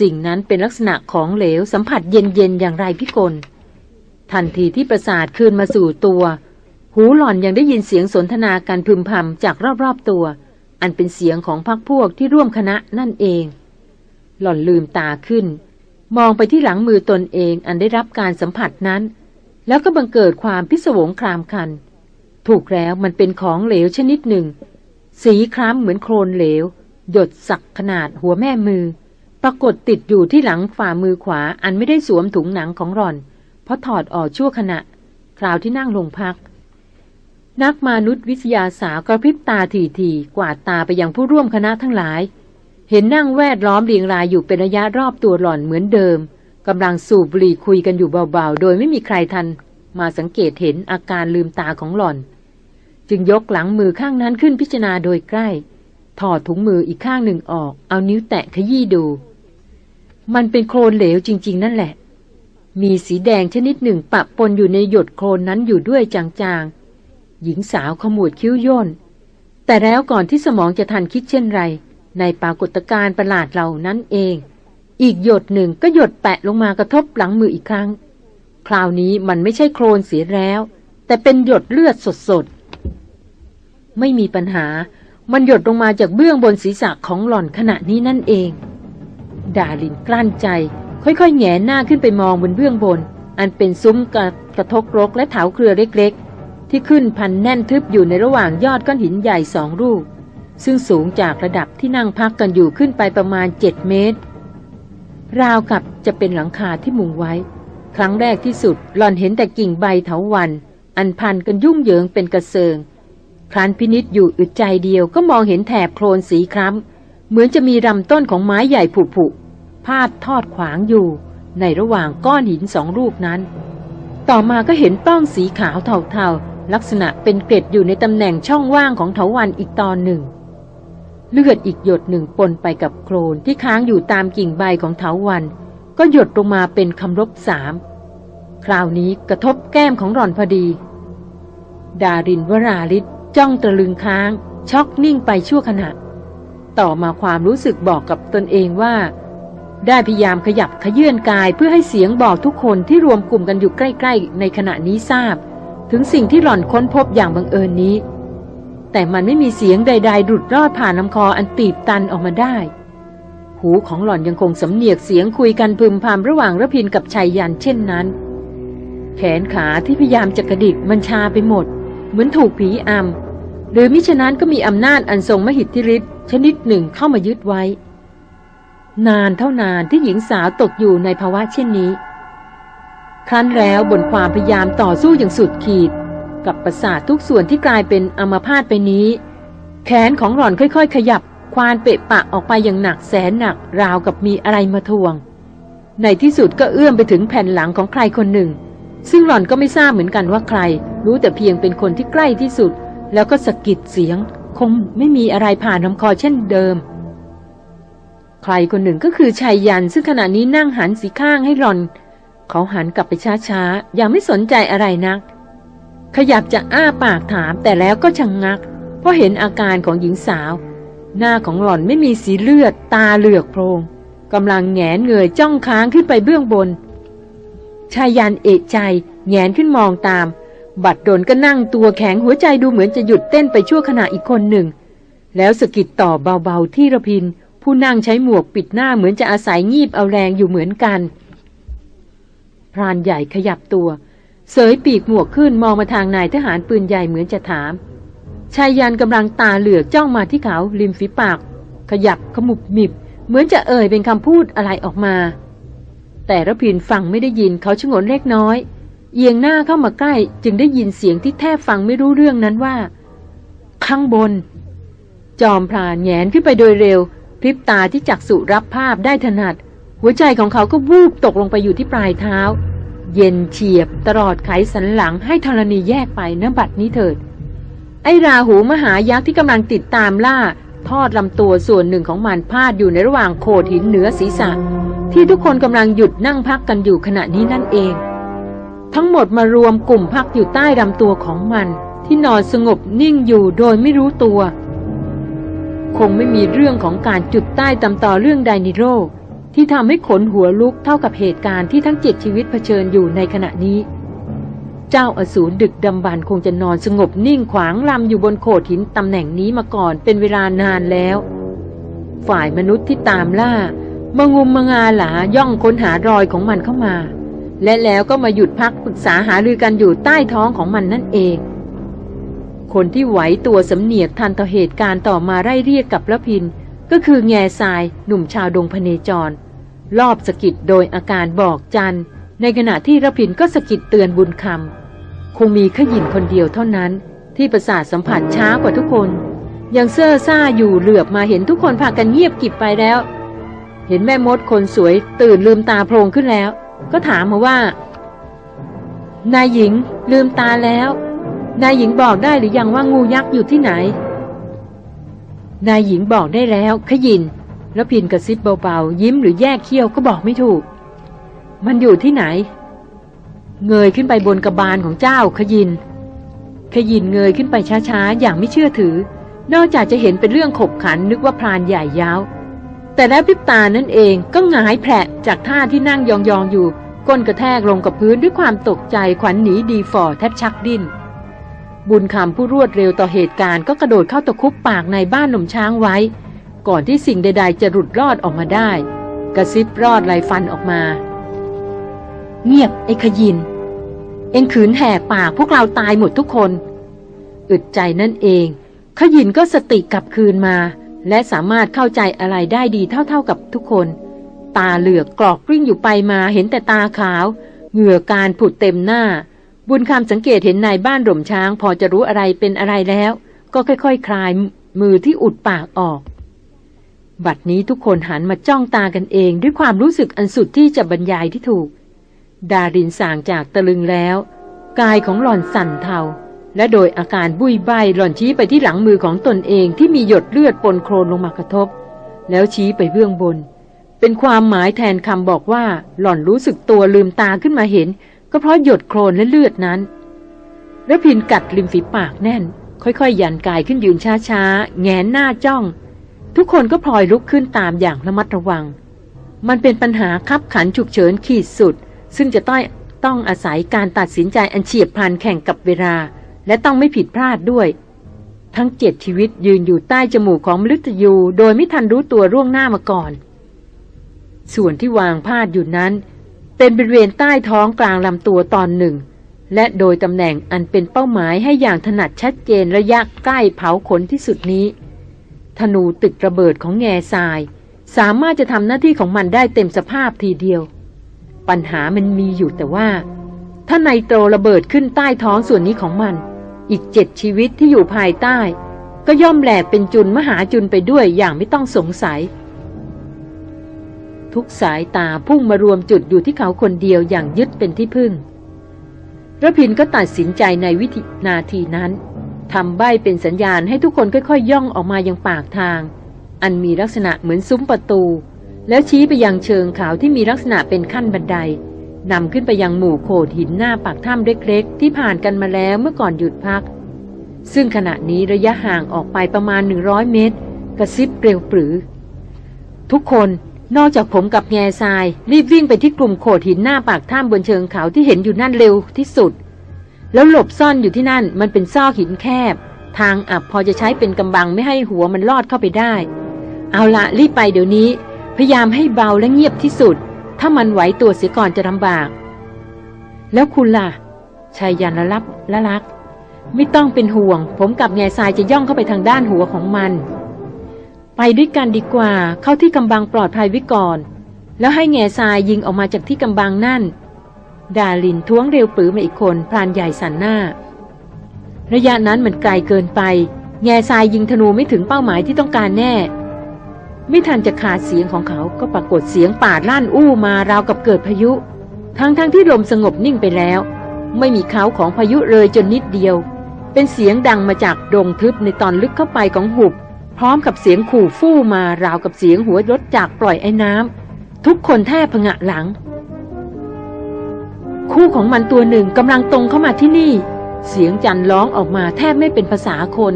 สิ่งนั้นเป็นลักษณะของเหลวสัมผัสเย็นๆอย่างไรพิกล ทันทีที่ประสาทคืนมาสู่ตัว หูหล่อนยังได้ยินเสียงสนทนาการพึมพำจากรอบๆตัว อันเป็นเสียงของพักพวกที่ร่วมคณะนั่นเอง หล่อนลืมตาขึ้น มองไปที่หลังมือตนเองอันได้รับการสัมผัสนั้น แล้วก็บังเกิดความพิศวงครามคัน ถูกแล้วมันเป็นของเหลวชนิดหนึ่ง สีคล้ำเหมือนโคลนเหลว หยดสักขนาดหัวแม่มือ ปรากฏติดอยู่ที่หลังฝ่ามือขวาอันไม่ได้สวมถุงหนังของหลอน เพราะถอดออกชั่วขณะ คราวที่นั่งลงพัก นักมนุษยวิทยาสาวกระพริบตาทีๆกวาดตาไปยังผู้ร่วมคณะทั้งหลาย เห็นนั่งแวดล้อมเรียงรายอยู่เป็นระยะรอบตัวหล่อนเหมือนเดิมกำลังสูบบุหรี่คุยกันอยู่เบาๆ โดยไม่มีใครทัน มาสังเกตเห็นอาการลืมตาของหล่อน จึงยกหลังมือข้างนั้นขึ้นพิจารณาโดยใกล้ ถอดถุงมืออีกข้างหนึ่งออก เอานิ้วแตะขยี้ดู มันเป็นโคลนเหลวจริง ๆ นั่นแหละ มีสีแดงชนิดหนึ่งปะปนอยู่ในหยดโคลนนั้นอยู่ด้วยจางๆ หญิงสาวขมวดคิ้วย่น แต่แล้วก่อนที่สมองจะทันคิดเช่นไร ในปรากฏการณ์ประหลาดเหล่านั้นเอง อีกหยดหนึ่งก็หยดแปะลงมากระทบหลังมืออีกครั้ง คราวนี้มันไม่ใช่โคลนเสียแล้ว แต่เป็นหยดเลือดสดๆ ไม่มีปัญหา มันหยดลงมาจากเบื้องบนศีรษะของหล่อนขณะนี้นั่นเอง ดาลินกลั้นใจ ค่อยๆ แงหน้าขึ้นไปมองบนเบื้องบน อันเป็นซุ้มกระกระทกรกและเถาเครือเล็กๆ ที่ขึ้นพันแน่นทึบอยู่ในระหว่างยอดก้อนหินใหญ่สองลูก ซึ่งสูงจากระดับที่นั่งพักกันอยู่ขึ้นไปประมาณเจ็ดเมตร ราวกับจะเป็นหลังคาที่มุงไว้ ครั้งแรกที่สุดหล่อนเห็นแต่กิ่งใบเถาวัน อันพันกันยุ่งเหยิงเป็นกระเซิงครั้นพินิษอยู่อึดใจเดียวก็มองเห็นแถบโคลนสีคล้ำ เหมือนจะมีลำต้นของไม้ใหญ่ผุผุพาดทอดขวางอยู่ ในระหว่างก้อนหินสองลูกนั้น ต่อมาก็เห็นป้องสีขาวเทาๆ ลักษณะเป็นเกล็ดอยู่ในตำแหน่งช่องว่างของเถาวันอีกตอนหนึ่ง เลือดอีกหยดหนึ่งปนไปกับโคลนที่ค้างอยู่ตามกิ่งใบของเถาวัน ก็หยดลงมาเป็นคำรบสามคราวนี้กระทบแก้มของหล่อนพอดี ดารินวราลิศจ้องตะลึงค้าง ช็อกนิ่งไปชั่วขณะ ต่อมาความรู้สึกบอกกับตนเองว่า ได้พยายามขยับขยื่นกายเพื่อให้เสียงบอกทุกคนที่รวมกลุ่มกันอยู่ใกล้ๆ ในขณะนี้ทราบ ถึงสิ่งที่หล่อนค้นพบอย่างบังเอิญนี้ แต่มันไม่มีเสียงใด ๆ ดุดรอดผ่านลำคออันตีบตันออกมาได้ หูของหล่อนยังคงสำเนียกเสียงคุยกันพึมพำระหว่างระพินกับชัยยันเช่นนั้น แขนขาที่พยายามจะกระดิกมันชาไปหมด เหมือนถูกผีอำ หรือมิฉะนั้นก็มีอำนาจอันทรงมหิทธิฤทธิ์ชนิดหนึ่งเข้ามายึดไว้ นานเท่านานที่หญิงสาวตกอยู่ในภาวะเช่นนี้ ครั้นแล้วบนความพยายามต่อสู้อย่างสุดขีด กับประสาททุกส่วนที่กลายเป็นอัมพาตไปนี้ แขนของหล่อนค่อยๆ ขยับ ควานเปะปะออกไปอย่างหนักแสนหนักราวกับมีอะไรมาทวง ในที่สุดก็เอื้อมไปถึงแผ่นหลังของใครคนหนึ่ง ซึ่งหล่อนก็ไม่ทราบเหมือนกันว่าใคร รู้แต่เพียงเป็นคนที่ใกล้ที่สุด แล้วก็สะกิดเสียง คงไม่มีอะไรผ่านลำคอเช่นเดิม ใครคนหนึ่งก็คือชายยันซึ่งขณะนี้นั่งหันสีข้างให้หลอน เขาหันกลับไปช้าๆอย่างไม่สนใจอะไรนัก ขยับจะอ้าปากถามแต่แล้วก็ชะงงัก เพราะเห็นอาการของหญิงสาว หน้าของหล่อนไม่มีสีเลือด ตาเหลือกโพรงกำลังแงนเงยจ้องค้างขึ้นไปเบื้องบนชายยันเอะใจแงนขึ้นมองตาม บัดดลก็นั่งตัวแข็งหัวใจดูเหมือนจะหยุดเต้นไปชั่วขณะอีกคนหนึ่ง แล้วสกิดต่อเบาๆที่ระพิน ผู้นั่งใช้หมวกปิดหน้าเหมือนจะอาศัยงีบเอาแรงอยู่เหมือนกัน พรานใหญ่ขยับตัว เสยปีกหมวกขึ้นมองมาทางนายทหารปืนใหญ่เหมือนจะถามชายยันกำลังตาเหลือกจ้องมาที่เขาริมฝีปาก ขยับขมุบมิบ เหมือนจะเอ่ยเป็นคำพูดอะไรออกมา แต่ระพินฟังไม่ได้ยินเขาชงนเล็กน้อย เอียงหน้าเข้ามาใกล้ จึงได้ยินเสียงที่แทบฟังไม่รู้เรื่องนั้นว่า ข้างบน จอมพรานแงนขึ้นไปโดยเร็ว พริบตาที่จักสุรับภาพได้ถนัด หัวใจของเขาก็วูบตกลงไปอยู่ที่ปลายเท้า เย็นเฉียบตลอดไขสันหลังให้ธรณีแยกไปน้ำบัดนี้เถิด ไอราหูมหายักษ์ที่กำลังติดตามล่า ทอดลำตัวส่วนหนึ่งของมันพาดอยู่ในระหว่างโขดหินเหนือศีรษะ ที่ทุกคนกำลังหยุดนั่งพักกันอยู่ขณะนี้นั่นเอง ทั้งหมดมารวมกลุ่มพักอยู่ใต้ลำตัวของมัน ที่นอนสงบนิ่งอยู่โดยไม่รู้ตัว คงไม่มีเรื่องของการจุดใต้ตำต่อเรื่องไดนิโรที่ทำให้ขนหัวลุกเท่ากับเหตุการณ์ที่ทั้งเจ็ดชีวิตเผชิญอยู่ในขณะนี้ เจ้าอสูรดึกดำบรรคงจะนอนสงบนิ่งขวางลำอยู่บนโขดหินตำแหน่งนี้มาก่อนเป็นเวลานานแล้ว ฝ่ายมนุษย์ที่ตามล่ามางุมมางาหลาย่องค้นหารอยของมันเข้ามา และแล้วก็มาหยุดพักปรึกษาหารือกันอยู่ใต้ท้องของมันนั่นเอง คนที่ไหวตัวสำเนียกทันต่อเหตุการณ์ต่อมาไล่เรียกกับระพิน ก็คือแง่ทรายหนุ่มชาวดงพเนจร รอบสกิดโดยอาการบอกจัน ในขณะที่ระพินก็สกิดเตือนบุญคำคงมีขยินคนเดียวเท่านั้น ที่ประสาทสัมผัสช้ากว่าทุกคน ยังเซ่อซ่าอยู่เหลือบมาเห็นทุกคนพากันเงียบกิบไปแล้ว เห็นแม่มดคนสวยตื่นลืมตาโพลงขึ้นแล้ว ก็ถามมาว่า นายหญิงลืมตาแล้ว นายหญิงบอกได้หรือยังว่างูยักษ์อยู่ที่ไหน นายหญิงบอกได้แล้วขยิน แล้วพินกระซิบเบาๆยิ้มหรือแยกเขี้ยวก็บอกไม่ถูก มันอยู่ที่ไหน เงยขึ้นไปบนกระบาลของเจ้าขยิน ขยินเงยขึ้นไปช้าๆอย่างไม่เชื่อถือ นอกจากจะเห็นเป็นเรื่องขบขันนึกว่าพรานใหญ่ยาว แต่แล้วพริบตานั่นเองก็หงายแผลจากท่าที่นั่งยองๆอยู่ ก้นกระแทกลงกับพื้นด้วยความตกใจขวัญหนีดีฟอแทบชักดิ้นบุญคำผู้รวดเร็วต่อเหตุการณ์ก็กระโดดเข้าตะคุบปากในบ้านหนุ่มช้างไว้ ก่อนที่สิ่งใด ๆ จะหลุดรอดออกมาได้ กระซิบรอดไหลฟันออกมา เงียบไอ้ขยิน เอ็งขืนแหกปากพวกเราตายหมดทุกคน อึดใจนั่นเอง ขยินก็สติกลับคืนมา และสามารถเข้าใจอะไรได้ดีเท่าๆกับทุกคน ตาเหลือกกรอกกริ้งอยู่ไปมาเห็นแต่ตาขาว เหงื่อการผุดเต็มหน้า บุญคำสังเกตเห็นนายบ้านหล่มช้าง พอจะรู้อะไรเป็นอะไรแล้ว ก็ค่อยๆคคลายมือที่อุดปากออก บัดนี้ทุกคนหันมาจ้องตากันเองด้วยความรู้สึกอันสุดที่จะบรรยายที่ถูก ดารินสางจากตะลึงแล้ว กายของหล่อนสั่นเทา และโดยอาการบุยใบหล่อนชี้ไปที่หลังมือของตนเองที่มีหยดเลือดปนโครนลงมากระทบ แล้วชี้ไปเบื้องบน เป็นความหมายแทนคำบอกว่า หล่อนรู้สึกตัวลืมตาขึ้นมาเห็น ก็เพราะหยดโครนและเลือดนั้นระพินกัดริมฝีปากแน่น ค่อยๆ ยันกายขึ้นยืนช้าๆ แงนหน้าจ้อง ทุกคนก็พลอยลุกขึ้นตามอย่างระมัดระวัง มันเป็นปัญหาคับขันฉุกเฉินขีดสุด ซึ่งจะต้องต้องอาศัยการตัดสินใจอันเฉียบพลันแข่งกับเวลา และต้องไม่ผิดพลาดด้วย ทั้งเจ็ดชีวิตยืนอยู่ใต้จมูกของมฤตยู โดยไม่ทันรู้ตัวร่วงหน้ามาก่อน ส่วนที่วางพาดอยู่นั้น เป็นบริเวณใต้ท้องกลางลำตัวตอนหนึ่ง และโดยตำแหน่งอันเป็นเป้าหมายให้อย่างถนัดชัดเจนระยะใกล้เผาขนที่สุดนี้ ธนูตึกระเบิดของแง่ทราย สามารถจะทำหน้าที่ของมันได้เต็มสภาพทีเดียว ปัญหามันมีอยู่แต่ว่าถ้าไนโตรระเบิดขึ้นใต้ท้องส่วนนี้ของมัน อีกเจ็ดชีวิตที่อยู่ภายใต้ ก็ย่อมแหลกเป็นจุนมหาจุนไปด้วยอย่างไม่ต้องสงสัย ทุกสายตาพุ่งมารวมจุดอยู่ที่เขาคนเดียวอย่างยึดเป็นที่พึ่งระพินก็ตัดสินใจในวิธีนาทีนั้นทำใบเป็นสัญญาณให้ทุกคนค่อยๆย่องออกมายังปากทาง อันมีลักษณะเหมือนซุ้มประตู แล้วชี้ไปยังเชิงเขาที่มีลักษณะเป็นขั้นบันได นำขึ้นไปยังหมู่โขดหินหน้าปากถ้ำเล็กๆที่ผ่านกันมาแล้วเมื่อก่อนหยุดพัก ซึ่งขณะนี้ระยะห่างออกไปประมาณ 100 เมตร กระซิบเปลวปรือ ทุกคนนอกจากผมกับแง่ทราย รีบวิ่งไปที่กลุ่มโขดหินหน้าปากถ้ำบนเชิงเขาที่เห็นอยู่นั่นเร็วที่สุด แล้วหลบซ่อนอยู่ที่นั่นมันเป็นซอกหินแคบ ทางอับพอจะใช้เป็นกำบังไม่ให้หัวมันลอดเข้าไปได้ เอาละรีบไปเดี๋ยวนี้ พยายามให้เบาและเงียบที่สุด ถ้ามันไหวตัวเสียก่อนจะลำบาก แล้วคุณล่ะ ชายยันละลับละลัก ไม่ต้องเป็นห่วง ผมกับแง่ทรายจะย่องเข้าไปทางด้านหัวของมัน ไปด้วยกันดีกว่า เข้าที่กำบังปลอดภัยไว้ก่อน แล้วให้แง่ทรายยิงออกมาจากที่กำบังนั่น ดาลินท้วงเร็วปือมาอีกคนพรานใหญ่สันหน้า ระยะนั้นมันไกลเกินไป แง่ทรายยิงธนูไม่ถึงเป้าหมายที่ต้องการแน่ ไม่ทันจะขาดเสียงของเขาก็ปรากฏเสียงป่าดลั่นอู้มาราวกับเกิดพายุ ทั้งทั้งที่ลมสงบนิ่งไปแล้ว ไม่มีเขาของพายุเลยจนนิดเดียว เป็นเสียงดังมาจากดงทึบในตอนลึกเข้าไปของหุบ พร้อมกับเสียงขู่ฟู่มาราวกับเสียงหัวรถจากปล่อยไอ้น้ำทุกคนแทบผงะหลัง คู่ของมันตัวหนึ่งกำลังตรงเข้ามาที่นี่ เสียงจันร้องออกมาแทบไม่เป็นภาษาคน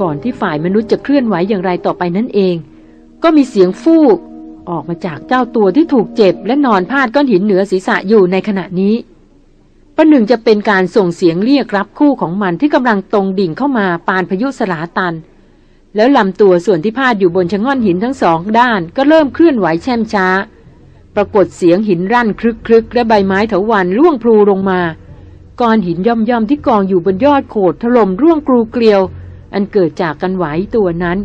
ก่อนที่ฝ่ายมนุษย์จะเคลื่อนไหวอย่างไรต่อไปนั่นเอง ก็มีเสียงฟูก ออกมาจากเจ้าตัวที่ถูกเจ็บ และนอนพาดก้อนหินเหนือศีรษะอยู่ในขณะนี้ประหนึ่งจะเป็นการส่งเสียงเรียกรับคู่ของมันที่กำลังตรงดิ่งเข้ามาปานพายุสลาตัน แล้วลำตัวส่วนที่พาดอยู่บนชะง่อนหินทั้งสองด้านก็เริ่มเคลื่อนไหวแช่มช้า ปรากฏเสียงหินรั่นคลึกคลึกและใบไม้เถาวันร่วงพลูลงมาก้อนหินย่อมย่อมที่กองอยู่บนยอดโขดถล่มร่วงกรูเกลียว อันเกิดจากกันไหวตัวนั้น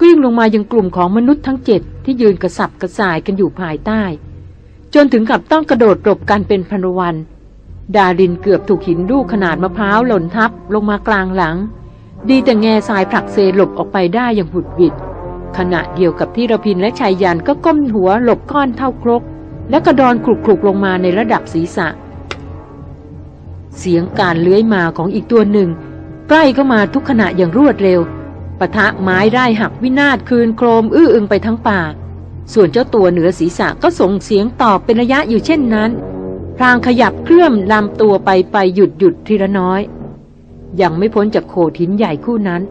กลิ้งลงมายังกลุ่มของมนุษย์ทั้งเจ็ดที่ยืนกระสับกระส่ายกันอยู่ภายใต้ จนถึงกับต้องกระโดดหลบกันเป็นพันวัน ดารินเกือบถูกหินลูกขนาดมะพร้าวหล่นทับลงมากลางหลัง ดีแต่แง่ทรายผลักเซหลบออกไปได้อย่างหุดหวิด ขณะเดียวกับที่ระพินและชายยันก็ก้มหัวหลบก้อนเท่าครก และกระดอนคลุกๆลงมาในระดับศีรษะเสียงการเลื้อยมาของอีกตัวหนึ่ง กล้เข้ามาทุกขณะอย่างรวดเร็วปะทะไม้ได้หักวินาศคืนโครมอื้ออึงไปทั้งป่า ส่วนเจ้าตัวเหนือศีรษะก็ส่งเสียงตอบเป็นระยะอยู่เช่นนั้น พรางขยับเคลื่อนลำตัวไปไปหยุดหยุดทีละน้อย ยังไม่พ้นจากโขดหินใหญ่คู่นั้น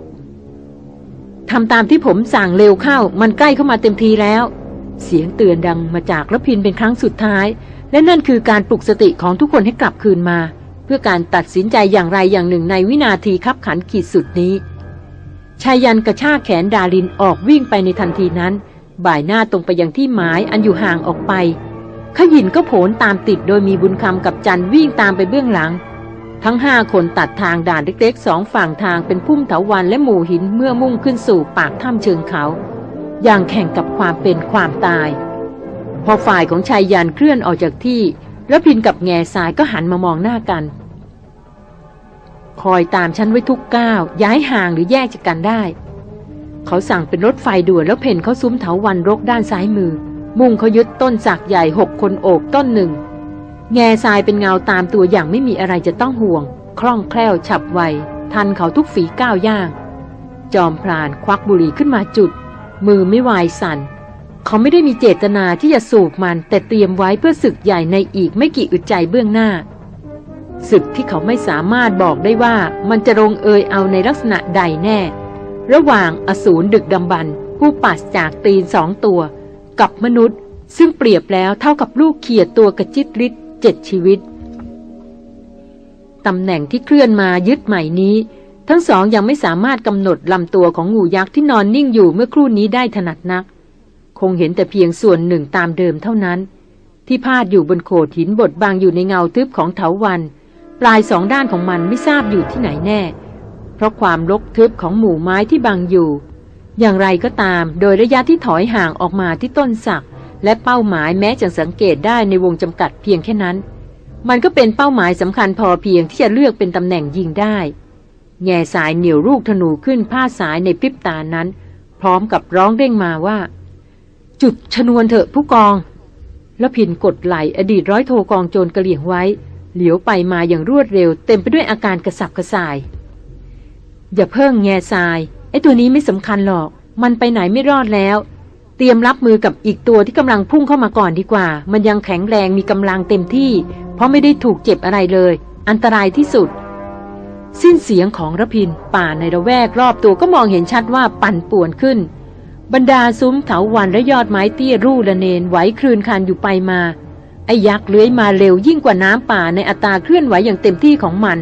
ทำตามที่ผมสั่งเร็วเข้า มันใกล้เข้ามาเต็มทีแล้ว เสียงเตือนดังมาจากระพินเป็นครั้งสุดท้าย และนั่นคือการปลุกสติของทุกคนให้กลับคืนมา พื่อการตัดสินใจอย่างไรอย่างหนึ่งในวินาทีคับขันขีดสุดนี้ชายยันกระชากแขนดารินออกวิ่งไปในทันทีนั้น บ่ายหน้าตรงไปยังที่หมายอันอยู่ห่างออกไปขยินก็โผนตามติดโดยมีบุญคำกับจันวิ่งตามไปเบื้องหลัง ทั้งห้าคนตัดทางด่านเล็กๆสองฝั่งทางเป็นพุ่มเถาวันและหมู่หินเมื่อมุ่งขึ้นสู่ปากถ้ำเชิงเขา อย่างแข่งกับความเป็นความตาย พอฝ่ายของชายยันเคลื่อนออกจากที่ แล้วพินกับแง่สายก็หันมามองหน้ากัน คอยตามฉันไว้ทุกก้าว ย้ายห่างหรือแยกจากกันได้ เขาสั่งเป็นรถไฟด่วนแล้วเพ่นเขาซุ้มเถาวันรกด้านซ้ายมือ มุ่งเขายึดต้นสักใหญ่หกคนโอบต้นหนึ่ง แง่ทรายเป็นเงาตามตัวอย่างไม่มีอะไรจะต้องห่วง คล่องแคล่วฉับไว ทันเขาทุกฝีก้าวย่าง จอมพรานควักบุหรี่ขึ้นมาจุด มือไม่วายสัน่นเขาไม่ได้มีเจตนาที่จะสูบมันแต่เตรียมไว้เพื่อศึกใหญ่ในอีกไม่กี่อึดใจเบื้องหน้า ศึกที่เขาไม่สามารถบอกได้ว่ามันจะลงเอยเอาในลักษณะใดแน่ ระหว่างอสูรดึกดำบรรผู้ปัสจากตีนสองตัว กับมนุษย์ ซึ่งเปรียบแล้วเท่ากับลูกเขียดตัวกระจิตริดเจ็ดชีวิตตำแหน่งที่เคลื่อนมายึดใหม่นี้ ทั้งสองยังไม่สามารถกำหนดลำตัวของงูยักษ์ที่นอนนิ่งอยู่เมื่อครู่นี้ได้ถนัดนัก คงเห็นแต่เพียงส่วนหนึ่งตามเดิมเท่านั้น ที่พาดอยู่บนโขดหินบดบางอยู่ในเงาทึบของเถาวัน ปลายสองด้านของมันไม่ทราบอยู่ที่ไหนแน่ เพราะความรกทึบของหมู่ไม้ที่บังอยู่ อย่างไรก็ตาม โดยระยะที่ถอยห่างออกมาที่ต้นสัก และเป้าหมายแม้จะสังเกตได้ในวงจำกัดเพียงแค่นั้น มันก็เป็นเป้าหมายสำคัญพอเพียงที่จะเลือกเป็นตำแหน่งยิงได้ แง่สายเหนี่ยวลูกธนูขึ้นผ้าสายในพริบตานั้น พร้อมกับร้องเร่งมาว่า จุดชนวนเถอะผู้กองแล้วพินกดไหลอดีตร้อยโทกองโจรกระเหลี่ยงไว้ เหลียวไปมาอย่างรวดเร็ว เต็มไปด้วยอาการกระสับกระส่าย อย่าเพิ่งแง่ทรายไอ้ตัวนี้ไม่สำคัญหรอก มันไปไหนไม่รอดแล้ว เตรียมรับมือกับอีกตัวที่กำลังพุ่งเข้ามาก่อนดีกว่า มันยังแข็งแรงมีกำลังเต็มที่ เพราะไม่ได้ถูกเจ็บอะไรเลย อันตรายที่สุด สิ้นเสียงของระพิน ป่าในระแวกรอบตัวก็มองเห็นชัดว่าปั่นป่วนขึ้น บรรดาซุ้มเถาวันและยอดไม้เตี้ยรูละเนนไหวคลืนคันอยู่ไปมา อ้ยักษ์เลื้อยมาเร็วยิ่งกว่าน้ำป่าในอัตราเคลื่อนไหวอย่างเต็มที่ของมัน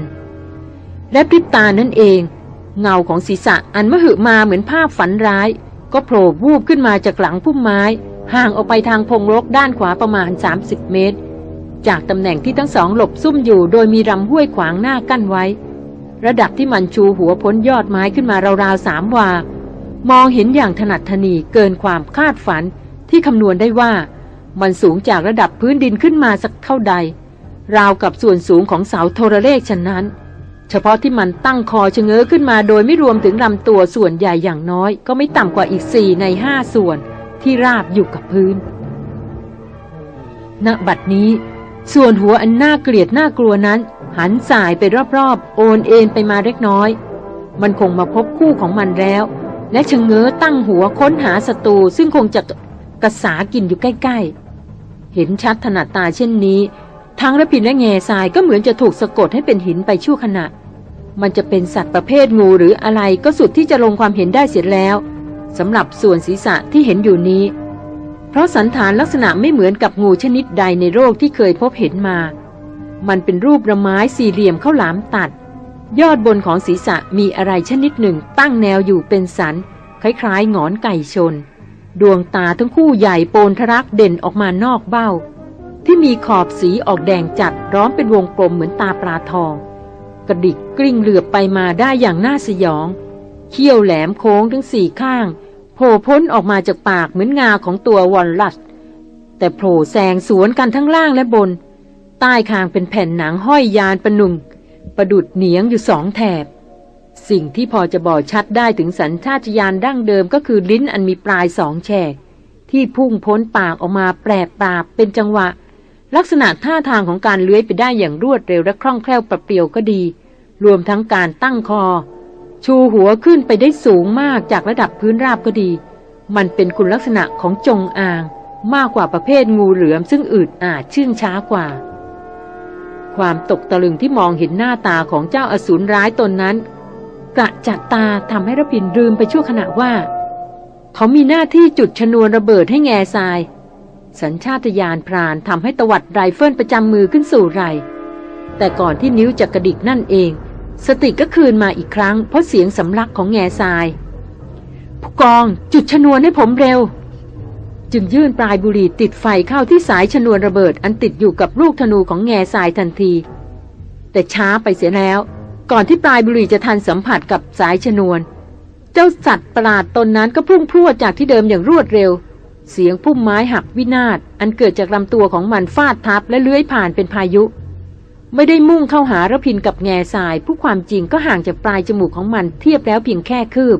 และพริบตานั่นเอง เงาของศีรษะอันมหึมาเหมือนภาพฝันร้าย ก็โผล่วูบขึ้นมาจากหลังพุ่มไม้ ห่างออกไปทางพงรกด้านขวาประมาณ 30 เมตร จากตำแหน่งที่ทั้งสองหลบซุ่มอยู่ โดยมีรำห้วยขวางหน้ากั้นไว้ ระดับที่มันชูหัวพ้นยอดไม้ขึ้นมาราวๆสามวามองเห็นอย่างถนัดทนีเกินความคาดฝันที่คำนวณได้ว่า มันสูงจากระดับพื้นดินขึ้นมาสักเท่าใด ราวกับส่วนสูงของเสาโทรเลขฉะนั้น เฉพาะที่มันตั้งคอชะเง้อขึ้นมาโดยไม่รวมถึงลำตัวส่วนใหญ่อย่างน้อย ก็ไม่ต่ำกว่าอีกสี่ในห้าส่วนที่ราบอยู่กับพื้น ณ บัดนี้ ส่วนหัวอันน่าเกลียดน่ากลัวนั้น หันสายไปรอบๆ โอนเอ็นไปมาเล็กน้อย มันคงมาพบคู่ของมันแล้ว และชะเง้อตั้งหัวค้นหาศัตรูซึ่งคงจะกระสากินอยู่ใกล้ ๆ เห็นชัดถนัดตาเช่นนี้ทั้งระพินและแง่ทรายก็เหมือนจะถูกสะกดให้เป็นหินไปชั่วขณะ มันจะเป็นสัตว์ประเภทงูหรืออะไรก็สุดที่จะลงความเห็นได้เสียแล้วสำหรับส่วนศีรษะที่เห็นอยู่นี้ เพราะสันฐานลักษณะไม่เหมือนกับงูชนิดใดในโลกที่เคยพบเห็นมา มันเป็นรูประไม้สี่เหลี่ยมเข้าหลามตัด ยอดบนของศีรษะมีอะไรชนิดหนึ่งตั้งแนวอยู่เป็นสัน คล้ายๆงอนไก่ชน ดวงตาทั้งคู่ใหญ่โปนทรักเด่นออกมานอกเบ้า ที่มีขอบสีออกแดงจัดร้อมเป็นวงกลมเหมือนตาปลาทอง กระดิกกลิ้งเหลือบไปมาได้อย่างน่าสยองเขี้ยวแหลมโค้งทั้งสี่ข้างโผล่พ้นออกมาจากปากเหมือนงาของตัววอลลัสแต่โผล่แซงสวนกันทั้งล่างและบน ใต้คางเป็นแผ่นหนังห้อยยานประนุง ประดุดเหนียงอยู่สองแถบ สิ่งที่พอจะบอกชัดได้ถึงสัญชาตญาณดั้งเดิมก็คือลิ้นอันมีปลายสองแฉก ที่พุ่งพ้นปากออกมาแปรปราบเป็นจังหวะ ลักษณะท่าทางของการเลื้อยไปได้อย่างรวดเร็วและคล่องแคล่วประเปรียวก็ดี รวมทั้งการตั้งคอ ชูหัวขึ้นไปได้สูงมากจากระดับพื้นราบก็ดี มันเป็นคุณลักษณะของจงอาง มากกว่าประเภทงูเหลือมซึ่งอืดอาดชื่นช้ากว่า ความตกตะลึงที่มองเห็นหน้าตาของเจ้าอสูรร้ายตนนั้น กระจะตาทำให้รพินทร์ลืมไปชั่วขณะว่า เขามีหน้าที่จุดชนวนระเบิดให้แง่ทราย สัญชาตญาณพรานทำให้ตวัดไรเฟิลประจำมือขึ้นสู่ไหล่ แต่ก่อนที่นิ้วจะกระดิกนั่นเอง สติก็คืนมาอีกครั้ง เพราะเสียงสำลักของแง่ทรายผู้กองจุดชนวนให้ผมเร็ว จึงยื่นปลายบุหรี่ติดไฟเข้าที่สายชนวนระเบิดอันติดอยู่กับลูกธนูของแง่ทรายทันที แต่ช้าไปเสียแล้ว ก่อนที่ปลายบุหรี่จะทันสัมผัสกับสายชนวน เจ้าสัตว์ประหลาดตนนั้นก็พุ่งพรวดจากที่เดิมอย่างรวดเร็ว เสียงพุ่มไม้หักวินาศอันเกิดจากลำตัวของมันฟาดทับและเลื้อยผ่านเป็นพายุ ไม่ได้มุ่งเข้าหาระพินกับแง่ทราย ผู้ความจริงก็ห่างจากปลายจมูกของมันเทียบแล้วเพียงแค่คืบ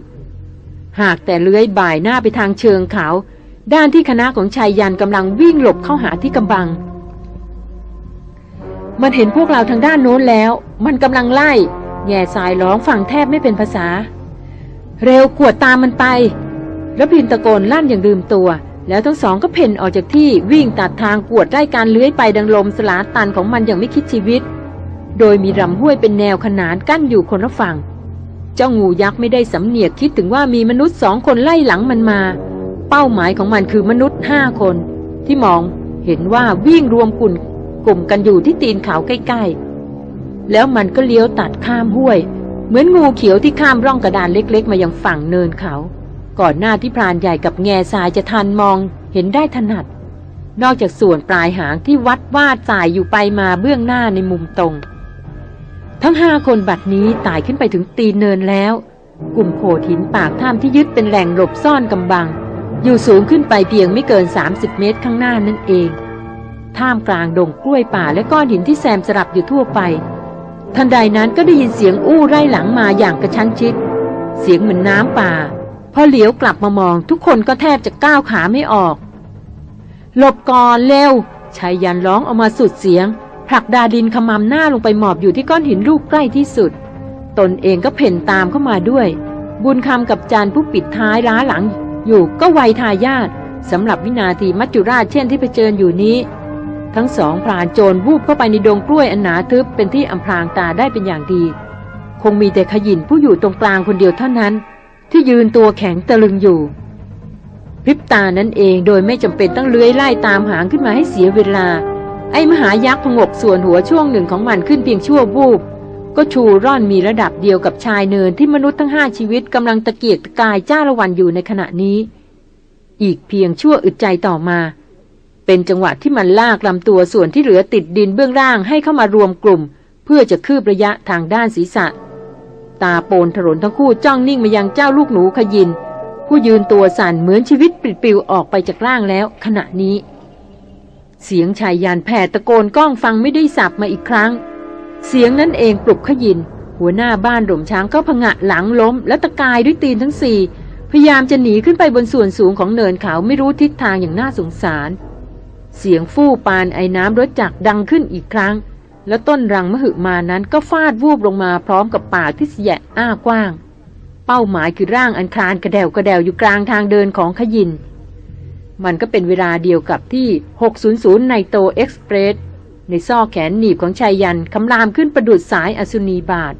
หากแต่เลื้อยบ่ายหน้าไปทางเชิงเขา ด้านที่คณะของชายยันกำลังวิ่งหลบเข้าหาที่กำบังมันเห็นพวกเราทางด้านโน้นแล้ว มันกำลังไล่ แง่ทรายร้องฟังแทบไม่เป็นภาษา เร็วกวดตามมันไประพินตะโกนลั่นอย่างลืมตัว แล้วทั้งสองก็เพ่นออกจากที่วิ่งตัดทางกวดไล่การเลื้อยไปดังลมสลาตันของมันอย่างไม่คิดชีวิต โดยมีลำห้วยเป็นแนวขนานกั้นอยู่คนละฝั่ง เจ้างูยักษ์ไม่ได้สำเนียกคิดถึงว่ามีมนุษย์สองคนไล่หลังมันมา เป้าหมายของมันคือมนุษย์ห้าคน ที่มองเห็นว่าวิ่งรวมกลุ่มกลุ่มกันอยู่ที่ตีนเขาใกล้ๆ แล้วมันก็เลี้ยวตัดข้ามห้วย เหมือนงูเขียวที่ข้ามร่องกระดานเล็กๆ มายังฝั่งเนินเขา ก่อนหน้าที่พรานใหญ่กับแง่ทรายจะทันมอง เห็นได้ถนัด นอกจากส่วนปลายหางที่วัดวาดสายอยู่ไปมาเบื้องหน้าในมุมตรง ทั้งห้าคนบัดนี้ตายขึ้นไปถึงตีนเนินแล้ว กลุ่มโขดหินปากถ้ำที่ยึดเป็นแหล่งหลบซ่อนกำบัง อยู่สูงขึ้นไปเพียงไม่เกิน 30 เมตรข้างหน้านั่นเองท่ามกลางดงกล้วยป่าและก้อนหินที่แซมสลับอยู่ทั่วไป ทันใดนั้นก็ได้ยินเสียงอู้ไร่หลังมาอย่างกระชั้นชิด เสียงเหมือนน้ำป่า พอเหลียวกลับมามองทุกคนก็แทบจะก้าวขาไม่ออก หลบก่อนเร็วชายยันร้องออกมาสุดเสียง ผลักดาดินขมำหน้าลงไปหมอบอยู่ที่ก้อนหินลูกใกล้ที่สุด ตนเองก็เพ่นตามเข้ามาด้วย บุญคำกับจานผู้ปิดท้ายล้าหลัง อยู่ก็ไวทายาทสำหรับวินาทีมัจจุราชเช่นที่เผชิญอยู่นี้ ทั้งสองพรานโจรวูบเข้าไปในดงกล้วยอันหนาทึบเป็นที่อำพรางตาได้เป็นอย่างดี คงมีแต่ขยินผู้อยู่ตรงกลางคนเดียวเท่านั้น ที่ยืนตัวแข็งตะลึงอยู่พริบตานั้นเองโดยไม่จำเป็นต้องเลื้อยไล่ตามหางขึ้นมาให้เสียเวลา ไอ้มหายักษ์พงกส่วนหัวช่วงหนึ่งของมันขึ้นเพียงชั่ววูบ ก็ชูร่อนมีระดับเดียวกับชายเนินที่มนุษย์ทั้งห้าชีวิตกำลังตะเกียกตะกายจ้าละวันอยู่ในขณะนี้ อีกเพียงชั่วอึดใจต่อมา เป็นจังหวะที่มันลากลำตัวส่วนที่เหลือติดดินเบื้องล่างให้เข้ามารวมกลุ่ม เพื่อจะคืบระยะทางด้านศีรษะ ตาโปนถลนทั้งคู่จ้องนิ่งมายังเจ้าลูกหนูขยิน ผู้ยืนตัวสั่นเหมือนชีวิตปลิดปลิวออกไปจากร่างแล้ว ขณะนี้ เสียงชายยานแผ่ตะโกนก้องฟังไม่ได้สับมาอีกครั้ง เสียงนั้นเองปลุกขยิน หัวหน้าบ้านหล่มช้างก็ผงะหลังล้ม และตะกายด้วยตีนทั้งสี่พยายามจะหนีขึ้นไปบนส่วนสูงของเนินเขาไม่รู้ทิศทางอย่างน่าสงสาร เสียงฟู่ปานไอ้น้ำรถจักรดังขึ้นอีกครั้ง แล้วต้นรังมหึมานั้นก็ฟาดวูบลงมาพร้อมกับปากที่เสียอ้ากว้าง เป้าหมายคือร่างอันคลานกระเดวกระเดวอยู่กลางทางเดินของขยิน มันก็เป็นเวลาเดียวกับที่ 600 ในโตเอ็กซ์เพรสในซอกแขนหนีบของชายยันคำรามขึ้นประดุดสายอสุนีบาท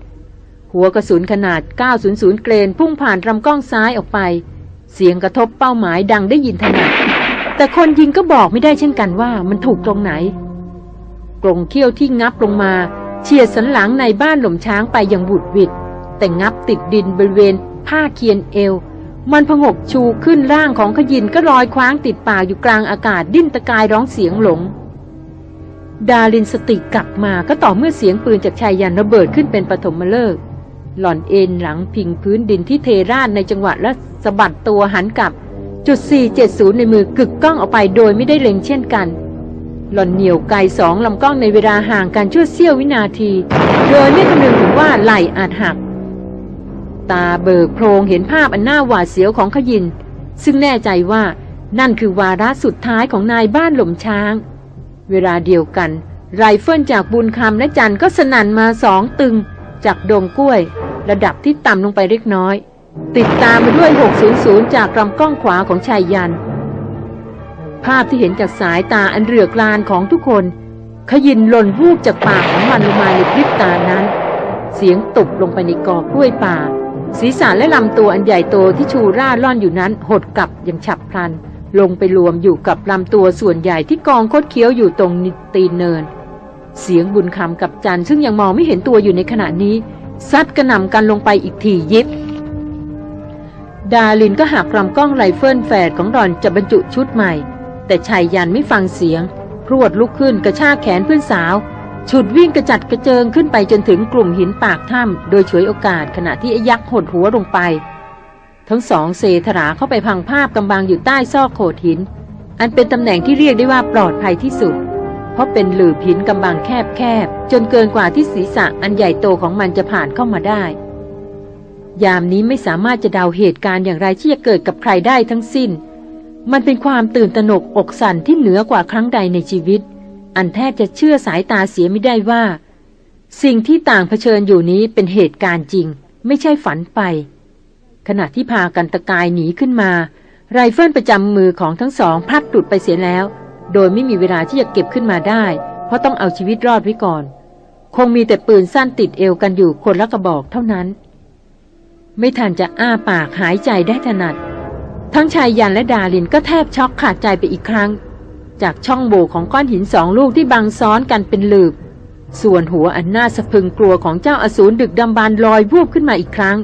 หัวกระสุนขนาด 900 เกรนพุ่งผ่านลำกล้องซ้ายออกไป เสียงกระทบเป้าหมายดังได้ยินถนัด แต่คนยิงก็บอกไม่ได้เช่นกันว่ามันถูกตรงไหน กรงเขี้ยวที่งับลงมา เฉียดสันหลังในบ้านหล่มช้างไปอย่างบุดวิดแต่งับติดดินบริเวณ ผ้าเคียนเอว มันพงกชูขึ้นร่างของขยินก็ลอยคว้างติดปากอยู่กลางอากาศดิ้นตะกายร้องเสียงหลง ดารินสติกลับมาก็ต่อเมื่อเสียงปืนจากชายยันระเบิดขึ้นเป็นปฐมฤกษ์หล่อนเอ็นหลังพิงพื้นดินที่เทราดในจังหวะและสะบัดตัวหันกลับ จุด 470 ในมือกึกกล้องออกไปโดยไม่ได้เล็งเช่นกัน หล่อนเหนี่ยวไกลสองลำกล้องในเวลาห่างกันชั่วเสี้ยววินาที โดยไม่คำนึงถึงว่าไหลอาจหัก ตาเบิกโพรงเห็นภาพอันน่าหวาดเสียวของขยิน ซึ่งแน่ใจว่านั่นคือวาระสุดท้ายของนายบ้านหล่มช้าง เวลาเดียวกัน ไรเฟิลจากบุญคำและจันก็สนั่นมาสองตึง จากดงกล้วย ระดับที่ต่ำลงไปเล็กน้อย ติดตามมาด้วย 600 จากลำกล้องขวาของชายยัน ภาพที่เห็นจากสายตาอันเรือกลานของทุกคน ขยินหล่นวูบจากปากของมันลงมาในพริบตานั้น เสียงตกลงไปในกอกล้วยป่า ศีรษะและลำตัวอันใหญ่โตที่ชูร่าล่อนอยู่นั้น หดกลับอย่างฉับพลัน ลงไปรวมอยู่กับลำตัวส่วนใหญ่ที่กองคดเคี้ยวอยู่ตรงนิตีนเนิน เสียงบุญคำกับจันซึ่งยังมองไม่เห็นตัวอยู่ในขณะนี้ซัดกระหน่ำกันลงไปอีกทียิบ ดาลินก็หักลำกล้องไรเฟิลแฝดของดอนจะบรรจุชุดใหม่ แต่ชายยันไม่ฟังเสียง พรวดลุกขึ้นกระชากแขนเพื่อนสาว ฉุดวิ่งกระจัดกระเจิงขึ้นไปจนถึงกลุ่มหินปากถ้ำโดยฉวยโอกาสขณะที่ไอ้ยักษ์หดหัวลงไป ทั้งสองเซถราเข้าไปพังภาพกำบังอยู่ใต้ซอกโขดหิน อันเป็นตำแหน่งที่เรียกได้ว่าปลอดภัยที่สุด เพราะเป็นหลืบหินกำบังแคบๆจนเกินกว่าที่ศีรษะอันใหญ่โตของมันจะผ่านเข้ามาได้ ยามนี้ไม่สามารถจะเดาเหตุการณ์อย่างไรที่จะเกิดกับใครได้ทั้งสิ้น มันเป็นความตื่นตระหนกอกสั่นที่เหนือกว่าครั้งใดในชีวิต อันแทบจะเชื่อสายตาเสียไม่ได้ว่า สิ่งที่ต่างเผชิญอยู่นี้เป็นเหตุการณ์จริง ไม่ใช่ฝันไป ขณะที่พากันตะกายหนีขึ้นมา ไรเฟิลประจำมือของทั้งสองพลัดหลุดไปเสียแล้ว โดยไม่มีเวลาที่จะเก็บขึ้นมาได้ เพราะต้องเอาชีวิตรอดไว้ก่อน คงมีแต่ปืนสั้นติดเอวกันอยู่คนละกระบอกเท่านั้น ไม่ทันจะอ้าปากหายใจได้ถนัด ทั้งชายยันและดาลินก็แทบช็อกขาดใจไปอีกครั้ง จากช่องโหว่ของก้อนหินสองลูกที่บังซ้อนกันเป็นหลืบ ส่วนหัวอันน่าสะพึงกลัวของเจ้าอสูรดึกดำบรรลอยวูบขึ้นมาอีกครั้ง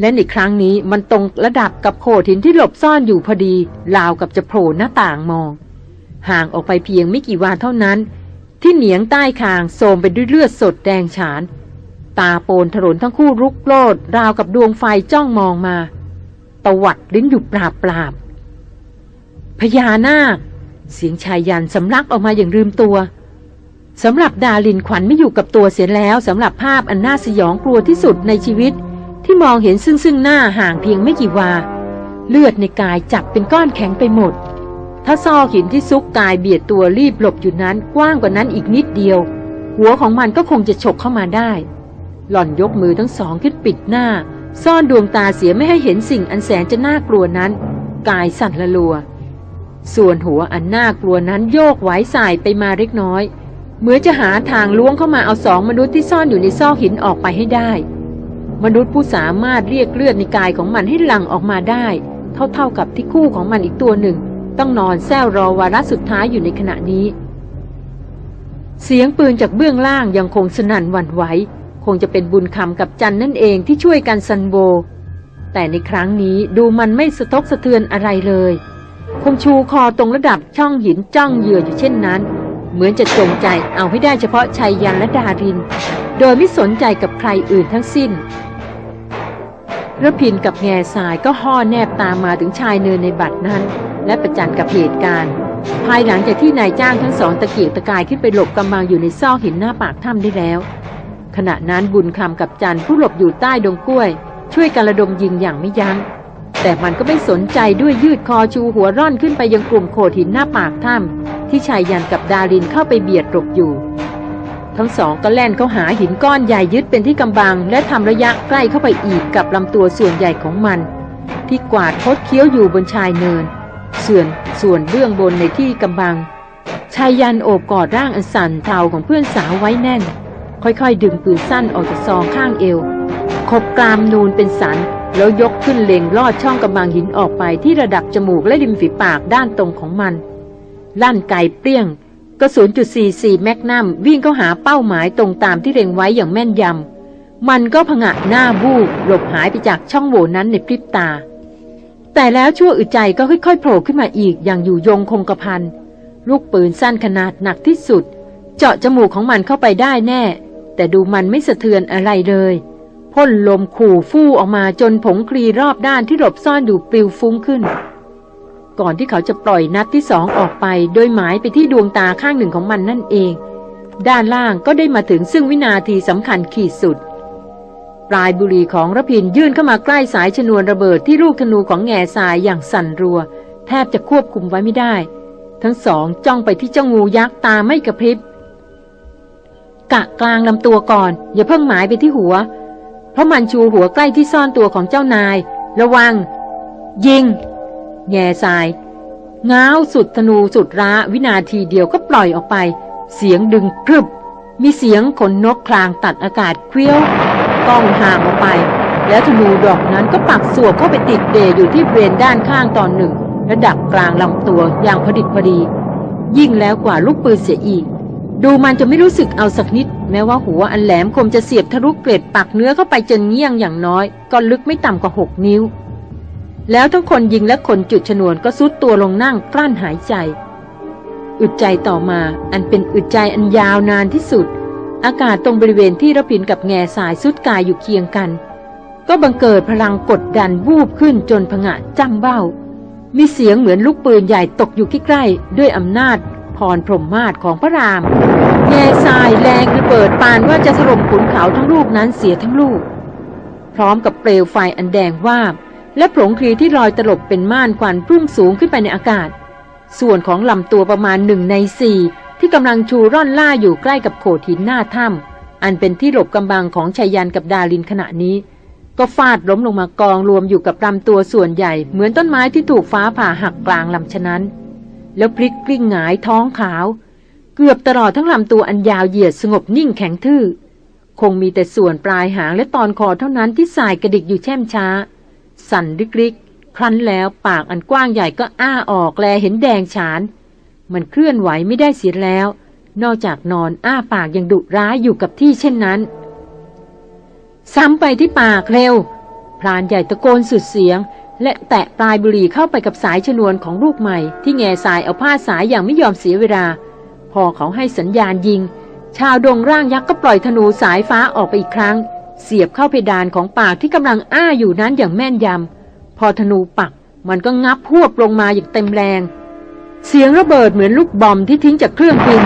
และในครั้งนี้มันตรงระดับกับโขดหินที่หลบซ่อนอยู่พอดีราวกับจะโผล่หน้าต่างมอง ห่างออกไปเพียงไม่กี่วาเท่านั้น ที่เหนียงใต้คางโสมไปด้วยเลือดสดแดงฉาน ตาโปนถลนทั้งคู่รุกโลด ราวกับดวงไฟจ้องมองมา ตวัดลิ้นอยู่ปราบปราบพญานาค เสียงชายยันสำลักออกมาอย่างลืมตัวสำหรับดาลินขวัญไม่อยู่กับตัวเสียแล้วสำหรับภาพอันน่าสยองกลัวที่สุดในชีวิต ที่มองเห็นซึ่งซึ่งหน้าห่างเพียงไม่กี่วา เลือดในกายจับเป็นก้อนแข็งไปหมด ถ้าซอกหินที่ซุกกายเบียดตัวรีบหลบอยู่นั้นกว้างกว่านั้นอีกนิดเดียว หัวของมันก็คงจะฉกเข้ามาได้ หล่อนยกมือทั้งสองขึ้นปิดหน้า ซ่อนดวงตาเสียไม่ให้เห็นสิ่งอันแสนจะน่ากลัวนั้น กายสั่นละลัว ส่วนหัวอันน่ากลัวนั้นโยกไหวสายไปมาเล็กน้อย เหมือนจะหาทางล้วงเข้ามาเอาสองมนุษย์ที่ซ่อนอยู่ในซอกหินออกไปให้ได้ มนุษย์ผู้สามารถเรียกเลือดในกายของมันให้หลั่งออกมาได้ เท่าๆกับที่คู่ของมันอีกตัวหนึ่ง ต้องนอนแซวรอวาระสุดท้ายอยู่ในขณะนี้ เสียงปืนจากเบื้องล่างยังคงสนั่นหวั่นไหว งจะเป็นบุญคำกับจันนั่นเองที่ช่วยกันซันโบ แต่ในครั้งนี้ดูมันไม่สะทกสะเทือนอะไรเลย คงชูคอตรงระดับช่องหินจ้องเหยื่ออยู่เช่นนั้น เหมือนจะจงใจเอาให้ได้เฉพาะชัยยันและดาริน โดยไม่สนใจกับใครอื่นทั้งสิ้นระพินกับแง่สายก็ห่อแนบตามมาถึงชายเนินในบัตรนั้น และประจันกับเหตุการณ์ ภายหลังจากที่นายจ้างทั้งสองตะเกียกตะกายขึ้นไปหลบกำบังอยู่ในซอกหินหน้าปากถ้ำได้แล้ว ขณะนั้นบุญคำกับจันผู้หลบอยู่ใต้ดงกล้วย ช่วยกันระดมยิงอย่างไม่ยัง้ง แต่มันก็ไม่สนใจด้วยยืดคอชูหัวร่อนขึ้นไปยังกลุ่มโขดหินหน้าปากถ้ำที่ชายยันกับดารินเข้าไปเบียดหลบอยู่ ทั้งสองก็แล่นเข้าหาหินก้อนใหญ่ยึดเป็นที่กำบัง และทำระยะใกล้เข้าไปอีกกับลำตัวส่วนใหญ่ของมัน ที่กวาดคดเคี้ยวอยู่บนชายเนิน ส่วนส่วนเบื้องบนในที่กำบังชายยันโอบกอดร่างอันสั่นเทาของเพื่อนสาวไว้แน่น ค่อยๆ ดึงปืนสั้นออกจากซองข้างเอว ขบกรามนูนเป็นสัน แล้วยกขึ้นเล็งลอดช่องกำบังหินออกไปที่ระดับจมูกและริมฝีปากด้านตรงของมัน ลั่นไกเปรี้ยง กระสุนจุด44แมกนัมวิ่งเข้าหาเป้าหมายตรงตามที่เล็งไว้อย่างแม่นยำ มันก็ผงะหน้าบูบหลบหายไปจากช่องโหว่นั้นในพริบตา แต่แล้วชั่วอึดใจก็ค่อยๆโผล่ขึ้นมาอีกอย่างอยู่ยงคงกระพันลูกปืนสั้นขนาดหนักที่สุด เจาะจมูกของมันเข้าไปได้แน่ แต่ดูมันไม่สะเทือนอะไรเลยพ่นลมขู่ฟู่ออกมาจนผงคลีรอบด้านที่หลบซ่อนอยู่ปลิวฟุ้งขึ้น ก่อนที่เขาจะปล่อยนัดที่สองออกไป โดยหมายไปที่ดวงตาข้างหนึ่งของมันนั่นเอง ด้านล่างก็ได้มาถึงซึ่งวินาทีสำคัญขีดสุด ปลายบุหรี่ของระพินยื่นเข้ามาใกล้สายชนวนระเบิดที่ลูกธนูของแง่ทรายอย่างสั่นรัว แทบจะควบคุมไว้ไม่ได้ ทั้งสองจ้องไปที่เจ้างูยักษ์ตาไม่กระพริบ กะกลางลำตัวก่อน อย่าเพิ่งหมายไปที่หัว เพราะมันชูหัวใกล้ที่ซ่อนตัวของเจ้านาย ระวัง ยิง แง่ทรายง้าวสุดธนูสุดร้าวินาทีเดียวก็ปล่อยออกไป เสียงดึงพรึบ มีเสียงขนนกคลางตัดอากาศเคลี้ยวก้องห่างออกไป แล้วธนูดอกนั้นก็ปักสวบเข้าไปติดเดอยู่ที่เบรนด้านข้างตอนหนึ่งและดักกลางลำตัวอย่างพอดิบพอดี ยิ่งแล้วกว่าลูกปืนเสียอีก ดูมันจะไม่รู้สึกเอาสักนิด แม้ว่าหัวอันแหลมคมจะเสียบทะลุเกล็ดปักเนื้อเข้าไปจนเงี้ยงอย่างน้อย ก็ลึกไม่ต่ำกว่าหกนิ้ว แล้วทั้งคนยิงและคนจุดชนวนก็ซุดตัวลงนั่งกลั้นหายใจ อึดใจต่อมาอันเป็นอึดใจอันยาวนานที่สุด อากาศตรงบริเวณที่ระพินกับแง่สายสุดกายอยู่เคียงกัน ก็บังเกิดพลังกดดันวูบขึ้นจนผงะจำเบ้ามีเสียงเหมือนลูกปืนใหญ่ตกอยู่ใกล้ๆด้วยอำนาจ พรพรหมมาศของพระรามแง่ทรายแรงระเบิดปานว่าจะถล่มขุนเขาทั้งลูกนั้นเสียทั้งลูก พร้อมกับเปลวไฟอันแดงวาบ และผงคลีที่ลอยตลบเป็นม่านควันพุ่งสูงขึ้นไปในอากาศ ส่วนของลำตัวประมาณหนึ่งในสี่ที่กำลังชูร่อนล่าอยู่ใกล้กับโขดหินหน้าถ้ำอันเป็นที่หลบกำบังของชายันกับดาลินขณะนี้ ก็ฟาดล้มลงมากองรวมอยู่กับลำตัวส่วนใหญ่เหมือนต้นไม้ที่ถูกฟ้าผ่าหักกลางลำฉะนั้น แล้วพลิกกลิ้งหงายท้องขาว เกือบตลอดทั้งลำตัวอันยาวเหยียดสงบนิ่งแข็งทื่อ คงมีแต่ส่วนปลายหางและตอนคอเท่านั้นที่สายกระดิกอยู่แช่มช้า สั่นลิกๆครั้นแล้วปากอันกว้างใหญ่ก็อ้าออกแลเห็นแดงฉาน มันเคลื่อนไหวไม่ได้เสียแล้ว นอกจากนอนอ้าปากยังดุร้ายอยู่กับที่เช่นนั้น ซ้ำไปที่ปากเร็วพรานใหญ่ตะโกนสุดเสียง และแตะปลายบุหรี่เข้าไปกับสายชนวนของลูกใหม่ ที่แง่สายเอาผ้าสายอย่างไม่ยอมเสียเวลา พอเขาให้สัญญาณยิง ชาวดงร่างยักษ์ก็ปล่อยธนูสายฟ้าออกไปอีกครั้ง เสียบเข้าเพดานของปากที่กำลังอ้าอยู่นั้นอย่างแม่นยำพอธนูปักมันก็งับพวบลงมาอย่างเต็มแรง เสียงระเบิดเหมือนลูกบอมที่ทิ้งจากเครื่องบิน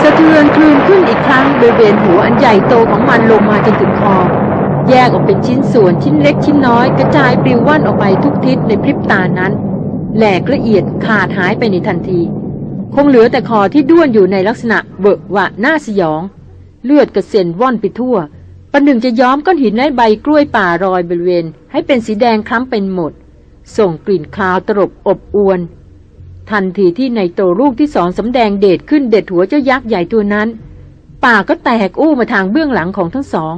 สะเทือนคลื่นขึ้นอีกครั้งบริเวณหัวอันใหญ่โตของมันลงมาจนถึงคอ แยกออกเป็นชิ้นส่วนชิ้นเล็กชิ้นน้อยกระจายปลิวว่อนออกไปทุกทิศในพริบตานั้น แหลกละเอียดขาดหายไปในทันที คงเหลือแต่คอที่ด้วนอยู่ในลักษณะเบอะวะหน้าสยอง เลือดกระเซ็นว่อนไปทั่วประหนึ่งจะย้อมก้อนหินและใบกล้วยป่ารอยบริเวณ ให้เป็นสีแดงคล้ำเป็นหมด ส่งกลิ่นคาวตรบอบอวน ทันทีที่ในโตลูกที่สองสำแดงเดชขึ้นเด็ดหัวเจ้ายักษ์ใหญ่ตัวนั้น ป่าก็แตกอู้มาทางเบื้องหลังของทั้งสอง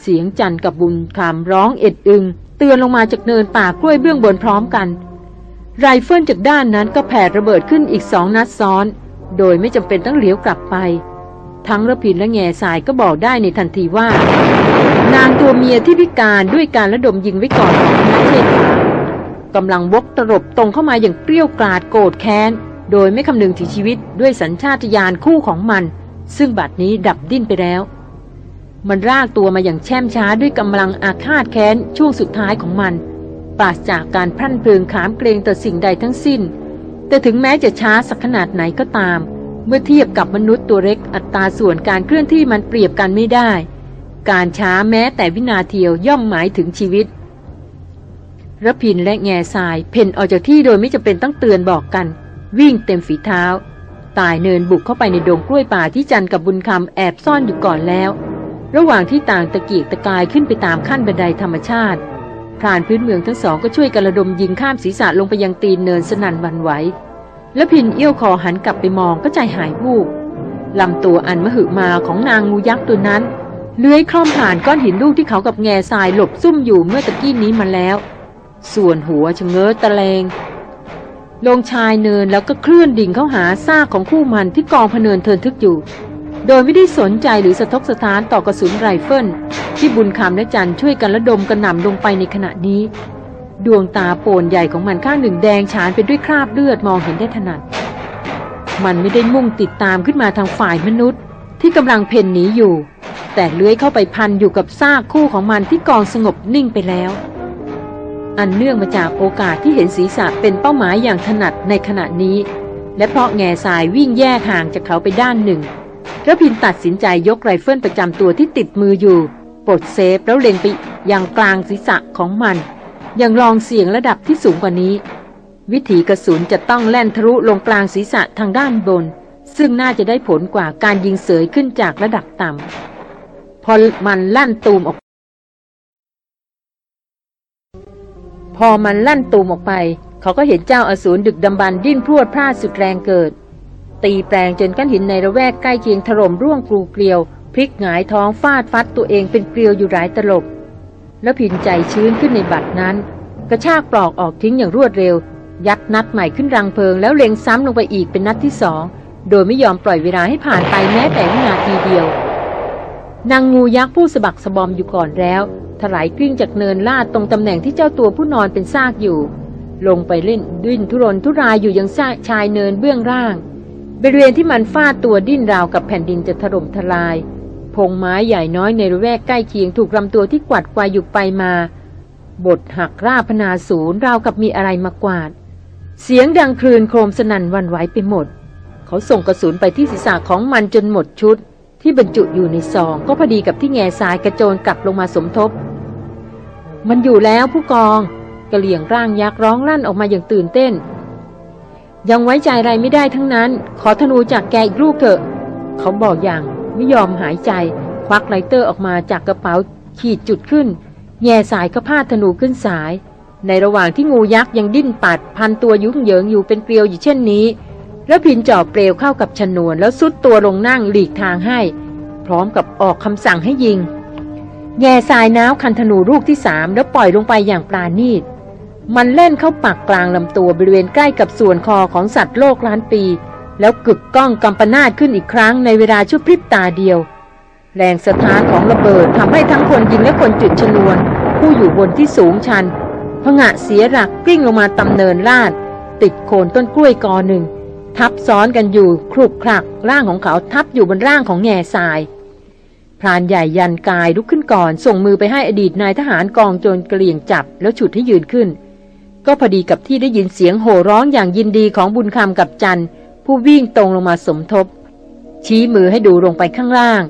เสียงจันกับบุญคำร้องเอ็ดอึง เตือนลงมาจากเนินป่ากล้วยเบื้องบนพร้อมกัน ไรเฟิลจากด้านนั้นก็แผดระเบิดขึ้นอีกสองนัดซ้อน โดยไม่จำเป็นต้องเหลียวกลับไป ทั้งระพินและแง่สายก็บอกได้ในทันทีว่า นางตัวเมียที่พิการด้วยการระดมยิงไว้ก่อนของคณะเชษฐากำลังวกตรบตรงเข้ามาอย่างเปรี้ยวกราดโกรธแค้น โดยไม่คำนึงถึงชีวิตด้วยสัญชาตญาณคู่ของมัน ซึ่งบัดนี้ดับดิ้นไปแล้ว มันรากตัวมาอย่างแช่มช้าด้วยกำลังอาฆาตแค้นช่วงสุดท้ายของมัน ปราศจากการพรั่นเพลิงขามเกรงต่อสิ่งใดทั้งสิ้น แต่ถึงแม้จะช้าสักขนาดไหนก็ตาม เมื่อเทียบกับมนุษย์ตัวเล็กอัตราส่วนการเคลื่อนที่มันเปรียบกันไม่ได้ การช้าแม้แต่วินาทีย่อมหมายถึงชีวิตระพินและแง่ทรายเพ่นออกจากที่โดยไม่จำเป็นต้องเตือนบอกกัน วิ่งเต็มฝีเท้า ตายเนินบุกเข้าไปในดงกล้วยป่าที่จันกับบุญคำแอบซ่อนอยู่ก่อนแล้ว ระหว่างที่ต่างตะเกียกตะกายขึ้นไปตามขั้นบันไดธรรมชาติพรานพื้นเมืองทั้งสองก็ช่วยกันระดมยิงข้ามศีรษะลงไปยังตีนเนินสนั่นวันไหว และพินเอี้ยวคอหันกลับไปมองก็ใจหายวูบลำตัวอันมหึมาของนางงูยักษ์ตัวนั้น เลื้อยคล่อมผ่านก้อนหินลูกที่เขากับแง่ทรายหลบซุ่มอยู่เมื่อตะกี้นี้มาแล้ว ส่วนหัวชะเง้อตะแลง ลงชายเนินแล้วก็เคลื่อนดิ่งเข้าหาซากของคู่มันที่กองพเนินเทินทึกอยู่ โดยไม่ได้สนใจหรือสะทกสะท้านต่อกระสุนไรเฟิลที่บุญคำและจันช่วยกันระดมกระหน่ำลงไปในขณะนี้ ดวงตาโปนใหญ่ของมันข้างหนึ่งแดงฉานไปด้วยคราบเลือดมองเห็นได้ถนัด มันไม่ได้มุ่งติดตามขึ้นมาทางฝ่ายมนุษย์ ที่กำลังเพ่นหนีอยู่ แต่เลื้อยเข้าไปพันอยู่กับซากคู่ของมันที่กองสงบนิ่งไปแล้ว อันเนื่องมาจากโอกาสที่เห็นศีรษะเป็นเป้าหมายอย่างถนัดในขณะนี้ และเพราะแงซายวิ่งแยกห่างจากเขาไปด้านหนึ่ง รพินทร์ตัดสินใจยกไรเฟิลประจำตัวที่ติดมืออยู่ ปลด safe แล้วเล็งไปยังกลางศีรษะของมันอย่างลองเสี่ยงระดับที่สูงกว่านี้ วิถีกระสุนจะต้องแล่นทะลุลงกลางศีรษะทางด้านบน ซึ่งน่าจะได้ผลกว่าการยิงเสยขึ้นจากระดับต่ำพอมันลั่นตูมออก พอมันลั่นตูมออกไป เขาก็เห็นเจ้าอสูรดึกดำบรรดิ้นพรวดพลาดสุดแรงเกิด ตีแปลงจนก้อนหินในระแวกใกล้เคียงถล่มร่วงกรูเกลียว พลิกหงายท้องฟาดฟัดตัวเองเป็นเกลียวอยู่หลายตลบ แล้วผินใจชื้นขึ้นในบัดนั้น กระชากปลอกออกทิ้งอย่างรวดเร็ว ยัดนัดใหม่ขึ้นรังเพลิง แล้วเล็งซ้ำลงไปอีกเป็นนัดที่สองโดยไม่ยอมปล่อยเวลาให้ผ่านไปแม้แต่วินาทีเดียวนางงูยักษ์ผู้สะบักสะบอมอยู่ก่อนแล้วถลายกลิ้งจากเนินลาดตรงตำแหน่งที่เจ้าตัวผู้นอนเป็นซากอยู่ ลงไปเล่นดิ้นทุรนทุรายอยู่ยังชายเนินเบื้องล่าง บริเวณที่มันฟาดตัวดิ้นราวกับแผ่นดินจะถล่มทลาย พงไม้ใหญ่น้อยในระแวกใกล้เคียงถูกลำตัวที่กวัดกวายอยู่ไปมา บทหักราพนาศูนย์ราวกับมีอะไรมากวาด เสียงดังครืนโครมสนั่นหวั่นไหวไปหมด เขาส่งกระสุนไปที่ศีรษะของมันจนหมดชุด ที่บรรจุอยู่ในซอง ก็พอดีกับที่แง่ทรายกระโจนกลับลงมาสมทบ มันอยู่แล้วผู้กองกะเหรี่ยงร่างยักษ์ร้องลั่นออกมาอย่างตื่นเต้น ยังไว้ใจอะไรไม่ได้ทั้งนั้น ขอธนูจากแกอีกลูกเถอะ เขาบอกอย่างไม่ยอมหายใจ ควัก lighter ออกมาจากกระเป๋าขีดจุดขึ้น แง่สายก็พาดธนูขึ้นสาย ในระหว่างที่งูยักษ์ยังดิ้นปัด พันตัวยุ่งเหยิงอยู่เป็นเกลียวอยู่เช่นนี้ แล้วพินจ่อเปลวเข้ากับชนวน แล้วซุดตัวลงนั่งหลีกทางให้ พร้อมกับออกคำสั่งให้ยิง แง่สายน้าวคันธนูลูกที่สามแล้วปล่อยลงไปอย่างปราณีต มันเล่นเข้าปักกลางลำตัวบริเวณใกล้กับส่วนคอของสัตว์โลกล้านปี แล้วกึกก้องกำปนาดขึ้นอีกครั้งในเวลาชั่วพริบตาเดียว แรงสถานของระเบิดทำให้ทั้งคนยิงและคนจุดชนวน ผู้อยู่บนที่สูงชันพงะเสียหลักกลิ้งลงมาตำเนินลาด ติดโคนต้นกล้วยกอหนึ่ง ทับซ้อนกันอยู่คลุกคลักร่างของเขาทับอยู่บนร่างของแง่ทรายพรานใหญ่ยันกายลุกขึ้นก่อน ส่งมือไปให้อดีตนายทหารกองโจรกระเหลี่ยงจับแล้วฉุดให้ยืนขึ้น ก็พอดีกับที่ได้ยินเสียงโห่ร้องอย่างยินดีของบุญคำกับจันผู้วิ่งตรงลงมาสมทบ ชี้มือให้ดูลงไปข้างล่าง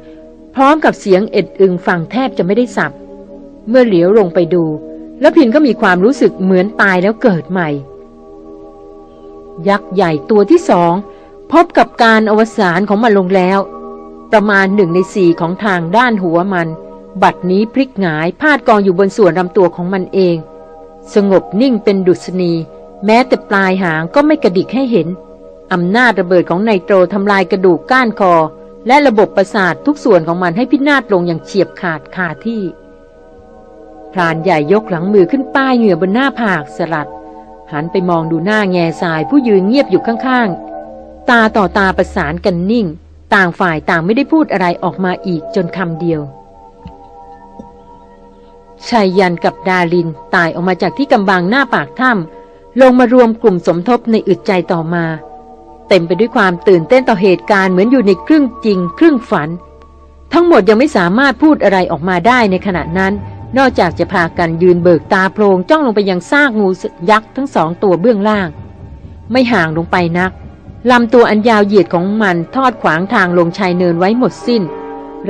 พร้อมกับเสียงเอ็ดอึงฟังแทบจะไม่ได้สับ เมื่อเหลียวลงไปดู แล้วพินก็มีความรู้สึกเหมือนตายแล้วเกิดใหม่ ยักษ์ใหญ่ตัวที่สองพบกับการอวสานของมันลงแล้ว ประมาณหนึ่งในสี่ของทางด้านหัวมัน บัดนี้พลิกหงายพาดกองอยู่บนส่วนลำตัวของมันเอง สงบนิ่งเป็นดุษณี แม้แต่ปลายหางก็ไม่กระดิกให้เห็น อำนาจระเบิดของไนโตรทำลายกระดูกก้านคอ และระบบประสาททุกส่วนของมันให้พินาศลงอย่างเฉียบขาดคาที่พรานใหญ่ยกหลังมือขึ้นป้ายเหงื่อบนหน้าผากสลัด หันไปมองดูหน้าแง่ทรายผู้ยืนเงียบอยู่ข้างๆ ตาต่อตาประสานกันนิ่ง ต่างฝ่ายต่างไม่ได้พูดอะไรออกมาอีกจนคำเดียว ชายยันกับดาลินตายออกมาจากที่กำบังหน้าปากถ้ำลงมารวมกลุ่มสมทบในอึดใจต่อมา เต็มไปด้วยความตื่นเต้นต่อเหตุการณ์เหมือนอยู่ในครึ่งจริง ครึ่งฝัน ทั้งหมดยังไม่สามารถพูดอะไรออกมาได้ในขณะนั้น นอกจากจะพากันยืนเบิกตาโพลงจ้องลงไปยังซากงูยักษ์ทั้งสองตัวเบื้องล่าง ไม่ห่างลงไปนักลำตัวอันยาวเหยียดของมันทอดขวางทางลงชายเนินไว้หมดสิ้น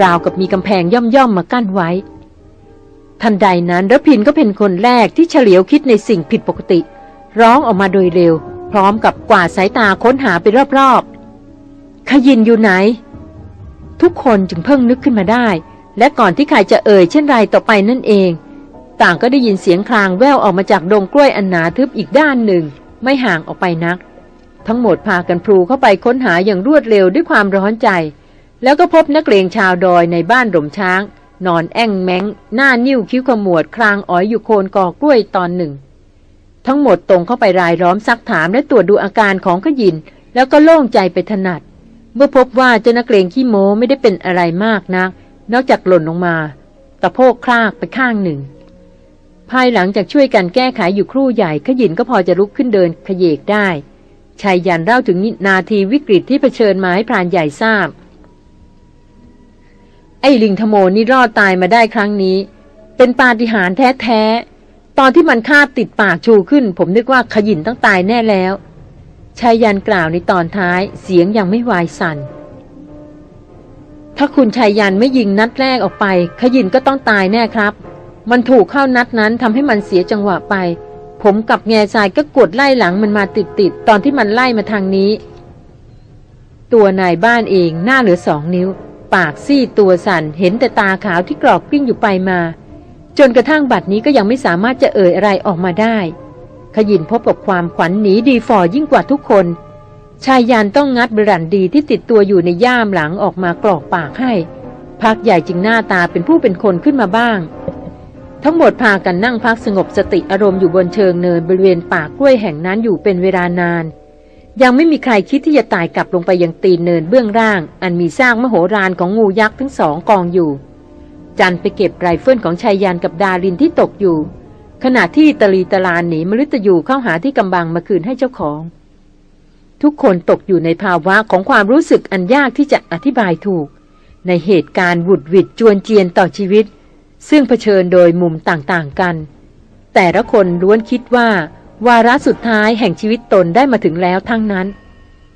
ราวกับมีกำแพงย่อมๆมากั้นไว้ ทันใดนั้นรพินก็เป็นคนแรกที่เฉลียวคิดในสิ่งผิดปกติ ร้องออกมาโดยเร็ว พร้อมกับกวาดสายตาค้นหาไปรอบๆขยินอยู่ไหน ทุกคนจึงเพิ่งนึกขึ้นมาได้ และก่อนที่ใครจะเอ่ยเช่นไรต่อไปนั่นเอง ต่างก็ได้ยินเสียงคลางแววออกมาจากดงกล้วยอันหนาทึบอีกด้านหนึ่ง ไม่ห่างออกไปนัก ทั้งหมดพากันพลูเข้าไปค้นหาอย่างรวดเร็วด้วยความร้อนใจ แล้วก็พบนักเลงชาวดอยในบ้านหล่มช้าง นอนแอ่งแมงหน้านิ้วคิ้วขมวดคลางอ๋อยอยู่โคนกอกล้วยตอนหนึ่ง ทั้งหมดตรงเข้าไปรายล้อมซักถามและตรวจดูอาการของขยิน แล้วก็โล่งใจไปถนัด เมื่อพบว่าเจ้านักเลงขี้โม้ไม่ได้เป็นอะไรมากนัก นอกจากหล่นลงมาตะโพกคลากไปข้างหนึ่ง ภายหลังจากช่วยกันแก้ไขอยู่ครู่ใหญ่ขยินก็พอจะลุกขึ้นเดินขยเยกได้ชายยันเล่าถึงนาทีวิกฤตที่เผชิญมาให้พรานใหญ่ทราบ อ้ลิงธโมนี่รอดตายมาได้ครั้งนี้ เป็นปาฏิหาริย์แท้ๆ ตอนที่มันคาบติดปากชูขึ้น ผมนึกว่าขยินต้องตายแน่แล้วชายยันกล่าวในตอนท้ายเสียงยังไม่วายสัน่นถ้าคุณชายยันไม่ยิงนัดแรกออกไป ขยินก็ต้องตายแน่ครับ มันถูกเข้านัดนั้นทำให้มันเสียจังหวะไป ผมกับแง่ทรายก็กดไล่หลังมันมาติดๆตอนที่มันไล่มาทางนี้ ตัวนายบ้านเองหน้าเหลือสองนิ้ว ปากซี่ตัวสั่นเห็นแต่ตาขาวที่กรอกกลิ้งอยู่ไปมา จนกระทั่งบัดนี้ก็ยังไม่สามารถจะเอ่ยอะไรออกมาได้ ขยินพบกับความขวัญหนีดีฟอยิ่งกว่าทุกคน ชายยานต้องงัดบรันดีที่ติดตัวอยู่ในย่ามหลังออกมากรอกปากให้ พักใหญ่จึงหน้าตาเป็นผู้เป็นคนขึ้นมาบ้าง ทั้งหมดพากันนั่งพักสงบสติอารมณ์อยู่บนเชิงเนินบริเวณป่ากล้วยแห่งนั้นอยู่เป็นเวลานาน ยังไม่มีใครคิดที่จะไต่กลับลงไปยังตีนเนินเบื้องล่าง อันมีซากมโหฬารของงูยักษ์ทั้งสองกองอยู่ จันไปเก็บไรเฟิลของไชยยันต์กับดารินที่ตกอยู่ ขณะที่ตาลีตาลานหนีมฤตยูเข้าหาที่กำบังมาคืนให้เจ้าของ ทุกคนตกอยู่ในภาวะของความรู้สึกอันยากที่จะอธิบายถูก ในเหตุการณ์บุดวิดจวนเจียนต่อชีวิต ซึ่งเผชิญโดยมุมต่างๆกัน แต่ละคนล้วนคิดว่า วาระสุดท้ายแห่งชีวิตตนได้มาถึงแล้วทั้งนั้น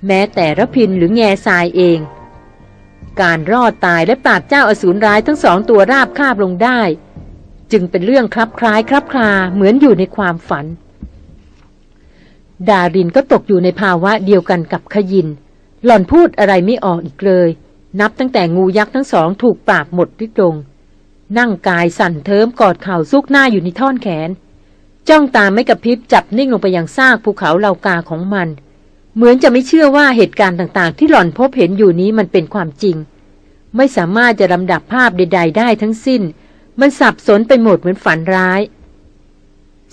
แม้แต่ระพินหรือแง่ทรายเอง การรอดตายและปราบเจ้าอสูรร้ายทั้งสองตัวราบคาบลงได้ จึงเป็นเรื่องคลับคล้ายคลับคลาเหมือนอยู่ในความฝัน ดารินก็ตกอยู่ในภาวะเดียวกันกับขยิน หล่อนพูดอะไรไม่ออกอีกเลย นับตั้งแต่งูยักษ์ทั้งสองถูกปราบหมดที่ตรงนั่งกายสั่นเทิมกอดเข่าซุกหน้าอยู่ในท่อนแขน จ้องตาไม่กระพริบจับนิ่งลงไปยังซากภูเขาเหล่ากาของมัน เหมือนจะไม่เชื่อว่าเหตุการณ์ต่างๆ ที่หล่อนพบเห็นอยู่นี้มันเป็นความจริง ไม่สามารถจะลำดับภาพใด ๆ ได้ทั้งสิ้น มันสับสนไปหมดเหมือนฝันร้าย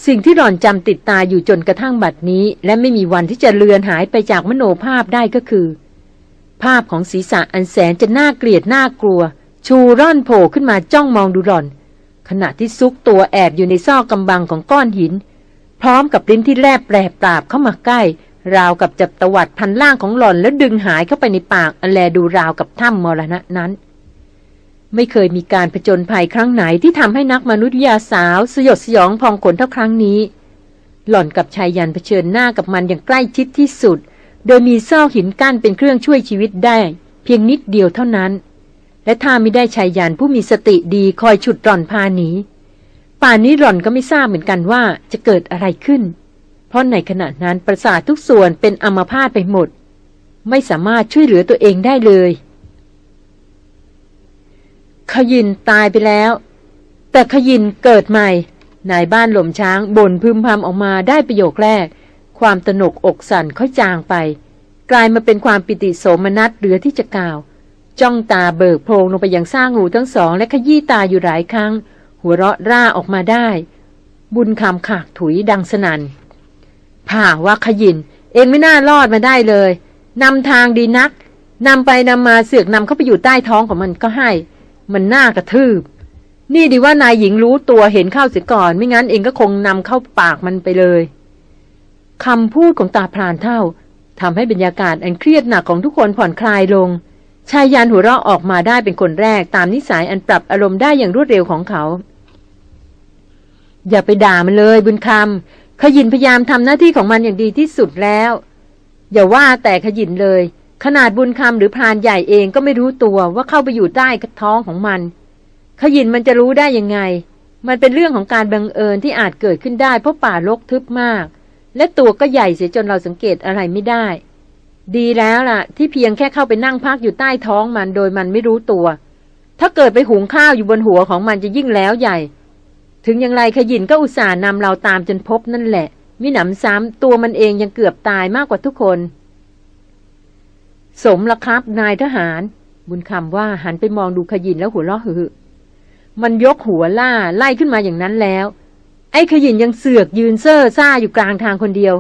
สิ่งที่หล่อนจำติดตาอยู่จนกระทั่งบัดนี้ และไม่มีวันที่จะเลือนหายไปจากมโนภาพได้ก็คือ ภาพของศีรษะอันแสนจะน่าเกลียดน่ากลัว ชูร่อนโผล่ขึ้นมาจ้องมองดูหล่อน ขณะที่ซุกตัวแอบอยู่ในซอกกำบังของก้อนหิน พร้อมกับลิ้นที่แลบแปรปราบเข้ามาใกล้ ราวกับจับตวัดพันล่างของหล่อนแล้วดึงหายเข้าไปในปากอันแลดูราวกับถ้ำมรณะนั้น ไม่เคยมีการผจญภัยครั้งไหนที่ทำให้นักมนุษยาสาว สยดสยองพองขนเท่าครั้งนี้ หล่อนกับชายยันเผชิญหน้ากับมันอย่างใกล้ชิดที่สุด โดยมีซอกหินกั้นเป็นเครื่องช่วยชีวิตได้ เพียงนิดเดียวเท่านั้น และถ้าไม่ได้ชายยันผู้มีสติดีคอยฉุดร่อนพาหนี ป่านนี้ร่อนก็ไม่ทราบเหมือนกันว่าจะเกิดอะไรขึ้น เพราะในขณะนั้นประสาททุกส่วนเป็นอัมพาตไปหมด ไม่สามารถช่วยเหลือตัวเองได้เลยขยินตายไปแล้ว แต่ขยินเกิดใหม่ นายบ้านหล่มช้างบ่นพึมพำออกมาได้ประโยคแรก ความตนกอกสั่นค่อยจางไป กลายมาเป็นความปิติโสมนัสเหลือที่จะกล่าว จ้องตาเบิกโพรงลงไปยังสร้างหูทั้งสอง และขยี้ตาอยู่หลายครั้ง หัวเราะร่าออกมาได้ บุญคำขากถุยดังสนัน่นผ่าว่าขยิน เองไม่น่ารอดมาได้เลยนำทางดีนักนำไปนำมาเสือกนำเข้าไปอยู่ใต้ท้องของมันก็ให้ มันน่ากระทืบ นี่ดีว่านายหญิงรู้ตัวเห็นเข้าเสียก่อน ไม่งั้นเองก็คงนำเข้าปากมันไปเลยคำพูดของตาพรานเท่าทำให้บรรยากาศอันเครียดหนักของทุกคนผ่อนคลายลง ชายยานหัวเราะออกมาได้เป็นคนแรกตามนิสัยอันปรับอารมณ์ได้อย่างรวดเร็วของเขา อย่าไปด่ามันเลยบุญคำขยินพยายามทำหน้าที่ของมันอย่างดีที่สุดแล้ว อย่าว่าแต่ขยินเลย ขนาดบุญคำหรือพรานใหญ่เองก็ไม่รู้ตัวว่าเข้าไปอยู่ใต้กระท้องของมัน ขยินมันจะรู้ได้ยังไง มันเป็นเรื่องของการบังเอิญที่อาจเกิดขึ้นได้เพราะป่ารกทึบมาก และตัวก็ใหญ่เสียจนเราสังเกตอะไรไม่ได้ ดีแล้วล่ะ ที่เพียงแค่เข้าไปนั่งพักอยู่ใต้ท้องมันโดยมันไม่รู้ตัว ถ้าเกิดไปหุงข้าวอยู่บนหัวของมันจะยิ่งแล้วใหญ่ ถึงอย่างไรขยินก็อุตส่าห์นำเราตามจนพบนั่นแหละ มิหนำซ้ำตัวมันเองยังเกือบตายมากกว่าทุกคน สมละครับนายทหาร บุญคำว่าหันไปมองดูขยินแล้วหัวเราะหึมันยกหัวล่าไล่ขึ้นมาอย่างนั้นแล้ว ไอ้ขยินยังเสือกยืนเซ่อซ่าอยู่กลางทางคนเดียว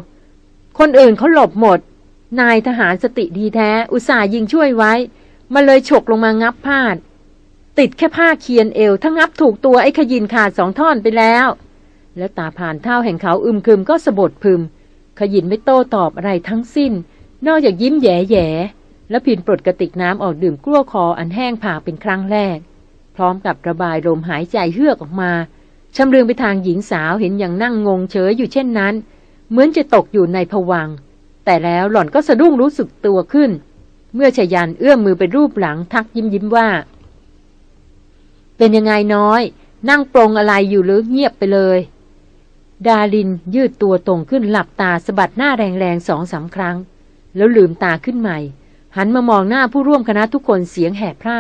คนอื่นเขาหลบหมด นายทหารสติดีแท้ อุตส่าห์ยิงช่วยไว้มันเลยฉกลงมางับพาด ติดแค่ผ้าเคียนเอว ถ้างับถูกตัวไอ้ขยินขาดสองท่อนไปแล้ว แล้วตาผ่านเท่าแห่งเขาอึมครึมก็สะบดพึม ขยินไม่โต้ตอบอะไรทั้งสิ้น นอกจากยิ้มแย่แย่ๆแล้วพินปลดกระติกน้ำออกดื่มกลั้วคออันแห้งผากเป็นครั้งแรก พร้อมกับระบายลมหายใจเฮือกออกมาชำเลืองไปทางหญิงสาวเห็นอย่างนั่งงงเฉยอยู่เช่นนั้น เหมือนจะตกอยู่ในผวัง แต่แล้วหล่อนก็สะดุ้งรู้สึกตัวขึ้น เมื่อชยันเอื้อมมือไปรูปหลังทักยิ้มยิ้มว่า เป็นยังไงน้อย นั่งปรงอะไรอยู่หรือเงียบไปเลย ดาลินยืดตัวตรงขึ้นหลับตาสะบัดหน้าแรงๆสองสาครั้ง แล้วลืมตาขึ้นใหม่ หันมามองหน้าผู้ร่วมคณะทุกคนเสียงแหบพร่า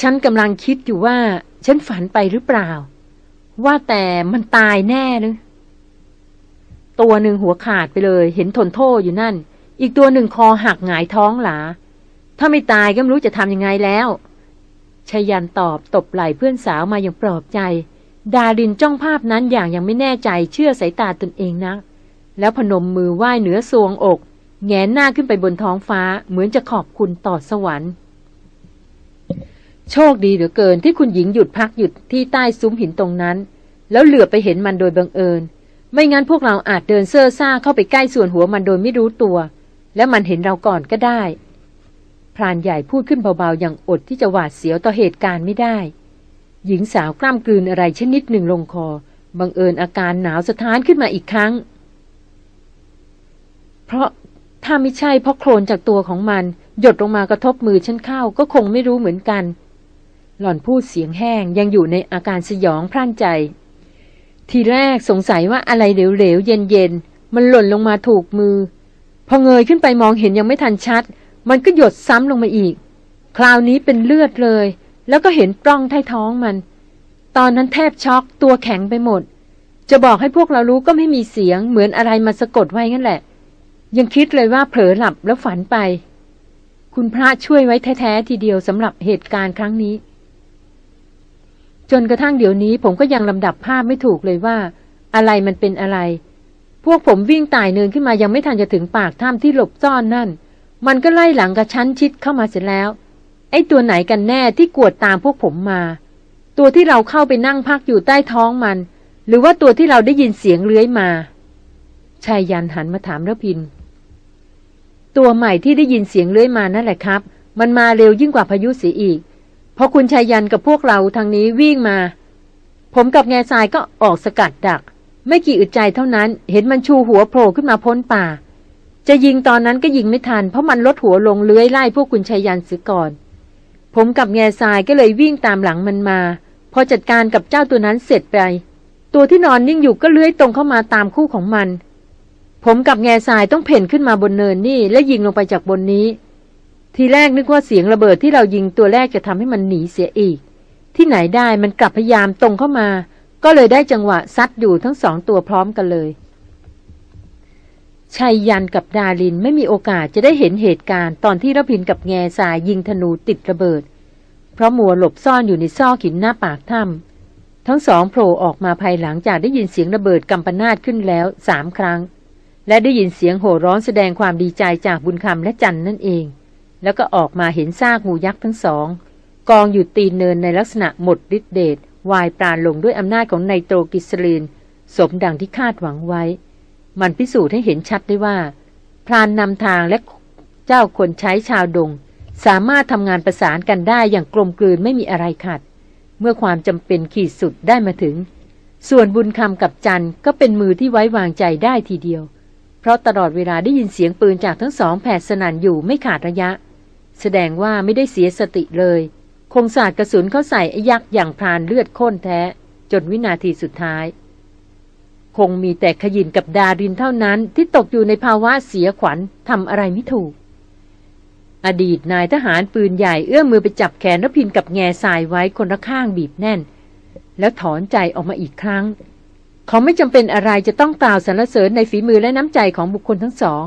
ฉันกำลังคิดอยู่ว่า ฉันฝันไปหรือเปล่า ว่าแต่มันตายแน่หรือ ตัวหนึ่งหัวขาดไปเลย เห็นทนโทษอยู่นั่น อีกตัวหนึ่งคอหักหงายท้องหลา ถ้าไม่ตายก็ไม่รู้จะทำยังไงแล้วชยันตอบตบไหล่เพื่อนสาวมาอย่างปลอบใจ ดารินจ้องภาพนั้นอย่างยังไม่แน่ใจเชื่อสายตาตนเองนะแล้วพนมมือไหว้เหนือสวงอก แงนหน้าขึ้นไปบนท้องฟ้าเหมือนจะขอบคุณต่อสวรรค์ โชคดีเหลือเกินที่คุณหญิงหยุดพักหยุดที่ใต้ซุ้มหินตรงนั้น แล้วเหลือไปเห็นมันโดยบังเอิญ ไม่งั้นพวกเราอาจเดินเซ่อซ่าเข้าไปใกล้ส่วนหัวมันโดยไม่รู้ตัว และมันเห็นเราก่อนก็ได้ พรานใหญ่พูดขึ้นเบาๆ อย่างอดที่จะหวาดเสียวต่อเหตุการณ์ไม่ได้ หญิงสาวกล้ามกลืนอะไรชนิดหนึ่งลงคอ บังเอิญอาการหนาวสะท้านขึ้นมาอีกครั้ง เพราะถ้าไม่ใช่เพราะโคลนจากตัวของมัน หยดลงมากระทบมือฉันเข้าก็คงไม่รู้เหมือนกัน หล่อนพูดเสียงแห้งยังอยู่ในอาการสยองพร่านใจ ทีแรกสงสัยว่าอะไรเหลวๆ เย็นๆ มันหล่นลงมาถูกมือ พอเงยขึ้นไปมองเห็นยังไม่ทันชัด มันก็หยดซ้ำลงมาอีก คราวนี้เป็นเลือดเลย แล้วก็เห็นปล้องใต้ท้องมัน ตอนนั้นแทบช็อกตัวแข็งไปหมด จะบอกให้พวกเรารู้ก็ไม่มีเสียง เหมือนอะไรมาสะกดไว้งั้นแหละ ยังคิดเลยว่าเผลอหลับแล้วฝันไป คุณพระช่วยไว้แท้ๆทีเดียวสำหรับเหตุการณ์ครั้งนี้ จนกระทั่งเดี๋ยวนี้ผมก็ยังลำดับภาพไม่ถูกเลยว่า อะไรมันเป็นอะไร พวกผมวิ่งไต่เนินขึ้นมายังไม่ทันจะถึงปากถ้ำที่หลบซ่อนนั่น มันก็ไล่หลังกระชั้นชิดเข้ามาเสร็จแล้ว ไอ้ตัวไหนกันแน่ที่กวดตามพวกผมมา ตัวที่เราเข้าไปนั่งพักอยู่ใต้ท้องมัน หรือว่าตัวที่เราได้ยินเสียงเลื้อยมาชายยันหันมาถามระพิน ตัวใหม่ที่ได้ยินเสียงเลื้อยมานั่นแหละครับ มันมาเร็วยิ่งกว่าพายุเสียอีก พอคุณชายยันกับพวกเราทางนี้วิ่งมา ผมกับแง่ทรายก็ออกสกัดดัก ไม่กี่อึดใจเท่านั้น เห็นมันชูหัวโผล่ขึ้นมาพ้นป่า จะยิงตอนนั้นก็ยิงไม่ทัน เพราะมันลดหัวลงเลื้อยไล่พวกคุณชายยันเสียก่อน ผมกับแง่ทรายก็เลยวิ่งตามหลังมันมา พอจัดการกับเจ้าตัวนั้นเสร็จไป ตัวที่นอนนิ่งอยู่ก็เลื้อยตรงเข้ามาตามคู่ของมัน ผมกับแง่ทรายต้องเพ่นขึ้นมาบนเนินนี่และยิงลงไปจากบนนี้ ทีแรกนึกว่าเสียงระเบิดที่เรายิงตัวแรกจะทำให้มันหนีเสียอีก ที่ไหนได้มันกลับพยายามตรงเข้ามา ก็เลยได้จังหวะซัดอยู่ทั้งสองตัวพร้อมกันเลยชัยยันกับดาลินไม่มีโอกาสจะได้เห็นเหตุการณ์ตอนที่ระพินกับแง่สายยิงธนูติดระเบิด เพราะมัวหลบซ่อนอยู่ในซอกหินหน้าปากถ้ำทั้งสองโผล่ออกมาภายหลังจากได้ยินเสียงระเบิดกำปนาตขึ้นแล้วสามครั้ง และได้ยินเสียงโห่ร้องแสดงความดีใจจากบุญคำและจันนั่นเอง แล้วก็ออกมาเห็นซากงูยักษ์ทั้งสอง กองอยู่ตีนเนินในลักษณะหมดฤทธิ์เดชวายปราณลงด้วยอำนาจของไนโตรกิสลีน สมดังที่คาดหวังไว้ มันพิสูจน์ให้เห็นชัดได้ว่า พรานนำทางและเจ้าคนใช้ชาวดง สามารถทำงานประสานกันได้อย่างกลมกลืนไม่มีอะไรขัด เมื่อความจำเป็นขีดสุดได้มาถึง ส่วนบุญคำกับจันก็เป็นมือที่ไว้วางใจได้ทีเดียว เพราะตลอดเวลาได้ยินเสียงปืนจากทั้งสองแผดสนั่นอยู่ไม่ขาดระยะ แสดงว่าไม่ได้เสียสติเลย คงสาดกระสุนเข้าใส่ไอ้ยักษ์อย่างพรานเลือดข้นแท้ จนวินาทีสุดท้าย คงมีแต่ขยินกับดารินเท่านั้นที่ตกอยู่ในภาวะเสียขวัญทำอะไรไม่ถูก อดีตนายทหารปืนใหญ่เอื้อมมือไปจับแขนรพินกับแง่ทรายไว้คนละข้างบีบแน่น แล้วถอนใจออกมาอีกครั้ง เขาไม่จำเป็นอะไรจะต้องกล่าวสรรเสริญในฝีมือและน้ำใจของบุคคลทั้งสอง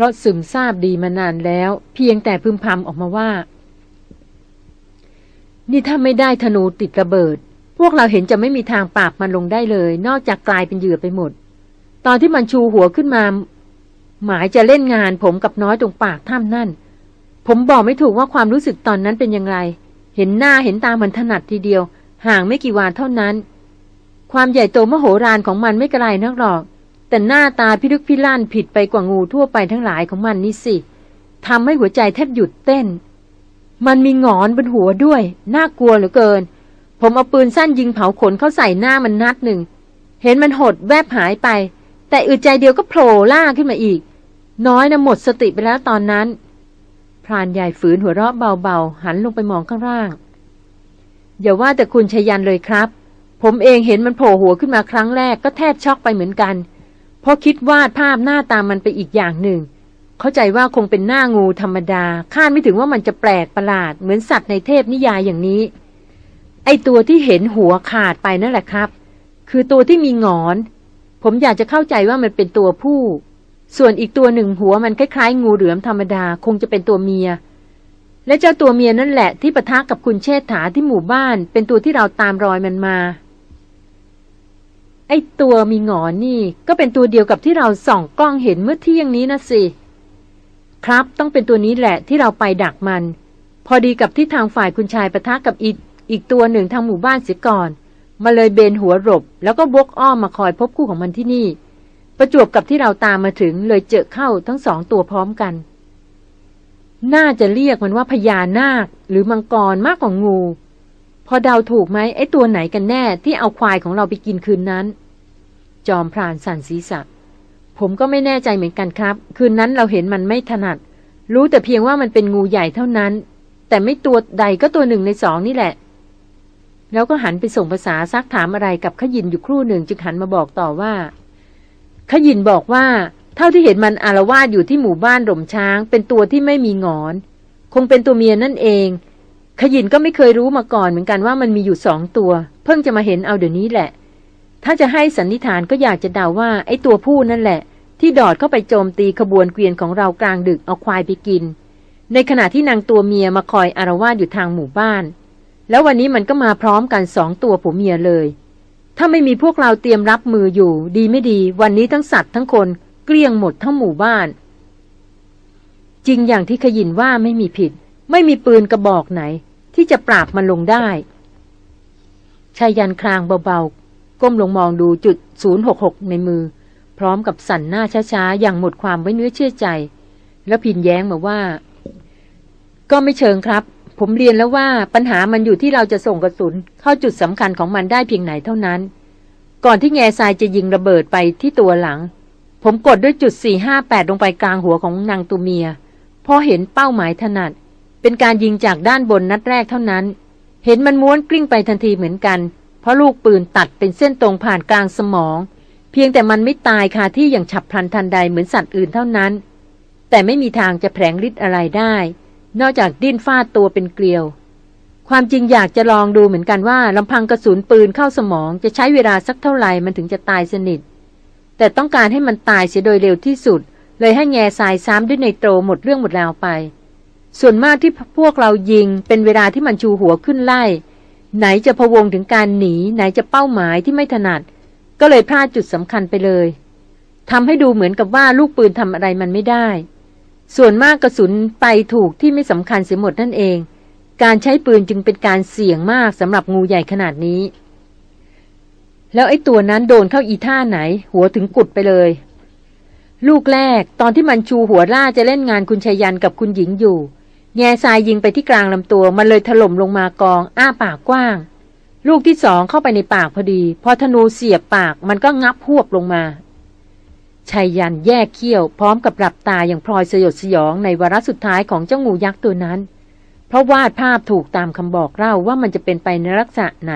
ราะซึมซาบดีมานานแล้ว เพียงแต่พึมพำออกมาว่า นี่ถ้าไม่ได้ธนูติดระเบิด พวกเราเห็นจะไม่มีทางปราบมันลงได้เลย นอกจากกลายเป็นเหยื่อไปหมด ตอนที่มันชูหัวขึ้นมา หมายจะเล่นงานผมกับน้อยตรงปากถ้ำนั่น ผมบอกไม่ถูกว่าความรู้สึกตอนนั้นเป็นยังไงเห็นหน้าเห็นตามันถนัดทีเดียว ห่างไม่กี่วานเท่านั้น ความใหญ่โตมโหฬารของมันไม่ไกลนักหรอก แต่หน้าตาพิลึกพิลั่นผิดไปกว่างูทั่วไปทั้งหลายของมันนี่สิทำให้หัวใจแทบหยุดเต้น มันมีงอนบนหัวด้วย น่ากลัวเหลือเกิน ผมเอาปืนสั้นยิงเผาขนเข้าใส่หน้ามันนัดหนึ่ง เห็นมันหดแวบหายไป แต่อึดใจเดียวก็โผล่ล่าขึ้นมาอีก น้อยนะหมดสติไปแล้วตอนนั้น พรานใหญ่ฝืนหัวเราะเบาๆ หันลงไปมองข้างล่าง อย่าว่าแต่คุณชยันเลยครับ ผมเองเห็นมันโผล่หัวขึ้นมาครั้งแรกก็แทบช็อกไปเหมือนกัน เพราะคิดวาดภาพหน้าตามมันไปอีกอย่างหนึ่ง เข้าใจว่าคงเป็นหน้างูธรรมดา คาดไม่ถึงว่ามันจะแปลกประหลาด เหมือนสัตว์ในเทพนิยายอย่างนี้ ไอตัวที่เห็นหัวขาดไปนั่นแหละครับ คือตัวที่มีงอน ผมอยากจะเข้าใจว่ามันเป็นตัวผู้ ส่วนอีกตัวหนึ่งหัวมันคล้ายๆ งูเหลือมธรรมดาคงจะเป็นตัวเมีย และเจ้าตัวเมียนั่นแหละที่ปะทะกับคุณเชษฐาที่หมู่บ้าน เป็นตัวที่เราตามรอยมันมา ไอ้ตัวมีหงอนนี่ ก็เป็นตัวเดียวกับที่เราส่องกล้องเห็นเมื่อเที่ยงนี้นะสิ ครับต้องเป็นตัวนี้แหละที่เราไปดักมัน พอดีกับที่ทางฝ่ายคุณชายประทะกับอีกอีกตัวหนึ่งทางหมู่บ้านเสียก่อน มาเลยเบนหัวหลบแล้วก็บกอ้อมมาคอยพบคู่ของมันที่นี่ ประจวบกับที่เราตามมาถึงเลยเจอเข้าทั้งสองตัวพร้อมกัน น่าจะเรียกมันว่าพญานาคหรือมังกรมากกว่างู พอเดาถูกไหมไอ้ตัวไหนกันแน่ที่เอาควายของเราไปกินคืนนั้น จอมพรานสั่นศีรษะ ผมก็ไม่แน่ใจเหมือนกันครับ คืนนั้นเราเห็นมันไม่ถนัด รู้แต่เพียงว่ามันเป็นงูใหญ่เท่านั้น แต่ไม่ตัวใดก็ตัวหนึ่งในสองนี่แหละ แล้วก็หันไปส่งภาษาซักถามอะไรกับขยินอยู่ครู่หนึ่งจึงหันมาบอกต่อว่า ขยินบอกว่า เท่าที่เห็นมันอารวาสอยู่ที่หมู่บ้านหล่มช้าง เป็นตัวที่ไม่มีงอน คงเป็นตัวเมียนั่นเอง ขยินก็ไม่เคยรู้มาก่อนเหมือนกันว่ามันมีอยู่สองตัว เพิ่งจะมาเห็นเอาเดี๋ยวนี้แหละ ถ้าจะให้สันนิษฐานก็อยากจะเดาว่าไอ้ตัวผู้นั่นแหละ ที่ดอดเข้าไปโจมตีขบวนเกวียนของเรากลางดึกเอาควายไปกิน ในขณะที่นางตัวเมียมาคอยอารวาสอยู่ทางหมู่บ้าน แล้ววันนี้มันก็มาพร้อมกันสองตัวผัวเมียเลย ถ้าไม่มีพวกเราเตรียมรับมืออยู่ ดีไม่ดี วันนี้ทั้งสัตว์ทั้งคนเกลี้ยงหมดทั้งหมู่บ้าน จริงอย่างที่ขยินว่าไม่มีผิด ไม่มีปืนกระบอกไหน ที่จะปราบมันลงได้ชายันคลางเบาๆ ก้มลงมองดูจุด 066 ในมือ พร้อมกับสั่นหน้าช้าๆ อย่างหมดความไว้เนื้อเชื่อใจ แล้วพินแย้งมาว่า ก็ไม่เชิงครับ ผมเรียนแล้วว่าปัญหามันอยู่ที่เราจะส่งกระสุน เข้าจุดสำคัญของมันได้เพียงไหนเท่านั้น ก่อนที่แง่ทรายจะยิงระเบิดไปที่ตัวหลัง ผมกดด้วยจุด 458 ลงไปกลางหัวของนางตูเมีย พอเห็นเป้าหมายถนัด เป็นการยิงจากด้านบนนัดแรกเท่านั้น เห็นมันม้วนกลิ้งไปทันทีเหมือนกัน เพราะลูกปืนตัดเป็นเส้นตรงผ่านกลางสมอง เพียงแต่มันไม่ตายคาที่อย่างฉับพลันทันใดเหมือนสัตว์อื่นเท่านั้น แต่ไม่มีทางจะแผลงฤทธิ์อะไรได้ นอกจากดิ้นฟาดตัวเป็นเกลียว ความจริงอยากจะลองดูเหมือนกันว่าลำพังกระสุนปืนเข้าสมองจะใช้เวลาสักเท่าไหร่มันถึงจะตายสนิท แต่ต้องการให้มันตายเสียโดยเร็วที่สุด เลยให้แง่ทรายซ้ำด้วยในโตรหมดเรื่องหมดราวไป ส่วนมากที่พวกเรายิงเป็นเวลาที่มันชูหัวขึ้นไล่ ไหนจะพวงถึงการหนี ไหนจะเป้าหมายที่ไม่ถนัด ก็เลยพลาดจุดสำคัญไปเลยทำให้ดูเหมือนกับว่าลูกปืนทำอะไรมันไม่ได้ ส่วนมากกระสุนไปถูกที่ไม่สำคัญเสียหมดนั่นเอง การใช้ปืนจึงเป็นการเสี่ยงมากสำหรับงูใหญ่ขนาดนี้ แล้วไอ้ตัวนั้นโดนเข้าอีท่าไหน หัวถึงกุดไปเลย ลูกแรกตอนที่มันชูหัวล่าจะเล่นงานคุณชายันกับคุณหญิงอยู่ แง่ทรายยิงไปที่กลางลำตัว มันเลยถล่มลงมากอง อ้าปากกว้าง ลูกที่สองเข้าไปในปากพอดี พอธนูเสียบปากมันก็งับพวกลงมาชายยันแยกเขี้ยวพร้อมกับหลับตาอย่างพลอยสยดสยองในวาระสุดท้ายของเจ้างูยักษ์ตัวนั้น เพราะวาดภาพถูกตามคำบอกเล่าว่ามันจะเป็นไปในลักษณะไหน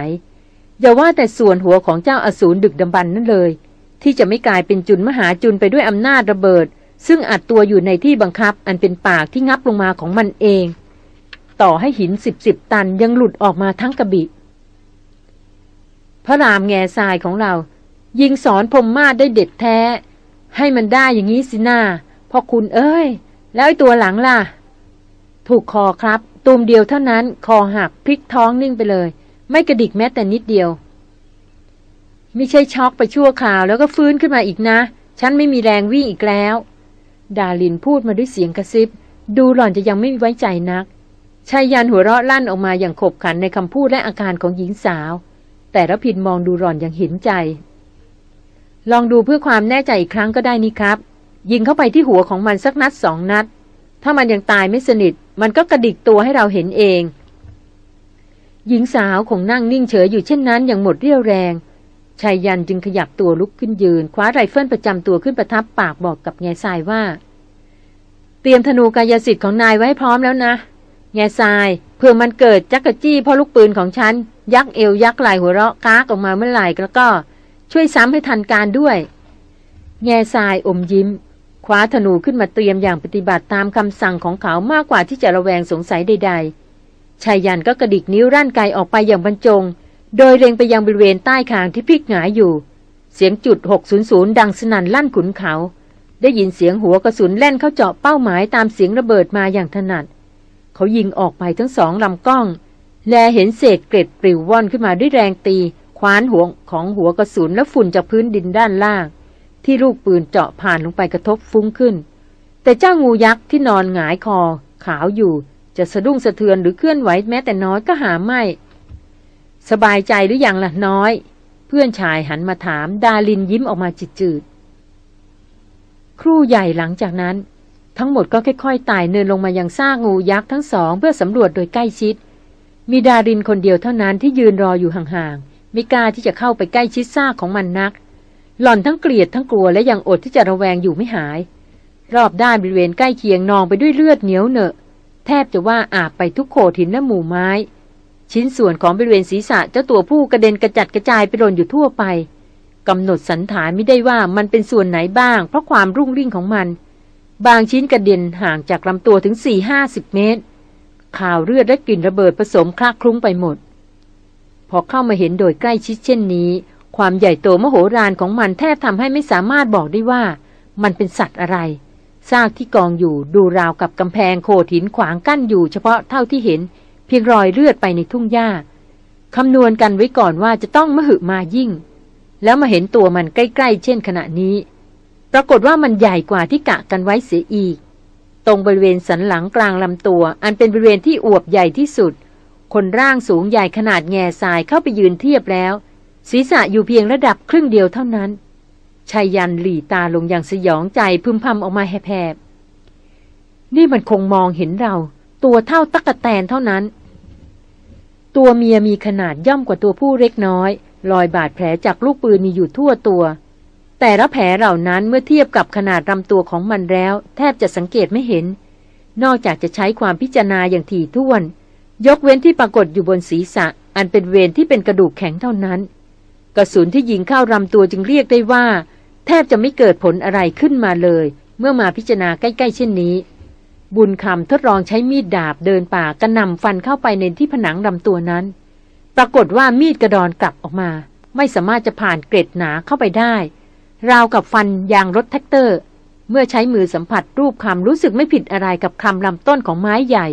อย่าว่าแต่ส่วนหัวของเจ้าอสูรดึกดำบรรนนั่นเลย ที่จะไม่กลายเป็นจุนมหาจุนไปด้วยอำนาจระเบิด ซึ่งอัดตัวอยู่ในที่บังคับอันเป็นปากที่งับลงมาของมันเอง ต่อให้หินสิบสิบตันยังหลุดออกมาทั้งกระบี่พระรามแง่ทรายของเรา ยิงสอนพรมมาได้เด็ดแท้ ให้มันได้อย่างนี้สินาพ่อคุณเอ้ย แล้วไอ้ตัวหลังล่ะ ถูกคอครับ ตูมเดียวเท่านั้น คอหักพลิกท้องนิ่งไปเลย ไม่กระดิกแม้แต่นิดเดียว ไม่ใช่ช็อกไปชั่วคราวแล้วก็ฟื้นขึ้นมาอีกนะ ฉันไม่มีแรงวิ่งอีกแล้ว ดาลินพูดมาด้วยเสียงกระซิบ ดูหล่อนจะยังไม่ไว้ใจนักไชยยันต์หัวเราะลั่นออกมาอย่างขบขันในคำพูดและอาการของหญิงสาว แต่รพินทร์มองดูหล่อนอย่างเห็นใจ ลองดูเพื่อความแน่ใจอีกครั้งก็ได้นี่ครับ ยิงเข้าไปที่หัวของมันสักนัดสองนัด ถ้ามันยังตายไม่สนิท มันก็กระดิกตัวให้เราเห็นเอง หญิงสาวคงนั่งนิ่งเฉยอยู่เช่นนั้นอย่างหมดเรี่ยวแรง ไชยยันต์จึงขยับตัวลุกขึ้นยืน คว้าไรเฟิลประจำตัวขึ้นประทับปากบอกกับแง่ทรายว่า เตรียมธนูกายสิทธิ์ของนายไว้พร้อมแล้วนะ แง่ทรายเพื่อมันเกิดจักกะจี้เพราะลูกปืนของฉัน ยักเอวยักไหลหัวเราะก้ากออกมาเมื่อไหร่แล้วก็ ช่วยซ้ำให้ทันการด้วย แง่ทรายอมยิ้ม คว้าธนูขึ้นมาเตรียมอย่างปฏิบัติตามคำสั่งของเขามากกว่าที่จะระแวงสงสัยใด ๆชายยันก็กระดิกนิ้วร่านไกออกไปอย่างบรรจง โดยเล็งไปยังบริเวณใต้คางที่พลิกหงายอยู่ เสียงจุด 600 ดังสนั่นลั่นขุนเขา ได้ยินเสียงหัวกระสุนแล่นเข้าเจาะเป้าหมายตามเสียงระเบิดมาอย่างถนัด เขายิงออกไปทั้งสองลำกล้อง แลเห็นเศษเกล็ดปลิวว่อนขึ้นมาด้วยแรงตี คว้านหัวของหัวกระสุนและฝุ่นจากพื้นดินด้านล่าง ที่ลูกปืนเจาะผ่านลงไปกระทบฟุ้งขึ้น แต่เจ้างูยักษ์ที่นอนหงายคอ ขาวอยู่ จะสะดุ้งสะเทือนหรือเคลื่อนไหวแม้แต่น้อยก็หาไม่ สบายใจหรืออยังล่ะน้อย เพื่อนชายหันมาถาม ดาลินยิ้มออกมาจืดๆครู่ใหญ่หลังจากนั้น ทั้งหมดก็ค่อยๆไต่เนินลงมายังซากงูยักษ์ทั้งสอง เพื่อสำรวจโดยใกล้ชิด มีดารินคนเดียวเท่านั้นที่ยืนรออยู่ห่างๆไม่กล้าที่จะเข้าไปใกล้ชิดซากของมันนัก หล่อนทั้งเกลียดทั้งกลัวและยังอดที่จะระแวงอยู่ไม่หาย รอบด้านบริเวณใกล้เคียงนองไปด้วยเลือดเหนียวเหนอะ แทบจะว่าอาบไปทุกโขดหินและหมู่ไม้ ชิ้นส่วนของบริเวณศีรษะเจ้าตัวผู้กระเด็นกระจัดกระจายไปหล่นอยู่ทั่วไปกำหนดสันฐานไม่ได้ว่ามันเป็นส่วนไหนบ้าง เพราะความรุ่งริ่งของมัน บางชิ้นกระเด็นห่างจากลำตัวถึงสี่ห้าสิบเมตรข่าวเลือดและกลิ่นระเบิดผสมคลาคลุ้งไปหมด พอเข้ามาเห็นโดยใกล้ชิดเช่นนี้ ความใหญ่โตมโหฬารของมันแทบทำให้ไม่สามารถบอกได้ว่า มันเป็นสัตว์อะไรซากที่กองอยู่ดูราวกับกำแพงโขดหินขวางกั้นอยู่เฉพาะเท่าที่เห็น เพียงรอยเลือดไปในทุ่งหญ้าคำนวณกันไว้ก่อนว่าจะต้องมหึมายิ่ง แล้วมาเห็นตัวมันใกล้ ๆ เช่นขณะนี้ ปรากฏว่ามันใหญ่กว่าที่กะกันไว้เสียอีก ตรงบริเวณสันหลังกลางลำตัว อันเป็นบริเวณที่อวบใหญ่ที่สุด คนร่างสูงใหญ่ขนาดแง่ทรายเข้าไปยืนเทียบแล้ว ศีรษะอยู่เพียงระดับครึ่งเดียวเท่านั้นชายยันหลีตาลงอย่างสยองใจพึมพำออกมาแหบๆนี่มันคงมองเห็นเรา ตัวเท่าตักะแตนเท่านั้น ตัวเมียมีขนาดย่อมกว่าตัวผู้เล็กน้อย รอยบาดแผลจากลูกปืนมีอยู่ทั่วตัว แต่ละแผลเหล่านั้นเมื่อเทียบกับขนาดลำตัวของมันแล้ว แทบจะสังเกตไม่เห็น นอกจากจะใช้ความพิจารณาอย่างถี่ถ้วน ยกเว้นที่ปรากฏอยู่บนศีรษะ อันเป็นบริเวณที่เป็นกระดูกแข็งเท่านั้น กระสุนที่ยิงเข้าลำตัวจึงเรียกได้ว่า แทบจะไม่เกิดผลอะไรขึ้นมาเลย เมื่อมาพิจารณาใกล้ๆเช่นนี้ บุญคำทดลองใช้มีดดาบเดินป่ากระหน่ำฟันเข้าไปในที่ผนังลำตัวนั้น ปรากฏว่ามีดกระดอนกลับออกมา ไม่สามารถจะผ่านเกล็ดหนาเข้าไปได้ ราวกับฟันยางรถแทรกเตอร์ เมื่อใช้มือสัมผัสลูบคลำรู้สึกไม่ผิดอะไรกับคลำลำต้นของไม้ใหญ่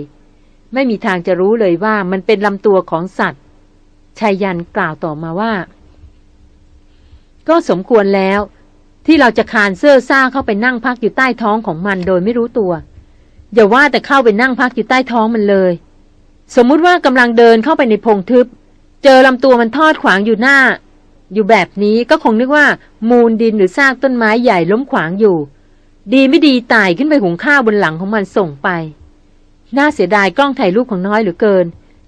ไม่มีทางจะรู้เลยว่ามันเป็นลำตัวของสัตว์ชายยันกล่าวต่อมาว่า ก็สมควรแล้ว ที่เราจะคานเสื้อซ่าเข้าไปนั่งพักอยู่ใต้ท้องของมันโดยไม่รู้ตัว อย่าว่าแต่เข้าไปนั่งพักอยู่ใต้ท้องมันเลย สมมุติว่ากำลังเดินเข้าไปในพงทึบ เจอลำตัวมันทอดขวางอยู่หน้า อยู่แบบนี้ก็คงนึกว่า มูลดินหรือซากต้นไม้ใหญ่ล้มขวางอยู่ ดีไม่ดีตายขึ้นไปหุงข้าวบนหลังของมันส่งไป น่าเสียดายกล้องถ่ายรูปของน้อยเหลือเกิน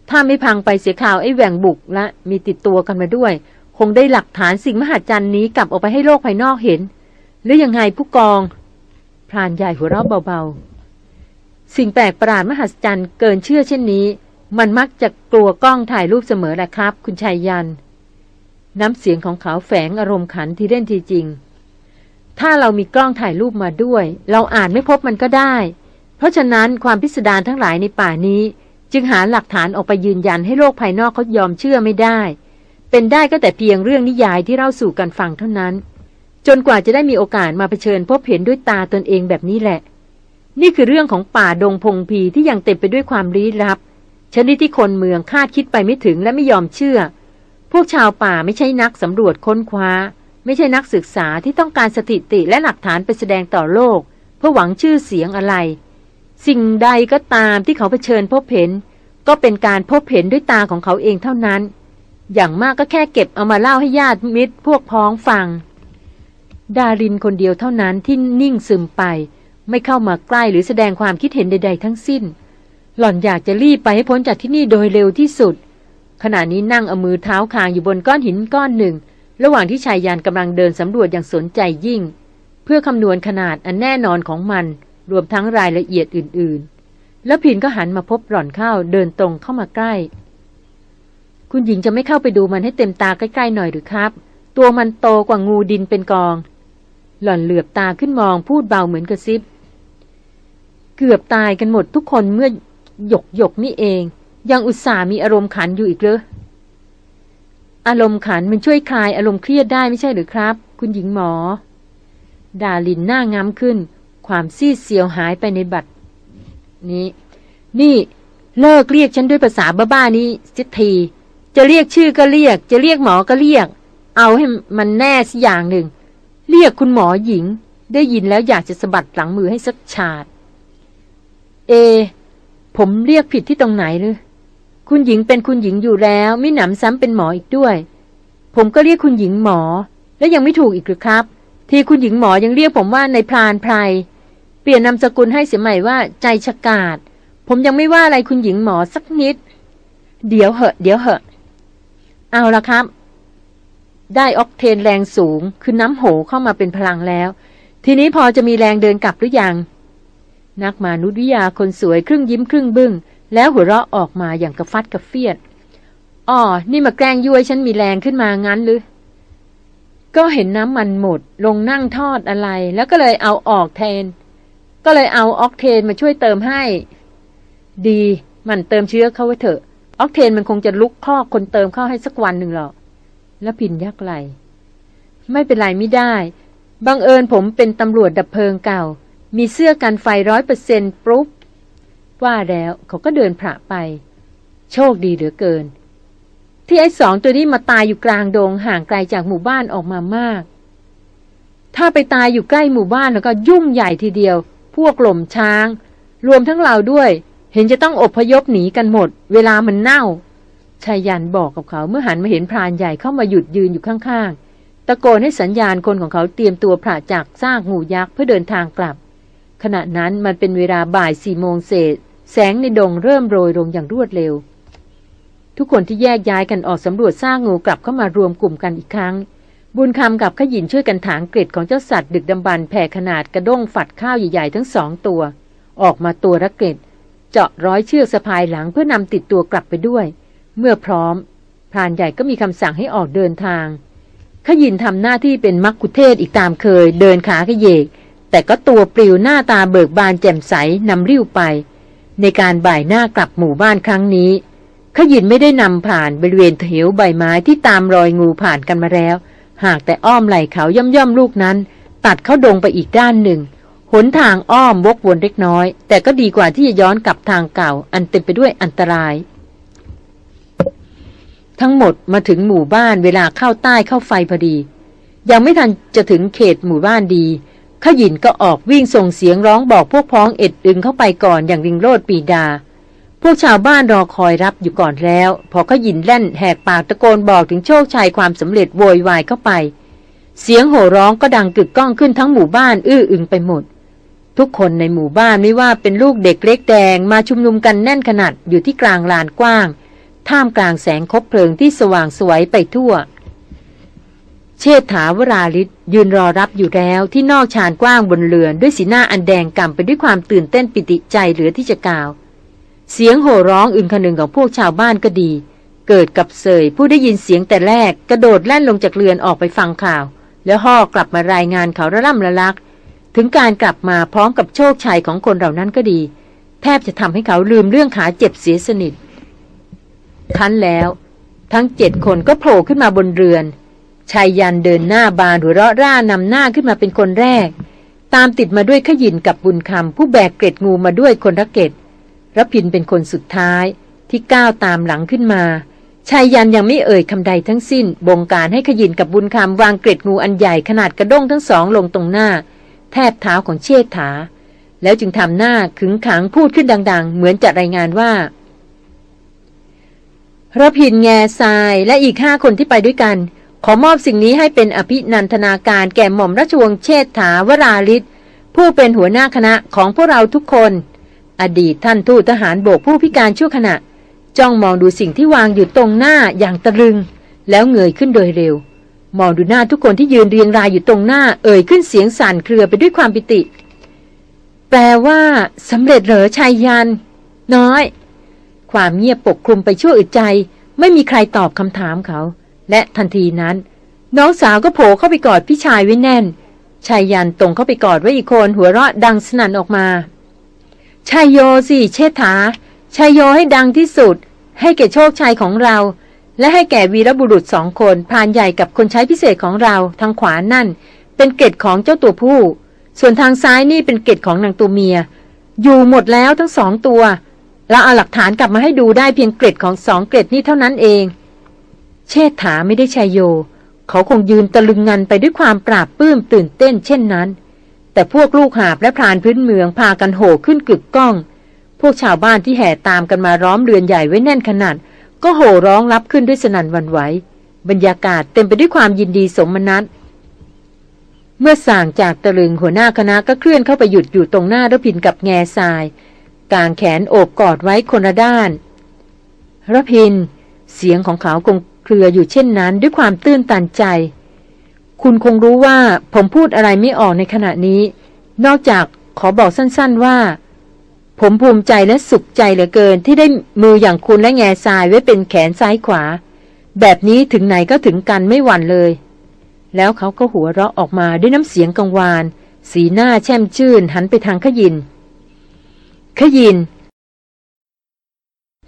ถ้าไม่พังไปเสียข่าวไอ้แหว่งบุกและมีติดตัวกันมาด้วย คงได้หลักฐานสิ่งมหัศจรรย์นี้กลับออกไปให้โลกภายนอกเห็น หรือยังไงผู้กองพรานใหญ่หัวเราะเบาๆ สิ่งแปลกประหลาดมหัศจรรย์เกินเชื่อเช่นนี้ มันมักจะกลัวกล้องถ่ายรูปเสมอแหละครับ คุณชายยัน น้ำเสียงของเขาแฝงอารมณ์ขันที่เล่นทีจริง ถ้าเรามีกล้องถ่ายรูปมาด้วย เราอ่านไม่พบมันก็ได้ เพราะฉะนั้นความพิสดารทั้งหลายในป่านี้ จึงหาหลักฐานออกไปยืนยันให้โลกภายนอกเขายอมเชื่อไม่ได้ เป็นได้ก็แต่เพียงเรื่องนิยายที่เล่าสู่กันฟังเท่านั้น จนกว่าจะได้มีโอกาสมาเผชิญพบเห็นด้วยตาตนเองแบบนี้แหละ นี่คือเรื่องของป่าดงพงพีที่ยังเต็มไปด้วยความลี้ลับ ชนิดที่คนเมืองคาดคิดไปไม่ถึงและไม่ยอมเชื่อ พวกชาวป่าไม่ใช่นักสำรวจค้นคว้า ไม่ใช่นักศึกษาที่ต้องการสถิติและหลักฐานไปแสดงต่อโลก เพื่อหวังชื่อเสียงอะไร สิ่งใดก็ตามที่เขาเผชิญพบเห็น ก็เป็นการพบเห็นด้วยตาของเขาเองเท่านั้น อย่างมากก็แค่เก็บเอามาเล่าให้ญาติมิตร พวกพ้องฟัง ดารินคนเดียวเท่านั้นที่นิ่งซึมไป ไม่เข้ามาใกล้หรือแสดงความคิดเห็นใด ๆ ทั้งสิ้น หล่อนอยากจะรีบไปให้พ้นจากที่นี่โดยเร็วที่สุด ขณะนี้นั่งเอามือเท้าคางอยู่บนก้อนหินก้อนหนึ่ง ระหว่างที่ชายยานกำลังเดินสำรวจอย่างสนใจยิ่ง เพื่อคำนวณขนาดอันแน่นอนของมัน รวมทั้งรายละเอียดอื่นๆ แล้วพินก็หันมาพบหล่อนเข้าเดินตรงเข้ามาใกล้ คุณหญิงจะไม่เข้าไปดูมันให้เต็มตาใกล้ๆหน่อยหรือครับ ตัวมันโตกว่างูดินเป็นกอง หล่อนเหลือบตาขึ้นมองพูดเบาเหมือนกระซิบ กือบตายกันหมดทุกคนเมื่อหยกหยกนี่เอง ยังอุตส่ามีอารมณ์ขันอยู่อีกเลยอารมณ์ขันมันช่วยคลายอารมณ์เครียดได้ไม่ใช่หรือครับ คุณหญิงหมอ ดาลินหน้างามขึ้น ความซีดเซียวหายไปในบัตรนี้ นี่เลิกเรียกฉันด้วยภาษาบ้าๆนี้สิที จะเรียกชื่อก็เรียก จะเรียกหมอก็เรียก เอาให้มันแน่สัอย่างหนึ่ง เรียกคุณหมอหญิง ได้ยินแล้วอยากจะสะบัดหลังมือให้สักฉาด เอ ผมเรียกผิดที่ตรงไหนหรือคุณหญิงเป็นคุณหญิงอยู่แล้วไม่หนำซ้ำเป็นหมออีกด้วย ผมก็เรียกคุณหญิงหมอ และยังไม่ถูกอีกหรือครับ ที่คุณหญิงหมอยังเรียกผมว่าในพรานไพรเปลี่ยนนามสกุลให้เสียใหม่ว่าใจฉกาดผมยังไม่ว่าอะไรคุณหญิงหมอสักนิด เดี๋ยวเหอะ เดี๋ยวเหอะ เอาละครับ ได้ออกเทนแรงสูง คือน้ำโหเข้ามาเป็นพลังแล้ว ทีนี้พอจะมีแรงเดินกลับหรือยัง นักมนุษยวิทยาคนสวยครึ่งยิ้มครึ่งบึง้ง แล้วหัวเราะออกมาอย่างกระฟัดกระเฟียดอ๋อนี่มาแกล้งยุ้ยฉันมีแรงขึ้นมางั้นหรือ ก็เห็นน้ำมันหมด ลงนั่งทอดอะไร แล้วก็เลยเอาออกแทน ก็เลยเอาออกเทนมาช่วยเติมให้ ดี มันเติมเชื้อเข้าไว้เถอะ ออกเทนมันคงจะลุกคอกคนเติมเข้าให้สักวันหนึ่งหรอกแล้วพินยักไหลไม่เป็นไรไม่ได้ บังเอิญผมเป็นตำรวจดับเพลิงเก่า มีเสื้อกันไฟร้อยเปอร์เซ็นต์ปุ๊บ ว่าแล้วเขาก็เดินผ่าไป โชคดีเหลือเกิน ที่ไอ้สองตัวนี้มาตายอยู่กลางดงห่างไกลจากหมู่บ้านออกมามาก ถ้าไปตายอยู่ใกล้หมู่บ้านแล้วก็ยุ่งใหญ่ทีเดียว พวกหล่มช้าง รวมทั้งเราด้วย เห็นจะต้องอบพยพหนีกันหมด เวลามันเน่าชายยันบอกกับเขาเมื่อหันมาเห็นพรานใหญ่เข้ามาหยุดยืนอยู่ข้างๆ ตะโกนให้สัญญาณคนของเขาเตรียมตัวผ่าจากซากงูยักษ์เพื่อเดินทางกลับ ขณะนั้นมันเป็นเวลาบ่ายสี่โมงเศษ แสงในดงเริ่มโรยลงอย่างรวดเร็ว ทุกคนที่แยกย้ายกันออกสำรวจซากงูกลับเข้ามารวมกลุ่มกันอีกครั้ง บุญคำกับขยินช่วยกันถางเกล็ดของเจ้าสัตว์ดึกดำบรรพ์แผ่ขนาดกระด้งฝัดข้าวใหญ่ๆทั้งสองตัว ออกมาตัวละเกล็ด เจาะร้อยเชือกสะพายหลังเพื่อนำติดตัวกลับไปด้วย เมื่อพร้อมพรานใหญ่ก็มีคำสั่งให้ออกเดินทางขยินทำหน้าที่เป็นมักคุเทศอีกตามเคย เดินขาขยเยก แต่ก็ตัวปลิวหน้าตาเบิกบานแจ่มใสนำริ้วไป ในการบ่ายหน้ากลับหมู่บ้านครั้งนี้ขยินไม่ได้นำผ่านบริเวณเหวใบไม้ที่ตามรอยงูผ่านกันมาแล้ว หากแต่อ้อมไหล่เขาย่อมย่อมลูกนั้น ตัดเข้าดงไปอีกด้านหนึ่งหนทางอ้อมวกวนเล็กน้อย แต่ก็ดีกว่าที่จะย้อนกลับทางเก่า อันเต็มไปด้วยอันตราย ทั้งหมดมาถึงหมู่บ้านเวลาเข้าใต้เข้าไฟพอดี ยังไม่ทันจะถึงเขตหมู่บ้านดี ขยินก็ออกวิ่งส่งเสียงร้องบอกพวกพ้องเอ็ดดึงเข้าไปก่อนอย่างริงโรดปีดา พวกชาวบ้านรอคอยรับอยู่ก่อนแล้ว พอขยินแล่นแหกปากตะโกนบอกถึงโชคชัยความสำเร็จโวยวายเข้าไป เสียงโห่ร้องก็ดังกึกก้องขึ้นทั้งหมู่บ้านอื้ออึงไปหมด ทุกคนในหมู่บ้านไม่ว่าเป็นลูกเด็กเล็กแดงมาชุมนุมกันแน่นขนาดอยู่ที่กลางลานกว้าง ท่ามกลางแสงคบเพลิงที่สว่างสวยไปทั่ว เชษฐาวราลิศยืนรอรับอยู่แล้วที่นอกชานกว้างบนเรือนด้วยสีหน้าอันแดงกำไปด้วยความตื่นเต้นปิติใจเหลือที่จะกล่าว เสียงโห่ร้องอึนคนึงของพวกชาวบ้านก็ดี เกิดกับเสยผู้ได้ยินเสียงแต่แรกกระโดดแล่นลงจากเรือนออกไปฟังข่าว แล้วห่อกลับมารายงานเขาระล่ำละลัก ถึงการกลับมาพร้อมกับโชคชัยของคนเหล่านั้นก็ดี แทบจะทำให้เขาลืมเรื่องขาเจ็บเสียสนิททันแล้ว ทั้งเจ็ดคนก็โผล่ขึ้นมาบนเรือน ชายยันเดินหน้าบานหัวเราะร่านำหน้าขึ้นมาเป็นคนแรก ตามติดมาด้วยขยินกับบุญคำผู้แบกเกล็ดงูมาด้วยคนละเกล็ดรพินเป็นคนสุดท้ายที่ก้าวตามหลังขึ้นมาชายยันยังไม่เอ่ยคำใดทั้งสิ้น บงการให้ขยินกับบุญคำวางเกร็ดงูอันใหญ่ขนาดกระด้งทั้งสองลงตรงหน้า แทบเท้าของเชษฐา แล้วจึงทำหน้าขึงขังพูดขึ้นดัง ๆ เหมือนจะรายงานว่าระพินแง่ทรายและอีกห้าคนที่ไปด้วยกัน ขอมอบสิ่งนี้ให้เป็นอภินันทนาการแก่หม่อมราชวงศ์เชษฐาวราลิศผู้เป็นหัวหน้าคณะของพวกเราทุกคน อดีตท่านทูตทหารโบกผู้พิการชั่วขณะ จ้องมองดูสิ่งที่วางอยู่ตรงหน้าอย่างตะลึง แล้วเงยขึ้นโดยเร็ว มองดูหน้าทุกคนที่ยืนเรียงรายอยู่ตรงหน้า เอ่ยขึ้นเสียงสั่นเครือไปด้วยความปิติ แปลว่าสำเร็จเหรอชายยัน น้อย ความเงียบปกคลุมไปชั่วอึดใจ ไม่มีใครตอบคำถามเขา และทันทีนั้น น้องสาวก็โผล่เข้าไปกอดพี่ชายไว้แน่นชายยันตรงเข้าไปกอดไว้อีกคนหัวเราะดังสนั่นออกมาชายโยสิเชษฐาชายโยให้ดังที่สุด ให้แก่โชคชัยของเรา และให้แก่วีรบุรุษสองคนพานใหญ่กับคนใช้พิเศษของเราทางขวานั่น เป็นเกตของเจ้าตัวผู้ ส่วนทางซ้ายนี่เป็นเกตของนางตัวเมีย อยู่หมดแล้วทั้งสองตัวเราเอาหลักฐานกลับมาให้ดูได้เพียงเกร็ดของสองเกร็ดนี้เท่านั้นเอง เชษฐาไม่ได้ชายโย เขาคงยืนตะลึงงันไปด้วยความปราบปื้มตื่นเต้นเช่นนั้น แต่พวกลูกหาบและพรานพื้นเมืองพากันโห่ขึ้นกึกก้อง พวกชาวบ้านที่แห่ตามกันมาร้อมเรือนใหญ่ไว้แน่นขนาด ก็โห่ร้องรับขึ้นด้วยสนั่นวันไหว บรรยากาศเต็มไปด้วยความยินดีสมนัตเมื่อส่างจากตะลึงหัวหน้าคณะก็เคลื่อนเข้าไปหยุดอยู่ตรงหน้ารพินกับแง่ทรายกางแขนโอบกอดไว้คนละด้านระพิน เสียงของเขาคง เครืออยู่เช่นนั้นด้วยความตื้นตันใจ คุณคงรู้ว่าผมพูดอะไรไม่ออกในขณะนี้ นอกจากขอบอกสั้นๆว่า ผมภูมิใจและสุขใจเหลือเกิน ที่ได้มืออย่างคุณและแง่ทรายไว้เป็นแขนซ้ายขวา แบบนี้ถึงไหนก็ถึงกันไม่หวั่นเลย แล้วเขาก็หัวเราะออกมาด้วยน้ำเสียงกังวาน สีหน้าแช่มชื่นหันไปทางขยินขยิน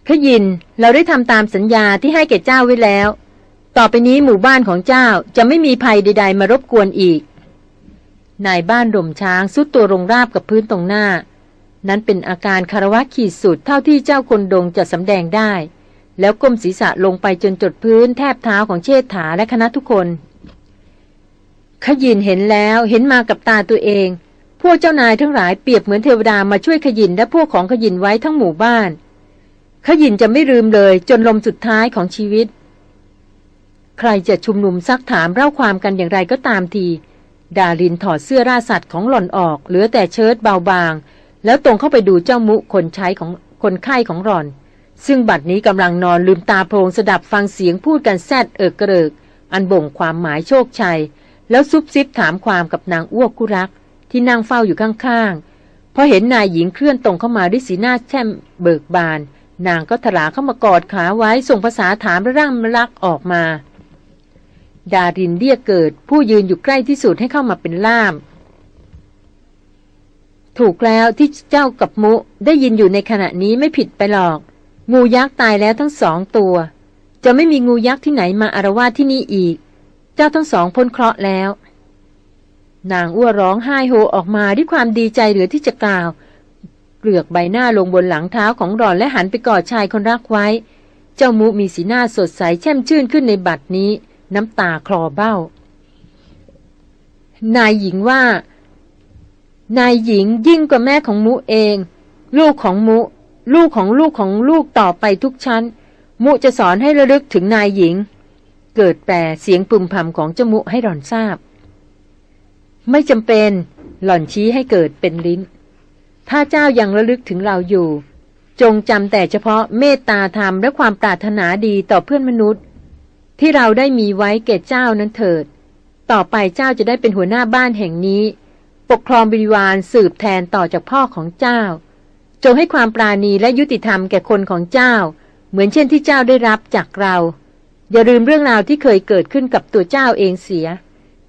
ขยินเราได้ทำตามสัญญาที่ให้แก่เจ้าไว้แล้ว ต่อไปนี้หมู่บ้านของเจ้าจะไม่มีภัยใด ๆ มารบกวนอีก นายบ้านดมช้างสุดตัวลงราบกับพื้นตรงหน้า นั้นเป็นอาการคารวะขีดสุดเท่าที่เจ้าคนดงจะสำแดงได้ แล้วก้มศีรษะลงไปจนจดพื้นแทบเท้าของเชษฐาและคณะทุกคนขยินเห็นแล้วเห็นมากับตาตัวเอง พวกเจ้านายทั้งหลายเปรียบเหมือนเทวดามาช่วยขยินและพวกของขยินไว้ทั้งหมู่บ้าน ขยินจะไม่ลืมเลยจนลมสุดท้ายของชีวิต ใครจะชุมนุมซักถามเล่าความกันอย่างไรก็ตามที ดารินถอดเสื้อราสัตว์ของหล่อนออก เหลือแต่เชิ้ตเบาบาง แล้วตรงเข้าไปดูเจ้ามุคนใช้ของคนไข้ของหล่อน ซึ่งบัดนี้กำลังนอนลืมตาโพลงสดับฟังเสียงพูดกันแซดเอิกกระเริก อันบ่งความหมายโชคชัย แล้วซุบซิบถามความกับนางอ้วกกุรัก ที่นั่งเฝ้าอยู่ข้างๆพอเห็นนายหญิงเคลื่อนตรงเข้ามาด้วยสีหน้าแช่มเบิกบาน นางก็ถลาเข้ามากอดขาไว้ส่งภาษาถามร่ำรักออกมา ดารินเรียกเกิด ผู้ยืนอยู่ใกล้ที่สุดให้เข้ามาเป็นล่าม ถูกแล้วที่เจ้ากับมุได้ยินอยู่ในขณะนี้ไม่ผิดไปหรอก งูยักษ์ตายแล้วทั้งสองตัว จะไม่มีงูยักษ์ที่ไหนมาอารวาสที่นี่อีก เจ้าทั้งสองพ้นเคราะห์แล้ว นางอ้วร้องไห้โฮออกมาด้วยความดีใจเหลือที่จะกล่าว เกลือกใบหน้าลงบนหลังเท้าของรอนและหันไปกอดชายคนรักไว้ เจ้ามุมีสีหน้าสดใสแช่มชื่นขึ้นในบัดนี้ น้ำตาคลอเบ้า นายหญิงว่า นายหญิงยิ่งกว่าแม่ของมุเอง ลูกของมุลูกของลูกของลูกต่อไปทุกชั้น มุจะสอนให้ระลึกถึงนายหญิง เกิดแปรเสียงปุ่มพำของเจ้ามุให้รอนทราบ ไม่จำเป็น หล่อนชี้ให้เกิดเป็นลิ้น ถ้าเจ้ายังระลึกถึงเราอยู่ จงจำแต่เฉพาะเมตตาธรรมและความปรารถนาดีต่อเพื่อนมนุษย์ ที่เราได้มีไว้แก่เจ้านั้นเถิด ต่อไปเจ้าจะได้เป็นหัวหน้าบ้านแห่งนี้ ปกครองบริวารสืบแทนต่อจากพ่อของเจ้า จงให้ความปราณีและยุติธรรมแก่คนของเจ้า เหมือนเช่นที่เจ้าได้รับจากเรา อย่าลืมเรื่องราวที่เคยเกิดขึ้นกับตัวเจ้าเองเสีย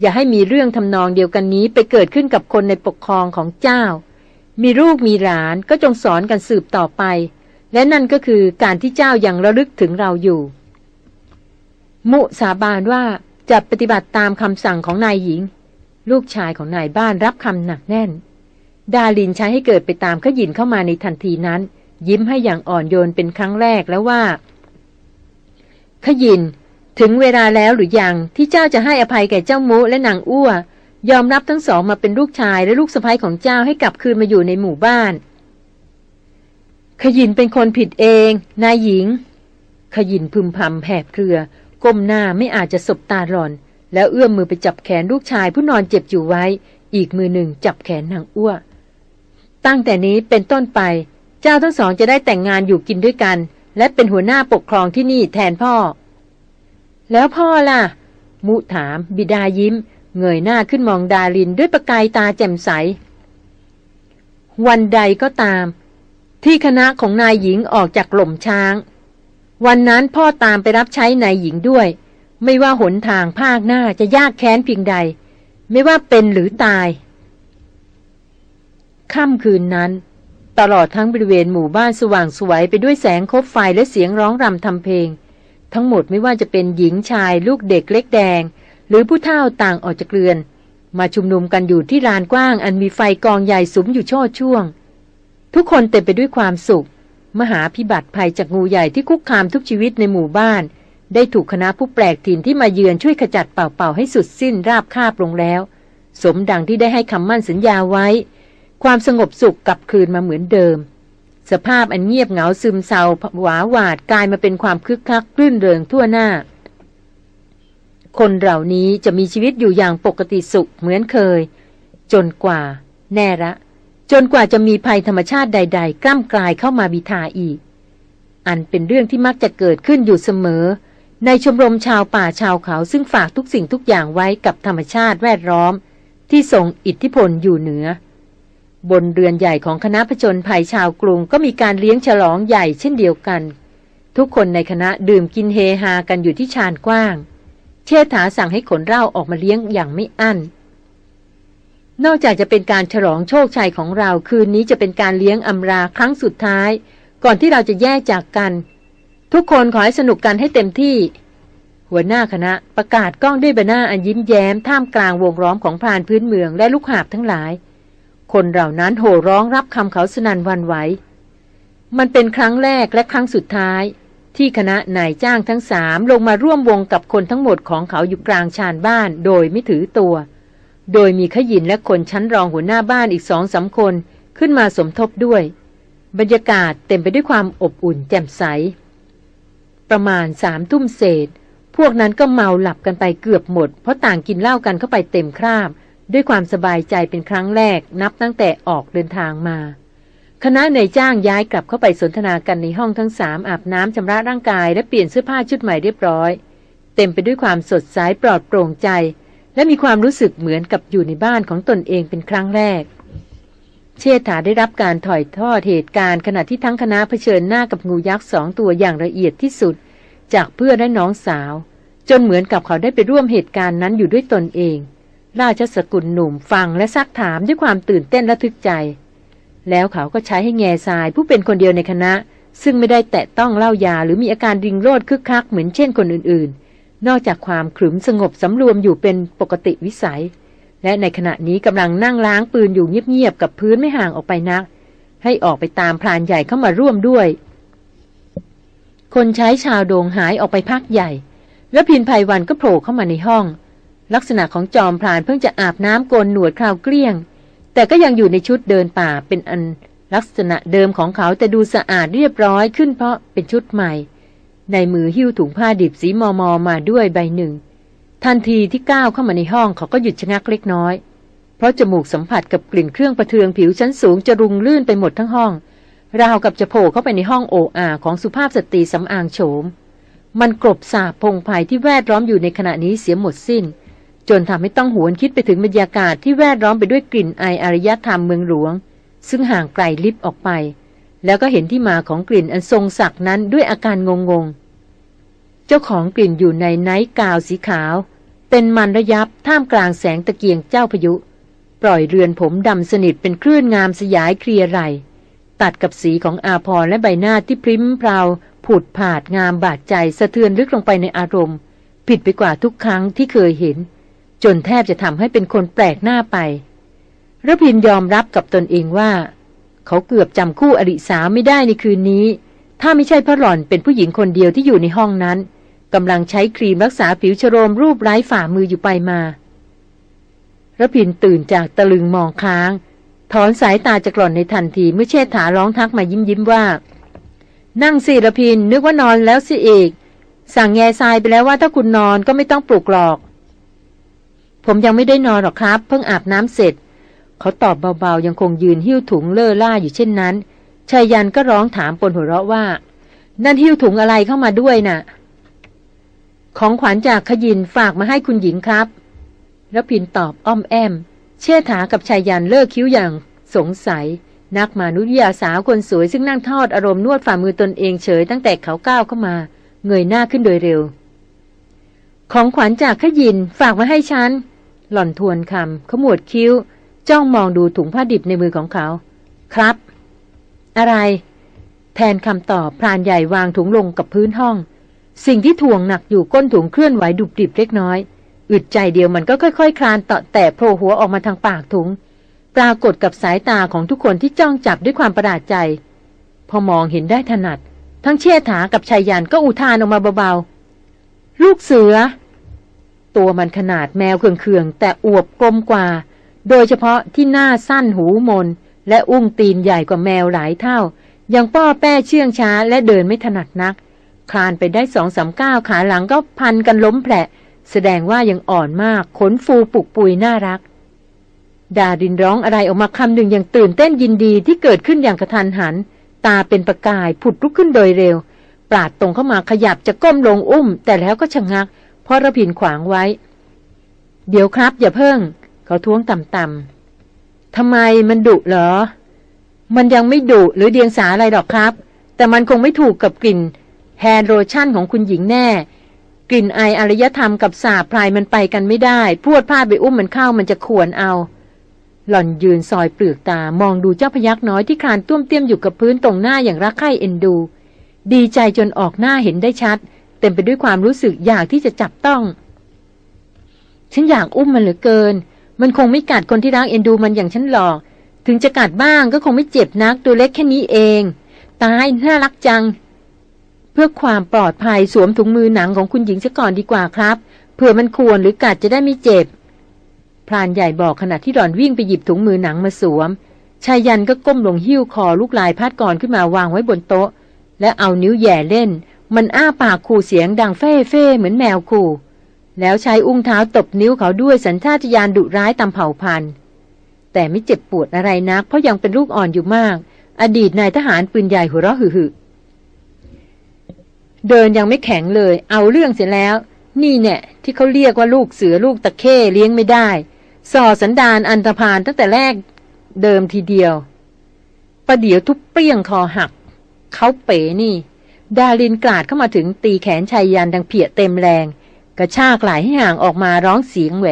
อย่าให้มีเรื่องทำนองเดียวกันนี้ไปเกิดขึ้นกับคนในปกครองของเจ้า มีลูกมีหลานก็จงสอนกันสืบต่อไป และนั่นก็คือการที่เจ้ายัางระลึกถึงเราอยู่ มุสาบานว่าจะปฏิบัติตามคำสั่งของนายหญิง ลูกชายของนายบ้านรับคำหนักแน่น ดาลินใช้ให้เกิดไปตามขยินเข้ามาในทันทีนั้น ยิ้มให้อย่างอ่อนโยนเป็นครั้งแรกแล้วว่า ขยินถึงเวลาแล้วหรือยังที่เจ้าจะให้อภัยแก่เจ้ามุและนางอ้ว ยอมรับทั้งสองมาเป็นลูกชายและลูกสะใภ้ของเจ้าให้กลับคืนมาอยู่ในหมู่บ้าน ขยินเป็นคนผิดเอง นายหญิง ขยินพึมพำแผบเครือ ก้มหน้าไม่อาจจะสบตาหลอน แล้วเอื้อมมือไปจับแขนลูกชายผู้นอนเจ็บอยู่ไว้ อีกมือหนึ่งจับแขนนางอ้วตั้งแต่นี้เป็นต้นไป เจ้าทั้งสองจะได้แต่งงานอยู่กินด้วยกัน และเป็นหัวหน้าปกครองที่นี่แทนพ่อ แล้วพ่อล่ะ มุถาม บิดายิ้ม เงยหน้าขึ้นมองดารินด้วยประกายตาแจ่มใส วันใดก็ตาม ที่คณะของนายหญิงออกจากหล่มช้าง วันนั้นพ่อตามไปรับใช้นายหญิงด้วย ไม่ว่าหนทางภาคหน้าจะยากแค้นเพียงใด ไม่ว่าเป็นหรือตายค่ำคืนนั้น ตลอดทั้งบริเวณหมู่บ้านสว่างสวยไปด้วยแสงคบไฟและเสียงร้องรำทำเพลง ทั้งหมดไม่ว่าจะเป็นหญิงชายลูกเด็กเล็กแดง หรือผู้เฒ่าต่างออกจากเรือน มาชุมนุมกันอยู่ที่ลานกว้าง อันมีไฟกองใหญ่สุมอยู่ช่อช่วง ทุกคนเต็มไปด้วยความสุข มหาพิบัติภัยจากงูใหญ่ที่คุกคามทุกชีวิตในหมู่บ้าน ได้ถูกคณะผู้แปลกถิ่นที่มาเยือนช่วยขจัดเป่าๆให้สุดสิ้นราบคาบลงแล้ว สมดังที่ได้ให้คำมั่นสัญญาไว้ ความสงบสุขกลับคืนมาเหมือนเดิมสภาพอันเงียบเหงาซึมเศร้าหวาหวาดกลายมาเป็นความคึกคักรื่นเริงทั่วหน้า คนเหล่านี้จะมีชีวิตอยู่อย่างปกติสุขเหมือนเคย จนกว่า แน่ละจนกว่าจะมีภัยธรรมชาติใด ๆ กล้ำกลายเข้ามาบิทาอีก อันเป็นเรื่องที่มักจะเกิดขึ้นอยู่เสมอ ในชมรมชาวป่าชาวเขาซึ่งฝากทุกสิ่งทุกอย่างไว้กับธรรมชาติแวดล้อม ที่ส่งอิทธิพลอยู่เหนือบนเรือนใหญ่ของคณะผจญภัยชาวกรุงก็มีการเลี้ยงฉลองใหญ่เช่นเดียวกัน ทุกคนในคณะดื่มกินเฮฮากันอยู่ที่ชานกว้าง เชษฐาสั่งให้ขนเหล้าออกมาเลี้ยงอย่างไม่อั้น นอกจากจะเป็นการฉลองโชคชัยของเราคืนนี้จะเป็นการเลี้ยงอำราครั้งสุดท้าย ก่อนที่เราจะแยกจากกัน ทุกคนขอให้สนุกกันให้เต็มที่ หัวหน้าคณะประกาศกล้องด้วยใบหน้าอันยิ้มแย้มท่ามกลางวงล้อมของพรานพื้นเมืองและลูกหาบทั้งหลาย คนเหล่านั้นโห่ร้องรับคำเขาสนันวันไหวมันเป็นครั้งแรกและครั้งสุดท้าย ที่คณะนายจ้างทั้งสามลงมาร่วมวงกับคนทั้งหมดของเขาอยู่กลางชานบ้านโดยไม่ถือตัว โดยมีขยินและคนชั้นรองหัวหน้าบ้านอีกสองสาคนขึ้นมาสมทบด้วย บรรยากาศเต็มไปด้วยความอบอุ่นแจ่มใส ประมาณสามทุ่มเศษ พวกนั้นก็เมาหลับกันไปเกือบหมด เพราะต่างกินเหล้ากันเข้าไปเต็มคราบ ด้วยความสบายใจเป็นครั้งแรกนับตั้งแต่ออกเดินทางมา คณะนายจ้างย้ายกลับเข้าไปสนทนากันในห้องทั้งสามอาบน้ำชำระร่างกายและเปลี่ยนเสื้อผ้าชุดใหม่เรียบร้อย เต็มไปด้วยความสดใสปลอดโปร่งใจ และมีความรู้สึกเหมือนกับอยู่ในบ้านของตนเองเป็นครั้งแรก เชษฐาได้รับการถอยทอดเหตุการณ์ขณะที่ทั้งคณะเผชิญหน้ากับงูยักษ์สองตัวอย่างละเอียดที่สุด จากเพื่อนและน้องสาว จนเหมือนกับเขาได้ไปร่วมเหตุการณ์นั้นอยู่ด้วยตนเอง ราชสกุลหนุ่มฟังและซักถามด้วยความตื่นเต้นและทึกใจ แล้วเขาก็ใช้ให้แง่ทรายผู้เป็นคนเดียวในคณะ ซึ่งไม่ได้แตะต้องเล่ายาหรือมีอาการริงโรดคึกคักเหมือนเช่นคนอื่นๆ นอกจากความขรึมสงบสำรวมอยู่เป็นปกติวิสัย และในขณะนี้กำลังนั่งล้างปืนอยู่เงียบๆกับพื้นไม่ห่างออกไปนัก ให้ออกไปตามพรานใหญ่เข้ามาร่วมด้วย คนใช้ชาวโดงหายออกไปพักใหญ่ แล้วพินภัยวันก็โผล่เข้ามาในห้อง ลักษณะของจอมพรานเพิ่งจะอาบน้ำโกนหนวดคราวเกลี้ยง แต่ก็ยังอยู่ในชุดเดินป่าเป็นอันลักษณะเดิมของเขาแต่ดูสะอาดเรียบร้อยขึ้นเพราะเป็นชุดใหม่ ในมือหิ้วถุงผ้าดิบสีมอมอมาด้วยใบหนึ่ง ทันทีที่ก้าวเข้ามาในห้องเขาก็หยุดชะงักเล็กน้อย เพราะจมูกสัมผัสกับกลิ่นเครื่องประเทืองผิวชั้นสูงจะรุงลื่นไปหมดทั้งห้อง ราวกับจะโผล่เข้าไปในห้องโออาของสุภาพสตรีสำอางโฉม มันกลบสาบพงภัยที่แวดล้อมอยู่ในขณะนี้เสียหมดสิ้น จนทำให้ต้องหวนคิดไปถึงบรรยากาศที่แวดล้อมไปด้วยกลิ่นไออารยธรรมเมืองหลวง ซึ่งห่างไกลลิบออกไป แล้วก็เห็นที่มาของกลิ่นอันทรงศักดิ์นั้นด้วยอาการงงงเจ้าของกลิ่นอยู่ในไนท์กาวสีขาว เป็นมันระยับท่ามกลางแสงตะเกียงเจ้าพายุ ปล่อยเรือนผมดำสนิทเป็นคลื่นงามสยายเคลียไรตัดกับสีของอาพรและใบหน้าที่พริ้มเพราผุดผาดงามบาดใจสะเทือนลึกลงไปในอารมณ์ ผิดไปกว่าทุกครั้งที่เคยเห็น จนแทบจะทำให้เป็นคนแปลกหน้าไประพินยอมรับกับตนเองว่า เขาเกือบจำคู่อริสาไม่ได้ในคืนนี้ ถ้าไม่ใช่พระหล่อนเป็นผู้หญิงคนเดียวที่อยู่ในห้องนั้นกำลังใช้ครีมรักษาผิวชโรมรูปไร้ฝ่ามืออยู่ไปมาระพินตื่นจากตะลึงมองค้าง ถอนสายตาจากหล่อนในทันทีเมื่อเชษฐาร้องทักมายิ้มยิ้มว่า นั่งสิระพินนึกว่านอนแล้วสิเอกสั่งแง่ทรายไปแล้วว่าถ้าคุณนอนก็ไม่ต้องปลุกหรอก ผมยังไม่ได้นอนหรอกครับ เพิ่งอาบน้ำเสร็จ เขาตอบเบาๆ ยังคงยืนหิ้วถุงเล่อล่าอยู่เช่นนั้นชายยันก็ร้องถามปนหัวเราะว่า นั่นหิ้วถุงอะไรเข้ามาด้วยนะ่ะ ของขวัญจากขยินฝากมาให้คุณหญิงครับรพินตอบอ้อมแอม เชษฐากับชายยันเลิกคิ้วอย่าง สงสัย นักมานุษยาสาวคนสวยซึ่งนั่งทอดอารมณ์นวดฝ่ามือตนเองเฉยตั้งแต่เขาก้าวเข้ามา เงยหน้าขึ้นโดยเร็ว ของขวัญจากขยินฝากมาให้ฉัน หล่อนทวนคำขมวดคิ้ว จ้องมองดูถุงผ้าดิบในมือของเขา ครับ อะไร แทนคำตอบพรานใหญ่วางถุงลงกับพื้นห้อง สิ่งที่ถ่วงหนักอยู่ก้นถุงเคลื่อนไหวดุบดิบเล็กน้อย อึดใจเดียวมันก็ค่อยๆคคลานตาะแต่โผล่หัวออกมาทางปากถุง ปรากฏกับสายตาของทุกคนที่จ้องจับด้วยความประหลาดใจ พอมองเห็นได้ถนัด ทั้งเชี่ยถากับชายยันก็อุทานออกมาเบาๆลูกเสือ ตัวมันขนาดแมวเคืองๆแต่อวบกลมกว่า โดยเฉพาะที่หน้าสั้นหูมน และอุ้งตีนใหญ่กว่าแมวหลายเท่า ยังป้อแป้เชื่องช้าและเดินไม่ถนัดนัก คลานไปได้สองสามก้าวขาหลังก็พันกันล้มแผลแสดงว่ายังอ่อนมากขนฟูปุกปุยน่ารัก ดาดินร้องอะไรออกมาคำหนึ่งอย่างตื่นเต้นยินดีที่เกิดขึ้นอย่างกระทันหัน ตาเป็นประกายผุดลุกขึ้นโดยเร็ว ปราดตรงเข้ามาขยับจะก้มลงอุ้ม แต่แล้วก็ชะงัก พราะระพินขวางไว้ เดี๋ยวครับ อย่าเพิ่ง เขาท้วงต่ำๆทำไมมันดุเหรอ มันยังไม่ดุหรือเดียงสาอะไรหรอกครับ แต่มันคงไม่ถูกกับกลิ่น hand lotion ของคุณหญิงแน่ กลิ่นไออารยธรรมกับสาบไพรมันไปกันไม่ได้พรวดพราดไปอุ้มมันเข้ามันจะข่วนเอา หล่อนยืนซอยเปลือกตามองดูเจ้าพยัคฆ์น้อยที่คลานต้วมเตี้ยมอยู่กับพื้นตรงหน้าอย่างรักใคร่เอ็นดู ดีใจจนออกหน้าเห็นได้ชัด เต็มไปด้วยความรู้สึกอยากที่จะจับต้อง ฉันอยากอุ้มมันเหลือเกิน มันคงไม่กัดคนที่รักเอ็นดูมันอย่างฉันหรอก ถึงจะกัดบ้างก็คงไม่เจ็บนักตัวเล็กแค่นี้เอง ตายน่ารักจัง เพื่อความปลอดภัยสวมถุงมือหนังของคุณหญิงซะก่อนดีกว่าครับเผื่อมันควรหรือกัดจะได้ไม่เจ็บ พรานใหญ่บอกขณะที่หล่อนวิ่งไปหยิบถุงมือหนังมาสวม ชายยันก็ก้มลงหิ้วคอลูกลายพัดก่อนขึ้นมาวางไว้บนโต๊ะ และเอานิ้วแย่เล่น มันอ้าปากขู่เสียงดังเฟ่เฟ่เหมือนแมวขู่ แล้วใช้อุ้งเท้าตบนิ้วเขาด้วยสัญชาตญาณดุร้ายตามเผ่าพันธุ์ แต่ไม่เจ็บปวดอะไรนัก เพราะยังเป็นลูกอ่อนอยู่มาก อดีตนายทหารปืนใหญ่หัวเราะหึ่เดินยังไม่แข็งเลย เอาเรื่องเสียแล้ว นี่เนี่ยที่เขาเรียกว่าลูกเสือลูกตะเข้ เลี้ยงไม่ได้ ส่อสันดานอันตรพานตั้งแต่แรกเดิมทีเดียวประเดี๋ยวทุบเปรี้ยงคอหัก เขาเป๋นี่ ดาลินกราดเข้ามาถึงตีแขนชายยันดังเพียเต็มแรง กระชากไหลให้ห่างออกมาร้องเสียงแหว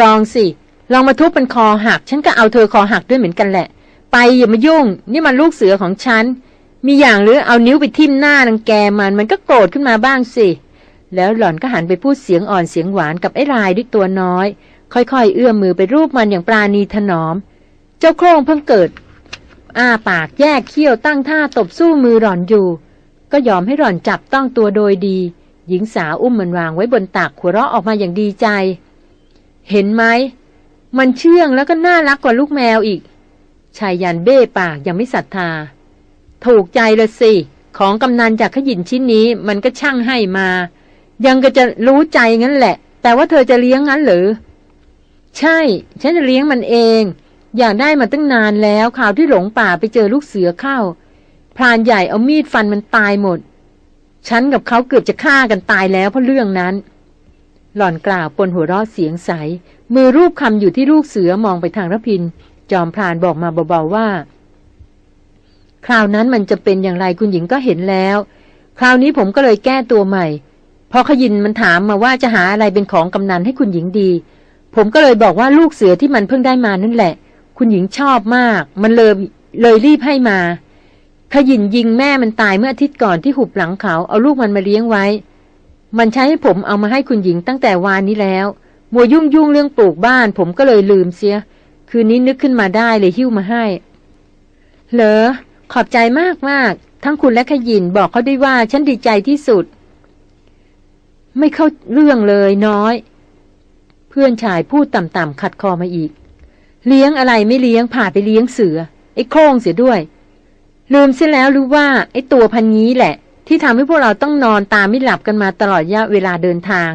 ลองสิ ลองมาทุบเป็นคอหัก ฉันก็เอาเธอคอหักด้วยเหมือนกันแหละ ไปอย่ามายุ่ง นี่มันลูกเสือของฉัน มีอย่างหรือเอานิ้วไปทิ่มหน้านังแกมันมันก็โกรธขึ้นมาบ้างสิ แล้วหล่อนก็หันไปพูดเสียงอ่อนเสียงหวานกับไอ้ลายด้วยตัวน้อย ค่อยๆ เอื้อมมือไปรูปมันอย่างปราณีถนอม เจ้าโครงเพิ่งเกิด อ้าปากแยกเขี้ยวตั้งท่าตบสู้มือหล่อนอยู่ ก็ยอมให้หล่อนจับต้องตัวโดยดี หญิงสาวอุ้มมันวางไว้บนตักหัวเราะออกมาอย่างดีใจ เห็นไหม มันเชื่องแล้วก็น่ารักกว่าลูกแมวอีก ชายยันเบ้ปากยังไม่ศรัทธา ถูกใจเลยสิ ของกำนันจากขยินชิ้นนี้มันก็ช่างให้มา ยังก็จะรู้ใจงั้นแหละ แต่ว่าเธอจะเลี้ยงงั้นหรือ ใช่ ฉันจะเลี้ยงมันเอง อยากได้มาตั้งนานแล้วข่าวที่หลงป่าไปเจอลูกเสือเข้า พรานใหญ่เอามีดฟันมันตายหมด ฉันกับเขาเกือบจะฆ่ากันตายแล้วเพราะเรื่องนั้น หล่อนกล่าวปนหัวเราะเสียงใส มือรูปคำอยู่ที่ลูกเสือมองไปทางรพิน จอมพรานบอกมาเบาๆว่า คราวนั้นมันจะเป็นอย่างไรคุณหญิงก็เห็นแล้ว คราวนี้ผมก็เลยแก้ตัวใหม่ พอขยินมันถามมาว่าจะหาอะไรเป็นของกำนันให้คุณหญิงดี ผมก็เลยบอกว่าลูกเสือที่มันเพิ่งได้มานั่นแหละ คุณหญิงชอบมาก มันเลยเลยรีบให้มา ขยินยิงแม่มันตายเมื่ออาทิตย์ก่อนที่หุบหลังเขาเอาลูกมันมาเลี้ยงไว้ มันใช้ให้ผมเอามาให้คุณหญิงตั้งแต่วานนี้แล้ว มัวยุ่งยุ่งเรื่องปลูกบ้าน ผมก็เลยลืมเสีย คืนนี้นึกขึ้นมาได้เลยหิ้วมาให้ เหรอ ขอบใจมากมากทั้งคุณและขยินบอกเขาด้วยว่าฉันดีใจที่สุด ไม่เข้าเรื่องเลยน้อย เพื่อนชายพูดต่ำๆขัดคอมาอีก เลี้ยงอะไรไม่เลี้ยงผ่าไปเลี้ยงเสือไอ้โครงเสียด้วย ลืมเสียแล้วรู้ว่าไอ้ตัวพันนี้แหละ ที่ทำให้พวกเราต้องนอนตาไม่หลับกันมาตลอดระยะเวลาเดินทาง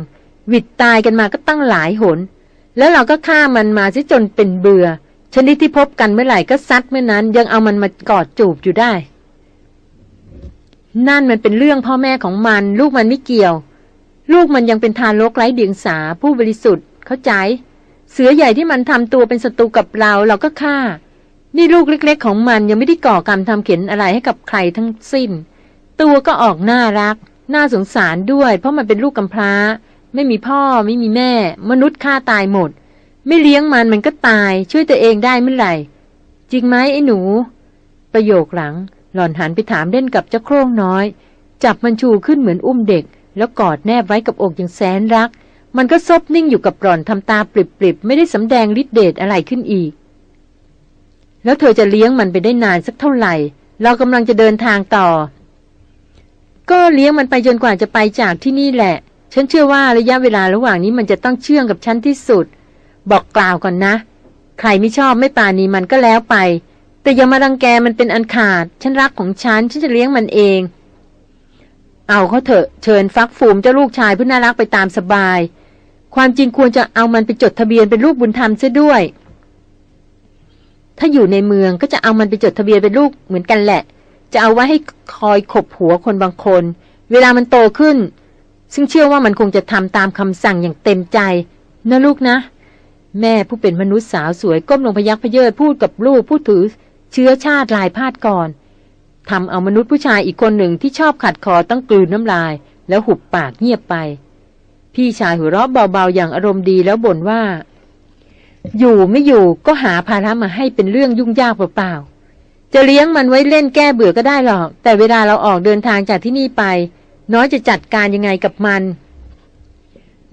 วิดตายกันมาก็ตั้งหลายหน แล้วเราก็ฆ่ามันมาซิจนเป็นเบื่อ ชนิดที่พบกันเมื่อไหร่ก็ซัดเมื่อนั้น ยังเอามันมากอดจูบอยู่ได้ นั่นมันเป็นเรื่องพ่อแม่ของมัน ลูกมันไม่เกี่ยว ลูกมันยังเป็นทารกไร้เดียงสาผู้บริสุทธิ์ เข้าใจ เสือใหญ่ที่มันทำตัวเป็นศัตรูกับเรา เราก็ฆ่า นี่ลูกเล็ก ๆ ของมันยังไม่ได้ก่อกรรมทำเข็นอะไรให้กับใครทั้งสิ้น ตัวก็ออกน่ารัก น่าสงสารด้วย เพราะมันเป็นลูกกำพร้า ไม่มีพ่อไม่มีแม่ มนุษย์ฆ่าตายหมด ไม่เลี้ยงมันมันก็ตาย ช่วยตัวเองได้เมื่อไหร่ จริงไหมไอ้หนู ประโยคหลัง หล่อนหันไปถามเล่นกับเจ้าโครงน้อย จับมันชูขึ้นเหมือนอุ้มเด็ก แล้วกอดแนบไว้กับอกอย่างแสนรัก มันก็ซบนิ่งอยู่กับหล่อนทำตาปริบๆไม่ได้สำแดงฤทธิเดชอะไรขึ้นอีก แล้วเธอจะเลี้ยงมันไปได้นานสักเท่าไหร่ เรากำลังจะเดินทางต่อ ก็เลี้ยงมันไปจนกว่าจะไปจากที่นี่แหละ ฉันเชื่อว่าระยะเวลาระหว่างนี้มันจะต้องเชื่องกับฉันที่สุด บอกกล่าวก่อนนะ ใครไม่ชอบไม่ปานีมันก็แล้วไป แต่อย่ามารังแกมันเป็นอันขาด ฉันรักของฉัน ฉันจะเลี้ยงมันเอง เอาเขาเถอะเชิญฟักฟูมเจ้าลูกชายผู้น่ารักไปตามสบาย ความจริงควรจะเอามันไปจดทะเบียนเป็นลูกบุญธรรมเสียด้วย ถ้าอยู่ในเมืองก็จะเอามันไปจดทะเบียนเป็นลูกเหมือนกันแหละ จะเอาไว้ให้คอยขบหัวคนบางคน เวลามันโตขึ้น ซึ่งเชื่อว่ามันคงจะทำตามคำสั่งอย่างเต็มใจ นะลูกนะ แม่ผู้เป็นมนุษย์สาวสวยก้มลงพยักพเยิดพูดกับลูกผู้ถือ เชื้อชาติลายพาดก่อนทำเอามนุษย์ผู้ชายอีกคนหนึ่งที่ชอบขัดคอต้องกลืนน้ำลาย แล้วหุบปากเงียบไป พี่ชายหัวเราะเบาๆอย่างอารมณ์ดีแล้วบ่นว่า อยู่ไม่อยู่ก็หาภาระมาให้เป็นเรื่องยุ่งยากเปล่าๆ จะเลี้ยงมันไว้เล่นแก้เบื่อก็ได้หรอก แต่เวลาเราออกเดินทางจากที่นี่ไป น้อยจะจัดการยังไงกับมัน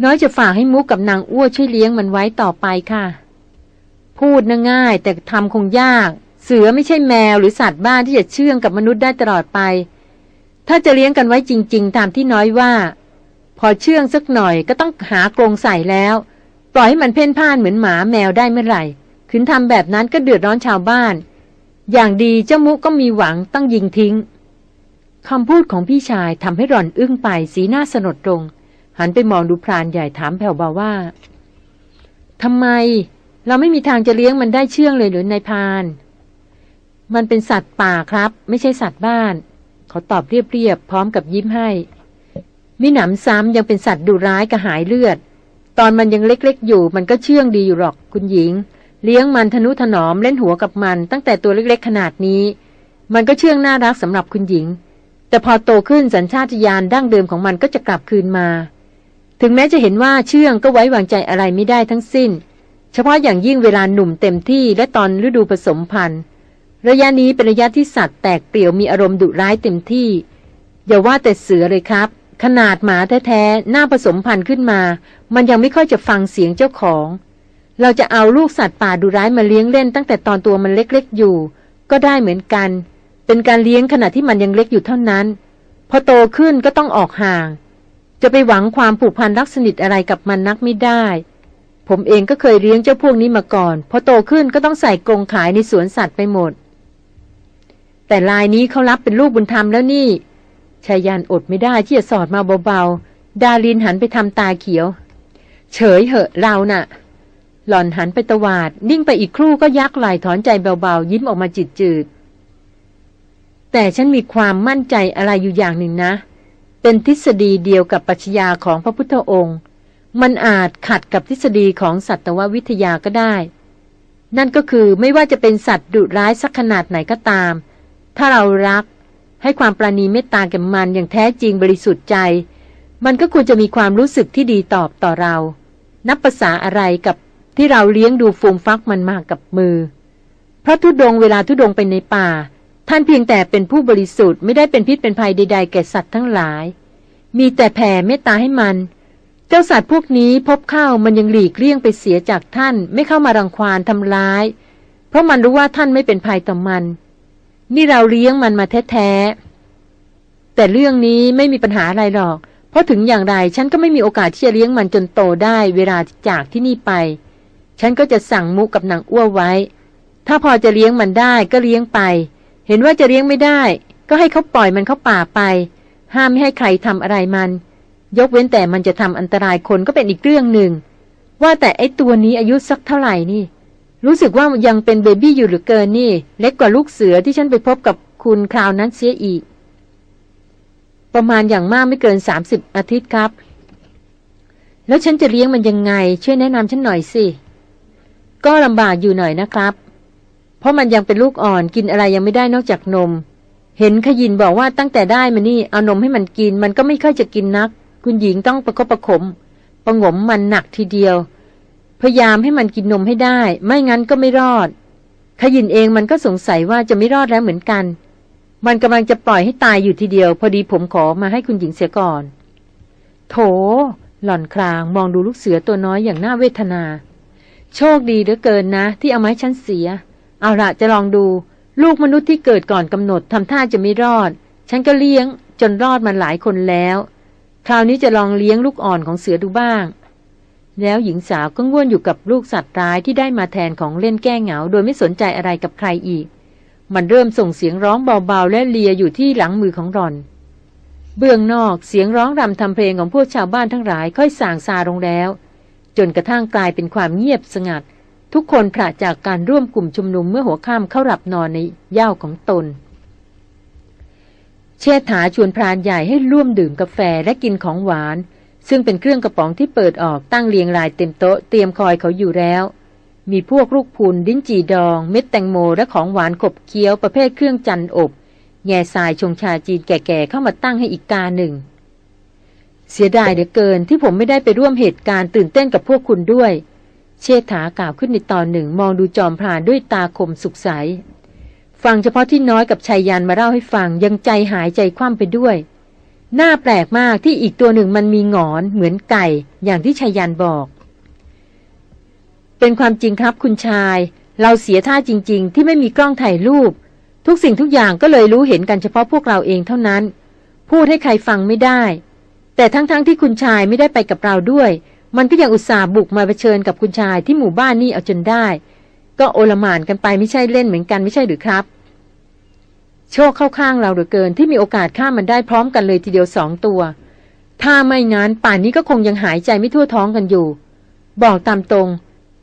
น้อยจะฝากให้มุกกับนางอ้วช่วยเลี้ยงมันไว้ต่อไปค่ะ พูดน่าง่าย แต่ทำคงยาก เสือไม่ใช่แมวหรือสัตว์บ้านที่จะเชื่องกับมนุษย์ได้ตลอดไป ถ้าจะเลี้ยงกันไว้จริง ๆ ตามที่น้อยว่า พอเชื่องสักหน่อยก็ต้องหากรงใส่แล้ว ปล่อยให้มันเพ่นพ่านเหมือนหมาแมวได้เมื่อไหร่ขืนทำแบบนั้นก็เดือดร้อนชาวบ้าน อย่างดีเจ้ามุกก็มีหวังต้องยิงทิ้งคำพูดของพี่ชายทำให้หล่อนอึ้งไปสีหน้าสนดตรง หันไปมองดูพรานใหญ่ถามแผ่วเบาว่าทำไม เราไม่มีทางจะเลี้ยงมันได้เชื่องเลยหรือนายพรานมันเป็นสัตว์ป่าครับ ไม่ใช่สัตว์บ้าน เขาตอบเรียบๆพร้อมกับยิ้มให้มิหนำซ้ำยังเป็นสัตว์ดุร้ายกระหายเลือด ตอนมันยังเล็กๆ อยู่มันก็เชื่องดีอยู่หรอกคุณหญิง เลี้ยงมันทนุถนอมเล่นหัวกับมัน ตั้งแต่ตัวเล็กๆ ขนาดนี้ มันก็เชื่องน่ารักสำหรับคุณหญิง แต่พอโตขึ้นสัญชาตญาณดั้งเดิมของมันก็จะกลับคืนมา ถึงแม้จะเห็นว่าเชื่องก็ไว้วางใจอะไรไม่ได้ทั้งสิ้น เฉพาะอย่างยิ่งเวลาหนุ่มเต็มที่และตอนฤดูผสมพันธุ์ ระยะนี้เป็นระยะที่สัตว์แตกเปลี่ยวมีอารมณ์ดุร้ายเต็มที่อย่าว่าแต่เสือเลยครับ ขนาดหมาแท้ๆหน้าผสมพันธุ์ขึ้นมา มันยังไม่ค่อยจะฟังเสียงเจ้าของ เราจะเอาลูกสัตว์ป่าดุร้ายมาเลี้ยงเล่นตั้งแต่ตอนตัวมันเล็กๆอยู่ ก็ได้เหมือนกัน เป็นการเลี้ยงขณะที่มันยังเล็กอยู่เท่านั้น พอโตขึ้นก็ต้องออกห่าง จะไปหวังความผูกพันรักสนิทอะไรกับมันนักไม่ได้ ผมเองก็เคยเลี้ยงเจ้าพวกนี้มาก่อน พอโตขึ้นก็ต้องใส่กรงขายในสวนสัตว์ไปหมด แต่ลายนี้เขารับเป็นลูกบุญธรรมแล้วนี่ ชายันอดไม่ได้ที่จะสอดมาเบาๆ ดาลินหันไปทำตาเขียว เฉยเหอะเราน่ะ หล่อนหันไปตวาด นิ่งไปอีกครู่ก็ยักไหลถอนใจเบาๆ ยิ้มออกมาจิตจืด แต่ฉันมีความมั่นใจอะไรอยู่อย่างหนึ่งนะ เป็นทฤษฎีเดียวกับปัชญาของพระพุทธองค์ มันอาจขัดกับทฤษฎีของสัตววิทยาก็ได้ นั่นก็คือไม่ว่าจะเป็นสัตว์ดุร้ายสักขนาดไหนก็ตาม ถ้าเรารัก ให้ความปราณีเมตตาแก่มันอย่างแท้จริงบริสุทธิ์ใจ มันก็ควรจะมีความรู้สึกที่ดีตอบต่อเรา นับภาษาอะไรกับที่เราเลี้ยงดูฟูมฟักมันมากับมือ พระทุดงเวลาทุดงไปในป่า ท่านเพียงแต่เป็นผู้บริสุทธิ์ไม่ได้เป็นพิษเป็นภัยใด ๆ แก่สัตว์ทั้งหลาย มีแต่แผ่เมตตาให้มัน เจ้าสัตว์พวกนี้พบเข้ามันยังหลีกเลี่ยงไปเสียจากท่านไม่เข้ามารังควานทำร้าย เพราะมันรู้ว่าท่านไม่เป็นภัยต่อมัน นี่เราเลี้ยงมันมาแท้ๆ แต่เรื่องนี้ไม่มีปัญหาอะไรหรอก เพราะถึงอย่างไรฉันก็ไม่มีโอกาสที่จะเลี้ยงมันจนโตได้เวลาจากที่นี่ไป ฉันก็จะสั่งมุกกับนางอ้วไว้ ถ้าพอจะเลี้ยงมันได้ก็เลี้ยงไป เห็นว่าจะเลี้ยงไม่ได้ ก็ให้เขาปล่อยมันเข้าป่าไป ห้ามไม่ให้ใครทำอะไรมัน ยกเว้นแต่มันจะทำอันตรายคนก็เป็นอีกเรื่องหนึ่ง ว่าแต่ไอ้ตัวนี้อายุสักเท่าไหร่นี่ รู้สึกว่ายังเป็นเบบี้อยู่หรือเกินนี่ เล็กกว่าลูกเสือที่ฉันไปพบกับคุณคราวนั้นเสียอีก ประมาณอย่างมากไม่เกินสามสิบอาทิตย์ครับ แล้วฉันจะเลี้ยงมันยังไง ช่วยแนะนำฉันหน่อยสิ ก็ลำบากอยู่หน่อยนะครับ เพราะมันยังเป็นลูกอ่อนกินอะไรยังไม่ได้นอกจากนม เห็นขยินบอกว่าตั้งแต่ได้มานี่เอานมให้มันกิน มันก็ไม่ค่อยจะกินนัก คุณหญิงต้องประคบประขมประงมมันหนักทีเดียว พยายามให้มันกินนมให้ได้ ไม่งั้นก็ไม่รอด ขยินเองมันก็สงสัยว่าจะไม่รอดแล้วเหมือนกัน มันกำลังจะปล่อยให้ตายอยู่ทีเดียว พอดีผมขอมาให้คุณหญิงเสียก่อน โถ หล่อนครางมองดูลูกเสือตัวน้อยอย่างน่าเวทนา โชคดีเหลือเกินนะ ที่เอาไม้ฉันเสีย เอาละจะลองดู ลูกมนุษย์ที่เกิดก่อนกำหนดทำท่าจะไม่รอด ฉันก็เลี้ยงจนรอดมาหลายคนแล้ว คราวนี้จะลองเลี้ยงลูกอ่อนของเสือดูบ้าง แล้วหญิงสาวก็ง่วนอยู่กับลูกสัตว์ร้ายที่ได้มาแทนของเล่นแก้เหงา โดยไม่สนใจอะไรกับใครอีก มันเริ่มส่งเสียงร้องเบาๆ และเลียอยู่ที่หลังมือของรอน เบื้องนอกเสียงร้องรำทำเพลงของพวกชาวบ้านทั้งหลายค่อยส่างซาลงแล้ว จนกระทั่งกลายเป็นความเงียบสงัด ทุกคนพระจากการร่วมกลุ่มชุมนุมเมื่อหัวค่ำเข้าหลับนอนในย่าวของตน เชษฐาชวนพรานใหญ่ให้ร่วมดื่มกาแฟและกินของหวาน ซึ่งเป็นเครื่องกระป๋องที่เปิดออกตั้งเรียงรายเต็มโต๊ะเตรียมคอยเขาอยู่แล้ว มีพวกลูกพูนดิ้นจีดอง เม็ดแตงโมและของหวานขบเคี้ยวประเภทเครื่องจันอบ แง่ทรายชงชาจีนแก่ๆเข้ามาตั้งให้อีกกาหนึ่ง เสียดายเหลือเกินที่ผมไม่ได้ไปร่วมเหตุการณ์ตื่นเต้นกับพวกคุณด้วย เชษฐากล่าวขึ้นในตอนหนึ่ง มองดูจอมพรานด้วยตาคมสุขใสฟังเฉพาะที่น้อยกับชายยันมาเล่าให้ฟังยังใจหายใจคว่ำไปด้วย น่าแปลกมากที่อีกตัวหนึ่งมันมีงอนเหมือนไก่ อย่างที่ชายยันบอก เป็นความจริงครับคุณชาย เราเสียท่าจริง ๆ ที่ไม่มีกล้องถ่ายรูป ทุกสิ่งทุกอย่างก็เลยรู้เห็นกันเฉพาะพวกเราเองเท่านั้น พูดให้ใครฟังไม่ได้ แต่ทั้งๆทที่คุณชายไม่ได้ไปกับเราด้วย มันก็ยังอุตส่าห์บุกมาเผชิญกับคุณชายที่หมู่บ้านนี่เอาจนได้ ก็โอลหมานกันไปไม่ใช่เล่นเหมือนกันไม่ใช่หรือครับ โชคเข้าข้างเราเหลือเกินที่มีโอกาสฆ่ามันได้พร้อมกันเลยทีเดียวสองตัว ถ้าไม่งั้นป่านนี้ก็คงยังหายใจไม่ทั่วท้องกันอยู่ บอกตามตรง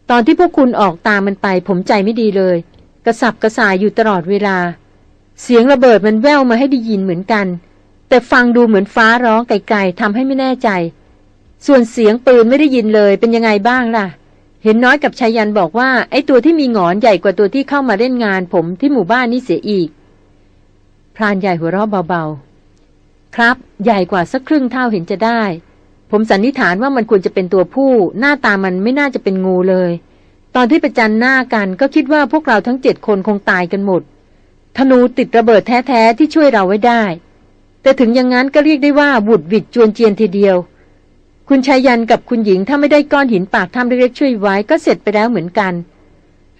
ตอนที่พวกคุณออกตามมันไป ผมใจไม่ดีเลย กระสับกระส่ายอยู่ตลอดเวลา เสียงระเบิดมันแว่วมาให้ได้ยินเหมือนกัน แต่ฟังดูเหมือนฟ้าร้องไกลๆทำให้ไม่แน่ใจ ส่วนเสียงปืนไม่ได้ยินเลยเป็นยังไงบ้างล่ะเห็นน้อยกับชายันบอกว่าไอ้ตัวที่มีหงอนใหญ่กว่าตัวที่เข้ามาเล่นงานผมที่หมู่บ้านนี่เสียอีก พรานใหญ่หัวเราะเบาๆ ครับ ใหญ่กว่าสักครึ่งเท่าเห็นจะได้ ผมสันนิษฐานว่ามันควรจะเป็นตัวผู้ หน้าตามันไม่น่าจะเป็นงูเลย ตอนที่ประจันหน้ากันก็คิดว่าพวกเราทั้งเจ็ดคนคงตายกันหมด ธนูติดระเบิดแท้ๆที่ช่วยเราไว้ได้ แต่ถึงอย่างนั้นก็เรียกได้ว่าบุดวิดจวนเจียนทีเดียว คุณชายยันกับคุณหญิงถ้าไม่ได้ก้อนหินปากถ้ำเล็กๆช่วยไว้ก็เสร็จไปแล้วเหมือนกัน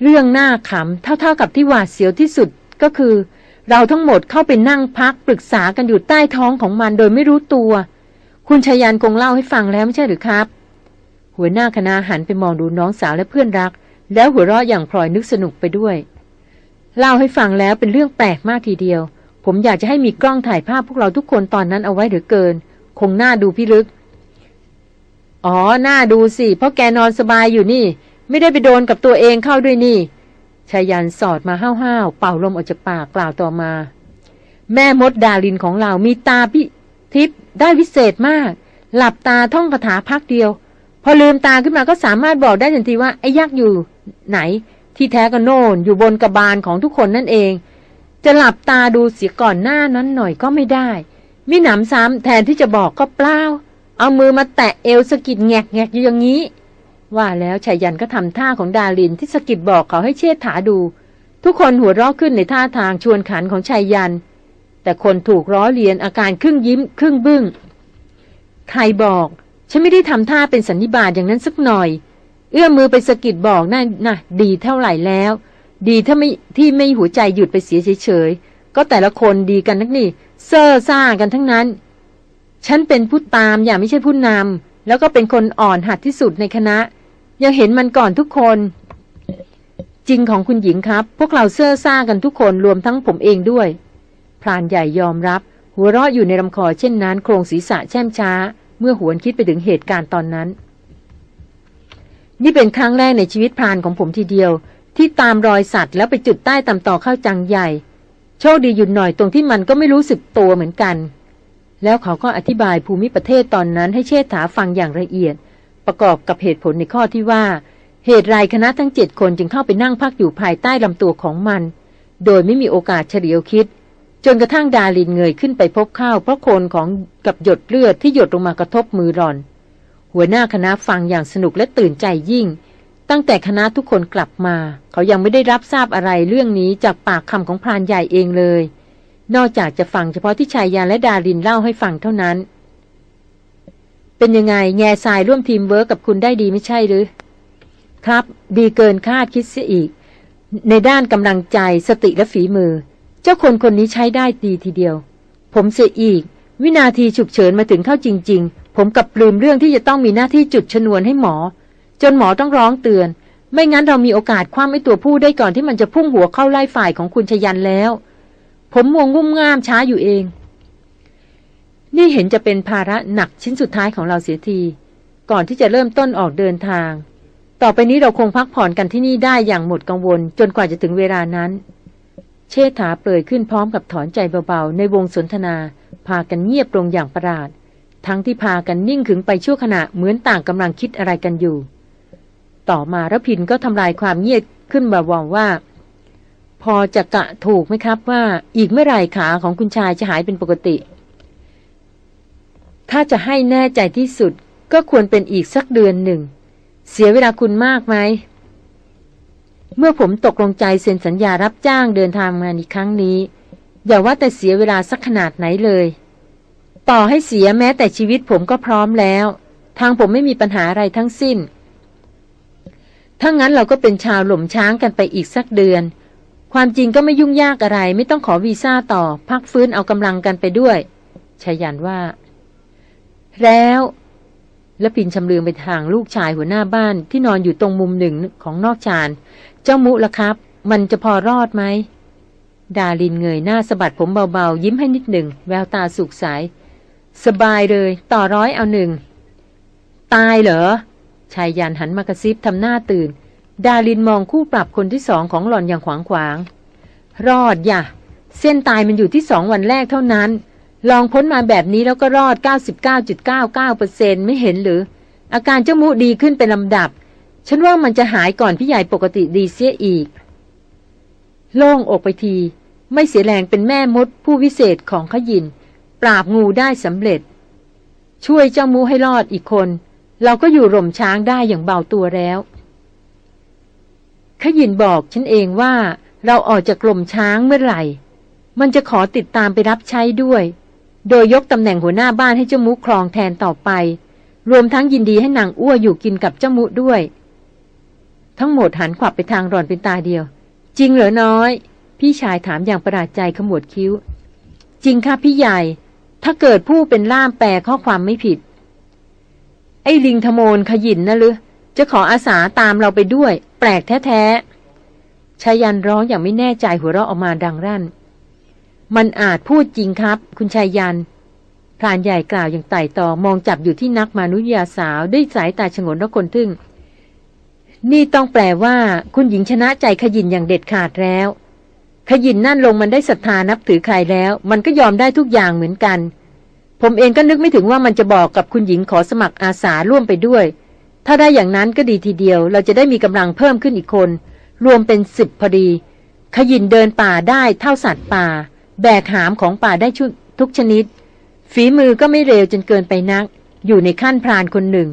เรื่องหน้าขำเท่าๆกับที่หวาดเสียวที่สุดก็คือ เราทั้งหมดเข้าไปนั่งพักปรึกษากันอยู่ใต้ท้องของมันโดยไม่รู้ตัว คุณชายันคงเล่าให้ฟังแล้วไม่ใช่หรือครับ หัวหน้าคณะหันไปมองดูน้องสาวและเพื่อนรัก แล้วหัวเราะอย่างพลอยนึกสนุกไปด้วย เล่าให้ฟังแล้วเป็นเรื่องแปลกมากทีเดียว ผมอยากจะให้มีกล้องถ่ายภาพพวกเราทุกคนตอนนั้นเอาไว้เหลือเกิน คงน่าดูพิลึก อ๋อน่าดูสิ เพราะแกนอนสบายอยู่นี่ ไม่ได้ไปโดนกับตัวเองเข้าด้วยนี่ ชายันสอดมาห้าวๆเป่าลมออกจากปากกล่าวต่อมา แม่มดดาลินของเรามีตาพิทิพได้วิเศษมาก หลับตาท่องคาถาพักเดียว พอลืมตาขึ้นมาก็สามารถบอกได้ทันทีว่าไอ้ยักษ์อยู่ ไหน ที่แท้ก็โน่นอยู่บนกระบาลของทุกคนนั่นเอง จะหลับตาดูเสียก่อนหน้านั้นหน่อยก็ไม่ได้มิหนำซ้ำแทนที่จะบอกก็เปล่าเอามือมาแตะเอวสกิดแงกแงกอยู่อย่างนี้ ว่าแล้วชายันก็ทำท่าของดาลินที่สกิดบอกเขาให้เชิดถาดู ทุกคนหัวเราะขึ้นในท่าทางชวนขันของชายัน แต่คนถูกล้อเลียนอาการครึ่งยิ้ม ครึ่งบึง้ง ใครบอก ฉันไม่ได้ทำท่าเป็นสันนิบาตอย่างนั้นสักหน่อย เอื้อมมือไปสกิดบอกนั่นนะดีเท่าไหร่แล้ว ดีถ้าไม่ที่ไม่หัวใจหยุดไปเสียเฉยๆก็แต่ละคนดีกันนักนี่เซ่อซ่ากันทั้งนั้น ฉันเป็นผู้ตามอย่าไม่ใช่ผู้นำแล้วก็เป็นคนอ่อนหัดที่สุดในคณะ ยังเห็นมันก่อนทุกคน จริงของคุณหญิงครับ พวกเราเซ่อซ่ากันทุกคนรวมทั้งผมเองด้วย พรานใหญ่ยอมรับ หัวเราะอยู่ในลำคอเช่นนั้น โครงศีรษะแช่มช้า เมื่อหวนคิดไปถึงเหตุการณ์ตอนนั้น นี่เป็นครั้งแรกในชีวิตพรานของผมทีเดียว ที่ตามรอยสัตว์แล้วไปจุดใต้ตำต่อเข้าจังใหญ่ โชคดีอยู่หน่อยตรงที่มันก็ไม่รู้สึกตัวเหมือนกันแล้วเขาก็อธิบายภูมิประเทศตอนนั้นให้เชษฐาฟังอย่างละเอียด ประกอบกับเหตุผลในข้อที่ว่า เหตุไรคณะทั้งเจ็ดคนจึงเข้าไปนั่งพักอยู่ภายใต้ลำตัวของมัน โดยไม่มีโอกาสเฉลียวคิด จนกระทั่งดาลินเงยขึ้นไปพบข้าวเพราะโคนของกับหยดเลือดที่หยดลงมากระทบมือหลอน หัวหน้าคณะฟังอย่างสนุกและตื่นใจยิ่ง ตั้งแต่คณะทุกคนกลับมา เขายังไม่ได้รับทราบอะไรเรื่องนี้จากปากคำของพรานใหญ่เองเลย นอกจากจะฟังเฉพาะที่ไชยยันต์และดารินเล่าให้ฟังเท่านั้น เป็นยังไง แง่ทรายร่วมทีมเวิร์กกับคุณได้ดีไม่ใช่หรือ ครับ ดีเกินคาดคิดเสียอีก ในด้านกำลังใจสติและฝีมือ เจ้าคนคนนี้ใช้ได้ดีทีเดียว ผมเสียอีก วินาทีฉุกเฉินมาถึงเข้าจริง ๆ ผมกับลืมเรื่องที่จะต้องมีหน้าที่จุดชนวนให้หมอ จนหมอต้องร้องเตือน ไม่งั้นเรามีโอกาสคว้าไอตัวผู้ได้ก่อนที่มันจะพุ่งหัวเข้าไล่ฝ่ายของคุณชยันแล้ว ผมมัวงุ่มง่ามช้าอยู่เอง นี่เห็นจะเป็นภาระหนักชิ้นสุดท้ายของเราเสียที ก่อนที่จะเริ่มต้นออกเดินทาง ต่อไปนี้เราคงพักผ่อนกันที่นี่ได้อย่างหมดกังวล จนกว่าจะถึงเวลานั้น เชษฐาเปรยขึ้นพร้อมกับถอนใจเบาๆ ในวงสนทนา พากันเงียบลงอย่างประหลาด ทั้งที่พากันนิ่งขึงไปชั่วขณะเหมือนต่างกำลังคิดอะไรกันอยู่ ต่อมาระพินก็ทำลายความเงียบขึ้นมาว่าว่าพอจะกะถูกไหมครับว่าอีกเมื่อไหร่ขาของคุณชายจะหายเป็นปกติ ถ้าจะให้แน่ใจที่สุดก็ควรเป็นอีกสักเดือนหนึ่ง เสียเวลาคุณมากไหม เมื่อผมตกลงใจเซ็นสัญญารับจ้างเดินทางมาอีกครั้งนี้ อย่าว่าแต่เสียเวลาสักขนาดไหนเลย ต่อให้เสียแม้แต่ชีวิตผมก็พร้อมแล้ว ทางผมไม่มีปัญหาอะไรทั้งสิ้น ถ้างั้นเราก็เป็นชาวหล่มช้างกันไปอีกสักเดือน ความจริงก็ไม่ยุ่งยากอะไร ไม่ต้องขอวีซ่าต่อ พักฟื้นเอากำลังกันไปด้วยชายันว่า แล้ว และปินชำเลืองไปทางลูกชายหัวหน้าบ้านที่นอนอยู่ตรงมุมหนึ่งของนอกชาน เจ้ามุละครับ มันจะพอรอดไหม ดาลินเงยหน้าสะบัดผมเบาๆ ยิ้มให้นิดหนึ่ง แววตาสุกใส สบายเลย ต่อร้อยเอาหนึ่ง ตายเหรอ ชายยันหันมากระซิบทำหน้าตื่น ดาลินมองคู่ปรับคนที่สองของหล่อนอย่างขวางขวาง รอดอย่าเส้นตายมันอยู่ที่สองวันแรกเท่านั้น ลองพ้นมาแบบนี้แล้วก็รอด 99.99%ไม่เห็นหรือ อาการเจ้ามุดีขึ้นเป็นลำดับ ฉันว่ามันจะหายก่อนพี่ใหญ่ปกติดีเสียอีก โล่งอกไปที ไม่เสียแรงเป็นแม่มดผู้วิเศษของขยิน ปราบงูได้สำเร็จ ช่วยเจ้ามูให้รอดอีกคน เราก็อยู่ร่มช้างได้อย่างเบาตัวแล้ว ขยินบอกฉันเองว่าเราออกจากกลมช้างเมื่อไหร่ มันจะขอติดตามไปรับใช้ด้วย โดยยกตำแหน่งหัวหน้าบ้านให้เจ้ามุครองแทนต่อไป รวมทั้งยินดีให้นางอ้วอยู่กินกับเจ้ามุด้วย ทั้งหมดหันขวับไปทางรอนเป็นตาเดียว จริงเหรอน้อย พี่ชายถามอย่างประหลาดใจขมวดคิ้ว จริงค่ะพี่ใหญ่ ถ้าเกิดผู้เป็นล่ามแปลข้อความไม่ผิด ไอ้ลิงทโมนขยินนะหรือจะขออาสาตามเราไปด้วย แปลกแท้ๆชายันร้องอย่างไม่แน่ใจหัวเราะออกมาดังรั่น มันอาจพูดจริงครับ คุณชายยันพรานใหญ่กล่าวอย่างไต่ตองมองจับอยู่ที่นักมนุษยาสาวด้วยสายตาฉงนและคนทึ่ง นี่ต้องแปลว่า คุณหญิงชนะใจขยินอย่างเด็ดขาดแล้ว ขยินนั่นลงมันได้ศรัทธานับถือใครแล้ว มันก็ยอมได้ทุกอย่างเหมือนกัน ผมเองก็นึกไม่ถึงว่ามันจะบอกกับคุณหญิงขอสมัครอาสาร่วมไปด้วย ถ้าได้อย่างนั้นก็ดีทีเดียว เราจะได้มีกำลังเพิ่มขึ้นอีกคน รวมเป็นสิบพอดี ขยินเดินป่าได้เท่าสัตว์ป่า แบกหามของป่าได้ชุทุกชนิด ฝีมือก็ไม่เร็วจนเกินไปนัก อยู่ในขั้นพรานคนหนึ่ง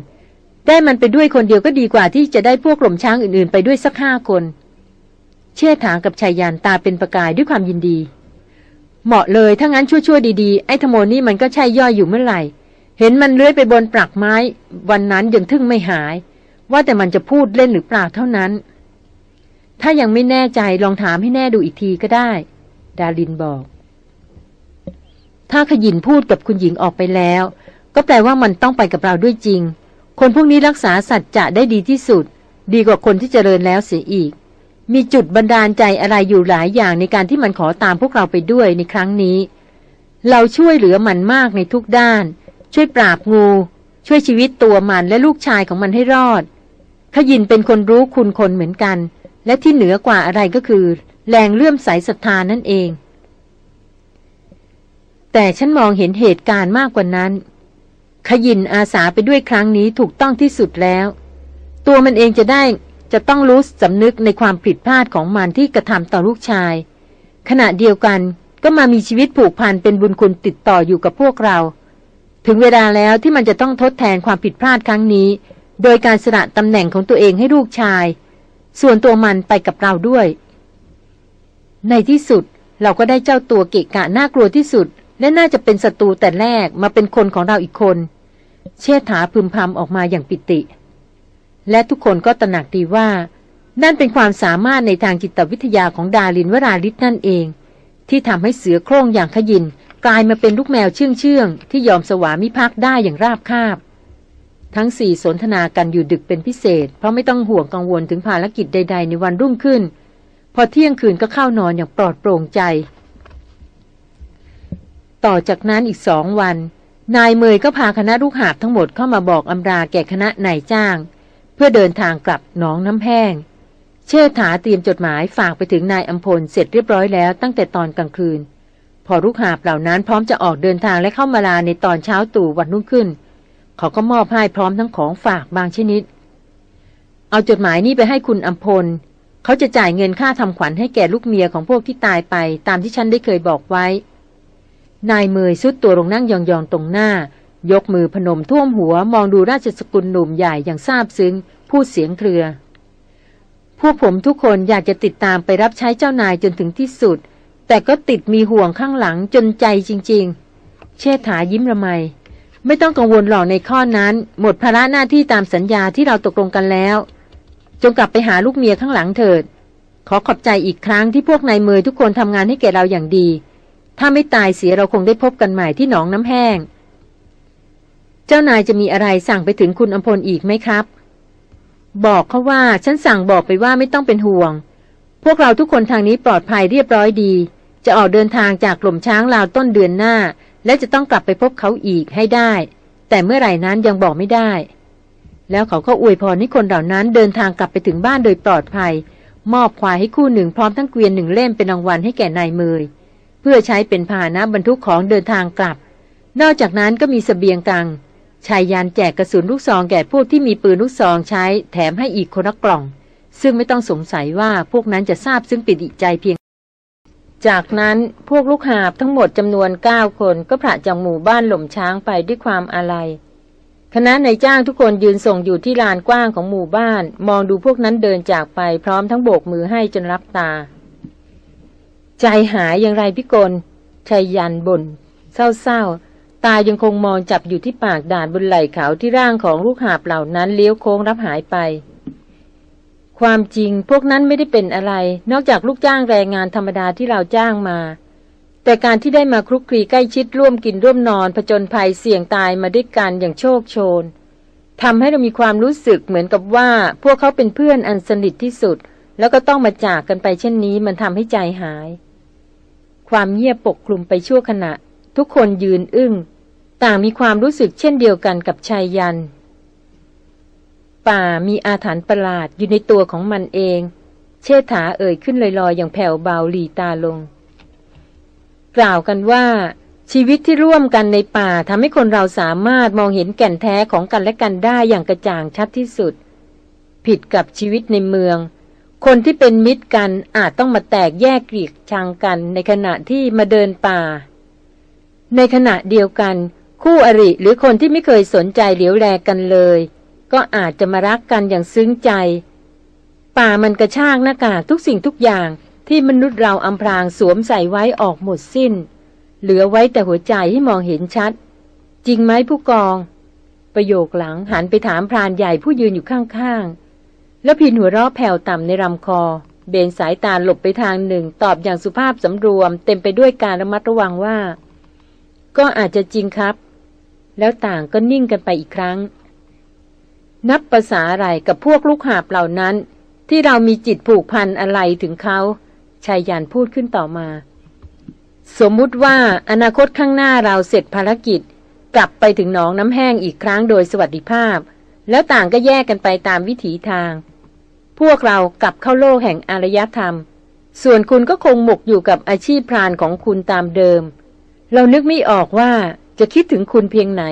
ได้มันไปด้วยคนเดียวก็ดีกว่าที่จะได้พวกกลมช้างอื่นๆ ไปด้วยสักห้าคน เชี่ยถางกับชายยานตาเป็นประกายด้วยความยินดี เหมาะเลยถ้างั้นชั่วๆดีๆ ไอ้ธโมนี่มันก็ใช่ย่อยอยู่เมื่อไหร่ เห็นมันเลื้อยไปบนปลักไม้ วันนั้นยังทึ่งไม่หาย ว่าแต่มันจะพูดเล่นหรือเปล่าเท่านั้น ถ้ายังไม่แน่ใจลองถามให้แน่ดูอีกทีก็ได้ ดาลินบอก ถ้าขยินพูดกับคุณหญิงออกไปแล้ว ก็แปลว่ามันต้องไปกับเราด้วยจริง คนพวกนี้รักษาสัจจะได้ดีที่สุด ดีกว่าคนที่เจริญแล้วเสียอีก มีจุดบันดาลใจอะไรอยู่หลายอย่างในการที่มันขอตามพวกเราไปด้วยในครั้งนี้ เราช่วยเหลือมันมากในทุกด้าน ช่วยปราบงู ช่วยชีวิตตัวมันและลูกชายของมันให้รอด ขยินเป็นคนรู้คุณคนเหมือนกัน และที่เหนือกว่าอะไรก็คือ แรงเลื่อมใสศรัทธานั่นเอง แต่ฉันมองเห็นเหตุการณ์มากกว่านั้น ขยินอาสาไปด้วยครั้งนี้ถูกต้องที่สุดแล้ว ตัวมันเองจะได้จะต้องรู้สำนึกในความผิดพลาดของมันที่กระทำต่อลูกชาย ขณะเดียวกันก็มามีชีวิตผูกพันเป็นบุญคุณติดต่ออยู่กับพวกเรา ถึงเวลาแล้วที่มันจะต้องทดแทนความผิดพลาดครั้งนี้ โดยการสละตำแหน่งของตัวเองให้ลูกชาย ส่วนตัวมันไปกับเราด้วย ในที่สุดเราก็ได้เจ้าตัวเกะกะน่ากลัวที่สุด และน่าจะเป็นศัตรูแต่แรกมาเป็นคนของเราอีกคน เชษฐาพึมพำออกมาอย่างปิติ และทุกคนก็ตระหนักดีว่า นั่นเป็นความสามารถในทางจิตวิทยาของดาลินวราลิศนั่นเอง ที่ทำให้เสือโคร่งอย่างขยิน กลายมาเป็นลูกแมวเชื่องเชื่องที่ยอมสวามิภักดิ์ได้อย่างราบคาบ ทั้งสี่สนทนากันอยู่ดึกเป็นพิเศษ เพราะไม่ต้องห่วงกังวลถึงภารกิจใด ๆ ในวันรุ่งขึ้น พอเที่ยงคืนก็เข้านอนอย่างปลอดโปร่งใจ ต่อจากนั้นอีกสองวัน นายเมยก็พาคณะลูกหาบทั้งหมดเข้ามาบอกอำราแก่คณะนายจ้าง เพื่อเดินทางกลับหนองน้ำแห้ง เชษฐาเตรียมจดหมายฝากไปถึงนายอัมพลเสร็จเรียบร้อยแล้วตั้งแต่ตอนกลางคืน พอลูกหาบเหล่านั้นพร้อมจะออกเดินทางและเข้ามาลาในตอนเช้าตู่วันรุ่งขึ้น เขาก็มอบให้พร้อมทั้งของฝากบางชนิด เอาจดหมายนี้ไปให้คุณอัมพลเขาจะจ่ายเงินค่าทำขวัญให้แก่ลูกเมียของพวกที่ตายไป ตามที่ฉันได้เคยบอกไว้ นายเมยสุดตัวลงนั่งยองๆตรงหน้า ยกมือพนมท่วมหัวมองดูราชสกุลหนุ่มใหญ่อย่างซาบซึ้ง พูดเสียงเครือ พวกผมทุกคนอยากจะติดตามไปรับใช้เจ้านายจนถึงที่สุด แต่ก็ติดมีห่วงข้างหลังจนใจจริง ๆ เชษฐายิ้มระไม ไม่ต้องกังวลหรอกในข้อนั้น หมดภาระหน้าที่ตามสัญญาที่เราตกลงกันแล้ว จงกลับไปหาลูกเมียข้างหลังเถิด ขอขอบใจอีกครั้งที่พวกนายเมยทุกคนทำงานให้แก่เราอย่างดี ถ้าไม่ตายเสียเราคงได้พบกันใหม่ที่หนองน้ำแห้ง เจ้านายจะมีอะไรสั่งไปถึงคุณอำพลอีกไหมครับ บอกเขาว่าฉันสั่งบอกไปว่าไม่ต้องเป็นห่วง พวกเราทุกคนทางนี้ปลอดภัยเรียบร้อยดี จะออกเดินทางจากกล่มช้างลาวต้นเดือนหน้า และจะต้องกลับไปพบเขาอีกให้ได้ แต่เมื่อไหร่นั้นยังบอกไม่ได้ แล้วเขาก็อวยพรให้คนเหล่านั้นเดินทางกลับไปถึงบ้านโดยปลอดภัย มอบควายให้คู่หนึ่งพร้อมทั้งเกวียนหนึ่งเล่มเป็นรางวัลให้แก่นายเมยเพื่อใช้เป็นพาหนะบรรทุกของเดินทางกลับ นอกจากนั้นก็มีสเสบียงกลางชายยานแจกกระสุนลูกซองแก่พวกที่มีปืนลูกซองใช้แถมให้อีกคนละกล่อง ซึ่งไม่ต้องสงสัยว่าพวกนั้นจะทราบซึ่งปิติใจเพียง จากนั้นพวกลูกหาบทั้งหมดจำนวนเก้าคนก็พระจากหมู่บ้านหล่มช้างไปด้วยความอาลัยคณะนายจ้างทุกคนยืนส่งอยู่ที่ลานกว้างของหมู่บ้าน มองดูพวกนั้นเดินจากไปพร้อมทั้งโบกมือให้จนรับตา ใจหายอย่างไรพี่กลชัยยันบน่นเศร้าๆ ตายังคงมองจับอยู่ที่ปากด่านบนไหล่เขาที่ร่างของลูกหาบเหล่านั้นเลี้ยวโค้งรับหายไป ความจริงพวกนั้นไม่ได้เป็นอะไร นอกจากลูกจ้างแรงงานธรรมดาที่เราจ้างมา แต่การที่ได้มาคลุกคลีใกล้ชิดร่วมกินร่วมนอนผจญภัยเสี่ยงตายมาด้วยกันอย่างโชคโชนทำให้เรามีความรู้สึกเหมือนกับว่า พวกเขาเป็นเพื่อนอันสนิทที่สุด แล้วก็ต้องมาจากกันไปเช่นนี้มันทำให้ใจหาย ความเงียบปกคลุมไปชั่วขณะ ทุกคนยืนอึง้ง ต่างมีความรู้สึกเช่นเดียวกันกับชายยัน ป่ามีอาถรรพ์ประหลาดอยู่ในตัวของมันเอง เชษฐาเอ่ยขึ้นลอยๆ อย่างแผ่วเบาหลีตาลง กล่าวกันว่าชีวิตที่ร่วมกันในป่าทำให้คนเราสามารถมองเห็นแก่นแท้ของกันและกันได้อย่างกระจ่างชัดที่สุด ผิดกับชีวิตในเมือง คนที่เป็นมิตรกันอาจต้องมาแตกแยกเกลียดชังกันในขณะที่มาเดินป่า ในขณะเดียวกัน คู่อริหรือคนที่ไม่เคยสนใจเหลียวแลกันเลย ก็อาจจะมารักกันอย่างซึ้งใจ ป่ามันกระชากหน้ากากทุกสิ่งทุกอย่างที่มนุษย์เราอำพรางสวมใส่ไว้ออกหมดสิ้น เหลือไว้แต่หัวใจให้มองเห็นชัด จริงไหมผู้กอง ประโยคหลังหันไปถามพรานใหญ่ผู้ยืนอยู่ข้างๆ แล้วพินหัวเราะแผ่วต่ำในลำคอ เบนสายตาหลบไปทางหนึ่ง ตอบอย่างสุภาพสำรวม เต็มไปด้วยการระมัดระวังว่า ก็อาจจะจริงครับ แล้วต่างก็นิ่งกันไปอีกครั้ง นับภาษาอะไรกับพวกลูกหาบเหล่านั้น ที่เรามีจิตผูกพันอะไรถึงเขาชายยันพูดขึ้นต่อมา สมมุติว่าอนาคตข้างหน้าเราเสร็จภารกิจ กลับไปถึงหนองน้ำแห้งอีกครั้งโดยสวัสดิภาพ แล้วต่างก็แยกกันไปตามวิถีทาง พวกเรากลับเข้าโลกแห่งอารยธรรม ส่วนคุณก็คงหมกอยู่กับอาชีพพรานของคุณตามเดิม เรานึกไม่ออกว่าจะคิดถึงคุณเพียงไหน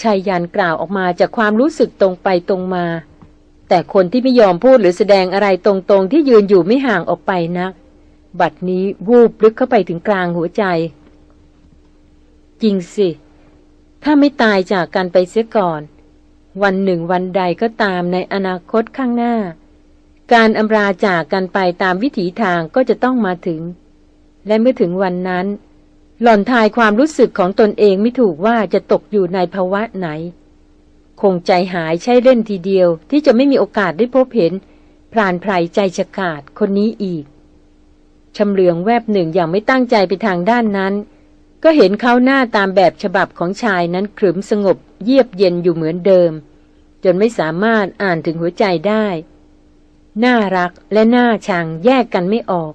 ชายยันกล่าวออกมาจากความรู้สึกตรงไปตรงมา แต่คนที่ไม่ยอมพูดหรือแสดงอะไรตรงๆ ที่ยืนอยู่ไม่ห่างออกไปนัก บัดนี้วูบลึกเข้าไปถึงกลางหัวใจ จริงสิ ถ้าไม่ตายจากกันไปเสียก่อน วันหนึ่งวันใดก็ตามในอนาคตข้างหน้า การอำราจากกันไปตามวิถีทางก็จะต้องมาถึง และเมื่อถึงวันนั้น หล่อนทายความรู้สึกของตนเองไม่ถูกว่าจะตกอยู่ในภาวะไหน คงใจหายใช่เล่นทีเดียวที่จะไม่มีโอกาสได้พบเห็นพรานไพรใจฉกาดคนนี้อีกชำเลืองแวบหนึ่งอย่างไม่ตั้งใจไปทางด้านนั้น ก็เห็นเขาหน้าตามแบบฉบับของชายนั้นขรึมสงบเยียบเย็นอยู่เหมือนเดิม จนไม่สามารถอ่านถึงหัวใจได้ น่ารักและน่าชังแยกกันไม่ออก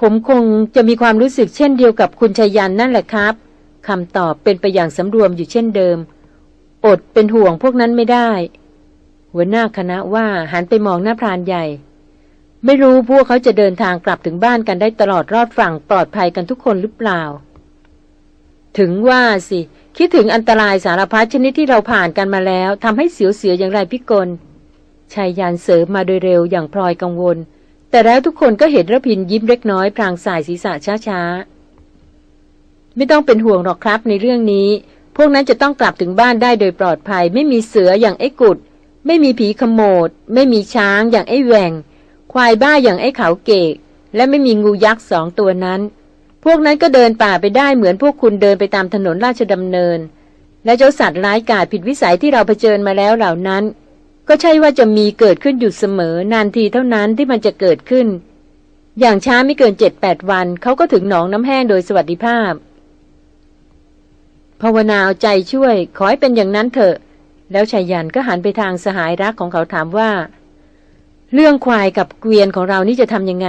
ผมคงจะมีความรู้สึกเช่นเดียวกับคุณชายันนั่นแหละครับคำตอบเป็นไปอย่างสำรวมอยู่เช่นเดิม อดเป็นห่วงพวกนั้นไม่ได้ หัวหน้าคณะว่าหันไปมองหน้าพรานใหญ่ ไม่รู้พวกเขาจะเดินทางกลับถึงบ้านกันได้ตลอดรอดฝั่งปลอดภัยกันทุกคนหรือเปล่า ถึงว่าสิ คิดถึงอันตรายสารพัดชนิดที่เราผ่านกันมาแล้วทำให้เสียวเสียอย่างไรพิกลชายยานเสริมมาโดยเร็วอย่างพลอยกังวล แต่แล้วทุกคนก็เห็นระพินยิ้มเล็กน้อยพลางสายศีรษะช้าๆ ไม่ต้องเป็นห่วงหรอกครับในเรื่องนี้ พวกนั้นจะต้องกลับถึงบ้านได้โดยปลอดภัย ไม่มีเสืออย่างไอ้กุด ไม่มีผีขโมด ไม่มีช้างอย่างไอ้แหวง ควายบ้าอย่างไอ้เขาเกก และไม่มีงูยักษ์สองตัวนั้น พวกนั้นก็เดินป่าไปได้เหมือนพวกคุณเดินไปตามถนนราชดำเนิน และเจ้าสัตว์ร้ายกาจผิดวิสัยที่เราเผชิญมาแล้วเหล่านั้น ก็ใช่ว่าจะมีเกิดขึ้นอยู่เสมอนานทีเท่านั้นที่มันจะเกิดขึ้น อย่างช้าไม่เกินเจ็ดแปดวันเขาก็ถึงหนองน้ำแห้งโดยสวัสดิภาพภาวนาเอาใจช่วย ขอให้เป็นอย่างนั้นเถอะ แล้วชายันก็หันไปทางสหายรักของเขาถามว่า เรื่องควายกับเกวียนของเรานี่จะทำยังไง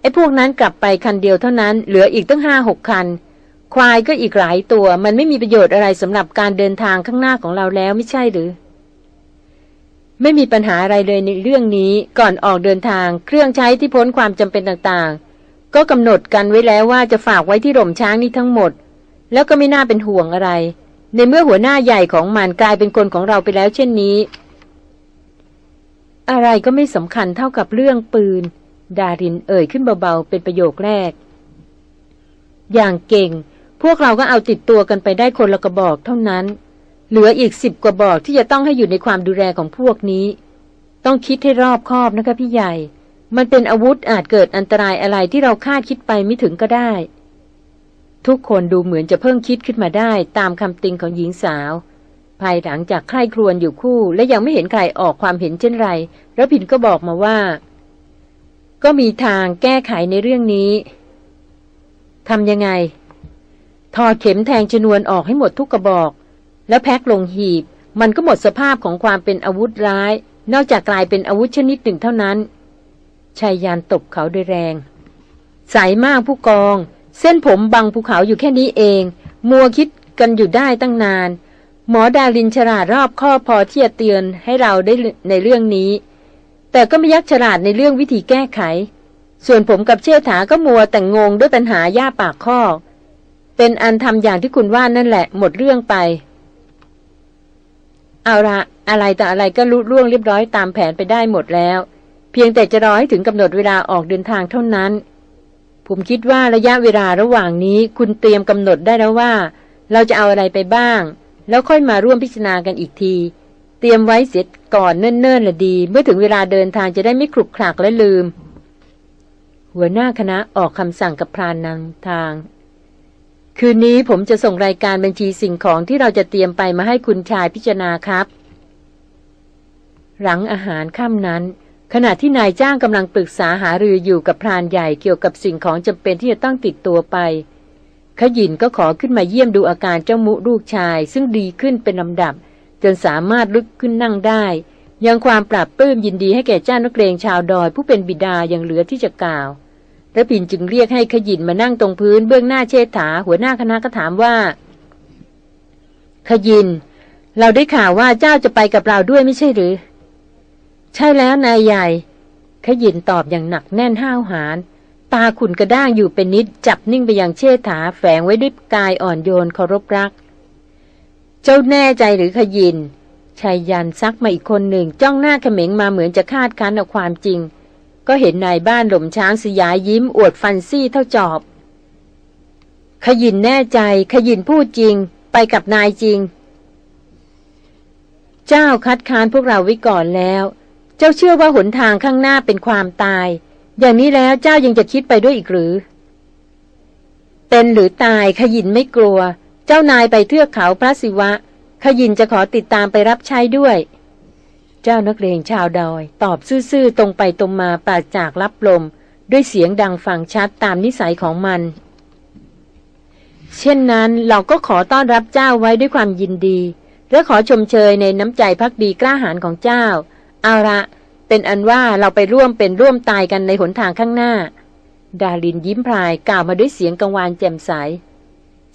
ไอ้พวกนั้นกลับไปคันเดียวเท่านั้นเหลืออีกตั้งห้าหกคัน ควายก็อีกหลายตัว มันไม่มีประโยชน์อะไรสำหรับการเดินทางข้างหน้าของเราแล้วไม่ใช่หรือ ไม่มีปัญหาอะไรเลยในเรื่องนี้ก่อนออกเดินทางเครื่องใช้ที่พ้นความจำเป็นต่างๆ ก็กำหนดกันไว้แล้วว่าจะฝากไว้ที่หล่มช้างนี้ทั้งหมด แล้วก็ไม่น่าเป็นห่วงอะไร ในเมื่อหัวหน้าใหญ่ของมันกลายเป็นคนของเราไปแล้วเช่นนี้ อะไรก็ไม่สำคัญเท่ากับเรื่องปืน ดารินเอ่ยขึ้นเบาๆ เป็นประโยคแรก อย่างเก่ง พวกเราก็เอาติดตัวกันไปได้คนละกระบอกเท่านั้น เหลืออีกสิบกว่าบอกที่จะต้องให้อยู่ในความดูแลของพวกนี้ ต้องคิดให้รอบคอบนะคะพี่ใหญ่ มันเป็นอาวุธอาจเกิดอันตรายอะไรที่เราคาดคิดไปไม่ถึงก็ได้ ทุกคนดูเหมือนจะเพิ่งคิดขึ้นมาได้ตามคำติงของหญิงสาว ภายหลังจากใคร่ครวญอยู่คู่ และยังไม่เห็นใครออกความเห็นเช่นไรระพินก็บอกมาว่า ก็มีทางแก้ไขในเรื่องนี้ทำยังไงถอดเข็มแทงชนวนออกให้หมดทุกกระบอก แล้วแพ็คลงหีบ มันก็หมดสภาพของความเป็นอาวุธร้าย นอกจากกลายเป็นอาวุธชนิดหนึ่งเท่านั้นชายยานตบเขาด้วยแรง สายมากผู้กอง เส้นผมบังภูเขาอยู่แค่นี้เอง มัวคิดกันอยู่ได้ตั้งนาน หมอดารินฉลาดรอบข้อพอที่จะเตือนให้เราได้ในเรื่องนี้ แต่ก็ไม่ยักฉลาดในเรื่องวิธีแก้ไข ส่วนผมกับเชษฐาก็มัวแต่งงงด้วยปัญหาย่าปากข้อ เป็นอันทำอย่างที่คุณว่านั่นแหละหมดเรื่องไป เอาละอะไรแต่อะไรก็ลุล่วงเรียบร้อยตามแผนไปได้หมดแล้ว เพียงแต่จะรอให้ถึงกำหนดเวลาออกเดินทางเท่านั้น ผมคิดว่าระยะเวลาระหว่างนี้ คุณเตรียมกำหนดได้แล้วว่า เราจะเอาอะไรไปบ้าง แล้วค่อยมาร่วมพิจารณากันอีกที เตรียมไว้เสร็จก่อนเนิ่นๆละดี เมื่อถึงเวลาเดินทางจะได้ไม่คลุกคลักและลืม หัวหน้าคณะออกคำสั่งกับพรานนำทาง คืนนี้ผมจะส่งรายการบัญชีสิ่งของที่เราจะเตรียมไปมาให้คุณชายพิจารณาครับ หลังอาหารค่ำนั้น ขณะที่นายจ้างกำลังปรึกษาหารืออยู่กับพรานใหญ่เกี่ยวกับสิ่งของจำเป็นที่จะต้องติดตัวไป ขยินก็ขอขึ้นมาเยี่ยมดูอาการเจ้ามุลูกชาย ซึ่งดีขึ้นเป็นลำดับ จนสามารถลุกขึ้นนั่งได้ ยังความปรับปลื้มยินดีให้แก่เจ้านักเรงชาวดอย ผู้เป็นบิดาอย่างเหลือที่จะกล่าวระพินจึงเรียกให้ขยินมานั่งตรงพื้นเบื้องหน้าเชษฐา หัวหน้าคณะก็ถามว่า ขยิน เราได้ข่าวว่าเจ้าจะไปกับเราด้วยไม่ใช่หรือ ใช่แล้วนายใหญ่ ขยินตอบอย่างหนักแน่นห้าวหาญ ตาขุนกระด้างอยู่เป็นนิด จับนิ่งไปยังเชษฐาแฝงไว้ด้วยกายอ่อนโยนเคารพรัก เจ้าแน่ใจหรือขยินชายยันซักมาอีกคนหนึ่ง จ้องหน้าเขม็งมาเหมือนจะคาดคั้นเอาความจริง ก็เห็นนายบ้านหล่มช้างสยายยิ้มอวดฟันซี่เท่าจอบ ขยินแน่ใจ ขยินพูดจริง ไปกับนายจริง เจ้าคัดค้านพวกเราไว้ก่อนแล้ว เจ้าเชื่อว่าหนทางข้างหน้าเป็นความตาย อย่างนี้แล้วเจ้ายังจะคิดไปด้วยอีกหรือ เป็นหรือตายขยินไม่กลัว เจ้านายไปเทือกเขาพระศิวะ ขยินจะขอติดตามไปรับใช้ด้วย เจ้านักเลงชาวดอย ตอบซื่อๆตรงไปตรงมาปราจากรับลม ด้วยเสียงดังฟังชัดตามนิสัยของมัน เช่นนั้นเราก็ขอต้อนรับเจ้าไว้ด้วยความยินดี และขอชมเชยในน้ำใจภักดีกล้าหาญของเจ้าเอาละ เป็นอันว่าเราไปร่วมเป็นร่วมตายกันในหนทางข้างหน้า ดารินยิ้มพรายกล่าวมาด้วยเสียงกังวานแจ่มใส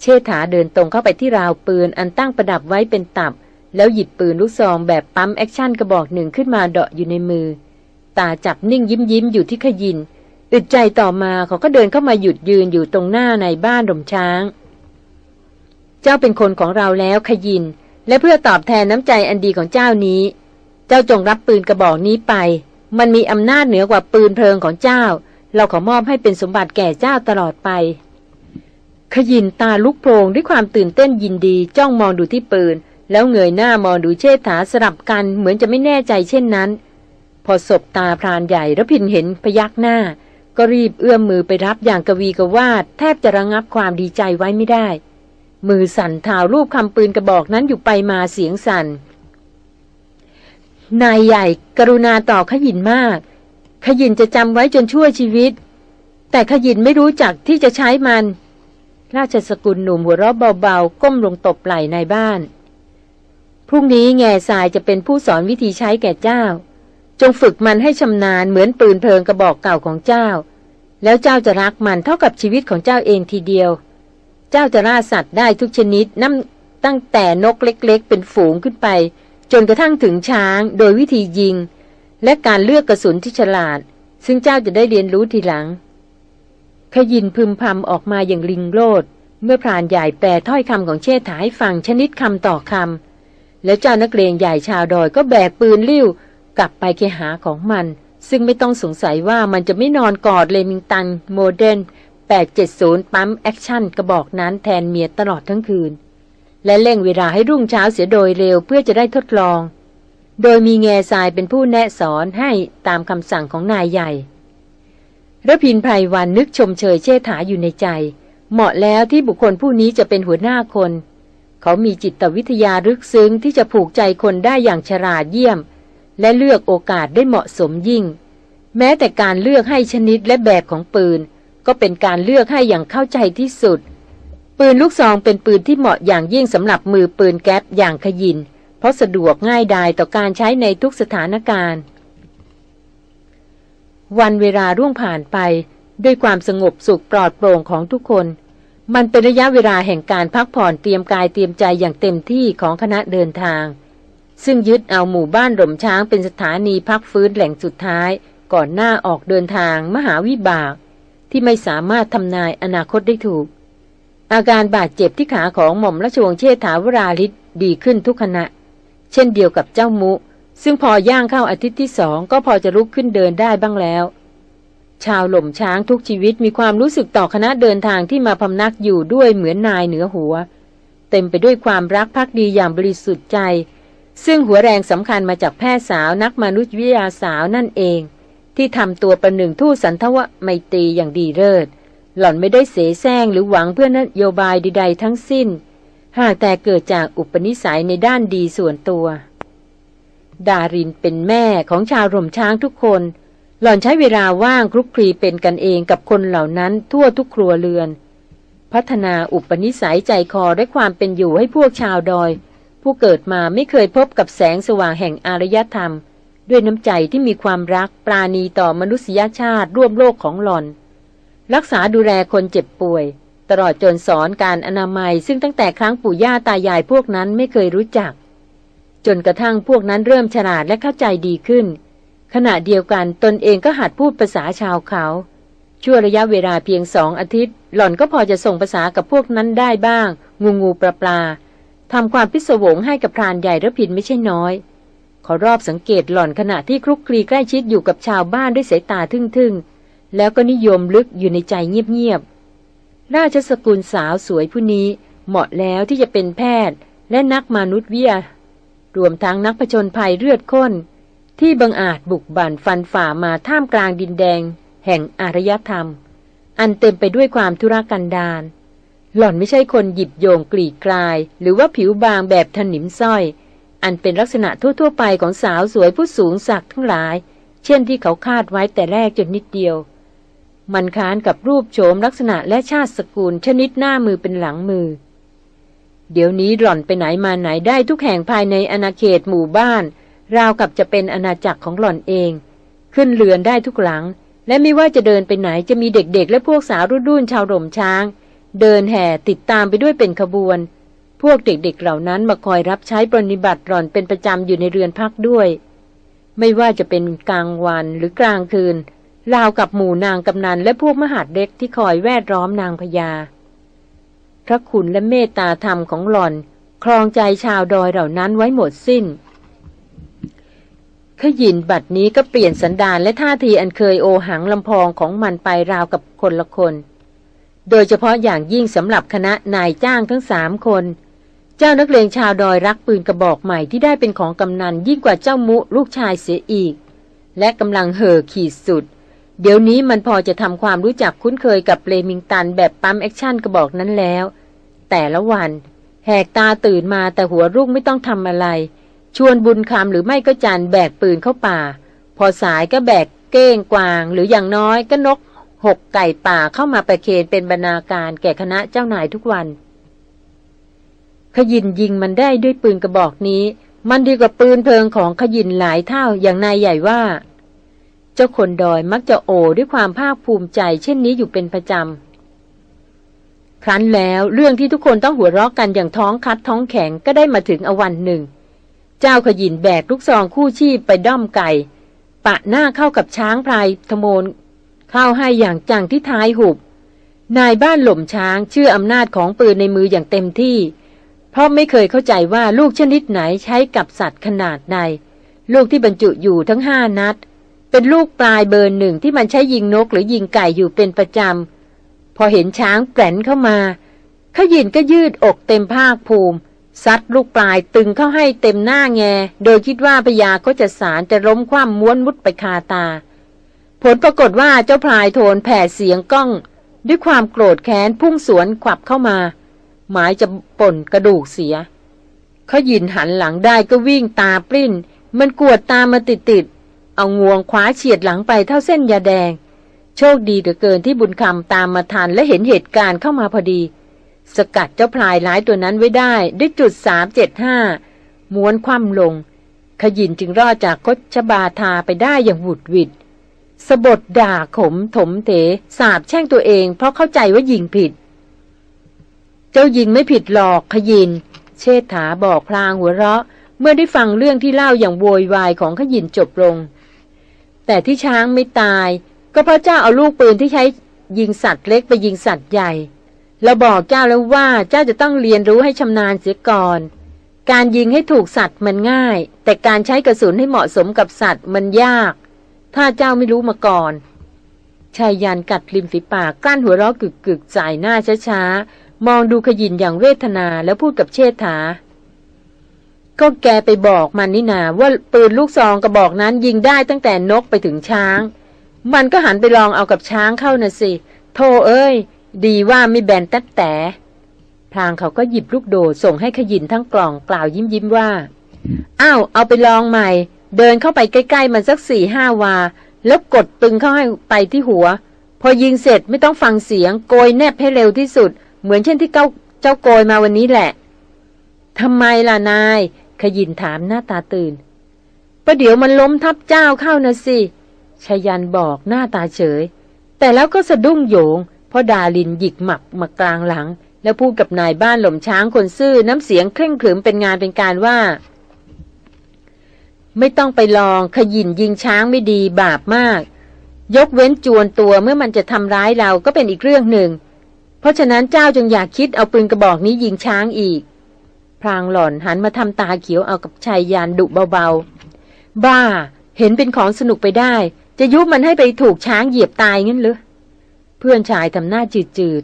เชษฐาเดินตรงเข้าไปที่ราวปืนอันตั้งประดับไว้เป็นตับ แล้วหยิบปืนลูกซองแบบ pump action กระบอกหนึ่งขึ้นมาเดาะอยู่ในมือ ตาจับนิ่งยิ้มยิ้มอยู่ที่ขยิน อึดใจต่อมาเขาก็เดินเข้ามาหยุดยืนอยู่ตรงหน้าในบ้านดมช้าง เจ้าเป็นคนของเราแล้วขยิน และเพื่อตอบแทนน้ำใจอันดีของเจ้านี้ เจ้าจงรับปืนกระบอกนี้ไป มันมีอำนาจเหนือกว่าปืนเพลิงของเจ้า เราขอมอบให้เป็นสมบัติแก่เจ้าตลอดไป ขยินตาลุกโพลงด้วยความตื่นเต้นยินดีจ้องมองดูที่ปืน แล้วเงยหน้ามองดูเชษฐาสลับกันเหมือนจะไม่แน่ใจเช่นนั้น พอศบตาพรานใหญ่แล้วพินเห็นพยักหน้า ก็รีบเอื้อมมือไปรับอย่างกวีกวาด แทบจะระงับความดีใจไว้ไม่ได้ มือสั่นเท้ารูปคำปืนกระบอกนั้นอยู่ไปมาเสียงสัน่ นายใหญ่กรุณาต่อขยินมาก ขยินจะจำไว้จนชั่วชีวิต แต่ขยินไม่รู้จักที่จะใช้มัน ราชสกุลหนุ่มหัวเราะเบาๆ ก้มลงตบไหล่ในบ้าน พรุ่งนี้แง่ทรายจะเป็นผู้สอนวิธีใช้แก่เจ้า จงฝึกมันให้ชำนาญเหมือนปืนเพลิงกระบอกเก่าของเจ้า แล้วเจ้าจะรักมันเท่ากับชีวิตของเจ้าเองทีเดียว เจ้าจะล่าสัตว์ได้ทุกชนิดนั่ตั้งแต่นกเล็ก ๆ เป็นฝูงขึ้นไป จนกระทั่งถึงช้างโดยวิธียิง และการเลือกกระสุนที่ฉลาด ซึ่งเจ้าจะได้เรียนรู้ทีหลัง ขยินพึมพำออกมาอย่างลิงโลด เมื่อพรานใหญ่แปลถ้อยคำของเชษฐาให้ฟังชนิดคำต่อคำแล้วเจ้านักเลงใหญ่ชาวดอยก็แบกปืนลิ่ว กลับไปเคหาของมัน ซึ่งไม่ต้องสงสัยว่ามันจะไม่นอนกอด Remington Model 870 pump action กระบอกนั้นแทนเมียตลอดทั้งคืน และเร่งเวลาให้รุ่งเช้าเสียโดยเร็วเพื่อจะได้ทดลอง โดยมีแง่ทรายเป็นผู้แนะสอนให้ตามคำสั่งของนายใหญ่ระพินไพรวันนึกชมเชยเชษฐาอยู่ในใจ เหมาะแล้วที่บุคคลผู้นี้จะเป็นหัวหน้าคน เขามีจิตวิทยาลึกซึ้งที่จะผูกใจคนได้อย่างฉลาดเยี่ยม และเลือกโอกาสได้เหมาะสมยิ่ง แม้แต่การเลือกให้ชนิดและแบบของปืน ก็เป็นการเลือกให้อย่างเข้าใจที่สุด ปืนลูกซองเป็นปืนที่เหมาะอย่างยิ่งสำหรับมือปืนแก๊ปอย่างขยิน เพราะสะดวกง่ายดายต่อการใช้ในทุกสถานการณ์ วันเวลาร่วงผ่านไป ด้วยความสงบสุขปลอดโปร่งของทุกคน มันเป็นระยะเวลาแห่งการพักผ่อนเตรียมกายเตรียมใจอย่างเต็มที่ของคณะเดินทาง ซึ่งยึดเอาหมู่บ้านหล่มช้างเป็นสถานีพักฟื้นแหล่งสุดท้าย ก่อนหน้าออกเดินทางมหาวิบาก ที่ไม่สามารถทำนายอนาคตได้ถูก อาการบาดเจ็บที่ขาของหม่อมราชวงศ์เชษฐาวราลิศดีขึ้นทุกขณะ เช่นเดียวกับเจ้ามุ ซึ่งพอย่างเข้าอาทิตย์ที่สองก็พอจะลุกขึ้นเดินได้บ้างแล้ว ชาวหล่มช้างทุกชีวิตมีความรู้สึกต่อคณะเดินทางที่มาพำนักอยู่ด้วยเหมือนนายเหนือหัว เต็มไปด้วยความรักภักดีอย่างบริสุทธิ์ใจ ซึ่งหัวแรงสำคัญมาจากแพทย์สาวนักมนุษยวิทยาสาวนั่นเอง ที่ทำตัวประหนึ่งทูตสันทวะไมตรีอย่างดีเลิศ หล่อนไม่ได้เสแสร้งหรือหวังเพื่อนโยบายใดๆทั้งสิ้น หากแต่เกิดจากอุปนิสัยในด้านดีส่วนตัว ดารินเป็นแม่ของชาวรมช้างทุกคน หล่อนใช้เวลาว่างคลุกคลีเป็นกันเองกับคนเหล่านั้นทั่วทุกครัวเรือน พัฒนาอุปนิสัยใจคอด้วยความเป็นอยู่ให้พวกชาวดอย ผู้เกิดมาไม่เคยพบกับแสงสว่างแห่งอารยธรรม ด้วยน้ำใจที่มีความรักปราณีต่อมนุษยชาติร่วมโลกของหล่อน รักษาดูแลคนเจ็บป่วย ตลอดจนสอนการอนามัย ซึ่งตั้งแต่ครั้งปู่ย่าตายายพวกนั้นไม่เคยรู้จัก จนกระทั่งพวกนั้นเริ่มฉลาดและเข้าใจดีขึ้น ขณะเดียวกันตนเองก็หัดพูดภาษาชาวเขาชั่วระยะเวลาเพียงสองอาทิตย์ หล่อนก็พอจะส่งภาษากับพวกนั้นได้บ้าง งูงูปลาปลาทำความพิศวงให้กับพรานใหญ่ระพินไม่ใช่น้อย ขอรอบสังเกตหล่อนขณะที่คลุกคลีใกล้ชิดอยู่กับชาวบ้านด้วยสายตาทึ่งๆ แล้วก็นิยมลึกอยู่ในใจเงียบๆ ราชสกุลสาวสวยผู้นี้เหมาะแล้วที่จะเป็นแพทย์และนักมนุษยวิทยารวมทั้งนักผจญภัยเลือดข้น ที่บังอาจบุกบั่นฟันฝ่ามาท่ามกลางดินแดง แห่งอารยธรรม อันเต็มไปด้วยความทุรกันดารหล่อนไม่ใช่คนหยิบโยงกลีกลาย หรือว่าผิวบางแบบถนิมส้อย อันเป็นลักษณะทั่วๆไปของสาวสวยผู้สูงสักทั้งหลาย เช่นที่เขาคาดไว้แต่แรกจนนิดเดียว มันค้านกับรูปโฉมลักษณะและชาติสกุลชนิดหน้ามือเป็นหลังมือ เดี๋ยวนี้หล่อนไปไหนมาไหนได้ทุกแห่งภายในอาณาเขตหมู่บ้าน ราวกับจะเป็นอาณาจักรของหล่อนเอง ขึ้นเรือนได้ทุกหลัง และไม่ว่าจะเดินไปไหนจะมีเด็กๆ และพวกสาวรุ่นรุ่นชาวหล่มช้าง เดินแห่ติดตามไปด้วยเป็นขบวน พวกเด็กๆเหล่านั้นมาคอยรับใช้ปรนิบัติหล่อนเป็นประจำอยู่ในเรือนพักด้วย ไม่ว่าจะเป็นกลางวันหรือกลางคืน ราวกับหมู่นางกำนันและพวกมหาดเล็กที่คอยแวดล้อมนางพญา พระคุณและเมตตาธรรมของหล่อนครองใจชาวดอยเหล่านั้นไว้หมดสิ้นขยินบัดนี้ก็เปลี่ยนสันดานและท่าทีอันเคยโอหังลำพองของมันไปราวกับคนละคน โดยเฉพาะอย่างยิ่งสำหรับคณะนายจ้างทั้งสามคน เจ้านักเลงชาวดอยรักปืนกระบอกใหม่ที่ได้เป็นของกำนันยิ่งกว่าเจ้ามุลูกชายเสียอีก และกำลังเห่อขีดสุด เดี๋ยวนี้มันพอจะทำความรู้จักคุ้นเคยกับ Remington แบบ pump action กระบอกนั้นแล้ว แต่ละวัน แหกตาตื่นมาแต่หัวรุ่งไม่ต้องทำอะไร ชวนบุญคำหรือไม่ก็จันแบกปืนเข้าป่า พอสายก็แบกเก้งกวาง หรืออย่างน้อยก็นกหกไก่ป่าเข้ามาประเคนเป็นบรรณาการแก่คณะเจ้านายทุกวัน ขยินยิงมันได้ด้วยปืนกระบอกนี้ มันดีกว่าปืนเพลิงของขยินหลายเท่าอย่างนายใหญ่ว่า เจ้าคนดอยมักจะโอด้วยความภาคภูมิใจเช่นนี้อยู่เป็นประจำ ครั้นแล้วเรื่องที่ทุกคนต้องหัวเราะกันอย่างท้องคัดท้องแข็งก็ได้มาถึงอวันหนึ่ง เจ้าขยินแบกลูกซองคู่ชีพไปด้อมไก่ ปะหน้าเข้ากับช้างพลายทมนเข้าให้อย่างจังที่ท้ายหุบ นายบ้านหล่มช้างเชื่ออำนาจของปืนในมืออย่างเต็มที่ เพราะไม่เคยเข้าใจว่าลูกชนิดไหนใช้กับสัตว์ขนาดใดลูกที่บรรจุอยู่ทั้งห้านัด เป็นลูกปลายเบอร์หนึ่งที่มันใช้ยิงนกหรือยิงไก่อยู่เป็นประจำ พอเห็นช้างแกลนเข้ามาขยินก็ยืดอกเต็มภาคภูมิ ซัดลูกปลายตึงเข้าให้เต็มหน้าแง โดยคิดว่าพญาก็จะสารจะล้มคว่ำม้วนมุดไปคาตา ผลปรากฏว่าเจ้าพลายโทนแผ่เสียงก้อง ด้วยความโกรธแค้นพุ่งสวนขวับเข้ามา หมายจะป่นกระดูกเสียขยินหันหลังได้ก็วิ่งตาปริ้น มันกวดตามมาติดติด เอางวงคว้าเฉียดหลังไปเท่าเส้นยาแดง โชคดีเหลือเกินที่บุญคำตามมาทันและเห็นเหตุการณ์เข้ามาพอดี สกัดเจ้าพลายร้ายตัวนั้นไว้ได้ด้วยจุดสามเจ็ดห้าม้วนคว่ำลง ขยินจึงรอดจากคชบาทาไปได้อย่างหวุดหวิดสบดด่าขมถมเถสาบแช่งตัวเอง เพราะเข้าใจว่ายิงผิด เจ้ายิงไม่ผิดหรอกขยิน เชษฐาบอกพลางหัวเราะ เมื่อได้ฟังเรื่องที่เล่าอย่างโวยวายของขยินจบลง แต่ที่ช้างไม่ตาย ก็เพราะเจ้าเอาลูกปืนที่ใช้ยิงสัตว์เล็กไปยิงสัตว์ใหญ่ เราบอกเจ้าแล้วว่าเจ้าจะต้องเรียนรู้ให้ชำนาญเสียก่อน การยิงให้ถูกสัตว์มันง่าย แต่การใช้กระสุนให้เหมาะสมกับสัตว์มันยาก ถ้าเจ้าไม่รู้มาก่อนชายยันกัดริมฝีปากกลั้นหัวเราะกึกกึกสายหน้าช้าๆ มองดูขยินอย่างเวทนาแล้วพูดกับเชษฐา ก็แกไปบอกมันนี่นาว่าปืนลูกซองกระบอกนั้นยิงได้ตั้งแต่นกไปถึงช้าง มันก็หันไปลองเอากับช้างเข้าน่ะสิ โธ่เอ้ย ดีว่าไม่แบนแต๊แต่พลางเขาก็หยิบลูกโดดส่งให้ขยินทั้งกล่องกล่าวยิ้มยิ้มว่า อ้าว เอาไปลองใหม่ เดินเข้าไปใกล้ ๆ มันสักสี่ห้าวา แล้วกดตึงเข้าให้ไปที่หัว พอยิงเสร็จไม่ต้องฟังเสียง โกยแนบให้เร็วที่สุด เหมือนเช่นที่เจ้าเจ้าโกยมาวันนี้แหละทำไมล่ะนาย ขยินถามหน้าตาตื่นประเดี๋ยวมันล้มทับเจ้าเข้านะสิชายันบอกหน้าตาเฉย แต่แล้วก็สะดุ้งโยงเพราะดาลินหยิกหมับมากลางหลัง แล้วพูดกับนายบ้านหล่มช้างคนซื่อน้ำเสียงเคร่งขรึมเป็นงานเป็นการว่า ไม่ต้องไปลองขยินยิงช้างไม่ดีบาปมาก ยกเว้นจวนตัวเมื่อมันจะทำร้ายเราก็เป็นอีกเรื่องหนึ่ง เพราะฉะนั้นเจ้าจงอยากคิดเอาปืนกระบอกนี้ยิงช้างอีก พรางหล่อนหันมาทำตาเขียวเอากับชายยานดุเบาๆ บ้า เห็นเป็นของสนุกไปได้ จะยุบมันให้ไปถูกช้างเหยียบตายงั้นหรือเพื่อนชายทำหน้าจืด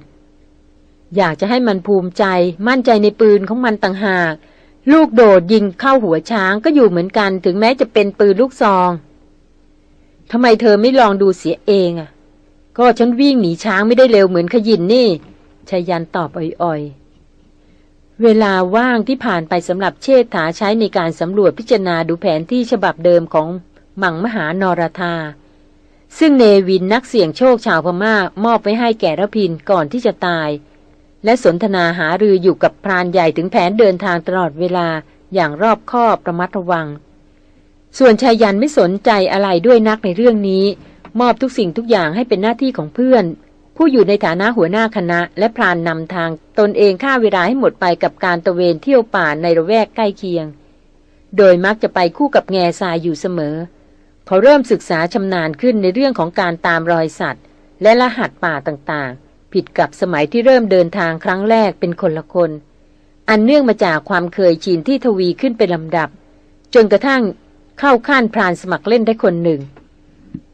ๆ อยากจะให้มันภูมิใจมั่นใจในปืนของมันต่างหาก ลูกโดดยิงเข้าหัวช้างก็อยู่เหมือนกัน ถึงแม้จะเป็นปืนลูกซองทำไมเธอไม่ลองดูเสียเองอะ ก็ฉันวิ่งหนีช้างไม่ได้เร็วเหมือนขยินนี่ชายันตอบอ่อยๆ เวลาว่างที่ผ่านไปสำหรับเชษฐาใช้ในการสำรวจพิจารณาดูแผนที่ฉบับเดิมของมังมหานรธา ซึ่งเนวินนักเสี่ยงโชคชาวพม่ามอบไปให้แก่ระพินก่อนที่จะตาย และสนทนาหารืออยู่กับพรานใหญ่ถึงแผนเดินทางตลอดเวลาอย่างรอบคอบระมัดระวัง ส่วนชายยันไม่สนใจอะไรด้วยนักในเรื่องนี้ มอบทุกสิ่งทุกอย่างให้เป็นหน้าที่ของเพื่อน ผู้อยู่ในฐานะหัวหน้าคณะและพรานนำทาง ตนเองฆ่าเวลาให้หมดไปกับการตะเวนเที่ยวป่าในระแวกใกล้เคียง โดยมักจะไปคู่กับแง่ทรายอยู่เสมอ เขาเริ่มศึกษาชำนาญขึ้นในเรื่องของการตามรอยสัตว์ และรหัสป่าต่างๆ ผิดกับสมัยที่เริ่มเดินทางครั้งแรกเป็นคนละคน อันเนื่องมาจากความเคยชินที่ทวีขึ้นเป็นลำดับ จนกระทั่งเข้าขั้นพรานสมัครเล่นได้คนหนึ่ง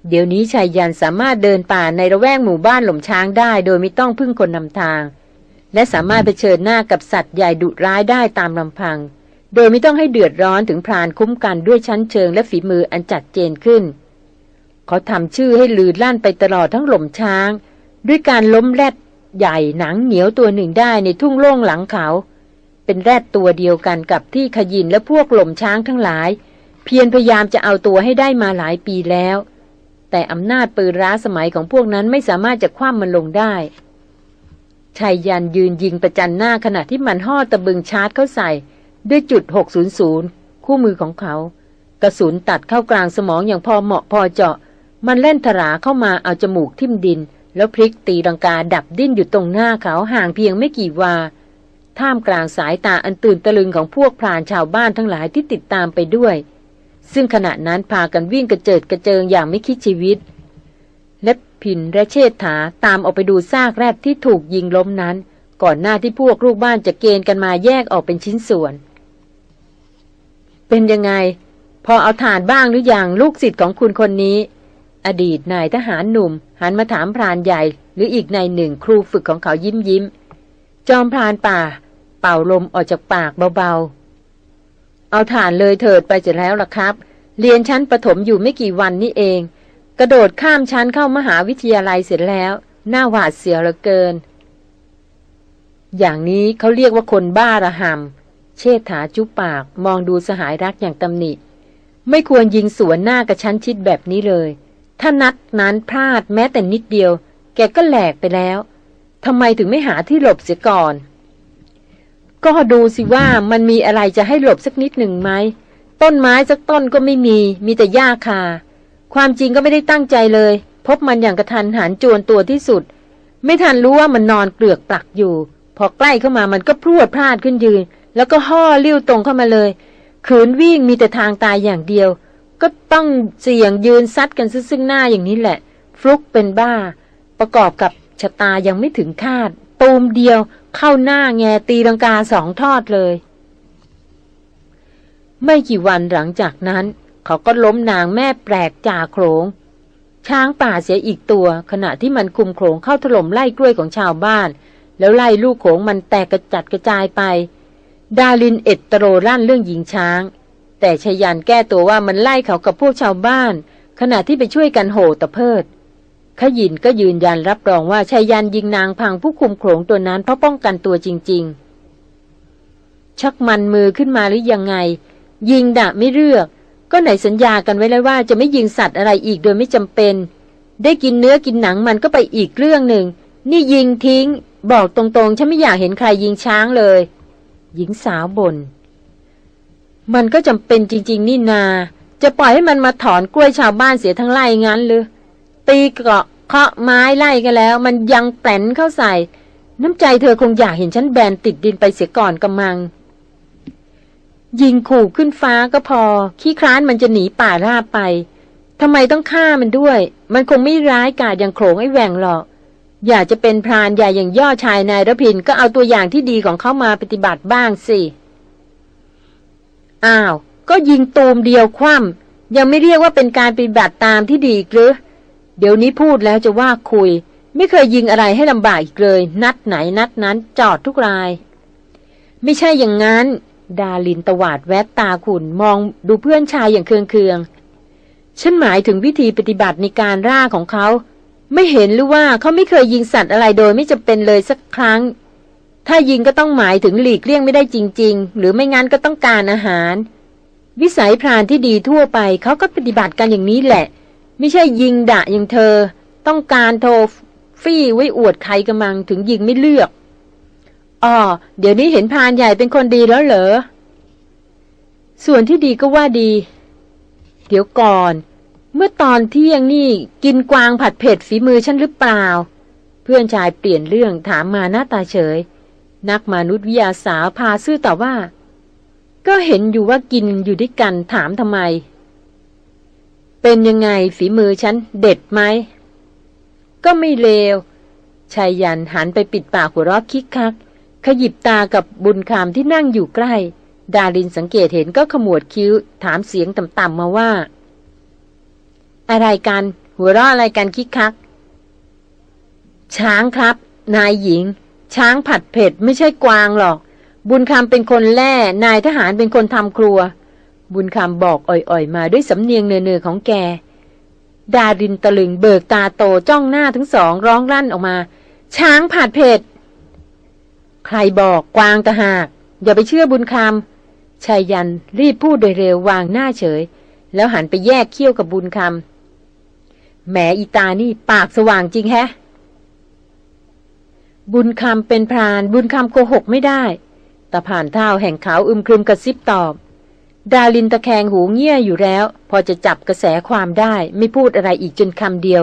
เดี๋ยวนี้ชายยันสามารถเดินป่าในระแวกหมู่บ้านหล่มช้างได้ โดยไม่ต้องพึ่งคนนำทาง และสามารถเผชิญหน้ากับสัตว์ใหญ่ดุร้ายได้ตามลำพัง โดยไม่ต้องให้เดือดร้อนถึงพรานคุ้มกันด้วยชั้นเชิงและฝีมืออันจัดเจนขึ้น เขาทำชื่อให้ลือลั่นไปตลอดทั้งหล่มช้าง ด้วยการล้มแรดใหญ่หนังเหนียวตัวหนึ่งได้ในทุ่งโล่งหลังเขา เป็นแรดตัวเดียวกันกับที่ขยินและพวกหล่มช้างทั้งหลาย เพียรพยายามจะเอาตัวให้ได้มาหลายปีแล้ว แต่อำนาจปืนร้าสมัยของพวกนั้นไม่สามารถจะคว่ำมันลงได้ชายยันยืนยิงประจันหน้าขณะที่มันห่อตะบึงชาร์จเข้าใส่ ด้วยจุด 600 คู่มือของเขา กระสุนตัดเข้ากลางสมองอย่างพอเหมาะพอเจาะ มันเล่นถราเข้ามาเอาจมูกทิ่มดิน แล้วพลิกตีรังกาดับดิ้นอยู่ตรงหน้าเขาห่างเพียงไม่กี่วา ท่ามกลางสายตาอันตื่นตะลึงของพวกพรานชาวบ้านทั้งหลายที่ติดตามไปด้วย ซึ่งขณะนั้นพากันวิ่งกระเจิดกระเจิงอย่างไม่คิดชีวิต และพินและเชษฐาตามออกไปดูซากแรกที่ถูกยิงล้มนั้น ก่อนหน้าที่พวกลูกบ้านจะเกณฑ์กันมาแยกออกเป็นชิ้นส่วน เป็นยังไง พอเอาฐานบ้างหรืออยังลูกศิษย์ของคุณคนนี้ อดีตนายทหารหนุ่ม หันมาถามพรานใหญ่ หรืออีกนายหนึ่งครูฝึกของเขายิ้มยิ้ม จอมพรานป่า เป่าลมออกจากปากเบา เอาฐานเลยเถิดไปเสร็จแล้วล่ะครับ เรียนชั้นประถมอยู่ไม่กี่วันนี่เอง กระโดดข้ามชั้นเข้ามหาวิทยาลัยเสร็จแล้ว หน้าหวาดเสียวเหลือเกิน อย่างนี้เขาเรียกว่าคนบ้าระหำเชษฐาจุปากมองดูสหายรักอย่างตำหนิ ไม่ควรยิงสวนหน้ากระชั้นชิดแบบนี้เลย ถ้านัดนั้นพลาดแม้แต่นิดเดียว แกก็แหลกไปแล้วทำไมถึงไม่หาที่หลบเสียก่อน ก็ดูสิว่ามันมีอะไรจะให้หลบสักนิดหนึ่งไหม ต้นไม้สักต้นก็ไม่มี มีแต่หญ้าคา ความจริงก็ไม่ได้ตั้งใจเลย พบมันอย่างกระทันหันจวนตัวที่สุด ไม่ทันรู้ว่ามันนอนเกลือกปลักอยู่ พอใกล้เข้ามามันก็พรวดพลาดขึ้นยืน แล้วก็ห่อเลี้ยวตรงเข้ามาเลย ขืนวิ่งมีแต่ทางตายอย่างเดียว ก็ต้องเสี่ยงยืนซัดกันซึ่งหน้าอย่างนี้แหละ ฟลุกเป็นบ้า ประกอบกับชะตายังไม่ถึงคาด ตูมเดียวเข้าหน้าแงตีลังกาสองทอดเลย ไม่กี่วันหลังจากนั้น เขาก็ล้มนางแม่แปลกจ่าโขงช้างป่าเสียอีกตัว ขณะที่มันคุมโขงเข้าถล่มไล่กล้วยของชาวบ้าน แล้วไล่ลูกโขงมันแตกกระจัดกระจายไป ดาลินเอ็ดตโรลั่นเรื่องหญิงช้าง แต่ชยันแก้ตัวว่ามันไล่เขากับพวกชาวบ้าน ขณะที่ไปช่วยกันโหตะเพิด ขยินก็ยืนยันรับรองว่าชายยันยิงนางพังผู้คุมโขงตัวนั้นเพราะป้องกันตัวจริง ๆ ชักมันมือขึ้นมาหรือยังไง ยิงดะไม่เลือก ก็ไหนสัญญากันไว้แล้วว่าจะไม่ยิงสัตว์อะไรอีกโดยไม่จำเป็น ได้กินเนื้อกินหนังมันก็ไปอีกเรื่องหนึ่ง นี่ยิงทิ้ง บอกตรงๆ ฉันไม่อยากเห็นใครยิงช้างเลย หญิงสาวบน่นมันก็จำเป็นจริง ๆ นี่นา จะปล่อยให้มันมาถอนกล้วยชาวบ้านเสียทั้งไร่งั้นหรือ ตีเกาะเคาะไม้ไล่กันแล้ว มันยังแปลนเข้าใส่ น้ำใจเธอคงอยากเห็นฉันแบนติดดินไปเสียก่อนกำมัง ยิงขู่ขึ้นฟ้าก็พอ ขี้คร้านมันจะหนีป่าราบไปทำไมต้องฆ่ามันด้วย มันคงไม่ร้ายกาจอย่างโขงไอ้แหว่งหรอก อยากจะเป็นพรานใหญ่อย่างย่อชายนายรพินก็เอาตัวอย่างที่ดีของเขามาปฏิบัติบ้างสิ อ้าว ก็ยิงตูมเดียวคว่ำยังไม่เรียกว่าเป็นการปฏิบัติตามที่ดีหรือ เดี๋ยวนี้พูดแล้วจะว่าคุย ไม่เคยยิงอะไรให้ลำบากอีกเลย นัดไหนนัดนั้นจอดทุกราย ไม่ใช่อย่างนั้น ดาลินตวาดแวบตาขุนมองดูเพื่อนชายอย่างเคืองๆฉันหมายถึงวิธีปฏิบัติในการร่าของเขาไม่เห็นหรือว่าเขาไม่เคยยิงสัตว์อะไรโดยไม่จำเป็นเลยสักครั้ง ถ้ายิงก็ต้องหมายถึงหลีกเลี่ยงไม่ได้จริง ๆ หรือไม่งั้นก็ต้องการอาหาร วิสัยพรานที่ดีทั่วไปเขาก็ปฏิบัติกันอย่างนี้แหละ ไม่ใช่ยิงดะอย่างเธอ ต้องการโทรฟี่ไว้อวดใครกำลังถึงยิงไม่เลือก อ๋อ เดี๋ยวนี้เห็นพานใหญ่เป็นคนดีแล้วเหรอ ส่วนที่ดีก็ว่าดี เดี๋ยวก่อน เมื่อตอนเที่ยงนี่กินกวางผัดเผ็ดฝีมือฉันหรือเปล่า เพื่อนชายเปลี่ยนเรื่องถามมาหน้าตาเฉย นักมนุษยวิทยาสาวพาซื่อต่อว่า ก็เห็นอยู่ว่ากินอยู่ด้วยกันถามทำไม เป็นยังไงฝีมือฉันเด็ดไหม ก็ไม่เลวชายยันหันไปปิดปากหัวเราะคิกคัก ขยิบตากับบุญคำที่นั่งอยู่ใกล้ ดารินสังเกตเห็นก็ขมวดคิ้ว ถามเสียงต่ำๆมาว่า อะไรกัน หัวเราะอะไรกันคิกคัก ช้างครับ นายหญิง ช้างผัดเผ็ดไม่ใช่กวางหรอก บุญคำเป็นคนแล่ นายทหารเป็นคนทำครัว บุญคำบอกอ่อยๆ มาด้วยสำเนียงเนือๆของแก ดาดินตะลึงเบิกตาโตจ้องหน้าทั้งสองร้องรั่นออกมา ช้างผัดเผ็ด ใครบอกกวางตะหาก อย่าไปเชื่อบุญคำชายยันรีบพูดโดยเร็ววางหน้าเฉย แล้วหันไปแยกเขี้ยวกับบุญคำแหมอีตานี่ปากสว่างจริงแฮะ บุญคำเป็นพราน บุญคำโกหกไม่ได้ตาผ่านเท้าแห่งเขาอึมครึมกระซิบตอบ ดาลินตะแคงหูเงี่ยอยู่แล้ว พอจะจับกระแสความได้ไม่พูดอะไรอีกจนคำเดียว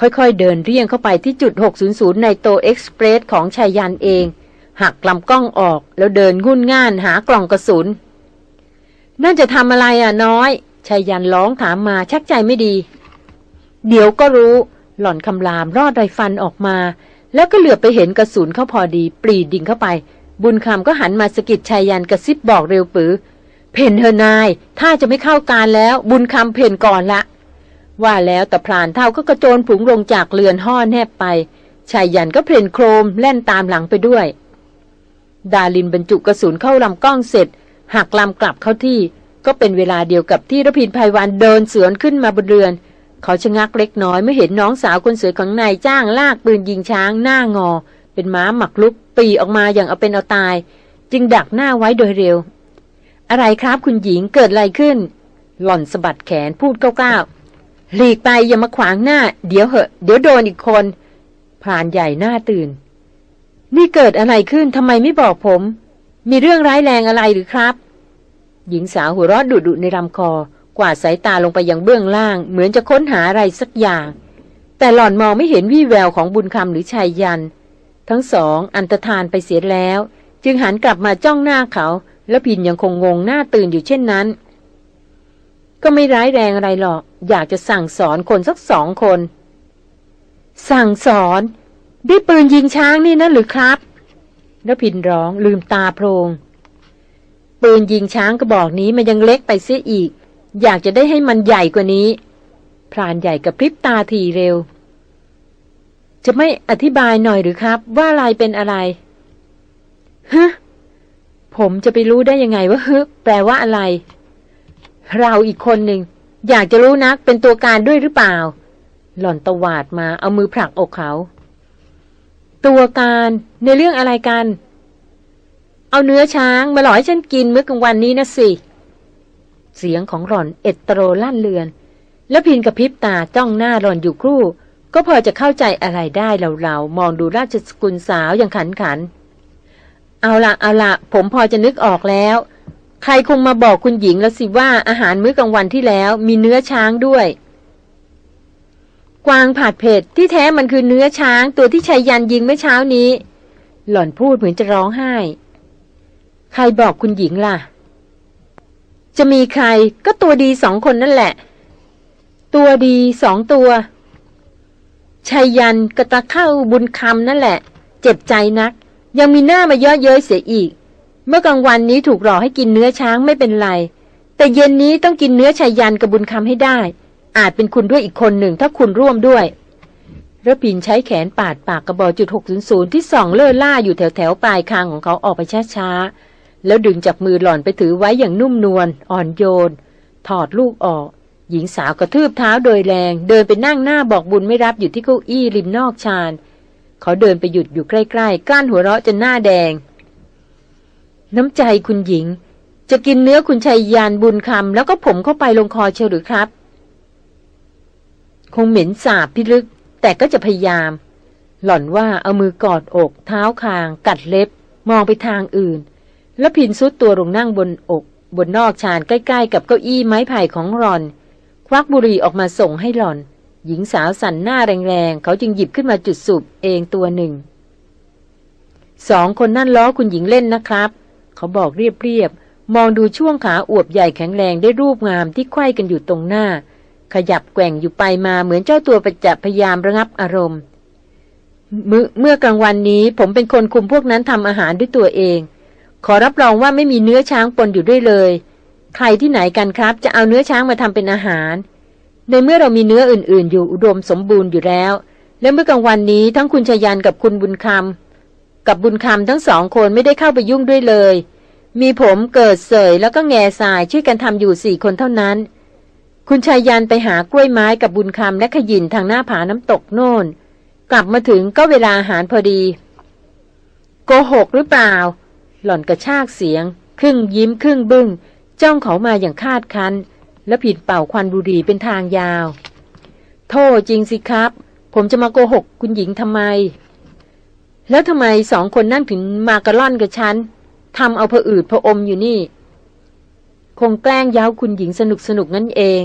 ค่อยๆเดินเรียงเข้าไปที่จุด 600 ในโตเอ็กซ์เพรสของชายยันเอง หักลำกล้องออกแล้วเดินงุ่นง่านหากล่องกระสุนนั่นจะทำอะไรอะน้อยชายยันร้องถามมาชักใจไม่ดี เดี๋ยวก็รู้ หล่อนคำรามรอดไรฟันออกมา แล้วก็เหลือไปเห็นกระสุนเข้าพอดี ปรีดิ่งเข้าไป บุญคำก็หันมาสกิดชายยันกระซิบบอกเร็วปือ เพ่นเธอนาย ถ้าจะไม่เข้าการแล้วบุญคำเพ่นก่อนละ ว่าแล้วแต่พรานเท่าก็กระโจนผุงลงจากเรือนห่อแนบไปชายยันก็เพ่นโครมแล่นตามหลังไปด้วย ดาลินบรรจุกระสุนเข้าลำกล้องเสร็จหักลำกลับเข้าที่ ก็เป็นเวลาเดียวกับที่รพินภัยวันเดินเสือนขึ้นมาบนเรือน เขาชะงักเล็กน้อยไม่เห็นน้องสาวคนสวยของนายจ้างลากปืนยิงช้างหน้างอ เป็นม้าหมักลุกปีออกมาอย่างเอาเป็นเอาตาย จึงดักหน้าไว้โดยเร็ว อะไรครับคุณหญิงเกิดอะไรขึ้น หล่อนสะบัดแขนพูดก้าวๆหลีกไปอย่ามาขวางหน้า เดี๋ยวเหอะ เดี๋ยวโดนอีกคนพรานใหญ่หน้าตื่น นี่เกิดอะไรขึ้นทำไมไม่บอกผม มีเรื่องร้ายแรงอะไรหรือครับ หญิงสาวหัวเราะดุดุในลำคอ กวาดสายตาลงไปยังเบื้องล่าง เหมือนจะค้นหาอะไรสักอย่าง แต่หล่อนมองไม่เห็นวี่แววของบุญคำหรือชายยัน ทั้งสองอันตรธานไปเสียแล้ว จึงหันกลับมาจ้องหน้าเขา แล้วพินยังคงงงหน้าตื่นอยู่เช่นนั้น ก็ไม่ร้ายแรงอะไรหรอก อยากจะสั่งสอนคนสักสองคน สั่งสอนได้ปืนยิงช้างนี่นะหรือครับ แล้วพินร้องลืมตาโพรง ปืนยิงช้างกระบอกนี้มันยังเล็กไปเสียอีก อยากจะได้ให้มันใหญ่กว่านี้ พรานใหญ่กับพริบตาทีเร็ว จะไม่อธิบายหน่อยหรือครับ ว่าอะไรเป็นอะไรฮะ ผมจะไปรู้ได้ยังไงว่าฮึแปลว่าอะไร เราอีกคนหนึ่ง อยากจะรู้นักเป็นตัวการด้วยหรือเปล่า หล่อนตวาดมาเอามือผลักอกเขา ตัวการในเรื่องอะไรกัน เอาเนื้อช้างมาหล่อให้ฉันกินเมื่อกลางวันนี้นะสิ เสียงของหล่อนเอ็ดโตรลั่นเลือน แล้วพินกับพิบตาจ้องหน้าหล่อนอยู่ครู่ ก็พอจะเข้าใจอะไรได้เหล่าๆมองดูราชสกุลสาวอย่างขันขัน เอาละเอาละผมพอจะนึกออกแล้ว ใครคงมาบอกคุณหญิงแล้วสิว่าอาหารมื้อกลางวันที่แล้วมีเนื้อช้างด้วย กวางผัดเผ็ดที่แท้มันคือเนื้อช้างตัวที่ชายยันยิงเมื่อเช้านี้ หล่อนพูดเหมือนจะร้องไห้ ใครบอกคุณหญิงล่ะ จะมีใครก็ตัวดีสองคนนั่นแหละ ตัวดีสองตัวชายยันกระตะเข้าบุญคำนั่นแหละ เจ็บใจนัก ยังมีหน้ามาเยอะเย้ยเสียอีก เมื่อกลางวันนี้ถูกหลอกให้กินเนื้อช้างไม่เป็นไร แต่เย็นนี้ต้องกินเนื้อชายยันกับบุญคำให้ได้ อาจเป็นคุณด้วยอีกคนหนึ่งถ้าคุณร่วมด้วยระพินใช้แขนปาดปากกระบอกจุดหกศูนย์ที่ส่องเลื่อล่าอยู่แถวแถวปลายคางของเขาออกไปช้าๆ แล้วดึงจากมือหล่อนไปถือไว้อย่างนุ่มนวลอ่อนโยน ถอดลูกออก หญิงสาวกระทืบเท้าโดยแรง เดินไปนั่งหน้าบอกบุญไม่รับอยู่ที่เก้าอี้ริมนอกชาน เขาเดินไปหยุดอยู่ใกล้ๆกลั้นหัวเราะจนหน้าแดง น้ำใจคุณหญิง จะกินเนื้อคุณชัยยานบุญคำแล้วก็ผมเข้าไปลงคอเชียวหรือครับ คงเหม็นสาบพิลึก แต่ก็จะพยายาม หล่อนว่าเอามือกอดอก เท้าคาง กัดเล็บ มองไปทางอื่น แล้วพินซุดตัวลงนั่งบนอก บนนอกชานใกล้ ๆ กับเก้าอี้ไม้ไผ่ของหล่อน ควักบุหรี่ออกมาส่งให้หล่อน หญิงสาวสั่นหน้าแรงๆ เขาจึงหยิบขึ้นมาจุดสูบเองตัวหนึ่ง สองคนนั่นล้อคุณหญิงเล่นนะครับ เขาบอกเรียบๆ มองดูช่วงขาอวบใหญ่แข็งแรงได้รูปงามที่ไขว้กันอยู่ตรงหน้า ขยับแกว่งอยู่ไปมาเหมือนเจ้าตัวประจับพยายามระงับอารมณ์เมื่อเมื่อกลางวันนี้ผมเป็นคนคุมพวกนั้นทำอาหารด้วยตัวเอง ขอรับรองว่าไม่มีเนื้อช้างปนอยู่ด้วยเลย ใครที่ไหนกันครับ จะเอาเนื้อช้างมาทำเป็นอาหาร ในเมื่อเรามีเนื้ออื่นๆ อยู่อุดมสมบูรณ์อยู่แล้ว และเมื่อกลางวันนี้ทั้งคุณชยันกับคุณบุญคำกับบุญคำทั้งสองคนไม่ได้เข้าไปยุ่งด้วยเลย มีผมเกิดเสยแล้วก็แง่สายช่วยกันทำอยู่สี่คนเท่านั้น คุณชายยันไปหากล้วยไม้กับบุญคำและขยินทางหน้าผาน้ำตกโน่น กลับมาถึงก็เวลาอาหารพอดี โกหกหรือเปล่า หล่อนกระชากเสียง ครึ่งยิ้มครึ่งบึง้งจ้องเขามาอย่างคาดคัน แล้วผิดเป่าควันบุหรี่เป็นทางยาว โทษจริงสิครับ ผมจะมาโกหกคุณหญิงทำไม แล้วทำไมสองคนนั่นถึงมากระล่อนกับฉันทำเอาผะอืดผะอมอยู่นี่ คงแกล้งย้าวคุณหญิงสนุกสนุกนั่นเอง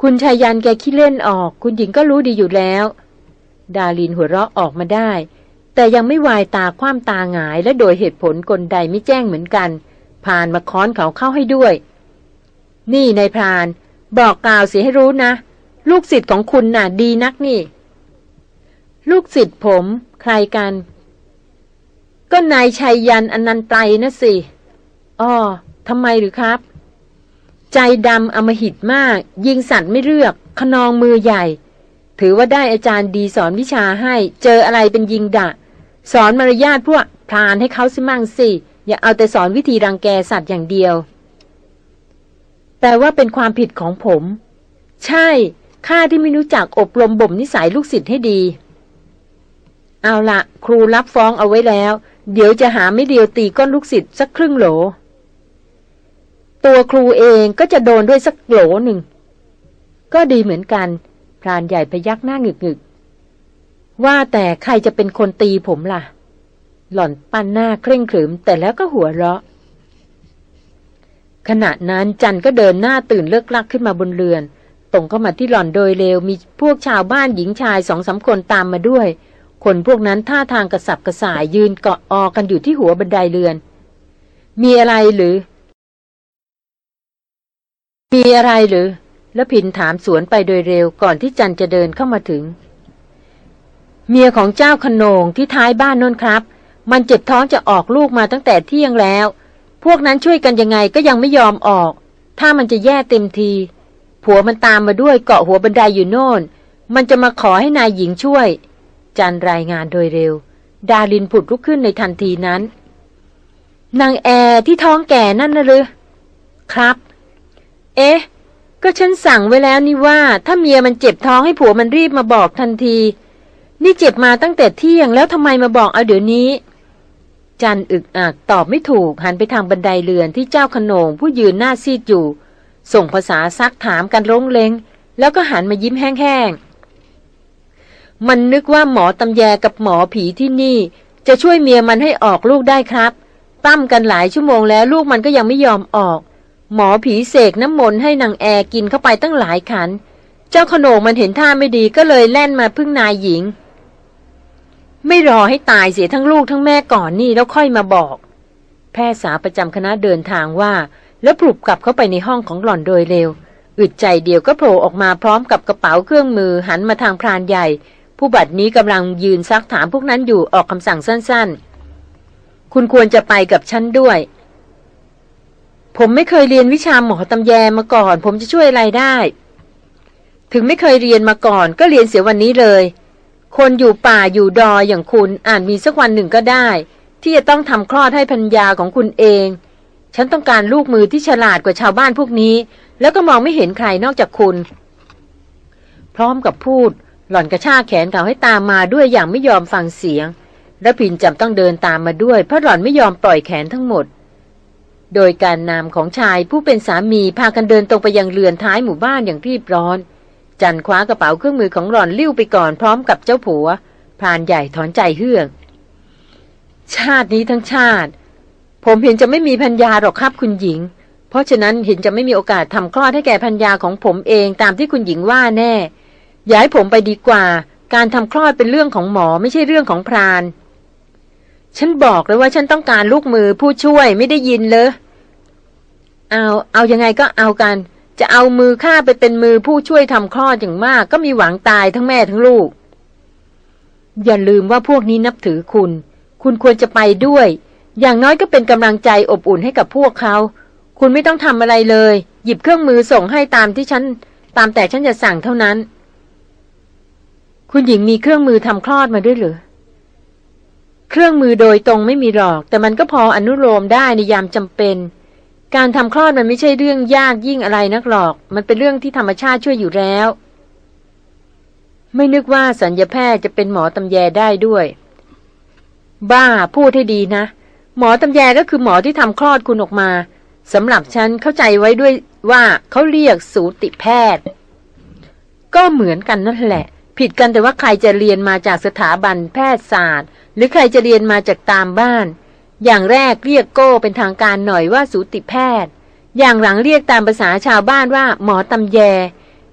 คุณชายยันแกขี้เล่นออก คุณหญิงก็รู้ดีอยู่แล้ว ดาลินหัวเราะออกมาได้ แต่ยังไม่วายตาคว่ำตาหงาย และโดยเหตุผลกลใดไม่แจ้งเหมือนกัน ผ่านมาค้อนเขาเข้าให้ด้วย นี่นายพราน บอกกล่าวเสียให้รู้นะ ลูกศิษย์ของคุณน่ะ ดีนักนี่ ลูกศิษย์ผมใครกัน ก็นายชัยยันอนันตไตรนะสิอ้อทำไมหรือครับ ใจดำอมหิตมาก ยิงสัตว์ไม่เลือก ขนองมือใหญ่ ถือว่าได้อาจารย์ดีสอนวิชาให้ เจออะไรเป็นยิงดะ สอนมารยาทพวกพรานให้เขาสิมั่งสิ อย่าเอาแต่สอนวิธีรังแกสัตว์อย่างเดียว แต่ว่าเป็นความผิดของผม ใช่ ข้าที่ไม่รู้จักอบรมบ่มนิสัยลูกศิษย์ให้ดี เอาละครูรับฟ้องเอาไว้แล้ว เดี๋ยวจะหาไม่เดียวตีก้นลูกศิษย์สักครึ่งโหล ตัวครูเองก็จะโดนด้วยสักโหลหนึ่ง ก็ดีเหมือนกัน พรานใหญ่พยักหน้าหงึกหงึกว่าแต่ใครจะเป็นคนตีผมล่ะ หล่อนปั้นหน้าเคร่งขรึมแต่แล้วก็หัวเราะ ขณะนั้นจันก็เดินหน้าตื่นเลิกลักขึ้นมาบนเรือนตรงเข้ามาที่หล่อนโดยเร็วมีพวกชาวบ้านหญิงชายสองสาคนตามมาด้วย คนพวกนั้นท่าทางกระสับกระส่ายยืนเกาะออกันอยู่ที่หัวบันไดเรือน มีอะไรหรือ มีอะไรหรือ แล้วพินถามสวนไปโดยเร็วก่อนที่จันจะเดินเข้ามาถึง เมียของเจ้าขนงที่ท้ายบ้านนนครับ มันเจ็บท้องจะออกลูกมาตั้งแต่เที่ยงแล้ว พวกนั้นช่วยกันยังไงก็ยังไม่ยอมออก ถ้ามันจะแย่เต็มที ผัวมันตามมาด้วยเกาะหัวบันไดอยู่โน่น มันจะมาขอให้นายหญิงช่วย จันรายงานโดยเร็ว ดาลินผุดลุกขึ้นในทันทีนั้น นางแอร์ที่ท้องแก่นั่นนะหรือครับ เอ๊ะ ก็ฉันสั่งไว้แล้วนี่ว่า ถ้าเมียมันเจ็บท้องให้ผัวมันรีบมาบอกทันที นี่เจ็บมาตั้งแต่เที่ยงแล้วทำไมมาบอกเอาเดี๋ยวนี้ จันอึกอักตอบไม่ถูกหันไปทางบันไดเรือนที่เจ้าขนงผู้ยืนหน้าซีดอยู่ ส่งภาษาซักถามกันร้งเลงแล้วก็หันมายิ้มแห้งๆ มันนึกว่าหมอตำแยกับหมอผีที่นี่ จะช่วยเมียมันให้ออกลูกได้ครับปั้มกันหลายชั่วโมงแล้วลูกมันก็ยังไม่ยอมออก หมอผีเสกน้ำมนต์ให้นางแอร์กินเข้าไปตั้งหลายขัน เจ้าขนงมันเห็นท่าไม่ดีก็เลยแล่นมาพึ่งนายหญิง ไม่รอให้ตายเสียทั้งลูกทั้งแม่ก่อนนี่แล้วค่อยมาบอก แพทย์สาวประจำคณะเดินทางว่า แล้วปลุกกลับเข้าไปในห้องของหล่อนโดยเร็วอึดใจเดียวก็โผล่ออกมาพร้อมกับกระเป๋าเครื่องมือหันมาทางพรานใหญ่ ผู้บัดนี้กำลังยืนซักถามพวกนั้นอยู่ออกคำสั่งสั้นๆ คุณควรจะไปกับฉันด้วย ผมไม่เคยเรียนวิชาหมอตำแยมาก่อน ผมจะช่วยอะไรได้ ถึงไม่เคยเรียนมาก่อน ก็เรียนเสียวันนี้เลย คนอยู่ป่าอยู่ดอยอย่างคุณอาจมีสักวันหนึ่งก็ได้ ที่จะต้องทำคลอดให้พัญญาของคุณเอง ฉันต้องการลูกมือที่ฉลาดกว่าชาวบ้านพวกนี้ แล้วก็มองไม่เห็นใครนอกจากคุณ พร้อมกับพูด หล่อนกระชากแขนเขาให้ตามมาด้วยอย่างไม่ยอมฟังเสียงและพินจำต้องเดินตามมาด้วย เพราะหล่อนไม่ยอมปล่อยแขนทั้งหมด โดยการนำของชายผู้เป็นสามีพากันเดินตรงไปยังเรือนท้ายหมู่บ้านอย่างรีบร้อน จันคว้ากระเป๋าเครื่องมือของหลอนลิ้วไปก่อนพร้อมกับเจ้าผัวพรานใหญ่ถอนใจเฮือก ชาตินี้ทั้งชาติ ผมเห็นจะไม่มีพัญญาหรอกครับคุณหญิง เพราะฉะนั้นเห็นจะไม่มีโอกาสทำคลอดให้แก่พัญญาของผมเองตามที่คุณหญิงว่าแน่ย่าให้ผมไปดีกว่า การทำคลอดเป็นเรื่องของหมอไม่ใช่เรื่องของพราน ฉันบอกเลยว่าฉันต้องการลูกมือผู้ช่วยไม่ได้ยินเลย เอา เอายังไงก็เอากัน จะเอามือข้าไปเป็นมือผู้ช่วยทำคลอดอย่างมาก ก็มีหวังตายทั้งแม่ทั้งลูก อย่าลืมว่าพวกนี้นับถือคุณ คุณควรจะไปด้วย อย่างน้อยก็เป็นกำลังใจอบอุ่นให้กับพวกเขา คุณไม่ต้องทำอะไรเลย หยิบเครื่องมือส่งให้ตามที่ฉัน ตามแต่ฉันจะสั่งเท่านั้น คุณหญิงมีเครื่องมือทำคลอดมาด้วยหรือเครื่องมือโดยตรงไม่มีหรอก แต่มันก็พออนุโลมได้ในยามจำเป็น การทำคลอดมันไม่ใช่เรื่องยากยิ่งอะไรนักหรอก มันเป็นเรื่องที่ธรรมชาติช่วยอยู่แล้ว ไม่นึกว่าสัญญาแพทย์จะเป็นหมอตำแยได้ด้วย บ้าพูดให้ดีนะ หมอตำแยก็คือหมอที่ทำคลอดคุณออกมาสำหรับฉันเข้าใจไว้ด้วยว่าเขาเรียกสูติแพทย์ ก็เหมือนกันนั่นแหละ ผิดกันแต่ว่าใครจะเรียนมาจากสถาบันแพทยศาสตร์ หรือใครจะเรียนมาจากตามบ้าน อย่างแรกเรียกโก้เป็นทางการหน่อยว่าสูติแพทย์ อย่างหลังเรียกตามภาษาชาวบ้านว่า หมอตำแย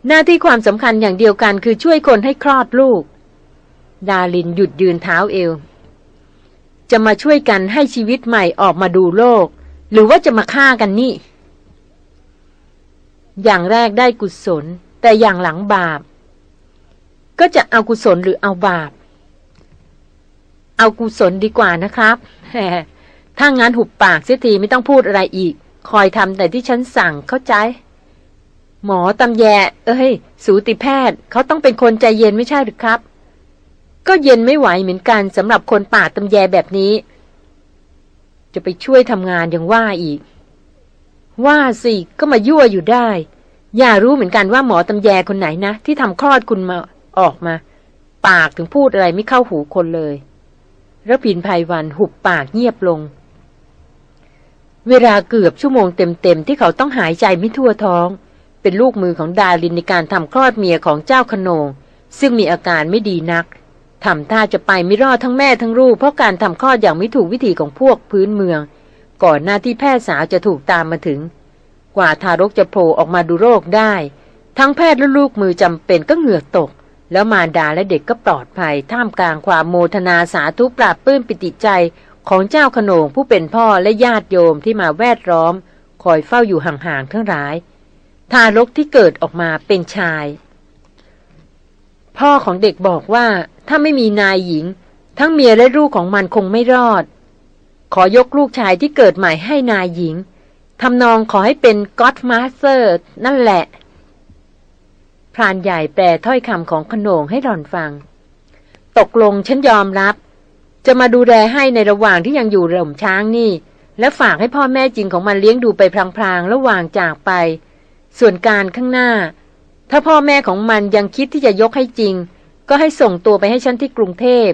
หน้าที่ความสำคัญอย่างเดียวกันคือช่วยคนให้คลอดลูก ดาลินหยุดยืนเท้าเอว จะมาช่วยกันให้ชีวิตใหม่ออกมาดูโลก หรือว่าจะมาฆ่ากันนี่ อย่างแรกได้กุศล แต่อย่างหลังบาป ก็จะเอากุศลหรือเอาบาป เอากุศลดีกว่านะครับ ถ้างั้นหุบปากเสียทีไม่ต้องพูดอะไรอีก คอยทำแต่ที่ฉันสั่งเข้าใจ หมอตำแย เอ้ย สูติแพทย์เขาต้องเป็นคนใจเย็นไม่ใช่หรือครับ ก็เย็นไม่ไหวเหมือนกันสำหรับคนป่าตำแยแบบนี้ จะไปช่วยทำงานยังว่าอีก ว่าสิก็มายั่วอยู่ได้ อย่ารู้เหมือนกันว่าหมอตำแยคนไหนนะ ที่ทำคลอดคุณมาออกมา ปากถึงพูดอะไรไม่เข้าหูคนเลยระพินภัยวันหุบปากเงียบลง เวลาเกือบชั่วโมงเต็มๆที่เขาต้องหายใจไม่ทั่วท้อง เป็นลูกมือของดาลินในการทำคลอดเมียของเจ้าขนง ซึ่งมีอาการไม่ดีนักทำท่าจะไปไม่รอดทั้งแม่ทั้งลูกเพราะการทำคลอดอย่างไม่ถูกวิธีของพวกพื้นเมือง ก่อนหน้าที่แพทย์สาวจะถูกตามมาถึง กว่าทารกจะโผล่ออกมาดูโรคได้ ทั้งแพทย์และลูกมือจำเป็นก็เหงื่อตก แล้วมารดาและเด็กก็ปลอดภัย ท่ามกลางความโมทนาสาธุปลาบปลื้มปิติใจ ของเจ้าขนงผู้เป็นพ่อและญาติโยมที่มาแวดล้อม คอยเฝ้าอยู่ห่างๆทั้งหลาย ทารกที่เกิดออกมาเป็นชาย พ่อของเด็กบอกว่าถ้าไม่มีนายหญิง ทั้งเมียและลูกของมันคงไม่รอด ขอยกลูกชายที่เกิดใหม่ให้นายหญิงทำนองขอให้เป็น godmotherนั่นแหละพรานใหญ่แปลถ้อยคำของขนงให้หล่อนฟัง ตกลงฉันยอมรับ จะมาดูแลให้ในระหว่างที่ยังอยู่หล่มช้างนี่ และฝากให้พ่อแม่จริงของมันเลี้ยงดูไปพลางๆ ระหว่างจากไป ส่วนการข้างหน้า ถ้าพ่อแม่ของมันยังคิดที่จะยกให้จริง ก็ให้ส่งตัวไปให้ฉันที่กรุงเทพ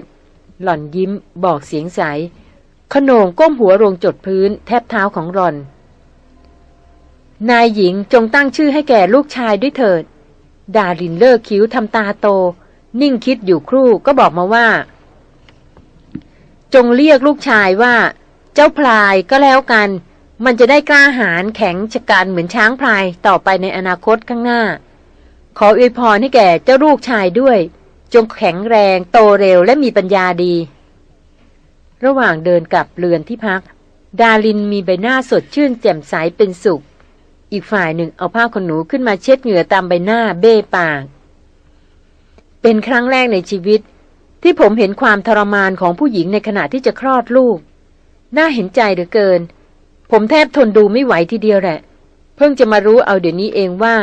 หล่อนยิ้มบอกเสียงใส ขนงก้มหัวลงจดพื้น แทบเท้าของหล่อน นายหญิงจงตั้งชื่อให้แก่ลูกชายด้วยเถิด ดารินเลิกคิ้วทำตาโต นิ่งคิดอยู่ครู่ก็บอกมาว่า จงเรียกลูกชายว่า เจ้าพลายก็แล้วกัน มันจะได้กล้าหาญแข็งชะกันเหมือนช้างพลายต่อไปในอนาคตข้างหน้า ขออวยพรให้แก่เจ้าลูกชายด้วย จงแข็งแรงโตเร็วและมีปัญญาดี ระหว่างเดินกลับเรือนที่พัก ดารินมีใบหน้าสดชื่นแจ่มใสเป็นสุข อีกฝ่ายหนึ่งเอาผ้าขนหนูขึ้นมาเช็ดเหงื่อตามใบหน้าเบ้ปากเป็นครั้งแรกในชีวิต ที่ผมเห็นความทรมานของผู้หญิงในขณะที่จะคลอดลูก น่าเห็นใจเหลือเกิน ผมแทบทนดูไม่ไหวทีเดียวแหละ เพิ่งจะมารู้เอาเดี๋ยวนี้เองว่า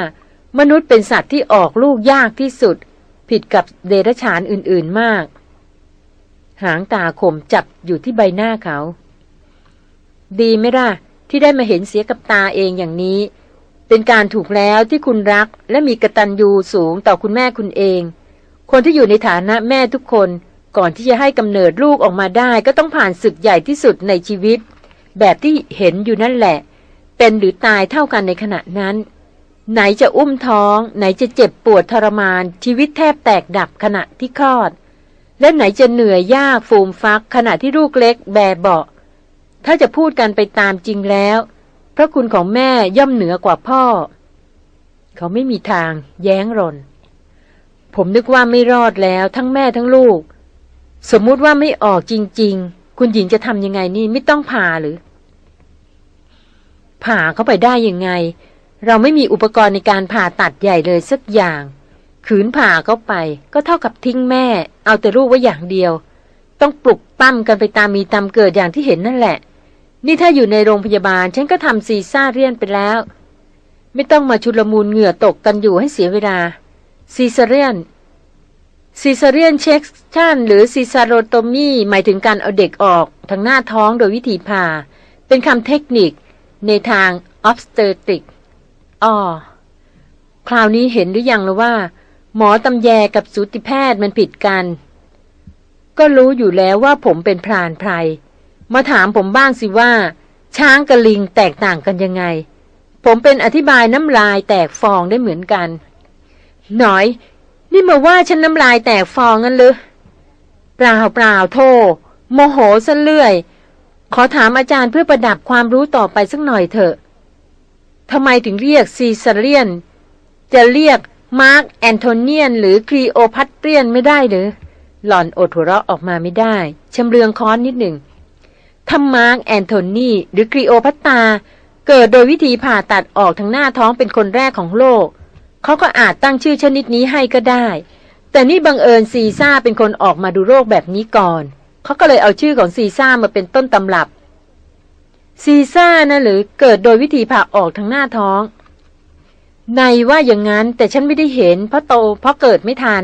มนุษย์เป็นสัตว์ที่ออกลูกยากที่สุด ผิดกับเดรัจฉานอื่นๆมาก หางตาคมจับอยู่ที่ใบหน้าเขา ดีไหมล่ะ ที่ได้มาเห็นเสียกับตาเองอย่างนี้ เป็นการถูกแล้วที่คุณรักและมีกระตันยูสูงต่อคุณแม่คุณเอง คนที่อยู่ในฐานะแม่ทุกคน ก่อนที่จะให้กำเนิดลูกออกมาได้ ก็ต้องผ่านศึกใหญ่ที่สุดในชีวิต แบบที่เห็นอยู่นั่นแหละ เป็นหรือตายเท่ากันในขณะนั้น ไหนจะอุ้มท้อง ไหนจะเจ็บปวดทรมาน ชีวิตแทบแตกดับขณะที่คลอด และไหนจะเหนื่อยยากฟูมฟัก ขณะที่ลูกเล็กแบเบาถ้าจะพูดกันไปตามจริงแล้วพระคุณของแม่ย่อมเหนือกว่าพ่อ เขาไม่มีทางแย้งรน ผมนึกว่าไม่รอดแล้ว ทั้งแม่ทั้งลูก สมมุติว่าไม่ออกจริง ๆ คุณหญิงจะทำยังไงนี่ไม่ต้องผ่าหรือ ผ่าเข้าไปได้ยังไง เราไม่มีอุปกรณ์ในการผ่าตัดใหญ่เลยสักอย่าง ขืนผ่าเข้าไป ก็เท่ากับทิ้งแม่ เอาแต่ลูกไว้อย่างเดียว ต้องปลุกปล้ำกันไปตามมีตามเกิดอย่างที่เห็นนั่นแหละ นี่ถ้าอยู่ในโรงพยาบาล ฉันก็ทำ caesarean ไปแล้ว ไม่ต้องมาชุลมุนเหงื่อตกกันอยู่ให้เสียเวลา caesarean caesarean section หรือ caesarotomy หมายถึงการเอาเด็กออกทางหน้าท้องโดยวิธีผ่า เป็นคำเทคนิค ในทางobstetric อ๋อคราวนี้เห็นหรือยังแล้วว่า หมอตำแยกับสูติแพทย์มันผิดกัน ก็รู้อยู่แล้วว่าผมเป็นพรานไพรมาถามผมบ้างสิว่า ช้างกับลิงแตกต่างกันยังไง ผมเป็นอธิบายน้ำลายแตกฟองได้เหมือนกัน หน่อย นี่มาว่าฉันน้ำลายแตกฟองงั้นหรือเปล่าเปล่าโธ่โมโหซะเรื่อย ขอถามอาจารย์เพื่อประดับความรู้ต่อไปสักหน่อยเถอะทำไมถึงเรียก caesarean จะเรียก Mark Antonian หรือ Cleopatrian ไม่ได้หรือ หล่อนอดหัวเราะออกมาไม่ได้ชำเลืองค้อนนิดหนึ่งถ้า Mark Antony หรือ Cleopatra เกิดโดยวิธีผ่าตัดออกทางหน้าท้องเป็นคนแรกของโลก เขาก็อาจตั้งชื่อชนิดนี้ให้ก็ได้ แต่นี่บังเอิญซีซ่าเป็นคนออกมาดูโรคแบบนี้ก่อน เขาก็เลยเอาชื่อของซีซ่ามาเป็นต้นตำรับ ซีซ่านะหรือเกิดโดยวิธีผ่าออกทางหน้าท้อง ในว่าอย่างนั้นแต่ฉันไม่ได้เห็นเพราะโตเพราะเกิดไม่ทัน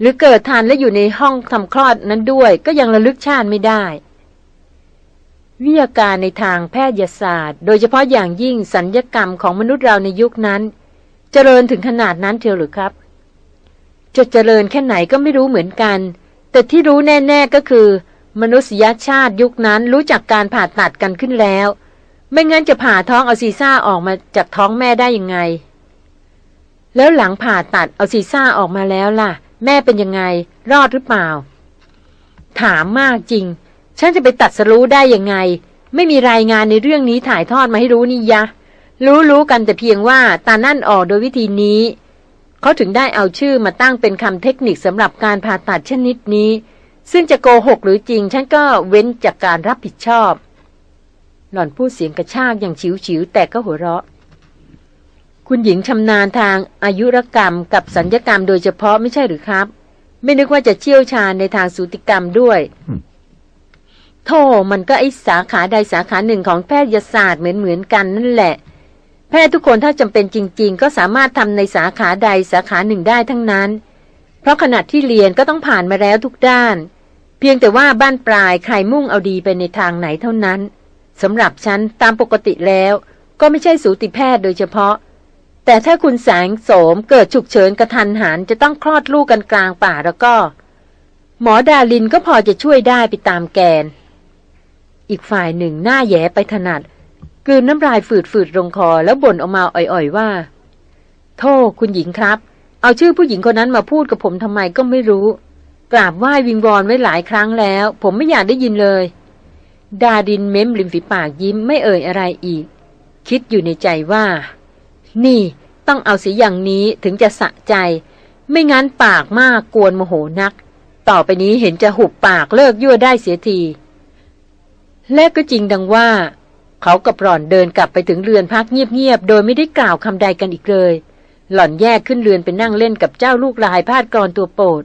หรือเกิดทันและอยู่ในห้องทำคลอดนั้นด้วย ก็ยังระลึกชาติไม่ได้วิทยาการในทางแพทยศาสตร์ โดยเฉพาะอย่างยิ่งสัญญกรรมของมนุษย์เราในยุคนั้น เจริญถึงขนาดนั้นเทียวหรือครับ จะเจริญแค่ไหนก็ไม่รู้เหมือนกัน แต่ที่รู้แน่ ๆก็คือ มนุษยชาติยุคนั้นรู้จักการผ่าตัดกันขึ้นแล้ว ไม่งั้นจะผ่าท้องเอาซีซ่าออกมาจากท้องแม่ได้ยังไง แล้วหลังผ่าตัดเอาซีซ่าออกมาแล้วล่ะ แม่เป็นยังไง รอดหรือเปล่า ถามมากจริง ฉันจะไปตัดสรู้ได้ยังไง ไม่มีรายงานในเรื่องนี้ถ่ายทอดมาให้รู้นี่ยะ รู้รู้กันแต่เพียงว่าตานั่นออกโดยวิธีนี้ เขาถึงได้เอาชื่อมาตั้งเป็นคำเทคนิคสำหรับการผ่าตัดชนิดนี้ ซึ่งจะโกหกหรือจริง ฉันก็เว้นจากการรับผิดชอบ หล่อนพูดเสียงกระชากอย่างฉิวฉิวแต่ก็หัวเราะ คุณหญิงชำนาญทางอายุรกรรมกับสัญญกรรมโดยเฉพาะไม่ใช่หรือครับ ไม่นึกว่าจะเชี่ยวชาญในทางสูติกรรมด้วยโธ่มันก็ไอสาขาใดสาขาหนึ่งของแพทยศาสตร์เหมือนเหมือนกันนั่นแหละ แพทย์ทุกคนถ้าจำเป็นจริง ๆ ก็สามารถทำในสาขาใดสาขาหนึ่งได้ทั้งนั้น เพราะขณะที่เรียนก็ต้องผ่านมาแล้วทุกด้าน เพียงแต่ว่าบ้านปลายใครมุ่งเอาดีไปในทางไหนเท่านั้นสำหรับฉันตามปกติแล้ว ก็ไม่ใช่สูติแพทย์โดยเฉพาะ แต่ถ้าคุณแสงโสมเกิดฉุกเฉินกระทันหันจะต้องคลอดลูกกันกลางป่าแล้วก็ หมอดาลินก็พอจะช่วยได้ไปตามแกน อีกฝ่ายหนึ่งหน้าแย่ไปถนัด กลืนน้ำลายฝืดๆลงคอแล้วบ่นออกมาอ่อยๆว่า โทษคุณหญิงครับ เอาชื่อผู้หญิงคนนั้นมาพูดกับผมทำไมก็ไม่รู้ กราบไหว้วิงวอนไว้หลายครั้งแล้ว ผมไม่อยากได้ยินเลย ดาดินเม้มริมฝีปากยิ้มไม่เอ่ยอะไรอีก คิดอยู่ในใจว่า นี่ต้องเอาสีอย่างนี้ถึงจะสะใจ ไม่งั้นปากมากกวนโมโหนัก ต่อไปนี้เห็นจะหุบปากเลิกยั่วได้เสียที และก็จริงดังว่า เขากับหล่อนเดินกลับไปถึงเรือนพักเงียบๆ โดยไม่ได้กล่าวคำใดกันอีกเลย หล่อนแยกขึ้นเรือนไปนั่งเล่นกับเจ้าลูกลายพาดกรตัวโปรด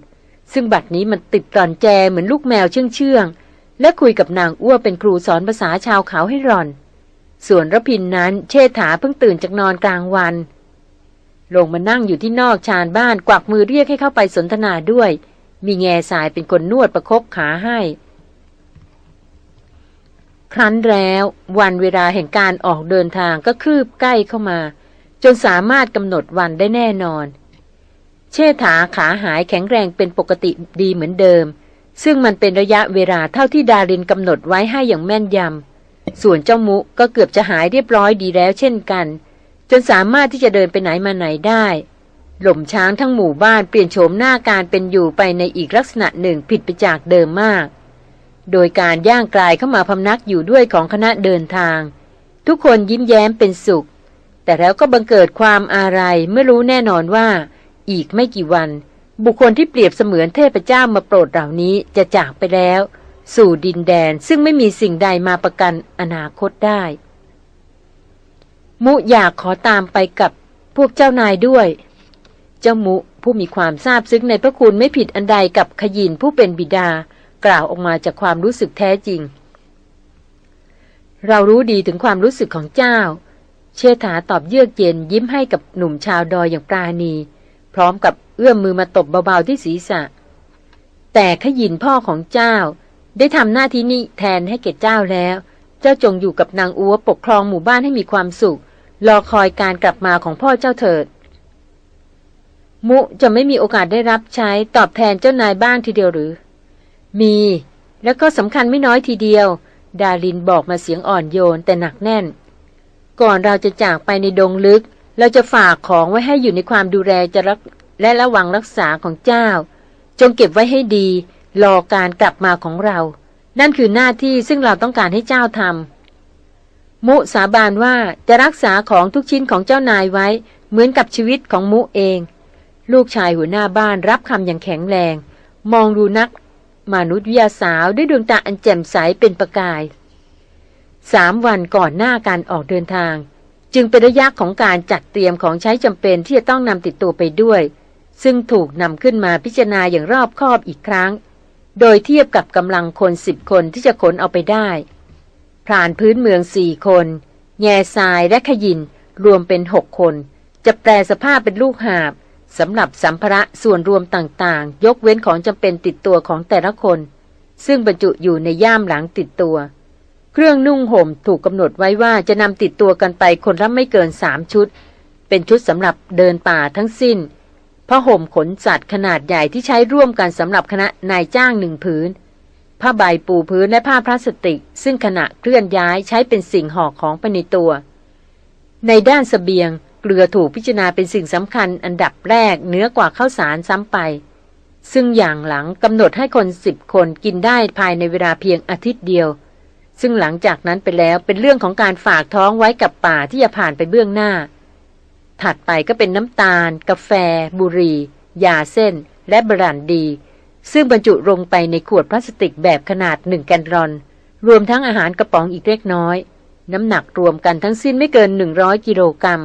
ซึ่งบัดนี้มันติดกร่อนแจเหมือนลูกแมวเชื่องเชื่องๆและคุยกับนางอ้วเป็นครูสอนภาษาชาวเขาให้หล่อน ส่วนรพินนั้นเชษฐาเพิ่งตื่นจากนอนกลางวัน ลงมานั่งอยู่ที่นอกชานบ้านกวักมือเรียกให้เข้าไปสนทนาด้วย มีแง่สายเป็นคนนวดประคบขาให้ ครั้นแล้ววันเวลาแห่งการออกเดินทางก็คืบใกล้เข้ามา จนสามารถกำหนดวันได้แน่นอน เชษฐาขาหายแข็งแรงเป็นปกติดีเหมือนเดิม ซึ่งมันเป็นระยะเวลาเท่าที่ดารินกำหนดไว้ให้อย่างแม่นยำส่วนเจ้ามุก็เกือบจะหายเรียบร้อยดีแล้วเช่นกัน จนสามารถที่จะเดินไปไหนมาไหนได้ หล่มช้างทั้งหมู่บ้านเปลี่ยนโฉมหน้าการเป็นอยู่ไปในอีกลักษณะหนึ่งผิดไปจากเดิมมาก โดยการย่างกลายเข้ามาพำนักอยู่ด้วยของคณะเดินทาง ทุกคนยิ้มแย้มเป็นสุข แต่แล้วก็บังเกิดความอะไรเมื่อรู้แน่นอนว่า อีกไม่กี่วัน บุคคลที่เปรียบเสมือนเทพเจ้ามาโปรดเหล่านี้จะจากไปแล้ว สู่ดินแดนซึ่งไม่มีสิ่งใดมาประกันอนาคตได้ มุอยากขอตามไปกับพวกเจ้านายด้วย เจ้ามุผู้มีความทราบซึ้งในพระคุณไม่ผิดอันใดกับขยินผู้เป็นบิดา กล่าวออกมาจากความรู้สึกแท้จริง เรารู้ดีถึงความรู้สึกของเจ้า เชษฐาตอบเยือกเย็นยิ้มให้กับหนุ่มชาวดอยอย่างปราณี พร้อมกับเอื้อมมือมาตบเบาๆที่ศีรษะ แต่ขยินพ่อของเจ้า ได้ทำหน้าที่นี้แทนให้แก่เจ้าแล้ว เจ้าจงอยู่กับนางอัวปกครองหมู่บ้านให้มีความสุข รอคอยการกลับมาของพ่อเจ้าเถิดมุจะไม่มีโอกาสได้รับใช้ตอบแทนเจ้านายบ้างทีเดียวหรือ มี แล้วก็สำคัญไม่น้อยทีเดียว ดารินบอกมาเสียงอ่อนโยนแต่หนักแน่น ก่อนเราจะจากไปในดงลึก เราจะฝากของไว้ให้อยู่ในความดูแลจะรักและระวังรักษาของเจ้า จงเก็บไว้ให้ดี รอการกลับมาของเรา นั่นคือหน้าที่ซึ่งเราต้องการให้เจ้าทำมุสาบานว่าจะรักษาของทุกชิ้นของเจ้านายไว้ เหมือนกับชีวิตของมุเอง ลูกชายหัวหน้าบ้านรับคำอย่างแข็งแรง มองดูนัก มนุษย์วิทยาสาวด้วยดวงตาอันแจ่มใสเป็นประกายสามวันก่อนหน้าการออกเดินทาง จึงเป็นระยะของการจัดเตรียมของใช้จำเป็นที่จะต้องนำติดตัวไปด้วย ซึ่งถูกนำขึ้นมาพิจารณาอย่างรอบคอบอีกครั้ง โดยเทียบกับกำลังคนสิบคนที่จะขนเอาไปได้พรานพื้นเมืองสี่คน แง่ทรายและขยินรวมเป็นหกคน จะแปลสภาพเป็นลูกหาบ สำหรับสัมภาระส่วนรวมต่างๆ ยกเว้นของจำเป็นติดตัวของแต่ละคน ซึ่งบรรจุอยู่ในย่ามหลังติดตัว เครื่องนุ่งห่มถูกกำหนดไว้ว่าจะนำติดตัวกันไปคนละไม่เกินสามชุด เป็นชุดสำหรับเดินป่าทั้งสิ้นผ้าห่มขนสัตว์ขนาดใหญ่ที่ใช้ร่วมกันสำหรับคณะนายจ้างหนึ่งผืนผ้าใบปูพื้นและผ้าพลาสติก ซึ่งขณะเคลื่อนย้ายใช้เป็นสิ่งห่อของไปในตัว ในด้านสเสบียง เกลือถูกพิจารณาเป็นสิ่งสำคัญอันดับแรกเนื้อกว่าข้าวสารซ้ำไป ซึ่งอย่างหลังกำหนดให้คนสิบคนกินได้ภายในเวลาเพียงอาทิตย์เดียว ซึ่งหลังจากนั้นไปแล้วเป็นเรื่องของการฝากท้องไว้กับป่าที่จะผ่านไปเบื้องหน้า ถัดไปก็เป็นน้ำตาล กาแฟ บุหรี่ยาเส้น และบรันดี ซึ่งบรรจุลงไปในขวดพลาสติกแบบขนาดหนึ่งแกนรอน รวมทั้งอาหารกระป๋องอีกเล็กน้อย น้ำหนักรวมกันทั้งสิ้นไม่เกิน 100 กิโลกรัม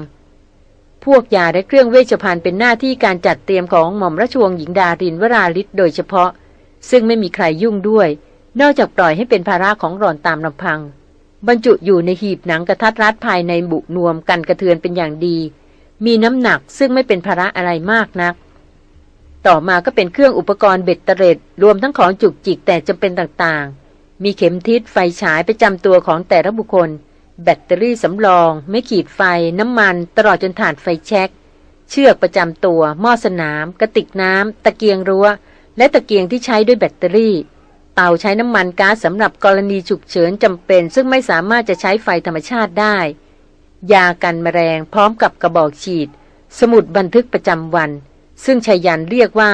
พวกยาและเครื่องเวชภัณฑ์เป็นหน้าที่การจัดเตรียมของหม่อมราชวงศ์หญิงดารินวราลิศโดยเฉพาะ ซึ่งไม่มีใครยุ่งด้วย นอกจากปล่อยให้เป็นภาระของหล่อนตามลำพัง บรรจุอยู่ในหีบหนังกระทัดรัดภายในบุนวมกันกระเทือนเป็นอย่างดี มีน้ำหนักซึ่งไม่เป็นภาระอะไรมากนัก ต่อมาก็เป็นเครื่องอุปกรณ์เบ็ดเตร็ดรวมทั้งของจุกจิกแต่จำเป็นต่างๆ มีเข็มทิศไฟฉายประจำตัวของแต่ละบุคคล แบตเตอรี่สำรอง ไม่ขีดไฟ น้ำมัน ตลอดจนถ่านไฟแช็ก เชือกประจำตัว หม้อสนาม กระติกน้ำ ตะเกียงรั้ว และตะเกียงที่ใช้ด้วยแบตเตอรี่ เตาใช้น้ำมันก๊าซสำหรับกรณีฉุกเฉินจำเป็น ซึ่งไม่สามารถจะใช้ไฟธรรมชาติได้ ยากันแมลงพร้อมกับกระบอกฉีด สมุดบันทึกประจำวัน ซึ่งชายันเรียกว่า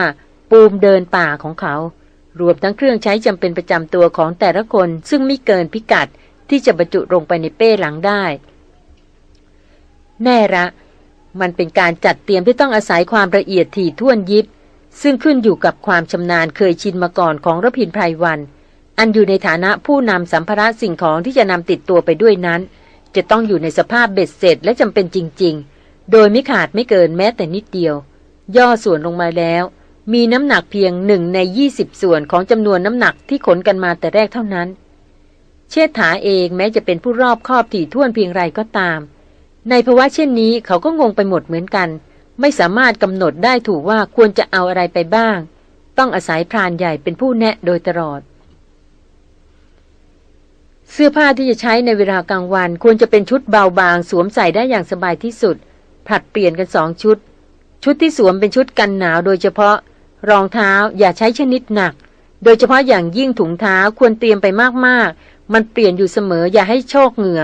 ปูมเดินป่าของเขา รวมทั้งเครื่องใช้จำเป็นประจำตัวของแต่ละคน ซึ่งไม่เกินพิกัด ที่จะบรรจุลงไปในเป้หลังได้ แน่ละมันเป็นการจัดเตรียมที่ต้องอาศัยความละเอียดถี่ถ้วนยิบ ซึ่งขึ้นอยู่กับความชำนาญเคยชินมาก่อนของรพินไพรวัน อันอยู่ในฐานะผู้นำสัมภาระสิ่งของที่จะนำติดตัวไปด้วยนั้น จะต้องอยู่ในสภาพเบ็ดเสร็จและจำเป็นจริง ๆ โดยไม่ขาดไม่เกินแม้แต่นิดเดียว ย่อส่วนลงมาแล้ว มีน้ำหนักเพียงหนึ่งในยี่สิบส่วนของจำนวนน้ำหนักที่ขนกันมาแต่แรกเท่านั้น เชษฐาเองแม้จะเป็นผู้รอบคอบถี่ถ้วนเพียงไรก็ตาม ในภาวะเช่นนี้เขาก็งงไปหมดเหมือนกัน ไม่สามารถกำหนดได้ถูกว่าควรจะเอาอะไรไปบ้าง ต้องอาศัยพรานใหญ่เป็นผู้แนะโดยตลอด เสื้อผ้าที่จะใช้ในเวลากลางวัน ควรจะเป็นชุดเบาบาง สวมใส่ได้อย่างสบายที่สุด ผลัดเปลี่ยนกันสองชุด ชุดที่สวมเป็นชุดกันหนาวโดยเฉพาะ รองเท้าอย่าใช้ชนิดหนัก โดยเฉพาะอย่างยิ่งถุงเท้าควรเตรียมไปมากๆ มันเปลี่ยนอยู่เสมออย่าให้โชคเหงื่อ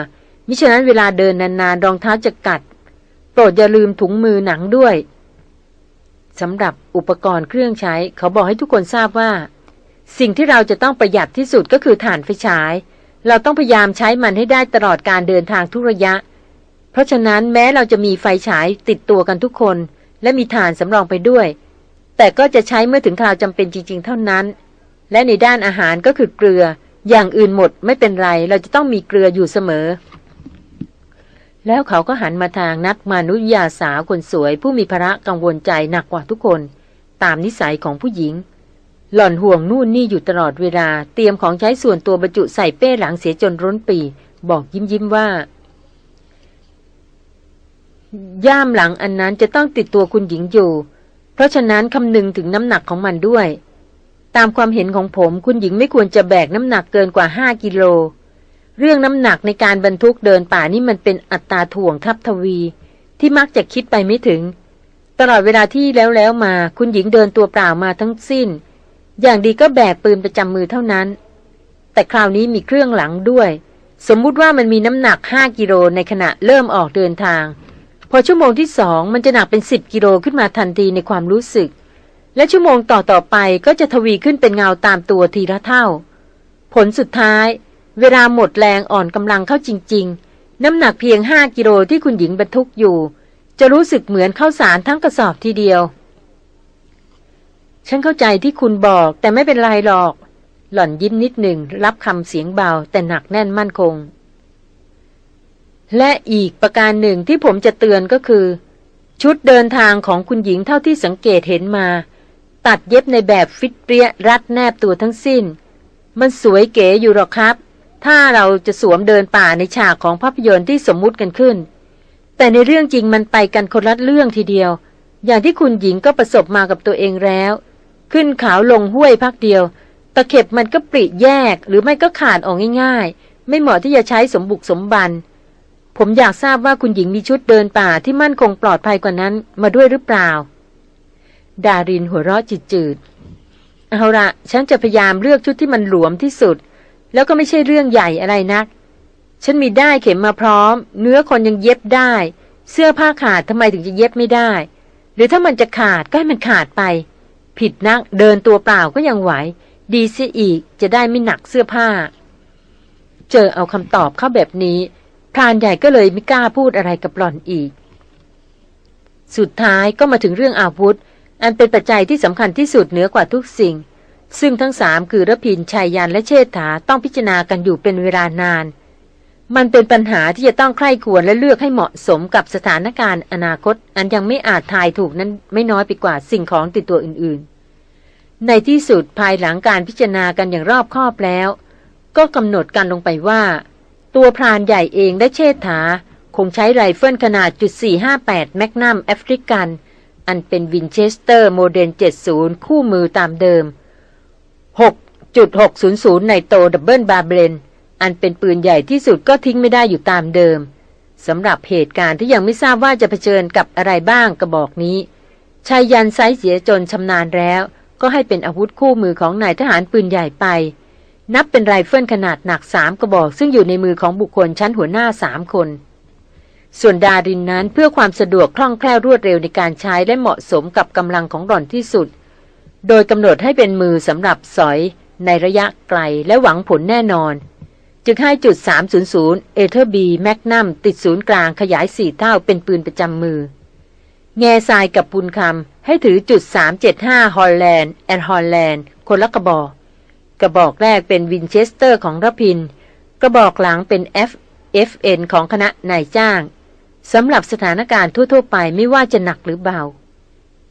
มิฉะนั้นเวลาเดินนานๆรองเท้าจะกัด โปรดอย่าลืมถุงมือหนังด้วยสำหรับอุปกรณ์เครื่องใช้ เขาบอกให้ทุกคนทราบว่า สิ่งที่เราจะต้องประหยัดที่สุดก็คือถ่านไฟฉาย เราต้องพยายามใช้มันให้ได้ตลอดการเดินทางทุกระยะ เพราะฉะนั้นแม้เราจะมีไฟฉายติดตัวกันทุกคน และมีถ่านสำรองไปด้วย แต่ก็จะใช้เมื่อถึงคราวจำเป็นจริง ๆ เท่านั้น และในด้านอาหารก็คือเกลือ อย่างอื่นหมดไม่เป็นไร เราจะต้องมีเกลืออยู่เสมอ แล้วเขาก็หันมาทางนักมนุษยาสาวคนสวย ผู้มีภาระกังวลใจหนักกว่าทุกคน ตามนิสัยของผู้หญิง หล่อนห่วงนู่นนี่อยู่ตลอดเวลา เตรียมของใช้ส่วนตัวบรรจุใส่เป้หลังเสียจนร้นปี บอกยิ้มยิ้มว่า ย่ามหลังอันนั้นจะต้องติดตัวคุณหญิงอยู่ เพราะฉะนั้นคำนึงถึงน้ำหนักของมันด้วย ตามความเห็นของผมคุณหญิงไม่ควรจะแบกน้ำหนักเกินกว่าห้ากิโล เรื่องน้ำหนักในการบรรทุกเดินป่านี่มันเป็นอัตราถ่วงทับทวี ที่มักจะคิดไปไม่ถึง ตลอดเวลาที่แล้วแล้วมา คุณหญิงเดินตัวเปล่ามาทั้งสิ้น อย่างดีก็แบกปืนประจำมือเท่านั้น แต่คราวนี้มีเครื่องหลังด้วย สมมุติว่ามันมีน้ำหนักห้ากิโลในขณะเริ่มออกเดินทาง พอชั่วโมงที่สองมันจะหนักเป็นสิบกิโลขึ้นมาทันทีในความรู้สึก และชั่วโมงต่อต่อไปก็จะทวีขึ้นเป็นเงาตามตัวทีละเท่า ผลสุดท้าย เวลาหมดแรงอ่อนกำลังเข้าจริง ๆ น้ำหนักเพียงห้ากิโลที่คุณหญิงบรรทุกอยู่ จะรู้สึกเหมือนข้าวสารทั้งกระสอบทีเดียว ฉันเข้าใจที่คุณบอกแต่ไม่เป็นไรหรอก หล่อนยิ้มนิดหนึ่งรับคำเสียงเบาแต่หนักแน่นมั่นคง และอีกประการหนึ่งที่ผมจะเตือนก็คือ ชุดเดินทางของคุณหญิงเท่าที่สังเกตเห็นมา ตัดเย็บในแบบฟิตเปรี้ยรัดแนบตัวทั้งสิ้น มันสวยเก๋อยู่หรอกครับ ถ้าเราจะสวมเดินป่าในฉากของภาพยนตร์ที่สมมุติกันขึ้น แต่ในเรื่องจริงมันไปกันคนละเรื่องทีเดียว อย่างที่คุณหญิงก็ประสบมากับตัวเองแล้ว ขึ้นขาวลงห้วยพักเดียว ตะเข็บมันก็ปริแยกหรือไม่ก็ขาดออกง่าย ๆ ไม่เหมาะที่จะใช้สมบุกสมบันผมอยากทราบว่าคุณหญิงมีชุดเดินป่าที่มั่นคงปลอดภัยกว่านั้นมาด้วยหรือเปล่า ดารินหัวเราะจืดๆเอาละฉันจะพยายามเลือกชุดที่มันหลวมที่สุด แล้วก็ไม่ใช่เรื่องใหญ่อะไรนัก ฉันมีได้เข็มมาพร้อม เนื้อคนยังเย็บได้ เสื้อผ้าขาดทำไมถึงจะเย็บไม่ได้ หรือถ้ามันจะขาดก็ให้มันขาดไป ผิดนักเดินตัวเปล่าก็ยังไหว ดีเสียอีกจะได้ไม่หนักเสื้อผ้า เจอเอาคำตอบเข้าแบบนี้พรานใหญ่ก็เลยไม่กล้าพูดอะไรกับหล่อนอีก สุดท้ายก็มาถึงเรื่องอาวุธ อันเป็นปัจจัยที่สำคัญที่สุดเหนือกว่าทุกสิ่ง ซึ่งทั้งสามคือระพินชายยันและเชษฐาต้องพิจารณากันอยู่เป็นเวลานาน มันเป็นปัญหาที่จะต้องใคร่ควรและเลือกให้เหมาะสมกับสถานการณ์อนาคต อันยังไม่อาจทายถูกนั้นไม่น้อยไปกว่าสิ่งของติดตัวอื่น ๆ ในที่สุดภายหลังการพิจารณากันอย่างรอบคอบแล้ว ก็กำหนดกันลงไปว่า ตัวพรานใหญ่เองและเชษฐาคงใช้ไรเฟิลขนาดจุด458 magnum African อันเป็น Winchester Model 70 คู่มือตามเดิม 6.600 Nitro double barrel อันเป็นปืนใหญ่ที่สุดก็ทิ้งไม่ได้อยู่ตามเดิมสำหรับเหตุการณ์ที่ยังไม่ทราบว่าจะเผชิญกับอะไรบ้างกระบอกนี้ไชยยันต์ใช้เสียจนชำนาญแล้ว ก็ให้เป็นอาวุธคู่มือของนายทหารปืนใหญ่ไป นับเป็นไรเฟิลขนาดหนักสามกระบอกซึ่งอยู่ในมือของบุคคลชั้นหัวหน้าสามคน ส่วนดารินนั้นเพื่อความสะดวกคล่องแคล่วรวดเร็วในการใช้และเหมาะสมกับกำลังของหล่อนที่สุด โดยกำหนดให้เป็นมือสำหรับสอยในระยะไกลและหวังผลแน่นอน จึงให้จุด 300 Weatherby magnum ติดศูนย์กลางขยายสี่เท่าเป็นปืนประจำมือ แง่ทรายกับปุนคำให้ถือจุด 375 Holland and Holland คนละกระบอก กระบอกแรกเป็นวินเชสเตอร์ของรพินทร์ กระบอกหลังเป็น FN ของคณะนายจ้าง สำหรับสถานการณ์ทั่วๆไปไม่ว่าจะหนักหรือเบา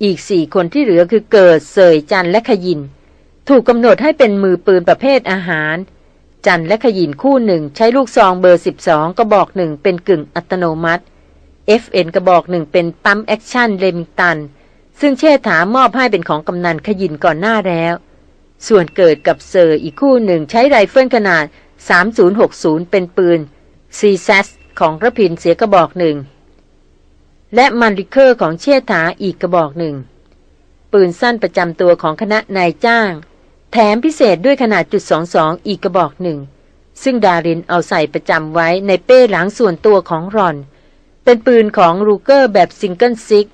อีกสี่คนที่เหลือคือเกิดเส่ยจันและขยิน ถูกกำหนดให้เป็นมือปืนประเภทอาหาร จันและขยินคู่หนึ่งใช้ลูกซองเบอร์ 12 กระบอกหนึ่งเป็นกึ่งอัตโนมัติ FN กระบอกหนึ่งเป็น pump action Remington ซึ่งเชษฐามอบให้เป็นของกำนันขยินก่อนหน้าแล้ว ส่วนเกิดกับเส่ยอีกคู่หนึ่งใช้ไรเฟิลขนาด 3060 เป็นปืน CZ ของรพินทร์เสียกระบอกหนึ่ง และ Mannlicher ของเชษฐาอีกกระบอกหนึ่ง ปืนสั้นประจำตัวของคณะนายจ้าง แถมพิเศษด้วยขนาดจุด22อีกกระบอกหนึ่ง ซึ่งดารินเอาใส่ประจำไว้ในเป้หลังส่วนตัวของหล่อน เป็นปืนของ Ruger แบบ Single Six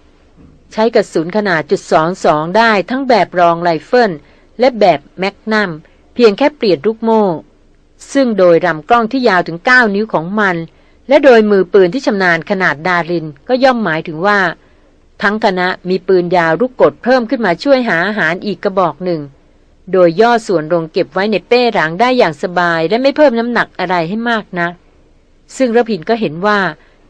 ใช้กระสุนขนาดจุด22ได้ทั้งแบบ long rifle และแบบ magnum เพียงแค่เปลี่ยนลูกโม่ ซึ่งโดยลำกล้องที่ยาวถึง 9 นิ้วของมัน และโดยมือปืนที่ชำนาญขนาดดารินก็ย่อมหมายถึงว่า ทั้งคณะมีปืนยาวลูกกดเพิ่มขึ้นมาช่วยหาอาหารอีกกระบอกหนึ่ง โดยย่อส่วนลงเก็บไว้ในเป้หลังได้อย่างสบาย และไม่เพิ่มน้ำหนักอะไรให้มากนะ ซึ่งระพินก็เห็นว่า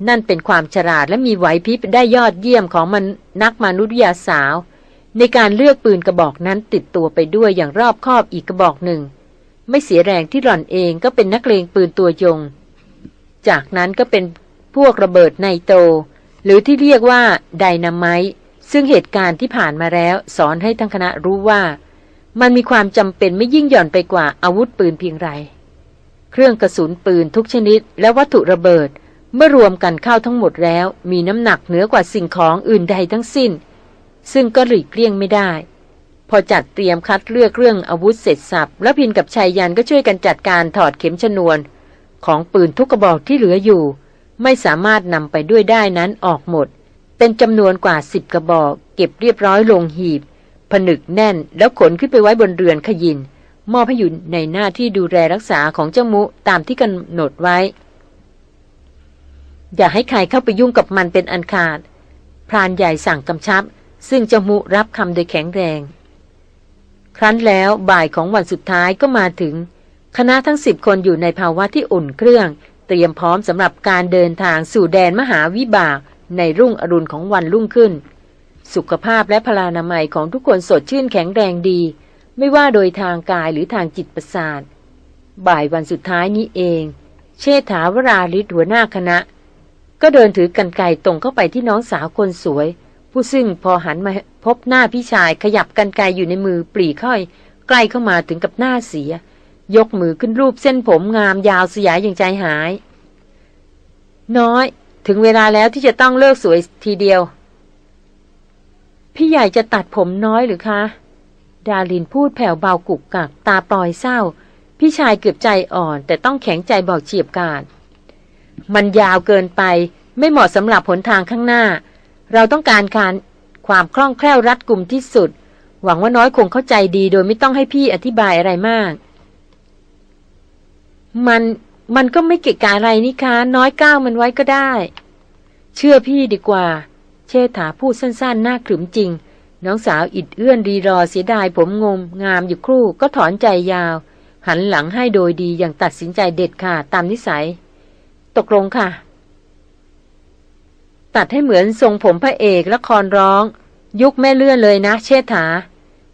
นั่นเป็นความฉลาดและมีไหวพริบได้ยอดเยี่ยมของมันนักมนุษยาสตร์ในการเลือกปืนกระบอกนั้นติดตัวไปด้วยอย่างรอบคอบอีกกระบอกหนึ่ง ไม่เสียแรงที่หล่อนเองก็เป็นนักเลงปืนตัวยง จากนั้นก็เป็นพวกระเบิดไนโตรหรือที่เรียกว่าไดนาไมต์ซึ่งเหตุการณ์ที่ผ่านมาแล้ว สอนให้ทั้งคณะรู้ว่า มันมีความจำเป็นไม่ยิ่งหย่อนไปกว่าอาวุธปืนเพียงไร เครื่องกระสุนปืนทุกชนิด และวัตถุระเบิด เมื่อรวมกันเข้าทั้งหมดแล้ว มีน้ำหนักเหนือกว่าสิ่งของอื่นใดทั้งสิ้น ซึ่งก็หลีกเลี่ยงไม่ได้ พอจัดเตรียมคัดเลือกเรื่องอาวุธเสร็จสับแล้วพินกับชายยันก็ช่วยกันจัดการถอดเข็มชนวน ของปืนทุกกระบอกที่เหลืออยู่ ไม่สามารถนำไปด้วยได้นั้นออกหมด เป็นจำนวนกว่าสิบกระบอก เก็บเรียบร้อยลงหีบ ผนึกแน่นแล้วขนขึ้นไปไว้บนเรือนขยิน มอบให้อยู่ในหน้าที่ดูแลรักษาของเจ้ามุตามที่กำหนดไว้ อย่าให้ใครเข้าไปยุ่งกับมันเป็นอันขาด พรานใหญ่สั่งกำชับ ซึ่งเจ้ามุรับคำโดยแข็งแรง ครั้นแล้วบ่ายของวันสุดท้ายก็มาถึง คณะทั้งสิบคนอยู่ในภาวะที่อุ่นเครื่อง เตรียมพร้อมสำหรับการเดินทางสู่แดนมหาวิบาก ในรุ่งอรุณของวันรุ่งขึ้น สุขภาพและพลานามัยของทุกคนสดชื่นแข็งแรงดี ไม่ว่าโดยทางกายหรือทางจิตประสาทบ่ายวันสุดท้ายนี้เอง เชษฐาวราลิศหัวหน้าคณะ ก็เดินถือกันไกตรงเข้าไปที่น้องสาวคนสวย ผู้ซึ่งพอหันมาพบหน้าพี่ชายขยับกันไกอยู่ในมือปรีค่อย ใกล้เข้ามาถึงกับหน้าเสีย ยกมือขึ้นรูปเส้นผมงามยาวสยายอย่างใจหาย น้อย ถึงเวลาแล้วที่จะต้องเลิกสวยทีเดียว พี่ใหญ่จะตัดผมน้อยหรือคะ ดาลินพูดแผ่วเบากุกกัก ตาปล่อยเศร้า พี่ชายเกือบใจอ่อน แต่ต้องแข็งใจบอกเฉียบกาดมันยาวเกินไป ไม่เหมาะสำหรับผลทางข้างหน้า เราต้องการการความคล่องแคล่วรัดกุมที่สุด หวังว่าน้อยคงเข้าใจดีโดยไม่ต้องให้พี่อธิบายอะไรมาก มันมันก็ไม่เกะกะอะไรนี่คะ น้อยก้าวมันไว้ก็ได้ เชื่อพี่ดีกว่า เชษฐาพูดสั้นๆหน้าขรึมจริง น้องสาวอิดเอื้อนรีรอเสียดายผมงม งามอยู่ครู่ก็ถอนใจยาว หันหลังให้โดยดีอย่างตัดสินใจเด็ดขาดตามนิสัย ตกลงค่ะ ตัดให้เหมือนทรงผมพระเอกละครร้อง ยุคแม่เลื่อนเลยนะ เชษฐา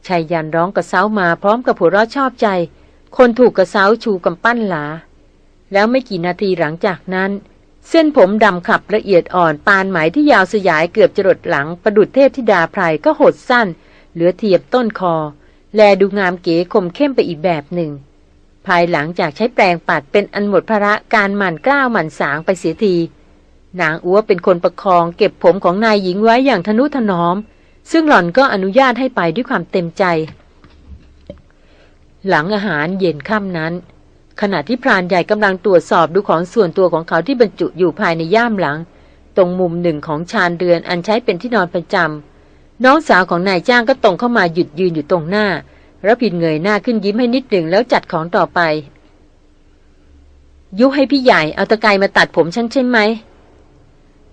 ชายยันร้องกระเซ้ามาพร้อมกับผัวเราะชอบใจ คนถูกกระเซ้าชูกำปั้นหลา แล้วไม่กี่นาทีหลังจากนั้น เส้นผมดำขับละเอียดอ่อนปานไหมที่ยาวสยายเกือบจรดหลังประดุดเทพธิดาไพรก็หดสั้น เหลือเทียบต้นคอ แลดูงามเก๋คมเข้มไปอีกแบบหนึ่ง ภายหลังจากใช้แปลงปัดเป็นอันหมดภาระการหมั่นกล้าวหมั่นสางไปเสียทีนางอัวเป็นคนประคองเก็บผมของนายหญิงไว้อย่างทนุถนอม ซึ่งหล่อนก็อนุญาตให้ไปด้วยความเต็มใจ หลังอาหารเย็นค่ำนั้น ขณะที่พรานใหญ่กำลังตรวจสอบดูของส่วนตัวของเขาที่บรรจุอยู่ภายในย่ามหลัง ตรงมุมหนึ่งของชานเรือนอันใช้เป็นที่นอนประจำน้องสาวของนายจ้างก็ตรงเข้ามาหยุดยืนอยู่ตรงหน้าแล้วผิดเงยหน้าขึ้นยิ้มให้นิดหนึ่งแล้วจัดของต่อไป ยุให้พี่ใหญ่เอาตะไคร้มาตัดผมฉันใช่ไหม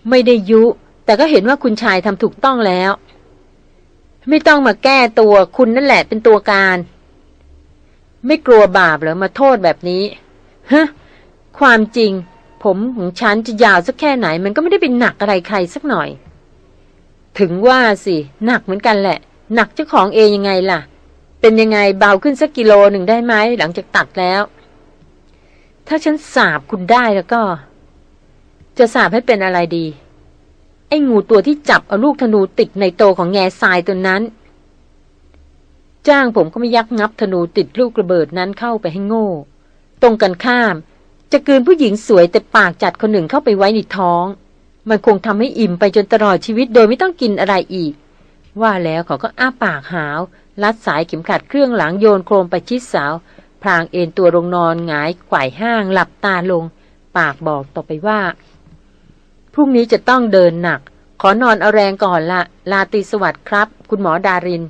ไม่ได้ยุ แต่ก็เห็นว่าคุณชายทำถูกต้องแล้ว ไม่ต้องมาแก้ตัวคุณนั่นแหละเป็นตัวการ ไม่กลัวบาปเหรอมาโทษแบบนี้ฮะความจริง ผมของฉันจะยาวสักแค่ไหน มันก็ไม่ได้เป็นหนักอะไรใครสักหน่อย ถึงว่าสิหนักเหมือนกันแหละ หนักเจ้าของเองยังไงล่ะ เป็นยังไงเบาขึ้นสักกิโลหนึ่งได้ไหมหลังจากตัดแล้ว ถ้าฉันสาบคุณได้แล้วก็ จะสาบให้เป็นอะไรดี ไอ้งูตัวที่จับเอาลูกธนูติดในโตของแง่ทรายตัวนั้น จ้างผมก็ไม่ยักงับธนูติดลูกระเบิดนั้นเข้าไปให้โง่ ตรงกันข้าม จะกืนผู้หญิงสวยแต่ปากจัดคนหนึ่งเข้าไปไว้ในท้อง มันคงทำให้อิ่มไปจนตลอดชีวิตโดยไม่ต้องกินอะไรอีก ว่าแล้วเขาก็อ้าปากหาว ลัดสายเข็มขัดเครื่องหลังโยนโครมไปชิดสาวพรางเอนตัวลงนอนหงายไขว่ห้างหลับตาลง ปากบอกต่อไปว่าพรุ่งนี้จะต้องเดินหนัก ขอนอนเอาแรงก่อนละลาตีสวัสดิ์ครับ คุณหมอดาริน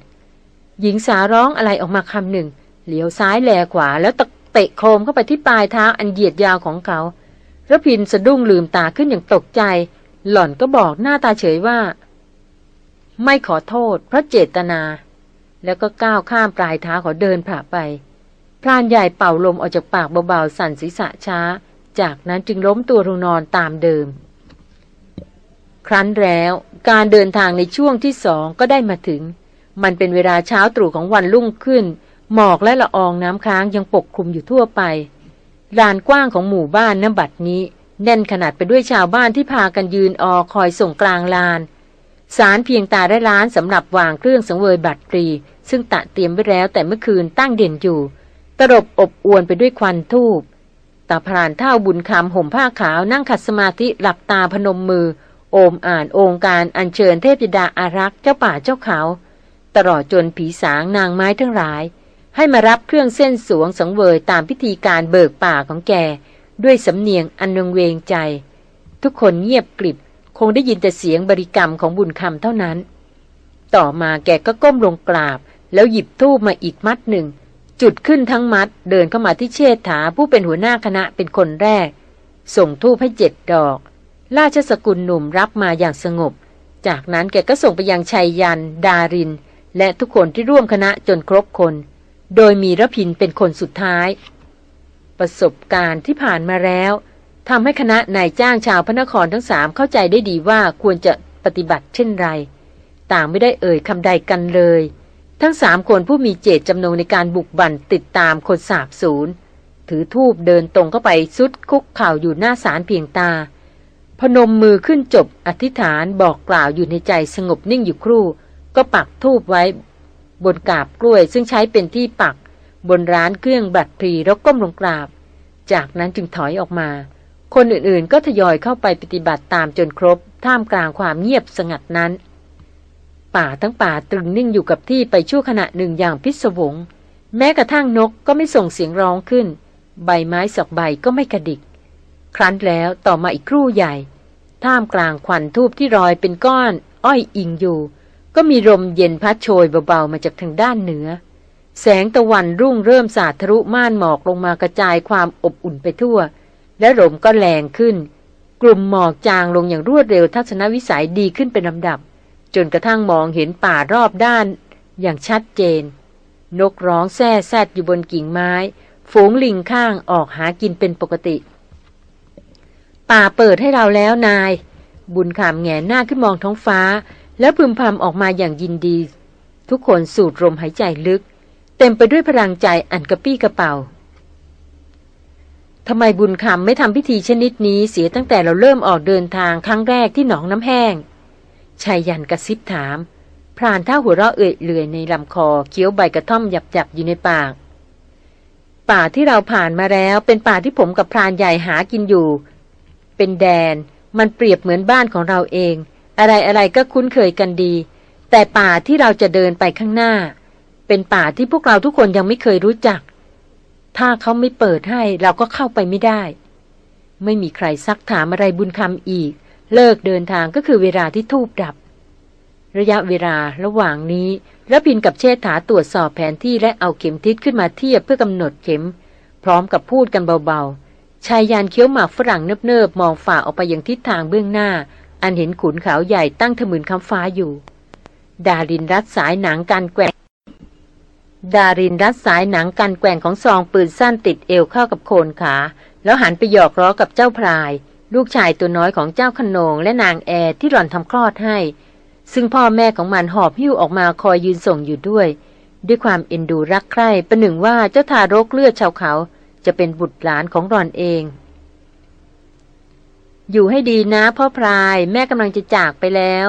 หญิงสาวร้องอะไรออกมาคำหนึ่ง เหลียวซ้ายแลขวาแล้วตะเตะโครมเข้าไปที่ปลายเท้าอันเหยียดยาวของเขาระพินสะดุ้งลืมตาขึ้นอย่างตกใจ หล่อนก็บอกหน้าตาเฉยว่า ไม่ขอโทษเพราะเจตนา แล้วก็ก้าวข้ามปลายเท้าขอเดินผ่าไป พรานใหญ่เป่าลมออกจากปากเบาๆ สั่นศีรษะช้า จากนั้นจึงล้มตัวลงนอนตามเดิม ครั้นแล้วการเดินทางในช่วงที่สองก็ได้มาถึง มันเป็นเวลาเช้าตรู่ของวันรุ่งขึ้น หมอกและละอองน้ำค้างยังปกคลุมอยู่ทั่วไปลานกว้างของหมู่บ้านน้ำบัดนี้ แน่นขนาดไปด้วยชาวบ้านที่พากันยืนออคอยส่งกลางลาน สารเพียงตาได้ร้านสำหรับวางเครื่องสังเวยบัตรตรี ซึ่งตะเตรียมไว้แล้วแต่เมื่อคืนตั้งเด่นอยู่ ตรบอบอวนไปด้วยควันทูบตาพรานเท่าบุญคำห่มผ้าขาวนั่งขัดสมาธิหลับตาพนมมือ โอมอ่านองค์การอัญเชิญเทพยดาอารักษ์เจ้าป่าเจ้าเขา ตลอดจนผีสางนางไม้ทั้งหลาย ให้มารับเครื่องเส้นสวงสังเวยตามพิธีการเบิกป่าของแก ด้วยสำเนียงอันวงเวงใจ ทุกคนเงียบกริบ คงได้ยินแต่เสียงบริกรรมของบุญคำเท่านั้น ต่อมาแกก็ก้มลงกราบ แล้วหยิบทูบมาอีกมัดหนึ่ง จุดขึ้นทั้งมัดเดินเข้ามาที่เชษฐาผู้เป็นหัวหน้าคณะเป็นคนแรก ส่งทูบให้เจ็ดดอก ราชสกุลหนุ่มรับมาอย่างสงบจากนั้นแกก็ส่งไปยังชัยยัน ดาริน และทุกคนที่ร่วมคณะจนครบคน โดยมีระพินเป็นคนสุดท้าย ประสบการณ์ที่ผ่านมาแล้วทำให้คณะนายจ้างชาวพระนครทั้งสามเข้าใจได้ดีว่าควรจะปฏิบัติเช่นไร ต่างไม่ได้เอ่ยคำใดกันเลย ทั้งสามคนผู้มีเจตจำนงในการบุกบั่นติดตามคนสาบสูญถือทูบเดินตรงเข้าไปซุดคุกเข่าอยู่หน้าศาลเพียงตา พนมมือขึ้นจบอธิษฐานบอกกล่าวอยู่ในใจสงบนิ่งอยู่ครู่ ก็ปักทูบไว้บนกาบกล้วย ซึ่งใช้เป็นที่ปักบนร้านเครื่องบัตรพรีแล้วก้มลงกราบ จากนั้นจึงถอยออกมา คนอื่นๆ ก็ทยอยเข้าไปปฏิบัติตามจนครบ ท่ามกลางความเงียบสงัดนั้น ป่าทั้งป่าตรึงนิ่งอยู่กับที่ไปชั่วขณะหนึ่งอย่างพิศวง แม้กระทั่งนกก็ไม่ส่งเสียงร้องขึ้น ใบไม้สักใบก็ไม่กระดิก ครั้นแล้วต่อมาอีกครู่ใหญ่ ท่ามกลางควันทูบที่รอยเป็นก้อน อ้อยอิงอยู่ ก็มีลมเย็นพัดโชยเบาๆมาจากทางด้านเหนือ แสงตะวันรุ่งเริ่มสาดทะลุม่านหมอกลงมากระจายความอบอุ่นไปทั่ว และลมก็แรงขึ้น กลุ่มหมอกจางลงอย่างรวดเร็วทัศนวิสัยดีขึ้นเป็นลำดับ จนกระทั่งมองเห็นป่ารอบด้าน อย่างชัดเจน นกร้องแซ่แซดอยู่บนกิ่งไม้ ฝูงลิงข้างออกหากินเป็นปกติ ป่าเปิดให้เราแล้วนาย บุญขามแงหน้าขึ้นมองท้องฟ้า แล้วพึมพำออกมาอย่างยินดี ทุกคนสูดลมหายใจลึก เต็มไปด้วยพลังใจอันกระปี้กระเป๋าทำไมบุญคำไม่ทำพิธีชนิดนี้เสียตั้งแต่เราเริ่มออกเดินทางครั้งแรกที่หนองน้ำแห้งชายยันกระซิบถาม พรานท่าหัวเราะเอื่อยเลื่อยในลำคอเคี้ยวใบกระท่อมหยับๆอยู่ในปาก ป่าที่เราผ่านมาแล้ว เป็นป่าที่ผมกับพรานใหญ่หากินอยู่ เป็นแดน มันเปรียบเหมือนบ้านของเราเอง อะไรอะไรก็คุ้นเคยกันดี แต่ป่าที่เราจะเดินไปข้างหน้า เป็นป่าที่พวกเราทุกคนยังไม่เคยรู้จัก ถ้าเขาไม่เปิดให้เราก็เข้าไปไม่ได้ ไม่มีใครซักถามอะไรบุญคำอีก เลิกเดินทางก็คือเวลาที่ทูบดับ ระยะเวลาระหว่างนี้ระพินกับเชษฐาตรวจสอบแผนที่และเอาเข็มทิศขึ้นมาเทียบเพื่อกำหนดเข็ม พร้อมกับพูดกันเบาๆชายยานเคี้ยวหมากฝรั่งเนิบๆมองฝ่าออกไปยังทิศทางเบื้องหน้า อันเห็นขุนเขาใหญ่ตั้งทะมึนคำฟ้าอยู่ ดารินรัดสายหนังการแกว่งดารินรัดสายหนังการแกว่งของซองปืนสั้นติดเอวเข้ากับโคนขา แล้วหันไปหยอกล้อกับเจ้าพลาย ลูกชายตัวน้อยของเจ้าขนงและนางแอร์ที่หล่อนทำคลอดให้ ซึ่งพ่อแม่ของมันหอบหิ้วออกมาคอยยืนส่งอยู่ด้วย ด้วยความเอ็นดูรักใคร่ประหนึ่งว่าเจ้าทารกเลือดชาวเขา จะเป็นบุตรหลานของหล่อนเอง อยู่ให้ดีนะพ่อพลายแม่กำลังจะจากไปแล้ว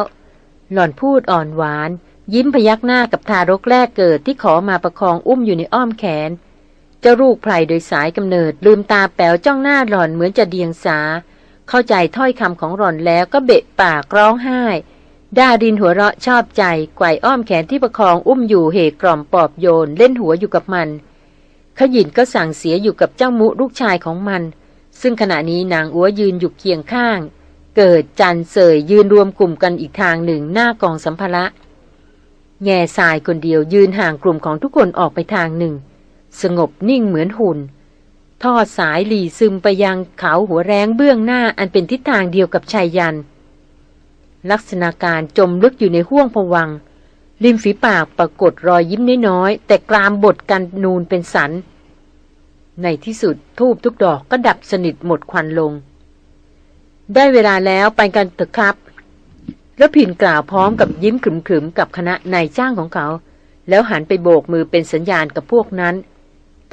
หล่อนพูดอ่อนหวาน ยิ้มพยักหน้ากับทารกแรกเกิดที่ขอมาประคองอุ้มอยู่ในอ้อมแขน เจ้าลูกไพรโดยสายกำเนิด ลืมตาแป๋วจ้องหน้าหล่อนเหมือนจะเดียงสา เข้าใจถ้อยคำของหล่อนแล้วก็เบะปากร้องไห้ดาดินหัวเราะชอบใจไกวอ้อมแขนที่ประคองอุ้มอยู่เหกล่อมปอบโยน เล่นหัวอยู่กับมันขยินก็สั่งเสียอยู่กับเจ้ามุลูกชายของมัน ซึ่งขณะนี้นางอัวยืนอยู่เคียงข้าง เกิดจันเสยยืนรวมกลุ่มกันอีกทางหนึ่งหน้ากองสัมภาระแง่ทรายคนเดียวยืนห่างกลุ่มของทุกคนออกไปทางหนึ่ง สงบนิ่งเหมือนหุ่น ทอดสายหลีซึมไปยังเขาหัวแรงเบื้องหน้าอันเป็นทิศทางเดียวกับชายยัน ลักษณะการจมลึกอยู่ในห้วงผวังริมฝีปากปรากฏรอยยิ้มน้อยๆแต่กรามบดกันนูนเป็นสัน ในที่สุดทูบทุกดอกก็ดับสนิทหมดควันลง ได้เวลาแล้วไปกันเถอะครับแล้วผินกล่าวพร้อมกับยิ้มขรึมๆกับคณะนายจ้างของเขา แล้วหันไปโบกมือเป็นสัญญาณกับพวกนั้น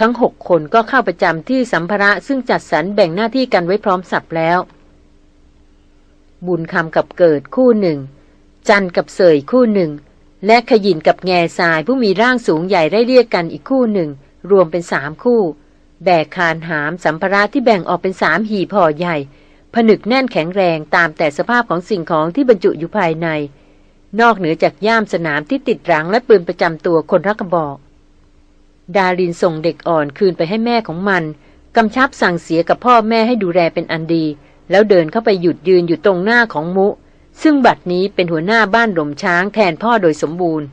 ทั้งหกคนก็เข้าประจำที่สัมภาระซึ่งจัดสรรแบ่งหน้าที่กันไว้พร้อมสับแล้ว บุญคำกับเกิดคู่หนึ่ง จันกับเสยคู่หนึ่ง และขยินกับแง่ทรายผู้มีร่างสูงใหญ่ได้เรียกกันอีกคู่หนึ่ง รวมเป็นสามคู่ แบกคานหามสัมภาระที่แบ่งออกเป็นสามหีบห่อใหญ่ ผนึกแน่นแข็งแรงตามแต่สภาพของสิ่งของที่บรรจุอยู่ภายใน นอกเหนือจากย่ามสนามที่ติดรังและปืนประจำตัวคนรักกระบอก ดารินส่งเด็กอ่อนคืนไปให้แม่ของมันกำชับสั่งเสียกับพ่อแม่ให้ดูแลเป็นอันดี แล้วเดินเข้าไปหยุดยืนอยู่ตรงหน้าของมุ ซึ่งบัดนี้เป็นหัวหน้าบ้านหลมช้างแทนพ่อโดยสมบูรณ์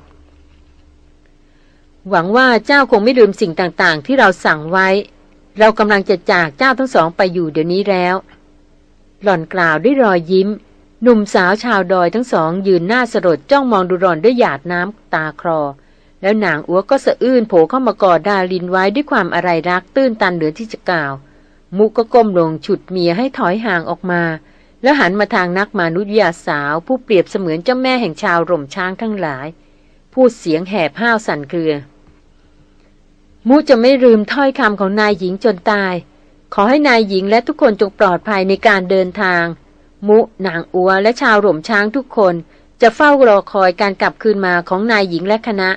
หวังว่าเจ้าคงไม่ลืมสิ่งต่างๆ ที่เราสั่งไว้ เรากำลังจะจากเจ้าทั้งสองไปอยู่เดี๋ยวนี้แล้ว หล่อนกล่าวด้วยรอยยิ้ม หนุ่มสาวชาวดอยทั้งสอง ยืนหน้าสลดจ้องมองดูหล่อนด้วยหยาดน้ำตาคลอแล้วนางอัวก็สะอื้นโผล่เข้ามากอดดาลินไว้ด้วยความอะไรรักตื้นตันเหลือที่จะกล่าว มุกก็ก้มลงฉุดเมียให้ถอยห่างออกมา แล้วหันมาทางนักมนุษยวิทยาสาว ผู้เปรียบเสมือนเจ้าแม่แห่งชาวร่มช้างทั้งหลาย พูดเสียงแหบห้าวสั่นเครือ มุจะไม่ลืมถ้อยคำของนายหญิงจนตาย ขอให้นายหญิงและทุกคนจงปลอดภัยในการเดินทาง มุนางอัวและชาวร่มช้างทุกคน จะเฝ้ารอคอยการกลับคืนมาของนายหญิงและคณะ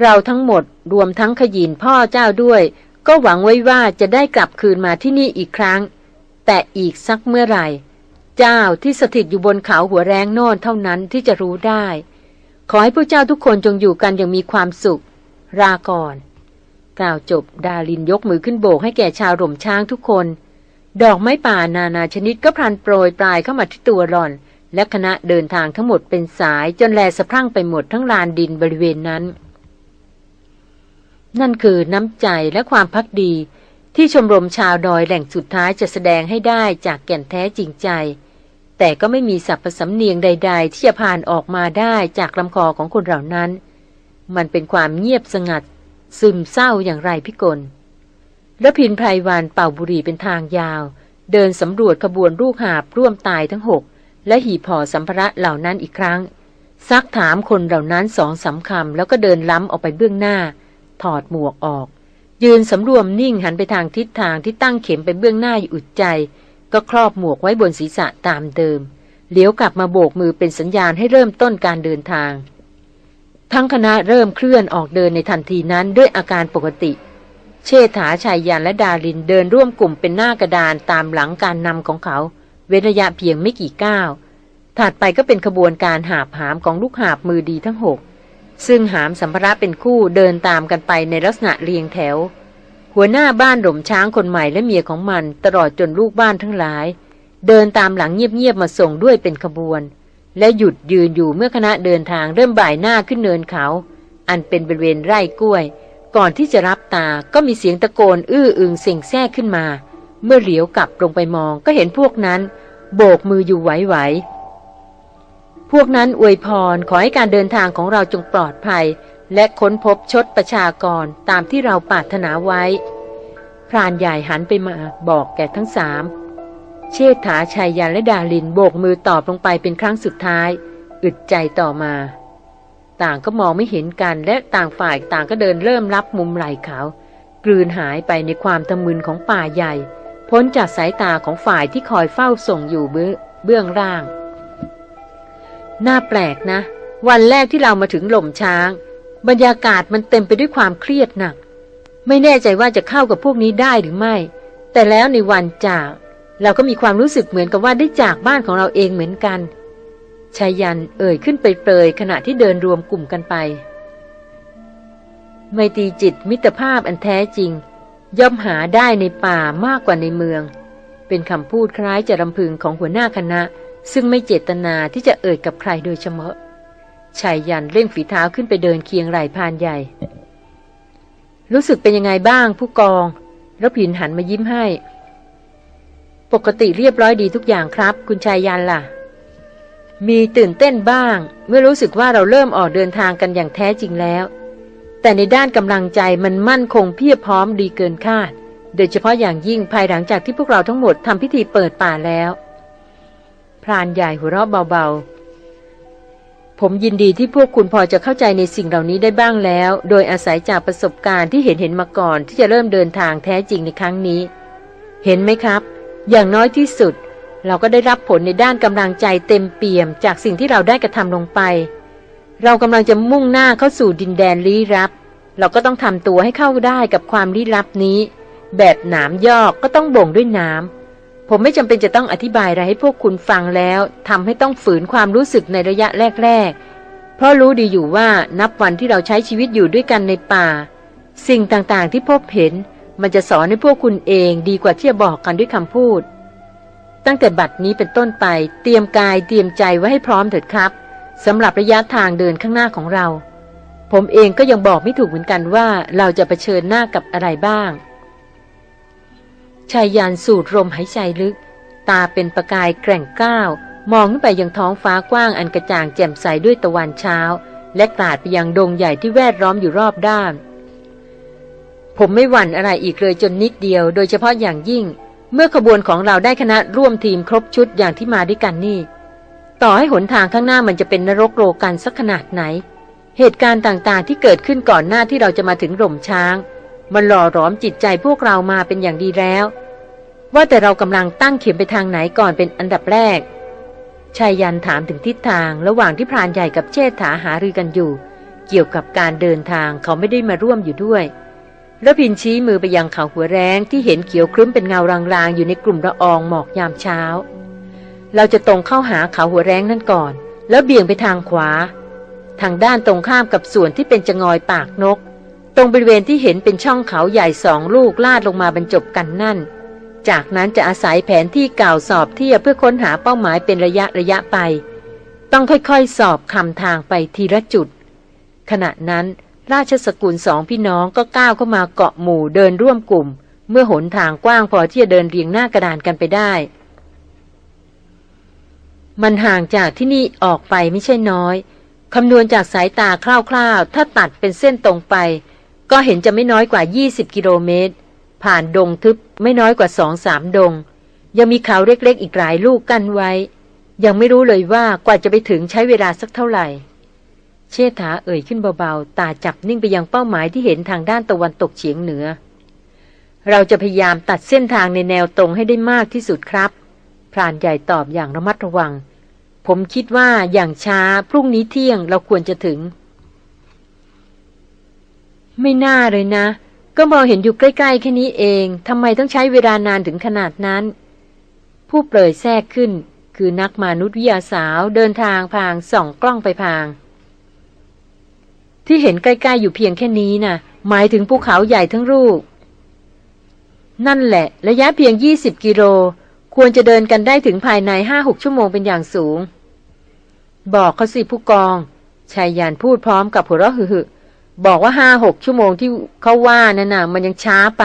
เราทั้งหมดรวมทั้งขยินพ่อเจ้าด้วย ก็หวังไว้ว่าจะได้กลับคืนมาที่นี่อีกครั้ง แต่อีกสักเมื่อไหร่ เจ้าที่สถิตอยู่บนเขาหัวแรงโน่นเท่านั้นที่จะรู้ได้ ขอให้พวกเจ้าทุกคนจงอยู่กันอย่างมีความสุข ราก่อนกล่าวจบดาลินยกมือขึ้นโบกให้แก่ชาวร่มช้างทุกคน ดอกไม้ป่านานาชนิดก็พลันโปรยปลายเข้ามาที่ตัวหล่อน และคณะเดินทางทั้งหมดเป็นสายจนแลสะพรั่งไปหมดทั้งลานดินบริเวณนั้น นั่นคือน้ำใจและความพักดี ที่ชมรมชาวดอยแหล่งสุดท้ายจะแสดงให้ได้จากแก่นแท้จริงใจ แต่ก็ไม่มีสัพพสำเนียงใด ๆ ที่จะผ่านออกมาได้จากลำคอของคนเหล่านั้น มันเป็นความเงียบสงัด ซึมเศร้าอย่างไรพิกลและพินไพรวานเป่าบุหรี่เป็นทางยาว เดินสำรวจขบวนลูกหาบร่วมตายทั้งหกและหีบห่อสัมภาระเหล่านั้นอีกครั้ง ซักถามคนเหล่านั้นสองสาคำแล้วก็เดินล้ำออกไปเบื้องหน้า ถอดหมวกออก ยืนสำรวมนิ่งหันไปทางทิศทางที่ตั้งเข็มไปเบื้องหน้าอยู่อุดใจ ก็ครอบหมวกไว้บนศีรษะตามเดิม เหลียวกลับมาโบกมือเป็นสัญญาณให้เริ่มต้นการเดินทาง ทั้งคณะเริ่มเคลื่อนออกเดินในทันทีนั้นด้วยอาการปกติ เชษฐาชายยานและดารินเดินร่วมกลุ่มเป็นหน้ากระดานตามหลังการนำของเขา เว้นระยะเพียงไม่กี่ก้าวถัดไปก็เป็นขบวนการหาบหามของลูกหาบมือดีทั้งหกซึ่งหามสัมภาระเป็นคู่เดินตามกันไปในลักษณะเรียงแถว หัวหน้าบ้านหล่มช้างคนใหม่และเมียของมันตลอดจนลูกบ้านทั้งหลาย เดินตามหลังเงียบๆมาส่งด้วยเป็นขบวน และหยุดยืนอยู่เมื่อคณะเดินทางเริ่มบ่ายหน้าขึ้นเนินเขา อันเป็นบริเวณไร่กล้วย ก่อนที่จะรับตาก็มีเสียงตะโกนอื้ออึงเสียงแทรกขึ้นมา เมื่อเหลียวกลับลงไปมองก็เห็นพวกนั้น โบกมืออยู่ไหวๆพวกนั้นอวยพรขอให้การเดินทางของเราจงปลอดภัย และค้นพบชดประชากรตามที่เราปรารถนาไว้ พรานใหญ่หันไปมาบอกแก่ทั้งสาม เชษฐาชายยันและดาลินโบกมือตอบลงไปเป็นครั้งสุดท้าย อึดใจต่อมา ต่างก็มองไม่เห็นกันและต่างฝ่ายต่างก็เดินเริ่มรับมุมไหล่เขา กลืนหายไปในความทะมึนของป่าใหญ่ พ้นจากสายตาของฝ่ายที่คอยเฝ้าส่งอยู่เบื้อเบื้องล่าง น่าแปลกนะ วันแรกที่เรามาถึงหล่มช้าง บรรยากาศมันเต็มไปด้วยความเครียดหนัก ไม่แน่ใจว่าจะเข้ากับพวกนี้ได้หรือไม่ แต่แล้วในวันจาก เราก็มีความรู้สึกเหมือนกับว่าได้จากบ้านของเราเองเหมือนกันชายันเอ่ยขึ้นไปเปรยขณะที่เดินรวมกลุ่มกันไป ไมตรีจิตมิตรภาพอันแท้จริง ย่อมหาได้ในป่ามากกว่าในเมือง เป็นคำพูดคล้ายจะรำพึงของหัวหน้าคณะ ซึ่งไม่เจตนาที่จะเอ่ยกับใครโดยเฉพาะชายยันเร่งฝีเท้าขึ้นไปเดินเคียงไหล่พานใหญ่ รู้สึกเป็นยังไงบ้างผู้กอง แล้วผินหันมายิ้มให้ ปกติเรียบร้อยดีทุกอย่างครับ คุณชายยันล่ะ มีตื่นเต้นบ้าง เมื่อรู้สึกว่าเราเริ่มออกเดินทางกันอย่างแท้จริงแล้ว แต่ในด้านกำลังใจมันมั่นคงเพียบพร้อมดีเกินคาด โดยเฉพาะอย่างยิ่งภายหลังจากที่พวกเราทั้งหมดทำพิธีเปิดป่าแล้วพรานใหญ่หัวเราะเบาๆ ผมยินดีที่พวกคุณพอจะเข้าใจในสิ่งเหล่านี้ได้บ้างแล้ว โดยอาศัยจากประสบการณ์ที่เห็นเห็นมาก่อนที่จะเริ่มเดินทางแท้จริงในครั้งนี้ เห็นไหมครับ อย่างน้อยที่สุด เราก็ได้รับผลในด้านกำลังใจเต็มเปี่ยม จากสิ่งที่เราได้กระทำลงไป เรากำลังจะมุ่งหน้าเข้าสู่ดินแดนลี้ลับ เราก็ต้องทำตัวให้เข้าได้กับความลี้ลับนี้ แบบหนามยอกก็ต้องบ่งด้วยน้ำผมไม่จำเป็นจะต้องอธิบายอะไรให้พวกคุณฟังแล้วทำให้ต้องฝืนความรู้สึกในระยะแรกๆเพราะรู้ดีอยู่ว่านับวันที่เราใช้ชีวิตอยู่ด้วยกันในป่า สิ่งต่างๆที่พบเห็น มันจะสอนให้พวกคุณเองดีกว่าที่จะบอกกันด้วยคำพูด ตั้งแต่บัดนี้เป็นต้นไป เตรียมกายเตรียมใจไว้ให้พร้อมเถิดครับสำหรับระยะทางเดินข้างหน้าของเรา ผมเองก็ยังบอกไม่ถูกเหมือนกันว่าเราจะเผชิญหน้ากับอะไรบ้างชายยานสูดลมหายใจลึก ตาเป็นประกายแกร่งก้าว มองขึ้นไปยังท้องฟ้ากว้างอันกระจ่างแจ่มใสด้วยตะวันเช้า และกลาดไปยังดงใหญ่ที่แวดล้อมอยู่รอบด้าน ผมไม่หวั่นอะไรอีกเลยจนนิดเดียว โดยเฉพาะอย่างยิ่ง เมื่อขบวนของเราได้คณะร่วมทีมครบชุดอย่างที่มาด้วยกันนี่ ต่อให้หนทางข้างหน้ามันจะเป็นนรกโลกันสักขนาดไหน เหตุการณ์ต่างๆ ที่เกิดขึ้นก่อนหน้าที่เราจะมาถึงหล่มช้าง มันหล่อหลอมจิตใจพวกเรามาเป็นอย่างดีแล้ว ว่าแต่เรากำลังตั้งเข็มไปทางไหนก่อนเป็นอันดับแรกชายยันถามถึงทิศทางระหว่างที่พรานใหญ่กับเชษฐาหารือกันอยู่ เกี่ยวกับการเดินทางเขาไม่ได้มาร่วมอยู่ด้วย แล้วพินชี้มือไปยังเขาหัวแรงที่เห็นเขียวครึ้มเป็นเงารางๆ อยู่ในกลุ่มละอองหมอกยามเช้า เราจะตรงเข้าหาเขาหัวแรงนั่นก่อน แล้วเบี่ยงไปทางขวา ทางด้านตรงข้ามกับส่วนที่เป็นจงอยปากนก ตรงบริเวณที่เห็นเป็นช่องเขาใหญ่สองลูกลาดลงมาบรรจบกันนั่น จากนั้นจะอาศัยแผนที่เก่าสอบเทียบเพื่อค้นหาเป้าหมายเป็นระยะระยะไป ต้องค่อยๆสอบคำทางไปทีละจุด ขณะนั้น ราชสกุลสองพี่น้องก็ก้าวเข้ามาเกาะหมู่เดินร่วมกลุ่ม เมื่อหนทางกว้างพอที่จะเดินเรียงหน้ากระดานกันไปได้ มันห่างจากที่นี่ออกไปไม่ใช่น้อยคำนวณจากสายตาคร่าวๆ ถ้าตัดเป็นเส้นตรงไป ก็เห็นจะไม่น้อยกว่า 20 กิโลเมตร ผ่านดงทึบไม่น้อยกว่าสองสามดง ยังมีเขาเล็กๆ อีกหลายลูกกั้นไว้ ยังไม่รู้เลยว่ากว่าจะไปถึงใช้เวลาสักเท่าไหร่ เชษฐาเอ่ยขึ้นเบาๆ ตาจับนิ่งไปยังเป้าหมายที่เห็นทางด้านตะวันตกเฉียงเหนือ เราจะพยายามตัดเส้นทางในแนวตรงให้ได้มากที่สุดครับ พรานใหญ่ตอบอย่างระมัดระวัง ผมคิดว่าอย่างช้าพรุ่งนี้เที่ยงเราควรจะถึง ไม่น่าเลยนะ ก็มองเห็นอยู่ใกล้ๆแค่นี้เองทำไมต้องใช้เวลานานถึงขนาดนั้น ผู้เปรยแทรกขึ้น คือนักมนุษยวิทยาสาวเดินทางพางส่องกล้องไปพาง ที่เห็นใกล้ๆอยู่เพียงแค่นี้นะ่ะ หมายถึงภูเขาใหญ่ทั้งลูก นั่นแหละ ระยะเพียง 20 กิโล ควรจะเดินกันได้ถึงภายในห้าหกชั่วโมงเป็นอย่างสูง บอกเขาสิผู้กองไชยยันต์พูดพร้อมกับหัวเราะหึๆ บอกว่าห้าหกชั่วโมงที่เขาว่านั่นน่ะ มันยังช้าไป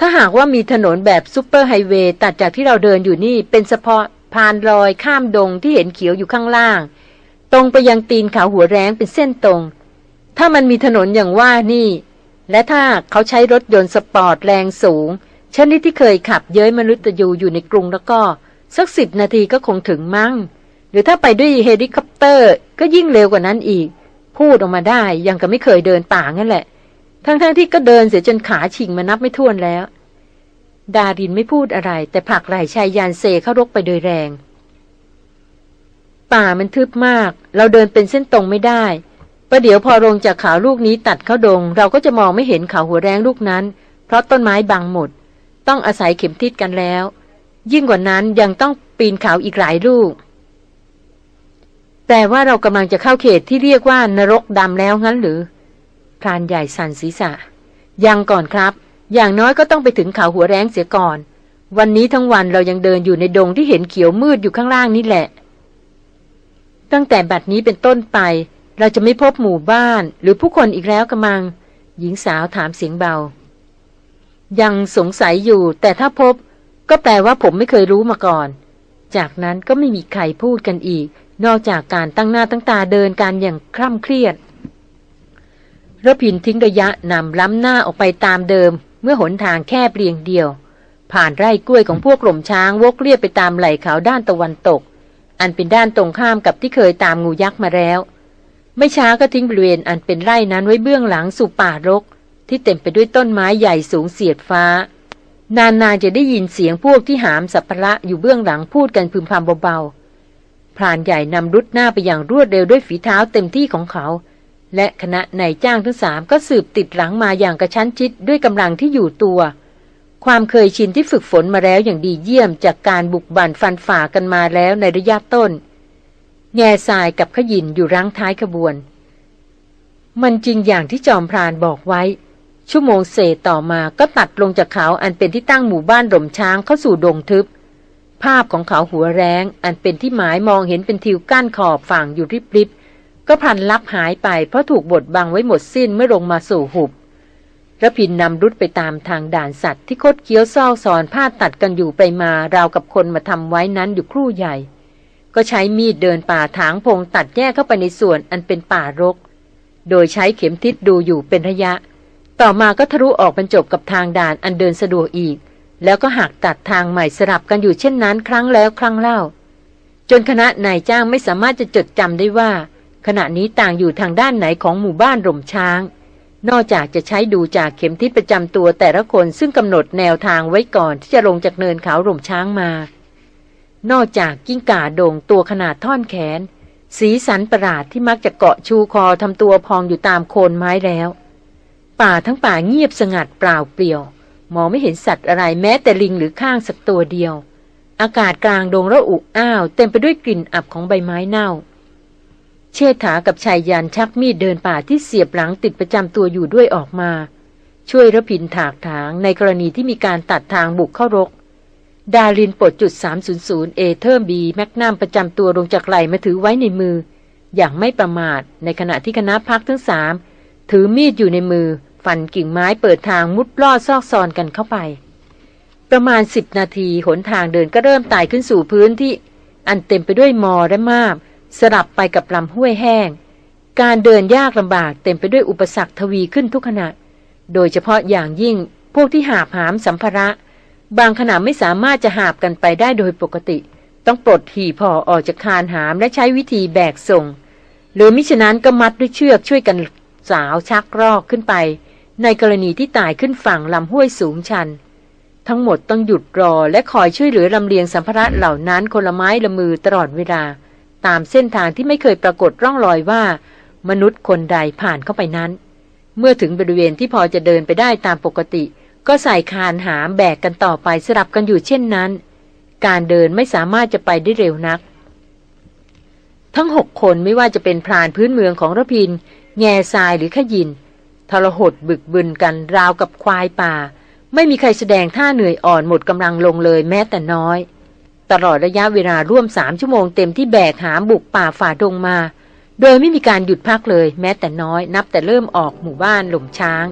ถ้าหากว่ามีถนนแบบซุปเปอร์ไฮเวย์ตัดจากที่เราเดินอยู่นี่เป็นสะพานลอยข้ามดงที่เห็นเขียวอยู่ข้างล่าง ตรงไปยังตีนเขาหัวแร้งเป็นเส้นตรง ถ้ามันมีถนนอย่างว่านี่ และถ้าเขาใช้รถยนต์สปอร์ตแรงสูงชนิดที่เคยขับเย้ยมนุษย์ยูอยู่ในกรุงแล้วก็ สักสิบนาทีก็คงถึงมั้ง หรือถ้าไปด้วยเฮลิคอปเตอร์ ก็ยิ่งเร็วกว่านั้นอีก พูดออกมาได้ยังกับไม่เคยเดินป่างั้นแหละ ทั้งๆที่ก็เดินเสียจนขาขวิดมานับไม่ถ้วนแล้ว ดารินไม่พูดอะไร แต่ผลักไหล่ไชยยันต์เซเข้ารกไปโดยแรง ป่ามันทึบมาก เราเดินเป็นเส้นตรงไม่ได้ ประเดี๋ยวพอลงจากเขาลูกนี้ตัดเข้าดง เราก็จะมองไม่เห็นเขาหัวแรงลูกนั้น เพราะต้นไม้บังหมด ต้องอาศัยเข็มทิศกันแล้ว ยิ่งกว่านั้นยังต้องปีนเขาอีกหลายลูก แต่ว่าเรากำลังจะเข้าเขตที่เรียกว่านรกดำแล้วงั้นหรือพรานใหญ่สั่นศีรษะ ยังก่อนครับ อย่างน้อยก็ต้องไปถึงเขาหัวแรงเสียก่อน วันนี้ทั้งวันเรายังเดินอยู่ในดงที่เห็นเขียวมืดอยู่ข้างล่างนี่แหละ ตั้งแต่บัดนี้เป็นต้นไป เราจะไม่พบหมู่บ้านหรือผู้คนอีกแล้วกระมัง หญิงสาวถามเสียงเบา ยังสงสัยอยู่ แต่ถ้าพบ ก็แปลว่าผมไม่เคยรู้มาก่อน จากนั้นก็ไม่มีใครพูดกันอีก นอกจากการตั้งหน้าตั้งตาเดินการอย่างคร่ำเครียดระพินทิ้งระยะนำล้ำหน้าออกไปตามเดิม เมื่อหนทางแคบเรียงเดียว ผ่านไร่กล้วยของพวกกล่มช้างวกเลียบไปตามไหล่เขาด้านตะวันตก อันเป็นด้านตรงข้ามกับที่เคยตามงูยักษ์มาแล้ว ไม่ช้าก็ทิ้งบริเวณอันเป็นไร่นั้นไว้เบื้องหลังสู่ป่ารก ที่เต็มไปด้วยต้นไม้ใหญ่สูงเสียดฟ้า นานๆจะได้ยินเสียงพวกที่หามสัพพละอยู่เบื้องหลังพูดกันพึมพำเบาๆพรานใหญ่นำรุดหน้าไปอย่างรวดเร็วด้วยฝีเท้าเต็มที่ของเขา และคณะนายจ้างทั้งสามก็สืบติดหลังมาอย่างกระชั้นชิดด้วยกำลังที่อยู่ตัว ความเคยชินที่ฝึกฝนมาแล้วอย่างดีเยี่ยมจากการบุกบั่นฟันฝ่ากันมาแล้วในระยะต้น แง่ทรายกับขยินอยู่รังท้ายขบวน มันจริงอย่างที่จอมพรานบอกไว้ ชั่วโมงเศษต่อมาก็ตัดลงจากเขาอันเป็นที่ตั้งหมู่บ้านหล่มช้างเข้าสู่ดงทึบ ภาพของเขาหัวแรงอันเป็นที่หมายมองเห็นเป็นทิวก้านขอบฝั่งอยู่ริบริบก็พันลับหายไปเพราะถูกบดบังไว้หมดสิ้นเมื่อลงมาสู่หุบระพินนำรุดไปตามทางด่านสัตว์ที่คดเคี้ยวซ่อซอนผ้าตัดกันอยู่ไปมาราวกับคนมาทำไว้นั้นอยู่ครู่ใหญ่ ก็ใช้มีดเดินป่าถางพงตัดแยกเข้าไปในส่วนอันเป็นป่ารก โดยใช้เข็มทิศดูอยู่เป็นระยะ ต่อมาก็ทะลุออกบรรจบกับทางด่านอันเดินสะดวกอีก แล้วก็หักตัดทางใหม่สลับกันอยู่เช่นนั้นครั้งแล้วครั้งเล่า จนคณะนายจ้างไม่สามารถจะจดจำได้ว่า ขณะนี้ต่างอยู่ทางด้านไหนของหมู่บ้านร่มช้าง นอกจากจะใช้ดูจากเข็มทิศประจำตัวแต่ละคนซึ่งกำหนดแนวทางไว้ก่อนที่จะลงจากเนินเขาร่มช้างมา นอกจากกิ้งก่าโด่งตัวขนาดท่อนแขน สีสันประหลาดที่มักจะเกาะชูคอทำตัวพองอยู่ตามโคนไม้แล้ว ป่าทั้งป่าเงียบสงัดเปล่าเปลี่ยว มองไม่เห็นสัตว์อะไรแม้แต่ลิงหรือข้างสักตัวเดียว อากาศกลางดงระอุอ้าว เต็มไปด้วยกลิ่นอับของใบไม้เน่า เชษฐากับไชยยันต์ชักมีดเดินป่าที่เสียบหลังติดประจำตัวอยู่ด้วยออกมา ช่วยรพินทร์ถากถางในกรณีที่มีการตัดทางบุกเข้ารก ดารินปลดจุด 300 Weatherby Magnum ประจำตัวลงจากไหล่มาถือไว้ในมือ อย่างไม่ประมาท ในขณะที่คณะพักทั้งสามถือมีดอยู่ในมือ ฟันกิ่งไม้เปิดทางมุดลอดซอกซอนกันเข้าไป ประมาณสิบนาทีหนทางเดินก็เริ่มไต่ขึ้นสู่พื้นที่ อันเต็มไปด้วยมอและมาบ สลับไปกับลำห้วยแห้ง การเดินยากลำบากเต็มไปด้วยอุปสรรคทวีขึ้นทุกขณะ โดยเฉพาะอย่างยิ่งพวกที่หาบหามสัมภาระ บางขณะไม่สามารถจะหาบกันไปได้โดยปกติ ต้องปลดหีพอออกจากคานหามและใช้วิธีแบกส่ง หรือมิฉะนั้นก็มัดด้วยเชือกช่วยกันสาวชักรอกขึ้นไป ในกรณีที่ตายขึ้นฝั่งลำห้วยสูงชัน ทั้งหมดต้องหยุดรอและคอยช่วยเหลือลำเลียงสัมภาระเหล่านั้นคนละไม้ละมือตลอดเวลา ตามเส้นทางที่ไม่เคยปรากฏร่องรอยว่า มนุษย์คนใดผ่านเข้าไปนั้น เมื่อถึงบริเวณที่พอจะเดินไปได้ตามปกติ ก็ใส่คานหามแบกกันต่อไปสลับกันอยู่เช่นนั้น การเดินไม่สามารถจะไปได้เร็วนัก ทั้งหกคนไม่ว่าจะเป็นพรานพื้นเมืองของระพิน แง่ทรายหรือขยิน ทรหดบึกบึนกันราวกับควายป่า ไม่มีใครแสดงท่าเหนื่อยอ่อนหมดกำลังลงเลยแม้แต่น้อย ตลอดระยะเวลาร่วมสามชั่วโมงเต็มที่แบกหามบุกป่าฝ่าดงมา โดยไม่มีการหยุดพักเลย แม้แต่น้อย นับแต่เริ่มออกหมู่บ้านหล่มช้าง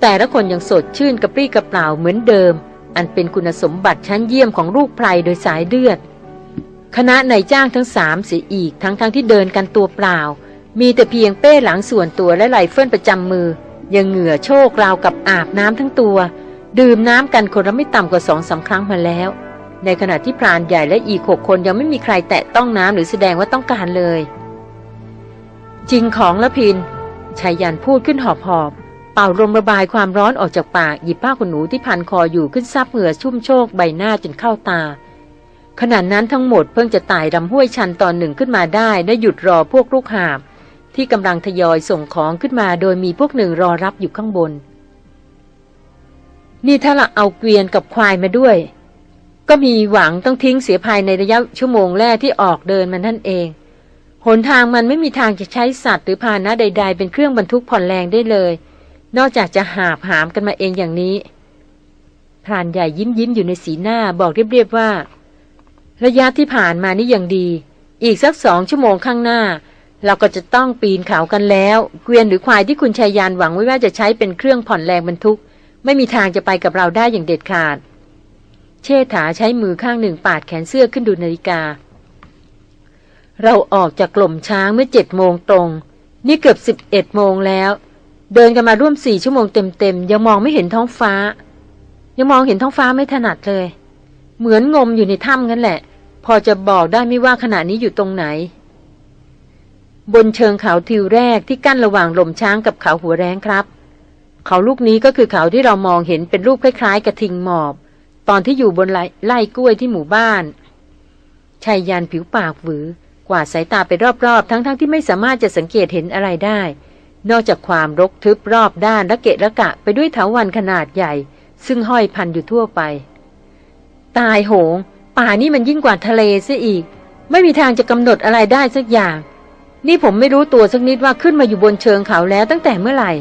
แต่ละคนยังสดชื่นกระปรี้กระเปล่าเหมือนเดิม อันเป็นคุณสมบัติชั้นเยี่ยมของลูกไพรโดยสายเลือด คณะนายจ้างทั้งสามเสียอีกทั้งๆทที่เดินกันตัวเปล่า มีแต่เพียงเป้หลังส่วนตัวและไหลเฟิ่อนประจำมือ ยังเหงื่อโชกราวกับอาบน้ำทั้งตัว ดื่มน้ำกันคนละไม่ต่ำกว่าสองสาครั้งมาแล้ว ในขณะที่พรานใหญ่และอีกหกคนยังไม่มีใครแตะต้องน้ำหรือแสดงว่าต้องการเลย จริงของละพินชายยันพูดขึ้นหอบหอบ ป่าลมระบายความร้อนออกจากปากหยิบผ้าขนหนูที่พันคออยู่ขึ้นซับเหงื่อชุ่มโชกใบหน้าจนเข้าตา ขณะนั้นทั้งหมดเพิ่งจะไต่ลำห้วยชันตอนหนึ่งขึ้นมาได้และหยุดรอพวกลูกหาบ ที่กำลังทยอยส่งของขึ้นมาโดยมีพวกหนึ่งรอรับอยู่ข้างบน นี่ถ้าเราเอาเกวียนกับควายมาด้วย ก็มีหวังต้องทิ้งเสียภายในระยะชั่วโมงแรกที่ออกเดินมันนั่นเองหนทางมันไม่มีทางจะใช้สัตว์หรือพาหนะใด ๆ เป็นเครื่องบรรทุกผ่อนแรงได้เลย นอกจากจะหาบหามกันมาเองอย่างนี้พรานใหญ่ยิ้มยิ้มอยู่ในสีหน้าบอกเรียบๆว่า ระยะที่ผ่านมานี่ยังดี อีกสักสองชั่วโมงข้างหน้า เราก็จะต้องปีนเขากันแล้ว เกวียนหรือควายที่คุณชายยานหวังไว้ว่าจะใช้เป็นเครื่องผ่อนแรงบรรทุก ไม่มีทางจะไปกับเราได้อย่างเด็ดขาด เชษฐาใช้มือข้างหนึ่งปาดแขนเสื้อขึ้นดูนาฬิกา เราออกจากกล่มช้างเมื่อเจ็ดโมงตรง นี่เกือบสิบเอ็ดโมงแล้ว เดินกันมาร่วมสี่ชั่วโมงเต็มๆยังมองไม่เห็นท้องฟ้า ยังมองเห็นท้องฟ้าไม่ถนัดเลย เหมือนงมอยู่ในถ้ำงั้นแหละ พอจะบอกได้ไม่ว่าขณะนี้อยู่ตรงไหน บนเชิงเขาทิวแรกที่กั้นระหว่างลมช้างกับเขาหัวแรงครับ เขาลูกนี้ก็คือเขาที่เรามองเห็นเป็นรูปคล้าย ๆ กระทิงหมอบ ตอนที่อยู่บนไล่กล้วยที่หมู่บ้านชายยันผิวปากหวือกวาดสายตาไปรอบๆ ทั้งๆทที่ไม่สามารถจะสังเกตเห็นอะไรได้ นอกจากความรกทึบรอบด้านและเกะระกะไปด้วยเถาวันขนาดใหญ่ ซึ่งห้อยพันอยู่ทั่วไป ตายโหง ป่านี่มันยิ่งกว่าทะเลซะอีก ไม่มีทางจะกำหนดอะไรได้สักอย่าง นี่ผมไม่รู้ตัวสักนิดว่าขึ้นมาอยู่บนเชิงเขาแล้วตั้งแต่เมื่อไหร่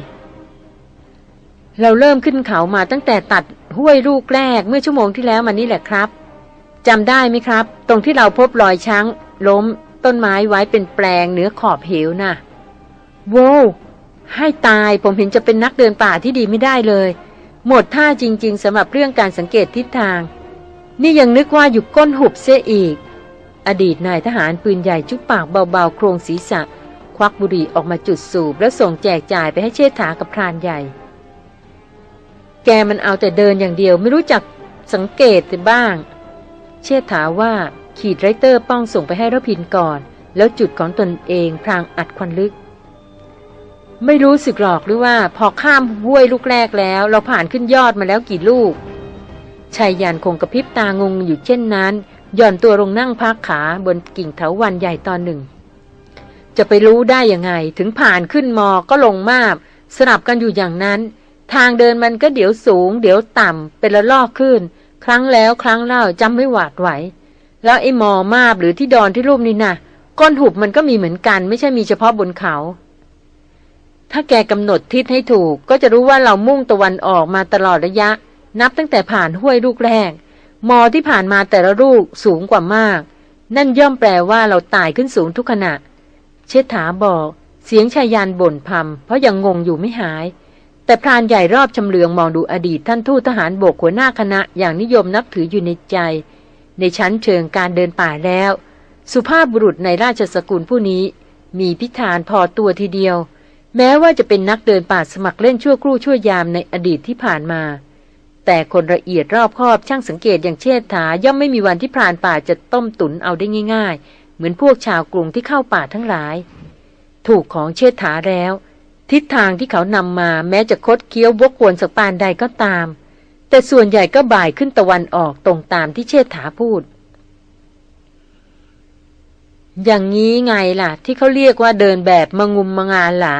เราเริ่มขึ้นเขามาตั้งแต่ตัดห้วยลูกแรกเมื่อชั่วโมงที่แล้วมานี่แหละครับจำได้ไหมครับ ตรงที่เราพบรอยช้างล้มต้นไม้ไว้เป็นแปลงเหนือขอบเหวนะ่ะโว้ ให้ตายผมเห็นจะเป็นนักเดินป่าที่ดีไม่ได้เลย หมดท่าจริง ๆสำหรับเรื่องการสังเกตทิศทาง นี่ยังนึกว่าอยู่ก้นหุบเสียอีก อดีตนายทหารปืนใหญ่จุกปากเบาๆ โครงศีรษะ ควักบุหรี่ออกมาจุดสูบ แล้วส่งแจกจ่ายไปให้เชษฐากับพรานใหญ่ แกมันเอาแต่เดินอย่างเดียวไม่รู้จักสังเกตบ้าง เชษฐาว่าขีดไรเตอร์ป้องส่งไปให้รพินก่อน แล้วจุดของตนเองพรางอัดควันลึก ไม่รู้สึกหรอกหรือว่าพอข้ามห้วยลูกแรกแล้ว เราผ่านขึ้นยอดมาแล้วกี่ลูกชายยันคงกระพริบตางงอยู่เช่นนั้นย่อนตัวลงนั่งพักขาบนกิ่งเถาวันใหญ่ตอนหนึ่ง จะไปรู้ได้ยังไง ถึงผ่านขึ้นมอก็ลงมาบ สลับกันอยู่อย่างนั้น ทางเดินมันก็เดี๋ยวสูง เดี๋ยวต่ำเป็นละลอกขึ้น ครั้งแล้วครั้งเล่าจำไม่หวาดไหว แล้วไอ้มอมาบหรือที่ดอนที่รูปนี่นะก้อนหุบมันก็มีเหมือนกัน ไม่ใช่มีเฉพาะบนเขา ถ้าแกกำหนดทิศให้ถูก ก็จะรู้ว่าเรามุ่งตะวันออกมาตลอดระยะ นับตั้งแต่ผ่านห้วยลูกแรก มอที่ผ่านมาแต่ละลูกสูงกว่ามาก นั่นย่อมแปลว่าเราตายขึ้นสูงทุกขณะ เชษฐาบอก เสียงชายยานบ่นพำเพราะยังงงอยู่ไม่หาย แต่พรานใหญ่รอบชำเลืองมองดูอดีตท่านทูตทหารโบกหัวหน้าคณะอย่างนิยมนับถืออยู่ในใจ ในชั้นเชิงการเดินป่าแล้ว สุภาพบุรุษในราชสกุลผู้นี้ มีพิธานพอตัวทีเดียว แม้ว่าจะเป็นนักเดินป่าสมัครเล่นชั่วครู่ชั่วยามในอดีตที่ผ่านมา แต่คนละเอียดรอบคอบช่างสังเกตอย่างเชษฐาย่อมไม่มีวันที่พรานป่าจะต้มตุนเอาได้ง่าย ๆ เหมือนพวกชาวกรุงที่เข้าป่าทั้งหลาย ถูกของเชษฐาแล้ว ทิศทางที่เขานำมาแม้จะคดเคี้ยววกวนสักปานใดก็ตาม แต่ส่วนใหญ่ก็บ่ายขึ้นตะวันออกตรงตามที่เชษฐาพูด อย่างนี้ไงล่ะ ที่เขาเรียกว่าเดินแบบมงุมมงานหลา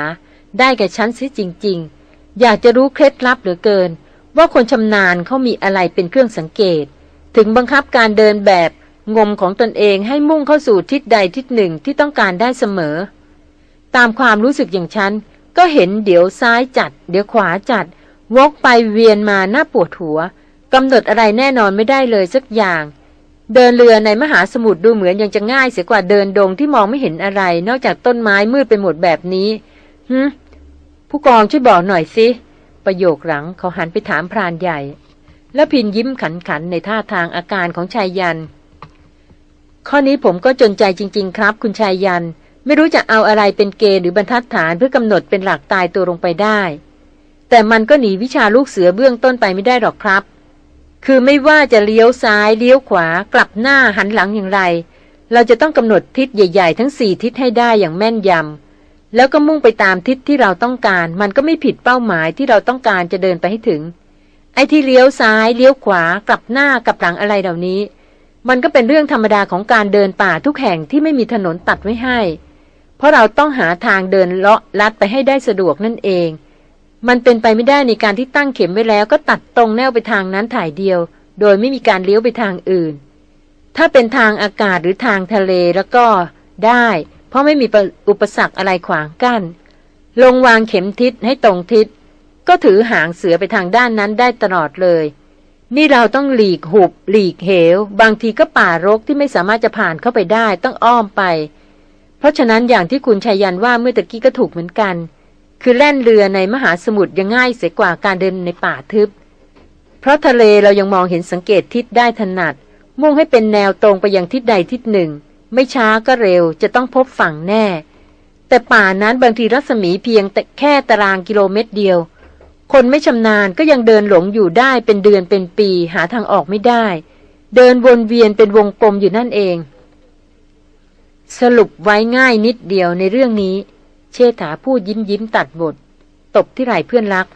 ได้แก่ฉันซิจริง ๆ อยากจะรู้เคล็ดลับเหลือเกิน ว่าคนชำนาญเขามีอะไรเป็นเครื่องสังเกต ถึงบังคับการเดินแบบงมของตนเองให้มุ่งเข้าสู่ทิศใดทิศหนึ่งที่ต้องการได้เสมอ ตามความรู้สึกอย่างฉัน ก็เห็นเดี๋ยวซ้ายจัด เดี๋ยวขวาจัด วกไปเวียนมาหน้าปวดหัวกำหนดอะไรแน่นอนไม่ได้เลยสักอย่าง เดินเรือในมหาสมุทรดูเหมือนยังจะง่ายเสียกว่าเดินดงที่มองไม่เห็นอะไร นอกจากต้นไม้มืดไปหมดแบบนี้ฮึผู้กองช่วยบอกหน่อยสิ ประโยคหลังเขาหันไปถามพรานใหญ่ แล้วพินยิ้มขันขันในท่าทางอาการของชายยัน ข้อนี้ผมก็จนใจจริง ๆ ครับ คุณชายยัน ไม่รู้จะเอาอะไรเป็นเกณฑ์หรือบรรทัดฐานเพื่อกำหนดเป็นหลักตายตัวลงไปได้ แต่มันก็หนีวิชาลูกเสือเบื้องต้นไปไม่ได้หรอกครับ คือไม่ว่าจะเลี้ยวซ้ายเลี้ยวขวากลับหน้าหันหลังอย่างไร เราจะต้องกำหนดทิศใหญ่ ๆ ทั้งสี่ทิศให้ได้อย่างแม่นยำแล้วก็มุ่งไปตามทิศที่เราต้องการ มันก็ไม่ผิดเป้าหมายที่เราต้องการจะเดินไปให้ถึง ไอ้ที่เลี้ยวซ้ายเลี้ยวขวากลับหน้ากลับหลังอะไรเหล่านี้ มันก็เป็นเรื่องธรรมดาของการเดินป่าทุกแห่งที่ไม่มีถนนตัดไว้ให้ เพราะเราต้องหาทางเดินเลาะลัดไปให้ได้สะดวกนั่นเอง มันเป็นไปไม่ได้ในการที่ตั้งเข็มไว้แล้ว ก็ตัดตรงแนวไปทางนั้นถ่ายเดียว โดยไม่มีการเลี้ยวไปทางอื่น ถ้าเป็นทางอากาศหรือทางทะเลแล้วก็ได้ เพราะไม่มีอุปสรรคอะไรขวางกัน้น ลงวางเข็มทิศให้ตรงทิศ ก็ถือหางเสือไปทางด้านนั้นได้ตลอดเลย นี่เราต้องหลีกหุบ หลีกเหว บางทีก็ป่ารกที่ไม่สามารถจะผ่านเข้าไปได้ต้องอ้อมไป เพราะฉะนั้นอย่างที่คุณชัยยันว่าเมื่อตะกี้ก็ถูกเหมือนกัน คือแล่นเรือในมหาสมุทรยังง่ายเสียกว่าการเดินในป่าทึบ เพราะทะเลเรายังมองเห็นสังเกตทิศได้ถนัด มุ่งให้เป็นแนวตรงไปยังทิศใดทิศหนึ่ง ไม่ช้าก็เร็วจะต้องพบฝั่งแน่ แต่ป่านั้นบางทีรัศมีเพียงแต่แค่ตารางกิโลเมตรเดียว คนไม่ชำนาญก็ยังเดินหลงอยู่ได้เป็นเดือนเป็นปีหาทางออกไม่ได้ เดินวนเวียนเป็นวงกลมอยู่นั่นเอง สรุปไว้ง่ายนิดเดียวในเรื่องนี้ เชษฐาพูดยิ้มยิ้มตัดบท ตบที่ไหล่เพื่อนรัก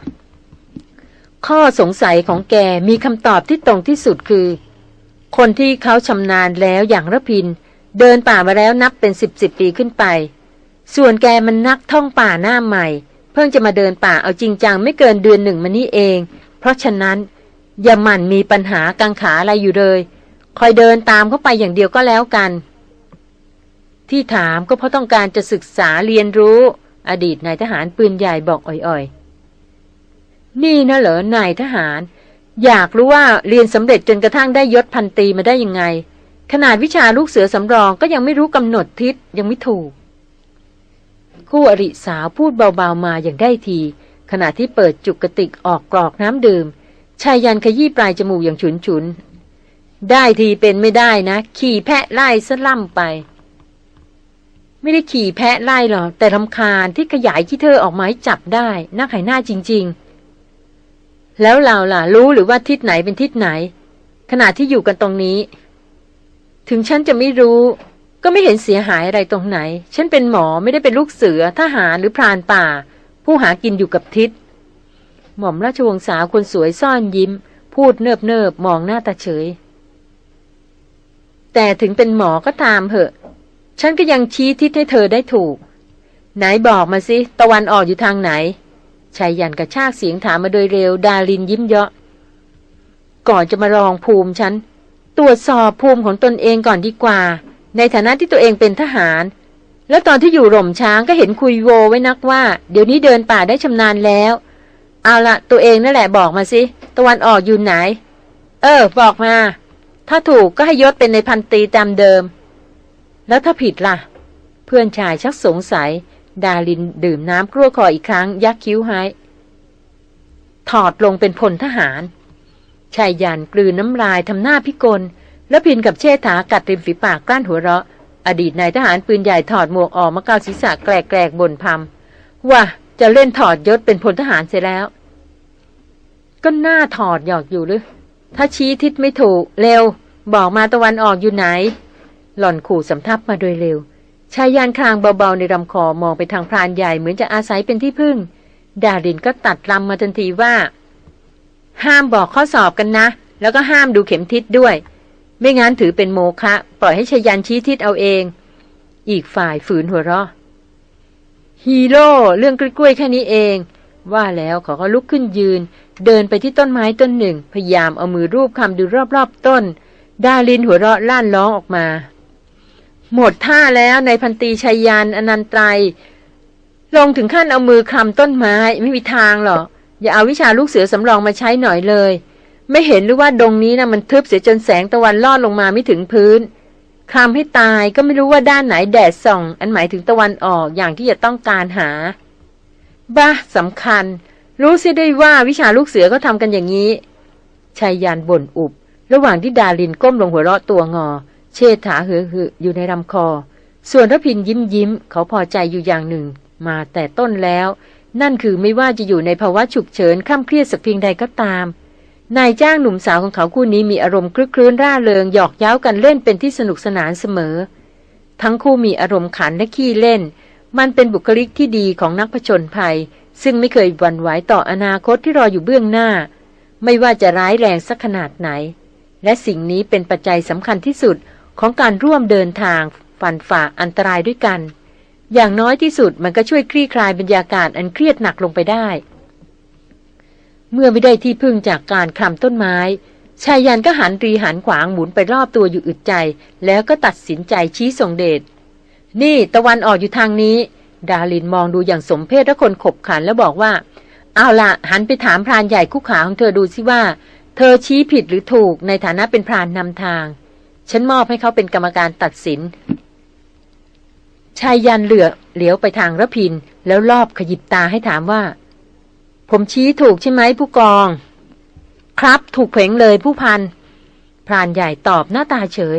ข้อสงสัยของแกมีคำตอบที่ตรงที่สุดคือ คนที่เขาชำนาญแล้วอย่างระพิน เดินป่ามาแล้วนับเป็นสิบสิบปีขึ้นไป ส่วนแกมันนักท่องป่าหน้าใหม่ เพิ่งจะมาเดินป่าเอาจริงจังไม่เกินเดือนหนึ่งมานี่เอง เพราะฉะนั้นอย่าหมั่นมีปัญหากังขาอะไรอยู่เลย คอยเดินตามเข้าไปอย่างเดียวก็แล้วกัน ที่ถามก็เพราะต้องการจะศึกษาเรียนรู้ อดีตนายทหารปืนใหญ่บอกอ่อยๆ นี่นะเหรอนายทหาร อยากรู้ว่าเรียนสำเร็จจนกระทั่งได้ยศพันตีมาได้ยังไง ขนาดวิชาลูกเสือสำรองก็ยังไม่รู้กำหนดทิศยังไม่ถูก คู่อริสาวพูดเบาๆมาอย่างได้ที ขณะที่เปิดจุกกระติกออกกรอกน้ำดื่มชายยันขยี้ปลายจมูกอย่างฉุนฉุนได้ทีเป็นไม่ได้นะ ขี่แพะไล่ซะล่ำไป ไม่ได้ขี่แพะไล่หรอกแต่ลำคาญที่ขยายที่เธอออกมาให้จับได้น่าขายหน้าจริง ๆ แล้วเราล่ะ รู้หรือว่าทิศไหนเป็นทิศไหน ขณะที่อยู่กันตรงนี้ ถึงฉันจะไม่รู้ ก็ไม่เห็นเสียหายอะไรตรงไหน ฉันเป็นหมอไม่ได้เป็นลูกเสือทหารหรือพรานป่า ผู้หากินอยู่กับทิศ หม่อมราชวงศ์สาวคนสวยซ่อนยิ้ม พูดเนิบเนิบมองหน้าตาเฉย แต่ถึงเป็นหมอก็ตามเหอะ ฉันก็ยังชี้ทิศให้เธอได้ถูก ไหนบอกมาสิ ตะวันออกอยู่ทางไหนชายยันกระชากเสียงถามมาโดยเร็ว ดาลินยิ้มเยาะ ก่อนจะมาลองภูมิฉัน ตรวจสอบภูมิของตนเองก่อนดีกว่า ในฐานะที่ตัวเองเป็นทหาร แล้วตอนที่อยู่หล่มช้างก็เห็นคุยโวไว้นักว่า เดี๋ยวนี้เดินป่าได้ชำนาญแล้ว เอาละตัวเองนั่นแหละบอกมาสิ ตะวันออกอยู่ไหน เออ บอกมา ถ้าถูกก็ให้ยศเป็นในพันตีตามเดิม แล้วถ้าผิดล่ะ เพื่อนชายชักสงสัย ดาลินดื่มน้ำกลั้วคออีกครั้ง ยักคิ้วให้ถอดลงเป็นพลทหารชายยันกลืนน้ำลายทำหน้าพิกล แล้วพินกับเชษฐากัดริมฝีปากกลั้นหัวเราะ อดีตนายทหารปืนใหญ่ถอดหมวกออกมาเกาศีรษะแกลกๆบนพำว่าจะเล่นถอดยศเป็นพลทหารเสียแล้ว ก็หน้าถอดหยอกอยู่หรือ ถ้าชี้ทิศไม่ถูก เร็ว บอกมาตะวันออกอยู่ไหน หล่อนขู่สำทับมาโดยเร็ว ชายยานคลางเบาๆในลำคอมองไปทางพรานใหญ่เหมือนจะอาศัยเป็นที่พึ่ง ดารินก็ตัดลำมาทันทีว่า ห้ามบอกข้อสอบกันนะ แล้วก็ห้ามดูเข็มทิศด้วย ไม่งั้นถือเป็นโมฆะปล่อยให้ชายันชี้ทิศเอาเอง อีกฝ่ายฝืนหัวเราะฮีโร่เรื่องกล้วยแค่นี้เอง ว่าแล้วเขาก็ลุกขึ้นยืน เดินไปที่ต้นไม้ต้นหนึ่ง พยายามเอามือรูปคำดูรอบๆต้น ดาลินหัวเราะล้านร้องออกมา หมดท่าแล้วในพันตีชัยยานอนันตรายลงถึงขั้นเอามือคลำต้นไม้ไม่มีทางหรอก อย่าเอาวิชาลูกเสือสำรองมาใช้หน่อยเลย ไม่เห็นหรือว่าดงนี้นะมันทึบเสียจนแสงตะวันลอดลงมาไม่ถึงพื้นคลำให้ตายก็ไม่รู้ว่าด้านไหนแดดส่อง อันหมายถึงตะวันออกอย่างที่จะต้องการหา บ้าสำคัญ รู้เสียได้ว่าวิชาลูกเสือเขาทำกันอย่างนี้ชายยานบ่นอุบ ระหว่างที่ดาลินก้มลงหัวเราะตัวงอ เชษฐาเหือหออยู่ในลำคอ ส่วนรพินยิ้มยิ้ม เขาพอใจอยู่อย่างหนึ่ง มาแต่ต้นแล้ว นั่นคือไม่ว่าจะอยู่ในภาวะฉุกเฉินข้ามเครียดสักเพียงใดก็ตาม นายจ้างหนุ่มสาวของเขาคู่นี้มีอารมณ์คลึกคลื้นร่าเริงหยอกเย้ากันเล่นเป็นที่สนุกสนานเสมอ ทั้งคู่มีอารมณ์ขันและขี้เล่น มันเป็นบุคลิกที่ดีของนักผจญภัย ซึ่งไม่เคยหวั่นไหวต่ออนาคตที่รออยู่เบื้องหน้า ไม่ว่าจะร้ายแรงสักขนาดไหน และสิ่งนี้เป็นปัจจัยสำคัญที่สุด ของการร่วมเดินทางฟันฝ่าอันตรายด้วยกัน อย่างน้อยที่สุดมันก็ช่วยคลี่คลายบรรยากาศอันเครียดหนักลงไปได้ เมื่อไม่ได้ที่พึ่งจากการคลำต้นไม้ชายยันก็หันรีหันขวางหมุนไปรอบตัวอยู่อึดใจ แล้วก็ตัดสินใจชี้ส่งเดชนี่ตะวันออกอยู่ทางนี้ ดาลินมองดูอย่างสมเพชและคนขบขันแล้วบอกว่า เอาละหันไปถามพรานใหญ่คู่ขาของเธอดูสิว่า เธอชี้ผิดหรือถูกในฐานะเป็นพรานนำทาง ฉันมอบให้เขาเป็นกรรมการตัดสิน ชายยันเหลือเหลียวไปทางระพิน แล้วรอบขยิบตาให้ถามว่า ผมชี้ถูกใช่ไหมผู้กอง ครับถูกเพ่งเลยผู้พันพรานใหญ่ตอบหน้าตาเฉย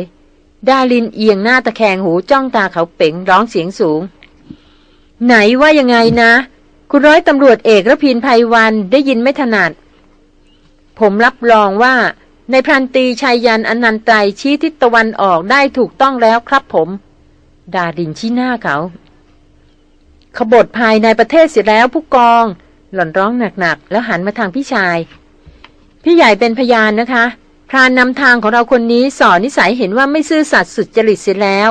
ดาลินเอียงหน้าตะแคงหูจ้องตาเขาเป๋งร้องเสียงสูง ไหนว่ายังไงนะ คุณร้อยตำรวจเอกระพินภัยวันได้ยินไม่ถนัด ผมรับรองว่า ในพรันตีชายยันอนันตไตรชี้ทิศตะวันออกได้ถูกต้องแล้วครับผม ดาดินชี้หน้าเขา ขบฏภายในประเทศเสียแล้วผู้กอง หล่อนร้องหนักๆ แล้วหันมาทางพี่ชาย พี่ใหญ่เป็นพยานนะคะ พรานนำทางของเราคนนี้สอนนิสัยเห็นว่าไม่ซื่อสัตย์สุดจริตเสียแล้ว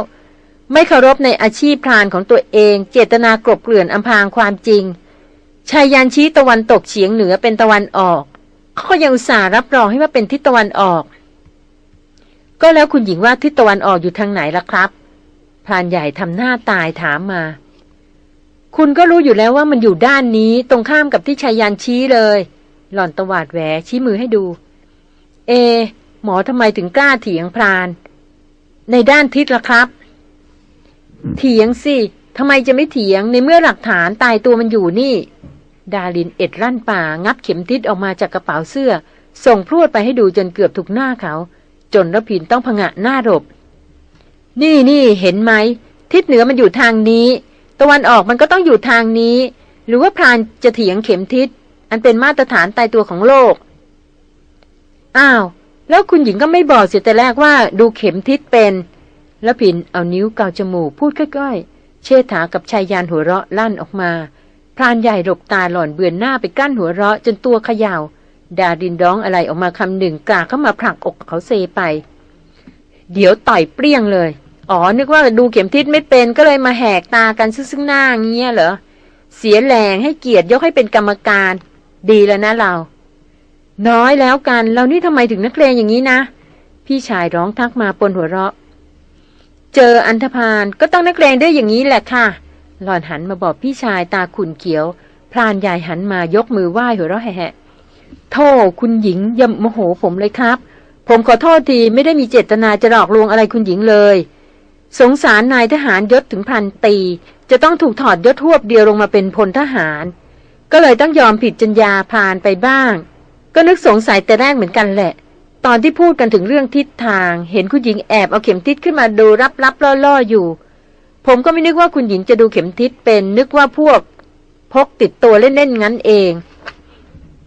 ไม่เคารพในอาชีพพรานของตัวเอง เจตนากลบเกลื่อนอำพรางความจริงชายยันชี้ตะวันตกเฉียงเหนือเป็นตะวันออก เขาก็ยังอุตส่าห์รับรองให้ว่าเป็นทิศตะวันออก ก็แล้วคุณหญิงว่าทิศตะวันออกอยู่ทางไหนล่ะครับ พรานใหญ่ทำหน้าตายถามมา คุณก็รู้อยู่แล้วว่ามันอยู่ด้านนี้ตรงข้ามกับที่ชายยันชี้เลย หล่อนตวาดแหวชี้มือให้ดู เอ หมอทำไมถึงกล้าเถียงพราน ในด้านทิศล่ะครับ เถียงสิทำไมจะไม่เถียงในเมื่อหลักฐานตายตัวมันอยู่นี่ ดาลินเอ็ดรั่นป่างับเข็มทิศออกมาจากกระเป๋าเสื้อ ส่งพรวดไปให้ดูจนเกือบถูกหน้าเขา จนรพินต้องผงะหน้าหลบนี่นี่เห็นไหม ทิศเหนือมันอยู่ทางนี้ ตะวันออกมันก็ต้องอยู่ทางนี้ หรือว่าพรานจะเถียงเข็มทิศ อันเป็นมาตรฐานตายตัวของโลก อ้าว แล้วคุณหญิงก็ไม่บอกเสียแต่แรกว่าดูเข็มทิศเป็นแล้วผินเอานิ้วเกาจมูกพูดก้อยๆ เชษฐากับชายยานหัวเราะลั่นออกมา พรานใหญ่หลบตาหล่อนเบือนหน้าไปกั้นหัวเราะจนตัวเขยา่า ดาดินร้องอะไรออกมาคำหนึ่งกลาเข้ามาผลักอกเขาเซไป เดี๋ยวต่อยเปรี้ยงเลย อ๋อ นึกว่าดูเข็มทิศไม่เป็นก็เลยมาแหกตากันซึ่งหน้าเงี้ยเหรอ เสียแรงให้เกียรติยกให้เป็นกรรมการ ดีแล้วนะเรา น้อยแล้วกัน เรานี่ทำไมถึงนักเลงอย่างนี้นะ พี่ชายร้องทักมาปนหัวเราะ เจออันธพาลก็ต้องนักเลงได้อย่างนี้แหละค่ะ หล่อนหันมาบอกพี่ชายตาขุนเขียว พรานใหญ่หันมายกมือไหว้หัวเราะแหะโทษคุณหญิงย่าโมโหผมเลยครับ ผมขอโทษทีไม่ได้มีเจตนาจะหลอกลวงอะไรคุณหญิงเลย สงสารนายทหารยศถึงพันตี จะต้องถูกถอดยศทวบเดียวลงมาเป็นพลทหาร ก็เลยต้องยอมผิดจัญญาพานไปบ้าง ก็นึกสงสัยแต่แรกเหมือนกันแหละ ตอนที่พูดกันถึงเรื่องทิศทาง เห็นคุณหญิงแอบเอาเข็มทิศขึ้นมาดูรับรับล่อล่ออยู่ ผมก็ไม่นึกว่าคุณหญิงจะดูเข็มทิศเป็นนึกว่าพวก พกติดตัวเล่นๆงั้นเอง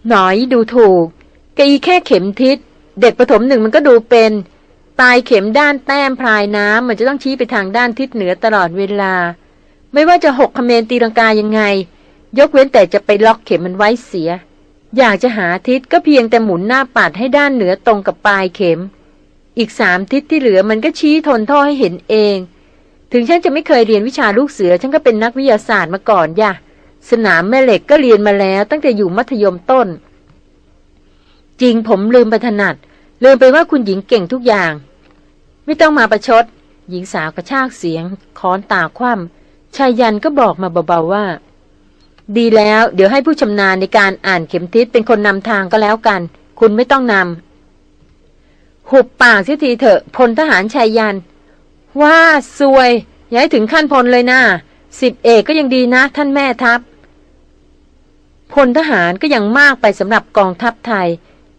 หน่อยดูถูกกอีแค่เข็มทิศ เด็กประถมหนึ่งมันก็ดูเป็นปลายเข็มด้านแต้มพลายน้ำมันจะต้องชี้ไปทางด้านทิศเหนือตลอดเวลา ไม่ว่าจะหกคเมนตีลังกายังไง ยกเว้นแต่จะไปล็อกเข็มมันไว้เสีย อยากจะหาทิศก็เพียงแต่หมุนหน้าปัดให้ด้านเหนือตรงกับปลายเข็ม อีกสามทิศที่เหลือมันก็ชี้ทนท่อให้เห็นเอง ถึงฉันจะไม่เคยเรียนวิชาลูกเสือ ฉันก็เป็นนักวิทยาศาสตร์มาก่อนย่ะ สนามแม่เหล็กก็เรียนมาแล้ว ตั้งแต่อยู่มัธยมต้น จริงผมลืมไปถนัด ลืมไปว่าคุณหญิงเก่งทุกอย่าง ไม่ต้องมาประชด หญิงสาวกระชากเสียงค้อนตาคว่ำชายยันก็บอกมาเบาๆว่า ดีแล้ว เดี๋ยวให้ผู้ชำนาญในการอ่านเข็มทิศเป็นคนนำทางก็แล้วกัน คุณไม่ต้องนำหุบปากเสียทีเถอะพลทหารชายยัน ว่าซวยย่าให้ถึงขั้นพลเลยนะสิบเอกก็ยังดีนะ ท่านแม่ทัพพลทหารก็ยังมากไปสำหรับกองทัพไทย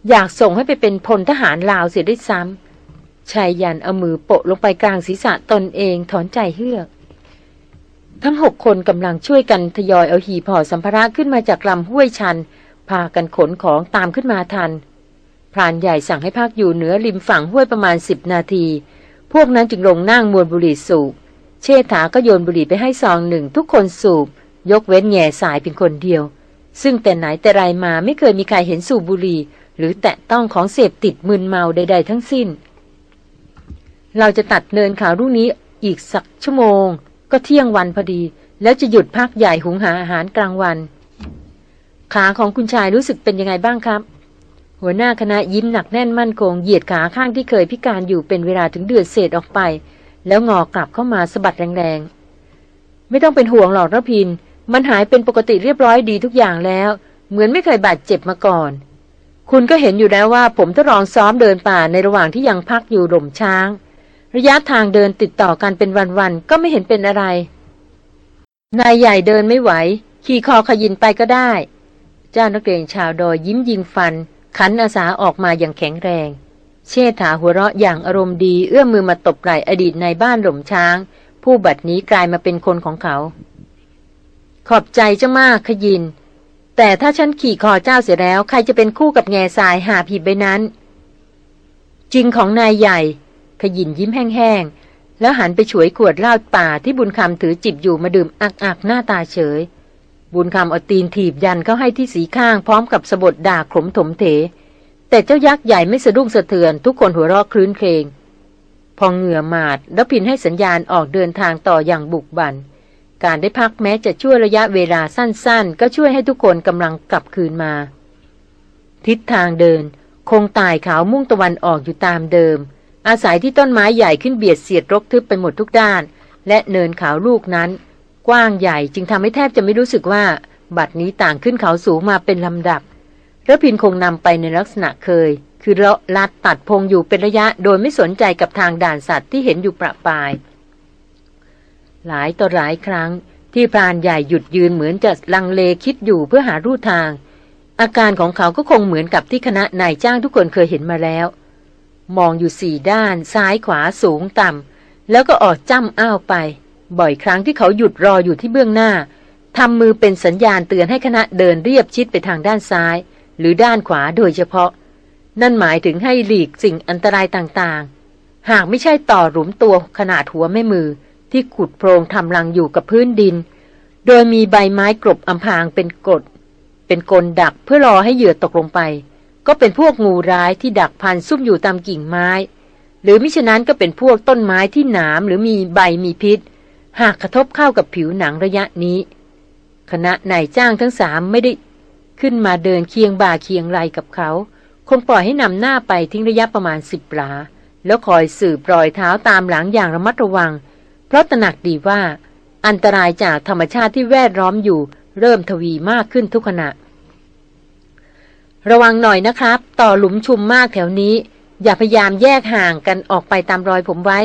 อยากส่งให้ไปเป็นพลทหารลาวเสียด้วยซ้ำชายยันเอามือโปะลงไปกลางศีรษะตนเองถอนใจเฮือก ทั้งหกคนกำลังช่วยกันทยอยเอาหีบห่อสัมภาระขึ้นมาจากลำห้วยชัน พากันขนของตามขึ้นมาทัน พรานใหญ่สั่งให้พักอยู่เหนือริมฝั่งห้วยประมาณสิบนาที พวกนั้นจึงลงนั่งมวนบุหรี่สูบ เชษฐาก็โยนบุหรี่ไปให้ซองหนึ่งทุกคนสูบ ยกเว้นแง่สายเป็นคนเดียว ซึ่งแต่ไหนแต่ไรมาไม่เคยมีใครเห็นสูบบุหรี่ หรือแตะต้องของเสพติดมึนเมาใด ๆ ทั้งสิ้น เราจะตัดเนินขารุ่งนี้อีกสักชั่วโมง ก็เที่ยงวันพอดี แล้วจะหยุดพักใหญ่หุงหาอาหารกลางวัน ขาของคุณชายรู้สึกเป็นยังไงบ้างครับ หัวหน้าคณะยิ้มหนักแน่นมั่นคงเหยียดขาข้างที่เคยพิการอยู่เป็นเวลาถึงเดือนเศษออกไป แล้วงอกลับเข้ามาสะบัดแรงๆ ไม่ต้องเป็นห่วงหรอกระพิน มันหายเป็นปกติเรียบร้อยดีทุกอย่างแล้ว เหมือนไม่เคยบาดเจ็บมาก่อน คุณก็เห็นอยู่แล้วว่าผมทดลองซ้อมเดินป่าในระหว่างที่ยังพักอยู่หล่มช้าง ระยะทางเดินติดต่อกันเป็นวันๆก็ไม่เห็นเป็นอะไร นายใหญ่เดินไม่ไหว ขี่คอขยินไปก็ได้ เจ้านักเรียนชาวดอยยิ้มยิงฟัน ขันอาสาออกมาอย่างแข็งแรง เชษฐาหัวเราะอย่างอารมณ์ดีเอื้อมมือมาตบไหล่อดีตในบ้านหล่มช้าง ผู้บัดนี้กลายมาเป็นคนของเขา ขอบใจเจ้ามากขยิน แต่ถ้าฉันขี่คอเจ้าเสียแล้ว ใครจะเป็นคู่กับแง่ทรายหาผิดไปนั้น จริงของนายใหญ่ ขยินยิ้มแห้งๆแล้วหันไปฉวยขวดเหล้าป่าที่บุญคำถือจิบอยู่มาดื่มอักๆหน้าตาเฉย บุญคำเอาตีนถีบยันเข้าให้ที่สีข้างพร้อมกับสะบดด่าขมถมเถ แต่เจ้ายักษ์ใหญ่ไม่สะดุ้งสะเทือน ทุกคนหัวเราะคลื้นเคงพอเหงื่อมาดแล้วพินให้สัญญาณออกเดินทางต่ออย่างบุกบัน การได้พักแม้จะช่วยระยะเวลาสั้นๆ ก็ช่วยให้ทุกคนกำลังกลับคืนมา ทิศทางเดิน คงตายขาวมุ่งตะวันออกอยู่ตามเดิม อาศัยที่ต้นไม้ใหญ่ขึ้นเบียดเสียดรกทึบไปหมดทุกด้าน และเนินขาวลูกนั้น กว้างใหญ่จึงทำให้แทบจะไม่รู้สึกว่า บัดนี้ต่างขึ้นเขาสูงมาเป็นลำดับระพินคงนำไปในลักษณะเคย คือเลาะลัดตัดพงอยู่เป็นระยะ โดยไม่สนใจกับทางด่านสัตว์ที่เห็นอยู่ประปาย หลายต่อหลายครั้งที่พรานใหญ่หยุดยืนเหมือนจะลังเลคิดอยู่เพื่อหารูทาง อาการของเขาก็คงเหมือนกับที่คณะนายจ้างทุกคนเคยเห็นมาแล้ว มองอยู่สี่ด้าน ซ้ายขวาสูงต่ำแล้วก็ออดจ้ำอ้าวไป บ่อยครั้งที่เขาหยุดรออยู่ที่เบื้องหน้าทำมือเป็นสัญญาณเตือนให้คณะเดินเรียบชิดไปทางด้านซ้าย หรือด้านขวาโดยเฉพาะ นั่นหมายถึงให้หลีกสิ่งอันตรายต่างๆ หากไม่ใช่ต่อหลุมตัวขนาดหัวแม่มือ ที่ขุดโพรงทำรังอยู่กับพื้นดิน โดยมีใบไม้กลบอำพางเป็นกฎเป็นกลดักเพื่อรอให้เหยื่อตกลงไป ก็เป็นพวกงูร้ายที่ดักพันซุ่มอยู่ตามกิ่งไม้ หรือมิฉะนั้นก็เป็นพวกต้นไม้ที่หนามหรือมีใบมีพิษ หากกระทบเข้ากับผิวหนังระยะนี้ คณะนายจ้างทั้งสามไม่ได้ ขึ้นมาเดินเคียงบ่าเคียงไหลกับเขา คงปล่อยให้นำหน้าไปทิ้งระยะประมาณสิบหลา แล้วคอยสืบรอยเท้าตามหลังอย่างระมัดระวัง เพราะตระหนักดีว่า อันตรายจากธรรมชาติที่แวดล้อมอยู่ เริ่มทวีมากขึ้นทุกขณะ ระวังหน่อยนะครับ ต่อหลุมชุมมากแถวนี้ อย่าพยายามแยกห่างกันออกไปตามรอยผมไว้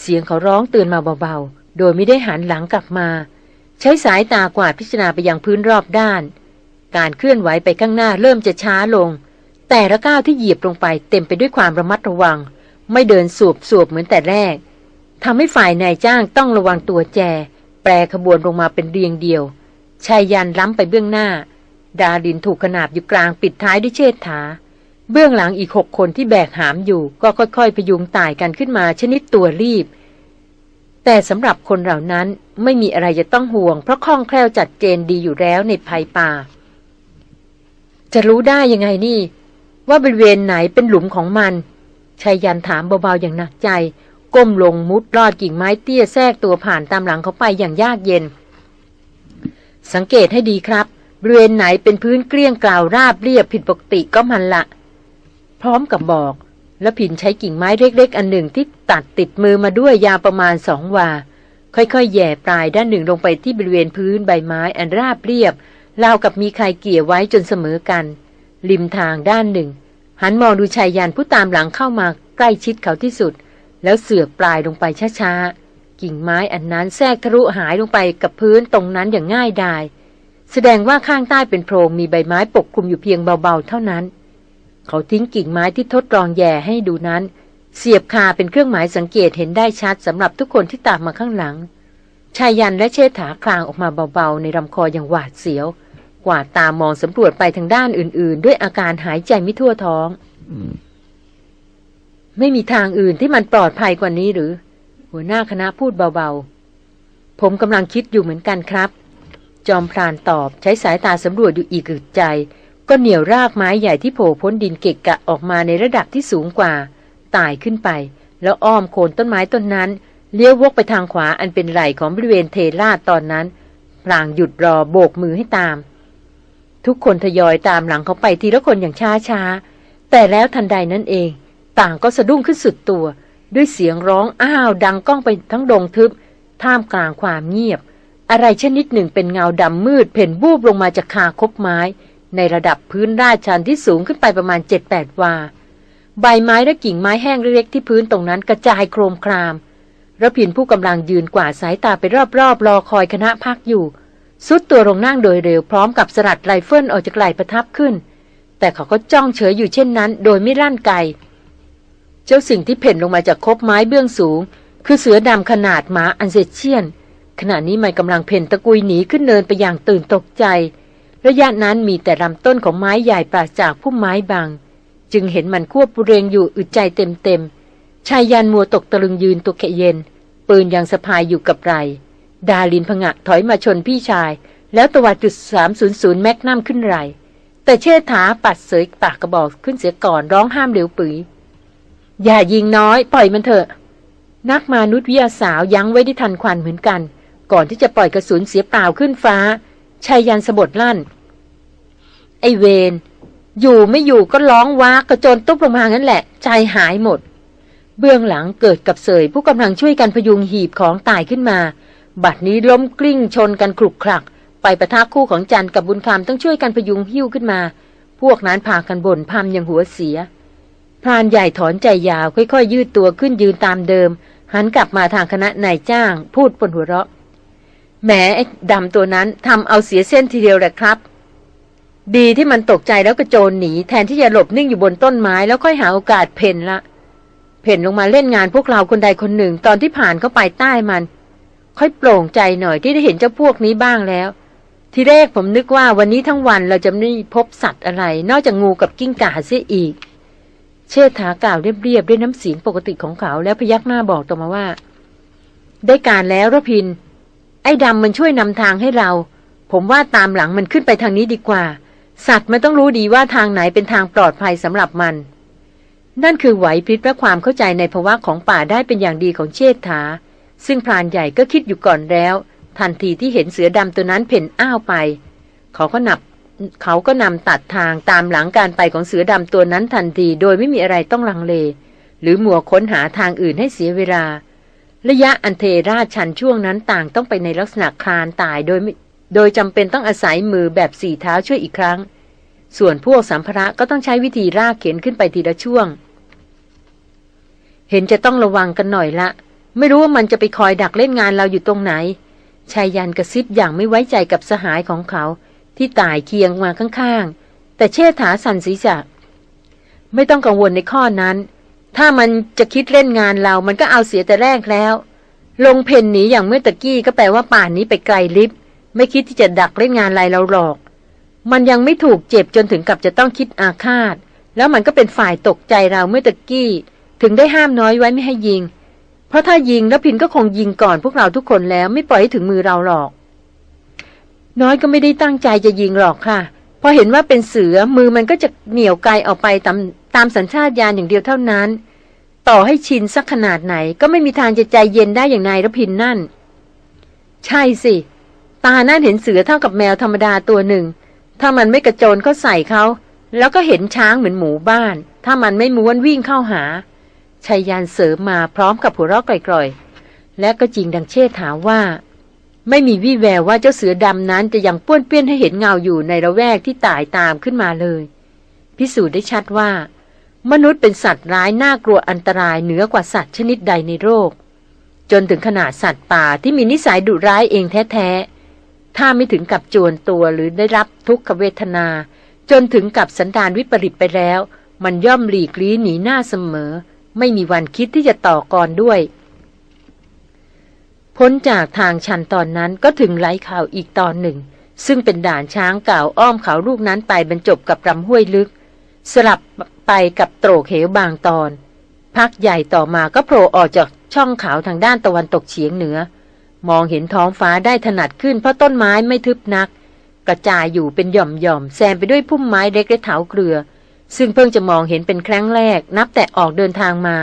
เสียงเขาร้องเตือนมาเบาๆ โดยไม่ได้หันหลังกลับมา ใช้สายตากวาดพิจารณาไปยังพื้นรอบด้าน การเคลื่อนไหวไปข้างหน้าเริ่มจะช้าลง แต่ละก้าวที่เหยียบลงไปเต็มไปด้วยความระมัดระวัง ไม่เดินสวบสวบเหมือนแต่แรกทำให้ฝ่ายนายจ้างต้องระวังตัวแจ แปรขบวนลงมาเป็นเรียงเดียวชายยันล้ำไปเบื้องหน้า ดาดินถูกขนาบอยู่กลางปิดท้ายด้วยเชิดถาเบื้องหลังอีกหกคนที่แบกหามอยู่ ก็ค่อยๆพยุงต่ายกันขึ้นมาชนิดตัวรีบ แต่สำหรับคนเหล่านั้นไม่มีอะไรจะต้องห่วง เพราะคล่องแคล่วจัดเจนดีอยู่แล้วในภัยป่า จะรู้ได้ยังไงนี่ ว่าบริเวณไหนเป็นหลุมของมันชายยันถามเบาๆอย่างหนักใจ ก้มลงมุดลอดกิ่งไม้เตี้ยแทรกตัวผ่านตามหลังเขาไปอย่างยากเย็น สังเกตให้ดีครับ บริเวณไหนเป็นพื้นเกลี้ยงกล่าวราบเรียบผิดปกติก็มันละ พร้อมกับบอก แล้วผินใช้กิ่งไม้เล็กๆ อันหนึ่งที่ตัดติดมือมาด้วยยาวประมาณสองวา ค่อยๆ แย่ปลายด้านหนึ่งลงไปที่บริเวณพื้นใบไม้อันราบเรียบราวกับมีใครเกี่ยวไว้จนเสมอกัน ริมทางด้านหนึ่ง หันมองดูชายยันผู้ตามหลังเข้ามาใกล้ชิดเขาที่สุด แล้วเสือปลายลงไปช้าๆ กิ่งไม้อันนั้นแทรกทะลุหายลงไปกับพื้นตรงนั้นอย่างง่ายดาย แสดงว่าข้างใต้เป็นโพรงมีใบไม้ปกคลุมอยู่เพียงเบาๆ เท่านั้น เขาทิ้งกิ่งไม้ที่ทดลองแย่ให้ดูนั้น เสียบคาเป็นเครื่องหมายสังเกตเห็นได้ชัดสำหรับทุกคนที่ตามมาข้างหลัง ชายยันและเชษฐาคลางออกมาเบาๆ ในลำคออย่างหวาดเสียว กวาดตามองสำรวจไปทางด้านอื่น ๆ ด้วยอาการหายใจไม่ทั่วท้องไม่มีทางอื่นที่มันปลอดภัยกว่านี้หรือ หัวหน้าคณะพูดเบาๆ ผมกำลังคิดอยู่เหมือนกันครับ จอมพรานตอบใช้สายตาสำรวจอยู่อีกอึดใจ ก็เหนี่ยวรากไม้ใหญ่ที่โผล่พ้นดินเกะกะออกมาในระดับที่สูงกว่าตายขึ้นไป แล้วอ้อมโคนต้นไม้ต้นนั้น เลี้ยววกไปทางขวาอันเป็นไหล่ของบริเวณเทลาดตอนนั้นพลางหยุดรอโบกมือให้ตาม ทุกคนทยอยตามหลังเขาไปทีละคนอย่างช้าช้าๆแต่แล้วทันใดนั้นเอง ต่างก็สะดุ้งขึ้นสุดตัว ด้วยเสียงร้องอ้าวดังก้องไปทั้งดงทึบ ท่ามกลางความเงียบ อะไรชนิดหนึ่งเป็นเงาดำมืดเพ่นบูบลงมาจากคาคบไม้ ในระดับพื้นราชันที่สูงขึ้นไปประมาณ 7-8 วา ใบไม้และกิ่งไม้แห้งเล็กๆที่พื้นตรงนั้นกระจายโครมครามระพินผู้กำลังยืนกว่าสายตาไปรอบๆ รอคอยคณะพักอยู่สุดตัวลงนั่งโดยเร็วพร้อมกับสลัดไรเฟิลออกจากไหล่ประทับขึ้น แต่เขาก็จ้องเฉยอยู่เช่นนั้น โดยไม่ร่านไกเจ้าสิ่งที่เพ่นลงมาจากคบไม้เบื้องสูง คือเสือดำขนาดหมาอันเซเชียน ขณะนี้มันกำลังเพ่นตะกุยหนีขึ้นเนินไปอย่างตื่นตกใจ ระยะนั้นมีแต่ลำต้นของไม้ใหญ่ปราศจากพุ่มไม้บาง จึงเห็นมันควบเรียงอยู่อึดใจเต็มๆชายยันมัวตกตะลึงยืนตัวแขเย็น ปืนยังสะพายอยู่กับไร ดาลินพงะถอยมาชนพี่ชาย แล้วตวัดจุดสามศูนย์ศูนย์แมกนัมขึ้นไร แต่เชษฐาปัดเสยปากกระบอกขึ้นเสียก่อนร้องห้ามเหลวปุ๋ย อย่ายิงน้อย ปล่อยมันเถอะ นักมนุษยวิทยาสาวยั้งไว้ได้ทันควันเหมือนกัน ก่อนที่จะปล่อยกระสุนเสียเปล่าขึ้นฟ้า ชายยันสะบดลั่น ไอเวนอยู่ไม่อยู่ก็ร้องว้ากระโจนตุ๊บลงมางั้นแหละ ใจหายหมด เบื้องหลังเกิดกับเสยผู้กำลังช่วยกันพยุงหีบของตายขึ้นมา บัดนี้ล้มกลิ้งชนกันคลุกคลัก ไปประทักคู่ของจันกับบุญคำต้องช่วยกันพยุงหิ้วขึ้นมา พวกนั้นพากันบ่นพำอย่างหัวเสียพรานใหญ่ถอนใจยาวค่อยๆ ยืดตัวขึ้นยืนตามเดิม หันกลับมาทางคณะนายจ้าง พูดปนหัวเราะ แหมไอ้ดำตัวนั้นทำเอาเสียเส้นทีเดียวแหละครับ ดีที่มันตกใจแล้วกระโจนหนีแทนที่จะหลบนิ่งอยู่บนต้นไม้แล้วค่อยหาโอกาสเพ่นละ เพ่นลงมาเล่นงานพวกเราคนใดคนหนึ่งตอนที่ผ่านเข้าไปใต้มัน ค่อยโปร่งใจหน่อยที่ได้เห็นเจ้าพวกนี้บ้างแล้ว ทีแรกผมนึกว่าวันนี้ทั้งวันเราจะไม่พบสัตว์อะไร นอกจากงูกับกิ้งก่าเสียอีก เชษฐากล่าวเรียบๆด้วยน้ำเสียงปกติของเขาแล้วพยักหน้าบอกต่อมาว่า ได้การแล้วรพิน ไอ้ดำมันช่วยนำทางให้เรา ผมว่าตามหลังมันขึ้นไปทางนี้ดีกว่า สัตว์มันต้องรู้ดีว่าทางไหนเป็นทางปลอดภัยสำหรับมัน นั่นคือไหวพริบและความเข้าใจในภาวะของป่าได้เป็นอย่างดีของเชษฐา ซึ่งพรานใหญ่ก็คิดอยู่ก่อนแล้ว ทันทีที่เห็นเสือดำตัวนั้นเพ่นอ้าวไป เขาก็นับ เขาก็นำตัดทางตามหลังการไปของเสือดำตัวนั้นทันทีโดยไม่มีอะไรต้องลังเล หรือหมัวค้นหาทางอื่นให้เสียเวลา ระยะอันเทราชันช่วงนั้นต่างต้องไปในลักษณะคลานตายโดย โดยจำเป็นต้องอาศัยมือแบบสี่เท้าช่วยอีกครั้ง ส่วนพวกสัมภาระก็ต้องใช้วิธีรากเข็นขึ้นไปทีละช่วง เห็นจะต้องระวังกันหน่อยละ ไม่รู้ว่ามันจะไปคอยดักเล่นงานเราอยู่ตรงไหนชายยันกระซิบอย่างไม่ไว้ใจกับสหายของเขา ที่ตายเคียงมาข้างๆ แต่เชษฐาสันศีรษะ ไม่ต้องกังวลในข้อนั้น ถ้ามันจะคิดเล่นงานเรา มันก็เอาเสียแต่แรกแล้ว ลงเพนหนีอย่างเมื่อตะกี้ก็แปลว่าป่านนี้ไปไกลลิฟไม่คิดที่จะดักเล่นงานอะไรเราหรอก มันยังไม่ถูกเจ็บจนถึงกับจะต้องคิดอาฆาต แล้วมันก็เป็นฝ่ายตกใจเราเมื่อตะกี้ ถึงได้ห้ามน้อยไว้ไม่ให้ยิง เพราะถ้ายิงแล้วพินก็คงยิงก่อนพวกเราทุกคนแล้วไม่ปล่อยให้ถึงมือเราหรอก น้อยก็ไม่ได้ตั้งใจจะยิงหรอกค่ะ พอเห็นว่าเป็นเสือมือมันก็จะเหนี่ยวไกลออกไปตาม ตามสัญชาตญาณอย่างเดียวเท่านั้น ต่อให้ชินสักขนาดไหน ก็ไม่มีทางจะใจเย็นได้อย่างนายรพินนั่น ใช่สิ ตานั่นเห็นเสือเท่ากับแมวธรรมดาตัวหนึ่ง ถ้ามันไม่กระโจนเข้าใส่เขา แล้วก็เห็นช้างเหมือนหมูบ้าน ถ้ามันไม่ม้วนวิ่งเข้าหาชายยานเสริมมาพร้อมกับหัวเราะกร่อยๆ และก็จริงดังเชษฐาว่า ไม่มีวี่แววว่าเจ้าเสือดำนั้นจะยังป้วนเปี้ยนให้เห็นเงาอยู่ในระแวกที่ตายตามขึ้นมาเลย พิสูจน์ได้ชัดว่า มนุษย์เป็นสัตว์ร้ายน่ากลัวอันตรายเหนือกว่าสัตว์ชนิดใดในโลกจนถึงขนาดสัตว์ป่าที่มีนิสัยดุร้ายเองแท้ๆ ถ้าไม่ถึงกับจวนตัวหรือได้รับทุกขเวทนา จนถึงกับสันดานวิปริตไปแล้ว มันย่อมหลีกลี้หนีหน้าเสมอ ไม่มีวันคิดที่จะต่อกรด้วย พ้นจากทางชันตอนนั้นก็ถึงไหลเขาอีกตอนหนึ่ง ซึ่งเป็นด่านช้างเก่าอ้อมเขาลูกนั้นไปบรรจบกับลำห้วยลึก สลับไปกับโตรกเหวบางตอน พักใหญ่ต่อมาก็โผล่ออกจากช่องเขาทางด้านตะวันตกเฉียงเหนือ มองเห็นท้องฟ้าได้ถนัดขึ้นเพราะต้นไม้ไม่ทึบนัก กระจายอยู่เป็นหย่อมๆแซมไปด้วยพุ่มไม้เล็กและเถาเกลือ ซึ่งเพิ่งจะมองเห็นเป็นครั้งแรก นับแต่ออกเดินทางมา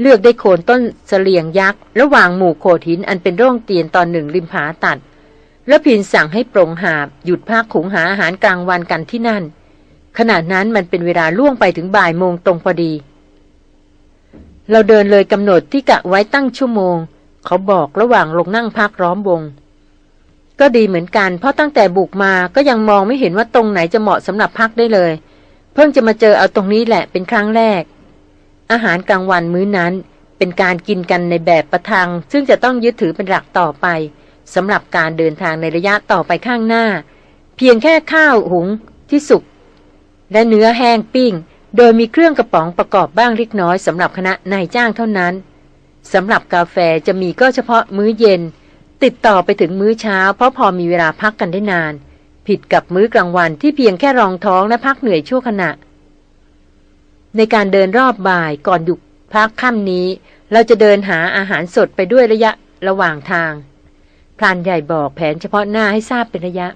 เลือกได้โคนต้นเสลียงยักษ์ระหว่างหมู่โขดหินอันเป็นร่องเตียนตอนหนึ่งริมผาตัด แล้วพินสั่งให้ปรงหาบหยุดพักขุงหาอาหารกลางวันกันที่นั่น ขณะนั้นมันเป็นเวลาล่วงไปถึงบ่ายโมงตรงพอดี เราเดินเลยกำหนดที่กะไว้ตั้งชั่วโมง เขาบอกระหว่างลงนั่งพักร้อมวง ก็ดีเหมือนกัน เพราะตั้งแต่บุกมาก็ยังมองไม่เห็นว่าตรงไหนจะเหมาะสำหรับพักได้เลย เพิ่งจะมาเจอเอาตรงนี้แหละเป็นครั้งแรก อาหารกลางวันมื้อนั้น เป็นการกินกันในแบบประทัง ซึ่งจะต้องยึดถือเป็นหลักต่อไปสำหรับการเดินทางในระยะต่อไปข้างหน้า เพียงแค่ข้าวหุงที่สุก และเนื้อแห้งปิ้ง โดยมีเครื่องกระป๋องประกอบบ้างเล็กน้อยสำหรับคณะนายจ้างเท่านั้นสำหรับกาแฟจะมีก็เฉพาะมื้อเย็น ติดต่อไปถึงมื้อเช้า เพราะพอมีเวลาพักกันได้นาน ผิดกับมื้อกลางวันที่เพียงแค่รองท้องและพักเหนื่อยชั่วขณะ ในการเดินรอบบ่ายก่อนหยุดพักค่ำนี้ เราจะเดินหาอาหารสดไปด้วยระยะระหว่างทางพรานใหญ่บอกแผนเฉพาะหน้าให้ทราบเป็นระยะ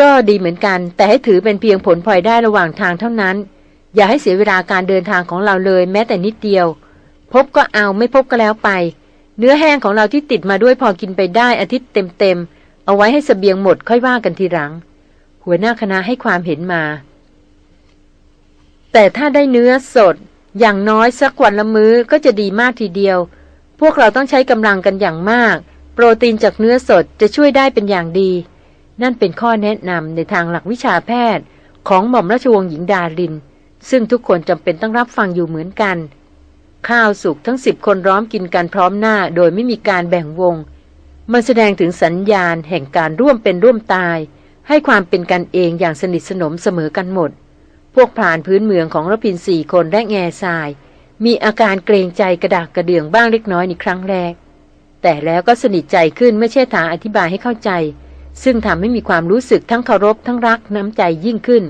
ก็ดีเหมือนกัน แต่ให้ถือเป็นเพียงผลพลอยได้ระหว่างทางเท่านั้น อย่าให้เสียเวลาการเดินทางของเราเลยแม้แต่นิดเดียว พบก็เอาไม่พบก็แล้วไป เนื้อแห้งของเราที่ติดมาด้วยพอกินไปได้อาทิตย์เต็มๆเอาไว้ให้สเสบียงหมดค่อยว่ากันทีหลัง หัวหน้าคณะให้ความเห็นมา แต่ถ้าได้เนื้อสด อย่างน้อยสักวันละมื้อก็จะดีมากทีเดียว พวกเราต้องใช้กำลังกันอย่างมาก โปรตีนจากเนื้อสดจะช่วยได้เป็นอย่างดี นั่นเป็นข้อแนะนำในทางหลักวิชาแพทย์ ของหม่อมราชวงศ์หญิงดาริน ซึ่งทุกคนจำเป็นต้องรับฟังอยู่เหมือนกัน ข้าวสุกทั้งสิบคนร้อมกินกันพร้อมหน้าโดยไม่มีการแบ่งวง มันแสดงถึงสัญญาณแห่งการร่วมเป็นร่วมตาย ให้ความเป็นกันเองอย่างสนิทสนมเสมอกันหมด พวกผ่านพื้นเมืองของรพินสี่คนและแง่ทราย มีอาการเกรงใจกระดากกระเดื่องบ้างเล็กน้อยในครั้งแรก แต่แล้วก็สนิทใจขึ้นไม่ใช่ถาอธิบายให้เข้าใจ ซึ่งทำให้มีความรู้สึกทั้งเคารพทั้งรักน้ำใจยิ่งขึ้น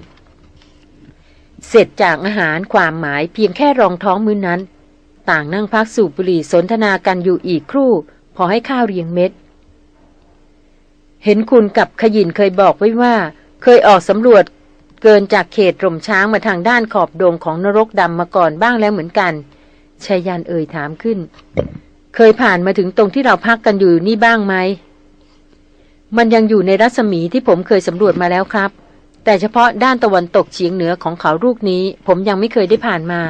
เสร็จจากอาหารความหมายเพียงแค่รองท้องมื้อนั้น ต่างนั่งพักสูบบุหรี่สนทนากันอยู่อีกครู่ พอให้ข้าวเรียงเม็ด เห็นคุณกับขยินเคยบอกไว้ว่า เคยออกสำรวจเกินจากเขตรมช้างมาทางด้านขอบโดงของนรกดำมาก่อนบ้างแล้วเหมือนกันชายันเอ่ยถามขึ้น เคยผ่านมาถึงตรงที่เราพักกันอยู่นี่บ้างไหม มันยังอยู่ในรัศมีที่ผมเคยสำรวจมาแล้วครับ แต่เฉพาะด้านตะวันตกเฉียงเหนือของเขาลูกนี้ ผมยังไม่เคยได้ผ่านมา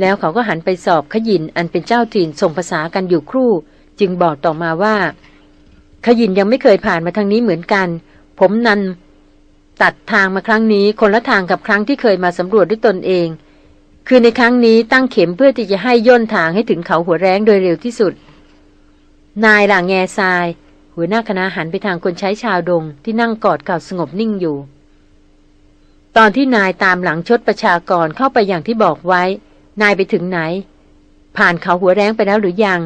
แล้วเขาก็หันไปสอบขยินอันเป็นเจ้าถิ่นส่งภาษากันอยู่ครู่ จึงบอกต่อมาว่า ขยินยังไม่เคยผ่านมาทางนี้เหมือนกัน ผมนันตัดทางมาครั้งนี้คนละทางกับครั้งที่เคยมาสำรวจด้วยตนเอง คือในครั้งนี้ตั้งเข็มเพื่อที่จะให้ย่นทางให้ถึงเขาหัวแรงโดยเร็วที่สุด นายหล่างแง่ทราย หัวหน้าคณะหันไปทางคนใช้ชาวดงที่นั่งกอดเข่าสงบนิ่งอยู่ ตอนที่นายตามหลังชดประชากรเข้าไปอย่างที่บอกไว้ นายไปถึงไหน ผ่านเขาหัวแรงไปแล้วหรือยัง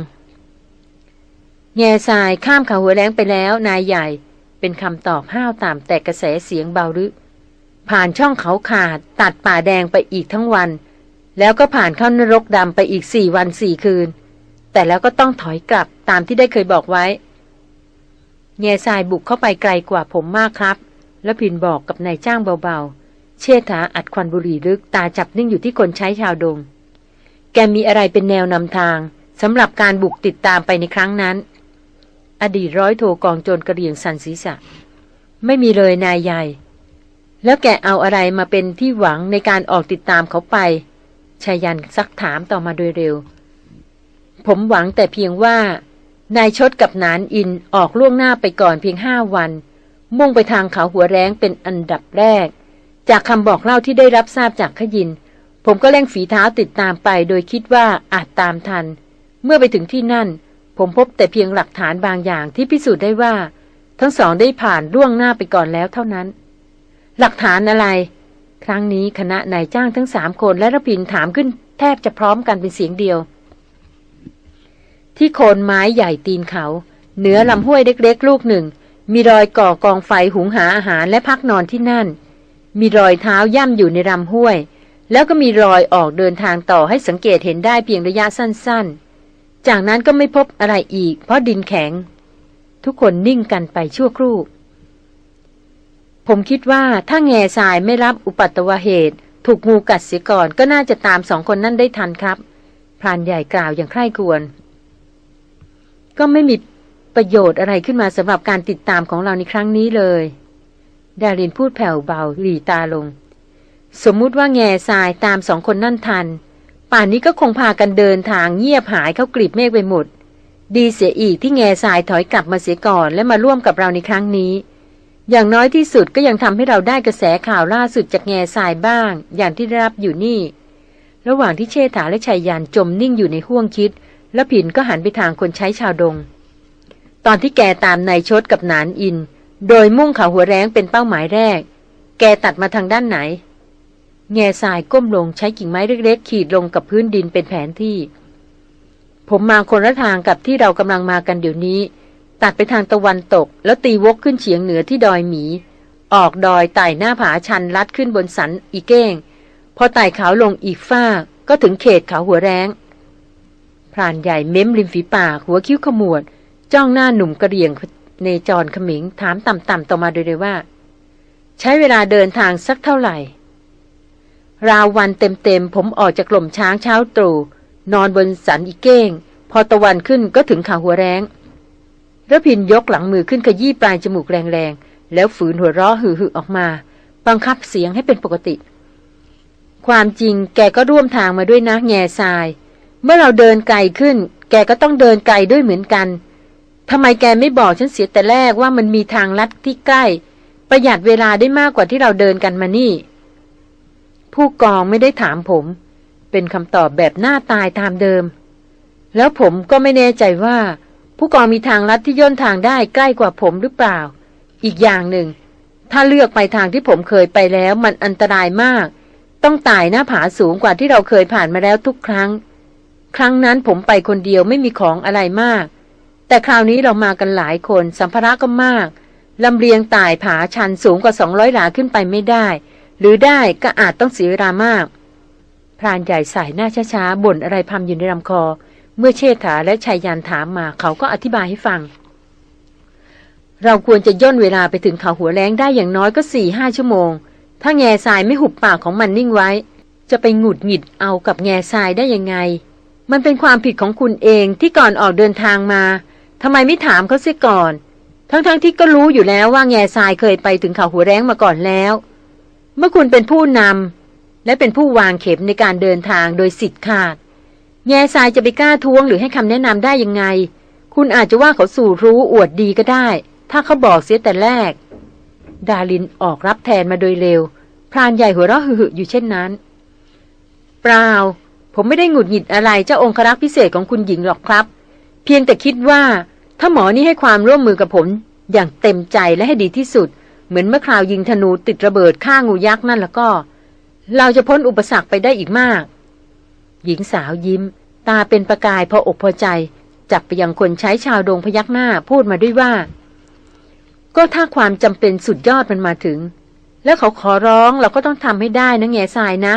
แง่ทรายข้ามเขาหัวแรงไปแล้ว นายใหญ่ เป็นคำตอบห้าวตามแต่กระแสเสียงเบาลึผ่านช่องเขาขาด ตัดป่าแดงไปอีกทั้งวัน แล้วก็ผ่านเข้านรกดำไปอีกสี่วันสี่คืน แต่แล้วก็ต้องถอยกลับตามที่ได้เคยบอกไว้ แง่ทรายบุกเข้าไปไกลกว่าผมมากครับ แล้วพินบอกกับนายจ้างเบาๆ เชษฐาอัดควันบุหรี่ลึกตาจับนิ่งอยู่ที่คนใช้ชาวดง แกมีอะไรเป็นแนวนำทางสำหรับการบุกติดตามไปในครั้งนั้น อดีตร้อยโทกองโจรกระเรียงสันศีษะ ไม่มีเลยนายใหญ่ แล้วแกเอาอะไรมาเป็นที่หวังในการออกติดตามเขาไปชายันซักถามต่อมาโดยเร็วผผมหวังแต่เพียงว่า นายชดกับนานอินออกล่วงหน้าไปก่อนเพียงห้าวัน มุ่งไปทางเขาหัวแรงเป็นอันดับแรก จากคำบอกเล่าที่ได้รับทราบจากขยิน ผมก็เร่งฝีเท้าติดตามไป โดยคิดว่าอาจตามทัน เมื่อไปถึงที่นั่น ผมพบแต่เพียงหลักฐานบางอย่างที่พิสูจน์ได้ว่า ทั้งสองได้ผ่านล่วงหน้าไปก่อนแล้วเท่านั้น หลักฐานอะไร ครั้งนี้คณะนายจ้างทั้งสามคนและระพินถามขึ้นแทบจะพร้อมกันเป็นเสียงเดียว ที่โคนไม้ใหญ่ตีนเขา เหนือลำห้วยเล็กๆลูกหนึ่ง มีรอยก่อกองไฟหุงหาอาหารและพักนอนที่นั่น มีรอยเท้าย่ำอยู่ในลำห้วย แล้วก็มีรอยออกเดินทางต่อให้สังเกตเห็นได้เพียงระยะสั้นๆ จากนั้นก็ไม่พบอะไรอีก เพราะดินแข็ง ทุกคนนิ่งกันไปชั่วครู่ ผมคิดว่าถ้าแง่ทรายไม่รับอุปัตวเหตุ ถูกงูกัดเสียก่อนก็น่าจะตามสองคนนั่นได้ทันครับพรานใหญ่กล่าวอย่างใคร่ควร ก็ไม่มีประโยชน์อะไรขึ้นมาสำหรับการติดตามของเราในครั้งนี้เลยดารินพูดแผ่วเบาหลีตาลง สมมุติว่าแง่ทรายตามสองคนนั่นทัน ป่านนี้ก็คงพากันเดินทางเงียบหายเข้ากลีบเมฆไปหมด ดีเสียอีกที่แง่ทรายถอยกลับมาเสียก่อนและมาร่วมกับเราในครั้งนี้ อย่างน้อยที่สุดก็ยังทำให้เราได้กระแสข่าวล่าสุดจากแง่ทรายบ้าง อย่างที่ได้รับอยู่นี่ ระหว่างที่เชษฐาและชายยานจมนิ่งอยู่ในห้วงคิด และผินก็หันไปทางคนใช้ชาวดง ตอนที่แกตามนายชดกับนานอิน โดยมุ่งเขาหัวแรงเป็นเป้าหมายแรก แกตัดมาทางด้านไหน แง่ทรายก้มลงใช้กิ่งไม้เล็กๆ ขีดลงกับพื้นดินเป็นแผนที่ ผมมาคนละทางกับที่เรากำลังมากันเดี๋ยวนี้ ตัดไปทางตะวันตก แล้วตีวกขึ้นเฉียงเหนือที่ดอยหมี ออกดอยไต่หน้าผาชันลัดขึ้นบนสันอีเก้ง พอไต่เขาลงอีกฝ้าก็ถึงเขตเขาหัวแร้ง พรานใหญ่เม้มริมฝีปากหัวคิ้วขมวด จ้องหน้าหนุ่มกระเรียงเนจรขมิงถามต่ำๆต่อมาโดยเร็วว่า ใช้เวลาเดินทางสักเท่าไหร่ ราววันเต็มๆ ผมออกจากกล่มช้างเช้าตรู่นอนบนสันอีเก้ง พอตะวันขึ้นก็ถึงขาหัวแรงระพินยกหลังมือขึ้นขยี้ปลายจมูกแรงๆ แล้วฝืนหัวเราะหึ่ๆออกมา บังคับเสียงให้เป็นปกติ ความจริงแกก็ร่วมทางมาด้วยนะแง่ทราย เมื่อเราเดินไกลขึ้น แกก็ต้องเดินไกลด้วยเหมือนกันทำไมแกไม่บอกฉันเสียแต่แรกว่ามันมีทางลัดที่ใกล้ ประหยัดเวลาได้มากกว่าที่เราเดินกันมานี่ ผู้กองไม่ได้ถามผม เป็นคำตอบแบบหน้าตายตามเดิม แล้วผมก็ไม่แน่ใจว่า ผู้กองมีทางลัดที่ย่นทางได้ใกล้กว่าผมหรือเปล่า อีกอย่างหนึ่ง ถ้าเลือกไปทางที่ผมเคยไปแล้วมันอันตรายมาก ต้องไต่หน้าผาสูงกว่าที่เราเคยผ่านมาแล้วทุกครั้ง ครั้งนั้นผมไปคนเดียวไม่มีของอะไรมาก แต่คราวนี้เรามากันหลายคนสัมภาระก็มากลำเลียงไต่ผาชันสูงกว่าสองร้อยหลาขึ้นไปไม่ได้ หรือได้ก็อาจต้องเสียเวลามาก พรานใหญ่สายหน้าช้าๆบ่นอะไรพำอยู่ในลำคอ เมื่อเชษฐาและชายยันถามมาเขาก็อธิบายให้ฟัง เราควรจะย่นเวลาไปถึงเขาหัวแรงได้อย่างน้อยก็สี่ห้าชั่วโมง ถ้าแง่ทรายไม่หุบปากของมันนิ่งไว้ จะไปหงุดหงิดเอากับแง่ทรายได้ยังไง มันเป็นความผิดของคุณเองที่ก่อนออกเดินทางมาทำไมไม่ถามเขาเสียก่อน ทั้งๆทที่ก็รู้อยู่แล้วว่าแง่ทรายเคยไปถึงเขาหัวแรงมาก่อนแล้ว เมื่อคุณเป็นผู้นำและเป็นผู้วางเข็มในการเดินทางโดยสิทธิ์ขาด แง่ทรายจะไปกล้าท้วงหรือให้คำแนะนำได้ยังไง คุณอาจจะว่าเขาสู่รู้อวดดีก็ได้ ถ้าเขาบอกเสียแต่แรก ดาลินออกรับแทนมาโดยเร็ว พรานใหญ่หัวเราะหึ่อยู่เช่นนั้น เปล่า ผมไม่ได้หงุดหงิดอะไรเจ้าองครักษ์พิเศษของคุณหญิงหรอกครับ เพียงแต่คิดว่า ถ้าหมอนี่ให้ความร่วมมือกับผม อย่างเต็มใจและให้ดีที่สุด เหมือนเมื่อคราวยิงธนูติดระเบิดฆ่างูยักษ์นั่นแล้วก็ เราจะพ้นอุปสรรคไปได้อีกมาก หญิงสาวยิ้ม ตาเป็นประกายพออกพอใจ จับไปยังคนใช้ชาวดงพยักหน้าพูดมาด้วยว่า ก็ถ้าความจำเป็นสุดยอดมันมาถึง แล้วเขาขอร้องเราก็ต้องทำให้ได้นะแง่ทรายนะ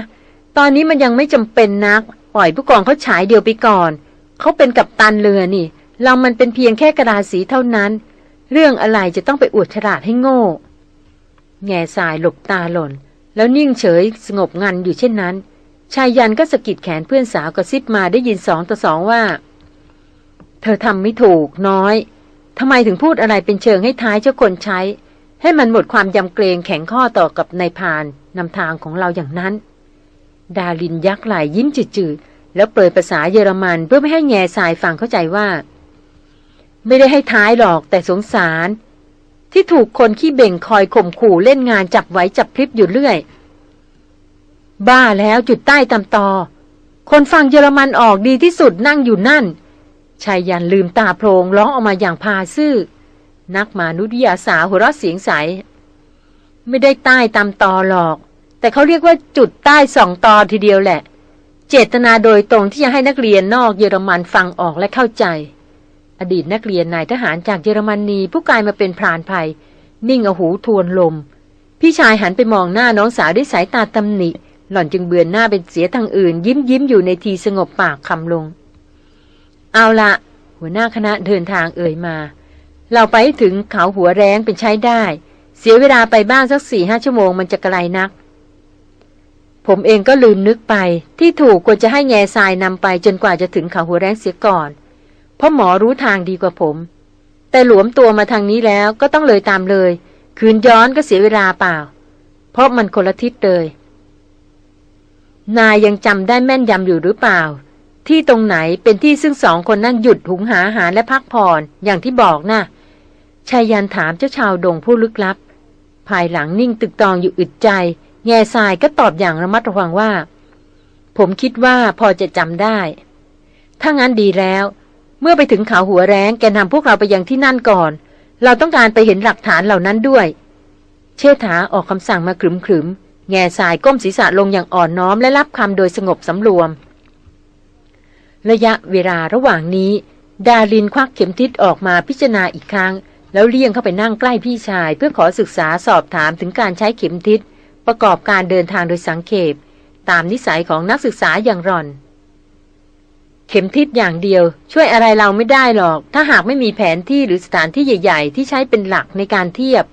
ตอนนี้มันยังไม่จำเป็นนัก ปล่อยผู้กองเขาฉายเดียวไปก่อน เขาเป็นกับตันเรือนี่ เรามันเป็นเพียงแค่กระดาษสีเท่านั้น เรื่องอะไรจะต้องไปอวดฉลาดให้โง่ แง่ทรายหลบตาหล่น แล้วนิ่งเฉยสงบงันอยู่เช่นนั้น ชายยันก็สะกิดแขนเพื่อนสาวกระซิบมาได้ยินสองต่อสองว่า เธอทำไม่ถูกน้อยทำไมถึงพูดอะไรเป็นเชิงให้ท้ายเจ้าคนใช้ ให้มันหมดความยำเกรงแข็งข้อต่อกับนายพานนำทางของเราอย่างนั้น ดาลินยักไหลยยิ้มจืดๆ แล้วเปิดภาษาเยอรมันเพื่อไม่ให้แง่สายฟังเข้าใจว่า ไม่ได้ให้ท้ายหรอกแต่สงสาร ที่ถูกคนขี้เบ่งคอยข่มขู่เล่นงานจับไว้จับพริบอยู่เรื่อย บ้าแล้วจุดใต้ตำตอ คนฟังเยอรมันออกดีที่สุดนั่งอยู่นั่นชายยันลืมตาโพลงร้องออกมาอย่างพาซื่อ นักมนุษยาสาวหัวเราะเสียงใส ไม่ได้ใต้ตำตอหรอก แต่เขาเรียกว่าจุดใต้สองตอทีเดียวแหละ เจตนาโดยตรงที่จะให้นักเรียนนอกเยอรมันฟังออกและเข้าใจ อดีตนักเรียนนายทหารจากเยอรมนีผู้กลายมาเป็นพรานภัย นิ่งเอาหูทวนลม พี่ชายหันไปมองหน้าน้องสาวด้วยสายตาตำหนิ หล่อนจึงเบือนหน้าเป็นเสียทางอื่น ยิ้มยิ้มอยู่ในทีสงบปากคำลง เอาละหัวหน้าคณะเดินทางเอ่ยมา เราไปถึงเขาหัวแรงเป็นใช้ได้ เสียเวลาไปบ้างสักสี่ห้าชั่วโมงมันจะไกลนัก ผมเองก็ลืมนึกไป ที่ถูกควรจะให้แง่ทรายนำไปจนกว่าจะถึงเขาหัวแรงเสียก่อน เพราะหมอรู้ทางดีกว่าผม แต่หลวมตัวมาทางนี้แล้วก็ต้องเลยตามเลย คืนย้อนก็เสียเวลาเปล่า เพราะมันคนละทิศเลยนายยังจำได้แม่นยำอยู่หรือเปล่า ที่ตรงไหนเป็นที่ซึ่งสองคนนั่นหยุดหุงหาอาหารและพักผ่อนอย่างที่บอกนะ่ะชายยันถามเจ้าชาวดงผู้ลึกลับ ภายหลังนิ่งตึกตองอยู่อึดใจ แง่ทรายก็ตอบอย่างระมัดระวังว่า ผมคิดว่าพอจะจำได้ ถ้างั้นดีแล้ว เมื่อไปถึงเขาหัวแรงแกนำพวกเราไปยังที่นั่นก่อน เราต้องการไปเห็นหลักฐานเหล่านั้นด้วย เชษฐาออกคำสั่งมาขรึมๆแง่ทรายก้มศีรษะลงอย่างอ่อนน้อมและรับคำโดยสงบสำรวม ระยะเวลาระหว่างนี้ ดารินควักเข็มทิศออกมาพิจารณาอีกครั้ง แล้วเลี่ยงเข้าไปนั่งใกล้พี่ชาย เพื่อขอศึกษาสอบถามถึงการใช้เข็มทิศ ประกอบการเดินทางโดยสังเขปตามนิสัยของนักศึกษาอย่างรอน เข็มทิศอย่างเดียว ช่วยอะไรเราไม่ได้หรอก ถ้าหากไม่มีแผนที่หรือสถานที่ใหญ่ ๆ ที่ใช้เป็นหลักในการเทียบ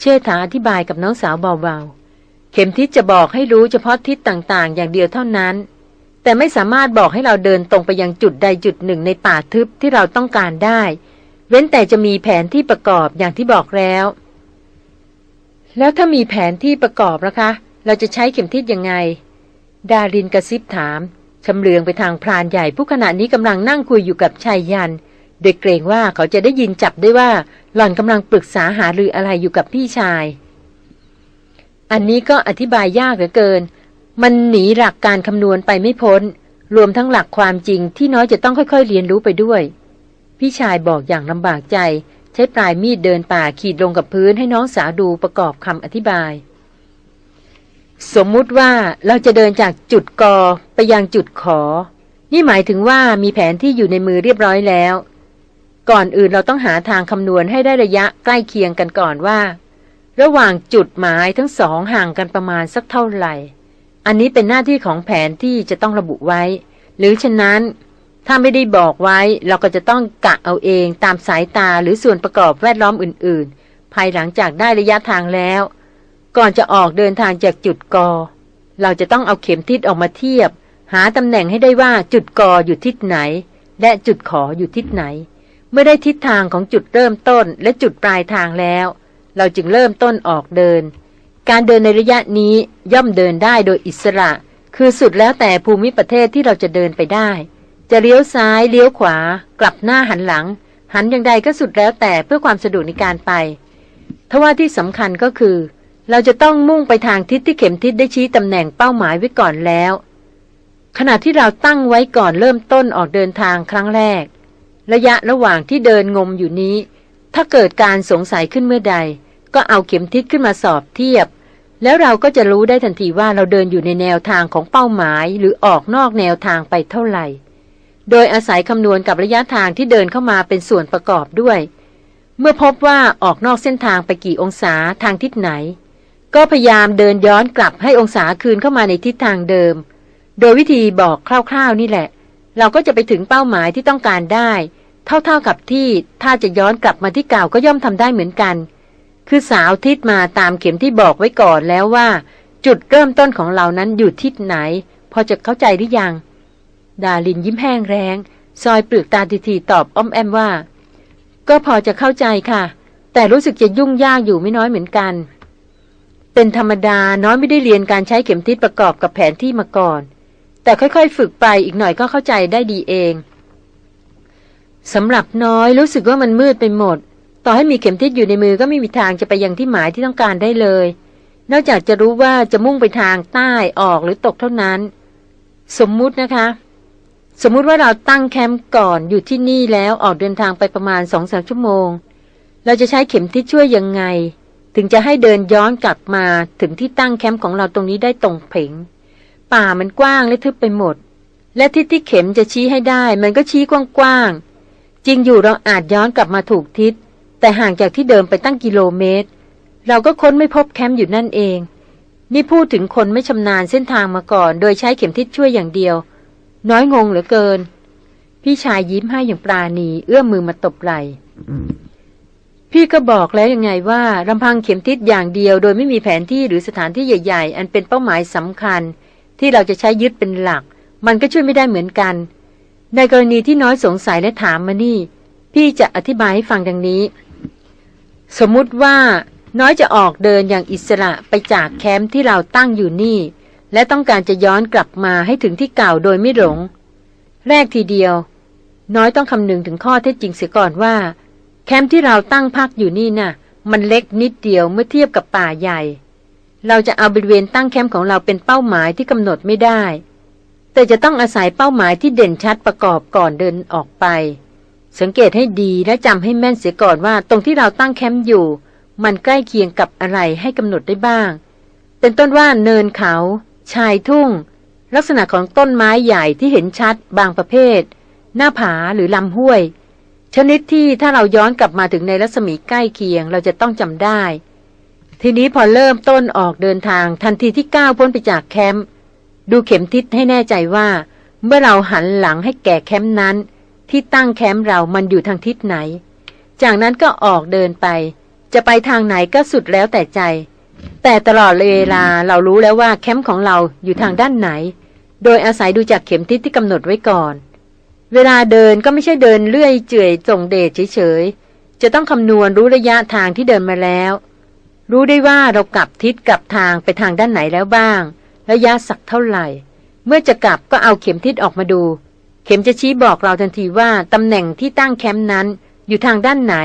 เชษฐาอธิบายกับน้องสาวเบาๆ เข็มทิศจะบอกให้รู้เฉพาะทิศต่างๆ อย่างเดียวเท่านั้น แต่ไม่สามารถบอกให้เราเดินตรงไปยังจุดใดจุดหนึ่งในป่าทึบที่เราต้องการได้ เว้นแต่จะมีแผนที่ประกอบอย่างที่บอกแล้ว แล้วถ้ามีแผนที่ประกอบนะคะ เราจะใช้เข็มทิศยังไง ดารินกระซิบถามชำเลืองไปทางพรานใหญ่ผู้ขณะนี้กำลังนั่งคุยอยู่กับชายยัน โดยเกรงว่าเขาจะได้ยินจับได้ว่า หล่อนกำลังปรึกษาหารืออะไรอยู่กับพี่ชาย อันนี้ก็อธิบายยากเหลือเกิน มันหนีหลักการคำนวณไปไม่พ้น รวมทั้งหลักความจริงที่น้อยจะต้องค่อยๆเรียนรู้ไปด้วย พี่ชายบอกอย่างลำบากใจ ใช้ปลายมีดเดินป่าขีดลงกับพื้นให้น้องสาวดูประกอบคำอธิบาย สมมุติว่าเราจะเดินจากจุดกอไปยังจุดขอ นี่หมายถึงว่ามีแผนที่อยู่ในมือเรียบร้อยแล้ว ก่อนอื่นเราต้องหาทางคำนวณให้ได้ระยะใกล้เคียงกันก่อนว่า ระหว่างจุดหมายทั้งสองห่างกันประมาณสักเท่าไหร่ อันนี้เป็นหน้าที่ของแผนที่จะต้องระบุไว้ หรือฉะนั้น ถ้าไม่ได้บอกไว้เราก็จะต้องกะเอาเองตามสายตาหรือส่วนประกอบแวดล้อมอื่น ๆ ภายหลังจากได้ระยะทางแล้ว ก่อนจะออกเดินทางจากจุดกอ เราจะต้องเอาเข็มทิศออกมาเทียบ หาตำแหน่งให้ได้ว่าจุดกออยู่ทิศไหน และจุดขออยู่ทิศไหน เมื่อได้ทิศทางของจุดเริ่มต้นและจุดปลายทางแล้ว เราจึงเริ่มต้นออกเดิน การเดินในระยะนี้ย่อมเดินได้โดยอิสระ คือสุดแล้วแต่ภูมิประเทศที่เราจะเดินไปได้ จะเลี้ยวซ้ายเลี้ยวขวา กลับหน้าหันหลัง หันอย่างใดก็สุดแล้วแต่เพื่อความสะดวกในการไปทว่าที่สำคัญก็คือ เราจะต้องมุ่งไปทางทิศที่เข็มทิศได้ชี้ตำแหน่งเป้าหมายไว้ก่อนแล้ว ขณะที่เราตั้งไว้ก่อนเริ่มต้นออกเดินทางครั้งแรก ระยะระหว่างที่เดินงมอยู่นี้ ถ้าเกิดการสงสัยขึ้นเมื่อใด ก็เอาเข็มทิศขึ้นมาสอบเทียบ แล้วเราก็จะรู้ได้ทันทีว่าเราเดินอยู่ในแนวทางของเป้าหมายหรือออกนอกแนวทางไปเท่าไหร่ โดยอาศัยคำนวณกับระยะทางที่เดินเข้ามาเป็นส่วนประกอบด้วย เมื่อพบว่าออกนอกเส้นทางไปกี่องศาทางทิศไหน ก็พยายามเดินย้อนกลับให้องศาคืนเข้ามาในทิศทางเดิม โดยวิธีบอกคร่าวๆนี่แหละ เราก็จะไปถึงเป้าหมายที่ต้องการได้ เท่าๆกับที่ถ้าจะย้อนกลับมาที่เก่าก็ย่อมทำได้เหมือนกัน คือสาวทิศมาตามเข็มที่บอกไว้ก่อนแล้วว่า จุดเริ่มต้นของเรานั้นอยู่ทิศไหน พอจะเข้าใจหรือยัง ดาลินยิ้มแห้งแรงซอยเปลือกตาทีๆตอบอ้อมแอมว่า ก็พอจะเข้าใจค่ะ แต่รู้สึกจะยุ่งยากอยู่ไม่น้อยเหมือนกัน เป็นธรรมดาน้อยไม่ได้เรียนการใช้เข็มทิศประกอบกับแผนที่มาก่อน แต่ค่อยๆ ฝึกไปอีกหน่อยก็เข้าใจได้ดีเองสำหรับน้อยรู้สึกว่ามันมืดไปหมด ต่อให้มีเข็มทิศอยู่ในมือก็ไม่มีทางจะไปยังที่หมายที่ต้องการได้เลย นอกจากจะรู้ว่าจะมุ่งไปทางใต้ออกหรือตกเท่านั้น สมมุตินะคะ สมมุติว่าเราตั้งแคมป์ก่อนอยู่ที่นี่แล้วออกเดินทางไปประมาณสองสามชั่วโมง เราจะใช้เข็มทิศช่วยยังไง ถึงจะให้เดินย้อนกลับมาถึงที่ตั้งแคมป์ของเราตรงนี้ได้ตรงเพงป่ามันกว้างและทึบไปหมด และทิศที่เข็มจะชี้ให้ได้ มันก็ชี้กว้างๆจริงอยู่เราอาจย้อนกลับมาถูกทิศ แต่ห่างจากที่เดิมไปตั้งกิโลเมตร เราก็ค้นไม่พบแคมป์อยู่นั่นเอง นี่พูดถึงคนไม่ชำนาญเส้นทางมาก่อน โดยใช้เข็มทิศช่วยอย่างเดียว น้อยงงเหลือเกิน พี่ชายยิ้มให้อย่างปราณี เอื้อมมือมาตบไหล่พี่ก็บอกแล้วยังไงว่าลำพังเข็มทิศอย่างเดียว โดยไม่มีแผนที่หรือสถานที่ใหญ่ ๆ อันเป็นเป้าหมายสำคัญ ที่เราจะใช้ยึดเป็นหลัก มันก็ช่วยไม่ได้เหมือนกัน ในกรณีที่น้อยสงสัยและถามมานี่ พี่จะอธิบายให้ฟังดังนี้ สมมุติว่าน้อยจะออกเดินอย่างอิสระไปจากแคมป์ที่เราตั้งอยู่นี่ และต้องการจะย้อนกลับมาให้ถึงที่เก่าโดยไม่หลง แรกทีเดียว น้อยต้องคำนึงถึงข้อเท็จจริงเสียก่อนว่า แคมป์ที่เราตั้งพักอยู่นี่นะ่ะ มันเล็กนิดเดียวเมื่อเทียบกับป่าใหญ่ เราจะเอาบริเวณตั้งแคมป์ของเราเป็นเป้าหมายที่กำหนดไม่ได้ แต่จะต้องอาศัยเป้าหมายที่เด่นชัดประกอบก่อนเดินออกไป สังเกตให้ดีและจำให้แม่นเสียก่อนว่า ตรงที่เราตั้งแคมป์อยู่ มันใกล้เคียงกับอะไรให้กำหนดได้บ้าง เป็นต้นว่าเนินเขา ชายทุ่ง ลักษณะของต้นไม้ใหญ่ที่เห็นชัดบางประเภท หน้าผาหรือลำห้วย ชนิดที่ถ้าเราย้อนกลับมาถึงในรัศมีใกล้เคียงเราจะต้องจำได้ ทีนี้พอเริ่มต้นออกเดินทางทันทีที่ก้าวพ้นไปจากแคมป์ดูเข็มทิศให้แน่ใจว่า เมื่อเราหันหลังให้แก่แคมป์นั้น ที่ตั้งแคมป์เรามันอยู่ทางทิศไหน จากนั้นก็ออกเดินไป จะไปทางไหนก็สุดแล้วแต่ใจ แต่ตลอดเวลาเรารู้แล้วว่าแคมป์ของเราอยู่ทางด้านไหน โดยอาศัยดูจากเข็มทิศที่กำหนดไว้ก่อน เวลาเดินก็ไม่ใช่เดินเลื่อยเจื่อยส่งเดชเฉยๆ จะต้องคำนวณรู้ระยะทางที่เดินมาแล้ว รู้ได้ว่าเรากลับทิศกลับทางไปทางด้านไหนแล้วบ้าง ระยะสักเท่าไหร่ เมื่อจะกลับก็เอาเข็มทิศออกมาดู เข็มจะชี้บอกเราทันทีว่าตำแหน่งที่ตั้งแคมป์นั้น อยู่ทางด้านไหน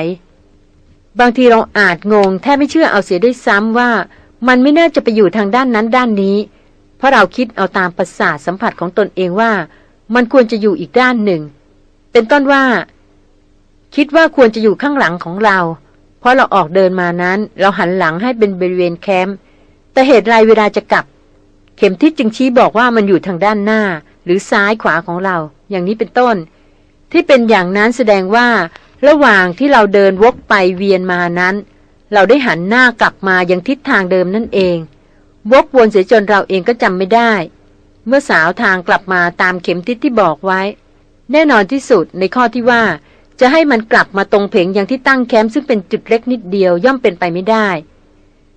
บางทีเราอาจงงแทบไม่เชื่อเอาเสียด้วยซ้ำว่า มันไม่น่าจะไปอยู่ทางด้านนั้นด้านนี้ เพราะเราคิดเอาตามประสาทสัมผัสของตนเองว่า มันควรจะอยู่อีกด้านหนึ่ง เป็นต้นว่า คิดว่าควรจะอยู่ข้างหลังของเรา เพราะเราออกเดินมานั้น เราหันหลังให้เป็นบริเวณแคมป์แต่เหตุไรเวลาจะกลับ เข็มทิศจึงชี้บอกว่ามันอยู่ทางด้านหน้า หรือซ้ายขวาของเรา อย่างนี้เป็นต้น ที่เป็นอย่างนั้นแสดงว่า ระหว่างที่เราเดินวกไปเวียนมานั้น เราได้หันหน้ากลับมายังทิศทางเดิมนั่นเอง วกวนเสียจนเราเองก็จำไม่ได้ เมื่อสาวทางกลับมาตามเข็มทิศที่บอกไว้ แน่นอนที่สุดในข้อที่ว่าจะให้มันกลับมาตรงเพงอย่างที่ตั้งแคมป์ซึ่งเป็นจุดเล็กนิดเดียวย่อมเป็นไปไม่ได้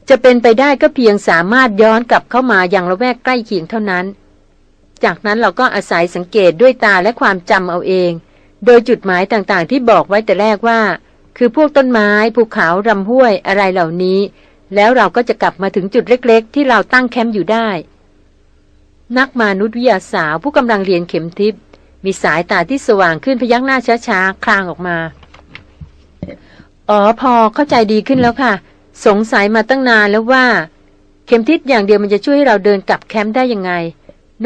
จะเป็นไปได้ก็เพียงสามารถย้อนกลับเข้ามาอย่างละแวกใกล้เคียงเท่านั้น จากนั้นเราก็อาศัยสังเกตด้วยตาและความจำเอาเอง โดยจุดหมายต่างๆ ที่บอกไว้แต่แรกว่า คือพวกต้นไม้ภูเขาลำห้วยอะไรเหล่านี้ แล้วเราก็จะกลับมาถึงจุดเล็กๆ ที่เราตั้งแคมป์อยู่ได้ นักมนุษยวิทยาสาวผู้กำลังเรียนเข็มทิพย์มีสายตาที่สว่างขึ้นพยักหน้าช้าๆ คลางออกมา อ๋อพอเข้าใจดีขึ้นแล้วค่ะ สงสัยมาตั้งนานแล้วว่า เข็มทิศอย่างเดียวมันจะช่วยให้เราเดินกลับแคมป์ได้ยังไง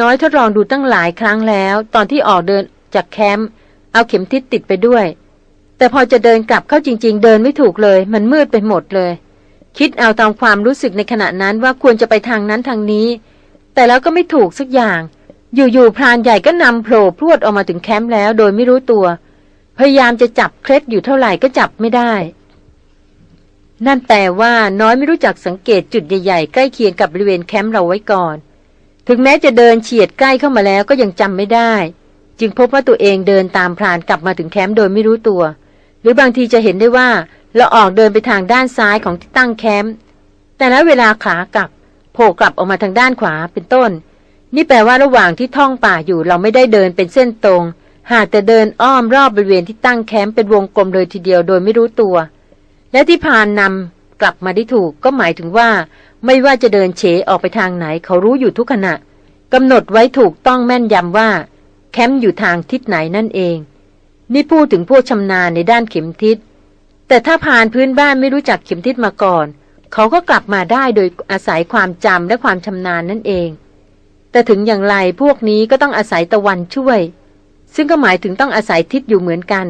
น้อยทดลองดูตั้งหลายครั้งแล้ว ตอนที่ออกเดินจากแคมป์ เอาเข็มทิศติดไปด้วย แต่พอจะเดินกลับเข้าจริง ๆ เดินไม่ถูกเลย มันมืดไปหมดเลย คิดเอาตามความรู้สึกในขณะนั้นว่าควรจะไปทางนั้นทางนี้ แต่แล้วก็ไม่ถูกสักอย่าง อยู่ๆพรานใหญ่ก็นำโผล่พรวดออกมาถึงแคมป์แล้วโดยไม่รู้ตัว พยายามจะจับเคล็ดอยู่เท่าไหร่ก็จับไม่ได้นั่นแปลว่าน้อยไม่รู้จักสังเกตจุดใหญ่ๆ ใกล้เคียงกับบริเวณแคมป์เราไว้ก่อน ถึงแม้จะเดินเฉียดใกล้เข้ามาแล้วก็ยังจำไม่ได้ จึงพบว่าตัวเองเดินตามพรานกลับมาถึงแคมป์โดยไม่รู้ตัว หรือบางทีจะเห็นได้ว่าเราออกเดินไปทางด้านซ้ายของที่ตั้งแคมป์แต่แล้วเวลาขากลับโผล่กลับออกมาทางด้านขวาเป็นต้น นี่แปลว่าระหว่างที่ท่องป่าอยู่เราไม่ได้เดินเป็นเส้นตรง หากแต่เดินอ้อมรอบบริเวณที่ตั้งแคมป์เป็นวงกลมเลยทีเดียวโดยไม่รู้ตัว และที่พานนำกลับมาได้ถูกก็หมายถึงว่า ไม่ว่าจะเดินเฉออกไปทางไหนเขารู้อยู่ทุกขณะกำหนดไว้ถูกต้องแม่นยำว่า แคมป์อยู่ทางทิศไหนนั่นเอง นี่พูดถึงพวกชำนาญในด้านเข็มทิศ แต่ถ้าผ่านพื้นบ้านไม่รู้จักเข็มทิศมาก่อน เขาก็กลับมาได้โดยอาศัยความจำและความชำนาญนั่นเอง แต่ถึงอย่างไรพวกนี้ก็ต้องอาศัยตะวันช่วย ซึ่งก็หมายถึงต้องอาศัยทิศอยู่เหมือนกัน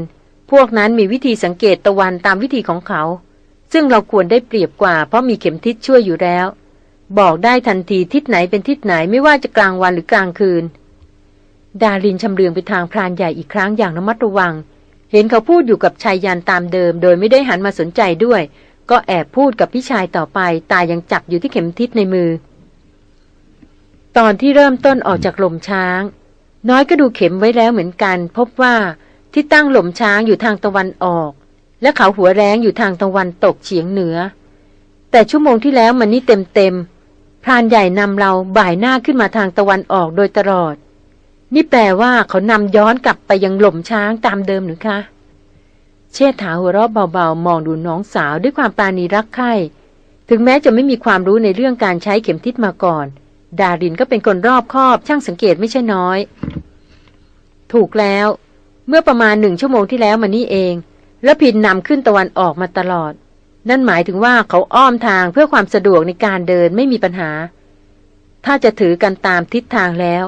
พวกนั้นมีวิธีสังเกตตะวันตามวิธีของเขา ซึ่งเราควรได้เปรียบกว่า เพราะมีเข็มทิศช่วยอยู่แล้ว บอกได้ทันทีทิศไหนเป็นทิศไหนไม่ว่าจะกลางวันหรือกลางคืน ดารินชำเลืองไปทางพรานใหญ่อีกครั้งอย่างระมัดระวัง เห็นเขาพูดอยู่กับชายยันตามเดิม โดยไม่ได้หันมาสนใจด้วย ก็แอบพูดกับพี่ชายต่อไป ตายังจับอยู่ที่เข็มทิศในมือ ตอนที่เริ่มต้นออกจากหล่มช้าง น้อยก็ดูเข็มไว้แล้วเหมือนกัน พบว่าที่ตั้งหล่มช้างอยู่ทางตะวันออก และเขาหัวแรงอยู่ทางตะวันตกเฉียงเหนือ แต่ชั่วโมงที่แล้วมันนี่เต็มเต็มพรานใหญ่นำเราบ่ายหน้าขึ้นมาทางตะวันออกโดยตลอด นี่แปลว่าเขานำย้อนกลับไปยังหล่มช้างตามเดิมหรือคะ เชษฐาหัวเราะเบาๆ มองดูน้องสาวด้วยความปราณีรักใคร่ถึงแม้จะไม่มีความรู้ในเรื่องการใช้เข็มทิศมาก่อน ดารินก็เป็นคนรอบคอบ ช่างสังเกตไม่ใช่น้อย ถูกแล้ว เมื่อประมาณหนึ่งชั่วโมงที่แล้วมานี่เอง แล้วพินนำขึ้นตะวันออกมาตลอด นั่นหมายถึงว่าเขาอ้อมทางเพื่อความสะดวกในการเดินไม่มีปัญหา ถ้าจะถือกันตามทิศทางแล้ว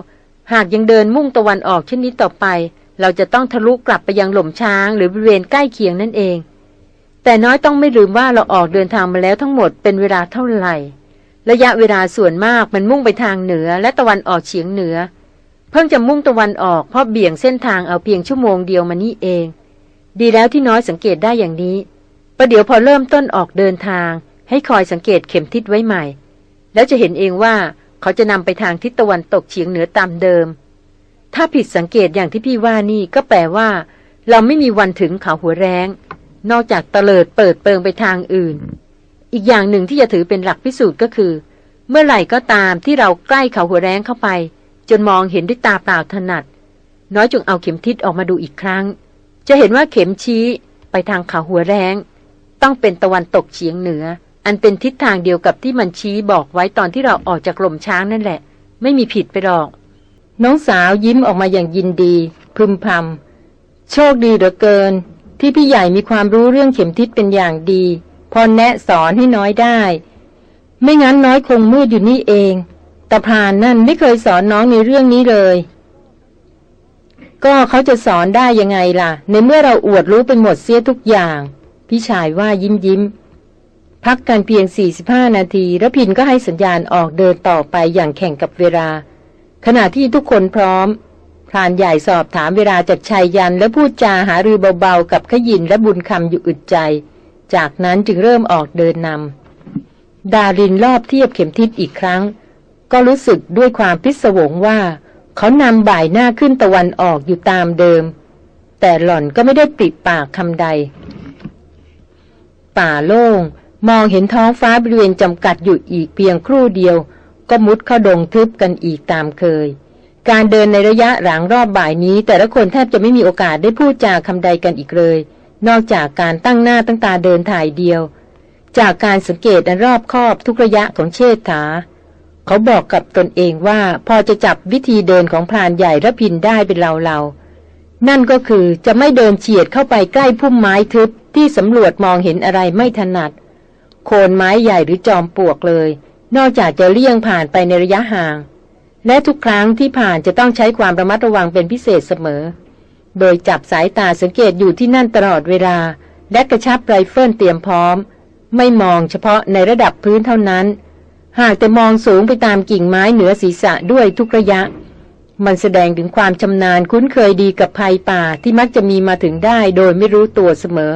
หากยังเดินมุ่งตะวันออกเช่นนี้ต่อไป เราจะต้องทะลุกลับไปยังหล่มช้างหรือบริเวณใกล้เคียงนั่นเอง แต่น้อยต้องไม่ลืมว่าเราออกเดินทางมาแล้วทั้งหมดเป็นเวลาเท่าไหร่ ระยะเวลาส่วนมากมันมุ่งไปทางเหนือและตะวันออกเฉียงเหนือ เพิ่งจะมุ่งตะวันออกเพราะเบี่ยงเส้นทางเอาเพียงชั่วโมงเดียวมานี่เอง ดีแล้วที่น้อยสังเกตได้อย่างนี้ประเดี๋ยวพอเริ่มต้นออกเดินทาง ให้คอยสังเกตเข็มทิศไว้ใหม่ แล้วจะเห็นเองว่า เขาจะนำไปทางทิศตะวันตกเฉียงเหนือตามเดิม ถ้าผิดสังเกตอย่างที่พี่ว่านี่ก็แปลว่า เราไม่มีวันถึงเขาหัวแรง นอกจากเตลิดเปิดเปิงไปทางอื่น อีกอย่างหนึ่งที่จะถือเป็นหลักพิสูจน์ก็คือ เมื่อไหร่ก็ตามที่เราใกล้เขาหัวแรงเข้าไป จนมองเห็นด้วยตาเปล่าถนัด น้อยจงเอาเข็มทิศออกมาดูอีกครั้ง จะเห็นว่าเข็มชี้ไปทางเขาหัวแรง ต้องเป็นตะวันตกเฉียงเหนือ อันเป็นทิศทางเดียวกับที่มันชี้บอกไว้ตอนที่เราออกจากกลมช้างนั่นแหละ ไม่มีผิดไปหรอก น้องสาวยิ้มออกมาอย่างยินดี พึมพำโชคดีเหลือเกิน ที่พี่ใหญ่มีความรู้เรื่องเข็มทิศเป็นอย่างดี พอแนะสอนให้น้อยได้ ไม่งั้นน้อยคงมืดอยู่นี่เองตาพานนั่นไม่เคยสอนน้องในเรื่องนี้เลย ก็เขาจะสอนได้ยังไงล่ะ ในเมื่อเราอวดรู้ไปหมดเสียทุกอย่าง พี่ชายว่ายิ้มยิ้ม พักกันเพียง 45 นาทีแล้วพินก็ให้สัญญาณออกเดินต่อไปอย่างแข่งกับเวลา ขณะที่ทุกคนพร้อมพรานใหญ่สอบถามเวลาจากชายยันและพูดจาหารือเบาๆ กับขยินและบุญคำอยู่อึดใจ จากนั้นจึงเริ่มออกเดินนำดารินรอบเทียบเข็มทิศอีกครั้ง ก็รู้สึกด้วยความพิศวงว่า เขานำบ่ายหน้าขึ้นตะวันออกอยู่ตามเดิม แต่หล่อนก็ไม่ได้ปิดปากคำใด ป่าโล่ง มองเห็นท้องฟ้าบริเวณจำกัดอยู่อีกเพียงครู่เดียว ก็มุดเข้าดงทึบกันอีกตามเคย การเดินในระยะหลังรอบบ่ายนี้ แต่ละคนแทบจะไม่มีโอกาสได้พูดจาคำใดกันอีกเลย นอกจากการตั้งหน้าตั้งตาเดินถ่ายเดียว จากการสังเกตอันรอบคอบทุกระยะของเชษฐา เขาบอกกับตนเองว่าพอจะจับวิธีเดินของพรานใหญ่ระพินได้เป็นเราๆนั่นก็คือจะไม่เดินเฉียดเข้าไปใกล้พุ่มไม้ทึบที่สำรวจมองเห็นอะไรไม่ถนัด โคนไม้ใหญ่หรือจอมปลวกเลย นอกจากจะเลี่ยงผ่านไปในระยะห่าง และทุกครั้งที่ผ่านจะต้องใช้ความระมัดระวังเป็นพิเศษเสมอ โดยจับสายตาสังเกตอยู่ที่นั่นตลอดเวลา และกระชับไรเฟิลเตรียมพร้อม ไม่มองเฉพาะในระดับพื้นเท่านั้น หากแต่มองสูงไปตามกิ่งไม้เหนือศีรษะด้วยทุกระยะมันแสดงถึงความชำนาญคุ้นเคยดีกับภัยป่าที่มักจะมีมาถึงได้โดยไม่รู้ตัวเสมอ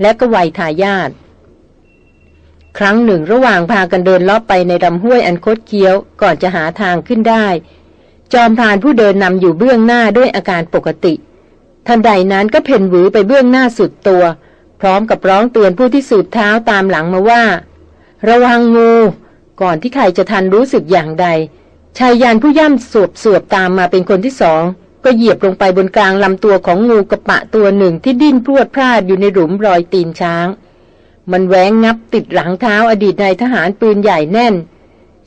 และก็ไวทายาท ครั้งหนึ่งระหว่างพากันเดินลอบไปในลำห้วยอันคดเคี้ยวก่อนจะหาทางขึ้นได้ จอมพรานผู้เดินนำอยู่เบื้องหน้าด้วยอาการปกติ ทันใดนั้นก็เพ่นหวือไปเบื้องหน้าสุดตัว พร้อมกับร้องเตือนผู้ที่สูดเท้าตามหลังมาว่า ระวังงู ก่อนที่ใครจะทันรู้สึกอย่างใด ชายยานผู้ย่ำสวบสวบตามมาเป็นคนที่สองก็เหยียบลงไปบนกลางลำตัวของงูกระปะตัวหนึ่งที่ดิ้นพรวดพลาดอยู่ในหลุมรอยตีนช้าง มันแหวงงับติดหลังเท้าอดีตนายทหารปืนใหญ่แน่น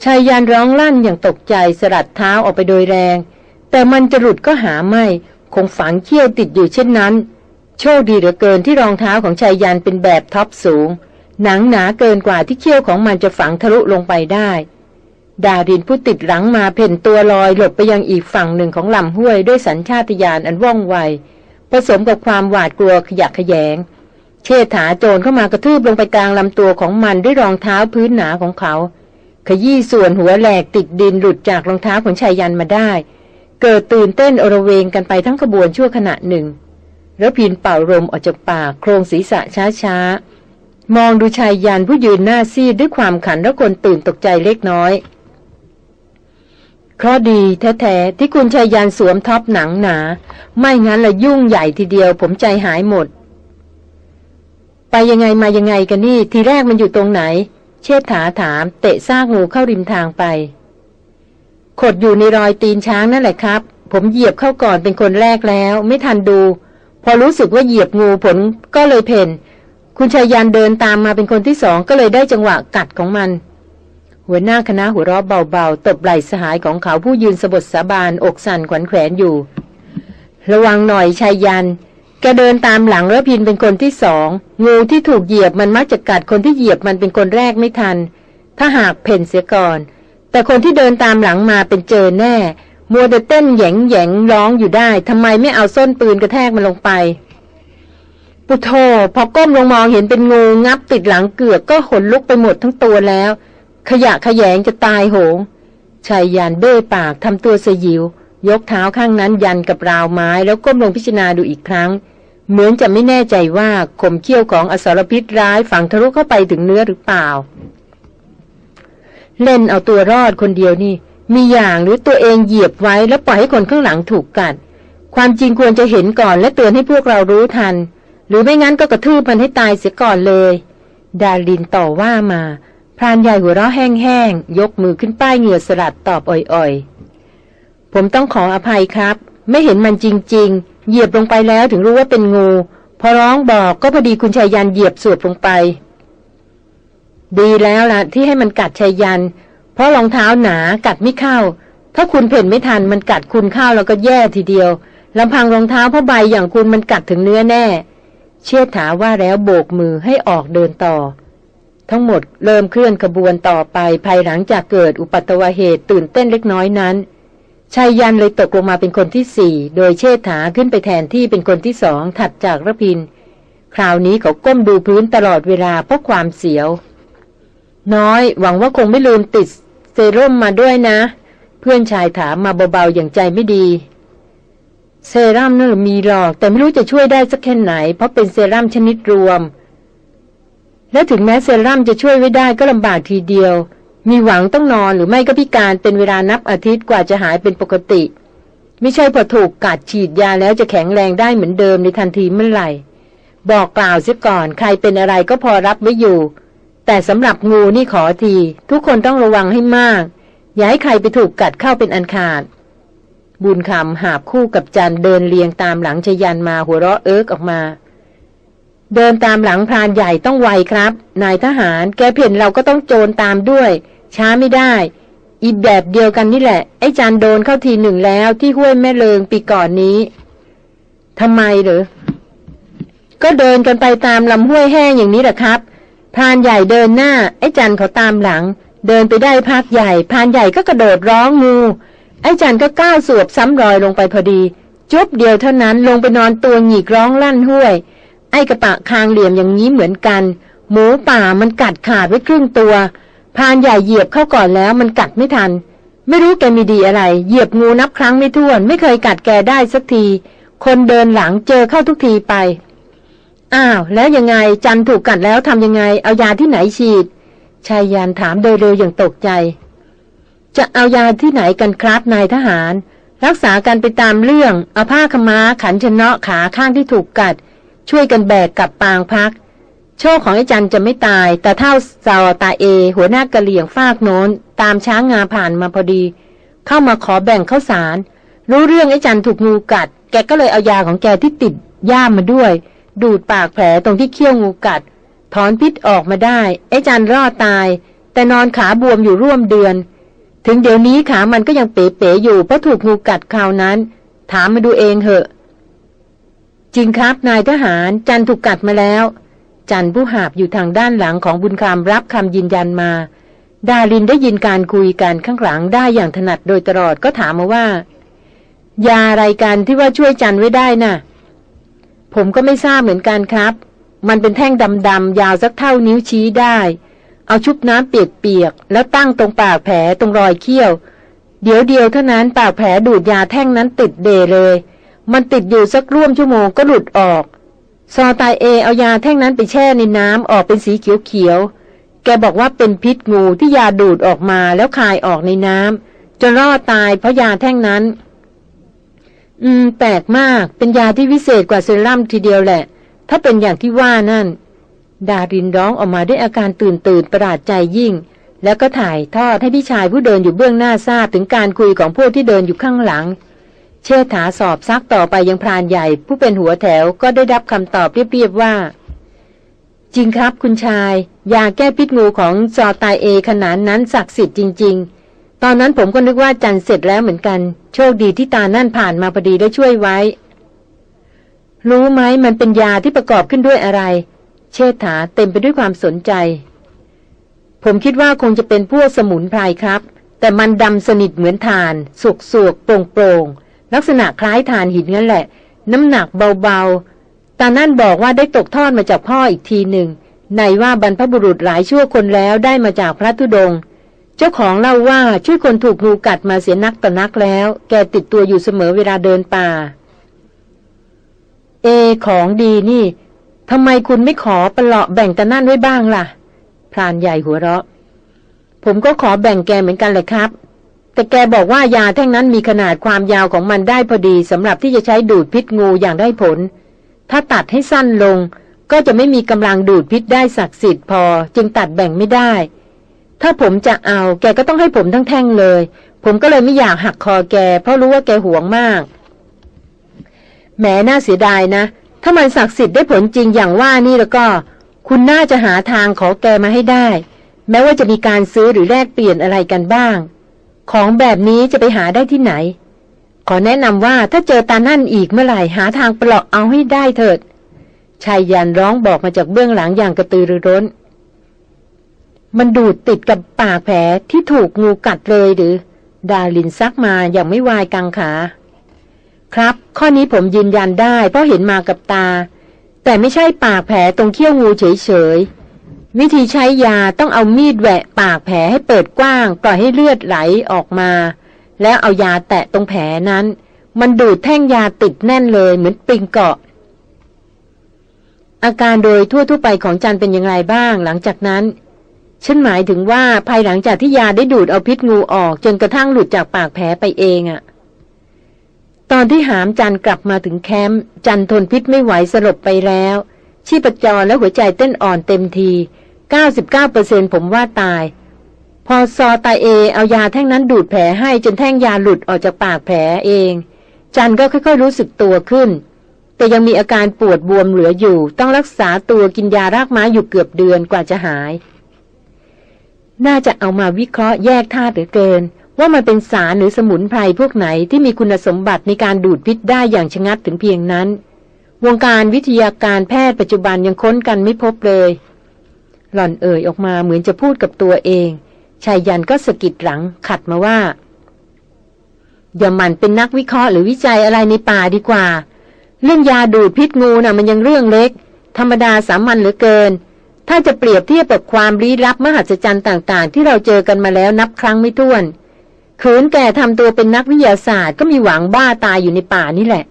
ชายยานร้องลั่นอย่างตกใจสลัดเท้าออกไปโดยแรง แต่มันจะหลุดก็หาไม่ คงฝังเขี้ยวติดอยู่เช่นนั้น โชคดีเหลือเกินที่รองเท้าของชายยานเป็นแบบท็อปสูง หนังหนาเกินกว่าที่เขี้ยวของมันจะฝังทะลุลงไปได้ ดารินผู้ติดหลังมาเพ่นตัวลอยหลบไปยังอีกฝั่งหนึ่งของลำห้วยด้วยสัญชาตญาณอันว่องไว ผสมกับความหวาดกลัวขยะแขยง เชษฐาโจรเข้ามากระทืบลงไปกลางลำตัวของมันด้วยรองเท้าพื้นหนาของเขา ขยี้ส่วนหัวแหลกติดดินหลุดจากรองเท้าของชายยันมาได้ เกิดตื่นเต้นอระเวงกันไปทั้งขบวนชั่วขณะหนึ่ง แล้วพินเป่าลมออกจากปากโครงศีรษะช้าๆ มองดูชายยันผู้ยืนหน้าซีดด้วยความขันและคนตื่นตกใจเล็กน้อยเคราะดีแท้ๆที่คุณชายยันสวมท็อปหนังหนา ไม่งั้นละยุ่งใหญ่ทีเดียวผมใจหายหมด ไปยังไงมายังไงกันนี่ ทีแรกมันอยู่ตรงไหน เชษฐาถาม เตะซากงูเข้าริมทางไป ขดอยู่ในรอยตีนช้างนั่นแหละครับ ผมเหยียบเข้าก่อนเป็นคนแรกแล้ว ไม่ทันดู พอรู้สึกว่าเหยียบงูผลก็เลยเพ่นคุณชายยันเดินตามมาเป็นคนที่สองก็เลยได้จังหวะกัดของมัน หัวหน้าคณะหัวเราะเบาๆตบไหล่สหายของเขาผู้ยืนสบดสาบานอกสั่นขวัญแขวนอยู่ ระวังหน่อยชายยัน แกเดินตามหลังแล้วพินเป็นคนที่สอง งูที่ถูกเหยียบมันมักจะกัดคนที่เหยียบมันเป็นคนแรกไม่ทัน ถ้าหากเพ่นเสียก่อน แต่คนที่เดินตามหลังมาเป็นเจอแน่ มัวแต่เต้นแหยงแหยงร้องอยู่ได้ทำไมไม่เอาส้นปืนกระแทกมันลงไป ปุโทพอก้มลงมองเห็นเป็นงูงับติดหลังเกือกก็ขนลุกไปหมดทั้งตัวแล้ว ขยะขยงจะตายโหงชายยันเบ้ปากทำตัวสยิวยกเท้าข้างนั้นยันกับราวไม้แล้วก้มลงพิจารณาดูอีกครั้ง เหมือนจะไม่แน่ใจว่าขมเขี้ยวของอสรพิษร้ายฝังทะลุเข้าไปถึงเนื้อหรือเปล่า เล่นเอาตัวรอดคนเดียวนี่ มีอย่างหรือตัวเองเหยียบไว้แล้วปล่อยให้คนข้างหลังถูกกัด ความจริงควรจะเห็นก่อนและเตือนให้พวกเรารู้ทัน หรือไม่งั้นก็กระทืบมันให้ตายเสียก่อนเลย ดารินต่อว่ามาพรานใหญ่หัวเราะแห้งๆยกมือขึ้นป้ายเหงื่อสลัดตอบอ่อยๆ ผมต้องขออภัยครับ ไม่เห็นมันจริง ๆ เหยียบลงไปแล้วถึงรู้ว่าเป็นงู พอร้องบอกก็พอดีคุณชายยันเหยียบสวดลงไป ดีแล้วล่ะ ที่ให้มันกัดชายยัน เพราะรองเท้าหนากัดไม่เข้า ถ้าคุณเพ่นไม่ทันมันกัดคุณเข้าแล้วก็แย่ทีเดียวลำพังรองเท้าผ้าใบอย่างคุณมันกัดถึงเนื้อแน่ เชิดถาว่าแล้วโบกมือให้ออกเดินต่อ ทั้งหมดเริ่มเคลื่อนขบวนต่อไปภายหลังจากเกิดอุปัตวเหตุตื่นเต้นเล็กน้อยนั้น ชายยันเลยตกลงมาเป็นคนที่สี่ โดยเชษฐาขึ้นไปแทนที่เป็นคนที่สองถัดจากระพิน คราวนี้เขาก้มดูพื้นตลอดเวลาเพราะความเสียว น้อยหวังว่าคงไม่ลืมติดเซรั่มมาด้วยนะ เพื่อนชายถามมาเบาๆอย่างใจไม่ดี เซรั่มนั่นมีหรอก แต่ไม่รู้จะช่วยได้สักแค่ไหน เพราะเป็นเซรั่มชนิดรวม และถึงแม้เซรั่มจะช่วยไว้ได้ก็ลำบากทีเดียว มีหวังต้องนอนหรือไม่ก็พิการเป็นเวลานับอาทิตย์กว่าจะหายเป็นปกติ ไม่ใช่พอถูกกัดฉีดยาแล้วจะแข็งแรงได้เหมือนเดิมในทันทีเมื่อไหร่ บอกกล่าวเสียก่อนใครเป็นอะไรก็พอรับไว้อยู่ แต่สำหรับงูนี่ขอที ทุกคนต้องระวังให้มาก อย่าให้ใครไปถูกกัดเข้าเป็นอันขาด บุญคำหาบคู่กับจันเดินเลียงตามหลังชยันมาหัวเราะเอิกออกมา เดินตามหลังพรานใหญ่ต้องไวครับ นายทหาร แกเพ่นเราก็ต้องโจรตามด้วย ช้าไม่ได้ อีแบบเดียวกันนี่แหละ ไอ้จันโดนเข้าทีหนึ่งแล้วที่ห้วยแม่เลิงปีก่อนนี้ทำไมเหรอ ก็เดินกันไปตามลำห้วยแห้งอย่างนี้แหละครับ พรานใหญ่เดินหน้า ไอ้จันเขาตามหลัง เดินไปได้พักใหญ่ พรานใหญ่ก็กระโดดร้องงูไอ้จันก็ก้าวสวบซ้ำรอยลงไปพอดี จุบเดียวเท่านั้นลงไปนอนตัวหงีกร้องลั่นห้วย ไอ้กระปะคางเหลี่ยมอย่างนี้เหมือนกัน หมูป่ามันกัดขาดไว้ครึ่งตัวพานใหญ่เหยียบเข้าก่อนแล้วมันกัดไม่ทัน ไม่รู้แกมีดีอะไร เหยียบงูนับครั้งไม่ถ้วน ไม่เคยกัดแกได้สักที คนเดินหลังเจอเข้าทุกทีไป อ้าว แล้วยังไงจันถูกกัดแล้วทำยังไง เอายาที่ไหนฉีดชายยานถามโดยเร็วอย่างตกใจ จะเอายาที่ไหนกันครับนายทหาร รักษากันไปตามเรื่อง เอาผ้าขม้าขันชนะขาข้างที่ถูกกัด ช่วยกันแบกกลับปางพัก โชคของไอ้จันจะไม่ตาย แต่เท่าซาวตาเอ หัวหน้ากะเหลี่ยงฟากโน้น ตามช้างงาผ่านมาพอดี เข้ามาขอแบ่งข้าวสาร รู้เรื่องไอ้จันถูกงูกัด แกก็เลยเอายาของแกที่ติดย่ามมาด้วย ดูดปากแผลตรงที่เขี้ยวงูกัด ถอนพิษออกมาได้ ไอ้จันรอดตาย แต่นอนขาบวมอยู่ร่วมเดือน ถึงเดี๋ยวนี้ขามันก็ยังเป๋ๆอยู่เพราะถูกงูกัดคราวนั้น ถามมาดูเองเหอะ จริงครับนายทหารจันถูกกัดมาแล้ว จันผู้หาบอยู่ทางด้านหลังของบุญคำรับคำยืนยันมา ดารินได้ยินการคุยกันข้างหลังได้อย่างถนัดโดยตลอดก็ถามมาว่า ยาอะไรกันที่ว่าช่วยจันไว้ได้น่ะ ผมก็ไม่ทราบเหมือนกันครับ มันเป็นแท่งดำๆยาวสักเท่านิ้วชี้ได้ เอาชุบน้ำเปียกๆแล้วตั้งตรงปากแผลตรงรอยเขี้ยว เดี๋ยวเดียวเท่านั้นปากแผลดูดยาแท่งนั้นติดเดเลย มันติดอยู่สักร่วมชั่วโมงก็หลุดออก ซอตายเอเอายาแท่งนั้นไปแช่ในน้ำออกเป็นสีเขียวๆ แกบอกว่าเป็นพิษงูที่ยาดูดออกมาแล้วคายออกในน้ำจนรอดตายเพราะยาแท่งนั้น อืม แปลกมาก เป็นยาที่วิเศษกว่าเซรั่มทีเดียวแหละ ถ้าเป็นอย่างที่ว่านั่น ดารินร้องออกมาด้วยอาการตื่นตื่นประหลาดใจยิ่ง แล้วก็ถ่ายทอดให้พี่ชายผู้เดินอยู่เบื้องหน้าทราบถึงการคุยของพวกที่เดินอยู่ข้างหลัง เชษฐาสอบซักต่อไปยังพรานใหญ่ ผู้เป็นหัวแถวก็ได้รับคำตอบเรียบๆว่า จริงครับคุณชาย ยาแก้พิษงูของจอตายเอขนาดนั้นศักดิ์สิทธิ์จริง ๆ ตอนนั้นผมก็นึกว่าจันเสร็จแล้วเหมือนกัน โชคดีที่ตานั่นผ่านมาพอดีได้ช่วยไว้ รู้ไหมมันเป็นยาที่ประกอบขึ้นด้วยอะไร เชษฐาเต็มไปด้วยความสนใจ ผมคิดว่าคงจะเป็นพวกสมุนไพรครับ แต่มันดำสนิทเหมือนถ่านสุกสวกโปร่งโปร่ง ลักษณะคล้ายถ่านหินนั่นแหละ น้ำหนักเบาๆ ตานั่นบอกว่าได้ตกทอดมาจากพ่ออีกทีหนึ่ง ในว่าบรรพบุรุษหลายชั่วคนแล้วได้มาจากพระธุดง เจ้าของเล่าว่าช่วยคนถูกงูกัดมาเสียนักต่อนักแล้ว แกติดตัวอยู่เสมอเวลาเดินป่า เอของดีนี่ทำไมคุณไม่ขอประเลาะแบ่งตานั่นไว้บ้างล่ะ พรานใหญ่หัวเราะ ผมก็ขอแบ่งแกเหมือนกันเลยครับ แต่แกบอกว่ายาแท่งนั้นมีขนาดความยาวของมันได้พอดีสำหรับที่จะใช้ดูดพิษงูอย่างได้ผล ถ้าตัดให้สั้นลง ก็จะไม่มีกำลังดูดพิษได้ศักดิ์สิทธิ์พอ จึงตัดแบ่งไม่ได้ ถ้าผมจะเอา แกก็ต้องให้ผมทั้งแท่งเลย ผมก็เลยไม่อยากหักคอแก เพราะรู้ว่าแกหวงมาก แหมน่าเสียดายนะ ถ้ามันศักดิ์สิทธิ์ได้ผลจริงอย่างว่านี่แล้วก็ คุณน่าจะหาทางขอแกมาให้ได้ แม้ว่าจะมีการซื้อหรือแลกเปลี่ยนอะไรกันบ้าง ของแบบนี้จะไปหาได้ที่ไหน ขอแนะนำว่าถ้าเจอตานั่นอีกเมื่อไหร่หาทางปลาะเอาให้ได้เถิดชายยันร้องบอกมาจากเบื้องหลังอย่างกระตือรือร้น มันดูดติดกับปากแผลที่ถูกงูกัดเลยหรือ ดาลินซักมาอย่างไม่วายกังขา ครับ ข้อนี้ผมยืนยันได้เพราะเห็นมากับตา แต่ไม่ใช่ปากแผลตรงเขี้ยวงูเฉยๆ วิธีใช้ยาต้องเอามีดแหวะปากแผลให้เปิดกว้าง ปล่อยให้เลือดไหลออกมา แล้วเอายาแตะตรงแผลนั้น มันดูดแท่งยาติดแน่นเลยเหมือนปิงเกาะ อาการโดยทั่วทั่วไปของจันเป็นอย่างไรบ้างหลังจากนั้น ฉันหมายถึงว่าภายหลังจากที่ยาได้ดูดเอาพิษงูออก จนกระทั่งหลุดจากปากแผลไปเองอะตอนที่หามจันกลับมาถึงแคมป์จันทนพิษไม่ไหวสลบไปแล้ว ชีพจรและหัวใจเต้นอ่อนเต็มที 99%ผมว่าตาย พอซอตายเอ เอายาแท่งนั้นดูดแผลให้จนแท่งยาหลุดออกจากปากแผลเอง จันก็ค่อยๆรู้สึกตัวขึ้น แต่ยังมีอาการปวดบวมเหลืออยู่ ต้องรักษาตัวกินยารากไม้อยู่เกือบเดือนกว่าจะหาย น่าจะเอามาวิเคราะห์แยกธาตุหรือเกิน ว่ามันเป็นสารหรือสมุนไพรพวกไหนที่มีคุณสมบัติในการดูดพิษได้อย่างชะงัดถึงเพียงนั้น วงการวิทยาการแพทย์ปัจจุบันยังค้นกันไม่พบเลย หล่อนเอ่ยออกมาเหมือนจะพูดกับตัวเองชายยันก็สะกิดหลังขัดมาว่า อย่ามันเป็นนักวิเคราะห์หรือวิจัยอะไรในป่าดีกว่า เรื่องยาดูดพิษงูน่ะมันยังเรื่องเล็ก ธรรมดาสามัญเหลือเกิน ถ้าจะเปรียบเทียบกับความลี้ลับมหัศจรรย์ต่าง ๆ ที่เราเจอกันมาแล้วนับครั้งไม่ถ้วนขืนแก่ทำตัวเป็นนักวิทยาศาสตร์ก็มีหวังบ้าตายอยู่ในป่านี่แหละ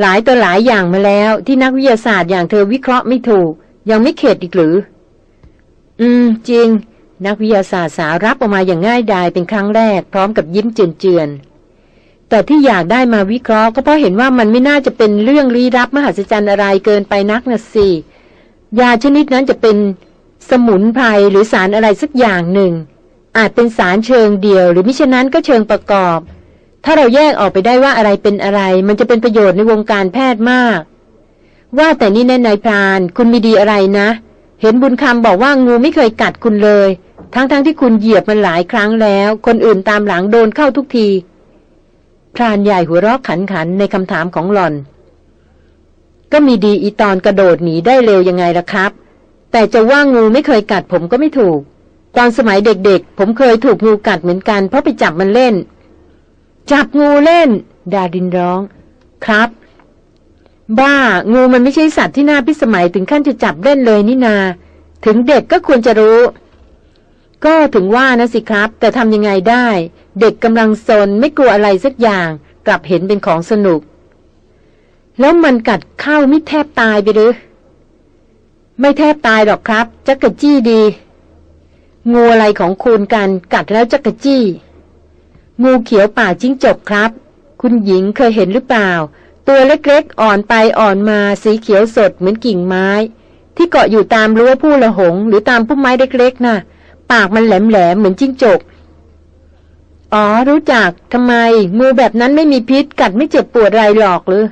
หลายต่อหลายอย่างมาแล้วที่นักวิทยาศาสตร์อย่างเธอวิเคราะห์ไม่ถูก ยังไม่เข็ดอีกหรือ อืม จริง นักวิทยาศาสตร์สารับออกมาอย่างง่ายดายเป็นครั้งแรก พร้อมกับยิ้มเจือนๆแต่ที่อยากได้มาวิเคราะห์ก็เพราะเห็นว่ามันไม่น่าจะเป็นเรื่องลี้ลับมหัศจรรย์อะไรเกินไปนักนะสิยาชนิดนั้นจะเป็นสมุนไพรหรือสารอะไรสักอย่างหนึ่ง อาจเป็นสารเชิงเดียว หรือมิฉะนั้นก็เชิงประกอบ ถ้าเราแยกออกไปได้ว่าอะไรเป็นอะไร มันจะเป็นประโยชน์ในวงการแพทย์มาก ว่าแต่นี่แน่นายพราน คุณมีดีอะไรนะ เห็นบุญคำบอกว่างูไม่เคยกัดคุณเลย ทั้งๆทที่คุณเหยียบมันหลายครั้งแล้ว คนอื่นตามหลังโดนเข้าทุกทีพรานใหญ่หัวเราะขันขันในคำถามของหล่อน ก็มีดีอีตอนกระโดดหนีได้เร็วยังไงล่ะครับ แต่จะว่างูไม่เคยกัดผมก็ไม่ถูก ตอนสมัยเด็กๆ ผมเคยถูกงูกัดเหมือนกัน เพราะไปจับมันเล่น จับงูเล่น ดาดินร้อง ครับ บ้า งูมันไม่ใช่สัตว์ที่น่าพิสมัยถึงขั้นจะจับเล่นเลยนี่นา ถึงเด็กก็ควรจะรู้ ก็ถึงว่านะสิครับ แต่ทำยังไงได้ เด็กกำลังซนไม่กลัวอะไรสักอย่าง กลับเห็นเป็นของสนุก แล้วมันกัดเข้าไมิแทบตายไปหรือ ไม่แทบตายหรอกครับ จักกะจี้ดี งูอะไรของคุณกันกัดแล้วจักกะจี้ งูเขียวป่าจิ้งจกครับ คุณหญิงเคยเห็นหรือเปล่า ตัวเล็กๆอ่อนไปอ่อนมาสีเขียวสดเหมือนกิ่งไม้ ที่เกาะอยู่ตามรั้วผู้ละหง หรือตามพุ่มไม้เล็กๆนะ่ะ ปากมันแหลมๆเหมือนจิ้งจก อ๋อรู้จักทำไม งูแบบนั้นไม่มีพิษกัดไม่เจ็บปวดอะไรหรอกหรือ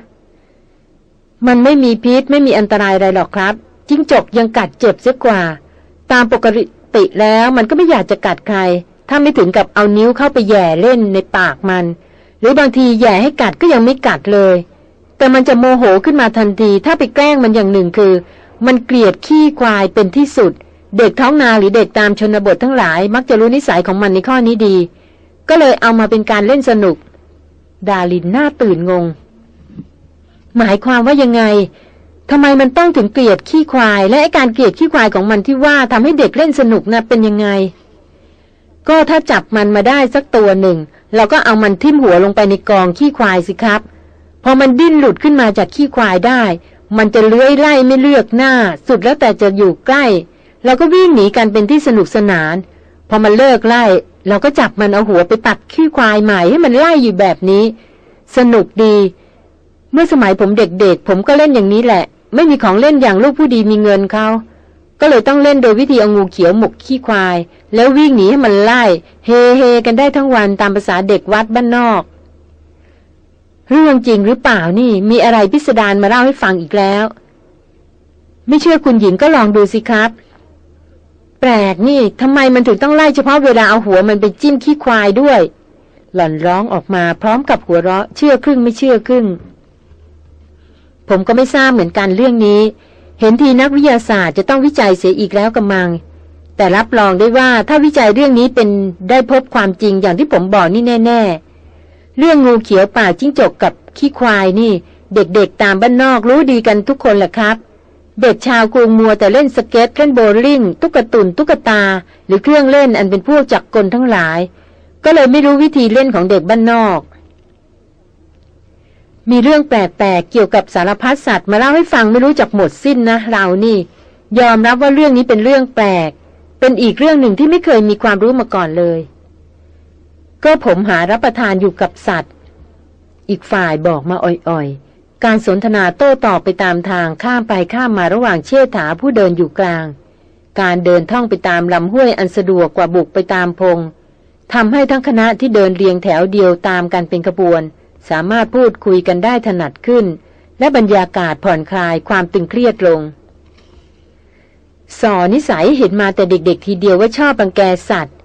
มันไม่มีพิษไม่มีอันตรายอะไรหรอกครับ จิ้งจกยังกัดเจ็บเสียกว่า ตามปกติแล้วมันก็ไม่อยากจะกัดใคร ถ้าไม่ถึงกับเอานิ้วเข้าไปแย่เล่นในปากมัน หรือบางทีแย่ให้กัดก็ยังไม่กัดเลย แต่มันจะโมโหขึ้นมาทันที ถ้าไปแกล้งมันอย่างหนึ่งคือ มันเกลียดขี้ควายเป็นที่สุด เด็กท้องนาหรือเด็กตามชนบททั้งหลาย มักจะรู้นิสัยของมันในข้อนี้ดี ก็เลยเอามาเป็นการเล่นสนุก ดาลินหน้าตื่นงง หมายความว่ายังไงทำไมมันต้องถึงเกลียดขี้ควาย และการเกลียดขี้ควายของมันที่ว่าทำให้เด็กเล่นสนุกนะเป็นยังไง ก็ถ้าจับมันมาได้สักตัวหนึ่ง เราก็เอามันทิ่มหัวลงไปในกองขี้ควายสิครับ พอมันดิ้นหลุดขึ้นมาจากขี้ควายได้ มันจะเลื้อยไล่ไม่เลือกหน้า สุดแล้วแต่จะอยู่ใกล้ เราก็วิ่งหนีกันเป็นที่สนุกสนาน พอมันเลิกไล่ เราก็จับมันเอาหัวไปตัดขี้ควายใหม่ให้มันไล่อยู่แบบนี้ สนุกดี เมื่อสมัยผมเด็กๆ ผมก็เล่นอย่างนี้แหละ ไม่มีของเล่นอย่างลูกผู้ดีมีเงินเขาก็เลยต้องเล่นโดยวิธีเอางูเขียวหมกขี้ควาย แล้ววิ่งหนีให้มันไล่ เฮเฮกันได้ทั้งวันตามภาษาเด็กวัดบ้านนอก เรื่องจริงหรือเปล่านี่มีอะไรพิสดารมาเล่าให้ฟังอีกแล้ว ไม่เชื่อคุณหญิงก็ลองดูสิครับ แปลกนี่ทำไมมันถึงต้องไล่เฉพาะเวลาเอาหัวมันไปจิ้มขี้ควายด้วย หล่อนร้องออกมาพร้อมกับหัวเราะเชื่อครึ่งไม่เชื่อครึ่ง ผมก็ไม่ทราบเหมือนกันเรื่องนี้ เห็นทีนักวิทยาศาสตร์จะต้องวิจัยเสียอีกแล้วกำมัง แต่รับรองได้ว่าถ้าวิจัยเรื่องนี้เป็นได้พบความจริงอย่างที่ผมบอกนี่แน่ ๆ เรื่องงูเขียวป่าจิ้งจกกับขี้ควายนี่ เด็กๆตามบ้านนอกรู้ดีกันทุกคนแหละครับ เด็กชาวกรุงมัวแต่เล่นสเก็ตเล่นโบลิ่ง ตุ๊กตุนตุ๊กตา หรือเครื่องเล่นอันเป็นพวกจักรกลทั้งหลาย ก็เลยไม่รู้วิธีเล่นของเด็กบ้านนอก มีเรื่องแปลกๆเกี่ยวกับสารพัดสัตว์มาเล่าให้ฟังไม่รู้จักหมดสิ้นนะเรานี่ ยอมรับว่าเรื่องนี้เป็นเรื่องแปลก เป็นอีกเรื่องหนึ่งที่ไม่เคยมีความรู้มาก่อนเลย ก็ผมหารับประทานอยู่กับสัตว์ อีกฝ่ายบอกมาอ่อยๆ การสนทนาโต้ตอบไปตามทางข้ามไปข้ามมาระหว่างเชษฐาผู้เดินอยู่กลาง การเดินท่องไปตามลำห้วยอันสะดวกกว่าบุกไปตามพงทำให้ทั้งคณะที่เดินเรียงแถวเดียวตามกันเป็นขบวน สามารถพูดคุยกันได้ถนัดขึ้น และบรรยากาศผ่อนคลายความตึงเครียดลงสอนิสัยเห็นมาแต่เด็กๆทีเดียวว่าชอบบังแกสัตว์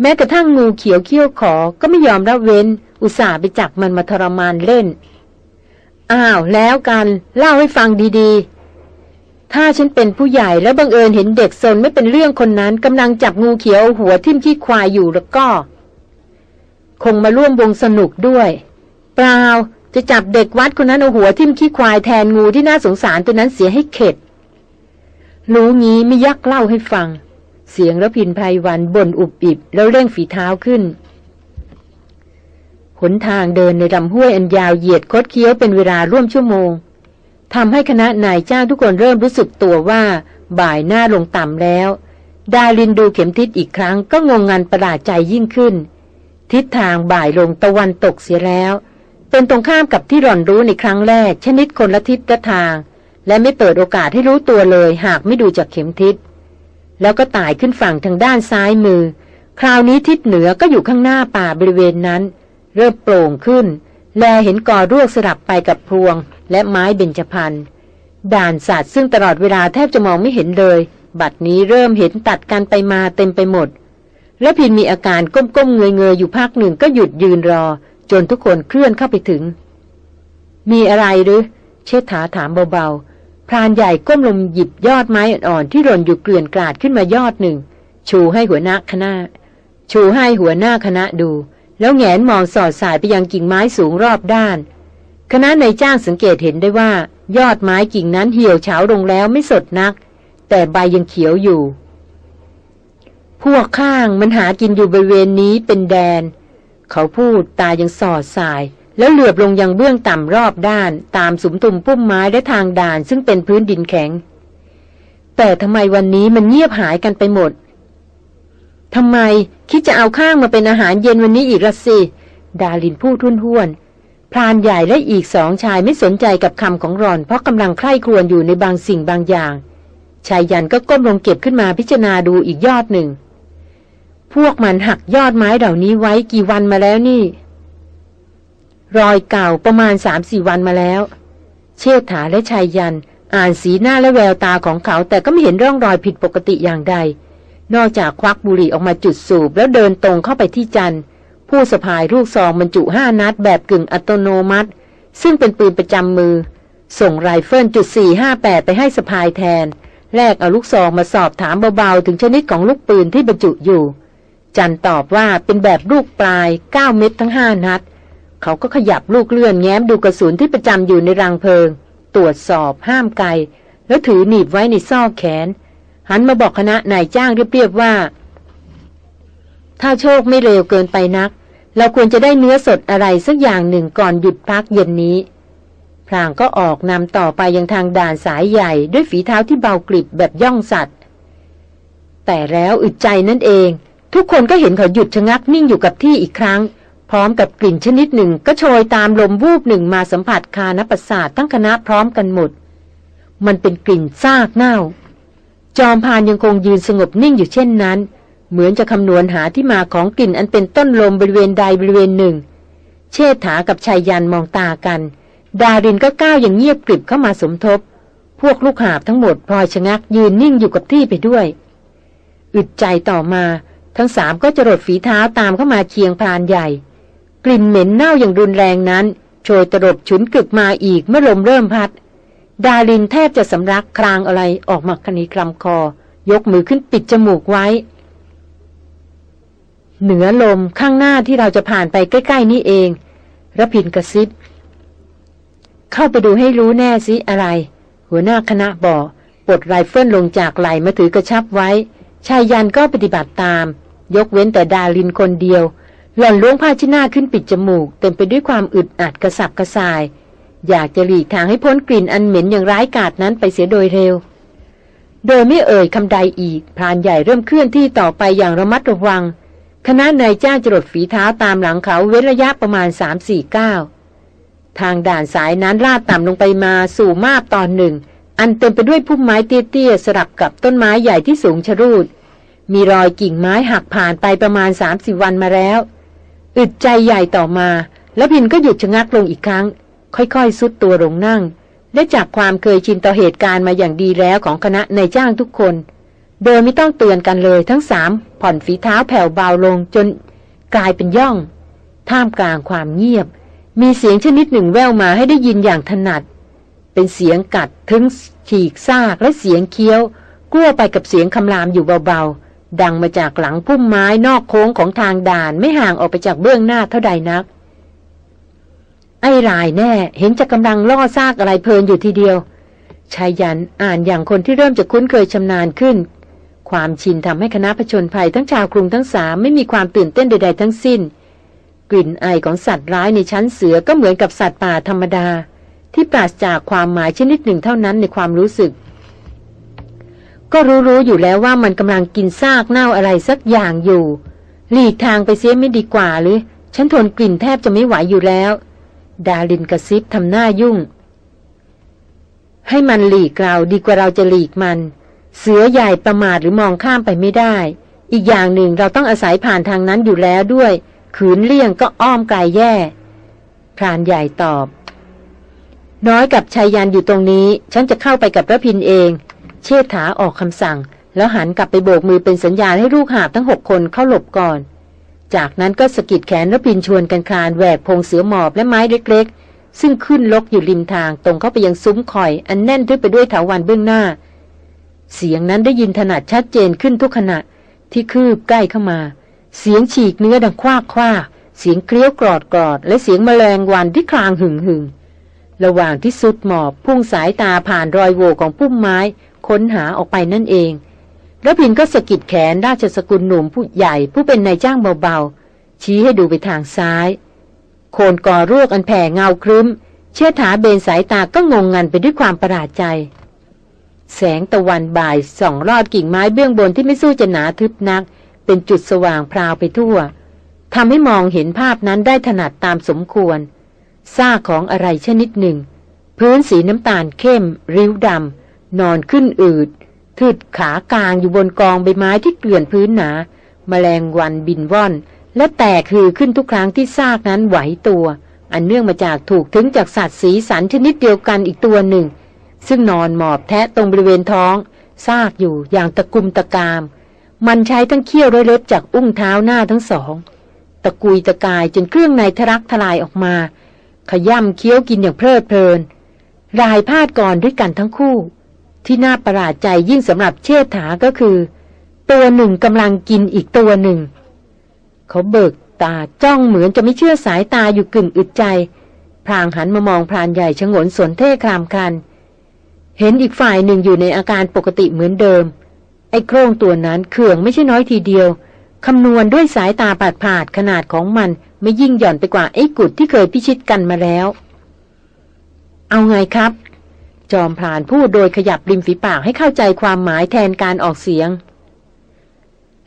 แม้กระทั่งงูเขียวเขี้ยวขอก็ไม่ยอมรับเว้น อุตส่าห์ไปจับมันมาทรมานเล่น อ้าวแล้วกันเล่าให้ฟังดีๆ ถ้าฉันเป็นผู้ใหญ่แล้วบังเอิญเห็นเด็กซนไม่เป็นเรื่องคนนั้นกำลังจับงูเขียวหัวทิ่มขี้ควายอยู่แล้วก็ คงมาร่วมวงสนุกด้วย เปล่าจะจับเด็กวัดคนนั้นเอาหัวทิ่มขี้ควายแทนงูที่น่าสงสารตัวนั้นเสียให้เข็ดรู้งี้ไม่ยักเล่าให้ฟัง เสียงระพินไพรวันบ่นอุบอิบแล้วเร่งฝีเท้าขึ้น หนทางเดินในลำห้วยอันยาวเหยียดคดเคี้ยวเป็นเวลาร่วมชั่วโมงทำให้คณะนายจ้างทุกคนเริ่มรู้สึกตัวว่า บ่ายหน้าลงต่ำแล้ว ดาลินดูเข็มทิศอีกครั้งก็งงงันประหลาดใจยิ่งขึ้น ทิศทางบ่ายลงตะวันตกเสียแล้ว เป็นตรงข้ามกับที่หล่อนรู้ในครั้งแรก ชนิดคนละทิศละทาง และไม่เปิดโอกาสให้รู้ตัวเลยหากไม่ดูจากเข็มทิศ แล้วก็ต่ายขึ้นฝั่งทางด้านซ้ายมือ คราวนี้ทิศเหนือก็อยู่ข้างหน้าป่าบริเวณนั้น เริ่มโปร่งขึ้น แลเห็นกอร่วกสลับไปกับพวง และไม้เบญจพรรณด่านสัตว์ซึ่งตลอดเวลาแทบจะมองไม่เห็นเลย บัดนี้เริ่มเห็นตัดกันไปมาเต็มไปหมด และพินมีอาการก้มๆเงยๆอยู่พักหนึ่งก็หยุดยืนรอ จนทุกคนเคลื่อนเข้าไปถึง มีอะไรหรือ เชษฐาถามเบาๆ พรานใหญ่ก้มลงหยิบยอดไม้อ่อนๆที่หล่นอยู่เกลื่อนกลาดขึ้นมายอดหนึ่ง ชูให้หัวหน้าคณะ ชูให้หัวหน้าคณะดู แล้วแงนมองสอดสายไปยังกิ่งไม้สูงรอบด้าน คณะในจ้างสังเกตเห็นได้ว่า ยอดไม้กิ่งนั้นเหี่ยวเฉาลงแล้วไม่สดนัก แต่ใบยังเขียวอยู่ พวกข้างมันหากินอยู่บริเวณนี้เป็นแดน เขาพูดตายังสอดสาย แล้วเหลือบลงยังเบื้องต่ำรอบด้านตามสุมตุมพุ่มไม้และทางด่านซึ่งเป็นพื้นดินแข็ง แต่ทำไมวันนี้มันเงียบหายกันไปหมดทำไมคิดจะเอาข้างมาเป็นอาหารเย็นวันนี้อีกละสิ ดาลินพูดทุ่นห้วน พรานใหญ่และอีกสองชายไม่สนใจกับคำของรอน เพราะกำลังใคร่ครวญอยู่ในบางสิ่งบางอย่าง ชายยันก็ก้มลงเก็บขึ้นมาพิจารณาดูอีกยอดหนึ่ง พวกมันหักยอดไม้เหล่านี้ไว้กี่วันมาแล้วนี่ รอยเก่าประมาณสามสี่วันมาแล้ว เชษฐาและชายยัน อ่านสีหน้าและแววตาของเขา แต่ก็ไม่เห็นร่องรอยผิดปกติอย่างใด นอกจากควักบุหรี่ออกมาจุดสูบ แล้วเดินตรงเข้าไปที่จันผู้สะพายลูกซองบรรจุห้านัดแบบกึ่งอัตโนมัติ ซึ่งเป็นปืนประจำมือ ส่งไรเฟิลจุดสี่ห้าแปดไปให้สะพายแทนแลกเอาลูกซองมาสอบถามเบาๆ ถึงชนิดของลูกปืนที่บรรจุอยู่ จันตอบว่าเป็นแบบลูกปลายเก้าเม็ดทั้งห้านัด เขาก็ขยับลูกเลื่อนแง้มดูกระสุนที่ประจำอยู่ในรังเพลิง ตรวจสอบห้ามไกล แล้วถือหนีบไว้ในซอกแขน หันมาบอกคณะนายจ้างเรียบๆว่า ถ้าโชคไม่เร็วเกินไปนัก เราควรจะได้เนื้อสดอะไรสักอย่างหนึ่งก่อนหยุดพักเย็นนี้พรางก็ออกนำต่อไปยังทางด่านสายใหญ่ด้วยฝีเท้าที่เบากริบแบบย่องสัตว์ แต่แล้วอึดใจนั่นเอง ทุกคนก็เห็นเขาหยุดชะงักนิ่งอยู่กับที่อีกครั้ง พร้อมกับกลิ่นชนิดหนึ่งก็โชยตามลมวูบหนึ่งมาสัมผัสคานประสาททั้งคณะพร้อมกันหมด มันเป็นกลิ่นซากเน่า จอมพานยังคงยืนสงบนิ่งอยู่เช่นนั้น เหมือนจะคำนวณหาที่มาของกลิ่นอันเป็นต้นลมบริเวณใดบริเวณหนึ่ง เชษฐากับชายยันมองตากัน ดารินก็ก้าวอย่างเงียบกริบเข้ามาสมทบ พวกลูกหาบทั้งหมดพลอยชะงักยืนนิ่งอยู่กับที่ไปด้วยอึดใจต่อมา ทั้งสามก็จรดฝีเท้าตามเข้ามาเคียงพานใหญ่ กลิ่นเหม็นเน่าอย่างรุนแรงนั้น โชยตรบฉุนกึกมาอีกเมื่อลมเริ่มพัด ดารินแทบจะสำลักครางอะไรออกมาคณีคลำคอ ยกมือขึ้นปิดจมูกไว้ เหนือลมข้างหน้าที่เราจะผ่านไปใกล้ ๆ นี่เองรพินทร์กระซิบ เข้าไปดูให้รู้แน่สิอะไร หัวหน้าคณะบอกปลดไรเฟิลลงจากไหล่มาถือกระชับไว้ไชยยันต์ก็ปฏิบัติตาม ยกเว้นแต่ดารินคนเดียว หล่อนล้วงผ้าเช็ดหน้าขึ้นปิดจมูก เต็มไปด้วยความอึดอัดกระสับกระส่าย อยากจะหลีกทางให้พ้นกลิ่นอันเหม็นอย่างร้ายกาจนั้นไปเสียโดยเร็ว โดยไม่เอ่ยคำใดอีกพรานใหญ่เริ่มเคลื่อนที่ต่อไปอย่างระมัดระวัง คณะนายจ้างจรดฝีเท้าตามหลังเขาเว้นระยะประมาณสามสี่ก้าวทางด่านสายนั้นลาดต่ำลงไปมาสู่มาบตอนหนึ่ง อันเต็มไปด้วยพุ่มไม้เตี้ยๆสลับกับต้นไม้ใหญ่ที่สูงชรูด มีรอยกิ่งไม้หักผ่านไปประมาณสามสิบวันมาแล้ว อึดใจใหญ่ต่อมา แล้วพินก็หยุดชะงักลงอีกครั้ง ค่อยๆซุดตัวลงนั่ง และจากความเคยชินต่อเหตุการณ์มาอย่างดีแล้วของคณะนายจ้างทุกคน โดยไม่ต้องเตือนกันเลยทั้งสามผ่อนฝีเท้าแผ่วเบาลงจนกลายเป็นย่อง ท่ามกลางความเงียบ มีเสียงชนิดหนึ่งแว่วมาให้ได้ยินอย่างถนัด เป็นเสียงกัดถึงฉีกซากและเสียงเคี้ยวกลัวไปกับเสียงคำรามอยู่เบาๆ ดังมาจากหลังพุ่มไม้นอกโค้งของทางด่านไม่ห่างออกไปจากเบื้องหน้าเท่าใดนัก ไอ้รายแน่เห็นจะกำลังล่อซากอะไรเพลินอยู่ทีเดียวชายยันอ่านอย่างคนที่เริ่มจะคุ้นเคยชำนาญขึ้น ความชินทำให้คณะผจญภัยทั้งชาวกรุงทั้งสามไม่มีความตื่นเต้นใด ๆ ทั้งสิ้น กลิ่นไอของสัตว์ร้ายในชั้นเสือก็เหมือนกับสัตว์ป่าธรรมดา ที่ปราศจากความหมายชนิดหนึ่งเท่านั้นในความรู้สึก ก็รู้ๆอยู่แล้วว่ามันกำลังกินซากเน่าอะไรสักอย่างอยู่ หลีกทางไปเสียไม่ดีกว่าหรือ ฉันทนกลิ่นแทบจะไม่ไหวอยู่แล้ว ดาลินกระซิบทำหน้ายุ่ง ให้มันหลีกเราดีกว่าเราจะหลีกมัน เสือใหญ่ประมาทหรือมองข้ามไปไม่ได้ อีกอย่างหนึ่งเราต้องอาศัยผ่านทางนั้นอยู่แล้วด้วย ขืนเลี่ยงก็อ้อมไกลแย่ พรานใหญ่ตอบ น้อยกับชายยันอยู่ตรงนี้ ฉันจะเข้าไปกับพระพินเอง เชษฐาออกคำสั่ง แล้วหันกลับไปโบกมือเป็นสัญญาณให้ลูกหาบทั้งหกคนเข้าหลบก่อน จากนั้นก็สะกิดแขนระพินชวนกันคลานแหวกพงเสือหมอบและไม้เล็กๆ ซึ่งขึ้นลกอยู่ริมทางตรงเข้าไปยังซุ้มคอย อันแน่นทึบไปด้วยเถาวันเบื้องหน้า เสียงนั้นได้ยินถนัดชัดเจนขึ้นทุกขณะที่คืบใกล้เข้ามา เสียงฉีกเนื้อดังคว้าคว้าเสียงเกลียวกรอดกรอด และเสียงแมลงวันที่คลางหึ่งหึงระหว่างที่สุดหมอบพุ่งสายตาผ่านรอยโหวของพุ่มไม้ ค้นหาออกไปนั่นเองแล้วพินก็สะกิดแขนราชสกุลหนุ่มผู้ใหญ่ผู้เป็นนายจ้างเบาๆ ชี้ให้ดูไปทางซ้าย โคนก่อรวกอันแผ่เงาครึ้ม เชื่อถาเบนสายตาก็งงงันไปด้วยความประหลาดใจ แสงตะวันบ่ายส่องรอดกิ่งไม้เบื้องบนที่ไม่สู้จะหนาทึบนัก เป็นจุดสว่างพราวไปทั่วทำให้มองเห็นภาพนั้นได้ถนัดตามสมควรซากของอะไรชนิดหนึ่ง พื้นสีน้ำตาลเข้ม ริ้วดำ นอนขึ้นอืดทืดขากลางอยู่บนกองใบไม้ที่เกลื่อนพื้นหนา แมลงวันบินว่อน และแตกคือขึ้นทุกครั้งที่ซากนั้นไหวตัว อันเนื่องมาจากถูกถึงจากสัตว์สีสันชนิดเดียวกันอีกตัวหนึ่ง ซึ่งนอนหมอบแทะตรงบริเวณท้อง ซากอยู่อย่างตะกุมตะกาม มันใช้ทั้งเขี้ยวและเล็บจากอุ้งเท้าหน้าทั้งสอง ตะกุยตะกายจนเครื่องในทะลักทลายออกมา ขย่ำเคี้ยวกินอย่างเพลิดเพลิน รายพาดก่อนด้วยกันทั้งคู่ ที่น่าประหลาดใจยิ่งสำหรับเชษฐาก็คือ ตัวหนึ่งกำลังกินอีกตัวหนึ่ง เขาเบิกตาจ้องเหมือนจะไม่เชื่อสายตาอยู่กึ่งอึดใจ พรางหันมามองพรานใหญ่ชงนสนเท่ครามคัน เห็นอีกฝ่ายหนึ่งอยู่ในอาการปกติเหมือนเดิม ไอ้โครงตัวนั้นเขื่องไม่ใช่น้อยทีเดียวคำนวณด้วยสายตาปาดผาดขนาดของมันไม่ยิ่งหย่อนไปกว่าไอ้กุดที่เคยพิชิตกันมาแล้ว เอาไงครับ จอมพรานพูดโดยขยับริมฝีปากให้เข้าใจความหมายแทนการออกเสียง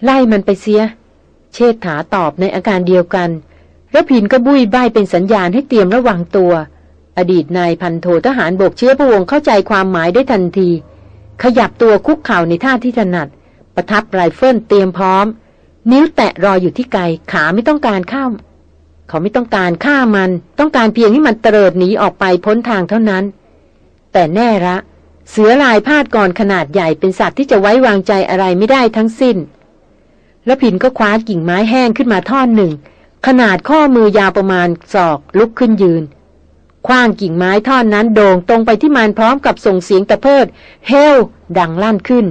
ไล่มันไปเสีย เชษฐาตอบในอาการเดียวกันระพินก็บุยใบเป็นสัญญาณให้เตรียมระวังตัว อดีตนายพันโททหารบกเชื้อพระวงเข้าใจความหมายได้ทันที ขยับตัวคุกเข่าในท่าที่ถนัด ประทับไรเฟิลเตรียมพร้อม นิ้วแตะรออยู่ที่ไก เขาไม่ต้องการฆ่า เขาไม่ต้องการฆ่ามัน ต้องการเพียงให้มันเตลิดหนีออกไปพ้นทางเท่านั้น แต่แน่ละ เสือลายพาดกลอนขนาดใหญ่เป็นสัตว์ที่จะไว้วางใจอะไรไม่ได้ทั้งสิ้น แล้วรพินทร์ก็คว้ากิ่งไม้แห้งขึ้นมาท่อนหนึ่ง ขนาดข้อมือยาวประมาณศอกลุกขึ้นยืนขว้างกิ่งไม้ท่อนนั้นโด่งตรงไปที่มันพร้อมกับส่งเสียงตะเพิด เฮล ดังลั่นขึ้น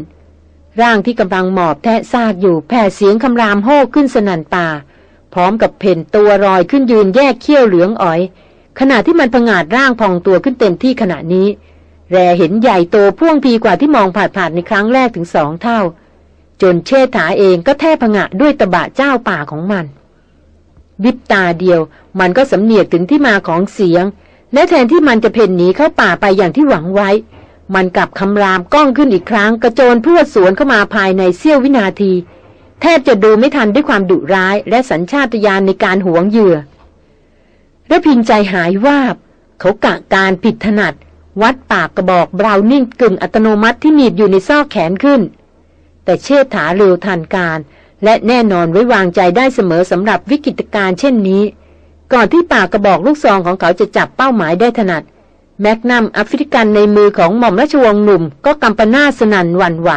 ร่างที่กำลังหมอบแทะซากอยู่แผ่เสียงคำรามโห่ขึ้นสนั่นป่า พร้อมกับเพ่นตัวรอยขึ้นยืนแยกเขี้ยวเหลืองอ๋อย ขณะที่มันผงาดร่างพองตัวขึ้นเต็มที่ขณะนี้ แรเห็นใหญ่โตพ่วงพีกว่าที่มองผ่านผ่านในครั้งแรกถึงสองเท่า จนเชษฐาเองก็แทบผงะด้วยตะบะเจ้าป่าของมันวิบตาเดียว มันก็สำเนียกถึงที่มาของเสียง และแทนที่มันจะเพ่นหนีเข้าป่าไปอย่างที่หวังไว้ มันกลับคำรามก้องขึ้นอีกครั้ง กระโจนพรวดสวนเข้ามาภายในเสี้ยววินาที แทบจะดูไม่ทันด้วยความดุร้าย และสัญชาตญาณในการหวงเหยื่อ ระพินใจหายวาบ เขากะการผิดถนัด วัดปากกระบอกบราวนิ่งกึ่งอัตโนมัติที่หนีบอยู่ในซอกแขนขึ้น แต่เชษฐาเร็วทันการ และแน่นอนไว้วางใจได้เสมอสำหรับวิกฤตการเช่นนี้ ก่อนที่ปากกระบอกลูกซองของเขาจะจับเป้าหมายได้ถนัด แมกนัมแอฟริกันในมือของหม่อมราชวงศ์หนุ่ม ก็กำปนาสนันหวั่นไหว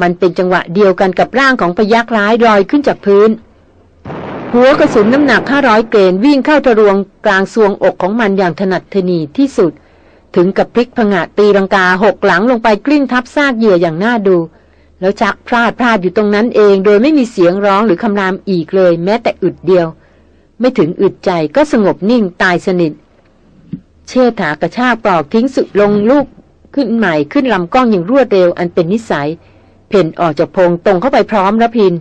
มันเป็นจังหวะเดียวกันกับร่างของพยักร้ายลอยขึ้นจากพื้น หัวกระสุนน้ำหนัก 500 เกรนวิ่งเข้าทะลวงกลางซวงอกของมันอย่างถนัดทนีที่สุด ถึงกับพลิกผงะตีรังกาหกหลังลงไปกลิ้งทับซากเหยื่ออย่างน่าดู แล้วชักพลาดพลาดอยู่ตรงนั้นเอง โดยไม่มีเสียงร้องหรือคำรามอีกเลย แม้แต่อึดเดียว ไม่ถึงอึดใจก็สงบนิ่งตายสนิท เชื่อถากระชากปลอกทิ้งสุดลงลูกขึ้นใหม่ขึ้นลำกล้องอย่างรวดเร็วอันเป็นนิสัย เพ่นออกจากพงตรงเข้าไปพร้อมรพิน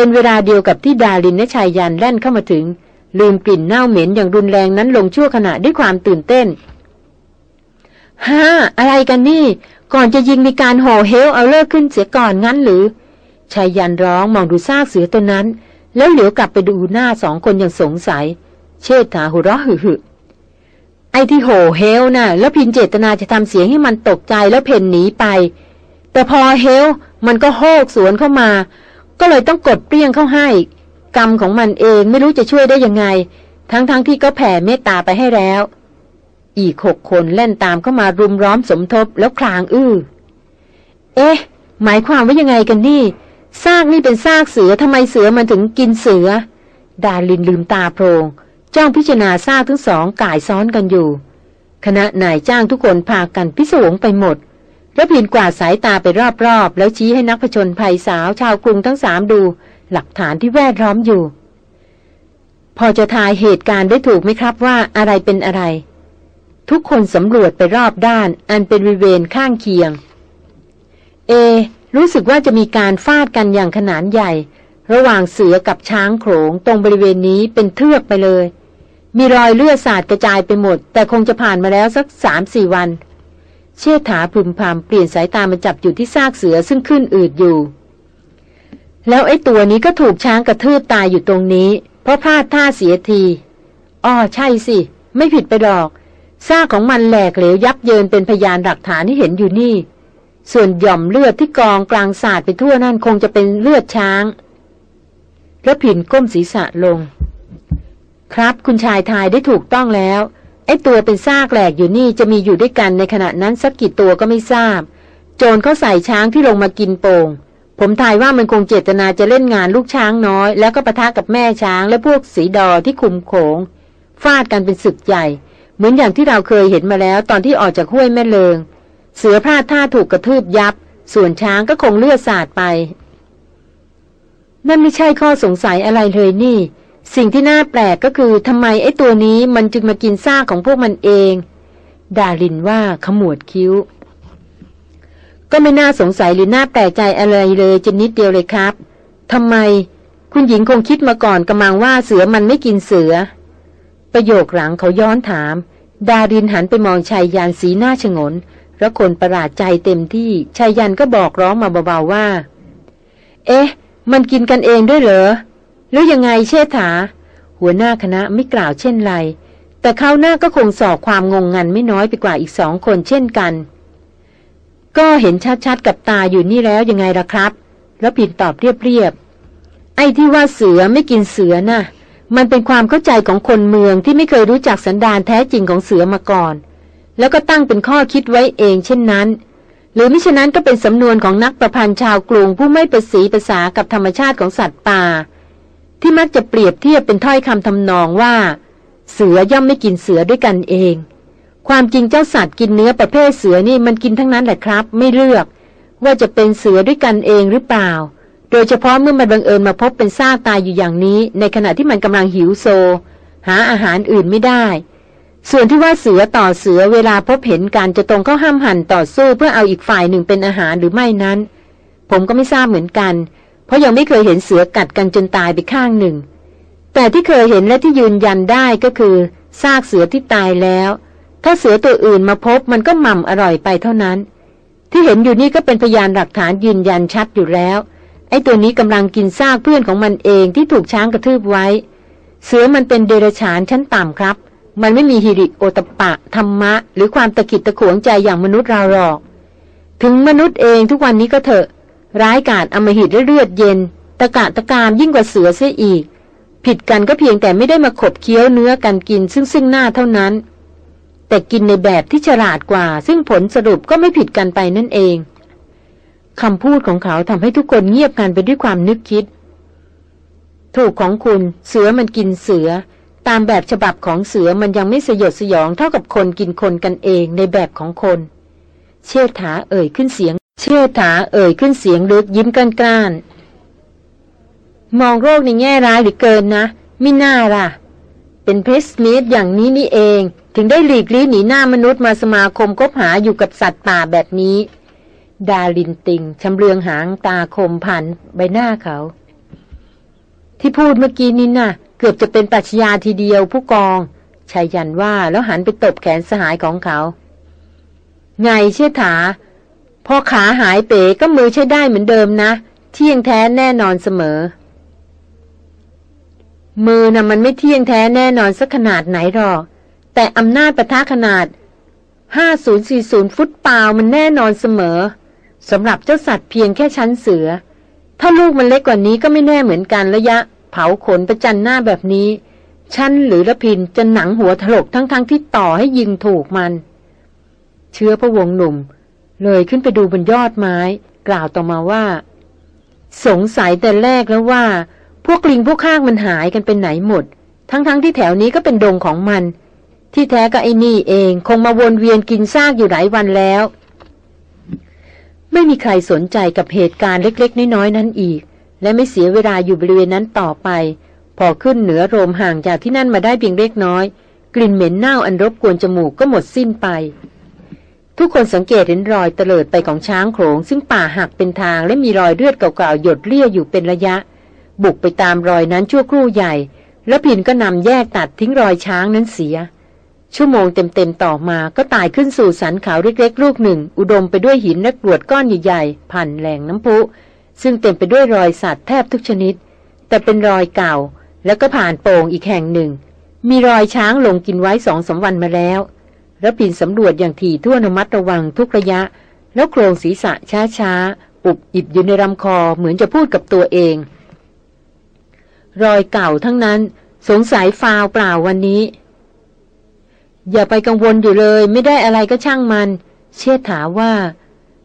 เป็นเวลาเดียวกับที่ดาลินและชายยันแล่นเข้ามาถึง ลืมกลิ่นเน่าเหม็นอย่างรุนแรงนั้นลงชั่วขณะด้วยความตื่นเต้นฮ่าอะไรกันนี่ ก่อนจะยิงมีการห่อเฮลเอาเลิกขึ้นเสียก่อนงั้นหรือชายยันร้องมองดูซากเสือตัวนั้น แล้วเหลียวกลับไปดูหน้าสองคนอย่างสงสัย เชิดถาหัวเราะหึ่ไอ้ที่โห่เฮลนะ่ะ แล้วพินเจตนาจะทำเสียงให้มันตกใจแล้วเพ่นหนีไป แต่พอเฮลมันก็โฮกสวนเข้ามา ก็เลยต้องกดเปรี้ยงเข้าให้ กรรมของมันเองไม่รู้จะช่วยได้ยังไง ทั้งๆทที่ก็แผ่เมตตาไปให้แล้ว อีกหกคนเล่นตามเข้ามารุมร้อมสมทบแล้วคลางอื้อ เอ๊ะ หมายความว่ายังไงกันนี่ซากนี่เป็นซากเสือทำไมเสือมันถึงกินเสือ ดาลินลืมตาโพรง จ้องพิจารณาซากทั้งสองก่ายซ้อนกันอยู่ คณะนายจ้างทุกคนพากันพิศวงไปหมด ระพินกวาดสายตาไปรอบๆ แล้วชี้ให้นักผจญภัยสาวชาวกรุงทั้งสามดู หลักฐานที่แวดล้อมอยู่ พอจะทายเหตุการณ์ได้ถูกไหมครับว่าอะไรเป็นอะไร ทุกคนสำรวจไปรอบด้าน อันเป็นบริเวณข้างเคียง เอ รู้สึกว่าจะมีการฟาดกันอย่างขนานใหญ่ ระหว่างเสือกับช้างโขงตรงบริเวณนี้เป็นเทือกไปเลย มีรอยเลือดสาดกระจายไปหมด แต่คงจะผ่านมาแล้วสักสามสี่วัน เชษฐาพึมพำเปลี่ยนสายตามาจับอยู่ที่ซากเสือซึ่งขึ้นอืดอยู่ แล้วไอ้ตัวนี้ก็ถูกช้างกระทืบตายอยู่ตรงนี้ เพราะพลาดท่าเสียทีอ้อใช่สิ ไม่ผิดไปหรอกซากของมันแหลกเหลวยับเยินเป็นพยานหลักฐานที่เห็นอยู่นี่ ส่วนหย่อมเลือดที่กองกลางศาสาดไปทั่วนั่นคงจะเป็นเลือดช้างระผินก้มศีรษะลง ครับคุณชายทายได้ถูกต้องแล้ว ไอ้ตัวเป็นซากแหลกอยู่นี่จะมีอยู่ด้วยกันในขณะนั้นสักกี่ตัวก็ไม่ทราบ โจรเขาใส่ช้างที่ลงมากินโป่งผมทายว่ามันคงเจตนาจะเล่นงานลูกช้างน้อย แล้วก็ปะทะกับแม่ช้างและพวกสีดอที่คุมโขงฟาดกันเป็นศึกใหญ่ เหมือนอย่างที่เราเคยเห็นมาแล้วตอนที่ออกจากห้วยแม่เลิง เสือพลาดท่าถูกกระทืบยับ ส่วนช้างก็คงเลือดสาดไปนั่นไม่ใช่ข้อสงสัยอะไรเลยนี่ สิ่งที่น่าแปลกก็คือทำไมไอ้ตัวนี้มันจึงมากินซากของพวกมันเอง ดารินว่าขมวดคิ้ว ก็ไม่น่าสงสัยหรือน่าแปลกใจอะไรเลยจะนิดเดียวเลยครับทำไม คุณหญิงคงคิดมาก่อนกำมังว่าเสือมันไม่กินเสือ ประโยคหลังเขาย้อนถาม ดารินหันไปมองชายยานสีหน้าชงนแล้วคนประหลาดใจเต็มที่ชายยันก็บอกร้องมาเบาๆว่า เอ๊ะ มันกินกันเองด้วยเหรอ หรือยังไงเชษฐา หัวหน้าคณะไม่กล่าวเช่นไร แต่เขาหน้าก็คงสอบความงงงันไม่น้อยไปกว่าอีกสองคนเช่นกัน ก็เห็นชัดๆกับตาอยู่นี่แล้วยังไงล่ะครับ แล้วปิดตอบเรียบๆไอ้ที่ว่าเสือไม่กินเสือน่ะ มันเป็นความเข้าใจของคนเมืองที่ไม่เคยรู้จักสันดานแท้จริงของเสือมาก่อน แล้วก็ตั้งเป็นข้อคิดไว้เองเช่นนั้นหรือมิฉะนั้นก็เป็นสำนวนของนักประพันธ์ชาวกรุงผู้ไม่ประสีภาษากับธรรมชาติของสัตว์ป่า ที่มักจะเปรียบเทียบเป็นถ้อยคำทำนองว่า เสือย่อมไม่กินเสือด้วยกันเอง ความจริงเจ้าสัตว์กินเนื้อประเภทเสือนี่มันกินทั้งนั้นแหละครับ ไม่เลือก ว่าจะเป็นเสือด้วยกันเองหรือเปล่า โดยเฉพาะเมื่อมันบังเอิญมาพบเป็นซากตายอยู่อย่างนี้ ในขณะที่มันกำลังหิวโซ หาอาหารอื่นไม่ได้ ส่วนที่ว่าเสือต่อเสือเวลาพบเห็นการจะตรงเข้าห้ามหันต่อสู้เพื่อเอาอีกฝ่ายหนึ่งเป็นอาหารหรือไม่นั้น ผมก็ไม่ทราบเหมือนกัน เพราะยังไม่เคยเห็นเสือกัดกันจนตายไปข้างหนึ่ง แต่ที่เคยเห็นและที่ยืนยันได้ก็คือซากเสือที่ตายแล้ว ถ้าเสือตัวอื่นมาพบมันก็หม่ำอร่อยไปเท่านั้น ที่เห็นอยู่นี่ก็เป็นพยานหลักฐานยืนยันชัดอยู่แล้ว ไอ้ตัวนี้กำลังกินซากเพื่อนของมันเองที่ถูกช้างกระทืบไว้ เสือมันเป็นเดรัจฉานชั้นต่ำครับ มันไม่มีฮิริโอตปะธรรมะ หรือความตะกิดตะขวงใจอย่างมนุษย์เราหรอก ถึงมนุษย์เองทุกวันนี้ก็เถอะ ร้ายกาจอมหิตเลือดเย็น ตะกะตะกามยิ่งกว่าเสือเสียอีก ผิดกันก็เพียงแต่ไม่ได้มาขบเคี้ยวเนื้อกันกินซึ่งซึ่งหน้าเท่านั้น แต่กินในแบบที่ฉลาดกว่า ซึ่งผลสรุปก็ไม่ผิดกันไปนั่นเองคำพูดของเขาทำให้ทุกคนเงียบกันไปด้วยความนึกคิด ถูกของคุณ เสือมันกินเสือ ตามแบบฉบับของเสือมันยังไม่สยดสยองเท่ากับคนกินคนกันเองในแบบของคน เชษฐาเอ่ยขึ้นเสียง เชษฐาเอ่ยขึ้นเสียงลึกยิ้มกล้านมองโรคในแง่ร้ายหรือเกินนะ มิน่าล่ะ เป็นเพสมิธอย่างนี้นี่เอง ถึงได้หลีกลี่หนีหน้ามนุษย์มาสมาคมคบหาอยู่กับสัตว์ป่าแบบนี้ ดาลินติงชำเลืองหางตาคมผ่านใบหน้าเขา ที่พูดเมื่อกี้นี้น่ะ เกือบจะเป็นปัชญาทีเดียวผู้กองชายยันว่าแล้วหันไปตบแขนสหายของเขา ไงเชื่อถา พอขาหายเป๋ก็มือใช้ได้เหมือนเดิมนะ เที่ยงแท้แน่นอนเสมอ มือนะ่ะมันไม่เที่ยงแท้แน่นอนสักขนาดไหนหรอก แต่อำนาจประทะขนาด 5040 ฟุตเปล่ามันแน่นอนเสมอสำหรับเจ้าสัตว์เพียงแค่ชั้นเสือ ถ้าลูกมันเล็กกว่านี้ก็ไม่แน่เหมือนกันระยะ เผาขนประจันหน้าแบบนี้ฉันหรือละพินจะหนังหัวถลกทั้งๆทที่ต่อให้ยิงถูกมัน เชื้อพระวงหนุ่ม เลยขึ้นไปดูบนยอดไม้ กล่าวต่อมาว่า สงสัยแต่แรกแล้วว่า พวกลิงพวกข้างมันหายกันเป็นไหนหมด ทั้งๆทที่แถวนี้ก็เป็นดงของมัน ที่แท้ก็ไอ้นี่เองคงมาวนเวียนกินซากอยู่หลายวันแล้ว ไม่มีใครสนใจกับเหตุการณ์เล็ก ๆ น้อยๆนั้นอีก และไม่เสียเวลาอยู่บริเวณนั้นต่อไป พอขึ้นเหนือโรมห่างจากที่นั่นมาได้เพียงเล็กน้อย กลิ่นเหม็นเน่าอันรบกวนจมูกก็หมดสิ้นไป ทุกคนสังเกตเห็นรอยเตลิดไปของช้างโขลงซึ่งป่าหักเป็นทางและมีรอยเลือดเก่าๆหยดเลี่ยอยู่เป็นระยะ บุกไปตามรอยนั้นชั่วครู่ใหญ่ แล้วพินก็นำแยกตัดทิ้งรอยช้างนั้นเสีย ชั่วโมงเต็มๆต่อมาก็ตายขึ้นสู่สันเขาเล็กๆลูกหนึ่ง อุดมไปด้วยหินและกรวดก้อนใหญ่ๆผ่านแหล่งน้ำพุ ซึ่งเต็มไปด้วยรอยสัตว์แทบทุกชนิด แต่เป็นรอยเก่า แล้วก็ผ่านโป่งอีกแห่งหนึ่ง มีรอยช้างลงกินไว้สองสาวันมาแล้ว แล้วปินสำรวจอย่างถี่ทั่วระมัดระวังทุกระยะ แล้วโครงศีรษะช้าๆ อุบอิบอยู่ในลำคอเหมือนจะพูดกับตัวเอง รอยเก่าทั้งนั้น สงสัยฟาวเปล่าวันนี้ อย่าไปกังวลอยู่เลย ไม่ได้อะไรก็ช่างมัน เชี่ยถาว่า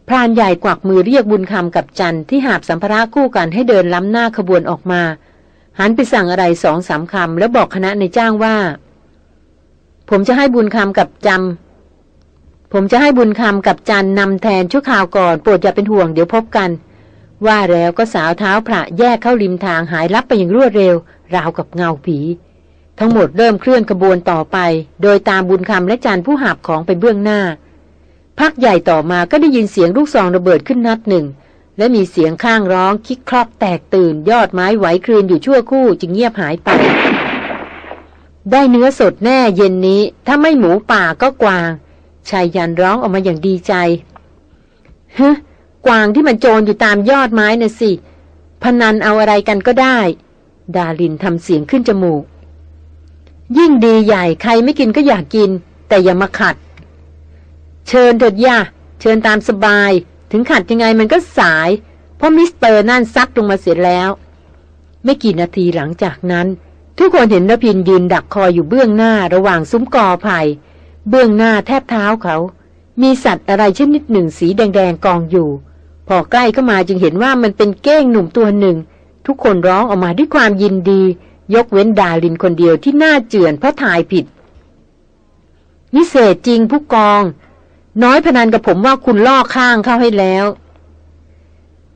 พรานใหญ่กวักมือเรียกบุญคำกับจันที่หาบสัมภาระคู่กันให้เดินล้ำหน้าขบวนออกมา หันไปสั่งอะไรสองสามคำแล้วบอกคณะในจ้างว่า ผมจะให้บุญคำกับจำผมจะให้บุญคำกับจันนำแทนชั่วข่าวก่อนโปรดอย่าเป็นห่วงเดี๋ยวพบกัน ว่าแล้วก็สาวเท้าพระแยกเข้าริมทางหายลับไปอย่างรวดเร็ว ราวกับเงาผี ทั้งหมดเริ่มเคลื่อนขบวนต่อไป โดยตามบุญคำและจันผู้หาบของไปเบื้องหน้า พักใหญ่ต่อมาก็ได้ยินเสียงลูกซองระเบิดขึ้นนัดหนึ่งและมีเสียงข้างร้องคิกคลอกแตกตื่น ยอดไม้ไหวคลืนอยู่ชั่วคู่จึงเงียบหายไป ได้เนื้อสดแน่เย็นนี้ ถ้าไม่หมูป่าก็กวาง ชายยันร้องออกมาอย่างดีใจฮะกวางที่มันโจรอยู่ตามยอดไม้น่ะสิ พนันเอาอะไรกันก็ได้ ดารินทำเสียงขึ้นจมูก ยิ่งดีใหญ่ใครไม่กินก็อยากกิน แต่อย่ามาขัด เชิญเถิดย่ะเชิญตามสบาย ถึงขัดยังไงมันก็สาย เพราะมิสเตอร์นั่นซัดลงมาเสียแล้ว ไม่กี่นาทีหลังจากนั้น ทุกคนเห็นรพินทร์ยืนดักคอยอยู่เบื้องหน้าระหว่างซุ้มกอไผ่เบื้องหน้าแทบเท้าเขา มีสัตว์อะไรชนิดหนึ่งสีแดงๆกองอยู่ พอใกล้เข้ามาจึงเห็นว่ามันเป็นเก้งหนุ่มตัวหนึ่ง ทุกคนร้องออกมาด้วยความยินดี ยกเว้นดาลินคนเดียวที่หน้าเจือนเพราะถ่ายผิดวิเศษจริงผู้กอง น้อยพนันกับผมว่าคุณล่อข้างเข้าให้แล้ว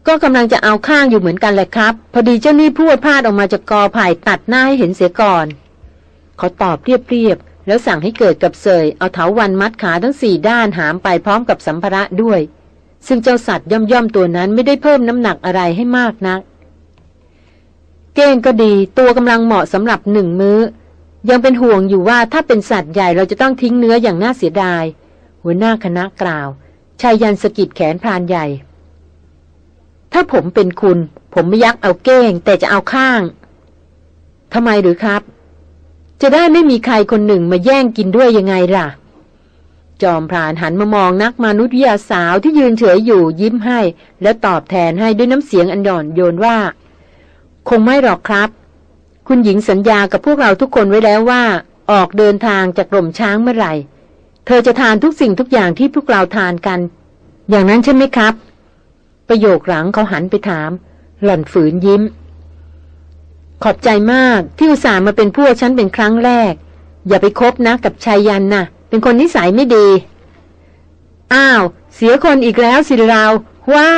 ก็กำลังจะเอาข้างอยู่เหมือนกันแหละครับ พอดีเจ้านี่พูดพลาดออกมาจากกอไผ่ตัดหน้าให้เห็นเสียก่อน เขาตอบเรียบๆแล้วสั่งให้เกิดกับเสยเอาเถาวันมัดขาทั้งสี่ด้านหามไปพร้อมกับสัมภาระด้วย ซึ่งเจ้าสัตว์ย่อมๆตัวนั้นไม่ได้เพิ่มน้ำหนักอะไรให้มากนัก เก้งก็ดีตัวกำลังเหมาะสำหรับหนึ่งมื้อ ยังเป็นห่วงอยู่ว่าถ้าเป็นสัตว์ใหญ่เราจะต้องทิ้งเนื้ออย่างน่าเสียดาย หัวหน้าคณะกล่าวชายยันสกิดแขนพรานใหญ่ ถ้าผมเป็นคุณ ผมไม่ยักเอาเก้ง แต่จะเอาข้างทำไมหรือครับ จะได้ไม่มีใครคนหนึ่งมาแย่งกินด้วยยังไงล่ะ จอมพรานหันมามองนักมนุษยวิทยาสาวที่ยืนเฉยอยู่ยิ้มให้ และตอบแทนให้ด้วยน้ำเสียงอันดอนโยนว่า คงไม่หรอกครับ คุณหญิงสัญญากับพวกเราทุกคนไว้แล้วว่า ออกเดินทางจากกล่มช้างเมื่อไหร่ เธอจะทานทุกสิ่งทุกอย่างที่พวกเราทานกัน อย่างนั้นใช่ไหมครับ ประโยคหลังเขาหันไปถาม หล่อนฝืนยิ้ม ขอบใจมากที่อุตส่าห์มาเป็นพวกฉันเป็นครั้งแรก อย่าไปคบนะกับชายยันนะ่ะ เป็นคนนิสัยไม่ดี อ้าว เสียคนอีกแล้วสิเราว่า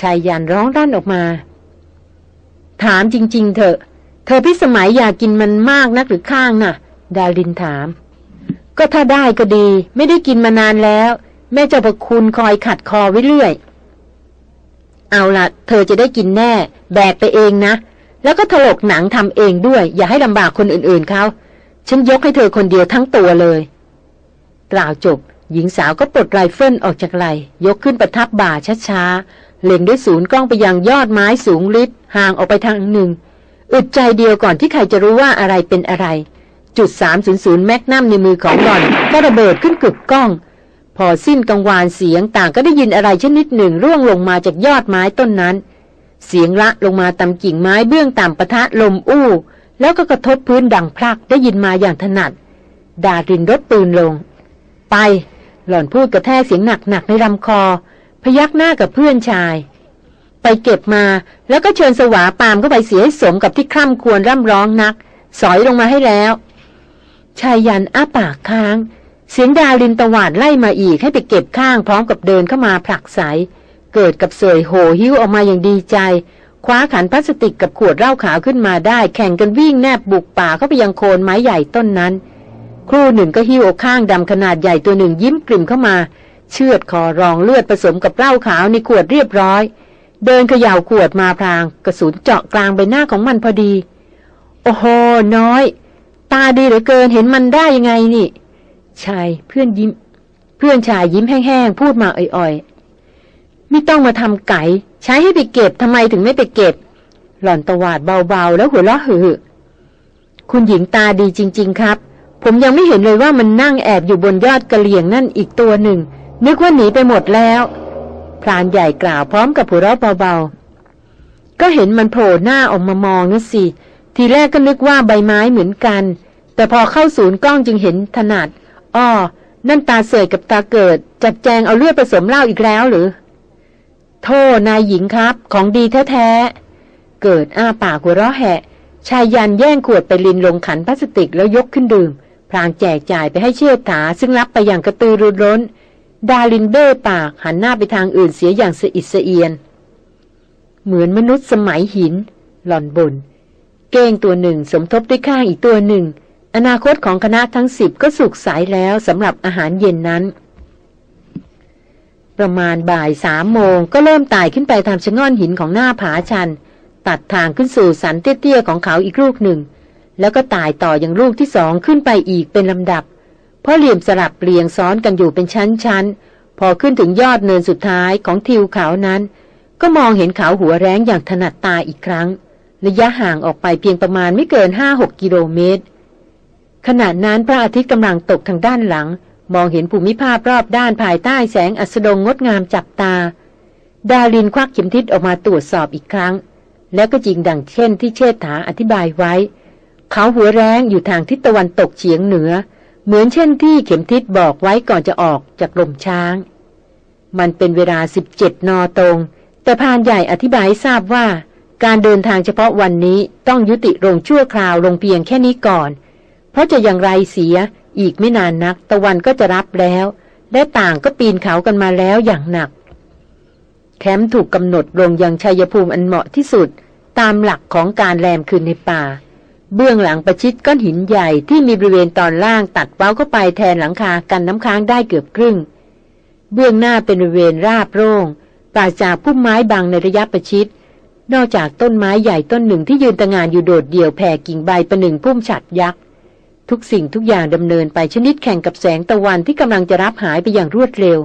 ชายยันร้องด้านออกมา ถามจริง ๆ เถอะ เธอพิสมัยอยากกินมันมากนักหรือข้างนะ่ะ ดารินถาม ก็ถ้าได้ก็ดี ไม่ได้กินมานานแล้ว แม่เจ้าประคุณคอยขัดคอไว้เรื่อย เอาละเธอจะได้กินแน่ แบกไปเองนะ แล้วก็ถลกหนังทำเองด้วย อย่าให้ลำบากคนอื่นๆเขาฉันยกให้เธอคนเดียวทั้งตัวเลย กล่าวจบ หญิงสาวก็ปลดไรเฟิลออกจากไหล่ยกขึ้นประทับบ่าช้าๆ เล็งด้วยศูนย์กล้องไปยังยอดไม้สูงลิบห่างออกไปทางหนึ่ง อึดใจเดียวก่อนที่ใครจะรู้ว่าอะไรเป็นอะไร จุด 300 magnum ในมือของหล่อนก็ระเบิดขึ้นกึกก้อง พอสิ้นกังวานเสียงต่างก็ได้ยินอะไรชนิดหนึ่งร่วงลงมาจากยอดไม้ต้นนั้น เสียงละลงมาตำกิ่งไม้เบื้องต่ำปะทะลมอู้ แล้วก็กระทบพื้นดังพลักได้ยินมาอย่างถนัด ดารินรถปืนลง ไป หล่อนพูดกระแทกเสียงหนักๆในลำคอ พยักหน้ากับเพื่อนชาย ไปเก็บมา แล้วก็เชิญสวาปามเข้าไปเสียให้สมกับที่คร่ำควรร่ำร้องนัก สอยลงมาให้แล้วชายยันอ้าปากค้าง เสียงดาลินตวาดไล่มาอีกให้ไปเก็บข้างพร้อมกับเดินเข้ามาผลักใสเกิดกับเสยโหหิ้วออกมาอย่างดีใจ คว้าขันพลาสติกกับขวดเหล้าขาวขึ้นมาได้ แข่งกันวิ่งแนบบุกป่าเข้าไปยังโคนไม้ใหญ่ต้นนั้น ครู่หนึ่งก็หิ้วข้างดำขนาดใหญ่ตัวหนึ่งยิ้มกลิ่มเข้ามา เชือดคอรองเลือดผสมกับเหล้าขาวในขวดเรียบร้อย เดินเขย่าขวดมาพราง กระสุนเจาะกลางใบหน้าของมันพอดี โอ้โหน้อย ตาดีเหลือเกินเห็นมันได้ยังไงนี่ ชายเพื่อนยิ้ม เพื่อนชายยิ้มแห้งๆพูดมาอ่อยๆ ไม่ต้องมาทำไก่ ใช้ให้ไปเก็บทำไมถึงไม่ไปเก็บ หล่อนตวาดเบาๆ แล้วหัวเราะหึ่คุณหญิงตาดีจริง ๆ ครับ ผมยังไม่เห็นเลยว่ามันนั่งแอบอยู่บนยอดกระเหลี่ยงนั่นอีกตัวหนึ่ง นึกว่าหนีไปหมดแล้วพรานใหญ่กล่าวพร้อมกับหัวเราะเบาๆ ก็เห็นมันโผล่หน้าออกมามองนั่นสิ ทีแรกก็นึกว่าใบไม้เหมือนกัน แต่พอเข้าศูนย์กล้องจึงเห็นถนัด อ้อนั่นตาเสยกับตาเกิด จัดแจงเอาเลือดผสมเหล้าอีกแล้วหรือ โทษนายหญิงครับ ของดีแท้ๆ เกิดอ้าปากหัวเราะแหะ ชายยันแย่งขวดไปลินลงขันพลาสติกแล้วยกขึ้นดื่มพรางแจกจ่ายไปให้เชิดถา ซึ่งรับไปอย่างกระตือรือร้น ดาลินเบ้ปากหันหน้าไปทางอื่นเสียอย่างสะอิดสะเอียน เหมือนมนุษย์สมัยหิน หล่อนบน เก้งตัวหนึ่งสมทบด้วยข้างอีกตัวหนึ่ง อนาคตของคณะทั้งสิบก็สุกสายแล้วสำหรับอาหารเย็นนั้น ประมาณบ่ายสามโมงก็เริ่มไต่ขึ้นไปตามชะง่อนหินของหน้าผาชัน ตัดทางขึ้นสู่สันเตี้ยๆของเขาอีกลูกหนึ่ง แล้วก็ไต่ต่ออย่างลูกที่สองขึ้นไปอีกเป็นลำดับ เพราะเหลี่ยมสลับเรียงซ้อนกันอยู่เป็นชั้นๆ พอขึ้นถึงยอดเนินสุดท้ายของทิวเขานั้น ก็มองเห็นเขาหัวแรงอย่างถนัดตาอีกครั้ง ระยะห่างออกไปเพียงประมาณไม่เกินห้าหกกิโลเมตร ขณะนั้นพระอาทิตย์กำลังตกทางด้านหลัง มองเห็นภูมิภาพรอบด้านภายใต้แสงอัสดงงดงามจับตา ดารินควักเข็มทิศออกมาตรวจสอบอีกครั้ง แล้วก็จริงดังเช่นที่เชษฐาอธิบายไว้ เขาหัวแรงอยู่ทางทิศตะวันตกเฉียงเหนือ เหมือนเช่นที่เข็มทิศบอกไว้ก่อนจะออกจากลมช้าง มันเป็นเวลา 17 นอตรง แต่พานใหญ่อธิบายทราบว่า การเดินทางเฉพาะวันนี้ต้องยุติลงชั่วคราวลงเพียงแค่นี้ก่อน เพราะจะอย่างไรเสียอีกไม่นานนัก ตะวันก็จะรับแล้ว และต่างก็ปีนเขากันมาแล้วอย่างหนัก แคมป์ถูกกำหนดลงยังชัยภูมิอันเหมาะที่สุด ตามหลักของการแรมคืนในป่า เบื้องหลังประชิดก้อนหินใหญ่ที่มีบริเวณตอนล่างตัดเป้าเข้าไปแทนหลังคากันน้ำค้างได้เกือบครึ่ง เบื้องหน้าเป็นบริเวณราบโร่งปราศจากพุ่มไม้บางในระยะประชิดนอกจากต้นไม้ใหญ่ต้นหนึ่งที่ยืนตะงานอยู่โดดเดี่ยวแผ่กิ่งใบประหนึ่งพุ่มฉัดยักษ์ ทุกสิ่งทุกอย่างดำเนินไปชนิดแข่งกับแสงตะวันที่กำลังจะรับหายไปอย่างรวดเร็ว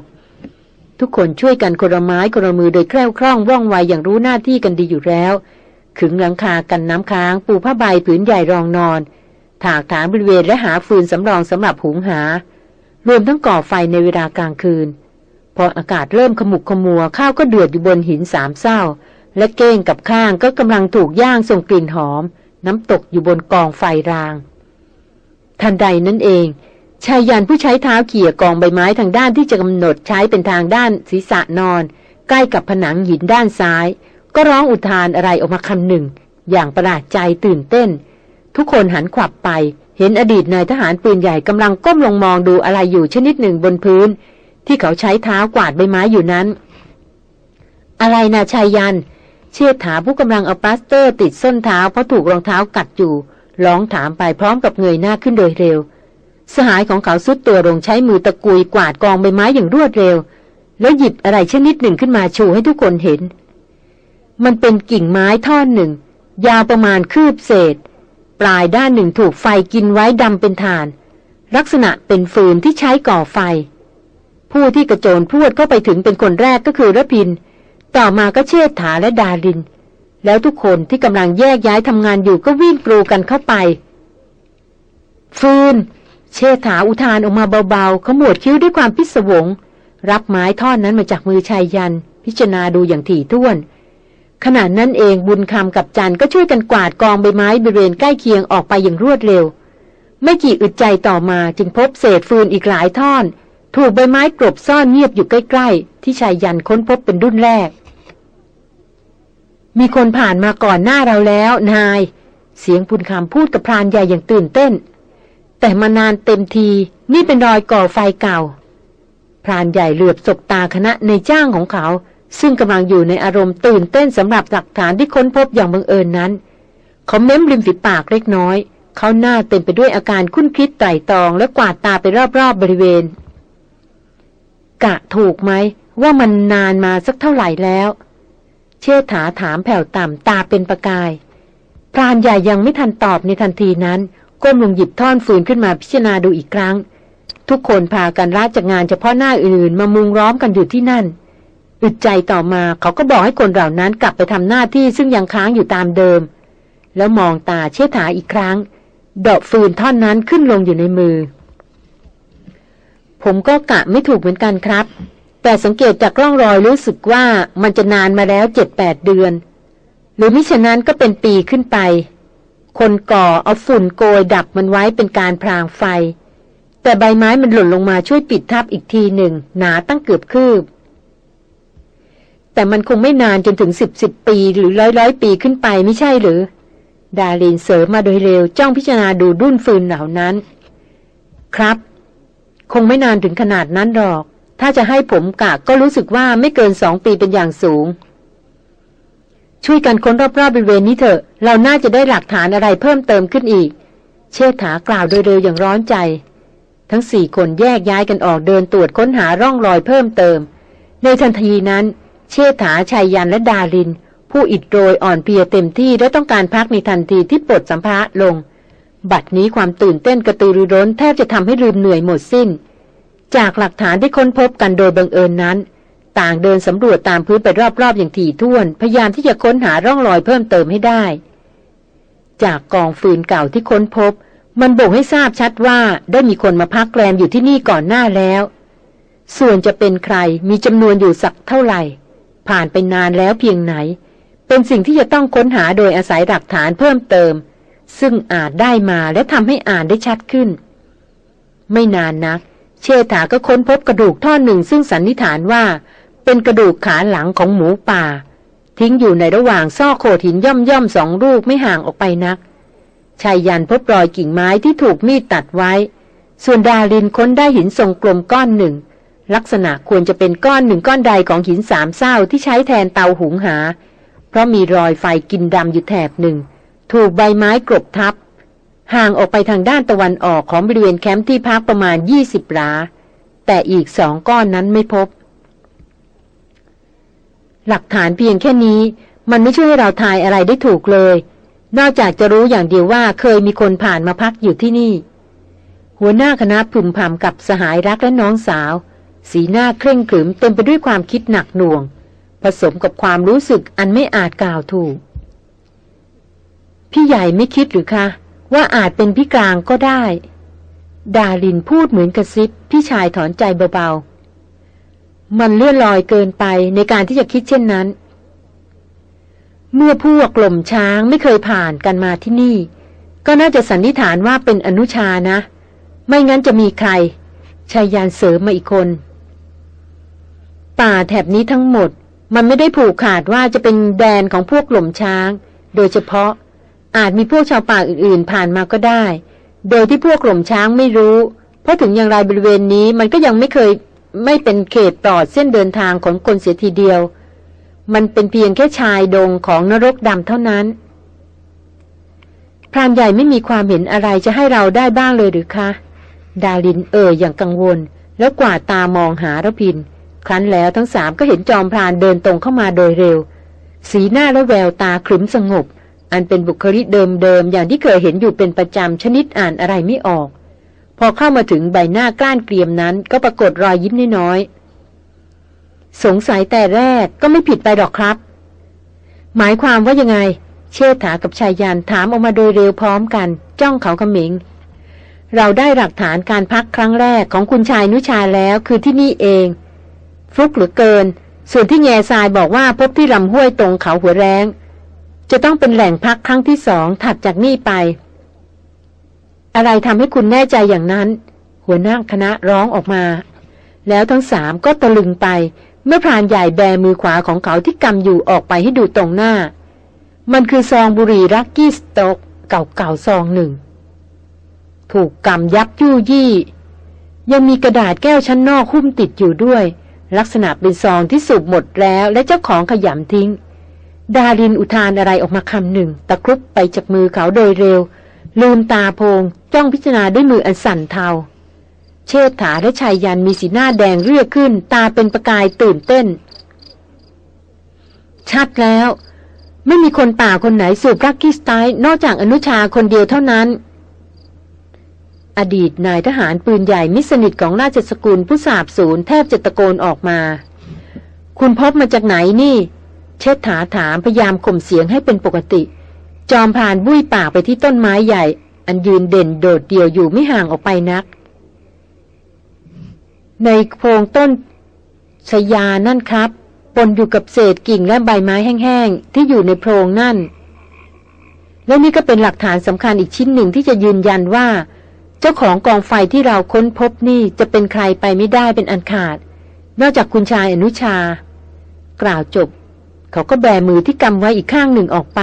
ทุกคนช่วยกันคนละไม้คนละมือโดยแคล่วคล่องว่องไวอย่างรู้หน้าที่กันดีอยู่แล้ว ขึงหลังคากันน้ำค้าง ปูผ้าใบผืนใหญ่รองนอน ถากถางบริเวณและหาฟืนสำรองสำหรับหุงหา รวมทั้งก่อไฟในเวลากลางคืน พออากาศเริ่มขมุกขมัวข้าวก็เดือดอยู่บนหินสามเศร้า และเก้งกับข้างก็กำลังถูกย่างส่งกลิ่นหอม น้ำตกอยู่บนกองไฟราง ทันใดนั่นเอง ชายยันผู้ใช้เท้าเขี่ยกองใบไม้ทางด้านที่จะกำหนดใช้เป็นทางด้านศีรษะนอน ใกล้กับผนังหินด้านซ้าย ก็ร้องอุทานอะไรออกมาคำหนึ่ง อย่างประหลาดใจตื่นเต้น ทุกคนหันขวับไป เห็นอดีตนายทหารปืนใหญ่กำลังก้มลงมองดูอะไรอยู่ชนิดหนึ่งบนพื้น ที่เขาใช้เท้ากวาดใบไม้อยู่นั้น อะไรนะชายยันเชิดถาผู้กำลังเอาปลาสเตอร์ติดส้นเท้าเพราะถูกรองเท้ากัดอยู่ ร้องถามไปพร้อมกับเงยหน้าขึ้นโดยเร็ว สหายของเขาสุดตัวลงใช้มือตะกุยกวาดกองใบไม้อย่างรวดเร็ว แล้วหยิบอะไรชนิดหนึ่งขึ้นมาชูให้ทุกคนเห็น มันเป็นกิ่งไม้ท่อนหนึ่ง ยาวประมาณคืบเศษ ปลายด้านหนึ่งถูกไฟกินไว้ดำเป็นฐาน ลักษณะเป็นฟืนที่ใช้ก่อไฟ ผู้ที่กระโจนพรวดเข้าไปถึงเป็นคนแรกก็คือระพิน ต่อมาก็เชษฐาและดาริน แล้วทุกคนที่กำลังแยกย้ายทำงานอยู่ก็วิ่งกรูกันเข้าไป ฟืน เชษฐาอุทานออกมาเบาๆขมวดคิ้วด้วยความพิศวง รับไม้ท่อนนั้นมาจากมือชายยัน พิจารณาดูอย่างถี่ถ้วน ขณะนั้นเองบุญคำกับจันก็ช่วยกันกวาดกองใบไม้บริเวณใกล้เคียงออกไปอย่างรวดเร็ว ไม่กี่อึดใจต่อมาจึงพบเศษฟืนอีกหลายท่อน ถูกใบไม้กลบซ่อนเงียบอยู่ใกล้ ๆ ที่ชายยันค้นพบเป็นรุ่นแรก มีคนผ่านมาก่อนหน้าเราแล้ว นาย เสียงพุนคำพูดกับพรานใหญ่อย่างตื่นเต้น แต่มานานเต็มทีนี่เป็นรอยก่อไฟเก่า พรานใหญ่เหลือบศบตาคณะในจ้างของเขา ซึ่งกำลังอยู่ในอารมณ์ตื่นเต้นสำหรับหลักฐานที่ค้นพบอย่างบังเอิญนนั้น เขาเม้มริมฝีปากเล็กน้อย เขาหน้าเต็มไปด้วยอาการคุ้นคิดไตร่ตรองและกวาดตาไปรอบๆบบริเวณ กะถูกไหมว่ามันนานมาสักเท่าไหร่แล้ว เชษฐาถามแผ่วต่ำตาเป็นประกาย พรานใหญ่ยังไม่ทันตอบในทันทีนั้น ก้มลงหยิบท่อนฟืนขึ้นมาพิจารณาดูอีกครั้ง ทุกคนพากันลาจากงานเฉพาะหน้าอื่นมามุงร้อมกันอยู่ที่นั่น อึดใจต่อมาเขาก็บอกให้คนเหล่านั้นกลับไปทำหน้าที่ซึ่งยังค้างอยู่ตามเดิม แล้วมองตาเชษฐาอีกครั้ง ดอกฟืนท่อนนั้นขึ้นลงอยู่ในมือ ผมก็กะไม่ถูกเหมือนกันครับ แต่สังเกตจากร่องรอยรู้สึกว่ามันจะนานมาแล้วเจ็ดแปดเดือน หรือมิฉะนั้นก็เป็นปีขึ้นไป คนก่อเอาฝุ่นโกยดับมันไว้เป็นการพรางไฟ แต่ใบไม้มันหล่นลงมาช่วยปิดทับอีกทีหนึ่ง หนาตั้งเกือบคืบ แต่มันคงไม่นานจนถึงสิบสิบปีหรือร้อยร้อยปีขึ้นไปไม่ใช่หรือ ดารินเสริมมาโดยเร็วจ้องพิจารณาดูดุ้นฟืนเหล่านั้น ครับ คงไม่นานถึงขนาดนั้นหรอก ถ้าจะให้ผมกะก็รู้สึกว่าไม่เกินสองปีเป็นอย่างสูง ช่วยกันค้นรอบๆบริเวณนี้เถอะ เราน่าจะได้หลักฐานอะไรเพิ่มเติมขึ้นอีก เชษฐากล่าวโดยเร็วอย่างร้อนใจ ทั้งสี่คนแยกย้ายกันออกเดินตรวจค้นหาร่องรอยเพิ่มเติม ในทันทีนั้น เชษฐาชายยันและดาริน ผู้อิดโรยอ่อนเพลียเต็มที่และต้องการพักในทันทีที่ปลดสัมภาระลง บัดนี้ความตื่นเต้นกระตือรือร้นแทบจะทำให้ลืมเหนื่อยหมดสิ้น จากหลักฐานที่ค้นพบกันโดยบังเอิญนั้น ต่างเดินสำรวจตามพื้นไปรอบๆอย่างถี่ถ้วน พยายามที่จะค้นหาร่องรอยเพิ่มเติมให้ได้ จากกองฟืนเก่าที่ค้นพบ มันบ่งให้ทราบชัดว่าได้มีคนมาพักแรมอยู่ที่นี่ก่อนหน้าแล้ว ส่วนจะเป็นใครมีจำนวนอยู่สักเท่าไหร่ ผ่านไปนานแล้วเพียงไหน เป็นสิ่งที่จะต้องค้นหาโดยอาศัยหลักฐานเพิ่มเติม ซึ่งอาจได้มาและทำให้อ่านได้ชัดขึ้น ไม่นานนัก เชษฐาก็ค้นพบกระดูกท่อนหนึ่งซึ่งสันนิษฐานว่า เป็นกระดูกขาหลังของหมูป่า ทิ้งอยู่ในระหว่างซอกโขดหินย่อมย่อมสองลูกไม่ห่างออกไปนักชายยันพบรอยกิ่งไม้ที่ถูกมีดตัดไว้ ส่วนดารินค้นได้หินทรงกลมก้อนหนึ่ง ลักษณะควรจะเป็นก้อนหนึ่งก้อนใดของหินสามเศร้าที่ใช้แทนเตาหุงหา เพราะมีรอยไฟกินดำอยู่แถบหนึ่ง ถูกใบไม้กลบทับ ห่างออกไปทางด้านตะวันออกของบริเวณแคมป์ที่พักประมาณ 20 หลา แต่อีกสองก้อนนั้นไม่พบ หลักฐานเพียงแค่นี้ มันไม่ช่วยให้เราทายอะไรได้ถูกเลย นอกจากจะรู้อย่างเดียวว่าเคยมีคนผ่านมาพักอยู่ที่นี่ หัวหน้าคณะพึมพำกับสหายรักและน้องสาว สีหน้าเคร่งขรึมเต็มไปด้วยความคิดหนักหน่วง ผสมกับความรู้สึกอันไม่อาจกล่าวถูก พี่ใหญ่ไม่คิดหรือคะ ว่าอาจเป็นพี่กลางก็ได้ ดาลินพูดเหมือนกระซิบ พี่ชายถอนใจเบาๆ มันเลื่อนลอยเกินไปในการที่จะคิดเช่นนั้น เมื่อพวกกล่มช้างไม่เคยผ่านกันมาที่นี่ ก็น่าจะสันนิษฐานว่าเป็นอนุชานะ ไม่งั้นจะมีใครชายยานเสริมมาอีกคน ป่าแถบนี้ทั้งหมด มันไม่ได้ผูกขาดว่าจะเป็นแดนของพวกกล่มช้าง โดยเฉพาะ อาจมีพวกชาวป่าอื่นๆ ผ่านมาก็ได้ โดยที่พวกกล่มช้างไม่รู้ เพราะถึงอย่างไรบริเวณนี้มันก็ยังไม่เคยไม่เป็นเขตปลอดเส้นเดินทางของคนเสียทีเดียว มันเป็นเพียงแค่ชายดงของนรกดำเท่านั้นพรานใหญ่ไม่มีความเห็นอะไรจะให้เราได้บ้างเลยหรือคะ ดาลินเอ่ยอย่างกังวล แล้วกวาดตามองหาระพิน ครั้นแล้วทั้งสามก็เห็นจอมพรานเดินตรงเข้ามาโดยเร็ว สีหน้าและแววตาขรึมสงบ อันเป็นบุคลิกเดิมๆอย่างที่เคยเห็นอยู่เป็นประจำชนิดอ่านอะไรไม่ออก พอเข้ามาถึงใบหน้ากล้านเกรียมนั้น ก็ปรากฏรอยยิ้มน้อยๆสงสัยแต่แรกก็ไม่ผิดไปหรอกครับ หมายความว่ายังไง เชษฐากับชายยานถามออกมาโดยเร็วพร้อมกัน จ้องเขากระเหมิงเราได้หลักฐานการพักครั้งแรกของคุณชายนุชาแล้วคือที่นี่เอง ฟลุกหรือเกิน ส่วนที่แง่ทรายบอกว่าพบที่ลำห้วยตรงเขาหัวแรง จะต้องเป็นแหล่งพักครั้งที่สองถัดจากนี่ไป อะไรทำให้คุณแน่ใจอย่างนั้น หัวหน้าคณะร้องออกมา แล้วทั้งสามก็ตะลึงไป เมื่อพรานใหญ่แบมือขวาของเขาที่กำอยู่ออกไปให้ดูตรงหน้า มันคือซองบุหรี่รักกี้สโต๊กเก่าๆซองหนึ่ง ถูกกำยับยู่ยี่ ยังมีกระดาษแก้วชั้นนอกหุ้มติดอยู่ด้วย ลักษณะเป็นซองที่สูบหมดแล้วและเจ้าของขยำทิ้ง ดารินอุทานอะไรออกมาคำหนึ่ง ตะครุบไปจากมือเขาโดยเร็ว ลืมตาโพง จ้องพิจารณาด้วยมืออันสั่นเทา เชษฐาและชายยันมีสีหน้าแดงเรียกขึ้น ตาเป็นประกายตื่นเต้น ชัดแล้ว ไม่มีคนป่าคนไหนสูบรักกี้สไตล์นอกจากอนุชาคนเดียวเท่านั้น อดีตนายทหารปืนใหญ่มิสนิทของราชสกุลผู้สาบสูญแทบจะตะโกนออกมา คุณพบมาจากไหนนี่ เชษฐาถามพยายามข่มเสียงให้เป็นปกติ จอมผ่านบุ้ยปากไปที่ต้นไม้ใหญ่ อันยืนเด่นโดดเดี่ยวอยู่ไม่ห่างออกไปนัก ในโพรงต้นชยานั่นครับ ปนอยู่กับเศษกิ่งและใบไม้แห้งๆ ที่อยู่ในโพรงนั่น และนี่ก็เป็นหลักฐานสำคัญอีกชิ้นหนึ่งที่จะยืนยันว่า เจ้าของกองไฟที่เราค้นพบนี่จะเป็นใครไปไม่ได้เป็นอันขาด นอกจากคุณชายอนุชา กล่าวจบ เขาก็แบมือที่กำไว้อีกข้างหนึ่งออกไป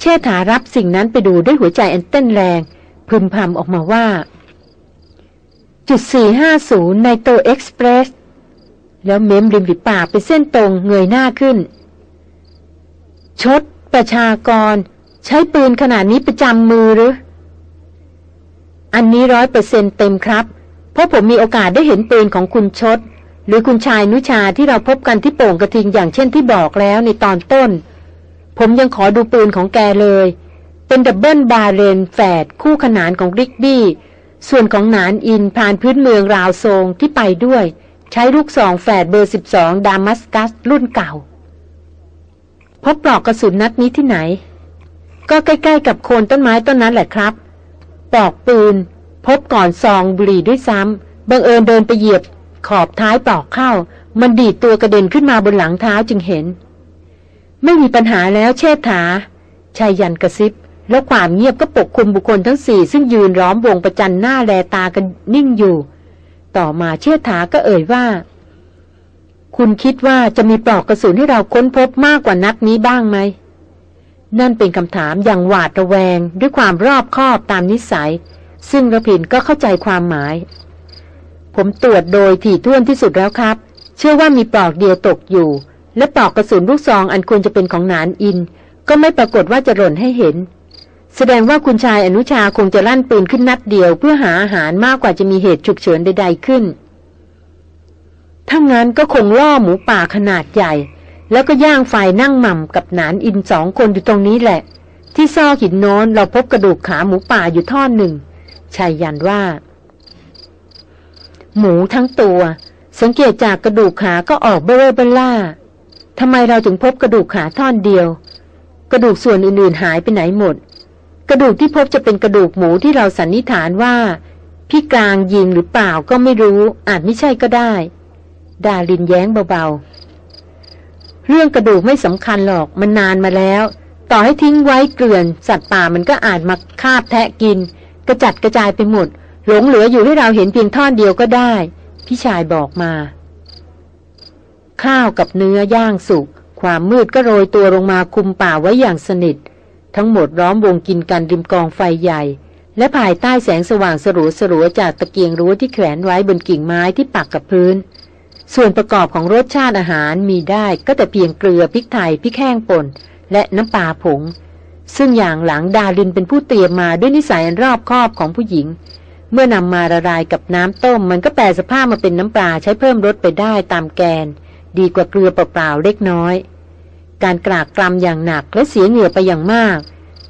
เชษฐารับสิ่งนั้นไปดูด้วยหัวใจอันเต้นแรง พึมพำออกมาว่า จุด450ในโตเอ็กซ์เพรสแล้วเม้มริมฝีปากเป็นเส้นตรงเงยหน้าขึ้น ชด ประชากร ใช้ปืนขนาดนี้ประจำมือหรือ อันนี้ร้อยเปอร์เซ็นเต็มครับ เพราะผมมีโอกาสได้เห็นปืนของคุณชด หรือคุณชายนุชาที่เราพบกันที่โป่งกระทิงอย่างเช่นที่บอกแล้วในตอนต้น ผมยังขอดูปืนของแกเลย เป็นดับเบิลบาเรนแฝดคู่ขนานของริกบี้ ส่วนของหนานอินผ่านพื้นเมืองราวทรงที่ไปด้วย ใช้ลูกซองแฝดเบอร์ 12 ดามัสกัสรุ่นเก่า พบปลอกกระสุนนัดนี้ที่ไหน ก็ใกล้ๆกับโคนต้นไม้ต้นนั้นแหละครับปลอกปืน พบก่อนซองบุหรี่ด้วยซ้ำบังเอิญเดินไปเหยียบ ขอบท้ายปลอกเข้า มันดีดตัวกระเด็นขึ้นมาบนหลังเท้าจึงเห็น ไม่มีปัญหาแล้วเชษฐาชายยันกระซิบ แล้วความเงียบก็ปกคลุมบุคคลทั้งสี่ซึ่งยืนล้อมวงประจันหน้าแลตากันนิ่งอยู่ ต่อมาเชษฐาก็เอ่ยว่า คุณคิดว่าจะมีปลอกกระสุนให้เราค้นพบมากกว่านัดนี้บ้างไหมนั่นเป็นคำถามอย่างหวาดระแวงด้วยความรอบคอบตามนิสัย ซึ่งระพินก็เข้าใจความหมาย ผมตรวจโดยถี่ถ้วนที่สุดแล้วครับ เชื่อว่ามีปลอกเดียวตกอยู่ และปลอกกระสุนลูกซองอันควรจะเป็นของนานอิน ก็ไม่ปรากฏว่าจะหล่นให้เห็น แสดงว่าคุณชายอนุชาคงจะลั่นปืนขึ้นนัดเดียวเพื่อหาอาหารมากกว่าจะมีเหตุฉุกเฉินใดๆขึ้นถ้างั้นก็คงล่อหมูป่าขนาดใหญ่ แล้วก็ย่างไฟนั่งหม่ำกับหนานอินสองคนอยู่ตรงนี้แหละ ที่ซอกหินโน้นเราพบกระดูกขาหมูป่าอยู่ท่อนหนึ่งชายยันว่า หมูทั้งตัว สังเกตจากกระดูกขาก็ออกเบลอเบล่าทำไมเราถึงพบกระดูกขาท่อนเดียว กระดูกส่วนอื่นๆหายไปไหนหมด กระดูกที่พบจะเป็นกระดูกหมูที่เราสันนิษฐานว่า พี่กลางยิงหรือเปล่าก็ไม่รู้ อาจไม่ใช่ก็ได้ ดาลินแย้งเบาๆ เรื่องกระดูกไม่สำคัญหรอกมันนานมาแล้ว ต่อให้ทิ้งไว้เกลื่อน สัตว์ป่ามันก็อาจมาคาบแทะกิน กระจัดกระจายไปหมด หลงเหลืออยู่ให้เราเห็นเพียงท่อนเดียวก็ได้ พี่ชายบอกมา ข้าวกับเนื้อย่างสุก ความมืดก็โรยตัวลงมาคุมป่าไว้อย่างสนิท ทั้งหมดล้อมวงกินกันริมกองไฟใหญ่ และภายใต้แสงสว่างสลัวสลัวจากตะเกียงรั้วที่แขวนไว้บนกิ่งไม้ที่ปักกับพื้น ส่วนประกอบของรสชาติอาหารมีได้ก็แต่เพียงเกลือพริกไทยพริกแห้งป่นและน้ำปลาผงซึ่งอย่างหลังดาลินเป็นผู้เตรียมมาด้วยนิสัยอันรอบคอบของผู้หญิง เมื่อนำมาละลายกับน้ำต้ม มันก็แปลสภาพมาเป็นน้ำปลาใช้เพิ่มรสไปได้ตามแกน ดีกว่าเกลือเปล่าๆเล็กน้อย การกรากกรำอย่างหนักและเสียเหงื่อไปอย่างมาก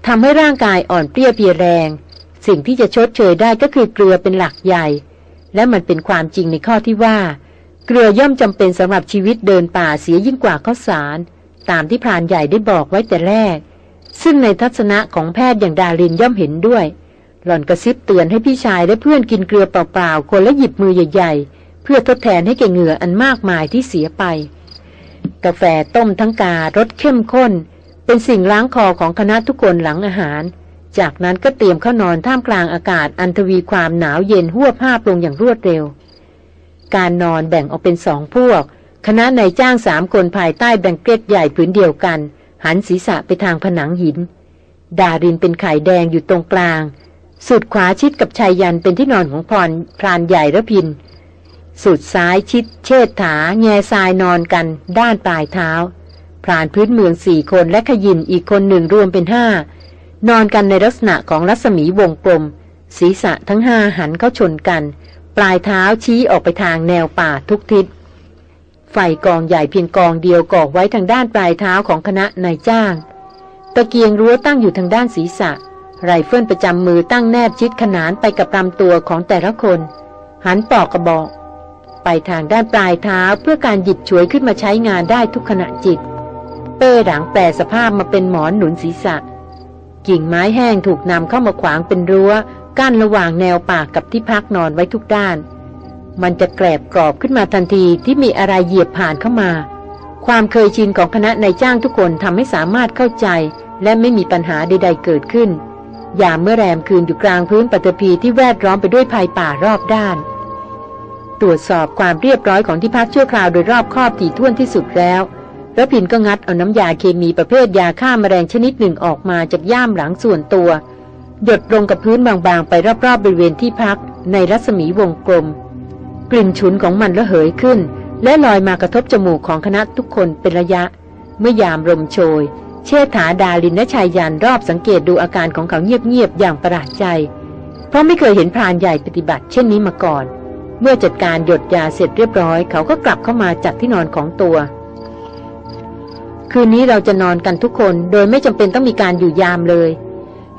ทำให้ร่างกายอ่อนเปรี้ยเพียแรง สิ่งที่จะชดเชยได้ก็คือเกลือเป็นหลักใหญ่ และมันเป็นความจริงในข้อที่ว่า เกลือย่อมจำเป็นสำหรับชีวิตเดินป่าเสียยิ่งกว่าข้าวสาร ตามที่พรานใหญ่ได้บอกไว้แต่แรก ซึ่งในทัศนะของแพทย์อย่างดารินย่อมเห็นด้วย หล่อนกระซิบเตือนให้พี่ชายและเพื่อนกินเกลือเปล่าๆ คนละหยิบมือใหญ่ๆ เพื่อทดแทนให้แก่เหงื่ออันมากมายที่เสียไป กาแฟต้มทั้งการสเข้มข้น เป็นสิ่งล้างคอของคณะทุกคนหลังอาหาร จากนั้นก็เตรียมเข้านอนท่ามกลางอากาศอันทวีความหนาวเย็นหัวภาพลงอย่างรวดเร็ว การนอนแบ่งออกเป็นสองพวก คณะนายจ้างสามคนภายใต้แบงเกตใหญ่ผืนเดียวกัน หันศีรษะไปทางผนังหิน ดารินเป็นไข่แดงอยู่ตรงกลาง สุดขวาชิดกับชายยันเป็นที่นอนของพรพรานใหญ่ระพินสุดซ้ายชิดเชิดถา แง่ทรายนอนกัน ด้านปลายเท้า พรานพื้นเมืองสี่คนและขยินอีกคนหนึ่งรวมเป็นห้านอนกันในลักษณะของรัศมีวงกลม ศีรษะทั้งห้าหันเข้าชนกัน ปลายเท้าชี้ออกไปทางแนวป่าทุกทิศไฟกองใหญ่เพียงกองเดียวก่อไว้ทางด้านปลายเท้าของคณะนายจ้าง ตะเกียงรั้วตั้งอยู่ทางด้านศีรษะ ไรเฟิลประจำมือตั้งแนบชิดขนานไปกับลำตัวของแต่ละคน หันปากกระบอก ไปทางด้านปลายเท้าเพื่อการหยิบฉวยขึ้นมาใช้งานได้ทุกขณะจิต เป้หลังแปลสภาพมาเป็นหมอนหนุนศีรษะ กิ่งไม้แห้งถูกนำเข้ามาขวางเป็นรั้วกั้นระหว่างแนวปากกับที่พักนอนไว้ทุกด้าน มันจะแกรบกรอบขึ้นมาทันทีที่มีอะไรเหยียบผ่านเข้ามา ความเคยชินของคณะนายจ้างทุกคนทำให้สามารถเข้าใจ และไม่มีปัญหาใดๆเกิดขึ้น ยามเมื่อแรมคืนอยู่กลางพื้นปฐพีที่แวดล้อมไปด้วยภัยป่ารอบด้าน ตรวจสอบความเรียบร้อยของที่พักชั่วคราวโดยรอบครอบถี่ถ้วนที่สุดแล้วแล้วพินก็งัดเอาน้ำยาเคมีประเภทยาฆ่ามาแมลงชนิดหนึ่งออกมาจากย่ามหลังส่วนตัว หยดลงกับพื้นบางๆ ไปรอบๆบริเวณที่พัก ในรัศมีวงกลม กลิ่นฉุนของมันระเหยขึ้น และลอยมากระทบจมูกของคณะทุกคนเป็นระยะ เมื่อยามลมโชย เชษฐาดาลินและชายยันรอบสังเกตดูอาการของเขาเงียบๆอย่างประหลาดใจ เพราะไม่เคยเห็นพรานใหญ่ปฏิบัติเช่นนี้มาก่อน เมื่อจัดการหยดยาเสร็จเรียบร้อย เขาก็กลับเข้ามาจัดที่นอนของตัว คืนนี้เราจะนอนกันทุกคนโดยไม่จำเป็นต้องมีการอยู่ยามเลย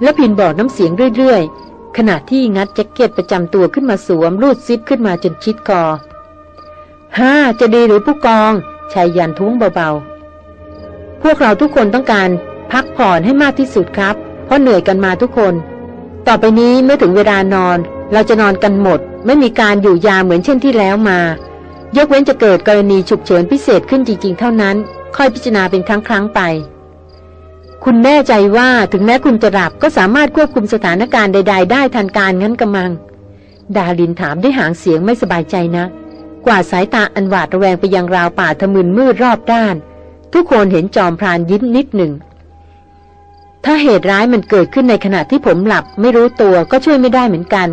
แล้วพินบอกน้ำเสียงเรื่อยๆ ขณะที่งัดแจ็คเก็ตประจำตัวขึ้นมาสวมรูดซิปขึ้นมาจนชิดคอฮ่าจะดีหรือผู้กองชายยันทุ้งเบาๆ พวกเราทุกคนต้องการพักผ่อนให้มากที่สุดครับ เพราะเหนื่อยกันมาทุกคน ต่อไปนี้เมื่อถึงเวลานอน เราจะนอนกันหมด ไม่มีการอยู่ยาเหมือนเช่นที่แล้วมา ยกเว้นจะเกิดกรณีฉุกเฉินพิเศษขึ้นจริง ๆ เท่านั้น ค่อยพิจารณาเป็นครั้งครั้งไป คุณแน่ใจว่าถึงแม้คุณจะหลับก็สามารถควบคุมสถานการณ์ใด ๆ ได้ทันการงั้นกระมัง ดาลินถามด้วยหางเสียงไม่สบายใจนะ กว่าสายตาอันหวาดระแวงไปยังราวป่าทะมึนมืดรอบด้าน ทุกคนเห็นจอมพรานยิ้มนิดหนึ่ง ถ้าเหตุร้ายมันเกิดขึ้นในขณะที่ผมหลับไม่รู้ตัวก็ช่วยไม่ได้เหมือนกัน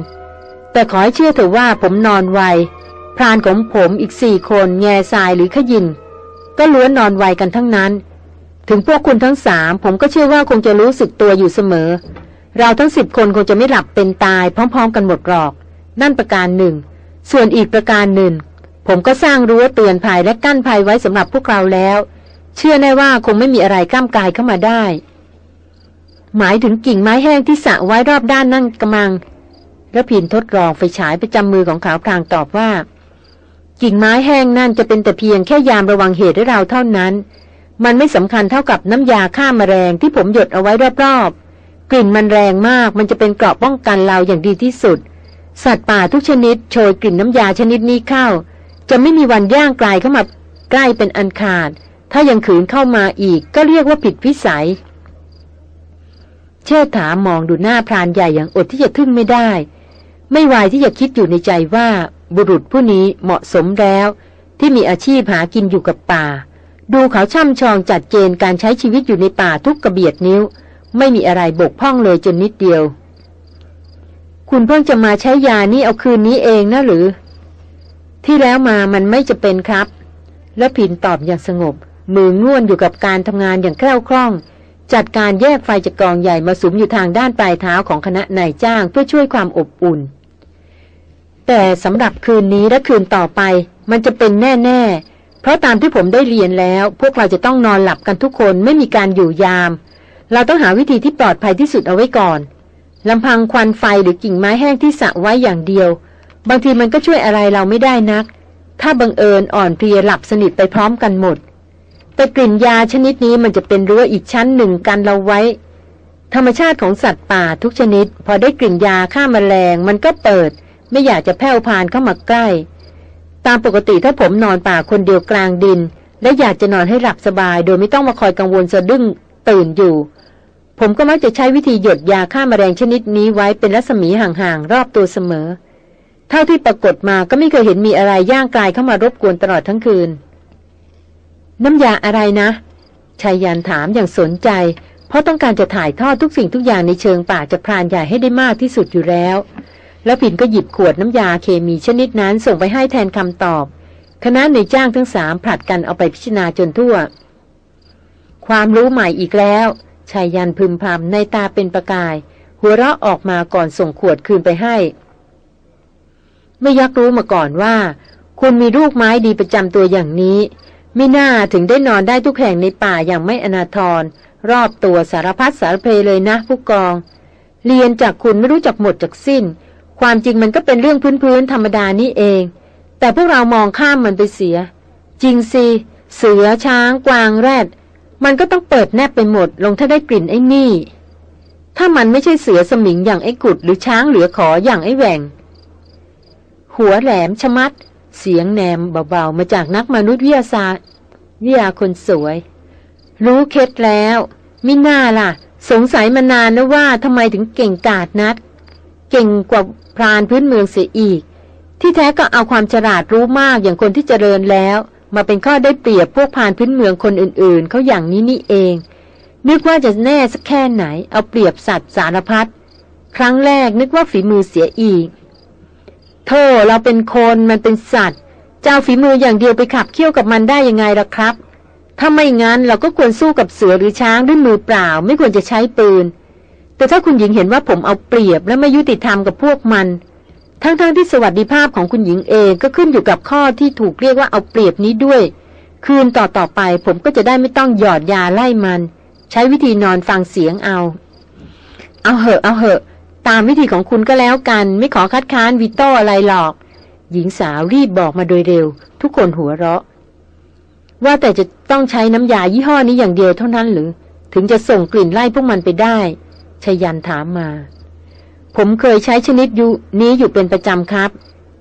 แต่ขอให้เชื่อเถอะว่าผมนอนไว พรานของผมอีกสี่คนแง่ทรายหรือขยิน ก็ล้วนนอนไวกันทั้งนั้น ถึงพวกคุณทั้งสามผมก็เชื่อว่าคงจะรู้สึกตัวอยู่เสมอ เราทั้งสิบคนคงจะไม่หลับเป็นตายพร้อม ๆ กันหมดหรอก นั่นประการหนึ่ง ส่วนอีกประการหนึ่งผมก็สร้างรั้วเตือนภัยและกั้นภัยไว้สำหรับพวกเราแล้ว เชื่อแน่ว่าคงไม่มีอะไรก้ามกายเข้ามาได้ หมายถึงกิ่งไม้แห้งที่สะไว้รอบด้านนั่งกำลังระพินทดลองไฟฉายประจำมือของขาวพลางตอบว่า กิ่งไม้แห้งนั่นจะเป็นแต่เพียงแค่ยามระวังเหตุให้เราเท่านั้น มันไม่สำคัญเท่ากับน้ำยาฆ่ามาแมลงที่ผมหยดเอาไว้รอบๆกลิ่นมันแรงมากมันจะเป็นเกราะป้องกันเราอย่างดีที่สุด สัตว์ป่าทุกชนิด โชยกลิ่นน้ำยาชนิดนี้เข้า จะไม่มีวันย่างไกลเข้ามาใกล้เป็นอันขาด ถ้ายังขืนเข้ามาอีกก็เรียกว่าผิดวิสัย เชิดถามองดูหน้าพรานใหญ่อย่างอดที่จะทึ่งไม่ได้ ไม่วายที่จะคิดอยู่ในใจว่าบุรุษผู้นี้เหมาะสมแล้ว ที่มีอาชีพหากินอยู่กับป่า ดูเขาช่ำชองจัดเจนการใช้ชีวิตอยู่ในป่าทุกกระเบียดนิ้ว ไม่มีอะไรบกพร่องเลยจนนิดเดียว คุณเพิ่งจะมาใช้ยานี้เอาคืนนี้เองนะหรือ ที่แล้วมามันไม่จะเป็นครับ และผินตอบอย่างสงบ มือง่วนอยู่กับการทำงานอย่างแคล่วคล่อง จัดการแยกไฟจากกองใหญ่มาสุมอยู่ทางด้านปลายเท้าของคณะนายจ้างเพื่อช่วยความอบอุ่น แต่สำหรับคืนนี้และคืนต่อไป มันจะเป็นแน่ๆ เพราะตามที่ผมได้เรียนแล้ว พวกเราจะต้องนอนหลับกันทุกคนไม่มีการอยู่ยาม เราต้องหาวิธีที่ปลอดภัยที่สุดเอาไว้ก่อนลำพังควันไฟหรือกิ่งไม้แห้งที่สะไว้อย่างเดียว บางทีมันก็ช่วยอะไรเราไม่ได้นัก ถ้าบังเอิญอ่อนเพลียหลับสนิทไปพร้อมกันหมด แต่กลิ่นยาชนิดนี้มันจะเป็นรั้วอีกชั้นหนึ่งกันเราไว้ ธรรมชาติของสัตว์ป่าทุกชนิด พอได้กลิ่นยาฆ่ามาแมลง มันก็เปิด ไม่อยากจะแผ่วพานเข้ามาใกล้ ตามปกติถ้าผมนอนป่าคนเดียวกลางดิน และอยากจะนอนให้หลับสบาย โดยไม่ต้องมาคอยกังวลสะดึ้งตื่นอยู่ ผมก็มักจะใช้วิธีหยดยาฆ่ามาแมลงชนิดนี้ไว้เป็นรัศมีห่างๆรอบตัวเสมอ เท่าที่ปรากฏมาก็ไม่เคยเห็นมีอะไรย่างกลายเข้ามารบกวนตลอดทั้งคืน น้ำยาอะไรนะชายยันถามอย่างสนใจ เพราะต้องการจะถ่ายทอดทุกสิ่งทุกอย่างในเชิงป่าจะพรานใหญ่ให้ได้มากที่สุดอยู่แล้ว แล้วผินก็หยิบขวดน้ำยาเคมีชนิดนั้นส่งไปให้แทนคำตอบ คณะในจ้างทั้งสามผลัดกันเอาไปพิจารณาจนทั่ว ความรู้ใหม่อีกแล้วชายยันพึมพำในตาเป็นประกาย หัวเราะออกมาก่อนส่งขวดคืนไปให้ ไม่ยักรู้มาก่อนว่า คุณมีลูกไม้ดีประจำตัวอย่างนี้ ม่น่าถึงได้นอนได้ทุกแห่งในป่าอย่างไม่อนาทร รอบตัวสารพัดสารเพเลยนะผู้กอง เรียนจากคุณไม่รู้จักหมดจากสิ้น ความจริงมันก็เป็นเรื่องพื้นๆธรรมดานี่เอง แต่พวกเรามองข้ามมันไปเสีย จริงสิเสือช้างกวางแรด มันก็ต้องเปิดแนบไปหมด ลงถ้าได้กลิ่นไอ้นี่ ถ้ามันไม่ใช่เสือสมิงอย่างไอ้กุดหรือช้างเหลือขออย่างไอ้แหว่ง หัวแหลมชะมัด เสียงแนมเบาๆ มาจากนักมนุษยวิทยาศาสตร์วิทยาคนสวย รู้เคล็ดแล้วมิน่าล่ะ สงสัยมานานนะว่าทำไมถึงเก่งกาจนัด เก่งกว่าพรานพื้นเมืองเสียอีก ที่แท้ก็เอาความฉลาดรู้มากอย่างคนที่เจริญแล้ว มาเป็นข้อได้เปรียบพวกพรานพื้นเมืองคนอื่นๆเขาอย่างนี้นี่เอง นึกว่าจะแน่สักแค่ไหน เอาเปรียบสัตว์สารพัดครั้งแรกนึกว่าฝีมือเสียอีก โธ่เราเป็นคนมันเป็นสัตว์ เจ้าฝีมืออย่างเดียวไปขับเคี่ยวกับมันได้ยังไงล่ะครับ ถ้าไม่งั้นเราก็ควรสู้กับเสือหรือช้างด้วยมือเปล่า ไม่ควรจะใช้ปืน แต่ถ้าคุณหญิงเห็นว่าผมเอาเปรียบและไม่ยุติธรรมกับพวกมัน ทั้งๆทที่สวัสดิภาพของคุณหญิงเองก็ขึ้นอยู่กับข้อที่ถูกเรียกว่าเอาเปรียบนี้ด้วย คืนต่อต่อไป ผมก็จะได้ไม่ต้องหยอดยาไล่มัน ใช้วิธีนอนฟังเสียงเอา เอาเหอะเอาเหอะ ตามวิธีของคุณก็แล้วกัน ไม่ขอคัดค้านวิโต้อะไรหรอก หญิงสาวรีบบอกมาโดยเร็ว ทุกคนหัวเราะ ว่าแต่จะต้องใช้น้ำยายี่ห้อนี้อย่างเดียวเท่านั้นหรือ ถึงจะส่งกลิ่นไล่พวกมันไปได้ชยันถามมา ผมเคยใช้ชนิดยูนี้อยู่เป็นประจำครับ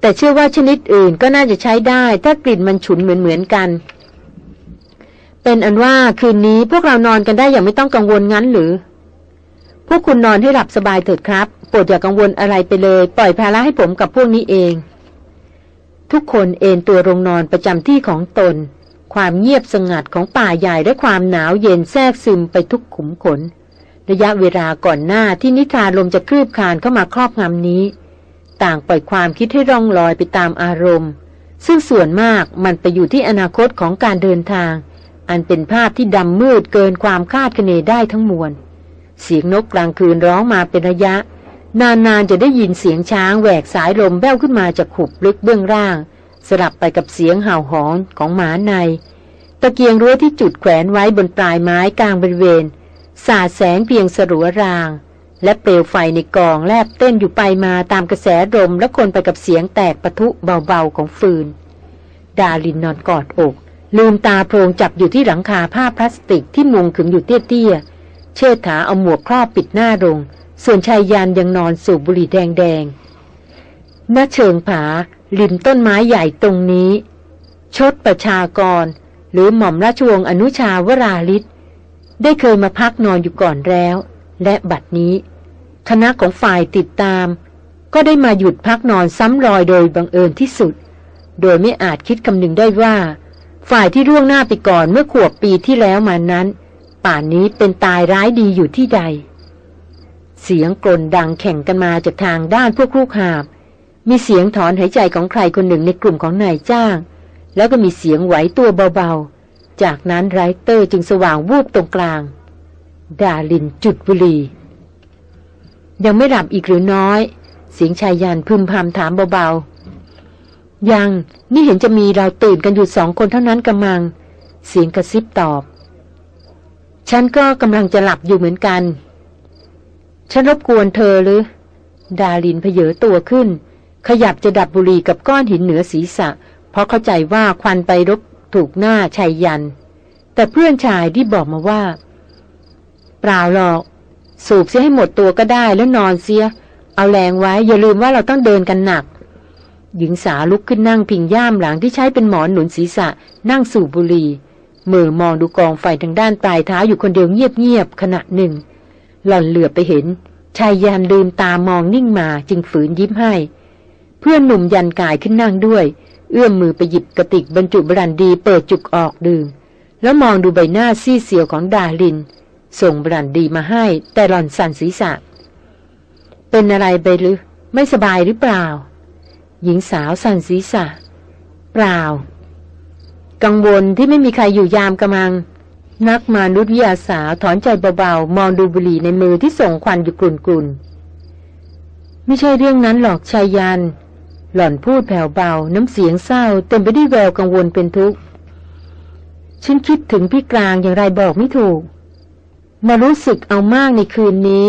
แต่เชื่อว่าชนิดอื่นก็น่าจะใช้ได้ ถ้ากลิ่นมันฉุนเหมือนเหมือนกัน เป็นอันว่าคืนนี้พวกเรานอนกันได้อย่างไม่ต้องกังวลงั้นหรือ พวกคุณนอนให้หลับสบายเถิดครับโปรดอย่ากังวลอะไรไปเลย ปล่อยภาระให้ผมกับพวกนี้เอง ทุกคนเอนตัวลงนอนประจำที่ของตน ความเงียบสงัดของป่าใหญ่และความหนาวเย็นแทรกซึมไปทุกขุมขน ระยะเวลาก่อนหน้าที่นิทานลมจะคลืบคลานเข้ามาครอบงำนี้ ต่างปล่อยความคิดให้ร่องลอยไปตามอารมณ์ ซึ่งส่วนมากมันไปอยู่ที่อนาคตของการเดินทาง อันเป็นภาพที่ดำมืดเกินความคาดคะเนได้ทั้งมวล เสียงนกกลางคืนร้องมาเป็นระยะ นานๆจะได้ยินเสียงช้างแหวกสายลมแว่วขึ้นมาจากขุบลึกเบื้องล่าง สลับไปกับเสียงเห่าหอนของหมาใน ตะเกียงรั้วที่จุดแขวนไว้บนปลายไม้กลางบริเวณ สาดแสงเพียงสรัวราง และเปลวไฟในกองแลบเต้นอยู่ไปมาตามกระแสลมและคนไปกับเสียงแตกปะทุเบาๆของฟืน ดาลินนอนกอดอก ลืมตาโพรงจับอยู่ที่หลังคาผ้าพลาสติกที่มุงขึงอยู่เตี้ยๆ เชิดถาเอาหมวกครอบปิดหน้าลง ส่วนชายยานยังนอนสูบบุหรี่แดงๆณเชิงผาริมต้นไม้ใหญ่ตรงนี้ ชดประชากร หรือหม่อมราชวงศ์อนุชาวราลิศได้เคยมาพักนอนอยู่ก่อนแล้ว และบัดนี้ คณะของฝ่ายติดตาม ก็ได้มาหยุดพักนอนซ้ำรอยโดยบังเอิญที่สุด โดยไม่อาจคิดคำนึงได้ว่า ฝ่ายที่ร่วงหน้าไปก่อนเมื่อขวบปีที่แล้วมานั้น ป่านนี้เป็นตายร้ายดีอยู่ที่ใด เสียงกลนดังแข่งกันมาจากทางด้านพวกลูกหาบ มีเสียงถอนหายใจของใครคนหนึ่งในกลุ่มของนายจ้าง แล้วก็มีเสียงไหวตัวเบาๆ จากนั้นไรเตอร์จึงสว่างวูบตรงกลาง ดาลินจุดบุหรี่ยังไม่หลับอีกหรือน้อย เสียงชายยันพึมพำถามเบาๆ ยังนี่เห็นจะมีเราตื่นกันอยู่สองคนเท่านั้นกำมัง เสียงกระซิบตอบ ฉันก็กำลังจะหลับอยู่เหมือนกัน ฉันรบกวนเธอหรือ ดาลินเพเยอตัวขึ้น ขยับจะดับบุหรี่กับก้อนหินเหนือศีรษะ เพราะเข้าใจว่าควันไปรบถูกหน้าชายยัน แต่เพื่อนชายที่บอกมาว่า เปล่าหรอก สูบเสียให้หมดตัวก็ได้แล้วนอนเสีย เอาแรงไว้อย่าลืมว่าเราต้องเดินกันหนัก หญิงสาวลุกขึ้นนั่งพิงย่ามหลังที่ใช้เป็นหมอนหนุนศีรษะ นั่งสูบบุหรี่ มือมองดูกองไฟทางด้านปลายเท้าอยู่คนเดียวเงียบๆขณะหนึ่ง หล่อนเหลือไปเห็น ชายยานลืมตามองนิ่งมาจึงฝืนยิ้มให้ เพื่อนหนุ่มยันกายขึ้นนั่งด้วย เอื้อมมือไปหยิบกระติกบรรจุบรันดีเปิดจุกออกดื่ม แล้วมองดูใบหน้าซีเสียวของดาลิน ส่งบรันดีมาให้ แต่หล่อนสั่นศีรษะ เป็นอะไรไปหรือ ไม่สบายหรือเปล่า หญิงสาวสั่นศีรษะ เปล่า กังวลที่ไม่มีใครอยู่ยามกำลัง นักมนุษยวิทยาสาวถอนใจเบาๆ มองดูบุหรี่ในมือที่ส่งควันอยู่กลุ่นๆ ไม่ใช่เรื่องนั้นหรอกชายยัน หล่อนพูดแผ่วเบา น้ำเสียงเศร้า เต็มไปด้วยแววกังวลเป็นทุกข์ ฉันคิดถึงพี่กลางอย่างไรบอกไม่ถูก มารู้สึกเอามากในคืนนี้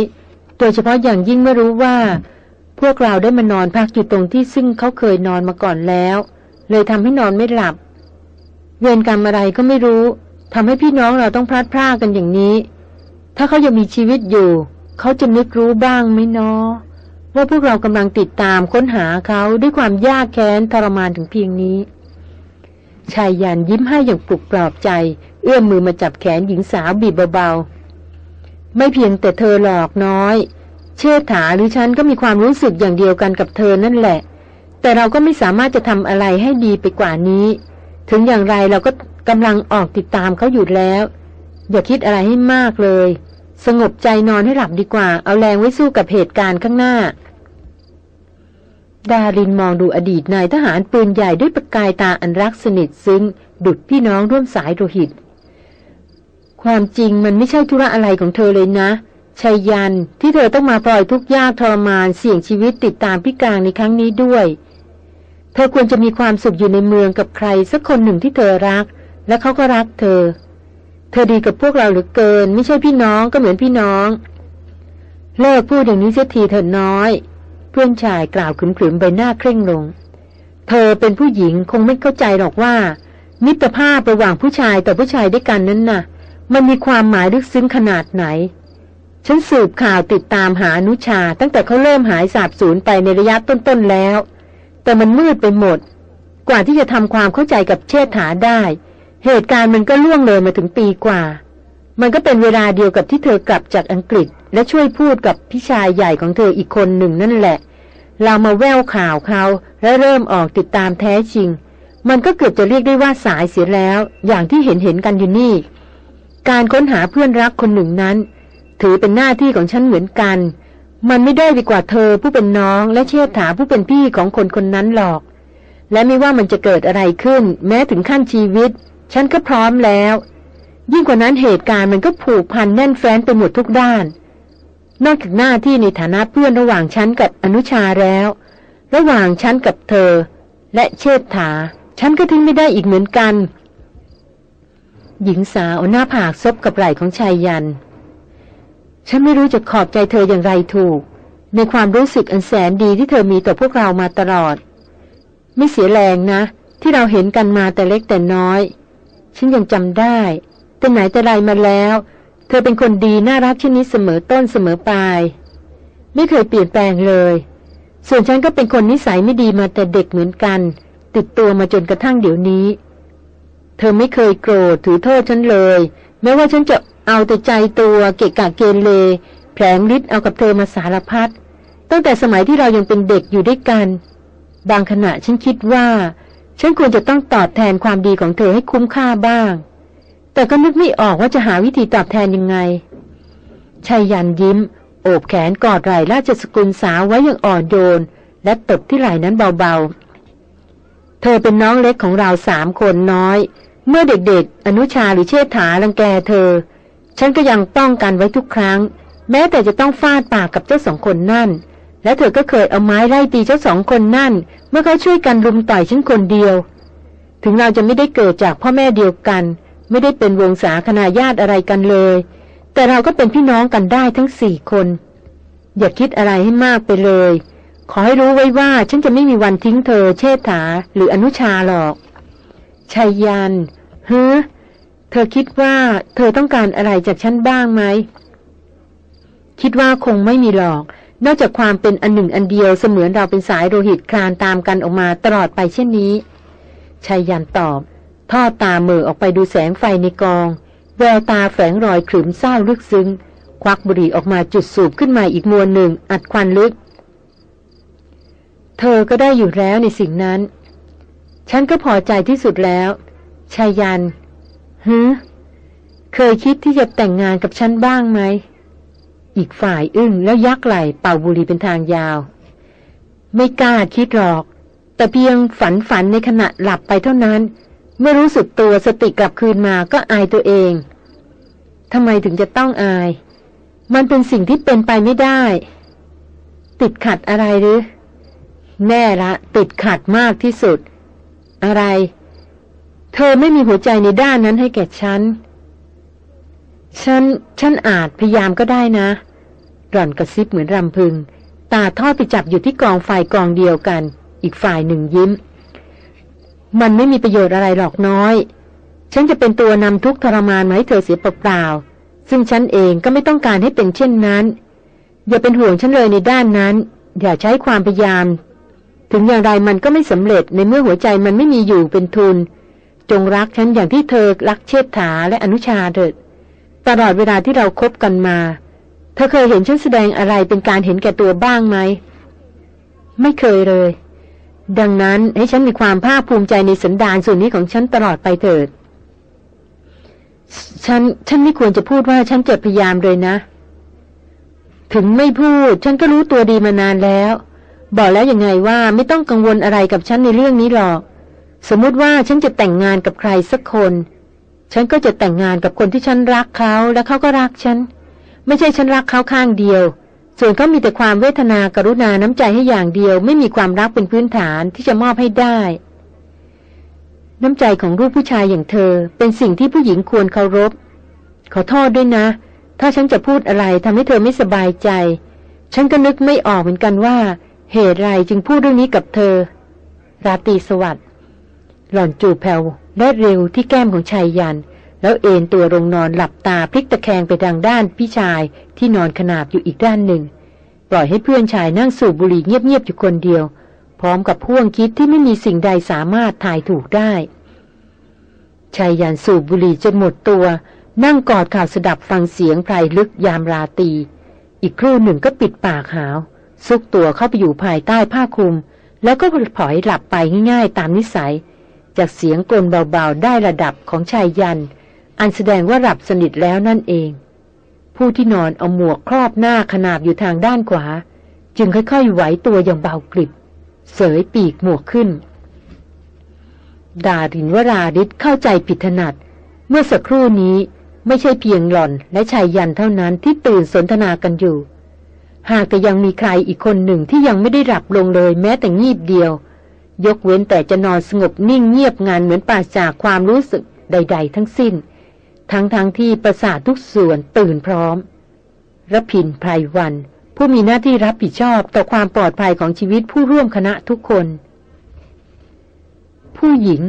โดยเฉพาะอย่างยิ่งไม่รู้ว่า พวกเราได้มานอนพักอยู่ตรงที่ซึ่งเขาเคยนอนมาก่อนแล้ว เลยทำให้นอนไม่หลับ เวรกรรมอะไรก็ไม่รู้ทำให้พี่น้องเราต้องพลาดพลาดกันอย่างนี้ ถ้าเขายังมีชีวิตอยู่ เขาจะนึกรู้บ้างไหมเนาะว่าพวกเรากำลังติดตามค้นหาเขาด้วยความยากแค้นทรมานถึงเพียงนี้ชายยันยิ้มให้อย่างปลุกปลอบใจ เอื้อมมือมาจับแขนหญิงสาวบีบเบาๆ ไม่เพียงแต่เธอหลอกน้อย เชื่อถาหรือฉันก็มีความรู้สึกอย่างเดียวกันกับเธอนั่นแหละ แต่เราก็ไม่สามารถจะทำอะไรให้ดีไปกว่านี้ ถึงอย่างไรเราก็กำลังออกติดตามเขาอยู่แล้ว อย่าคิดอะไรให้มากเลย สงบใจนอนให้หลับดีกว่า เอาแรงไว้สู้กับเหตุการณ์ข้างหน้า ดารินมองดูอดีตนายทหารปืนใหญ่ด้วยประกายตาอันรักสนิทซึ้ง ดุดพี่น้องร่วมสายโลหิต ความจริงมันไม่ใช่ธุระอะไรของเธอเลยนะชัยยันที่เธอต้องมาปล่อยทุกยากทรมานเสี่ยงชีวิตติดตามพี่กลางในครั้งนี้ด้วย เธอควรจะมีความสุขอยู่ในเมืองกับใครสักคนหนึ่งที่เธอรัก และเขาก็รักเธอ เธอดีกับพวกเราเหลือเกิน ไม่ใช่พี่น้องก็เหมือนพี่น้อง เลิกพูดอย่างนี้เสียทีเถิดน้อย เพื่อนชายกล่าวขรึมใบหน้าเคร่งลง เธอเป็นผู้หญิงคงไม่เข้าใจหรอกว่า มิตรภาพระหว่างผู้ชายต่อผู้ชายด้วยกันนั้นน่ะ มันมีความหมายลึกซึ้งขนาดไหนฉันสืบข่าวติดตามหาอนุชา ตั้งแต่เขาเริ่มหายสาบสูญไปในระยะต้นๆแล้ว แต่มันมืดไปหมด กว่าที่จะทำความเข้าใจกับเชษฐาได้ เหตุการณ์มันก็ล่วงเลยมาถึงปีกว่า มันก็เป็นเวลาเดียวกับที่เธอกลับจากอังกฤษ และช่วยพูดกับพี่ชายใหญ่ของเธออีกคนหนึ่งนั่นแหละ เรามาแววข่าวเขาและเริ่มออกติดตามแท้จริง มันก็เกือบจะเรียกได้ว่าสายเสียแล้ว อย่างที่เห็นเห็นกันอยู่นี่ การค้นหาเพื่อนรักคนหนึ่งนั้น ถือเป็นหน้าที่ของฉันเหมือนกัน มันไม่ได้ดีกว่าเธอผู้เป็นน้องและเชษฐาผู้เป็นพี่ของคนคนนั้นหรอก และไม่ว่ามันจะเกิดอะไรขึ้น แม้ถึงขั้นชีวิต ฉันก็พร้อมแล้ว ยิ่งกว่านั้นเหตุการณ์มันก็ผูกพันแน่นแฟ้นไปหมดทุกด้าน นอกจากหน้าที่ในฐานะเพื่อนระหว่างฉันกับอนุชาแล้ว ระหว่างฉันกับเธอ และเชษฐา ฉันก็ทิ้งไม่ได้อีกเหมือนกัน หญิงสาวหน้าผากซบกับไหล่ของชายยัน ฉันไม่รู้จะขอบใจเธออย่างไรถูก ในความรู้สึกอันแสนดีที่เธอมีต่อพวกเรามาตลอด ไม่เสียแรงนะ ที่เราเห็นกันมาแต่เล็กแต่น้อย ฉันยังจำได้ แต่ไหนแต่ไรมาแล้ว เธอเป็นคนดีน่ารักเช่นนี้เสมอต้นเสมอปลาย ไม่เคยเปลี่ยนแปลงเลย ส่วนฉันก็เป็นคนนิสัยไม่ดีมาแต่เด็กเหมือนกัน ติดตัวมาจนกระทั่งเดี๋ยวนี้ เธอไม่เคยโกรธถือโทษฉันเลยแม้ว่าฉันจะ เอาแต่ใจตัวเกะกะเกเรแผลงฤทธิ์เอากับเธอมาสารพัดตั้งแต่สมัยที่เรายังเป็นเด็กอยู่ด้วยกัน บางขณะฉันคิดว่า ฉันควรจะต้องตอบแทนความดีของเธอให้คุ้มค่าบ้าง แต่ก็นึกไม่ออกว่าจะหาวิธีตอบแทนยังไงชายยันยิ้ม โอบแขนกอดไหล่ราชสกุลสาวไว้อย่างอ่อนโยน และตบที่ไหล่นั้นเบาๆ เธอเป็นน้องเล็กของเราสามคนน้อย เมื่อเด็กๆ อนุชาหรือเชษฐารังแกเธอ ฉันก็ยังป้องกันไว้ทุกครั้ง แม้แต่จะต้องฟาดปากกับเจ้าสองคนนั่น และเธอก็เคยเอาไม้ไล่ตีเจ้าสองคนนั่น เมื่อเขาช่วยกันรุมต่อยฉันคนเดียว ถึงเราจะไม่ได้เกิดจากพ่อแม่เดียวกัน ไม่ได้เป็นวงศาคณาญาติอะไรกันเลย แต่เราก็เป็นพี่น้องกันได้ทั้งสี่คน อย่าคิดอะไรให้มากไปเลย ขอให้รู้ไว้ว่าฉันจะไม่มีวันทิ้งเธอ เชษฐาหรืออนุชาหรอกชัยยันเฮ้เธอคิดว่าเธอต้องการอะไรจากฉันบ้างไหม คิดว่าคงไม่มีหรอก นอกจากความเป็นอันหนึ่งอันเดียวเสมือนเราเป็นสายโลหิตคลานตามกันออกมาตลอดไปเช่นนี้ชายยันตอบ ทอดตาเมือออกไปดูแสงไฟในกอง แววตาแฝงรอยขรึมเศร้าลึกซึ้ง ควักบุหรี่ออกมาจุดสูบขึ้นมาอีกมวลหนึ่ง อัดควันลึก เธอก็ได้อยู่แล้วในสิ่งนั้น ฉันก็พอใจที่สุดแล้วชายัน ฮเคยคิดที่จะแต่งงานกับฉันบ้างไหม อีกฝ่ายอึ้งแล้วยักไหล่เป่าบุหรี่เป็นทางยาว ไม่กล้าคิดหรอก แต่เพียงฝันฝันในขณะหลับไปเท่านั้น เมื่อรู้สึกตัวสติกลับคืนมาก็อายตัวเองทำไมถึงจะต้องอาย มันเป็นสิ่งที่เป็นไปไม่ได้ ติดขัดอะไรหรือ แน่ละ ติดขัดมากที่สุด อะไร เธอไม่มีหัวใจในด้านนั้นให้แก่ฉัน ฉัน ฉันอาจพยายามก็ได้นะ หล่อนกระซิบเหมือนรำพึง ตาทอดไปจับอยู่ที่กองไฟกองเดียวกัน อีกฝ่ายหนึ่งยิ้ม มันไม่มีประโยชน์อะไรหรอกน้อย ฉันจะเป็นตัวนำทุกทรมานมาให้เธอเสียเปล่าๆ ซึ่งฉันเองก็ไม่ต้องการให้เป็นเช่นนั้น อย่าเป็นห่วงฉันเลยในด้านนั้น อย่าใช้ความพยายาม ถึงอย่างไรมันก็ไม่สำเร็จในเมื่อหัวใจมันไม่มีอยู่เป็นทุน จงรักฉันอย่างที่เธอรักเชษฐาและอนุชาเถิด ตลอดเวลาที่เราครบกันมา เธอเคยเห็นฉันแสดงอะไรเป็นการเห็นแก่ตัวบ้างไหม ไม่เคยเลย ดังนั้นให้ฉันมีความภาคภูมิใจในสันดานส่วนนี้ของฉันตลอดไปเถิด ฉัน ฉันไม่ควรจะพูดว่าฉันจะพยายามเลยนะ ถึงไม่พูด ฉันก็รู้ตัวดีมานานแล้ว บอกแล้วยังไงว่าไม่ต้องกังวลอะไรกับฉันในเรื่องนี้หรอก สมมติว่าฉันจะแต่งงานกับใครสักคน ฉันก็จะแต่งงานกับคนที่ฉันรักเขาและเขาก็รักฉัน ไม่ใช่ฉันรักเขาข้างเดียว ส่วนเขามีแต่ความเวทนากรุณาน้ำใจให้อย่างเดียว ไม่มีความรักเป็นพื้นฐานที่จะมอบให้ได้ น้ำใจของลูกผู้ชายอย่างเธอ เป็นสิ่งที่ผู้หญิงควรเคารพ ขอโทษด้วยนะ ถ้าฉันจะพูดอะไรทำให้เธอไม่สบายใจ ฉันก็นึกไม่ออกเหมือนกันว่า เหตุไรจึงพูดเรื่องนี้กับเธอ ราตรีสวัสดิ หล่อนจูบแผ่วและเร็วที่แก้มของชายยัน แล้วเอนตัวลงนอนหลับตาพลิกตะแคงไปทางด้านพี่ชายที่นอนขนาบอยู่อีกด้านหนึ่ง ปล่อยให้เพื่อนชายนั่งสูบบุหรี่เงียบๆอยู่คนเดียว พร้อมกับพ่วงคิดที่ไม่มีสิ่งใดสามารถถ่ายถูกได้ชายยันสูบบุหรี่จนหมดตัว นั่งกอดข่าวสดับฟังเสียงไพรลึกยามราตี อีกครู่หนึ่งก็ปิดปากหาว ซุกตัวเข้าไปอยู่ภายใต้ผ้าคลุม แล้วก็ผลอยหลับไปง่ายๆตามนิสัย จากเสียงกลนเบาๆได้ระดับของชายยัน อันแสดงว่าหลับสนิทแล้วนั่นเอง ผู้ที่นอนเอาหมวกครอบหน้าขนาบอยู่ทางด้านขวา จึงค่อยๆไหวตัวอย่างเบากริบ เสยปีกหมวกขึ้น ดารินวราดิษเข้าใจผิดถนัด เมื่อสักครู่นี้ไม่ใช่เพียงหล่อนและชายยันเท่านั้นที่ตื่นสนทนากันอยู่ หากแต่ยังมีใครอีกคนหนึ่งที่ยังไม่ได้หลับลงเลยแม้แต่งีบเดียว ยกเว้นแต่จะนอนสงบนิ่งเงียบงานเหมือนปราศจากความรู้สึกใด ๆ ทั้งสิ้น ทั้งๆทที่ประสาททุกส่วนตื่นพร้อมรพินไพรวัน ผู้มีหน้าที่รับผิดชอบต่อความปลอดภัยของชีวิตผู้ร่วมคณะทุกคน ผู้หญิง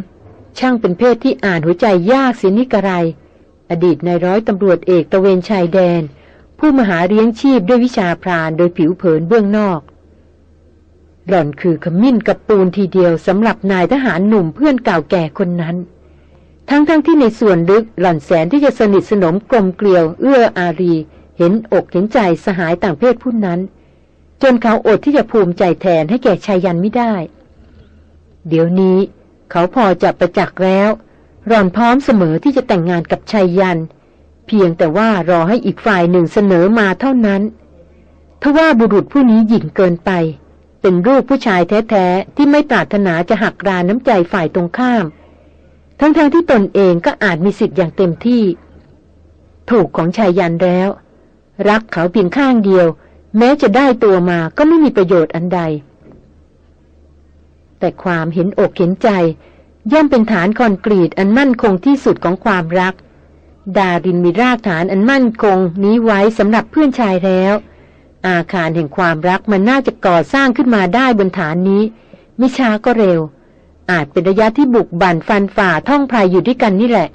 ช่างเป็นเพศที่อ่านหัวใจยากเสียนิกระไร อดีตนายร้อยตำรวจเอกตะเวนชายแดน ผู้มหาเลี้ยงชีพด้วยวิชาพรานโดยผิวเผินเบื้องนอก หล่อนคือขมิ้นกับปูนทีเดียวสำหรับนายทหารหนุ่มเพื่อนเก่าแก่คนนั้น ทั้งๆทที่ในส่วนลึกหล่อนแสนที่จะสนิทสนมกลมเกลียว เอื้ออารี เห็นอกเห็นใจสหายต่างเพศผู้นั้น จนเขาอดที่จะภูมิใจแทนให้แก่ชายยันไม่ได้ เดี๋ยวนี้เขาพอจะประจักษ์แล้วหล่อนพร้อมเสมอที่จะแต่งงานกับชายยัน เพียงแต่ว่ารอให้อีกฝ่ายหนึ่งเสนอมาเท่านั้นทว่าบุรุษผู้นี้หยิ่งเกินไป เป็นรูปผู้ชายแท้ๆ ที่ไม่ปรารถนาจะหักรานน้ำใจฝ่ายตรงข้าม ทั้งๆทที่ตนเองก็อาจมีสิทธิ์อย่างเต็มที่ ถูกของชายยันแล้ว รักเขาเพียงข้างเดียว แม้จะได้ตัวมาก็ไม่มีประโยชน์อันใด แต่ความเห็นอกเห็นใจย่อมเป็นฐานคอนกรีตอันมั่นคงที่สุดของความรัก ดารินมีรากฐานอันมั่นคงนี้ไว้สำหรับเพื่อนชายแล้ว อาคารแห่งความรักมันน่าจะก่อสร้างขึ้นมาได้บนฐานนี้ ไม่ช้าก็เร็ว อาจเป็นระยะที่บุกบั่นฟันฝ่าท่องพายอยู่ด้วยกันนี่แหละ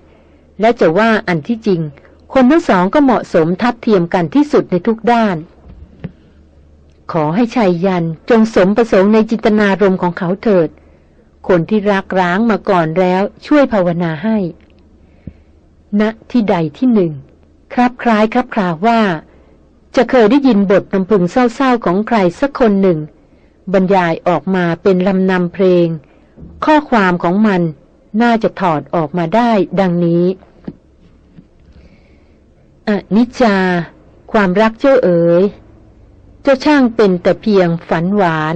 และจะว่าอันที่จริง คนทั้งสองก็เหมาะสมทัดเทียมกันที่สุดในทุกด้าน ขอให้ชัยยันจงสมประสงค์ในจินตนารมของเขาเถิด คนที่รักร้างมาก่อนแล้วช่วยภาวนาให้ณที่ใดที่หนึ่งครับคล้ายครับคราว่า จะเคยได้ยินบทนำพึงเศร้าๆของใครสักคนหนึ่ง บรรยายออกมาเป็นลำนำเพลง ข้อความของมันน่าจะถอดออกมาได้ดังนี้อนิจจา ความรักเจ้าเอ๋ย เจ้าช่างเป็นแต่เพียงฝันหวาน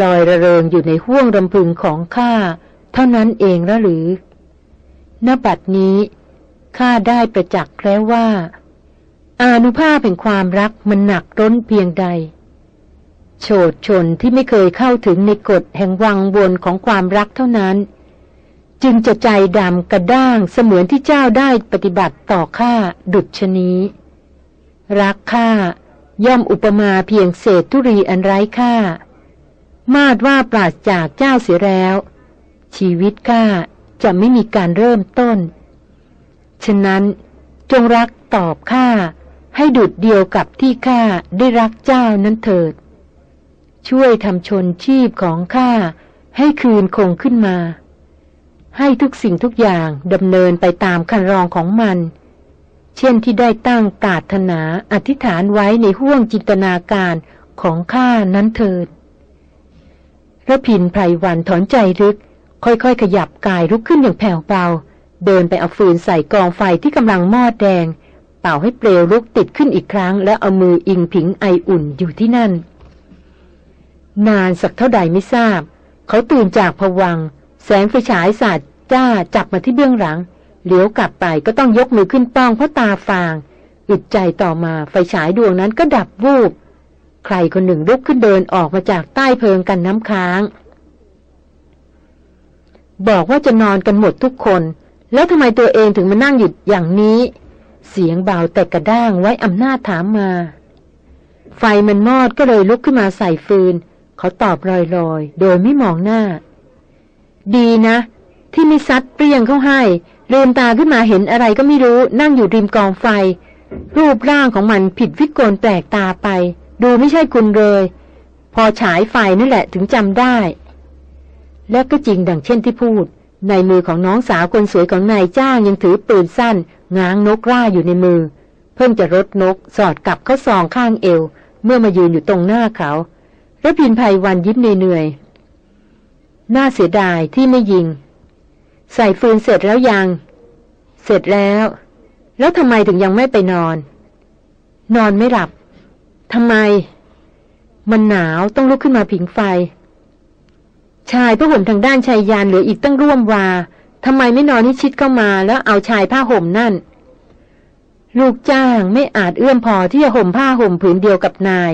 ลอยระเริงอยู่ในห้วงรำพึงของข้า เท่านั้นเองละหรือ ณ บัดนี้ข้าได้ประจักษ์แล้วว่า อานุภาพแห่งความรักมันหนักร้นเพียงใด โฉดชนที่ไม่เคยเข้าถึงในกฎแห่งวังวนของความรักเท่านั้น จึงจะใจดำกระด้างเสมือนที่เจ้าได้ปฏิบัติต่อข้าดุจชนี้ รักข้าย่อมอุปมาเพียงเศษธุรีอันไร้ค่า มาดว่าปราศจากเจ้าเสียแล้ว ชีวิตข้าจะไม่มีการเริ่มต้น ฉะนั้นจงรักตอบข้า ให้ดุดเดียวกับที่ข้าได้รักเจ้านั้นเถิด ช่วยทำชนชีพของข้าให้คืนคงขึ้นมา ให้ทุกสิ่งทุกอย่างดำเนินไปตามคันรองของมัน เช่นที่ได้ตั้งปรารถนาอธิษฐานไว้ในห้วงจินตนาการของข้านั้นเถิดระพินไพรวันถอนใจลึก ค่อยๆ ขยับกายลุกขึ้นอย่างแผ่วเบา เดินไปเอาฟืนใส่กองไฟที่กำลังมอดแดง เป่าให้เปลวลุกติดขึ้นอีกครั้ง แล้วเอามืออิงผิงไออุ่นอยู่ที่นั่น นานสักเท่าใดไม่ทราบ เขาตื่นจากผวัง แสงไฟฉายสาดจ้าจับมาที่เบื้องหลังเหลียวกลับไปก็ต้องยกมือขึ้นป้องเพราะตาฟาง อึดใจต่อมาไฟฉายดวงนั้นก็ดับวูบ ใครคนหนึ่งลุกขึ้นเดินออกมาจากใต้เพิงกันน้ำค้าง บอกว่าจะนอนกันหมดทุกคน แล้วทำไมตัวเองถึงมานั่งหยุดอย่างนี้ เสียงเบาแต่กระด้างไว้อำนาจถามมา ไฟมันมอดก็เลยลุกขึ้นมาใส่ฟืน เขาตอบลอยๆ โดยไม่มองหน้า ดีนะ ที่ม่ซัดเปรี้ยงเข้าให้ลืมตาขึ้นมาเห็นอะไรก็ไม่รู้นั่งอยู่ริมกองไฟ รูปร่างของมันผิดวิกลแปลกตาไป ดูไม่ใช่คุณเลย พอฉายไฟนั่นแหละถึงจำได้ และก็จริงดังเช่นที่พูด ในมือของน้องสาวคนสวยของนายจ้างยังถือปืนสั้น ง้างนกร่าอยู่ในมือ เพิ่งจะรดนกสอดกลับเข้าซองข้างเอว เมื่อมายืนอยู่ตรงหน้าเขาระพินภัยวันยิ้มเหนื่อยๆน่าเสียดายที่ไม่ยิง ใส่ฟืนเสร็จแล้วยัง เสร็จแล้ว แล้วทำไมถึงยังไม่ไปนอน นอนไม่หลับทำไม มันหนาวต้องลุกขึ้นมาผิงไฟ ชายผ้าห่มทางด้านชายยานเหลืออีกตั้งร่วมวาทำไมไม่นอนให้ชิดเข้ามาแล้วเอาชายผ้าห่มนั่น ลูกจ้างไม่อาจเอื้อมพอที่จะห่มผ้าห่มผืนเดียวกับนาย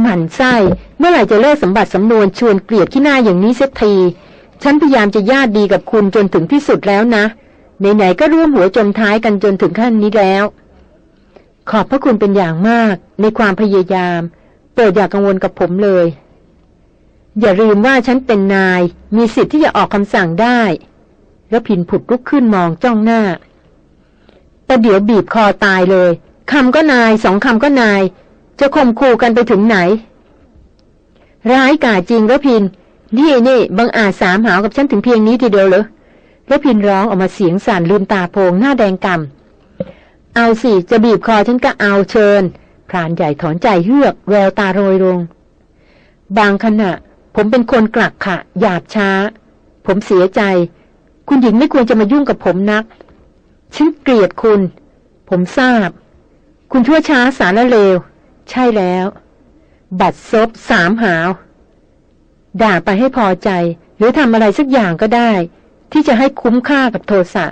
หมันไส้เมื่อไหร่จะเลิกสมบัติสำนวนชวนเกลียดขี้หน้าอย่างนี้เสียทีฉันพยายามจะญาติดีกับคุณจนถึงที่สุดแล้วนะไหนๆก็ร่วมหัวจมท้ายกันจนถึงขั้นนี้แล้ว ขอบพระคุณเป็นอย่างมากในความพยายามโปรดอย่ากกังวลกับผมเลย อย่าลืมว่าฉันเป็นนาย มีสิทธิ์ที่จะออกคำสั่งได้แล้วพินผุดลุกขึ้นมองจ้องหน้า แต่เดี๋ยวบีบคอตายเลยคำก็นายสองคำก็นาย จะข่มขู่กันไปถึงไหน ร้ายกาจจริงแล้วพิน นี่นี่บังอาจสามหาวกับฉันถึงเพียงนี้ทีเดียวเหรอแล้วพินร้องออกมาเสียงสั่นลืมตาโพงหน้าแดงกำเอาสิจะบีบคอฉันก็เอาเชิญพรานใหญ่ถอนใจเฮือกแววตาโรยลงบางขณะ ผมเป็นคนกลักขะหยาบช้า ผมเสียใจ คุณหญิงไม่ควรจะมายุ่งกับผมนัก ฉันเกลียดคุณ ผมทราบ คุณชั่วช้าสารเลว ใช่แล้ว บัดซบสามหาว ด่าไปให้พอใจ หรือทำอะไรสักอย่างก็ได้ ที่จะให้คุ้มค่ากับโทสะ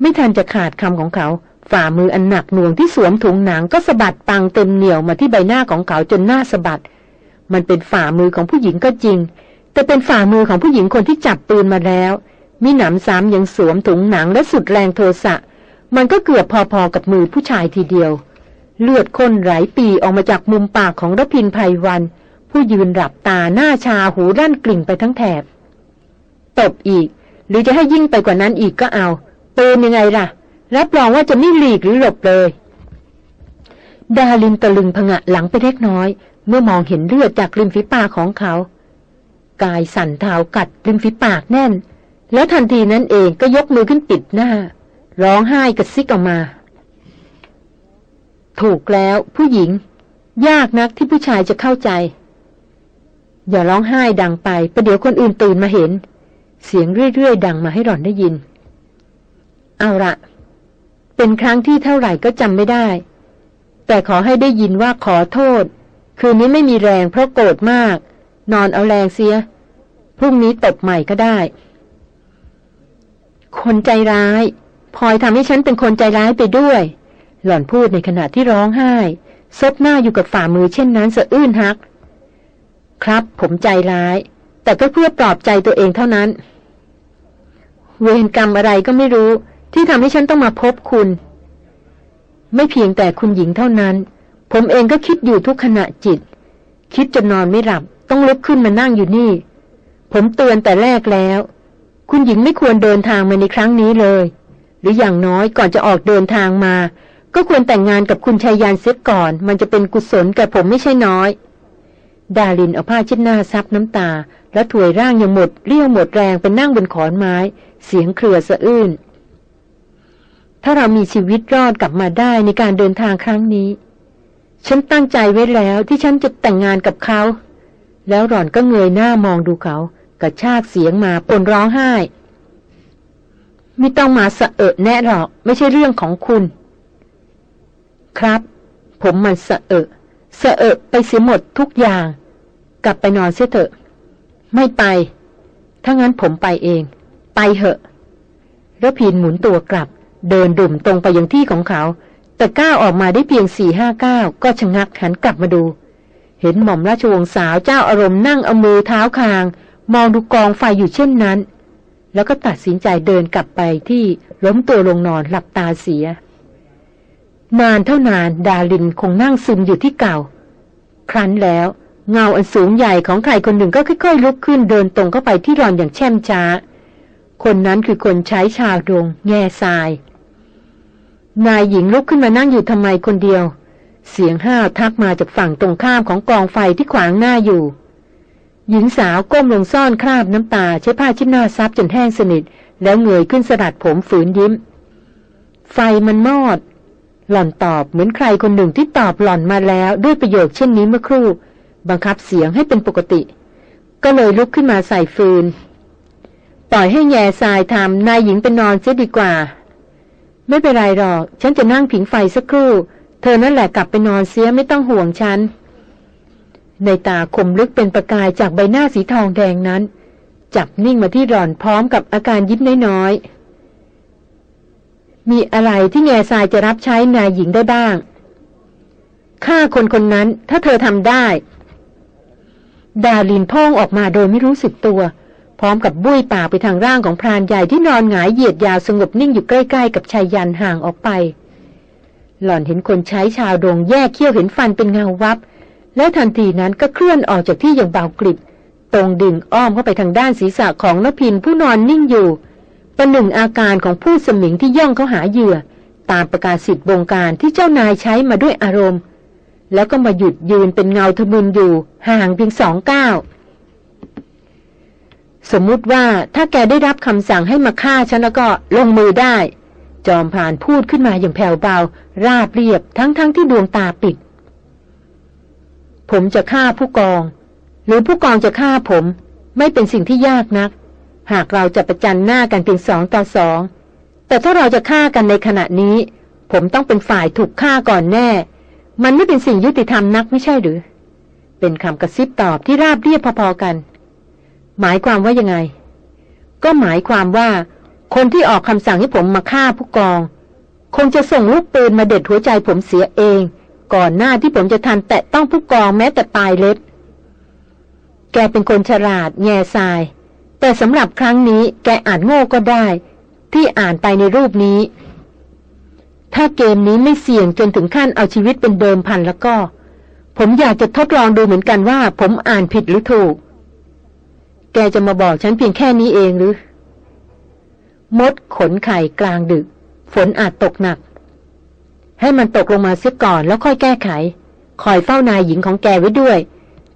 ไม่ทันจะขาดคำของเขา ฝ่ามืออันหนักหน่วงที่สวมถุงหนังก็สะบัดปังเต็มเหนียวมาที่ใบหน้าของเขาจนหน้าสะบัด มันเป็นฝ่ามือของผู้หญิงก็จริง แต่เป็นฝ่ามือของผู้หญิงคนที่จับปืนมาแล้ว มีหนำซ้ำยังสวมถุงหนังและสุดแรงโทสะ มันก็เกือบพอๆกับมือผู้ชายทีเดียว เลือดข้นไหลปีออกมาจากมุมปากของรพินภัยวัน ผู้ยืนหลับตาหน้าชาหูด้านกลิ่งไปทั้งแถบ ตบอีก หรือจะให้ยิ่งไปกว่านั้นอีกก็เอาปืนยังไงล่ะ รับรองว่าจะไม่หลีกหรือหลบเลย ดาลินตะลึงผงะหลังไปเล็กน้อย เมื่อมองเห็นเลือดจากริมฝีปากของเขา กายสั่นเทากัดริมฝีปากแน่น แล้วทันทีนั้นเองก็ยกมือขึ้นปิดหน้า ร้องไห้กระซิกออกมา ถูกแล้วผู้หญิง ยากนักที่ผู้ชายจะเข้าใจ อย่าร้องไห้ดังไปประเดี๋ยวคนอื่นตื่นมาเห็น เสียงเรื่อยๆดังมาให้หล่อนได้ยิน เอาละเป็นครั้งที่เท่าไหร่ก็จำไม่ได้ แต่ขอให้ได้ยินว่าขอโทษ คืนนี้ไม่มีแรงเพราะโกรธมาก นอนเอาแรงเสีย พรุ่งนี้ตบใหม่ก็ได้ คนใจร้ายพลอยทำให้ฉันเป็นคนใจร้ายไปด้วย หล่อนพูดในขณะที่ร้องไห้ ซบหน้าอยู่กับฝ่ามือเช่นนั้นสะอื้นฮัก ครับผมใจร้าย แต่ก็เพื่อปลอบใจตัวเองเท่านั้น เวรกรรมอะไรก็ไม่รู้ที่ทำให้ฉันต้องมาพบคุณ ไม่เพียงแต่คุณหญิงเท่านั้น ผมเองก็คิดอยู่ทุกขณะจิต คิดจนนอนไม่หลับ ต้องลุกขึ้นมานั่งอยู่นี่ ผมเตือนแต่แรกแล้ว คุณหญิงไม่ควรเดินทางมาในครั้งนี้เลย หรืออย่างน้อยก่อนจะออกเดินทางมา ก็ควรแต่งงานกับคุณชายยานเสียก่อน มันจะเป็นกุศลแก่ผมไม่ใช่น้อย ดาลินเอาผ้าเช็ดหน้าซับน้ำตา และถวยร่างยังหมดเรี่ยวหมดแรงไปนั่งบนขอนไม้ เสียงเครือสะอื้นถ้าเรามีชีวิตรอดกลับมาได้ในการเดินทางครั้งนี้ ฉันตั้งใจไว้แล้วที่ฉันจะแต่งงานกับเขา แล้วหล่อนก็เงยหน้ามองดูเขา กระชากเสียงมาปนร้องไห้ ไม่ต้องมาสะเอะแน่หรอก ไม่ใช่เรื่องของคุณ ครับ ผมมันสะเอะสะเอะไปเสียหมดทุกอย่าง กลับไปนอนเสียเถอะ ไม่ไป ถ้างั้นผมไปเอง ไปเหอะระพินหมุนตัวกลับ เดินดุ่มตรงไปยังที่ของเขา แต่ก้าวออกมาได้เพียงสี่ห้าก้าวก็ชะงักหันกลับมาดู เห็นหม่อมราชวงศ์สาวเจ้าอารมณ์นั่งเอามือเท้าคาง มองดูกองไฟอยู่เช่นนั้น แล้วก็ตัดสินใจเดินกลับไปที่ล้มตัวลงนอนหลับตาเสีย นานเท่านานดาลินคงนั่งซึมอยู่ที่เก่า ครั้นแล้วเงาอันสูงใหญ่ของใครคนหนึ่งก็ค่อยๆลุกขึ้นเดินตรงเข้าไปที่รอนอย่างแช่มช้า คนนั้นคือคนใช้ชาวดง แง่ทราย นายหญิงลุกขึ้นมานั่งอยู่ทำไมคนเดียว เสียงห้าวทักมาจากฝั่งตรงข้ามของกองไฟที่ขวางหน้าอยู่ หญิงสาวก้มลงซ่อนคราบน้ำตาใช้ผ้าชิ้นหน้าซับจนแห้งสนิท แล้วเงยขึ้นสลัดผมฝืนยิ้ม ไฟมันมอด หล่อนตอบเหมือนใครคนหนึ่งที่ตอบหล่อนมาแล้วด้วยประโยคเช่นนี้เมื่อครู่ บังคับเสียงให้เป็นปกติ ก็เลยลุกขึ้นมาใส่ฟืน ปล่อยให้แง่ทรายทำนายหญิงไปนอนเสียดีกว่า ไม่เป็นไรหรอก ฉันจะนั่งผิงไฟสักครู่ เธอนั่นแหละกลับไปนอนเสียไม่ต้องห่วงฉัน ในตาคมลึกเป็นประกายจากใบหน้าสีทองแดงนั้น จับนิ่งมาที่หล่อนพร้อมกับอาการยิ้มน้อยๆ มีอะไรที่แง่ทรายจะรับใช้นายหญิงได้บ้างฆ่าคนคนนั้นถ้าเธอทำได้ ดาลินพ่องออกมาโดยไม่รู้สึกตัว ร้อมกับบุ้ยปากไปทางร่างของพรานใหญ่ที่นอนหงายเหยียดยาวสงบนิ่งอยู่ใกล้ ๆ กับชายยันห่างออกไป หล่อนเห็นคนใช้ชาวดงแยกเขี้ยวเห็นฟันเป็นเงาวับ และทันทีนั้นก็เคลื่อนออกจากที่อย่างเบากริบ ตรงดึงอ้อมเข้าไปทางด้านศีรษะของนพินผู้นอนนิ่งอยู่ประหนึ่งอาการของผู้สมิงที่ย่องเข้าหาเหยื่อ ตามประกาศสิทธิ์บงการที่เจ้านายใช้มาด้วยอารมณ์ แล้วก็มาหยุดยืนเป็นเงาทะมึนอยู่ ห่างเพียงสองก้าว สมมุติว่าถ้าแกได้รับคำสั่งให้มาฆ่าฉันแล้วก็ลงมือได้ จอมพานพูดขึ้นมาอย่างแผ่วเบา ราบเรียบทั้งๆทที่ดวงตาปิด ผมจะฆ่าผู้กอง หรือผู้กองจะฆ่าผม ไม่เป็นสิ่งที่ยากนัก หากเราจะประจันหน้ากันเพียงสองต่อสอง แต่ถ้าเราจะฆ่ากันในขณะนี้ ผมต้องเป็นฝ่ายถูกฆ่าก่อนแน่ มันไม่เป็นสิ่งยุติธรรมนักไม่ใช่หรือ เป็นคำกระซิบตอบที่ราบเรียบพอๆกัน หมายความว่ายังไง ก็หมายความว่า คนที่ออกคำสั่งให้ผมมาฆ่าผู้กอง คงจะส่งลูกปืนมาเด็ดหัวใจผมเสียเอง ก่อนหน้าที่ผมจะทันแตะต้องผู้กองแม้แต่ปลายเล็บ แกเป็นคนฉลาด แง่ทราย แต่สำหรับครั้งนี้แกอ่าจโง่ก็ได้ ที่อ่านไปในรูปนี้ ถ้าเกมนี้ไม่เสี่ยงจนถึงขั้นเอาชีวิตเป็นเดิมพันแล้วก็ ผมอยากจะทดลองดูเหมือนกันว่า ผมอ่านผิดหรือถูก แกจะมาบอกฉันเพียงแค่นี้เองหรือ มดขนไข่กลางดึก ฝนอาจตกหนัก ให้มันตกลงมาเสียก่อนแล้วค่อยแก้ไข คอยเฝ้านายหญิงของแกไว้ด้วย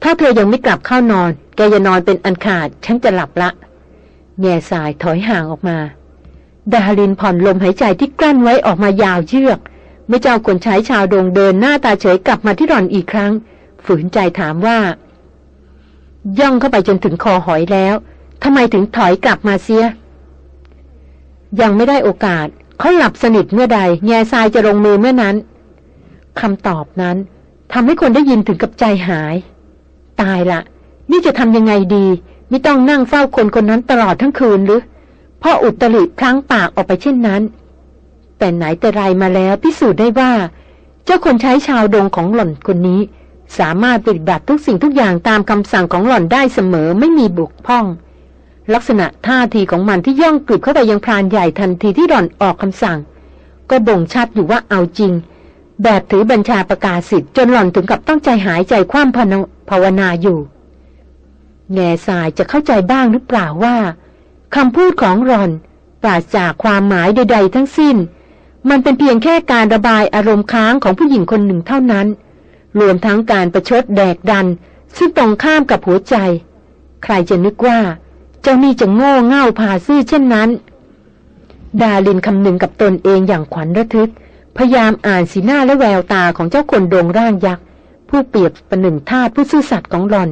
ถ้าเธอยังไม่กลับเข้านอน แกจะนอนเป็นอันขาด ฉันจะหลับละ แง่สายถอยห่างออกมา ดารินผ่อนลมหายใจที่กลั้นไว้ออกมายาวเชือกไม่เจ้าคนใช้ชาวโดงเดินหน้าตาเฉยกลับมาที่หล่อนอีกครั้ง ฝืนใจถามว่า ย่องเข้าไปจนถึงคอหอยแล้วทำไมถึงถอยกลับมาเสีย ยังไม่ได้โอกาสเขาหลับสนิทเมื่อใด แง่ทรายจะลงมือเมื่อนั้นคำตอบนั้นทำให้คนได้ยินถึงกับใจหาย ตายละ นี่จะทำยังไงดี ไม่ต้องนั่งเฝ้าคนคนนั้นตลอดทั้งคืนหรือเพราะอุตริพลั้งปากออกไปเช่นนั้น แต่ไหนแต่ไรมาแล้วพิสูจน์ได้ว่า เจ้าคนใช้ชาวดงของหล่อนคนนี้ สามารถปฏิบัติทุกสิ่งทุกอย่างตามคำสั่งของหล่อนได้เสมอไม่มีบุกพ่อง ลักษณะท่าทีของมันที่ย่องกลืบเข้าไปยังพรานใหญ่ทันทีที่หล่อนออกคำสั่ง ก็บ่งชัดอยู่ว่าเอาจริง แบบถือบัญชาประกาศสิทธิ์จนหล่อนถึงกับต้องใจหายใจคว่ำภาวนาอยู่แง่สายจะเข้าใจบ้างหรือเปล่าว่าคำพูดของรอน ปราศจากความหมายใด ๆ ทั้งสิ้น มันเป็นเพียงแค่การระบายอารมณ์ค้างของผู้หญิงคนหนึ่งเท่านั้น รวมทั้งการประชดแดกดัน ซึ่งตรงข้ามกับหัวใจ ใครจะนึกว่า เจ้านี่จะโง่เง่าพาซื่อเช่นนั้น ดาลินคำนึงกับตนเองอย่างขวัญระทึก พยายามอ่านสีหน้าและแววตาของเจ้าคนโดงร่างยักษ์ผู้เปรียบประหนึ่งทาสผู้ซื่อสัตย์ของหลอน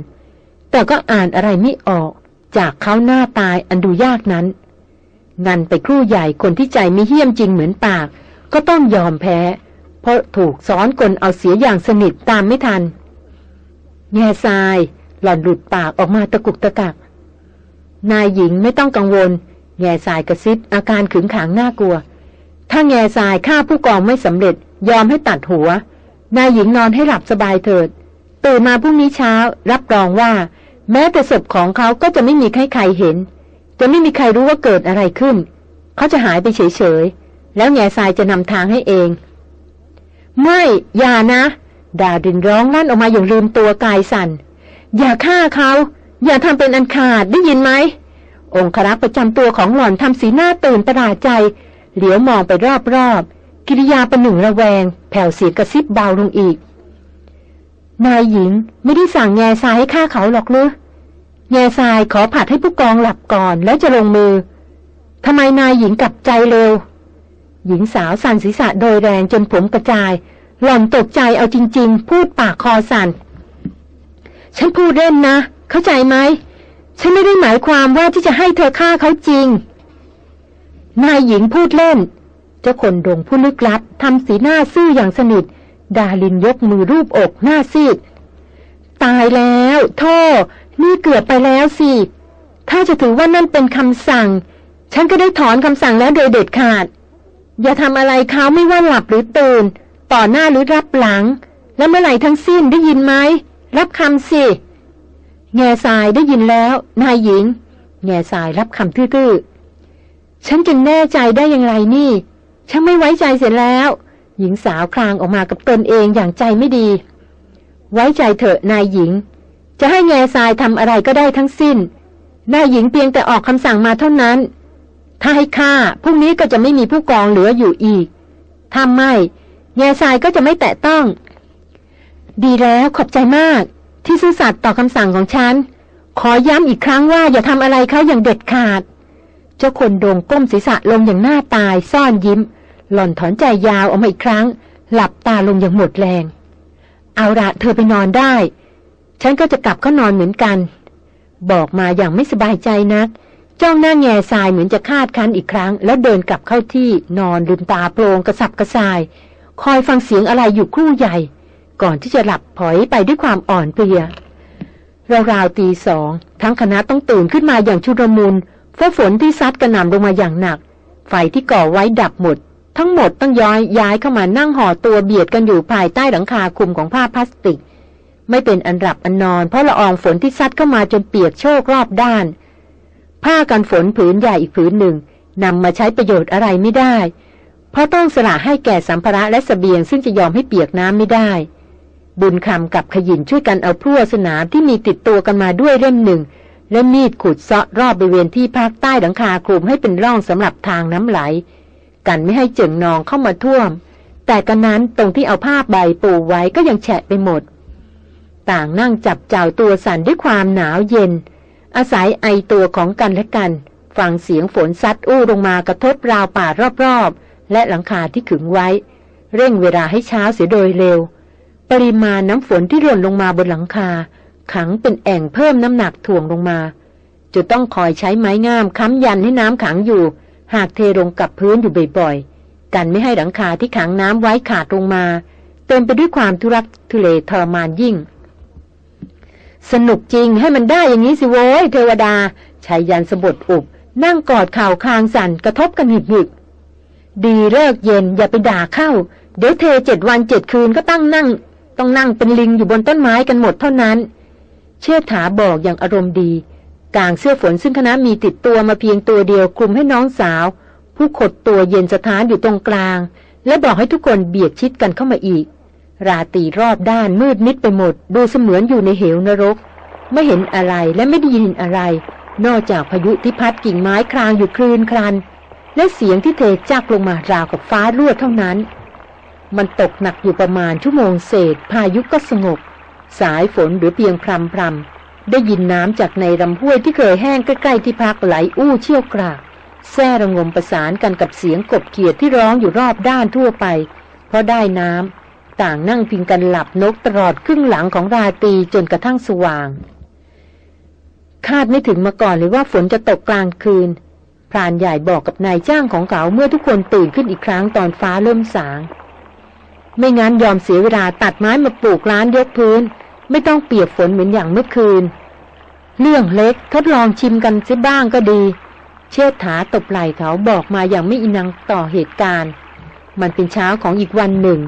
แต่ก็อ่านอะไรไม่ออก จากเขาหน้าตายอันดูยากนั้น งันไปครู่ใหญ่คนที่ใจไม่เหี้ยมจริงเหมือนปาก ก็ต้องยอมแพ้ เพราะถูกซ้อนกลเอาเสียอย่างสนิทตามไม่ทัน แง่ทราย หล่อนหลุดปากออกมาตะกุกตะกัก นายหญิงไม่ต้องกังวล แง่ทรายกระซิบอาการขึงขังน่ากลัว ถ้าแง่ทรายฆ่าผู้กองไม่สำเร็จยอมให้ตัดหัว นายหญิงนอนให้หลับสบายเถิด ตื่นมาพรุ่งนี้เช้า รับรองว่า แม้แต่ศพของเขาก็จะไม่มีใครใครเห็น จะไม่มีใครรู้ว่าเกิดอะไรขึ้น เขาจะหายไปเฉยๆ แล้วแง่ทรายจะนำทางให้เอง ไม่อย่านะ ดาดินร้องลั่นออกมาอย่างลืมตัวกายสัน่น อย่าฆ่าเขา อย่าทำเป็นอันขาดได้ยินไหม องครักษ์ประจำตัวของหล่อนทำสีหน้าตื่นประหลาดใจ เหลียวมองไปรอบๆ กิริยาประหนึ่งระแวง แผ่วเสียงกระซิบเบาลงอีก นายหญิงไม่ได้สั่งแง่ทรายให้ฆ่าเขาหรอกหรือแง่ทรายขอผัดให้ผู้กองหลับก่อนแล้วจะลงมือทำไมนายหญิงกลับใจเร็ว หญิงสาวสั่นศีรษะโดยแรงจนผมกระจาย หล่อนตกใจเอาจริง ๆ พูดปากคอสั่น ฉันพูดเล่นนะ เข้าใจไหม ฉันไม่ได้หมายความว่าที่จะให้เธอฆ่าเขาจริง นายหญิงพูดเล่น เจ้าคนดงผู้ลึกลับทำสีหน้าซื่ออย่างสนิท ดาลินยกมือรูปอกหน้าซีด ตายแล้วโท่นี่เกือบไปแล้วสิ ถ้าจะถือว่านั่นเป็นคำสั่ง ฉันก็ได้ถอนคำสั่งแล้วโดยเด็ดขาด อย่าทำอะไรเขาไม่ว่าหลับหรือตื่น ต่อหน้าหรือรับหลัง แล้วเมื่อไหร่ทั้งสิ้นได้ยินไหม รับคำสิ แง่สายได้ยินแล้ว นายหญิง แง่สายรับคำทื่อๆ ฉันจะแน่ใจได้อย่างไรนี่ ฉันไม่ไว้ใจเสร็จแล้ว หญิงสาวคลางออกมากับตนเองอย่างใจไม่ดี ไว้ใจเถอะนายหญิง จะให้แง่ทรายทำอะไรก็ได้ทั้งสิ้นนายหญิงเพียงแต่ออกคำสั่งมาเท่านั้น ถ้าให้ฆ่าพรุ่งนี้ก็จะไม่มีผู้กองเหลืออยู่อีก ถ้าไม่แง่ทรายก็จะไม่แตะต้อง ดีแล้วขอบใจมาก ที่ซื่อสัตย์ต่อคำสั่งของฉัน ขอย้ำอีกครั้งว่าอย่าทำอะไรเขาอย่างเด็ดขาด เจ้าคนโดงก้มศีรษะลงอย่างหน้าตายซ่อนยิ้ม หล่อนถอนใจยาวออกมาอีกครั้ง หลับตาลงอย่างหมดแรง เอาละเธอไปนอนได้ ฉันก็จะกลับเข้านอนเหมือนกัน บอกมาอย่างไม่สบายใจนัก จ้องหน้าแง่ทรายเหมือนจะคาดคันอีกครั้ง แล้วเดินกลับเข้าที่นอนลืมตาโปรงกระสับกระส่าย คอยฟังเสียงอะไรอยู่ครู่ใหญ่ ก่อนที่จะหลับผอยไปด้วยความอ่อนเพลียราวๆตีสองทั้งคณะต้องตื่นขึ้นมาอย่างชุรมุนเพราะฝนที่ซัดกระหน่ำลงมาอย่างหนัก ไฟที่ก่อไว้ดับหมด ทั้งหมดต้องย้อยย้ายเข้ามานั่งห่อตัวเบียดกันอยู่ภายใต้หลังคาคลุมของผ้าพลาสติก ไม่เป็นอันหลับอันนอน เพราะละอองฝนที่ซัดเข้ามาจนเปียกโชกรอบด้าน ผ้ากันฝนผืนใหญ่อีกผืนหนึ่งนำมาใช้ประโยชน์อะไรไม่ได้ เพราะต้องสละให้แก่สัมภาระและสเสบียงซึ่งจะยอมให้เปียกน้ำไม่ได้ บุญคำกับขยินช่วยกันเอาพลั่วสนามที่มีติดตัวกันมาด้วยเล่มหนึ่ง และมีดขุดเซาะรอบบริเวณที่ภาคใต้หลังคาคลุมให้เป็นร่องสำหรับทางน้ำไหล กันไม่ให้เจิ่งนองเข้ามาท่วม แต่กันนั้นตรงที่เอาผ้าใบปูไว้ก็ยังแฉะไปหมด ต่างนั่งจับเจ้าตัวสั่นด้วยความหนาวเย็น อาศัยไอตัวของกันและกัน ฟังเสียงฝนซัดอู้ลงมากระทบราวป่ารอบๆ และหลังคาที่ขึงไว้ เร่งเวลาให้เช้าเสียโดยเร็ว ปริมาณน้ำฝนที่หล่นลงมาบนหลังคา ขังเป็นแอ่งเพิ่มน้ำหนักถ่วงลงมา จะต้องคอยใช้ไม้งามค้ำยันให้น้ำขังอยู่ หากเทลงกับพื้นอยู่บ่อยๆ กันไม่ให้หลังคาที่ขังน้ำไว้ขาดลงมา เต็มไปด้วยความทุรักทุเลทรมานยิ่ง สนุกจริงให้มันได้อย่างนี้สิโว้ยเทวดาชายยันสะบดอุบ นั่งกอดเข่าคางสั่นกระทบกันหิบหิบดีเลิกเย็นอย่าไปด่าเข้า เดี๋ยวเทเจ็ดวันเจ็ดคืนก็ตั้งนั่ง ต้องนั่งเป็นลิงอยู่บนต้นไม้กันหมดเท่านั้น เชื่อถาบอกอย่างอารมณ์ดี กางเสื้อฝนซึ่งคณะมีติดตัวมาเพียงตัวเดียวคลุมให้น้องสาว ผู้ขดตัวเย็นสถานอยู่ตรงกลาง และบอกให้ทุกคนเบียดชิดกันเข้ามาอีก ราตีรอบด้านมืดมิดไปหมด ดูเสมือนอยู่ในเหวนรก ไม่เห็นอะไรและไม่ได้ยินอะไร นอกจากพายุที่พัดกิ่งไม้คลางอยู่คลืนคลัน และเสียงที่เทจักลงมาราวกับฟ้ารั่วเท่านั้น มันตกหนักอยู่ประมาณชั่วโมงเศษ พายุก็สงบ สายฝนหรือเพียงพรำพรำได้ยินน้ำจากในลำห้วยที่เคยแห้งใกล้ๆที่พักไหลอู้เชี่ยวกรากแซ่ระงมประสานกันกับเสียงกบเขียดที่ร้องอยู่รอบด้านทั่วไป เพราะได้น้ำ ต่างนั่งพิงกันหลับนกตลอดครึ่งหลังของราตรีจนกระทั่งสว่าง คาดไม่ถึงมาก่อนเลยว่าฝนจะตกกลางคืนพรานใหญ่บอกกับนายจ้างของเขาเมื่อทุกคนตื่นขึ้นอีกครั้งตอนฟ้าเริ่มสาง ไม่งั้นยอมเสียเวลาตัดไม้มาปลูกร้านยกพื้น ไม่ต้องเปียกฝนเหมือนอย่างเมื่อคืน เรื่องเล็กทดลองชิมกันซิบ้างก็ดี เชิดถาตบไหล่เขาบอกมาอย่างไม่อินังต่อเหตุการณ์ มันเป็นเช้าของอีกวันหนึ่ง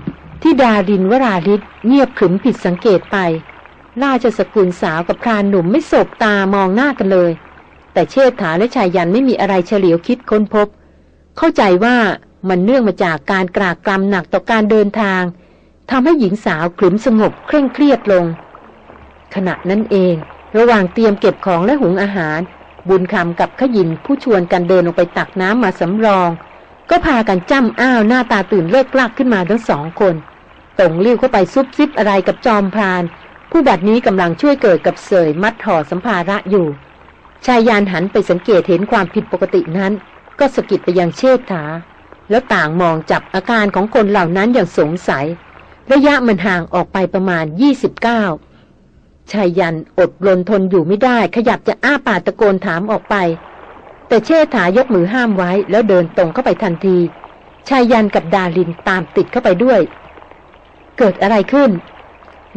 ที่ดารินวราริศเงียบขึมผิดสังเกตไป ราชสกุลสาวกับพรานหนุ่มไม่สบตามองหน้ากันเลย แต่เชิดถาและชายยันไม่มีอะไรเฉลียวคิดค้นพบ เข้าใจว่ามันเนื่องมาจากการกรากกรำหนักต่อการเดินทางทำให้หญิงสาวขึมสงบเคร่งเครียดลง ขณะนั้นเอง ระหว่างเตรียมเก็บของและหุงอาหาร บุญคำกับขยินผู้ชวนกันเดินลงไปตักน้ำมาสำรอง ก็พากันจ้ำอ้าวหน้าตาตื่นเลิกลากขึ้นมาทั้งสองคนตงลิ้วเข้าไปซุบซิบอะไรกับจอมพราน ผู้บัดนี้กำลังช่วยเกิดกับเสยมัดห่อสัมภาระอยู่ ชายยานหันไปสังเกตเห็นความผิดปกตินั้น ก็สะกิดไปยังเชษฐา แล้วต่างมองจับอาการของคนเหล่านั้นอย่างสงสัย ระยะมันห่างออกไปประมาณ 29ชายยันอดรนทนอยู่ไม่ได้ ขยับจะอ้าปากตะโกนถามออกไป แต่เชษฐายกมือห้ามไว้แล้วเดินตรงเข้าไปทันที ชายยันกับดาลินตามติดเข้าไปด้วย เกิดอะไรขึ้น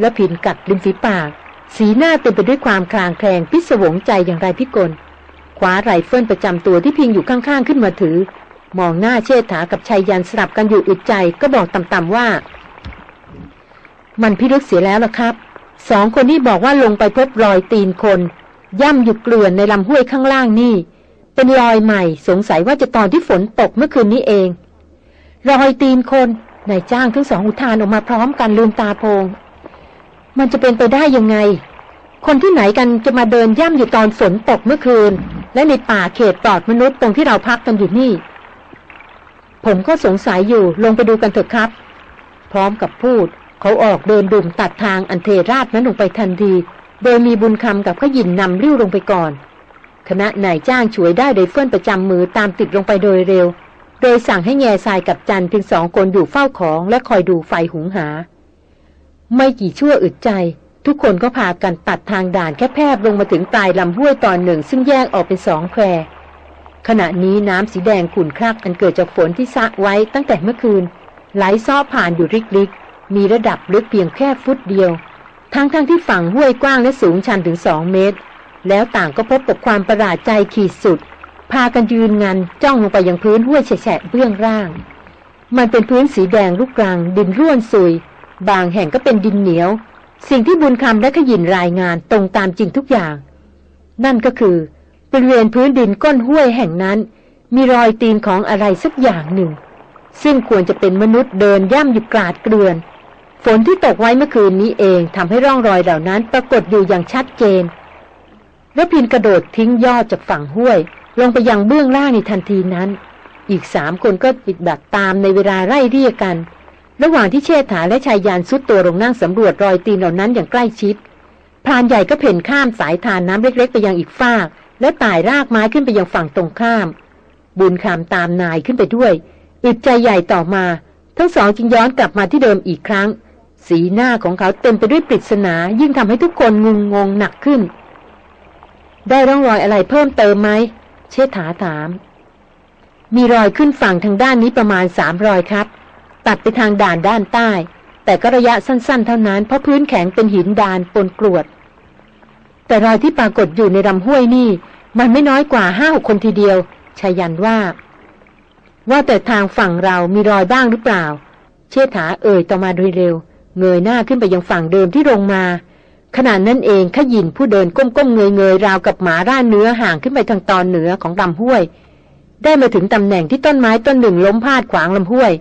แล้วผินกัดริมฝีปาก สีหน้าเต็มไปด้วยความคลางแคลงพิศวงใจอย่างไรพิกลคว้าไรเฟิลประจำตัวที่พิงอยู่ข้างๆขึ้นมาถือ มองหน้าเชษฐากับชายยันสลับกันอยู่อึดใจก็บอกต่ำๆว่า มันพิลึกเสียแล้วล่ะครับสองคนนี้บอกว่าลงไปพบรอยตีนคน ย่ำอยู่เกลื่อนในลำห้วยข้างล่างนี่ เป็นรอยใหม่สงสัยว่าจะตอนที่ฝนตกเมื่อคืนนี้เอง รอยตีนคนนายจ้างทั้งสองอุทานออกมาพร้อมกันลืมตาโพง มันจะเป็นไปได้ยังไง คนที่ไหนกันจะมาเดินย่ำอยู่ตอนฝนตกเมื่อคืน และในป่าเขตปลอดมนุษย์ตรงที่เราพักกันอยู่นี่ ผมก็สงสัยอยู่ลงไปดูกันเถอะครับ พร้อมกับพูด เขาออกเดินดุ่มตัดทางอันเทราดนั้นลงไปทันที โดยมีบุญคำกับขยินนำริ้วลงไปก่อน คณะนายจ้างช่วยได้โดยเฟื่อนประจำมือตามติดลงไปโดยเร็ว โดยสั่งให้แง่ทรายกับจันเพียงสองคนอยู่เฝ้าของและคอยดูไฟหุงหา ไม่กี่ชั่วอึดใจ ทุกคนก็พากันตัดทางด่านแคบๆลงมาถึงปลายลำห้วยตอนหนึ่ง ซึ่งแยกออกเป็นสองแควขณะนี้น้ำสีแดงขุ่นคลักอันเกิดจากฝนที่ซะไว้ตั้งแต่เมื่อคืน ไหลซ้อผ่านอยู่ริกมีระดับลึกเพียงแค่ฟุตเดียว ทั้งๆทที่ฝั่งห้วยกว้างและสูงชันถึงสองเมตร แล้วต่างก็พบกับความประหลาดใจขีดสุด พากันยืนงันจ้องลงไปยังพื้นห้วยแฉะเบื้องล่าง มันเป็นพื้นสีแดงลูกกลาง ดินร่วนซุย บางแห่งก็เป็นดินเหนียว สิ่งที่บุญคำและขยินรายงานตรงตามจริงทุกอย่าง นั่นก็คือบริเวณพื้นดินก้นห้วยแห่งนั้น มีรอยตีนของอะไรสักอย่างหนึ่ง ซึ่งควรจะเป็นมนุษย์เดินย่ำอยู่กราดเกลื่อนฝนที่ตกไว้เมื่อคืนนี้เองทำให้ร่องรอยเหล่านั้นปรากฏอยู่อย่างชัดเจน แล้วพินกระโดดทิ้งยอดจากฝั่งห้วย ลงไปยังเบื้องล่างในทันทีนั้น อีกสามคนก็ปิดบัตรตามในเวลาไล่เรียกกัน ระหว่างที่เชษฐาและชายยานสุดตัวลงนั่งสำรวจรอยตีนเหล่านั้นอย่างใกล้ชิดพรานใหญ่ก็เพ่นข้ามสายทานน้ำเล็กๆ ไปยังอีกฟาก และไต่รากไม้ขึ้นไปยังฝั่งตรงข้าม บุญคำตามนายขึ้นไปด้วยอึดใจใหญ่ต่อมา ทั้งสองจึงย้อนกลับมาที่เดิมอีกครั้ง สีหน้าของเขาเต็มไปด้วยปริศนา ยิ่งทำให้ทุกคนงุงงงหนักขึ้น ได้ร่องรอยอะไรเพิ่มเติมไหม เชษฐาถาม มีรอยขึ้นฝั่งทางด้านนี้ประมาณสามรอยครับ ตัดไปทางด่านด้านใต้ แต่ก็ระยะสั้นๆ เท่านั้น เพราะพื้นแข็งเป็นหินดานปนกรวด แต่รอยที่ปรากฏอยู่ในลำห้วยนี่ มันไม่น้อยกว่าห้าหกคนทีเดียวชายันว่า ว่าแต่ทางฝั่งเรามีรอยบ้างหรือเปล่า เชษฐาเอ่ยต่อมาโดยเร็ว เงยหน้าขึ้นไปยังฝั่งเดิมที่ลงมา ขณะนั้นเองขยินผู้เดินก้มๆเงยๆราวกับหมาร่าเนื้อห่างขึ้นไปทางตอนเหนือของลำห้วย ได้มาถึงตำแหน่งที่ต้นไม้ต้นหนึ่งล้มพาดขวางลำห้วย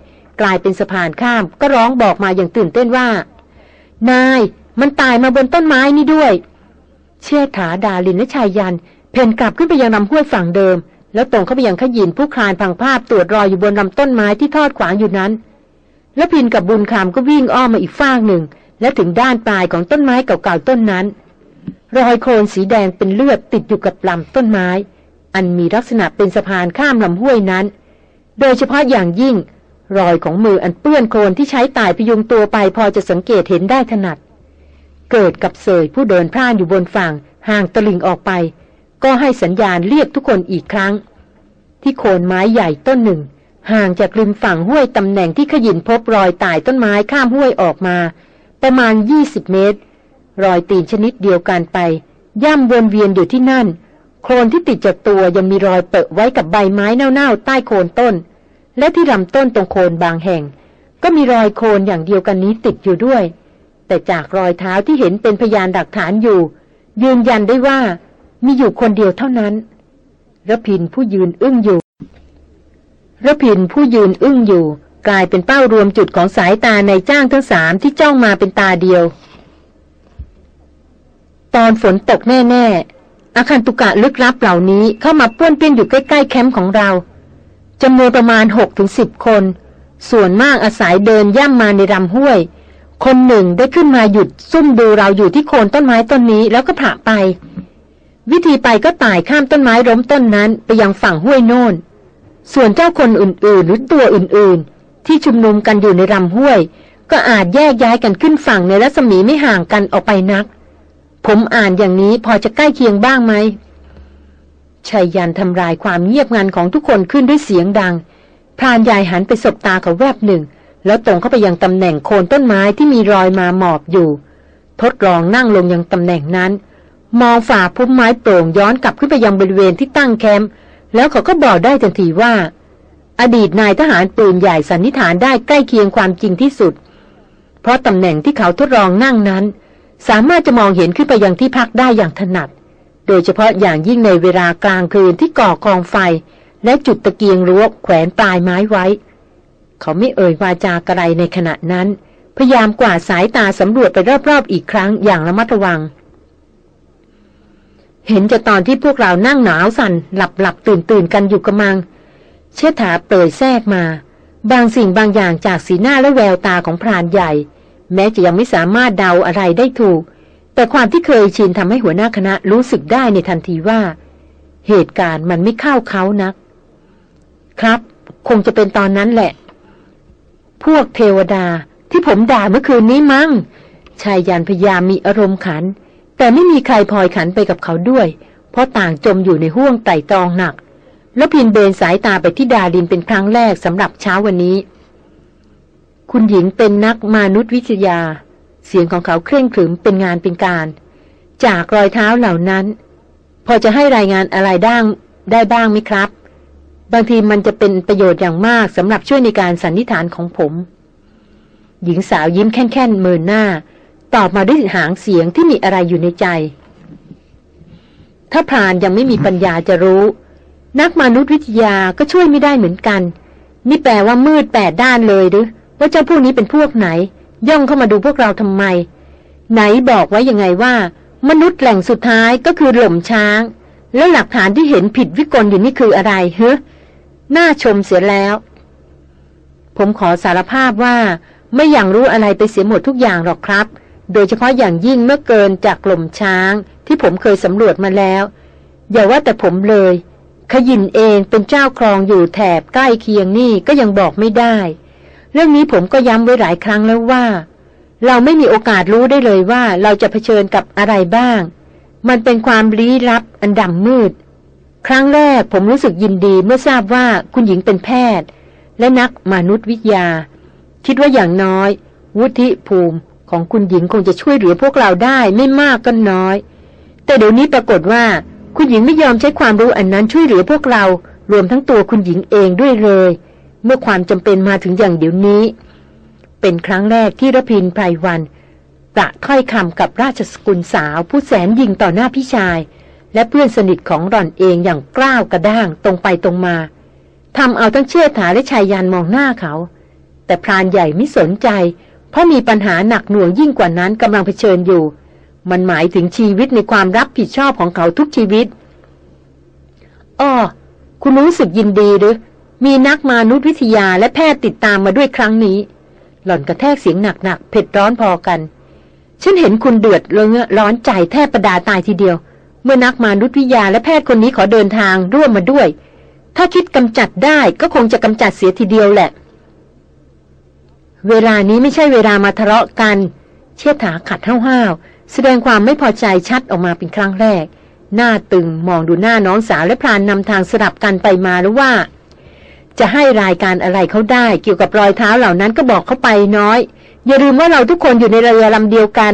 กลายเป็นสะพานข้าม ก็ร้องบอกมาอย่างตื่นเต้นว่า นาย มันตายมาบนต้นไม้นี่ด้วย เชี่ยถาดาลินและชายยัน เพ่นกลับขึ้นไปยังลำห้วยฝั่งเดิม แล้วตรงเข้าไปยังขยินผู้คลานพังภาพตรวจรอยอยู่บนลำต้นไม้ที่ทอดขวางอยู่นั้น แล้วพินกับบุญคำก็วิ่งอ้อมมาอีกฟากหนึ่ง และถึงด้านปลายของต้นไม้เก่าๆต้นนั้น รอยโคลนสีแดงเป็นเลือดติดอยู่กับลำต้นไม้ อันมีลักษณะเป็นสะพานข้ามลำห้วยนั้น โดยเฉพาะอย่างยิ่ง รอยของมืออันเปื้อนโคลนที่ใช้ตายพยุงตัวไปพอจะสังเกตเห็นได้ถนัด เกิดกับเสยผู้เดินพร่านอยู่บนฝั่งห่างตะลิงออกไป ก็ให้สัญญาณเรียกทุกคนอีกครั้ง ที่โคนไม้ใหญ่ต้นหนึ่ง ห่างจากริมฝั่งห้วยตำแหน่งที่ขยินพบรอยตายต้นไม้ข้ามห้วยออกมา ประมาณ 20 เมตร รอยตีนชนิดเดียวกันไป ย่ำวนเวียนอยู่ที่นั่น โคลนที่ติดจากตัวยังมีรอยเปอะไว้กับใบไม้เน่าๆใต้โคนต้น และที่ลำต้นตรงโคนบางแห่ง ก็มีรอยโคลนอย่างเดียวกันนี้ติดอยู่ด้วย แต่จากรอยเท้าที่เห็นเป็นพยานหลักฐานอยู่ ยืนยันได้ว่ามีอยู่คนเดียวเท่านั้นระพินผู้ยืนอึ้งอยู่ระพินผู้ยืนอึ้งอยู่ กลายเป็นเป้ารวมจุดของสายตาในจ้างทั้งสามที่จ้องมาเป็นตาเดียว ตอนฝนตกแน่ๆ อาคารตุกะลึกลับเหล่านี้เข้ามาป้วนเปี้ยนอยู่ใกล้ ๆ แคมป์ของเราจำนวนประมาณหกถึงสิบคน ส่วนมากอาศัยเดินย่ำมาในลำห้วย คนหนึ่งได้ขึ้นมาหยุดซุ่มดูเราอยู่ที่โคนต้นไม้ต้นนี้แล้วก็ผ่าไป วิธีไปก็ต่ายข้ามต้นไม้ล้มต้นนั้นไปยังฝั่งห้วยโน่นส่วนเจ้าคนอื่นๆ หรือตัวอื่นๆ ที่ชุมนุมกันอยู่ในลำห้วย ก็อาจแยกย้ายกันขึ้นฝั่งในรัศมีไม่ห่างกันออกไปนัก ผมอ่านอย่างนี้พอจะใกล้เคียงบ้างไหมชายยันทำลายความเงียบงันของทุกคนขึ้นด้วยเสียงดัง พรานใหญ่หันไปสบตาเขาแวบหนึ่ง แล้วตรงเข้าไปยังตำแหน่งโคนต้นไม้ที่มีรอยมาหมอบอยู่ ทดลองนั่งลงยังตำแหน่งนั้น มองฝ่าพุ่มไม้โปร่งย้อนกลับขึ้นไปยังบริเวณที่ตั้งแคมป์ แล้วเขาก็บอกได้ทันทีว่า อดีตนายทหารปืนใหญ่สันนิษฐานได้ใกล้เคียงความจริงที่สุด เพราะตำแหน่งที่เขาทดลองนั่งนั้น สามารถจะมองเห็นขึ้นไปยังที่พักได้อย่างถนัด โดยเฉพาะอย่างยิ่งในเวลากลางคืนที่ก่อกองไฟ และจุดตะเกียงรั้วแขวนปลายไม้ไว้ เขาไม่เอ่ยวาจากระไรในขณะนั้น พยายามกวาดสายตาสำรวจไปรอบๆอีกครั้งอย่างระมัดระวังเห็นจะตอนที่พวกเรานั่งหนาวสัน่นหลับหลับตื่นตื่นกันอยู่กระมัง เชิดถาเปรยแทรกมา บางสิ่งบางอย่างจากสีหน้าและแววตาของพรานใหญ่ แม้จะยังไม่สามารถเดาอะไรได้ถูก แต่ความที่เคยชินทำให้หัวหน้าคณะรู้สึกได้ในทันทีว่า เหตุการณ์มันไม่เข้าเขานัก ครับ คงจะเป็นตอนนั้นแหละ พวกเทวดาที่ผมด่าเมื่อคืนนี้มั้งชายยันพยายามมีอารมณ์ขัน แต่ไม่มีใครพลอยขันไปกับเขาด้วย เพราะต่างจมอยู่ในห้วงไต่ตองหนัก แล้วพินเบนสายตาไปที่ดาดินเป็นครั้งแรกสำหรับเช้าวันนี้ คุณหญิงเป็นนักมนุษยวิทยา เสียงของเขาเคร่งขรึมเป็นงานเป็นการ จากรอยเท้าเหล่านั้น พอจะให้รายงานอะไรด้ได้บ้างไหมครับ บางทีมันจะเป็นประโยชน์อย่างมากสำหรับช่วยในการสันนิษฐานของผม หญิงสาวยิ้มแค่นๆเมินหน้า ตอบมาด้วยหางเสียงที่มีอะไรอยู่ในใจ ถ้าพรานยังไม่มีปัญญาจะรู้ นักมนุษยวิทยาก็ช่วยไม่ได้เหมือนกัน นี่แปลว่ามืดแปดด้านเลยหรือว่าเจ้าพวกนี้เป็นพวกไหน ย่องเข้ามาดูพวกเราทำไม ไหนบอกไว้ยังไงว่า มนุษย์แหล่งสุดท้ายก็คือหล่มช้าง แล้วหลักฐานที่เห็นผิดวิกลอยู่นี่คืออะไรเฮ้น่าชมเสียแล้ว ผมขอสารภาพว่า ไม่อย่างรู้อะไรไปเสียหมดทุกอย่างหรอกครับ โดยเฉพาะอย่างยิ่งเมื่อเกินจากกล่มช้าง ที่ผมเคยสำรวจมาแล้ว อย่าว่าแต่ผมเลย ขยินเองเป็นเจ้าครองอยู่แถบใกล้เคียงนี่ก็ยังบอกไม่ได้ เรื่องนี้ผมก็ย้ำไว้หลายครั้งแล้วว่า เราไม่มีโอกาสรู้ได้เลยว่าเราจะเผชิญกับอะไรบ้าง มันเป็นความลี้ลับอันดำมืด ครั้งแรกผมรู้สึกยินดีเมื่อทราบว่าคุณหญิงเป็นแพทย์ และนักมนุษยวิทยา คิดว่าอย่างน้อย วุฒิภูมิของคุณหญิงคงจะช่วยเหลือพวกเราได้ไม่มากก็น้อย แต่เดี๋ยวนี้ปรากฏว่า คุณหญิงไม่ยอมใช้ความรู้อันนั้นช่วยเหลือพวกเรา รวมทั้งตัวคุณหญิงเองด้วยเลย เมื่อความจำเป็นมาถึงอย่างเดี๋ยวนี้ เป็นครั้งแรกที่ระพินไพรวันประถ้อยคำกับราชสกุลสาวผู้แสนยิงต่อหน้าพี่ชาย และเพื่อนสนิทของหล่อนเองอย่างกล้าวกระด้างตรงไปตรงมาทำเอาทั้งเชื่อถาและชายยันมองหน้าเขา แต่พรานใหญ่ไม่สนใจ เพราะมีปัญหาหนักหน่วงยิ่งกว่านั้นกำลังเผชิญอยู่ มันหมายถึงชีวิตในความรับผิดชอบของเขาทุกชีวิตอ้อคุณรู้สึกยินดีหรือ มีนักมานุษยวิทยาและแพทย์ติดตามมาด้วยครั้งนี้ หล่อนกระแทกเสียงหนักๆ เผ็ดร้อนพอกัน ฉันเห็นคุณเดือดเลือร้อนใจแทบประดาตายทีเดียว เมื่อนักมานุษยวิทยาและแพทย์คนนี้ขอเดินทางร่วมมาด้วย ถ้าคิดกำจัดได้ก็คงจะกำจัดเสียทีเดียวแหละ เวลานี้ไม่ใช่เวลามาทะเลาะกัน เชี่ยถาขัดห้าวๆ แสดงความไม่พอใจชัดออกมาเป็นครั้งแรก หน้าตึงมองดูหน้าน้องสาวและพรานนำทางสลับกันไปมาหรือว่า จะให้รายการอะไรเขาได้ เกี่ยวกับรอยเท้าเหล่านั้นก็บอกเขาไปน้อย อย่าลืมว่าเราทุกคนอยู่ในเรือลำเดียวกัน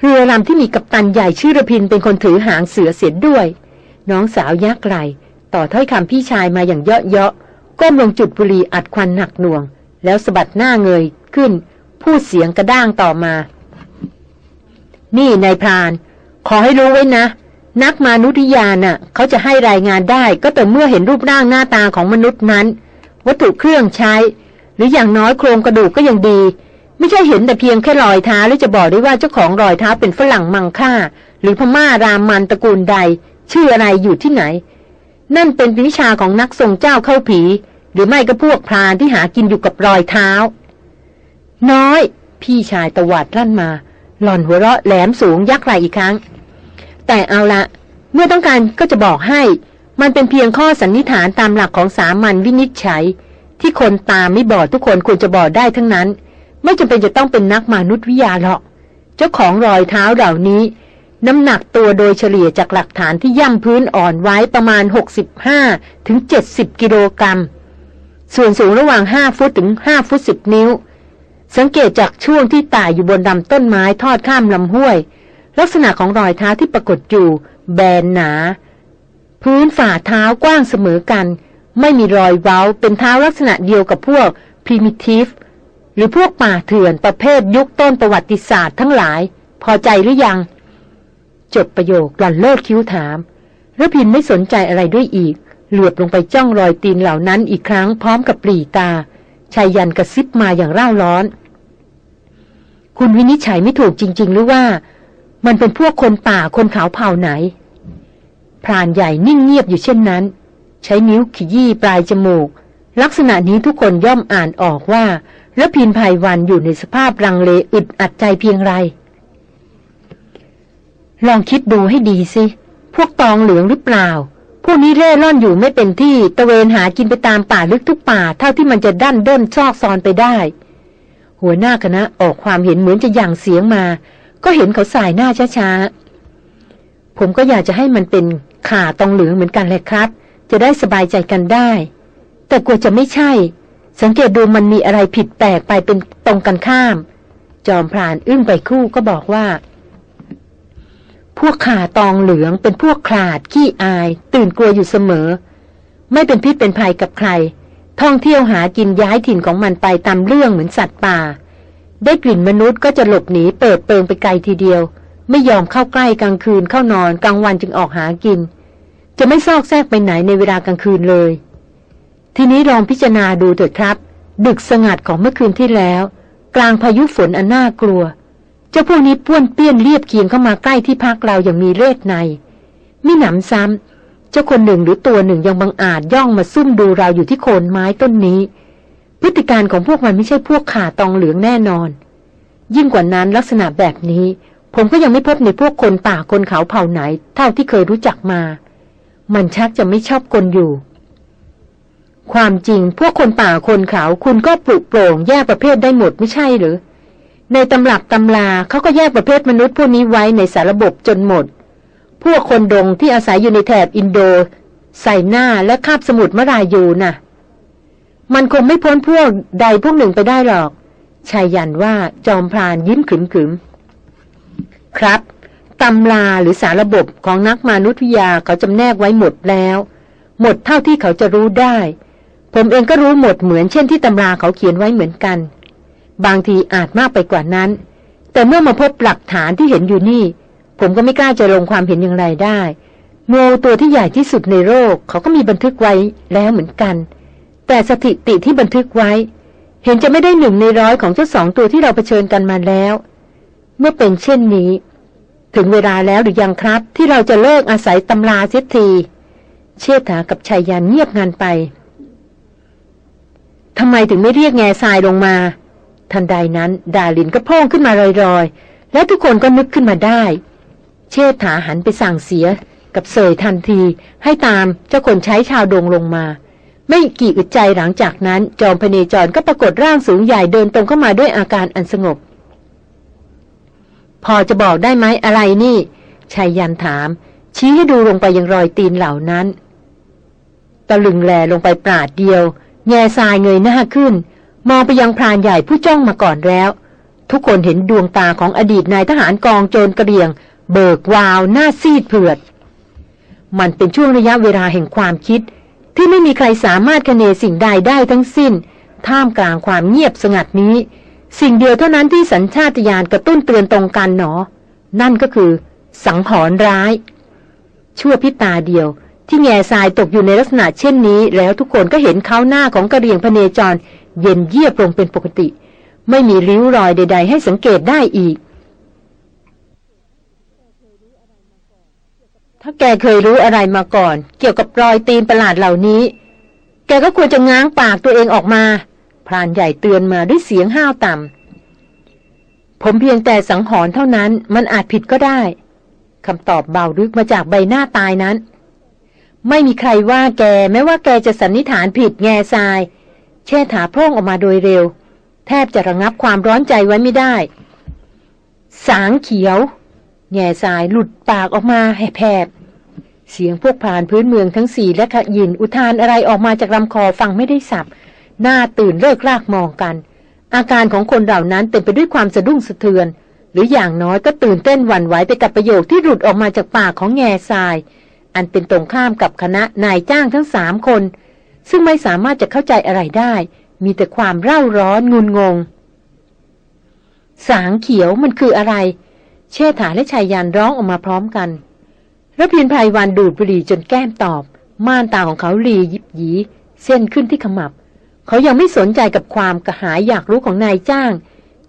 เรือลำที่มีกัปตันใหญ่ชื่อระพินเป็นคนถือหางเสือเสียด้วย น้องสาวยักไหลต่อถ้อยคำพี่ชายมาอย่างเยาะเยาะก้มลงจุดบุหรี่อัดควันหนักหน่วง แล้วสะบัดหน้าเงยขึ้น พูดเสียงกระด้างต่อมา นี่นายพราน ขอให้รู้ไว้นะ นักมนุษยาน่ะ เขาจะให้รายงานได้ก็แต่เมื่อเห็นรูปร่างหน้าตาของมนุษย์นั้น วัตถุเครื่องใช้ หรืออย่างน้อยโครงกระดูกก็ยังดี ไม่ใช่เห็นแต่เพียงแค่รอยเท้าหรือจะบอกได้ว่าเจ้าของรอยเท้าเป็นฝรั่งมังค่า หรือพม่ารามมันตระกูลใด ชื่ออะไรอยู่ที่ไหน นั่นเป็นวิชาของนักทรงเจ้าเข้าผี หรือไม่ก็พวกพรานที่หากินอยู่กับรอยเท้า น้อย พี่ชายตวาดลั่นมา หล่อนหัวเราะแหลมสูงยักไหลอีกครั้ง แต่เอาละ เมื่อต้องการก็จะบอกให้ มันเป็นเพียงข้อสันนิษฐานตามหลักของสามัญวินิจฉัย ที่คนตาไม่บอดทุกคนควรจะบอดได้ทั้งนั้น ไม่จำเป็นจะต้องเป็นนักมนุษยวิทยาหรอก เจ้าของรอยเท้าเหล่านี้ น้ำหนักตัวโดยเฉลี่ยจากหลักฐานที่ย่ำพื้นอ่อนไว้ประมาณ 65ถึง70 กิโลกรัมส่วนสูงระหว่าง 5 ฟุตถึง 5 ฟุต 10 นิ้ว สังเกตจากช่วงที่ต่ายอยู่บนลำต้นไม้ทอดข้ามลำห้วย ลักษณะของรอยเท้าที่ปรากฏอยู่ แบนหนา พื้นฝ่าเท้ากว้างเสมอกัน ไม่มีรอยเว้าเป็นเท้าลักษณะเดียวกับพวก primitive หรือพวกป่าเถื่อนประเภทยุคต้นประวัติศาสตร์ทั้งหลาย พอใจหรือยัง จบประโยคหล่อนเลิกคิ้วถามระพินไม่สนใจอะไรด้วยอีก เหลือบลงไปจ้องรอยตีนเหล่านั้นอีกครั้งพร้อมกับปลีตาชายยันกระซิบมาอย่างร่าร้อน คุณวินิจฉัยไม่ถูกจริง ๆ หรือว่า มันเป็นพวกคนป่าคนขาวเผ่าไหน พรานใหญ่นิ่งเงียบอยู่เช่นนั้น ใช้นิ้วขยี้ปลายจมูก ลักษณะนี้ทุกคนย่อมอ่านออกว่าระพินภัยวันอยู่ในสภาพรังเลอึดอัดใจเพียงไร ลองคิดดูให้ดีสิ พวกตองเหลืองหรือเปล่า พวกนี้เร่ร่อนอยู่ไม่เป็นที่ตะเวนหากินไปตามป่าลึกทุกป่า เท่าที่มันจะดั้นด้นซอกซอนไปได้ หัวหน้าคณะออกความเห็นเหมือนจะย่างเสียงมา ก็เห็นเขาสายหน้าช้าๆ ผมก็อยากจะให้มันเป็นข่าตองเหลืองเหมือนกันแหละครับ จะได้สบายใจกันได้ แต่กลัวจะไม่ใช่ สังเกตดูมันมีอะไรผิดแปลกไปเป็นตรงกันข้าม จอมพรานอึ้งไปคู่ก็บอกว่า พวกข่าตองเหลืองเป็นพวกขลาดขี้อาย ตื่นกลัวอยู่เสมอ ไม่เป็นพิษเป็นภัยกับใคร ท่องเที่ยวหากินย้ายถิ่นของมันไปตามเรื่องเหมือนสัตว์ป่า ได้กลิ่นมนุษย์ก็จะหลบหนีเปิดเปิงไปไกลทีเดียว ไม่ยอมเข้าใกล้กลางคืนเข้านอนกลางวันจึงออกหากิน จะไม่ซอกแซกไปไหนในเวลากลางคืนเลย ทีนี้ลองพิจารณาดูเถิดครับ ดึกสงัดของเมื่อคืนที่แล้ว กลางพายุฝนอันน่ากลัว เจ้าพวกนี้ป้วนเปี้ยนเรียบเคียงเข้ามาใกล้ที่พักเราอย่างมีเลือดในมิหนำซ้ำ เจ้าคนหนึ่งหรือตัวหนึ่งยังบังอาจย่องมาซุ่มดูเราอยู่ที่โคนไม้ต้นนี้ พฤติการของพวกมันไม่ใช่พวกขาตองเหลืองแน่นอน ยิ่งกว่านั้นลักษณะแบบนี้ ผมก็ยังไม่พบในพวกคนป่าคนเขาเผ่าไหน เท่าที่เคยรู้จักมา มันชักจะไม่ชอบคนอยู่ ความจริงพวกคนป่าคนเขาคุณก็ปลุกโปร่งแยกประเภทได้หมดไม่ใช่หรือในตำรับตำลาเขาก็แยกประเภทมนุษย์พวกนี้ไว้ในสารระบบจนหมด พวกคนดงที่อาศัยอยู่ในแถบอินโดไซน่าและคาบสมุทรมรายูน่ะ มันคงไม่พ้นพวกใดพวกหนึ่งไปได้หรอกชายยันว่าจอมพรานยิ้มขึมๆครับตำลาหรือสารระบบของนักมนุษยวิทยาเขาจำแนกไว้หมดแล้ว หมดเท่าที่เขาจะรู้ได้ ผมเองก็รู้หมดเหมือนเช่นที่ตำราเขาเขียนไว้เหมือนกัน บางทีอาจมากไปกว่านั้น แต่เมื่อมาพบหลักฐานที่เห็นอยู่นี่ ผมก็ไม่กล้าจะลงความเห็นอย่างไรได้งูตัวที่ใหญ่ที่สุดในโลกเขาก็มีบันทึกไว้แล้วเหมือนกัน แต่สถิติที่บันทึกไว้ เห็นจะไม่ได้หนึ่งในร้อยของเจ้าสองตัวที่เราเผชิญกันมาแล้ว เมื่อเป็นเช่นนี้ ถึงเวลาแล้วหรือยังครับ ที่เราจะเลิกอาศัยตำราเสียทีเชษฐากับชายยันเงียบงานไปทำไมถึงไม่เรียกแง่ทรายลงมา ทันใดนั้น ดาลินก็พ่องขึ้นมาลอยๆ แล้วทุกคนก็นึกขึ้นมาได้ เชษฐาหันไปสั่งเสีย กับเสยทันที ให้ตามเจ้าคนใช้ชาวดงลงมา ไม่กี่อึดใจหลังจากนั้น จอมพเนจรก็ปรากฏร่างสูงใหญ่เดินตรงเข้ามาด้วยอาการอันสงบ พอจะบอกได้ไหมอะไรนี่ชายยันถาม ชี้ให้ดูลงไปยังรอยตีนเหล่านั้นตะลึงแลลงไปปราดเดียว แง่ทรายเงยหน้าขึ้น มองไปยังพรานใหญ่ผู้จ้องมาก่อนแล้ว ทุกคนเห็นดวงตาของอดีตนายทหารกองโจรกระเดียง เบิกวาวหน้าซีดเผือด มันเป็นช่วงระยะเวลาแห่งความคิด ที่ไม่มีใครสามารถคเนสิ่งใดได้ทั้งสิ้น ท่ามกลางความเงียบสงัดนี้ สิ่งเดียวเท่านั้นที่สัญชาตญาณกระตุ้นเตือนตรงกันหนอ นั่นก็คือ สังหรณ์ร้าย ชั่วพิตาเดียว ที่แง่ทรายตกอยู่ในลักษณะเช่นนี้ แล้วทุกคนก็เห็นเขาหน้าของกระเรียงพเนจร เย็นเยียบลงเป็นปกติ ไม่มีริ้วรอยใด ๆ ให้สังเกตได้อีก ถ้าแกเคยรู้อะไรมาก่อน เกี่ยวกับรอยตีนประหลาดเหล่านี้ แกก็ควรจะง้างปากตัวเองออกมาพรานใหญ่เตือนมาด้วยเสียงห้าวต่ำผมเพียงแต่สังหรณ์เท่านั้นมันอาจผิดก็ได้คำตอบเบาลึกมาจากใบหน้าตายนั้น ไม่มีใครว่าแกแม้ว่าแกจะสันนิษฐานผิดแง่ทราย แช่ถาโพร่งออกมาโดยเร็ว แทบจะระงับความร้อนใจไว้ไม่ได้ สางเขียว แง่ทรายหลุดปากออกมาแผบ เสียงพวกพรานพื้นเมืองทั้งสี่และขยินอุทานอะไรออกมาจากลำคอฟังไม่ได้สับ หน้าตื่นเลิกลากมองกัน อาการของคนเหล่านั้นเต็มไปด้วยความสะดุ้งสะเทือน หรืออย่างน้อยก็ตื่นเต้นหวั่นไหวไปกับประโยคที่หลุดออกมาจากปากของแง่ทราย อันเป็นตรงข้ามกับคณะนายจ้างทั้งสามคน ซึ่งไม่สามารถจะเข้าใจอะไรได้ มีแต่ความเร่าร้อนงุนงง สางเขียวมันคืออะไร เชษฐาและชายยันร้องออกมาพร้อมกัน ระพินไพรวันดูดบุหรี่จนแก้มตอบ ม่านตาของเขาหลียิบหยี เส้นขึ้นที่ขมับ เขายังไม่สนใจกับความกระหายอยากรู้ของนายจ้าง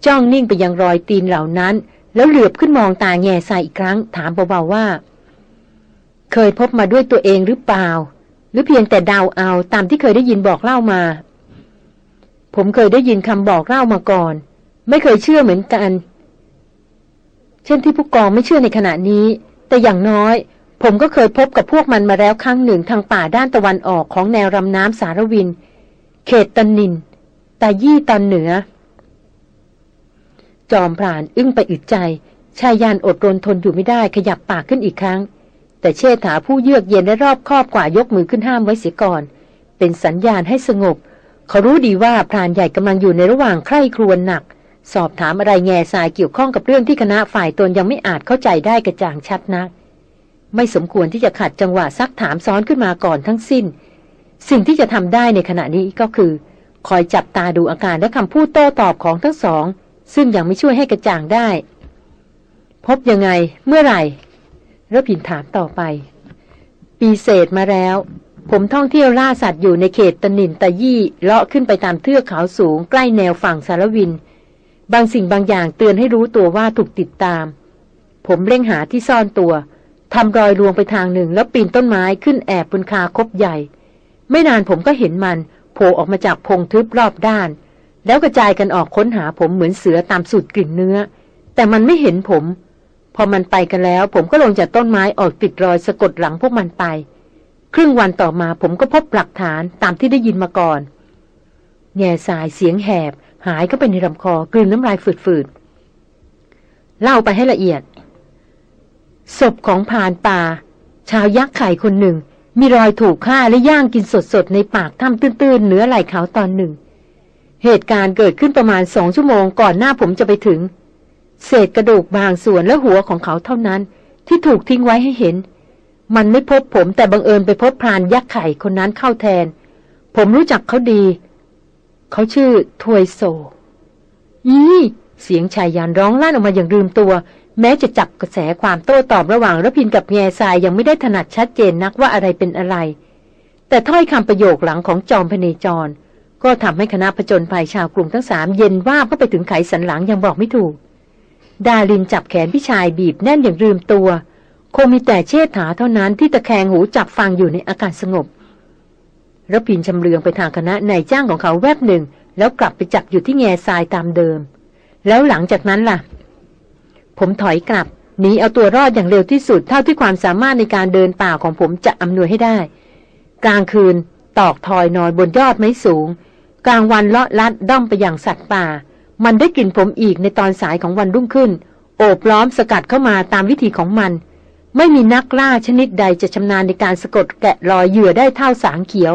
จ้องนิ่งไปยังรอยตีนเหล่านั้น แล้วเหลือบขึ้นมองตาแง่ใสอีกครั้ง ถามเบาๆว่า เคยพบมาด้วยตัวเองหรือเปล่า หรือเพียงแต่เดาเอาตามที่เคยได้ยินบอกเล่ามา ผมเคยได้ยินคำบอกเล่ามาก่อน ไม่เคยเชื่อเหมือนกัน เช่นที่ผู้กองไม่เชื่อในขณะนี้ แต่อย่างน้อย ผมก็เคยพบกับพวกมันมาแล้วครั้งหนึ่งทางป่าด้านตะวันออกของแนวรำน้ำสารวิน เขตตันนิน ตายี่ตอนเหนือ จอมพรานอึ้งไปอึดใจ ชายยานอดรนทนอยู่ไม่ได้ขยับปากขึ้นอีกครั้ง แต่เชษฐาผู้เยือกเย็นและรอบคอบกว่ายกมือขึ้นห้ามไว้เสียก่อน เป็นสัญญาณให้สงบ เขารู้ดีว่าพรานใหญ่กำลังอยู่ในระหว่างใคร่ครวญหนัก สอบถามอะไรแง่สายเกี่ยวข้องกับเรื่องที่คณะฝ่ายตนยังไม่อาจเข้าใจได้กระจ่างชัดนัก ไม่สมควรที่จะขัดจังหวะซักถามซ้อนขึ้นมาก่อนทั้งสิ้น สิ่งที่จะทำได้ในขณะนี้ก็คือ คอยจับตาดูอาการและคำพูดโต้ตอบของทั้งสอง ซึ่งยังไม่ช่วยให้กระจ่างได้ พบยังไงเมื่อไหร่ระพินถามต่อไป ปีเศษมาแล้ว ผมท่องเที่ยวล่าสัตว์อยู่ในเขตตะนินตะยี่เลาะขึ้นไปตามเทือกเขาสูงใกล้แนวฝั่งสารวิน บางสิ่งบางอย่างเตือนให้รู้ตัวว่าถูกติดตาม ผมเร่งหาที่ซ่อนตัว ทำรอยลวงไปทางหนึ่ง แล้วปีนต้นไม้ขึ้นแอบบนคาคบใหญ่ ไม่นานผมก็เห็นมันโผล่ออกมาจากพงทึบรอบด้าน แล้วกระจายกันออกค้นหาผมเหมือนเสือตามสูตรกลิ่นเนื้อ แต่มันไม่เห็นผม พอมันไปกันแล้ว ผมก็ลงจากต้นไม้ออกติดรอยสะกดหลังพวกมันไป ครึ่งวันต่อมาผมก็พบหลักฐานตามที่ได้ยินมาก่อนแง่สายเสียงแหบ หายเข้าไปในลำคอกลืนน้ำลายฝืดๆเล่าไปให้ละเอียด ศพของพรานป่า ชาวยักษ์ไข่คนหนึ่ง มีรอยถูกฆ่าและย่างกินสดๆในปากถ้ำตื้นๆเหนือไหล่เขาตอนหนึ่ง เหตุการณ์เกิดขึ้นประมาณสองชั่วโมงก่อนหน้าผมจะไปถึง เศษกระดูกบางส่วนและหัวของเขาเท่านั้น ที่ถูกทิ้งไว้ให้เห็น มันไม่พบผมแต่บังเอิญไปพบพรานยักษ์ไข่คนนั้นเข้าแทน ผมรู้จักเขาดี เขาชื่อทวยโซ อีเสียงชายยานร้องลั่นออกมาอย่างลืมตัว แม้จะจับกระแสความโต้ตอบระหว่างระพินกับแง่ทรายยังไม่ได้ถนัดชัดเจนนักว่าอะไรเป็นอะไร แต่ถ้อยคำประโยคหลังของจอมพเนจร ก็ทำให้คณะผจญภัยชาวกลุ่มทั้งสามเย็นว่าบเข้าไปถึงไขสันหลังยังบอกไม่ถูก ดาลินจับแขนพี่ชายบีบแน่นอย่างลืมตัว คงมีแต่เชษฐาเท่านั้นที่ตะแคงหูจับฟังอยู่ในอาการสงบระพินชำเลืองไปทางคณะนายจ้างของเขาแวบหนึ่ง แล้วกลับไปจับอยู่ที่แง่ทรายตามเดิม แล้วหลังจากนั้นล่ะ ผมถอยกลับหนีเอาตัวรอดอย่างเร็วที่สุดเท่าที่ความสามารถในการเดินป่าของผมจะอำนวยให้ได้ กลางคืนตอกทอยนอนบนยอดไม้สูง กลางวันเลาะลัดด้อมไปอย่างสัตว์ป่า มันได้กลิ่นผมอีกในตอนสายของวันรุ่งขึ้น โอบล้อมสกัดเข้ามาตามวิธีของมัน ไม่มีนักล่าชนิดใดจะชำนาญในการสะกดแกะรอยเหยื่อได้เท่าสางเขียว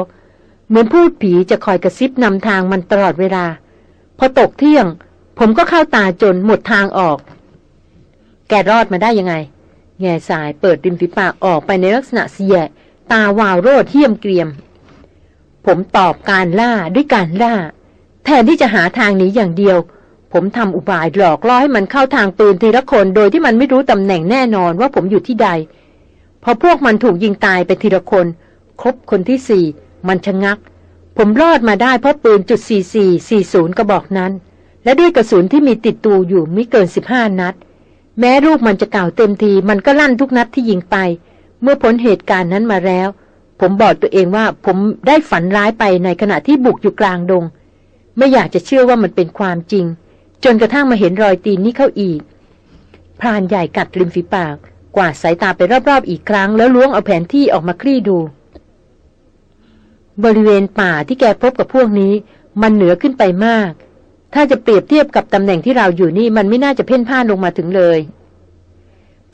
เหมือนพูดผีจะคอยกระซิบนำทางมันตลอดเวลา พอตกเที่ยง ผมก็เข้าตาจนหมดทางออก แกรอดมาได้ยังไง แง่สายเปิดริมฝีปากออกไปในลักษณะเสียตาวาวโรดเทียมเกรียม ผมตอบการล่าด้วยการล่า แทนที่จะหาทางหนีอย่างเดียว ผมทำอุบายหลอกล่อให้มันเข้าทางปืนทีละคนโดยที่มันไม่รู้ตำแหน่งแน่นอนว่าผมอยู่ที่ใด พอพวกมันถูกยิงตายไปทีละคน ครบคนที่สี่มันชะงัก ผมรอดมาได้เพราะปืนจุด4440กระบอกนั้น และด้วยกระสุนที่มีติดตัวอยู่ไม่เกิน15นัด แม้ลูกมันจะเก่าเต็มที มันก็ลั่นทุกนัดที่ยิงไป เมื่อพ้นเหตุการณ์นั้นมาแล้ว ผมบอกตัวเองว่าผมได้ฝันร้ายไปในขณะที่บุกอยู่กลางดง ไม่อยากจะเชื่อว่ามันเป็นความจริง จนกระทั่งมาเห็นรอยตีนนี้เข้าอีกพรานใหญ่กัดริมฝีปาก กวาดสายตาไปรอบๆอีกครั้ง แล้วล้วงเอาแผนที่ออกมาคลี่ดู บริเวณป่าที่แกพบกับพวกนี้ มันเหนือขึ้นไปมาก ถ้าจะเปรียบเทียบกับตำแหน่งที่เราอยู่นี่มันไม่น่าจะเพ่นพ่านลงมาถึงเลย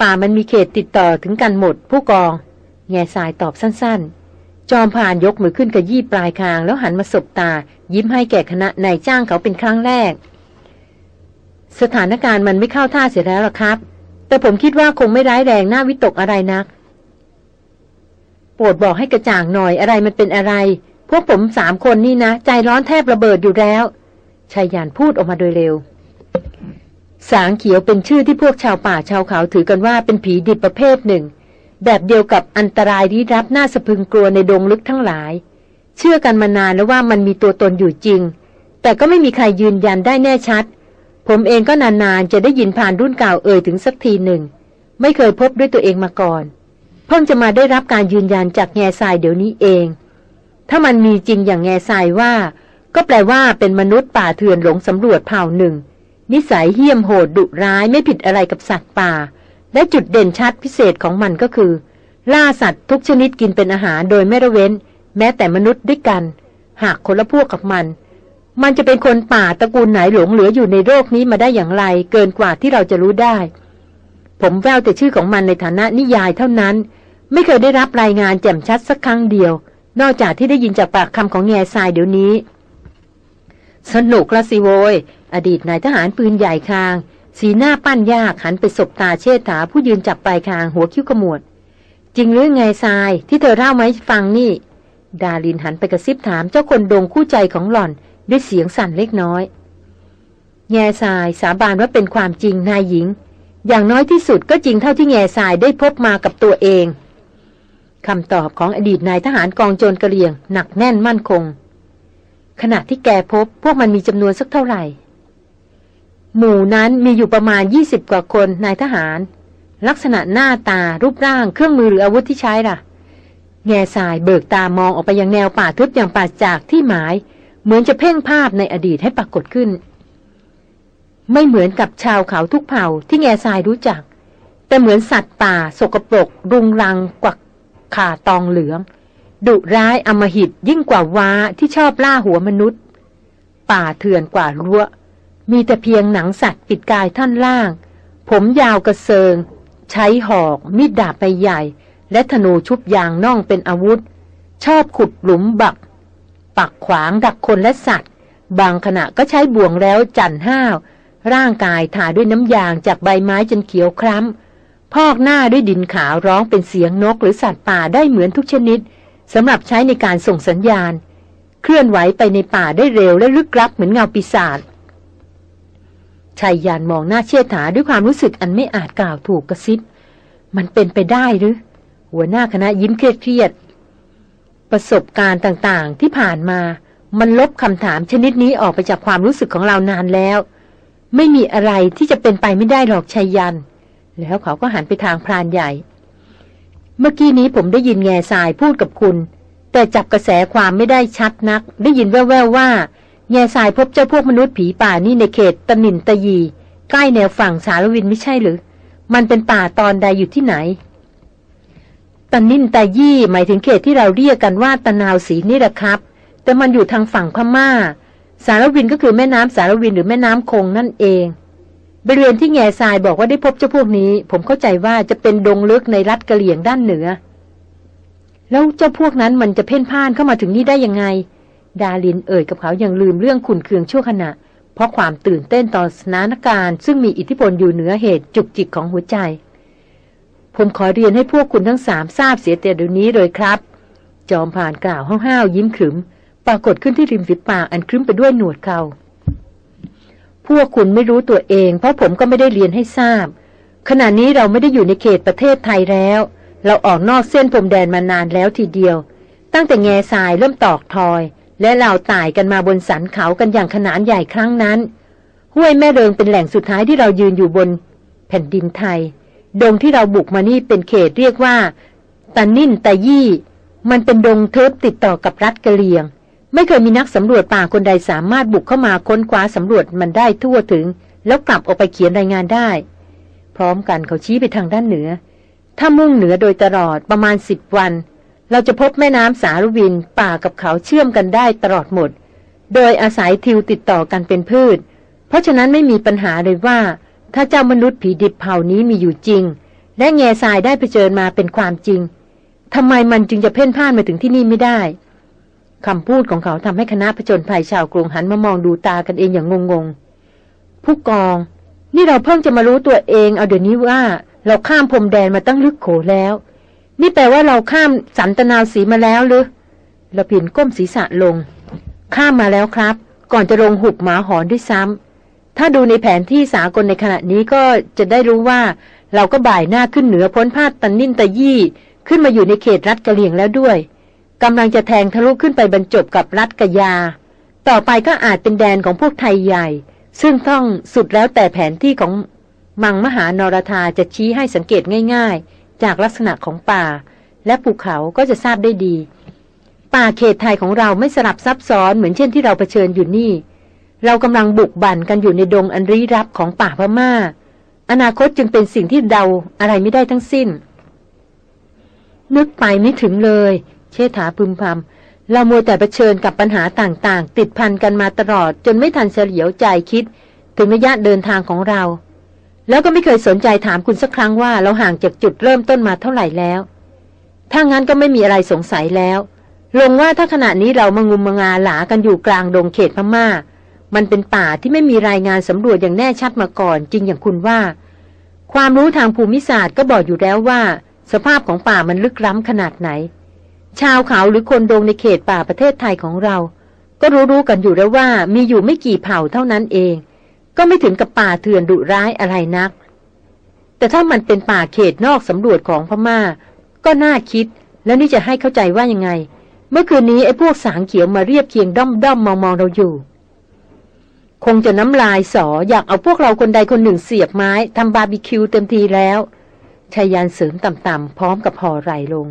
ป่ามันมีเขตติดต่อถึงกันหมด ผู้กอง แง่สายตอบสั้นๆ จอมพานยกมือขึ้นกระยี่ปลายคาง แล้วหันมาสบตา ยิ้มให้แก่คณะนายจ้างเขาเป็นครั้งแรก สถานการณ์มันไม่เข้าท่าเสียแล้วล่ะครับ แต่ผมคิดว่าคงไม่ร้ายแรงน่าวิตกอะไรนักโปรดบอกให้กระจ่างหน่อยอะไรมันเป็นอะไร พวกผมสามคนนี่นะ ใจร้อนแทบระเบิดอยู่แล้ว ชายยานพูดออกมาโดยเร็ว สางเขียวเป็นชื่อที่พวกชาวป่าชาวเขาถือกันว่าเป็นผีดิบประเภทหนึ่ง แบบเดียวกับอันตรายที่รับน่าสะพึงกลัวในดงลึกทั้งหลาย เชื่อกันมานานแล้วว่ามันมีตัวตนอยู่จริง แต่ก็ไม่มีใครยืนยันได้แน่ชัด ผมเองก็นานๆจะได้ยินผ่านรุ่นเก่าเอ่ยถึงสักทีหนึ่ง ไม่เคยพบด้วยตัวเองมาก่อน เพิ่งจะมาได้รับการยืนยันจากแง่ทรายเดี๋ยวนี้เองถ้ามันมีจริงอย่างแง่ทรายว่า ก็แปลว่าเป็นมนุษย์ป่าเถื่อนหลงสำรวจเผ่าหนึ่ง นิสัยเหี้ยมโหดดุร้ายไม่ผิดอะไรกับสัตว์ป่า และจุดเด่นชัดพิเศษของมันก็คือ ล่าสัตว์ทุกชนิดกินเป็นอาหารโดยไม่ระเว้น แม้แต่มนุษย์ด้วยกัน หากคนละพวกกับมัน มันจะเป็นคนป่าตระกูลไหนหลงเหลืออยู่ในโลกนี้มาได้อย่างไร เกินกว่าที่เราจะรู้ได้ ผมแววแต่ชื่อของมันในฐานะนิยายเท่านั้น ไม่เคยได้รับรายงานแจ่มชัดสักครั้งเดียว นอกจากที่ได้ยินจากปากคำของแง่ทรายเดี๋ยวนี้ สนุกละสิโวย อดีตนายทหารปืนใหญ่คาง สีหน้าปั้นยากหันไปสบตาเชษฐาผู้ยืนจับปลายคางหัวคิ้วขมวด จริงหรือไงทรายที่เธอเล่ามาให้ฟังนี่ ดาลินหันไปกระซิบถามเจ้าคนดงคู่ใจของหล่อนด้วยเสียงสั่นเล็กน้อย แง่ทรายสาบานว่าเป็นความจริงนายหญิง อย่างน้อยที่สุดก็จริงเท่าที่แง่ทรายได้พบมากับตัวเองคำตอบของอดีตนายทหารกองโจรกระเรียง หนักแน่นมั่นคง ขณะที่แกพบพวกมันมีจำนวนสักเท่าไหร่ หมู่นั้นมีอยู่ประมาณยี่สิบกว่าคนนายทหาร ลักษณะหน้าตารูปร่างเครื่องมือหรืออาวุธที่ใช้ล่ะ แง่ทรายเบิกตามองออกไปยังแนวป่าทึบอย่างป่าจากที่หมาย เหมือนจะเพ่งภาพในอดีตให้ปรากฏขึ้น ไม่เหมือนกับชาวเขาทุกเผ่าที่แง่ทรายรู้จัก แต่เหมือนสัตว์ป่า สกปรกรุงรังกวักขาตองเหลือง ดุร้ายอมหิตยิ่งกว่าว้าที่ชอบล่าหัวมนุษย์ ป่าเถื่อนกว่ารั้ว มีแต่เพียงหนังสัตว์ปิดกายท่อนล่างผผมยาวกระเซิง ใช้หอก มีดดาบไปใหญ่ และธนูชุบยางน่องเป็นอาวุธ ชอบขุดหลุมบัก ปักขวางดักคนและสัตว์ บางขณะก็ใช้บ่วงแล้วจันห้าว ร่างกายทาด้วยน้ำยางจากใบไม้จนเขียวคล้ำพอกหน้าด้วยดินขาวร้องเป็นเสียงนกหรือสัตว์ป่าได้เหมือนทุกชนิด สำหรับใช้ในการส่งสัญญาณ เคลื่อนไหวไปในป่าได้เร็วและลึกลับเหมือนเงาปีศาจชายยานมองหน้าเชี่ยถาด้วยความรู้สึกอันไม่อาจกล่าวถูกกระซิบ มันเป็นไปได้หรือ หัวหน้าคณะยิ้มเครียดๆประสบการณ์ต่างๆ ที่ผ่านมา มันลบคำถามชนิดนี้ออกไปจากความรู้สึกของเรานานแล้ว ไม่มีอะไรที่จะเป็นไปไม่ได้หรอกชายยัน แล้วเขาก็หันไปทางพรานใหญ่ เมื่อกี้นี้ผมได้ยินแง่ทรายพูดกับคุณ แต่จับกระแสความไม่ได้ชัดนัก ได้ยินแว่วๆว่า แง่ทรายพบเจ้าพวกมนุษย์ผีป่านี่ในเขตตะนินตะยี ใกล้แนวฝั่งสารวินไม่ใช่หรือ มันเป็นป่าตอนใดอยู่ที่ไหนตะนินตะยี่หมายถึงเขตที่เราเรียกกันว่าตะนาวสีนี่แหละครับ แต่มันอยู่ทางฝั่งพม่า สารวินก็คือแม่น้ำสารวินหรือแม่น้ำคงนั่นเอง บริเวณที่แง่ทรายบอกว่าได้พบเจ้าพวกนี้ ผมเข้าใจว่าจะเป็นดงลึกในรัฐกะเหลี่ยงด้านเหนือ แล้วเจ้าพวกนั้นมันจะเพ่นพ่านเข้ามาถึงนี่ได้ยังไง ดาลินเอ่ยกับเขาอย่างลืมเรื่องขุนเคืองชั่วขณะ เพราะความตื่นเต้นต่อสถานการณ์ ซึ่งมีอิทธิพลอยู่เหนือเหตุจุกจิกของหัวใจ ผมขอเรียนให้พวกคุณทั้งสามทราบเสียแต่เดี๋ยวนี้เลยครับ จอมผ่านกล่าวห้าวๆยิ้มขรึม ปรากฏขึ้นที่ริมฝีปากอันครึ้มไปด้วยหนวดเขา พวกคุณไม่รู้ตัวเอง เพราะผมก็ไม่ได้เรียนให้ทราบ ขณะนี้เราไม่ได้อยู่ในเขตประเทศไทยแล้ว เราออกนอกเส้นพรมแดนมานานแล้วทีเดียว ตั้งแต่แง่ทรายเริ่มตอกทอย และเราตายกันมาบนสันเขากันอย่างขนานใหญ่ครั้งนั้น ห้วยแม่เริงเป็นแหล่งสุดท้ายที่เรายืนอยู่บน แผ่นดินไทย ดงที่เราบุกมานี่เป็นเขตเรียกว่าตานิ่นตายี่ มันเป็นดงทิบติดต่อกับรัฐกะเหรี่ยง ไม่เคยมีนักสำรวจป่าคนใดสามารถบุกเข้ามาค้นคว้าสำรวจมันได้ทั่วถึง แล้วกลับออกไปเขียนรายงานได้ พร้อมกันเขาชี้ไปทางด้านเหนือ ถ้ามุ่งเหนือโดยตลอดประมาณสิบวัน เราจะพบแม่น้ำสารวิน ป่ากับเขาเชื่อมกันได้ตลอดหมด โดยอาศัยทิวติดต่อกันเป็นพืช เพราะฉะนั้นไม่มีปัญหาเลยว่า ถ้าเจ้ามนุษย์ผีดิบเผ่านี้มีอยู่จริง และแง่ทรายได้ไปเจอมาเป็นความจริงทำไมมันจึงจะเพ่นพ่านมาถึงที่นี่ไม่ได้ คำพูดของเขาทำให้คณะผจญภัยชาวกรุงหันมามองดูตากันเองอย่างงงๆ ผู้กอง นี่เราเพิ่งจะมารู้ตัวเอง เอาเดี๋ยวนี้ว่า เราข้ามพรมแดนมาตั้งลึกโขแล้ว นี่แปลว่าเราข้ามสันตนาสีมาแล้วหรือละพินก้มศีรษะลง ข้ามมาแล้วครับ ก่อนจะลงหุบหมาหอนด้วยซ้ำถ้าดูในแผนที่สากลในขณะนี้ก็จะได้รู้ว่า เราก็บ่ายหน้าขึ้นเหนือพ้นพาดตันนินตะยี่ ขึ้นมาอยู่ในเขตรัฐกะเหลี่ยงแล้วด้วย กำลังจะแทงทะลุขึ้นไปบรรจบกับรัฐกยา ต่อไปก็อาจเป็นแดนของพวกไทยใหญ่ ซึ่งต้องสุดแล้วแต่แผนที่ของมังมหานรธาจะชี้ให้สังเกตง่ายๆ จากลักษณะของป่า และภูเขาก็จะทราบได้ดี ป่าเขตไทยของเราไม่สลับซับซ้อนเหมือนเช่นที่เราเผชิญอยู่นี่ เรากำลังบุกบั่นกันอยู่ในดงอันรีรับของป่าพม่า อนาคตจึงเป็นสิ่งที่เดาอะไรไม่ได้ทั้งสิ้น นึกไปไม่ถึงเลย เชษฐาพึมพำเรามัวแต่เผชิญกับปัญหาต่างๆ ติดพันกันมาตลอด จนไม่ทันเฉลียวใจคิด ถึงระยะเดินทางของเรา แล้วก็ไม่เคยสนใจถามคุณสักครั้งว่าเราห่างจากจุดเริ่มต้นมาเท่าไหร่แล้ว ถ้างั้นก็ไม่มีอะไรสงสัยแล้ว ลงว่าถ้าขณะนี้เรามางุมมางาหลากันอยู่กลางดงเขตพม่า มันเป็นป่าที่ไม่มีรายงานสำรวจอย่างแน่ชัดมาก่อน จริงอย่างคุณว่า ความรู้ทางภูมิศาสตร์ก็บอกอยู่แล้วว่า สภาพของป่ามันลึกล้ำขนาดไหน ชาวเขาหรือคนดงในเขตป่าประเทศไทยของเรา ก็รู้ๆกันอยู่แล้วว่ามีอยู่ไม่กี่เผ่าเท่านั้นเอง ก็ไม่ถึงกับป่าเถื่อนดุร้ายอะไรนัก แต่ถ้ามันเป็นป่าเขตนอกสำรวจของพมา่า ก็น่าคิด แล้วนี่จะให้เข้าใจว่ายังไง เมื่อคืนนี้ไอ้พวกสางเขียวมาเรียบเคียงด้อมด้อมมองมองเราอยู่ คงจะน้ำลายสออยากเอาพวกเราคนใดคนหนึ่งเสียบไม้ทำบาร์บีคิวเต็มทีแล้วชายันเสริมต่ำๆพร้อมกับห่อไหลลง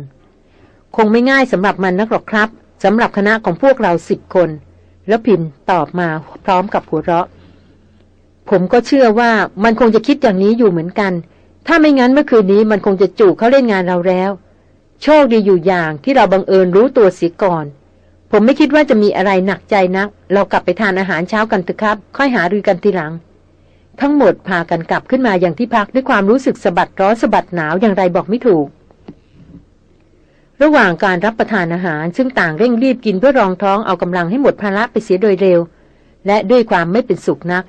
คงไม่ง่ายสำหรับมันนักหรอกครับสำหรับคณะของพวกเราสิบคน แล้วพินตอบมาพร้อมกับหัวเราะ ผมก็เชื่อว่ามันคงจะคิดอย่างนี้อยู่เหมือนกัน ถ้าไม่งั้นเมื่อคืนนี้มันคงจะจู่เขาเล่นงานเราแล้ว โชคดีอยู่อย่างที่เราบังเอิญรู้ตัวเสียก่อน ผมไม่คิดว่าจะมีอะไรหนักใจนัก เรากลับไปทานอาหารเช้ากันเถอะครับ ค่อยหารือกันทีหลัง ทั้งหมดพากันกลับขึ้นมาอย่างที่พักด้วยความรู้สึกสะบัดร้อนสะบัดหนาวอย่างไรบอกไม่ถูก ระหว่างการรับประทานอาหาร ซึ่งต่างเร่งรีบกินเพื่อรองท้องเอากำลังให้หมดภาระไปเสียโดยเร็ว และด้วยความไม่เป็นสุขนัก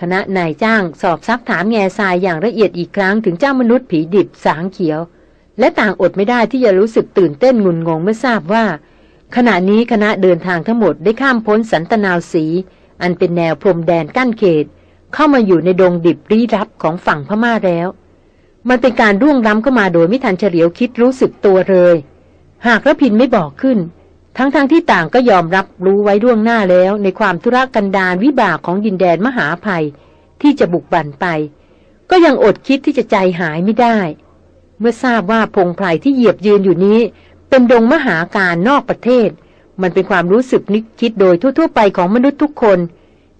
คณะนายจ้างสอบซักถามแง่ทรายอย่างละเอียดอีกครั้งถึงเจ้ามนุษย์ผีดิบสางเขียว และต่างอดไม่ได้ที่จะรู้สึกตื่นเต้นงุนงงเมื่อทราบว่า ขณะนี้คณะเดินทางทั้งหมดได้ข้ามพ้นสันตนาวสี อันเป็นแนวพรมแดนกั้นเขต เข้ามาอยู่ในดงดิบรีรับของฝั่งพม่าแล้ว มันเป็นการร่วงล้ำเข้ามาโดยไม่ทันเฉลียวคิดรู้สึกตัวเลย หากระพินไม่บอกขึ้น ทั้งๆทที่ต่างก็ยอมรับรู้ไว้ล่วงหน้าแล้วในความธุรกันดารวิบากของดินแดนมหาภัย ที่จะบุกบั่นไป ก็ยังอดคิดที่จะใจหายไม่ได้ เมื่อทราบว่าพงไพรที่เหยียบยืนอยู่นี้ เป็นดงมหาการนอกประเทศ มันเป็นความรู้สึกนึกคิดโดยทั่วๆไปของมนุษย์ทุกคน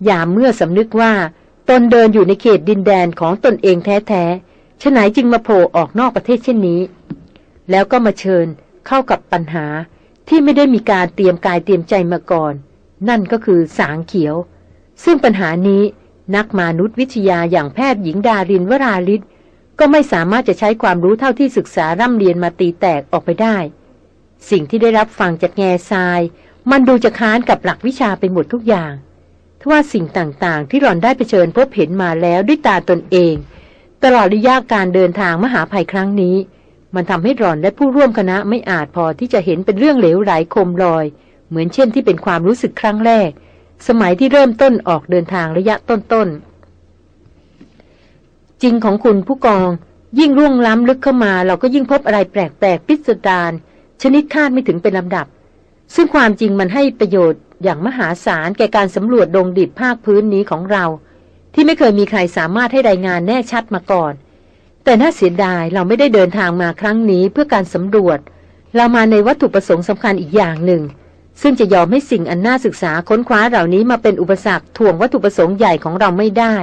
อย่าเมื่อสำนึกว่าตนเดินอยู่ในเขตดินแดนของตนเองแท้ๆฉะไหนจึงมาโผล่ออกนอกประเทศเช่นนี้ แล้วก็มาเชิญ เข้ากับปัญหาที่ไม่ได้มีการเตรียมกายเตรียมใจมาก่อน นั่นก็คือสางเขียว ซึ่งปัญหานี้นักมนุษยวิทยาอย่างแพทย์หญิงดารินวราลิศก็ไม่สามารถจะใช้ความรู้เท่าที่ศึกษาร่ำเรียนมาตีแตกออกไปได้ สิ่งที่ได้รับฟังจากแง่ทราย มันดูจะค้านกับหลักวิชาไปหมดทุกอย่างทว่าสิ่งต่างๆ ที่หล่อนได้ไปเชิญพบเห็นมาแล้วด้วยตาตนเอง ตลอดระยะการเดินทางมหาภัยครั้งนี้ มันทำให้หล่อนและผู้ร่วมคณะไม่อาจพอที่จะเห็นเป็นเรื่องเหลวไหลคมลอย เหมือนเช่นที่เป็นความรู้สึกครั้งแรก สมัยที่เริ่มต้นออกเดินทางระยะต้นๆจริงของคุณผู้กอง ยิ่งร่วงล้ำลึกเข้ามา เราก็ยิ่งพบอะไรแปลกๆพิสดารชนิดคาดไม่ถึงเป็นลำดับ ซึ่งความจริงมันให้ประโยชน์อย่างมหาศาลแก่การสำรวจดงดิบภาคพื้นนี้ของเรา ที่ไม่เคยมีใครสามารถให้รายงานแน่ชัดมาก่อน แต่น่าเสียดายเราไม่ได้เดินทางมาครั้งนี้เพื่อการสำรวจ เรามาในวัตถุประสงค์สำคัญอีกอย่างหนึ่ง ซึ่งจะยอมให้สิ่งอันน่าศึกษาค้นคว้าเหล่านี้มาเป็นอุปสรรคถ่วงวัตถุประสงค์ใหญ่ของเราไม่ได้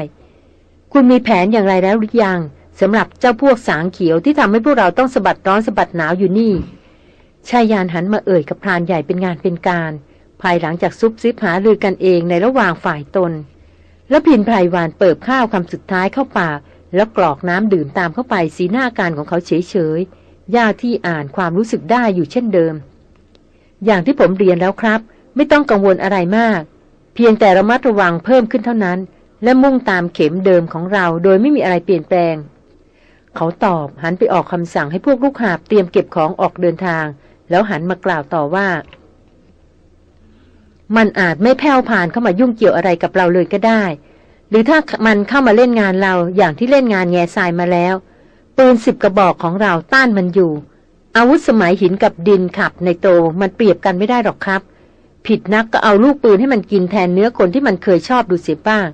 คุณมีแผนอย่างไรแล้วหรือยังสำหรับเจ้าพวกสางเขียวที่ทำให้พวกเราต้องสะบัดร้อนสะบัดหนาวอยู่นี่ชายยานหันมาเอ่ยกับพรานใหญ่เป็นงานเป็นการ ภายหลังจากซุบซิบหาลือกันเองในระหว่างฝ่ายตน แล้วพินไพรวานเปิบข้าวคำสุดท้ายเข้าปาก แล้วกรอกน้ำดื่มตามเข้าไปสีหน้าการของเขาเฉยเฉยยากที่อ่านความรู้สึกได้อยู่เช่นเดิม อย่างที่ผมเรียนแล้วครับ ไม่ต้องกังวลอะไรมาก เพียงแต่ระมัดระวังเพิ่มขึ้นเท่านั้น และมุ่งตามเข็มเดิมของเราโดยไม่มีอะไรเปลี่ยนแปลง เขาตอบหันไปออกคำสั่งให้พวกลูกหาบเตรียมเก็บของออกเดินทาง แล้วหันมากล่าวต่อว่า มันอาจไม่แผ่วผ่านเข้ามายุ่งเกี่ยวอะไรกับเราเลยก็ได้ รือถ้ามันเข้ามาเล่นงานเราอย่างที่เล่นงานแง่ทรายมาแล้ว ปืนสิบกระบอกของเราต้านมันอยู่ อาวุธสมัยหินกับดินขับในโตมันเปรียบกันไม่ได้หรอกครับ ผิดนักก็เอาลูกปืนให้มันกินแทนเนื้อคนที่มันเคยชอบดูเสียบ้าง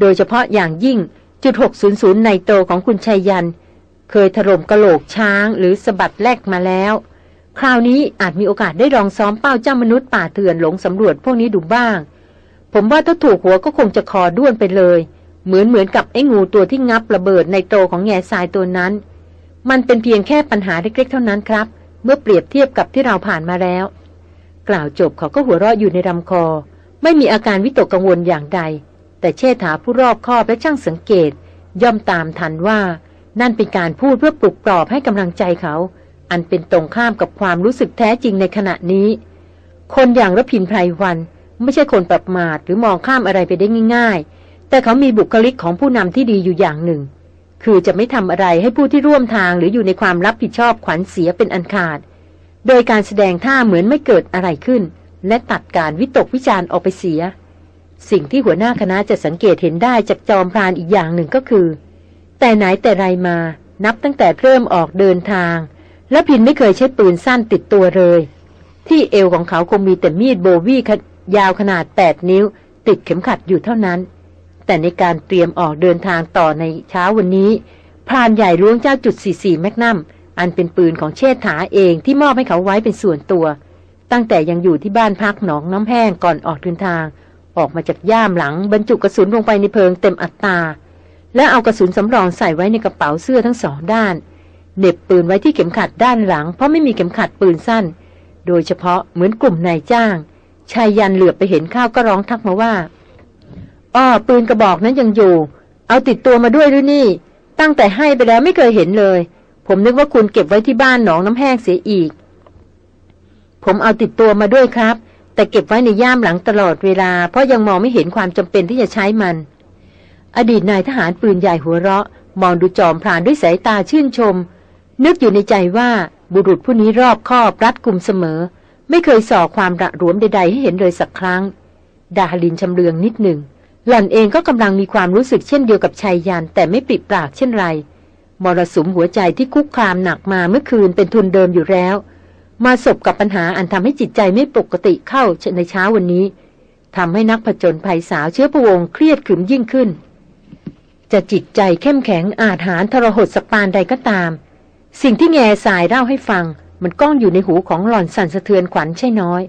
โดยเฉพาะอย่างยิ่งจุดหกศในโตของคุณชัยยัน เคยถล่มกระโหลกช้างหรือสะบัดแลกมาแล้ว คราวนี้อาจมีโอกาสได้ลองซ้อมเป้าเจ้ามนุษย์ป่าเถื่อนหลงสำรวจพวกนี้ดูบ้าง ผมว่าถ้าถูกหัวก็คงจะคอด้วนไปเลย เหมือนเหมือนกับไอ้งูตัวที่งับระเบิดในโตของแง่ทรายตัวนั้น มันเป็นเพียงแค่ปัญหาเล็กๆเท่านั้นครับ เมื่อเปรียบเทียบกับที่เราผ่านมาแล้ว กล่าวจบเขาก็หัวเราะอยู่ในลำคอ ไม่มีอาการวิตกกังวลอย่างใด แต่เชษฐาผู้รอบคอบและช่างสังเกต ย่อมตามทันว่า นั่นเป็นการพูดเพื่อปลุกปลอบให้กำลังใจเขา อันเป็นตรงข้ามกับความรู้สึกแท้จริงในขณะนี้ คนอย่างรพินไพรวัน ไม่ใช่คนประมาทหรือมองข้ามอะไรไปได้ง่าย ๆ แต่เขามีบุคลิกของผู้นำที่ดีอยู่อย่างหนึ่ง คือจะไม่ทำอะไรให้ผู้ที่ร่วมทางหรืออยู่ในความรับผิดชอบขวัญเสียเป็นอันขาด โดยการแสดงท่าเหมือนไม่เกิดอะไรขึ้น และตัดการวิตกวิจารณ์ออกไปเสีย สิ่งที่หัวหน้าคณะจะสังเกตเห็นได้จากจอมพรานอีกอย่างหนึ่งก็คือ แต่ไหนแต่ไรมานับตั้งแต่เริ่มออกเดินทาง และพินไม่เคยใช้ปืนสั้นติดตัวเลย ที่เอวของเขาคงมีแต่มีดโบวี่ ยาวขนาด 8 นิ้ว ติดเข็มขัดอยู่เท่านั้น แต่ในการเตรียมออกเดินทางต่อในเช้าวันนี้พรานใหญ่ล้วงเจ้าจุด44แมกนัมอันเป็นปืนของเชษฐาเองที่มอบให้เขาไว้เป็นส่วนตัว ตั้งแต่ยังอยู่ที่บ้านพักหนองน้ำแห้งก่อนออกเดินทาง ออกมาจากย่ามหลังบรรจุกระสุนลงไปในเพิงเต็มอัตราและเอากระสุนสำรองใส่ไว้ในกระเป๋าเสื้อทั้งสองด้านเหน็บปืนไว้ที่เข็มขัดด้านหลัง เพราะไม่มีเข็มขัดปืนสั้น โดยเฉพาะเหมือนกลุ่มนายจ้าง ชายยันเหลือบไปเห็นข้าวก็ร้องทักมาว่า อ้อปืนกระบอกนั้นยังอยู่ เอาติดตัวมาด้วยหรือนี่ ตั้งแต่ให้ไปแล้วไม่เคยเห็นเลย ผมนึกว่าคุณเก็บไว้ที่บ้านหนองน้ำแห้งเสียอีก ผมเอาติดตัวมาด้วยครับ แต่เก็บไว้ในย่ามหลังตลอดเวลา เพราะยังมองไม่เห็นความจำเป็นที่จะใช้มัน อดีตนายทหารปืนใหญ่หัวเราะ มองดูจอมพรานด้วยสายตาชื่นชม นึกอยู่ในใจว่าบุรุษผู้นี้รอบคอบรัดกุมเสมอ ไม่เคยส่อความระรวมใดๆให้เห็นเลยสักครั้ง ดาฮลินชำเลืองนิดหนึ่ง หล่อนเองก็กำลังมีความรู้สึกเช่นเดียวกับชายยันแต่ไม่ปิดปากเช่นไร มรสุมหัวใจที่คุกคามหนักมาเมื่อคืนเป็นทุนเดิมอยู่แล้ว มาสบกับปัญหาอันทำให้จิตใจไม่ปกติเข้าในเช้าวันนี้ทำให้นักผจญภัยสาวเชื้อพระวงศ์เครียดขึมยิ่งขึ้น จะจิตใจเข้มแข็งอาจหารทรหดสักปานใดก็ตาม สิ่งที่แง่สายเล่าให้ฟัง มันก้องอยู่ในหูของหล่อนสั่นสะเทือนขวัญใช่น้อย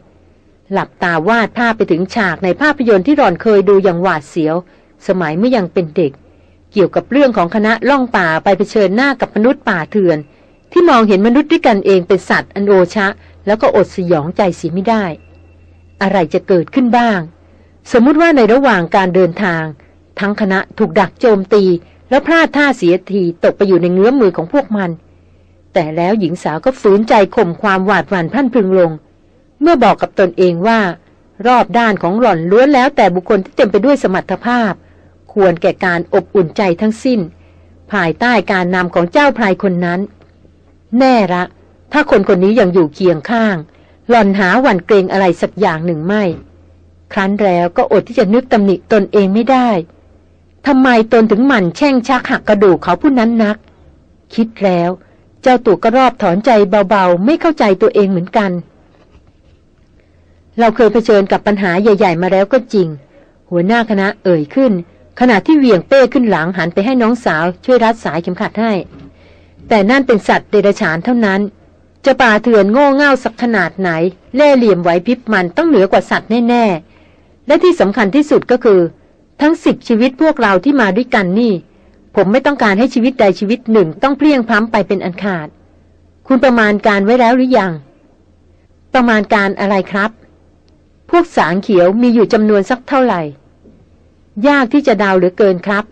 หลับตาวาดภาพไปถึงฉากในภาพยนตร์ที่หล่อนเคยดูอย่างหวาดเสียว สมัยเมื่อยังเป็นเด็ก เกี่ยวกับเรื่องของคณะล่องป่าไปเผชิญหน้ากับมนุษย์ป่าเถื่อน ที่มองเห็นมนุษย์ด้วยกันเองเป็นสัตว์อันโอชะ แล้วก็อดสยองใจเสียไม่ได้ อะไรจะเกิดขึ้นบ้าง สมมุติว่าในระหว่างการเดินทาง ทั้งคณะถูกดักโจมตี แล้วพลาดท่าเสียทีตกไปอยู่ในเงื้อมมือของพวกมัน แต่แล้วหญิงสาวก็ฝืนใจข่มความหวาดหวั่นพรั่นพรึงลง เมื่อบอกกับตนเองว่า รอบด้านของหล่อนล้วนแล้วแต่บุคคลที่เต็มไปด้วยสมรรถภาพ ควรแก่การอบอุ่นใจทั้งสิ้น ภายใต้การนำของเจ้าพลายคนนั้น แน่ละ ถ้าคนคนนี้ยังอยู่เคียงข้าง หล่อนหาหวั่นเกรงอะไรสักอย่างหนึ่งไม่ ครั้นแล้วก็อดที่จะนึกตำหนิตนเองไม่ได้ทำไมตนถึงหมั่นแช่งชักหักกระดูกเขาผู้นั้นนัก คิดแล้ว เจ้าตัวก็รอบถอนใจเบาๆ ไม่เข้าใจตัวเองเหมือนกัน เราเคยเผชิญกับปัญหาใหญ่ ๆ มาแล้วก็จริง หัวหน้าคณะเอ่ยขึ้น ขณะที่เหวี่ยงเป้ขึ้นหลังหันไปให้น้องสาวช่วยรัดสายเข็มขัดให้ แต่นั่นเป็นสัตว์เดรัจฉานเท่านั้น จะป่าเถื่อนโง่เง่าสักขนาดไหนเล่เหลี่ยมไหวพริบมันต้องเหนือกว่าสัตว์แน่ๆและที่สำคัญที่สุดก็คือ ทั้งสิบชีวิตพวกเราที่มาด้วยกันนี่ ผมไม่ต้องการให้ชีวิตใดชีวิตหนึ่งต้องเพลียงพล้ำไปเป็นอันขาด คุณประมาณการไว้แล้วหรือยัง ประมาณการอะไรครับ พวกสางเขียวมีอยู่จำนวนสักเท่าไหร่ ยากที่จะดาเหลือเกินครับ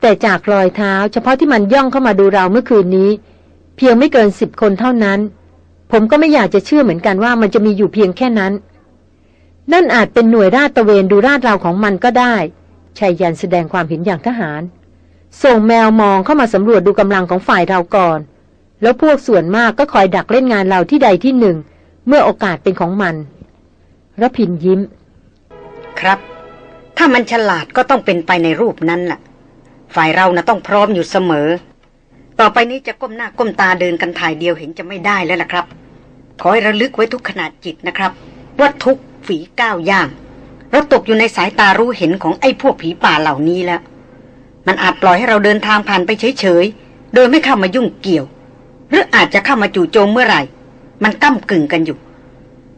แต่จากรอยเท้า เฉพาะที่มันย่องเข้ามาดูเราเมื่อคืนนี้ เพียงไม่เกินสิบคนเท่านั้น ผมก็ไม่อยากจะเชื่อเหมือนกันว่ามันจะมีอยู่เพียงแค่นั้น นั่นอาจเป็นหน่วยราดตะเวนดูราดเราของมันก็ได้ชายยันแสดงความเห็นอย่างทหาร ส่งแมวมองเข้ามาสำรวจดูกำลังของฝ่ายเราก่อน แล้วพวกส่วนมากก็คอยดักเล่นงานเราที่ใดที่หนึ่ง เมื่อโอกาสเป็นของมันรพินยิ้ม ครับ ถ้ามันฉลาดก็ต้องเป็นไปในรูปนั้นล่ะ ฝ่ายเรานะ่ะต้องพร้อมอยู่เสมอ ต่อไปนี้จะก้มหน้าก้มตาเดินกันถ่ายเดียวเห็นจะไม่ได้แล้วล่ะครับ ขอให้ระลึกไว้ทุกขนาดจิตนะครับ ว่าทุกฝีก้าวย่างเราตกอยู่ในสายตารู้เห็นของไอ้พวกผีป่าเหล่านี้แล้ว มันอาจปล่อยให้เราเดินทางผ่านไปเฉยๆ โดยไม่เข้ามายุ่งเกี่ยว หรืออาจจะเข้ามาจู่โจมเมื่อไหร่ มันก้ากึ่งกันอยู่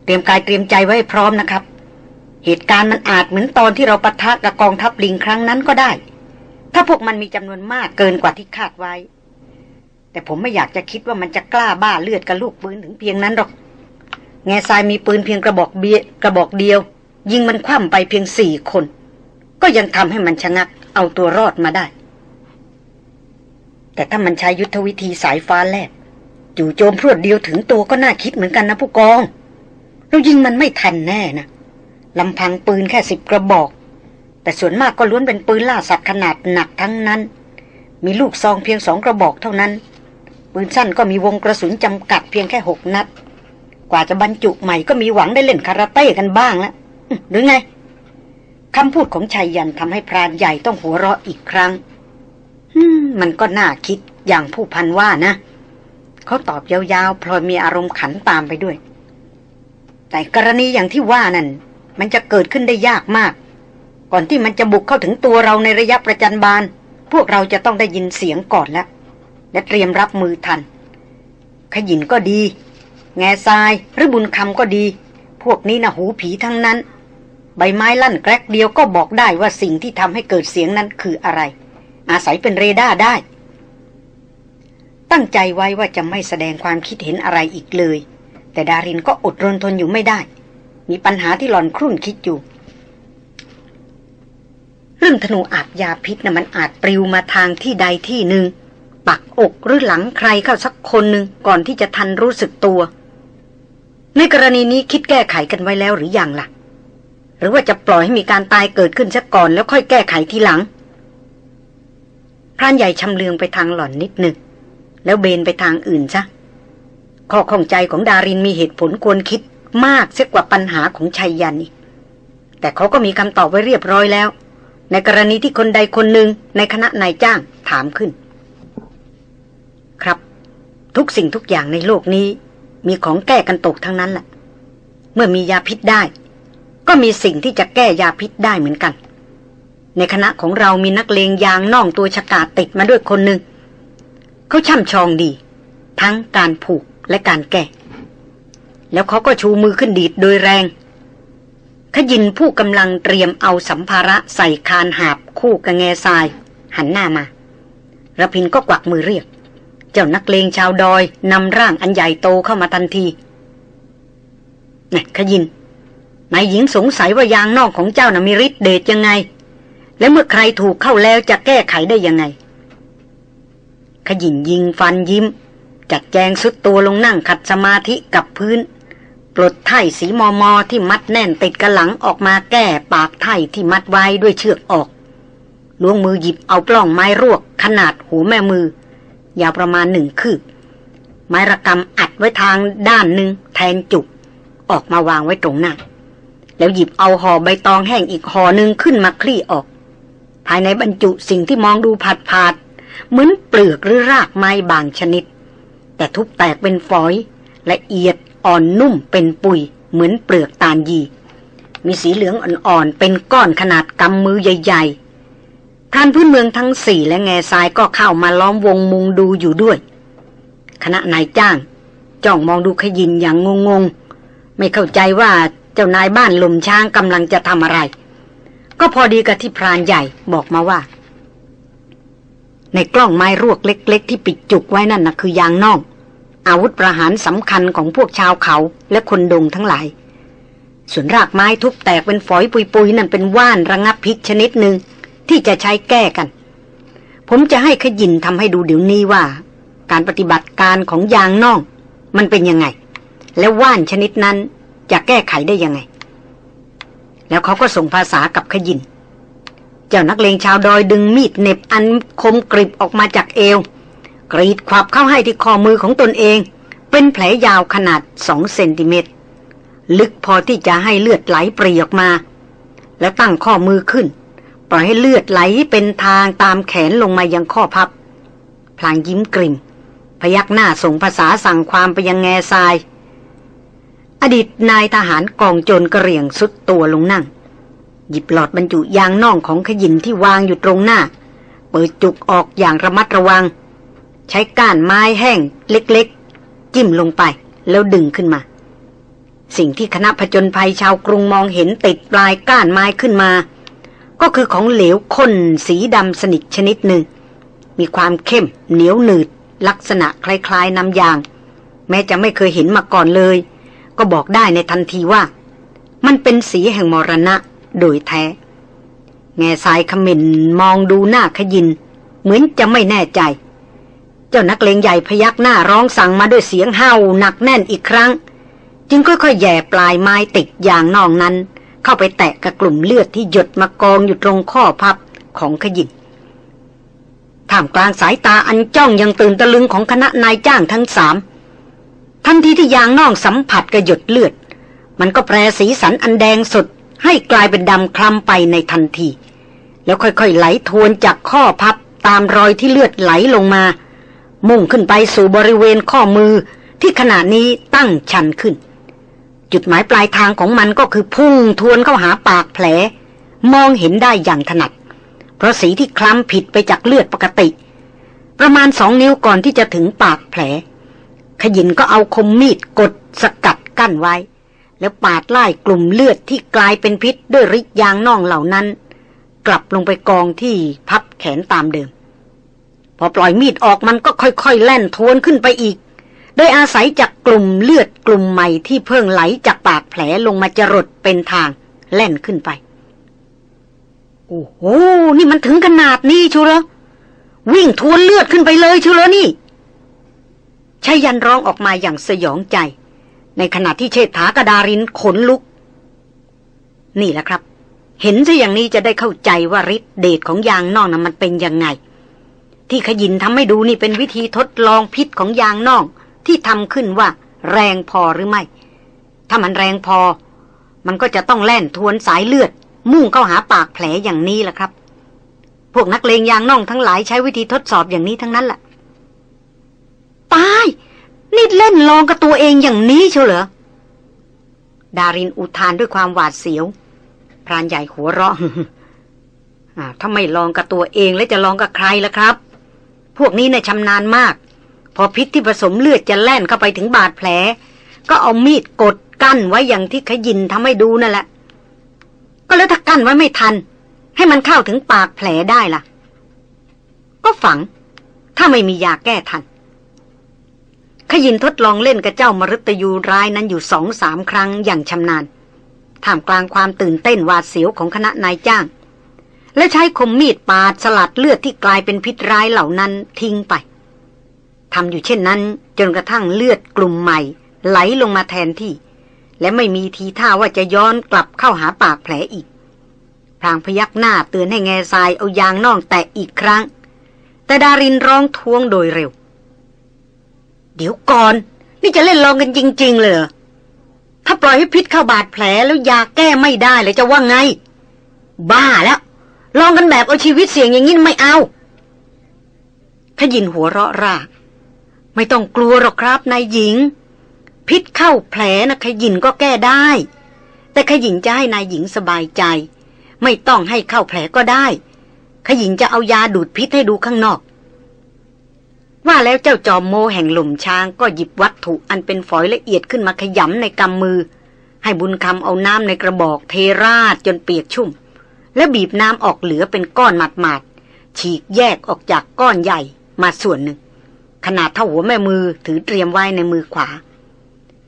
เตรียมกายเตรียมใจไว้พร้อมนะครับ เหตุการณ์มันอาจเหมือนตอนที่เราปะทะกับกองทัพลิงครั้งนั้นก็ได้ ถ้าพวกมันมีจำนวนมากเกินกว่าที่คาดไว้ แต่ผมไม่อยากจะคิดว่ามันจะกล้าบ้าเลือดกับลูกปืนถึงเพียงนั้นหรอก แง่ทรายมีปืนเพียงกระบอกเบียกระบอกเดียว ยิงมันคว่ำไปเพียงสี่คน ก็ยังทำให้มันชะงัก เอาตัวรอดมาได้ แต่ถ้ามันใช้ยุทธวิธีสายฟ้าแลบจู่โจมพรวดเดียวถึงตัวก็น่าคิดเหมือนกันนะผู้กอง เรายิงมันไม่ทันแน่นะลำพังปืนแค่สิบกระบอก แต่ส่วนมากก็ล้วนเป็นปืนล่าสัตว์ขนาดหนักทั้งนั้น มีลูกซองเพียงสองกระบอกเท่านั้น ปืนสั้นก็มีวงกระสุนจำกัดเพียงแค่หกนัด กว่าจะบรรจุใหม่ก็มีหวังได้เล่นคาราเต้กันบ้างแล้วหรือไง คำพูดของชายยันทำให้พรานใหญ่ต้องหัวเราะอีกครั้งมันก็น่าคิดอย่างผู้พันว่านะ เขาตอบยาวๆพลอยมีอารมณ์ขันตามไปด้วย แต่กรณีอย่างที่ว่านั่น มันจะเกิดขึ้นได้ยากมาก ก่อนที่มันจะบุกเข้าถึงตัวเราในระยะประจันบาน พวกเราจะต้องได้ยินเสียงก่อนแล้ว และเตรียมรับมือทัน ขยินก็ดี แง่ทรายหรือบุญคำก็ดี พวกนี้นะหูผีทั้งนั้น ใบไม้ลั่นแกรกเดียวก็บอกได้ว่าสิ่งที่ทำให้เกิดเสียงนั้นคืออะไร อาศัยเป็นเรดาร์ได้ ตั้งใจไว้ว่าจะไม่แสดงความคิดเห็นอะไรอีกเลย แต่ดารินก็อดรนทนอยู่ไม่ได้ มีปัญหาที่หลอนครุ่นคิดอยู่ เรื่องธนูอาบยาพิษนะ่ะมันอาจปลิวมาทางที่ใดที่หนึ่งปักอกหรือหลังใครเข้าสักคนหนึ่งก่อนที่จะทันรู้สึกตัว ในกรณีนี้คิดแก้ไขกันไว้แล้วหรืออยังล่ะ หรือว่าจะปล่อยให้มีการตายเกิดขึ้นซะก่อนแล้วค่อยแก้ไขทีหลังพรานใหญ่ชำเลืองไปทางหล่อนนิดหนึ่งแล้วเบนไปทางอื่นซะข้อข้องใจของดารินมีเหตุผลควรคิดมากเสียกว่าปัญหาของชัยยันอีกแต่เขาก็มีคำตอบไว้เรียบร้อยแล้ว ในกรณีที่คนใดคนหนึ่งในคณะนายจ้างถามขึ้น ครับ ทุกสิ่งทุกอย่างในโลกนี้ มีของแก้กันตกทั้งนั้นแหละเมื่อมียาพิษได้ ก็มีสิ่งที่จะแก้ยาพิษได้เหมือนกัน ในคณะของเรามีนักเลงยางน่องตัวฉกาติดมาด้วยคนหนึ่ง เขาช่ำชองดี ทั้งการผูกและการแก้ แล้วเขาก็ชูมือขึ้นดีดโดยแรง ขยินผู้กำลังเตรียมเอาสัมภาระใส่คานหาบคู่กับแง่ทราย หันหน้ามาระพินก็กวักมือเรียก เจ้านักเลงชาวดอยนำร่างอันใหญ่โตเข้ามาทันทีนี่ขยิน นายหญิงสงสัยว่ายางนอกของเจ้านะ่ะมีฤทธิ์เดชยังไง และเมื่อใครถูกเข้าแล้วจะแก้ไขได้ยังไง ขยินยิงฟันยิ้ม จัดแจงสุดตัวลงนั่งขัดสมาธิกับพื้น ปลดไถ่สีมอมอที่มัดแน่นติดกระหลังออกมาแก้ปากไถ่ที่มัดไว้ด้วยเชือกออกล้วงมือหยิบเอาปล้องไม้รวก ขนาดหูแม่มือ ยาวประมาณหนึ่งคืบไม้ระกำอัดไว้ทางด้านหนึ่งแทนจุก ออกมาวางไว้ตรงหน้า แล้วหยิบเอาห่อใบตองแห้งอีกห่อหนึ่งขึ้นมาคลี่ออก ภายในบรรจุสิ่งที่มองดูผัดผาดเหมือนเปลือกหรือรากไม้บางชนิด แต่ทุบแตกเป็นฝอยละเอียดอ่อนนุ่มเป็นปุย เหมือนเปลือกตาลยี มีสีเหลืองอ่อนๆเป็นก้อนขนาดกำมือใหญ่ๆท่านพื้นเมืองทั้งสี่และแง่ทรายก็เข้ามาล้อมวงมุงดูอยู่ด้วย คณะนายจ้าง จ้องมองดูขยินอย่างงงๆ ไม่เข้าใจว่า เจ้านายบ้านลมช้างกำลังจะทำอะไร ก็พอดีกับที่พรานใหญ่บอกมาว่า ในกล้องไม้รวกเล็ก ๆ ที่ปิดจุกไว้นั่นนะคือยางน่อง อาวุธประหารสำคัญของพวกชาวเขาและคนดงทั้งหลาย ส่วนรากไม้ทุบแตกเป็นฝอยปุยๆนั่นเป็นว่านระงับพิษชนิดหนึ่งที่จะใช้แก้กัน ผมจะให้ขยินทำให้ดูเดี๋ยวนี้ว่า การปฏิบัติการของยางน่อง มันเป็นยังไง และว่านชนิดนั้น จะแก้ไขได้ยังไง แล้วเขาก็ส่งภาษากับขยิน เจ้านักเลงชาวดอยดึงมีดเน็บอันคมกริบออกมาจากเอว กรีดขวับเข้าให้ที่ข้อมือของตนเอง เป็นแผลยาวขนาดสองเซนติเมตร ลึกพอที่จะให้เลือดไหลปรีออกมา แล้วตั้งข้อมือขึ้น ปล่อยให้เลือดไหลเป็นทางตามแขนลงมายังข้อพับ พลางยิ้มกริ่มพยักหน้าส่งภาษาสั่งความไปยังแง่ทราย อดีตนายทหารกองโจรกระเรียงสุดตัวลงนั่ง หยิบหลอดบรรจุยางน่องของขยินที่วางอยู่ตรงหน้า เปิดจุกออกอย่างระมัดระวัง ใช้ก้านไม้แห้งเล็กๆ จิ้มลงไปแล้วดึงขึ้นมา สิ่งที่คณะผจญภัยชาวกรุงมองเห็นติดปลายก้านไม้ขึ้นมา ก็คือของเหลวข้นสีดำสนิทชนิดหนึ่ง มีความเข้มเหนียวหนืด ลักษณะคล้ายๆน้ำยาง แม้จะไม่เคยเห็นมาก่อนเลย ก็บอกได้ในทันทีว่า มันเป็นสีแห่งมรณะโดยแท้ แง่สายขมินมองดูหน้าขยิน เหมือนจะไม่แน่ใจ เจ้านักเลงใหญ่พยักหน้าร้องสั่งมาด้วยเสียงเห่าหนักแน่นอีกครั้ง จึงค่อยๆแย่ปลายไม้ติดอย่างนองนั้น เข้าไปแตะกับกลุ่มเลือดที่หยดมากองอยู่ตรงข้อพับของขยินท่ามกลางสายตาอันจ้องยังตื่นตะลึงของคณะนายจ้างทั้งสาม ทันทีที่ยางน่องสัมผัสกับหยดเลือด มันก็แปรสีสันอันแดงสด ให้กลายเป็นดำคล้ำไปในทันที แล้วค่อยๆไหลทวนจากข้อพับตามรอยที่เลือดไหลลงมา มุ่งขึ้นไปสู่บริเวณข้อมือที่ขณะนี้ตั้งชันขึ้น จุดหมายปลายทางของมันก็คือพุ่งทวนเข้าหาปากแผล มองเห็นได้อย่างถนัด เพราะสีที่คล้ำผิดไปจากเลือดปกติ ประมาณสองนิ้วก่อนที่จะถึงปากแผล ขยินก็เอาคมมีดกดสกัดกั้นไว้ แล้วปาดไล่กลุ่มเลือดที่กลายเป็นพิษด้วยริกยางน่องเหล่านั้น กลับลงไปกองที่พับแขนตามเดิม พอปล่อยมีดออกมันก็ค่อยๆ แล่นทวนขึ้นไปอีก โดยอาศัยจากกลุ่มเลือดกลุ่มใหม่ที่เพิ่งไหลจากปากแผลลงมาจรดเป็นทางแล่นขึ้นไป โอ้โห นี่มันถึงขนาดนี้ชัวร์วิ่งทวนเลือดขึ้นไปเลยชัวร์นี่ ชายันร้องออกมาอย่างสยองใจ ในขณะที่เชษฐากระดารินขนลุก นี่แหละครับ เห็นซะอย่างนี้จะได้เข้าใจว่าฤทธิเดชของยางนอกนั้นมันเป็นยังไง ที่ขยินทำให้ดูนี่เป็นวิธีทดลองพิษของยางนอกที่ทำขึ้นว่า แรงพอหรือไม่ ถ้ามันแรงพอ มันก็จะต้องแล่นทวนสายเลือด มุ่งเข้าหาปากแผลอย่างนี้แหละครับ พวกนักเลงยางน่องทั้งหลายใช้วิธีทดสอบอย่างนี้ทั้งนั้นแหละ ตาย นี่เล่นลองกับตัวเองอย่างนี้เชียวเหรอ ดารินอุทานด้วยความหวาดเสียว พรานใหญ่หัวเราะถ้าไม่ลองกับตัวเองแล้วจะลองกับใครล่ะครับ พวกนี้เนี่ยชำนาญมาก พอพิษที่ผสมเลือดจะแล่นเข้าไปถึงบาดแผล ก็เอามีดกดกั้นไว้อย่างที่ขยินทำให้ดูนั่นแหละ ก็แล้วถ้ากั้นไว้ไม่ทัน ให้มันเข้าถึงปากแผลได้ล่ะ ก็ฝัง ถ้าไม่มียาแก้ทัน ขยินทดลองเล่นกับเจ้ามรตยูร้ายนั้นอยู่สองสามครั้งอย่างชำนาญท่ามกลางความตื่นเต้นหวาดเสียวของคณะนายจ้าง และใช้คมมีดปาดสลัดเลือดที่กลายเป็นพิษร้ายเหล่านั้นทิ้งไปทำอยู่เช่นนั้น จนกระทั่งเลือดกลุ่มใหม่ ไหลลงมาแทนที่ และไม่มีทีท่าว่าจะย้อนกลับเข้าหาปากแผลอีกพรางพยักหน้าเตือนให้แง่ทรายเอายางน่องแตะอีกครั้ง แต่ดารินร้องท้วงโดยเร็ว เดี๋ยวก่อน นี่จะเล่นลองกันจริง ๆ เลยถ้าปล่อยให้พิษเข้าบาดแผลแล้วยาแก้ไม่ได้เลยจะว่าไง บ้าแล้ว ลองกันแบบเอาชีวิตเสี่ยงอย่างนี้ไม่เอาขยินหัวเราะร่าไม่ต้องกลัวหรอกครับนายหญิง พิษเข้าแผลนะขยินก็แก้ได้ แต่ขยินจะให้นายหญิงสบายใจ ไม่ต้องให้เข้าแผลก็ได้ ขยินจะเอายาดูดพิษให้ดูข้างนอก ว่าแล้วเจ้าจอมโมแห่งหลุมช้างก็หยิบวัตถุอันเป็นฝอยละเอียดขึ้นมาขยำในกำมือ ให้บุญคำเอาน้ำในกระบอกเทราดจนเปียกชุ่ม แล้วบีบน้ำออกเหลือเป็นก้อนหมาดๆฉีกแยกออกจากก้อนใหญ่มาส่วนหนึ่ง ขนาดเท่าหัวแม่มือถือเตรียมไว้ในมือขวา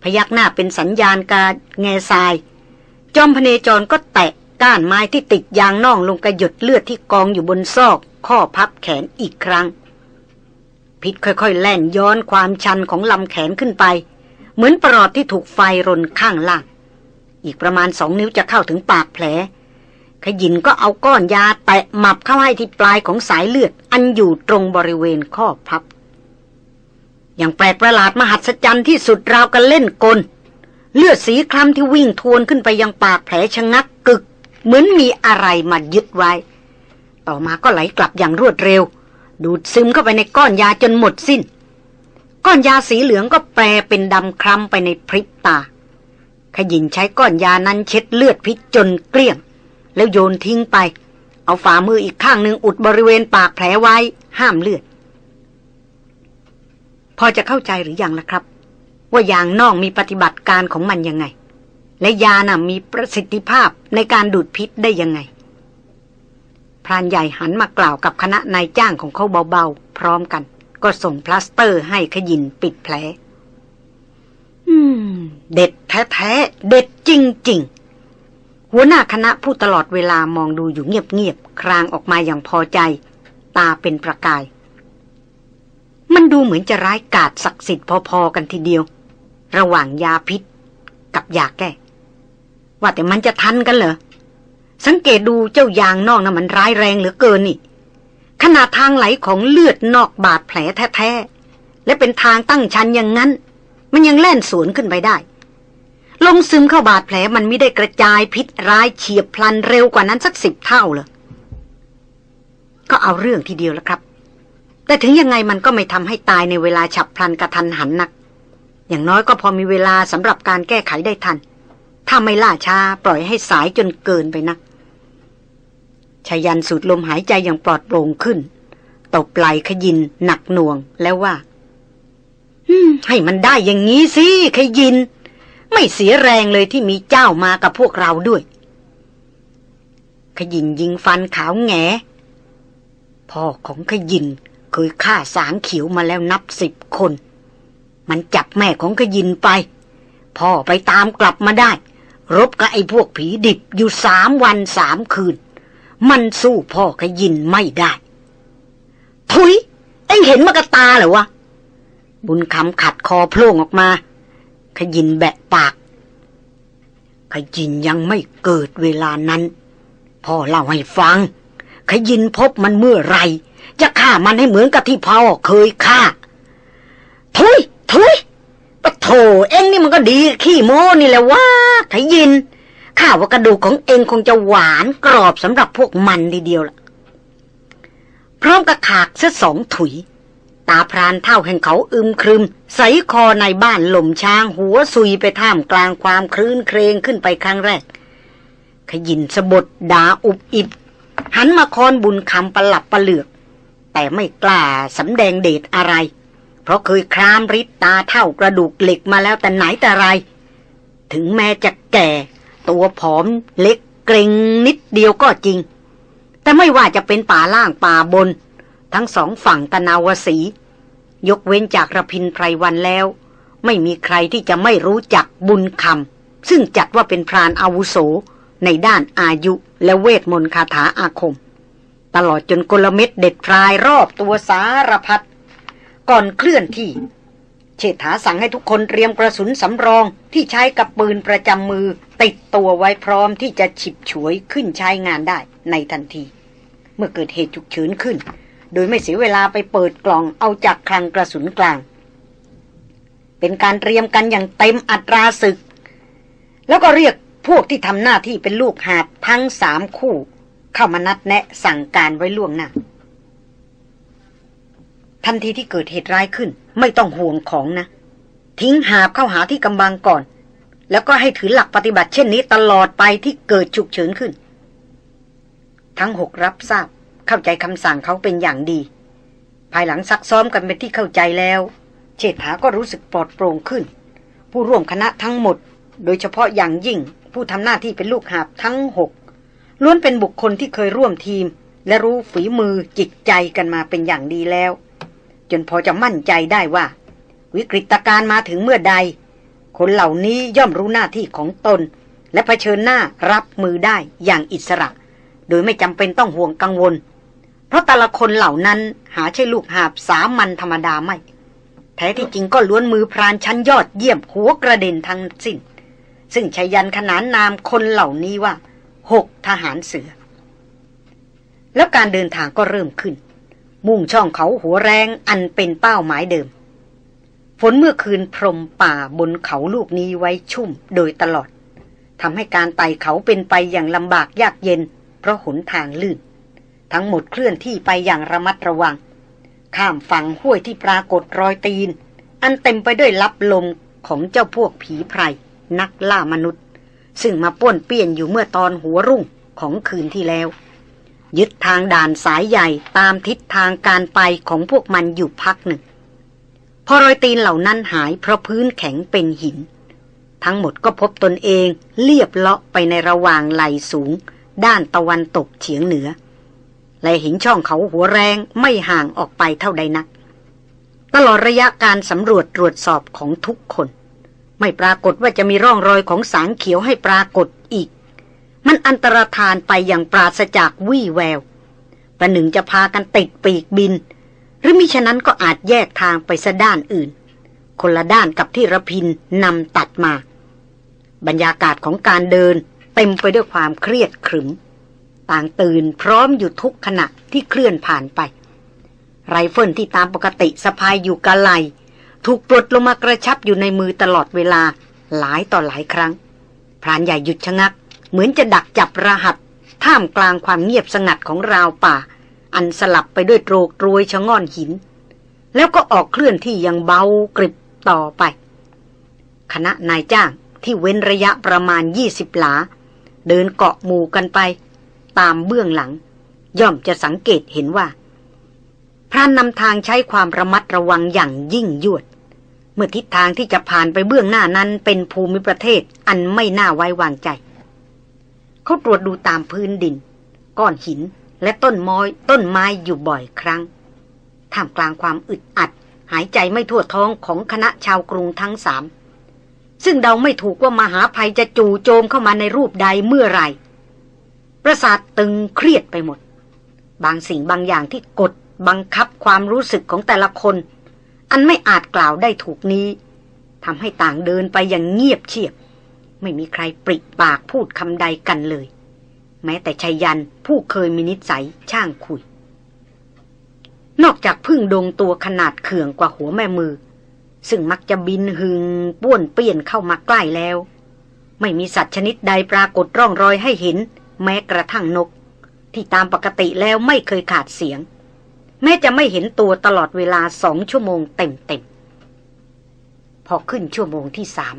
พยักหน้าเป็นสัญญาณการแง่ทราย จอมพเนจรก็แตะก้านไม้ที่ติดยางน่องลงกระหยดเลือดที่กองอยู่บนซอกข้อพับแขนอีกครั้ง พิษค่อยๆ แล่นย้อนความชันของลำแขนขึ้นไป เหมือนปลอดที่ถูกไฟรนข้างล่าง อีกประมาณสองนิ้วจะเข้าถึงปากแผล ขยินก็เอาก้อนยาแตะหมับเข้าให้ที่ปลายของสายเลือด อันอยู่ตรงบริเวณข้อพับ อย่างแปลกประหลาดมหัศจรรย์ที่สุดราวกันเล่นกล เลือดสีคล้ำที่วิ่งทวนขึ้นไปยังปากแผลชะงักกึก เหมือนมีอะไรมายึดไว้ ต่อมาก็ไหลกลับอย่างรวดเร็ว ดูดซึมเข้าไปในก้อนยาจนหมดสิน้น ก้อนยาสีเหลืองก็แปรเป็นดำคล้ำไปในพริบตา ขยินใช้ก้อนยานั้นเช็ดเลือดพิษจนเกลี้ยง แล้วโยนทิ้งไป เอาฝ่ามืออีกข้างหนึ่งอุดบริเวณปากแผลไว้ ห้ามเลือด พอจะเข้าใจหรือยังล่ะครับ ว่ายางน่องมีปฏิบัติการของมันยังไง และยาน่ะมีประสิทธิภาพในการดูดพิษได้ยังไง พรานใหญ่หันมากล่าวกับคณะนายจ้างของเขาเบาๆ พร้อมกัน ก็ส่งพลาสเตอร์ให้ขยินปิดแผล อืม เด็ดแท้ๆ เด็ดจริงๆ หัวหน้าคณะผู้ตลอดเวลามองดูอยู่เงียบๆ ครางออกมาอย่างพอใจ ตาเป็นประกาย มันดูเหมือนจะร้ายกาจศักดิ์สิทธิ์พอๆกันทีเดียว ระหว่างยาพิษ กับยาแก้ ว่าแต่มันจะทันกันเหรอ สังเกตดูเจ้ายางนอกนะ่ะมันร้ายแรงเหลือเกินนี่ ขนาดทางไหลของเลือดนอกบาดแผลแท้ๆ และเป็นทางตั้งชันอย่างนั้น มันยังแล่นสวนขึ้นไปได้ ลงซึมเข้าบาดแผลมันไม่ได้กระจายพิษร้ายเฉียบพลันเร็วกว่านั้นสักสิบเท่าเลยก็เอาเรื่องทีเดียวแล้วครับ แต่ถึงยังไงมันก็ไม่ทำให้ตายในเวลาฉับพลันกระทันหันนัก อย่างน้อยก็พอมีเวลาสำหรับการแก้ไขได้ทัน ถ้าไม่ล่าช้าปล่อยให้สายจนเกินไปนัก ชายันสูดลมหายใจอย่างปลอดโปร่งขึ้นตบไหลขยินหนักหน่วงแล้วว่าให้มันได้อย่างนี้สิขยิน ไม่เสียแรงเลยที่มีเจ้ามากับพวกเราด้วย ขยินยิงฟันขาวแงพ่อของขยินเคยฆ่าสางเขียวมาแล้วนับสิบคน มันจับแม่ของขยินไป พ่อไปตามกลับมาได้ รบกับไอ้พวกผีดิบอยู่สามวันสามคืน มันสู้พ่อขยินไม่ได้ ทุย เอ็งเห็นมากระตาเหรอวะ บุญคำขัดคอโพล่งออกมา ขยินแบะปาก ขยินยังไม่เกิดเวลานั้น พ่อเล่าให้ฟัง ขยินพบมันเมื่อไร จะฆ่ามันให้เหมือนกับที่พ่อเคยฆ่า ทุย ทุยปะโถเอ็งนี่มันก็ดีขี้โม้นี่แหละว่าขยิน ข้าว่ากระดูกของเองคงจะหวานกรอบสำหรับพวกมันทีเดียวล่ะ พร้อมกับขากเสสองถุย ตาพรานเท่าแห่งเขาอึมครึม ใสคอในบ้านหล่มช้าง หัวซุยไปท่ามกลางความคลื่นเครงขึ้นไปครั้งแรก ขยินสะบดดาอุบอิบ หันมาคอนบุญคำประหลับประเหลือก แต่ไม่กล้าสำแดงเดชอะไร เพราะเคยครามริดตาเท่ากระดูกเหล็กมาแล้วแต่ไหนแต่ไร ถึงแม้จะแก่ ตัวผอมเล็กเกรงนิดเดียวก็จริง แต่ไม่ว่าจะเป็นป่าล่างป่าบน ทั้งสองฝั่งตะนาวสี ยกเว้นจากระพินไพรวันแล้ว ไม่มีใครที่จะไม่รู้จักบุญคำซึ่งจัดว่าเป็นพรานอาวุโสในด้านอายุและเวทมนต์คาถาอาคม ตลอดจนกลเม็ดเด็ดพรายรอบตัวสารพัดก่อนเคลื่อนที่ เชษฐาสั่งให้ทุกคนเตรียมกระสุนสำรองที่ใช้กับปืนประจำมือ ติดตัวไว้พร้อมที่จะฉิบฉวยขึ้นใช้งานได้ในทันที เมื่อเกิดเหตุฉุกเฉินขึ้น โดยไม่เสียเวลาไปเปิดกล่องเอาจากคลังกระสุนกลาง เป็นการเตรียมกันอย่างเต็มอัตราศึก แล้วก็เรียกพวกที่ทำหน้าที่เป็นลูกหาบทั้งสามคู่ เข้ามานัดแนะสั่งการไว้ล่วงหน้าทันทีที่เกิดเหตุร้ายขึ้น ไม่ต้องห่วงของนะ ทิ้งหาบเข้าหาที่กำบังก่อน แล้วก็ให้ถือหลักปฏิบัติเช่นนี้ตลอดไปที่เกิดฉุกเฉินขึ้น ทั้งหกรับทราบเข้าใจคำสั่งเขาเป็นอย่างดี ภายหลังซักซ้อมกันเป็นที่เข้าใจแล้ว เชษฐาก็รู้สึกปลอดโปร่งขึ้น ผู้ร่วมคณะทั้งหมด โดยเฉพาะอย่างยิ่งผู้ทำหน้าที่เป็นลูกหาบทั้งหกล้วนเป็นบุคคลที่เคยร่วมทีม และรู้ฝีมือจิตใจกันมาเป็นอย่างดีแล้ว จนพอจะมั่นใจได้ว่า วิกฤตการณ์มาถึงเมื่อใด คนเหล่านี้ย่อมรู้หน้าที่ของตน และะเผชิญหน้ารับมือได้อย่างอิสระ โดยไม่จำเป็นต้องห่วงกังวล เพราะแต่ละคนเหล่านั้นหาใช่ลูกหาบสามัญธรรมดาไม่แท้ที่จริงก็ล้วนมือพรานชั้นยอดเยี่ยมหัวกระเด็นทั้งสิ้น ซึ่งชยันขนานนามคนเหล่านี้ว่าหกทหารเสือ แล้วการเดินทางก็เริ่มขึ้น มุ่งช่องเขาหัวแรงอันเป็นเป้าหมายเดิม ฝนเมื่อคืนพรมป่าบนเขาลูกนี้ไว้ชุ่มโดยตลอดทำให้การไต่เขาเป็นไปอย่างลำบากยากเย็น เพราะหนทางลื่น ทั้งหมดเคลื่อนที่ไปอย่างระมัดระวัง ข้ามฝั่งห้วยที่ปรากฏรอยตีน อันเต็มไปด้วยลับลมของเจ้าพวกผีไพรนักล่ามนุษย์ ซึ่งมาป้วนเปี้ยนอยู่เมื่อตอนหัวรุ่งของคืนที่แล้ว ยึดทางด่านสายใหญ่ตามทิศทางการไปของพวกมันอยู่พักหนึ่ง พอรอยตีนเหล่านั้นหายเพราะพื้นแข็งเป็นหิน ทั้งหมดก็พบตนเองเลียบเลาะไปในระหว่างไหลสูง ด้านตะวันตกเฉียงเหนือ และเห็นช่องเขาหัวแรงไม่ห่างออกไปเท่าใดนัก ตลอดระยะการสำรวจตรวจสอบของทุกคน ไม่ปรากฏว่าจะมีร่องรอยของสางเขียวให้ปรากฏ มันอันตรธานไปอย่างปราศจากวี่แวว ประหนึ่งจะพากันติดปีกบิน หรือมิฉะนั้นก็อาจแยกทางไปซะด้านอื่น คนละด้านกับที่ระพินนำตัดมา บรรยากาศของการเดินเต็มไปด้วยความเครียดขรึม ต่างตื่นพร้อมอยู่ทุกขณะที่เคลื่อนผ่านไป ไรเฟิลที่ตามปกติสะพายอยู่กะไหลถูกปลดลงมากระชับอยู่ในมือตลอดเวลาหลายต่อหลายครั้งพรานใหญ่หยุดชะงัก เหมือนจะดักจับรหัส ท่ามกลางความเงียบสงัดของราวป่า อันสลับไปด้วยโตรกรวยชะง่อนหิน แล้วก็ออกเคลื่อนที่ยังเบากริบต่อไป คณะนายจ้างที่เว้นระยะประมาณยี่สิบหลา เดินเกาะหมู่กันไป ตามเบื้องหลัง ย่อมจะสังเกตเห็นว่าพรานนำทางใช้ความระมัดระวังอย่างยิ่งยวดเมื่อทิศทางที่จะผ่านไปเบื้องหน้านั้นเป็นภูมิประเทศอันไม่น่าไว้วางใจ เขาตรวจดูตามพื้นดิน ก้อนหินและต้นม้อย ต้นไม้อยู่บ่อยครั้งท่ามกลางความอึดอัด หายใจไม่ทั่วท้องของคณะชาวกรุงทั้งสามซึ่งเดาไม่ถูกว่ามหาภัยจะจู่โจมเข้ามาในรูปใดเมื่อไรประสาทตึงเครียดไปหมด บางสิ่งบางอย่างที่กดบังคับความรู้สึกของแต่ละคน อันไม่อาจกล่าวได้ถูกนี้ทำให้ต่างเดินไปอย่างเงียบเชียบ ไม่มีใครปริปากพูดคำใดกันเลย แม้แต่ชัยยันผู้เคยมีนิสัยช่างคุย นอกจากพึ่งดงตัวขนาดเขื่องกว่าหัวแม่มือ ซึ่งมักจะบินหึงป้วนเปี้ยนเข้ามาใกล้แล้ว ไม่มีสัตว์ชนิดใดปรากฏร่องรอยให้เห็น แม้กระทั่งนก ที่ตามปกติแล้วไม่เคยขาดเสียง แม้จะไม่เห็นตัวตลอดเวลาสองชั่วโมงเต็มๆพอขึ้นชั่วโมงที่สาม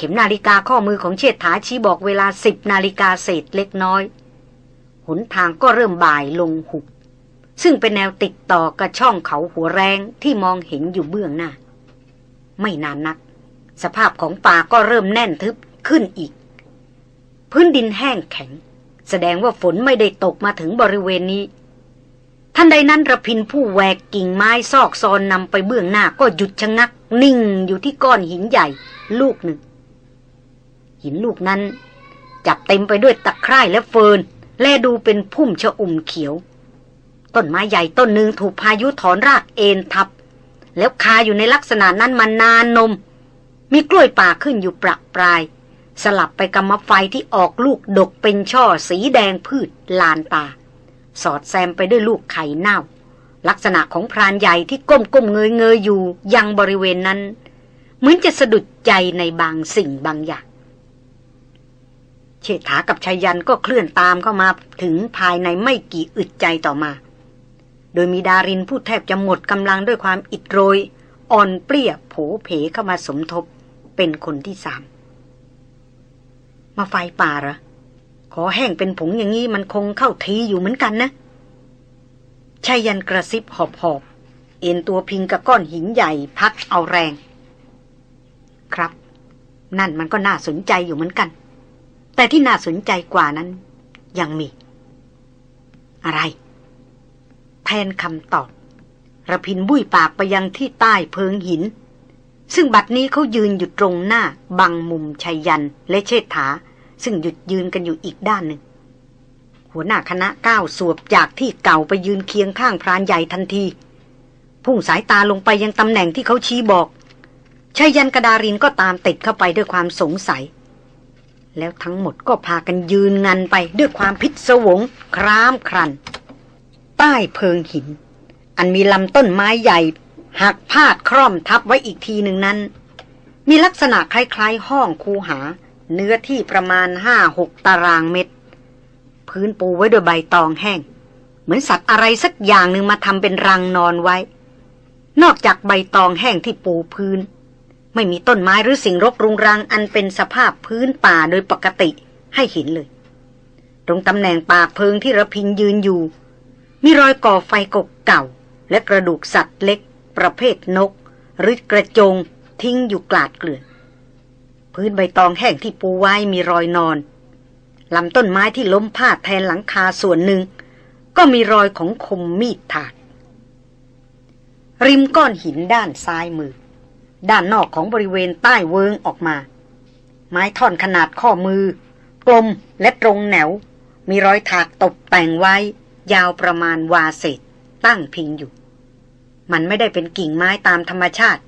เข็มนาฬิกาข้อมือของเชษฐาชี้บอกเวลาสิบนาฬิกาเศษเล็กน้อย หนทางก็เริ่มบ่ายลงหุบ ซึ่งเป็นแนวติดต่อกับช่องเขาหัวแรงที่มองเห็นอยู่เบื้องหน้า ไม่นานนัก สภาพของป่าก็เริ่มแน่นทึบขึ้นอีก พื้นดินแห้งแข็ง แสดงว่าฝนไม่ได้ตกมาถึงบริเวณนี้ท่านใดนั้นระพินผู้แหวกกิ่งไม้ซอกซอนนำไปเบื้องหน้าก็หยุดชะงัก นิ่งอยู่ที่ก้อนหินใหญ่ ลูกหนึ่ง หินลูกนั้น จับเต็มไปด้วยตะไคร่และเฟินและดูเป็นพุ่มชะอุ่มเขียว ต้นไม้ใหญ่ต้นหนึ่งถูกพายุถอนรากเอ็นทับ แล้วคาอยู่ในลักษณะนั้นมานานนม มีกล้วยป่าขึ้นอยู่ประปราย สลับไปกับมะไฟที่ออกลูกดกเป็นช่อสีแดงพืชลานตา สอดแซมไปด้วยลูกไข่เน่า ลักษณะของพรานใหญ่ที่ก้มก้มเงยเงยอยู่ยังบริเวณนั้นเหมือนจะสะดุดใจในบางสิ่งบางอย่าง เชษฐากับชายันก็เคลื่อนตามเข้ามาถึงภายในไม่กี่อึดใจต่อมา โดยมีดารินผู้แทบจะหมดกำลังด้วยความอิดโรย อ่อนเปรี้ยโผเพเข้ามาสมทบ เป็นคนที่สาม มาไฟป่าเหรอ ขอแห้งเป็นผงอย่างนี้มันคงเข้าทีอยู่เหมือนกันนะชายันกระซิบหอบหอบเอ็นตัวพิงกับก้อนหินใหญ่พักเอาแรง ครับ นั่นมันก็น่าสนใจอยู่เหมือนกัน แต่ที่น่าสนใจกว่านั้น ยังมี อะไร แทนคำตอบระพินบุ้ยปากไปยังที่ใต้เพิงหิน ซึ่งบัดนี้เขายืนอยู่ตรงหน้า บังมุมชัยยันและเชษฐา ซึ่งหยุดยืนกันอยู่อีกด้านหนึ่ง หัวหน้าคณะก้าวสวบจากที่เก่าไปยืนเคียงข้างพรานใหญ่ทันที พุ่งสายตาลงไปยังตำแหน่งที่เขาชี้บอกชัยยันกระดารินก็ตามติดเข้าไปด้วยความสงสัย แล้วทั้งหมดก็พากันยืนงันไปด้วยความพิศวง ครามครัน ใต้เพิงหิน อันมีลำต้นไม้ใหญ่ หักพาดคร่อมทับไว้อีกทีหนึ่งนั้น มีลักษณะคล้ายๆ ห้องคูหา เนื้อที่ประมาณห้าหกตารางเมตร พื้นปูไว้ด้วยใบตองแห้ง เหมือนสัตว์อะไรสักอย่างหนึ่งมาทำเป็นรังนอนไว้ นอกจากใบตองแห้งที่ปูพื้น ไม่มีต้นไม้หรือสิ่งรกรุงรังอันเป็นสภาพพื้นป่าโดยปกติให้เห็นเลย ตรงตำแหน่งปากเพิงที่ระพินยืนอยู่ มีรอยก่อไฟกกเก่า และกระดูกสัตว์เล็ก ประเภทนก หรือกระจงทิ้งอยู่กลาดเกลื่อน พื้นใบตองแห้งที่ปูไว้มีรอยนอนลำต้นไม้ที่ล้มพาดแทนหลังคาส่วนหนึ่ง ก็มีรอยของคมมีดถากริมก้อนหินด้านซ้ายมือ ด้านนอกของบริเวณใต้เวิงออกมา ไม้ท่อนขนาดข้อมือ กลมและตรงแนว มีรอยถากตกแต่งไว้ ยาวประมาณวาเศษตั้งพิงอยู่ มันไม่ได้เป็นกิ่งไม้ตามธรรมชาติ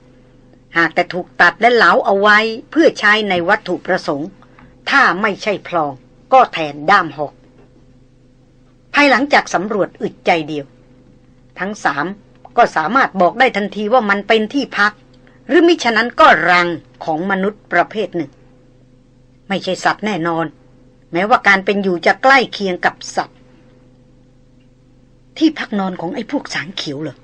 หากแต่ถูกตัดและเหลาเอาไว้เพื่อใช้ในวัตถุประสงค์ ถ้าไม่ใช่พลองก็แทนด้ามหอกภายหลังจากสำรวจอึดใจเดียว ทั้งสามก็สามารถบอกได้ทันทีว่ามันเป็นที่พัก หรือมิฉะนั้นก็รังของมนุษย์ประเภทหนึ่ง ไม่ใช่สัตว์แน่นอน แม้ว่าการเป็นอยู่จะใกล้เคียงกับสัตว์ ที่พักนอนของไอ้พวกสางเขียวเหรอ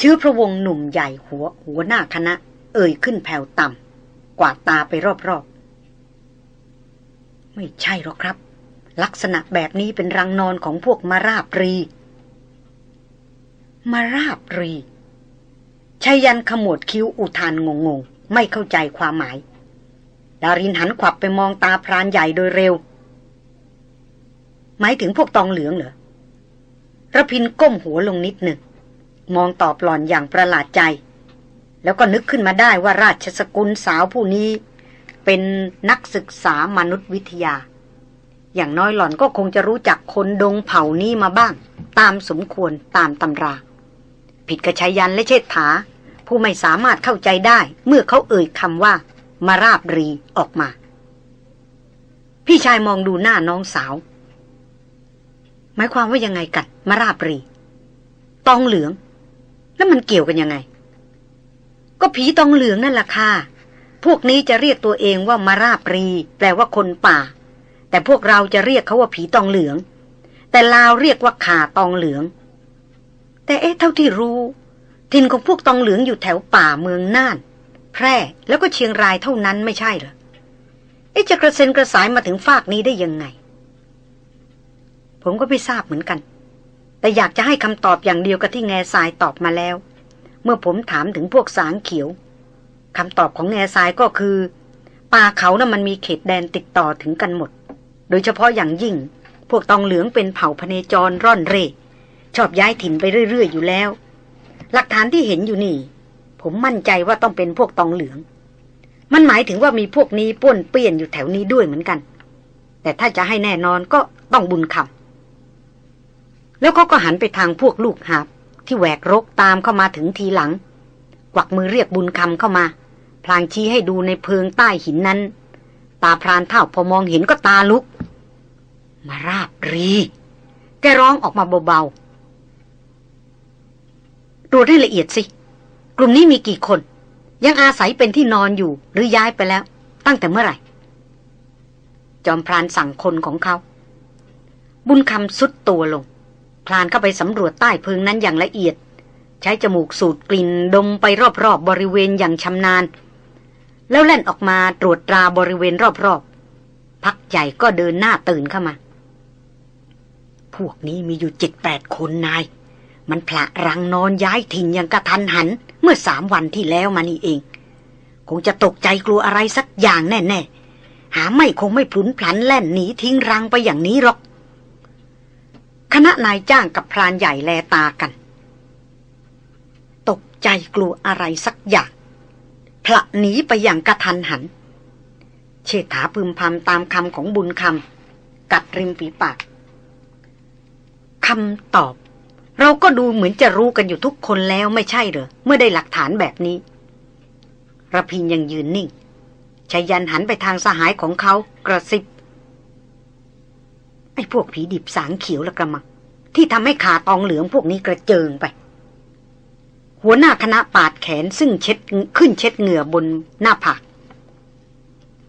ชื้อพระวงหนุ่มใหญ่หัวหัวหน้าคณะ เอ่ยขึ้นแผ่วต่ำกวาดตาไปรอบๆ ไม่ใช่หรอกครับ ลักษณะแบบนี้เป็นรังนอนของพวกมาราบรี มาราบรี ชายันขมวดคิ้วอุทานงงๆไม่เข้าใจความหมาย ดารินหันขวับไปมองตาพรานใหญ่โดยเร็ว หมายถึงพวกตองเหลืองเหรอระพินก้มหัวลงนิดหนึ่ง มองตอบหล่อนอย่างประหลาดใจ แล้วก็นึกขึ้นมาได้ว่าราชสกุลสาวผู้นี้ เป็นนักศึกษามนุษยวิทยา อย่างน้อยหล่อนก็คงจะรู้จักคนดงเผ่านี้มาบ้าง ตามสมควรตามตำรา ผิดกระชายันและเชษฐา ผู้ไม่สามารถเข้าใจได้เมื่อเขาเอ่ยคำว่า มาราบรีออกมา พี่ชายมองดูหน้าน้องสาว หมายความว่ายังไงกัน มาราบรี ตองเหลือง แล้วมันเกี่ยวกันยังไง ก็ผีตองเหลืองนั่นแหละค่ะพวกนี้จะเรียกตัวเองว่ามาราบรี แปลว่าคนป่า แต่พวกเราจะเรียกเขาว่าผีตองเหลือง แต่ลาวเรียกว่าขาตองเหลือง แต่เอ๊ะเท่าที่รู้ทินของพวกตองเหลืองอยู่แถวป่าเมืองน่าน แพร่แล้วก็เชียงรายเท่านั้นไม่ใช่เหรอเอ๊ะจะกระเซ็นกระสายมาถึงฝากนี้ได้ยังไง ผมก็ไม่ทราบเหมือนกัน แต่อยากจะให้คำตอบอย่างเดียวกับที่แง่ทรายตอบมาแล้ว เมื่อผมถามถึงพวกสางเขียวคำตอบของแง่ทรายก็คือ ป่าเขานะ่ะมันมีเขตแดนติดต่อถึงกันหมด โดยเฉพาะอย่างยิ่ง พวกตองเหลืองเป็นเผ่าพเนจรร่อนเร่ ชอบย้ายถิ่นไปเรื่อย ๆ อยู่แล้ว หลักฐานที่เห็นอยู่นี่ ผมมั่นใจว่าต้องเป็นพวกตองเหลือง มันหมายถึงว่ามีพวกนี้ป้วนเปี้ยนอยู่แถวนี้ด้วยเหมือนกัน แต่ถ้าจะให้แน่นอนก็ต้องบุญคำแล้วเขาก็หันไปทางพวกลูกหาบที่แหวกรกตามเข้ามาถึงทีหลัง กวักมือเรียกบุญคำเข้ามา พลางชี้ให้ดูในเพิงใต้หินนั้น ตาพรานเท่าพอมองเห็นก็ตาลุก มาราบรี แกร้องออกมาเบาๆ ตรวจให้ละเอียดสิ กลุ่มนี้มีกี่คน ยังอาศัยเป็นที่นอนอยู่หรือย้ายไปแล้ว ตั้งแต่เมื่อไหร่ จอมพรานสั่งคนของเขา บุญคำสุดตัวลงพลานเข้าไปสำรวจใต้เพิงนั้นอย่างละเอียด ใช้จมูกสูดกลิ่นดมไปรอบๆบบริเวณอย่างชำนาญ แล้วแล่นออกมาตรวจตราบริเวณรอบๆ พักใหญ่ก็เดินหน้าตื่นเข้ามา พวกนี้มีอยู่เจ็ดแปดคนนาย มันผละรังนอนย้ายถิ่นอย่างกระทันหัน เมื่อสามวันที่แล้วมานี่เอง คงจะตกใจกลัวอะไรสักอย่างแน่ ๆ หาไม่คงไม่พลุนพลันแล่นหนีทิ้งรังไปอย่างนี้หรอก คณะนายจ้างกับพรานใหญ่แลตากัน ตกใจกลัวอะไรสักอย่างพละหนีไปอย่างกระทันหัน เชษฐาพึมพำตามคำของบุญคำกัดริมฝีปากคำตอบ เราก็ดูเหมือนจะรู้กันอยู่ทุกคนแล้วไม่ใช่เหรอ เมื่อได้หลักฐานแบบนี้ระพินยังยืนนิ่งชายันหันไปทางสหายของเขากระซิบ ไอ้พวกผีดิบสางเขียวละกระมัง ที่ทำให้ขาตองเหลืองพวกนี้กระเจิงไป หัวหน้าคณะปาดแขนซึ่งเช็ดขึ้นเช็ดเหงื่อบนหน้าผาก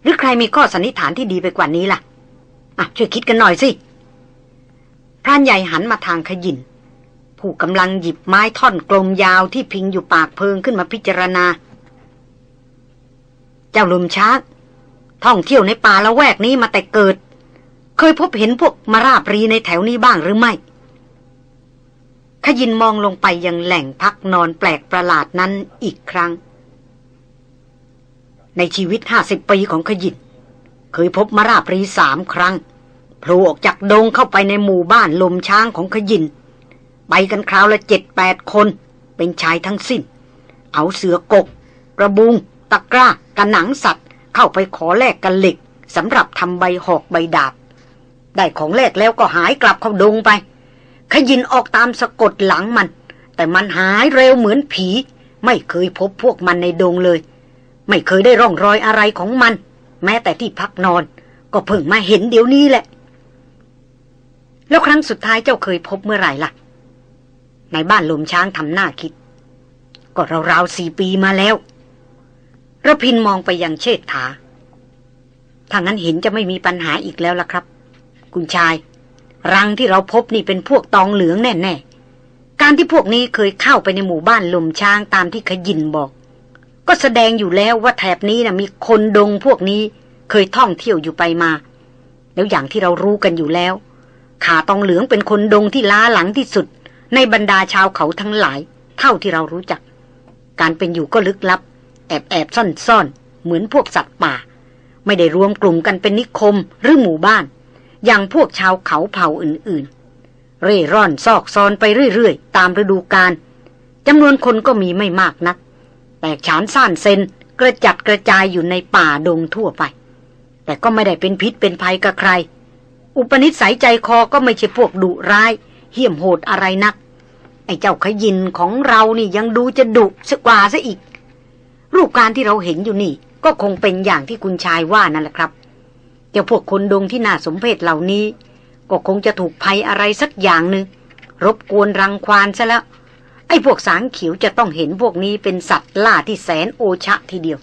หรือใครมีข้อสันนิษฐานที่ดีไปกว่านี้ล่ะ อะ ช่วยคิดกันหน่อยสิพรานใหญ่หันมาทางขยิน ผู้กำลังหยิบไม้ท่อนกลมยาวที่พิงอยู่ปากเพิงขึ้นมาพิจารณา เจ้าลุมช้างท่องเที่ยวในป่าละแวกนี้มาแต่เกิด เคยพบเห็นพวกมาราบรีในแถวนี้บ้างหรือไม่ขยินมองลงไปยังแหล่งพักนอนแปลกประหลาดนั้นอีกครั้ง ในชีวิตห้าสิบปีของขยินเคยพบมาราบรีสามครั้งโผล่ออกจากดงเข้าไปในหมู่บ้านลมช้างของขยิน ไปกันคราวละเจ็ดแปดคน เป็นชายทั้งสิ้น เอาเสือกก กระบุง ตะกร้ากระหนังสัตว์ เข้าไปขอแลกกันเหล็กสำหรับทำใบหอกใบดาบ ได้ของแลกแล้วก็หายกลับเข้าดงไป ขยินออกตามสะกดหลังมัน แต่มันหายเร็วเหมือนผี ไม่เคยพบพวกมันในดงเลย ไม่เคยได้ร่องรอยอะไรของมัน แม้แต่ที่พักนอน ก็เพิ่งมาเห็นเดี๋ยวนี้แหละ แล้วครั้งสุดท้ายเจ้าเคยพบเมื่อไหร่ล่ะ ในบ้านลมช้างทำหน้าคิด ก็ราวๆสี่ปีมาแล้วระพินมองไปยังเชษฐาถ้างั้นเห็นจะไม่มีปัญหาอีกแล้วล่ะครับ คุณชาย รังที่เราพบนี่เป็นพวกตองเหลืองแน่ๆ การที่พวกนี้เคยเข้าไปในหมู่บ้านลมช้างตามที่ขยินบอก ก็แสดงอยู่แล้วว่าแถบนี้นะมีคนดงพวกนี้เคยท่องเที่ยวอยู่ไปมา แล้วอย่างที่เรารู้กันอยู่แล้ว ขาตองเหลืองเป็นคนดงที่ล้าหลังที่สุด ในบรรดาชาวเขาทั้งหลาย เท่าที่เรารู้จัก การเป็นอยู่ก็ลึกลับ แอบแอบซ่อนซ่อนเหมือนพวกสัตว์ป่า ไม่ได้รวมกลุ่มกันเป็นนิคมหรือหมู่บ้าน อย่างพวกชาวเขาเผ่าอื่นๆ เร่ร่อนซอกซอนไปเรื่อยๆ ตามฤดูกาลจำนวนคนก็มีไม่มากนัก แตกฉานซ่านเซนกระจัดกระจายอยู่ในป่าดงทั่วไป แต่ก็ไม่ได้เป็นพิษเป็นภัยกับใคร อุปนิสัยใจคอก็ไม่ใช่พวกดุร้าย เหี้ยมโหดอะไรนัก ไอ้เจ้าขยินของเรานี่ยังดูจะดุสกว่าซะอีก รูปการที่เราเห็นอยู่นี่ ก็คงเป็นอย่างที่คุณชายว่านั่นแหละครับเจ้าพวกคนดงที่น่าสมเพชเหล่านี้ ก็คงจะถูกภัยอะไรสักอย่างหนึ่งรบกวนรังควานซะแล้ว ไอ้พวกสางเขียวจะต้องเห็นพวกนี้เป็นสัตว์ล่าที่แสนโอชะทีเดียว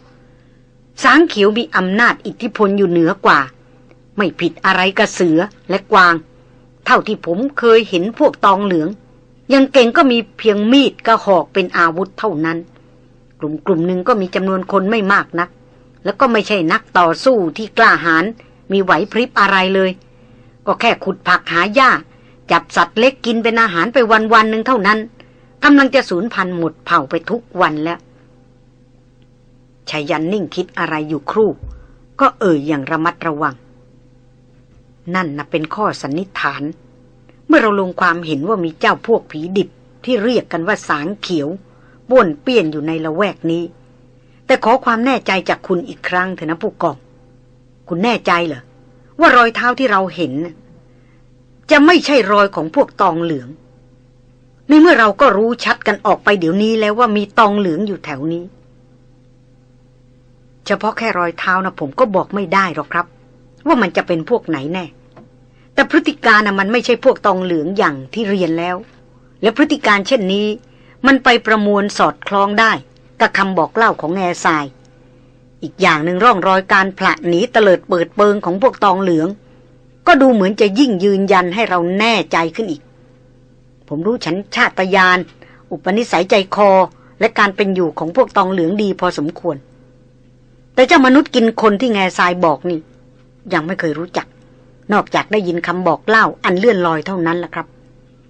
สางเขียวมีอำนาจอิทธิพลอยู่เหนือกว่า ไม่ผิดอะไรกับเสือและกวาง เท่าที่ผมเคยเห็นพวกตองเหลือง ยังเก่งก็มีเพียงมีดกระหอกเป็นอาวุธเท่านั้น กลุ่มกลุ่มหนึ่งก็มีจำนวนคนไม่มากนัก แล้วก็ไม่ใช่นักต่อสู้ที่กล้าหาญมีไหวพริบอะไรเลย ก็แค่ขุดผักหาหญ้า จับสัตว์เล็กกินเป็นอาหารไปวันวันหนึ่งเท่านั้นกำลังจะสูญพันธุ์หมดเผ่าไปทุกวันแล้วชายันนิ่งคิดอะไรอยู่ครู่ ก็เอ่ยอย่างระมัดระวัง นั่นนะเป็นข้อสันนิษฐาน เมื่อเราลงความเห็นว่ามีเจ้าพวกผีดิบที่เรียกกันว่าสางเขียวบ้วนเปี้ยนอยู่ในละแวกนี้ แต่ขอความแน่ใจจากคุณอีกครั้งเถอะนะผู้กอง คุณแน่ใจเหรอว่ารอยเท้าที่เราเห็น จะไม่ใช่รอยของพวกตองเหลืองในเมื่อเราก็รู้ชัดกันออกไปเดี๋ยวนี้แล้วว่ามีตองเหลืองอยู่แถวนี้ เฉพาะแค่รอยเท้านะผมก็บอกไม่ได้หรอกครับ ว่ามันจะเป็นพวกไหนแน่ แต่พฤติการนะมันไม่ใช่พวกตองเหลืองอย่างที่เรียนแล้ว และพฤติการเช่นนี้ มันไปประมวลสอดคล้องได้กับคำบอกเล่าของแง่ทราย อีกอย่างหนึ่งร่องรอยการผละหนีเตลิดเปิดเปิงของพวกตองเหลือง ก็ดูเหมือนจะยิ่งยืนยันให้เราแน่ใจขึ้นอีก ผมรู้ฉันชาตญาณอุปนิสัยใจคอและการเป็นอยู่ของพวกตองเหลืองดีพอสมควร แต่เจ้ามนุษย์กินคนที่แง่ทรายบอกนี่ ยังไม่เคยรู้จัก นอกจากได้ยินคำบอกเล่าอันเลื่อนลอยเท่านั้นแหละครับ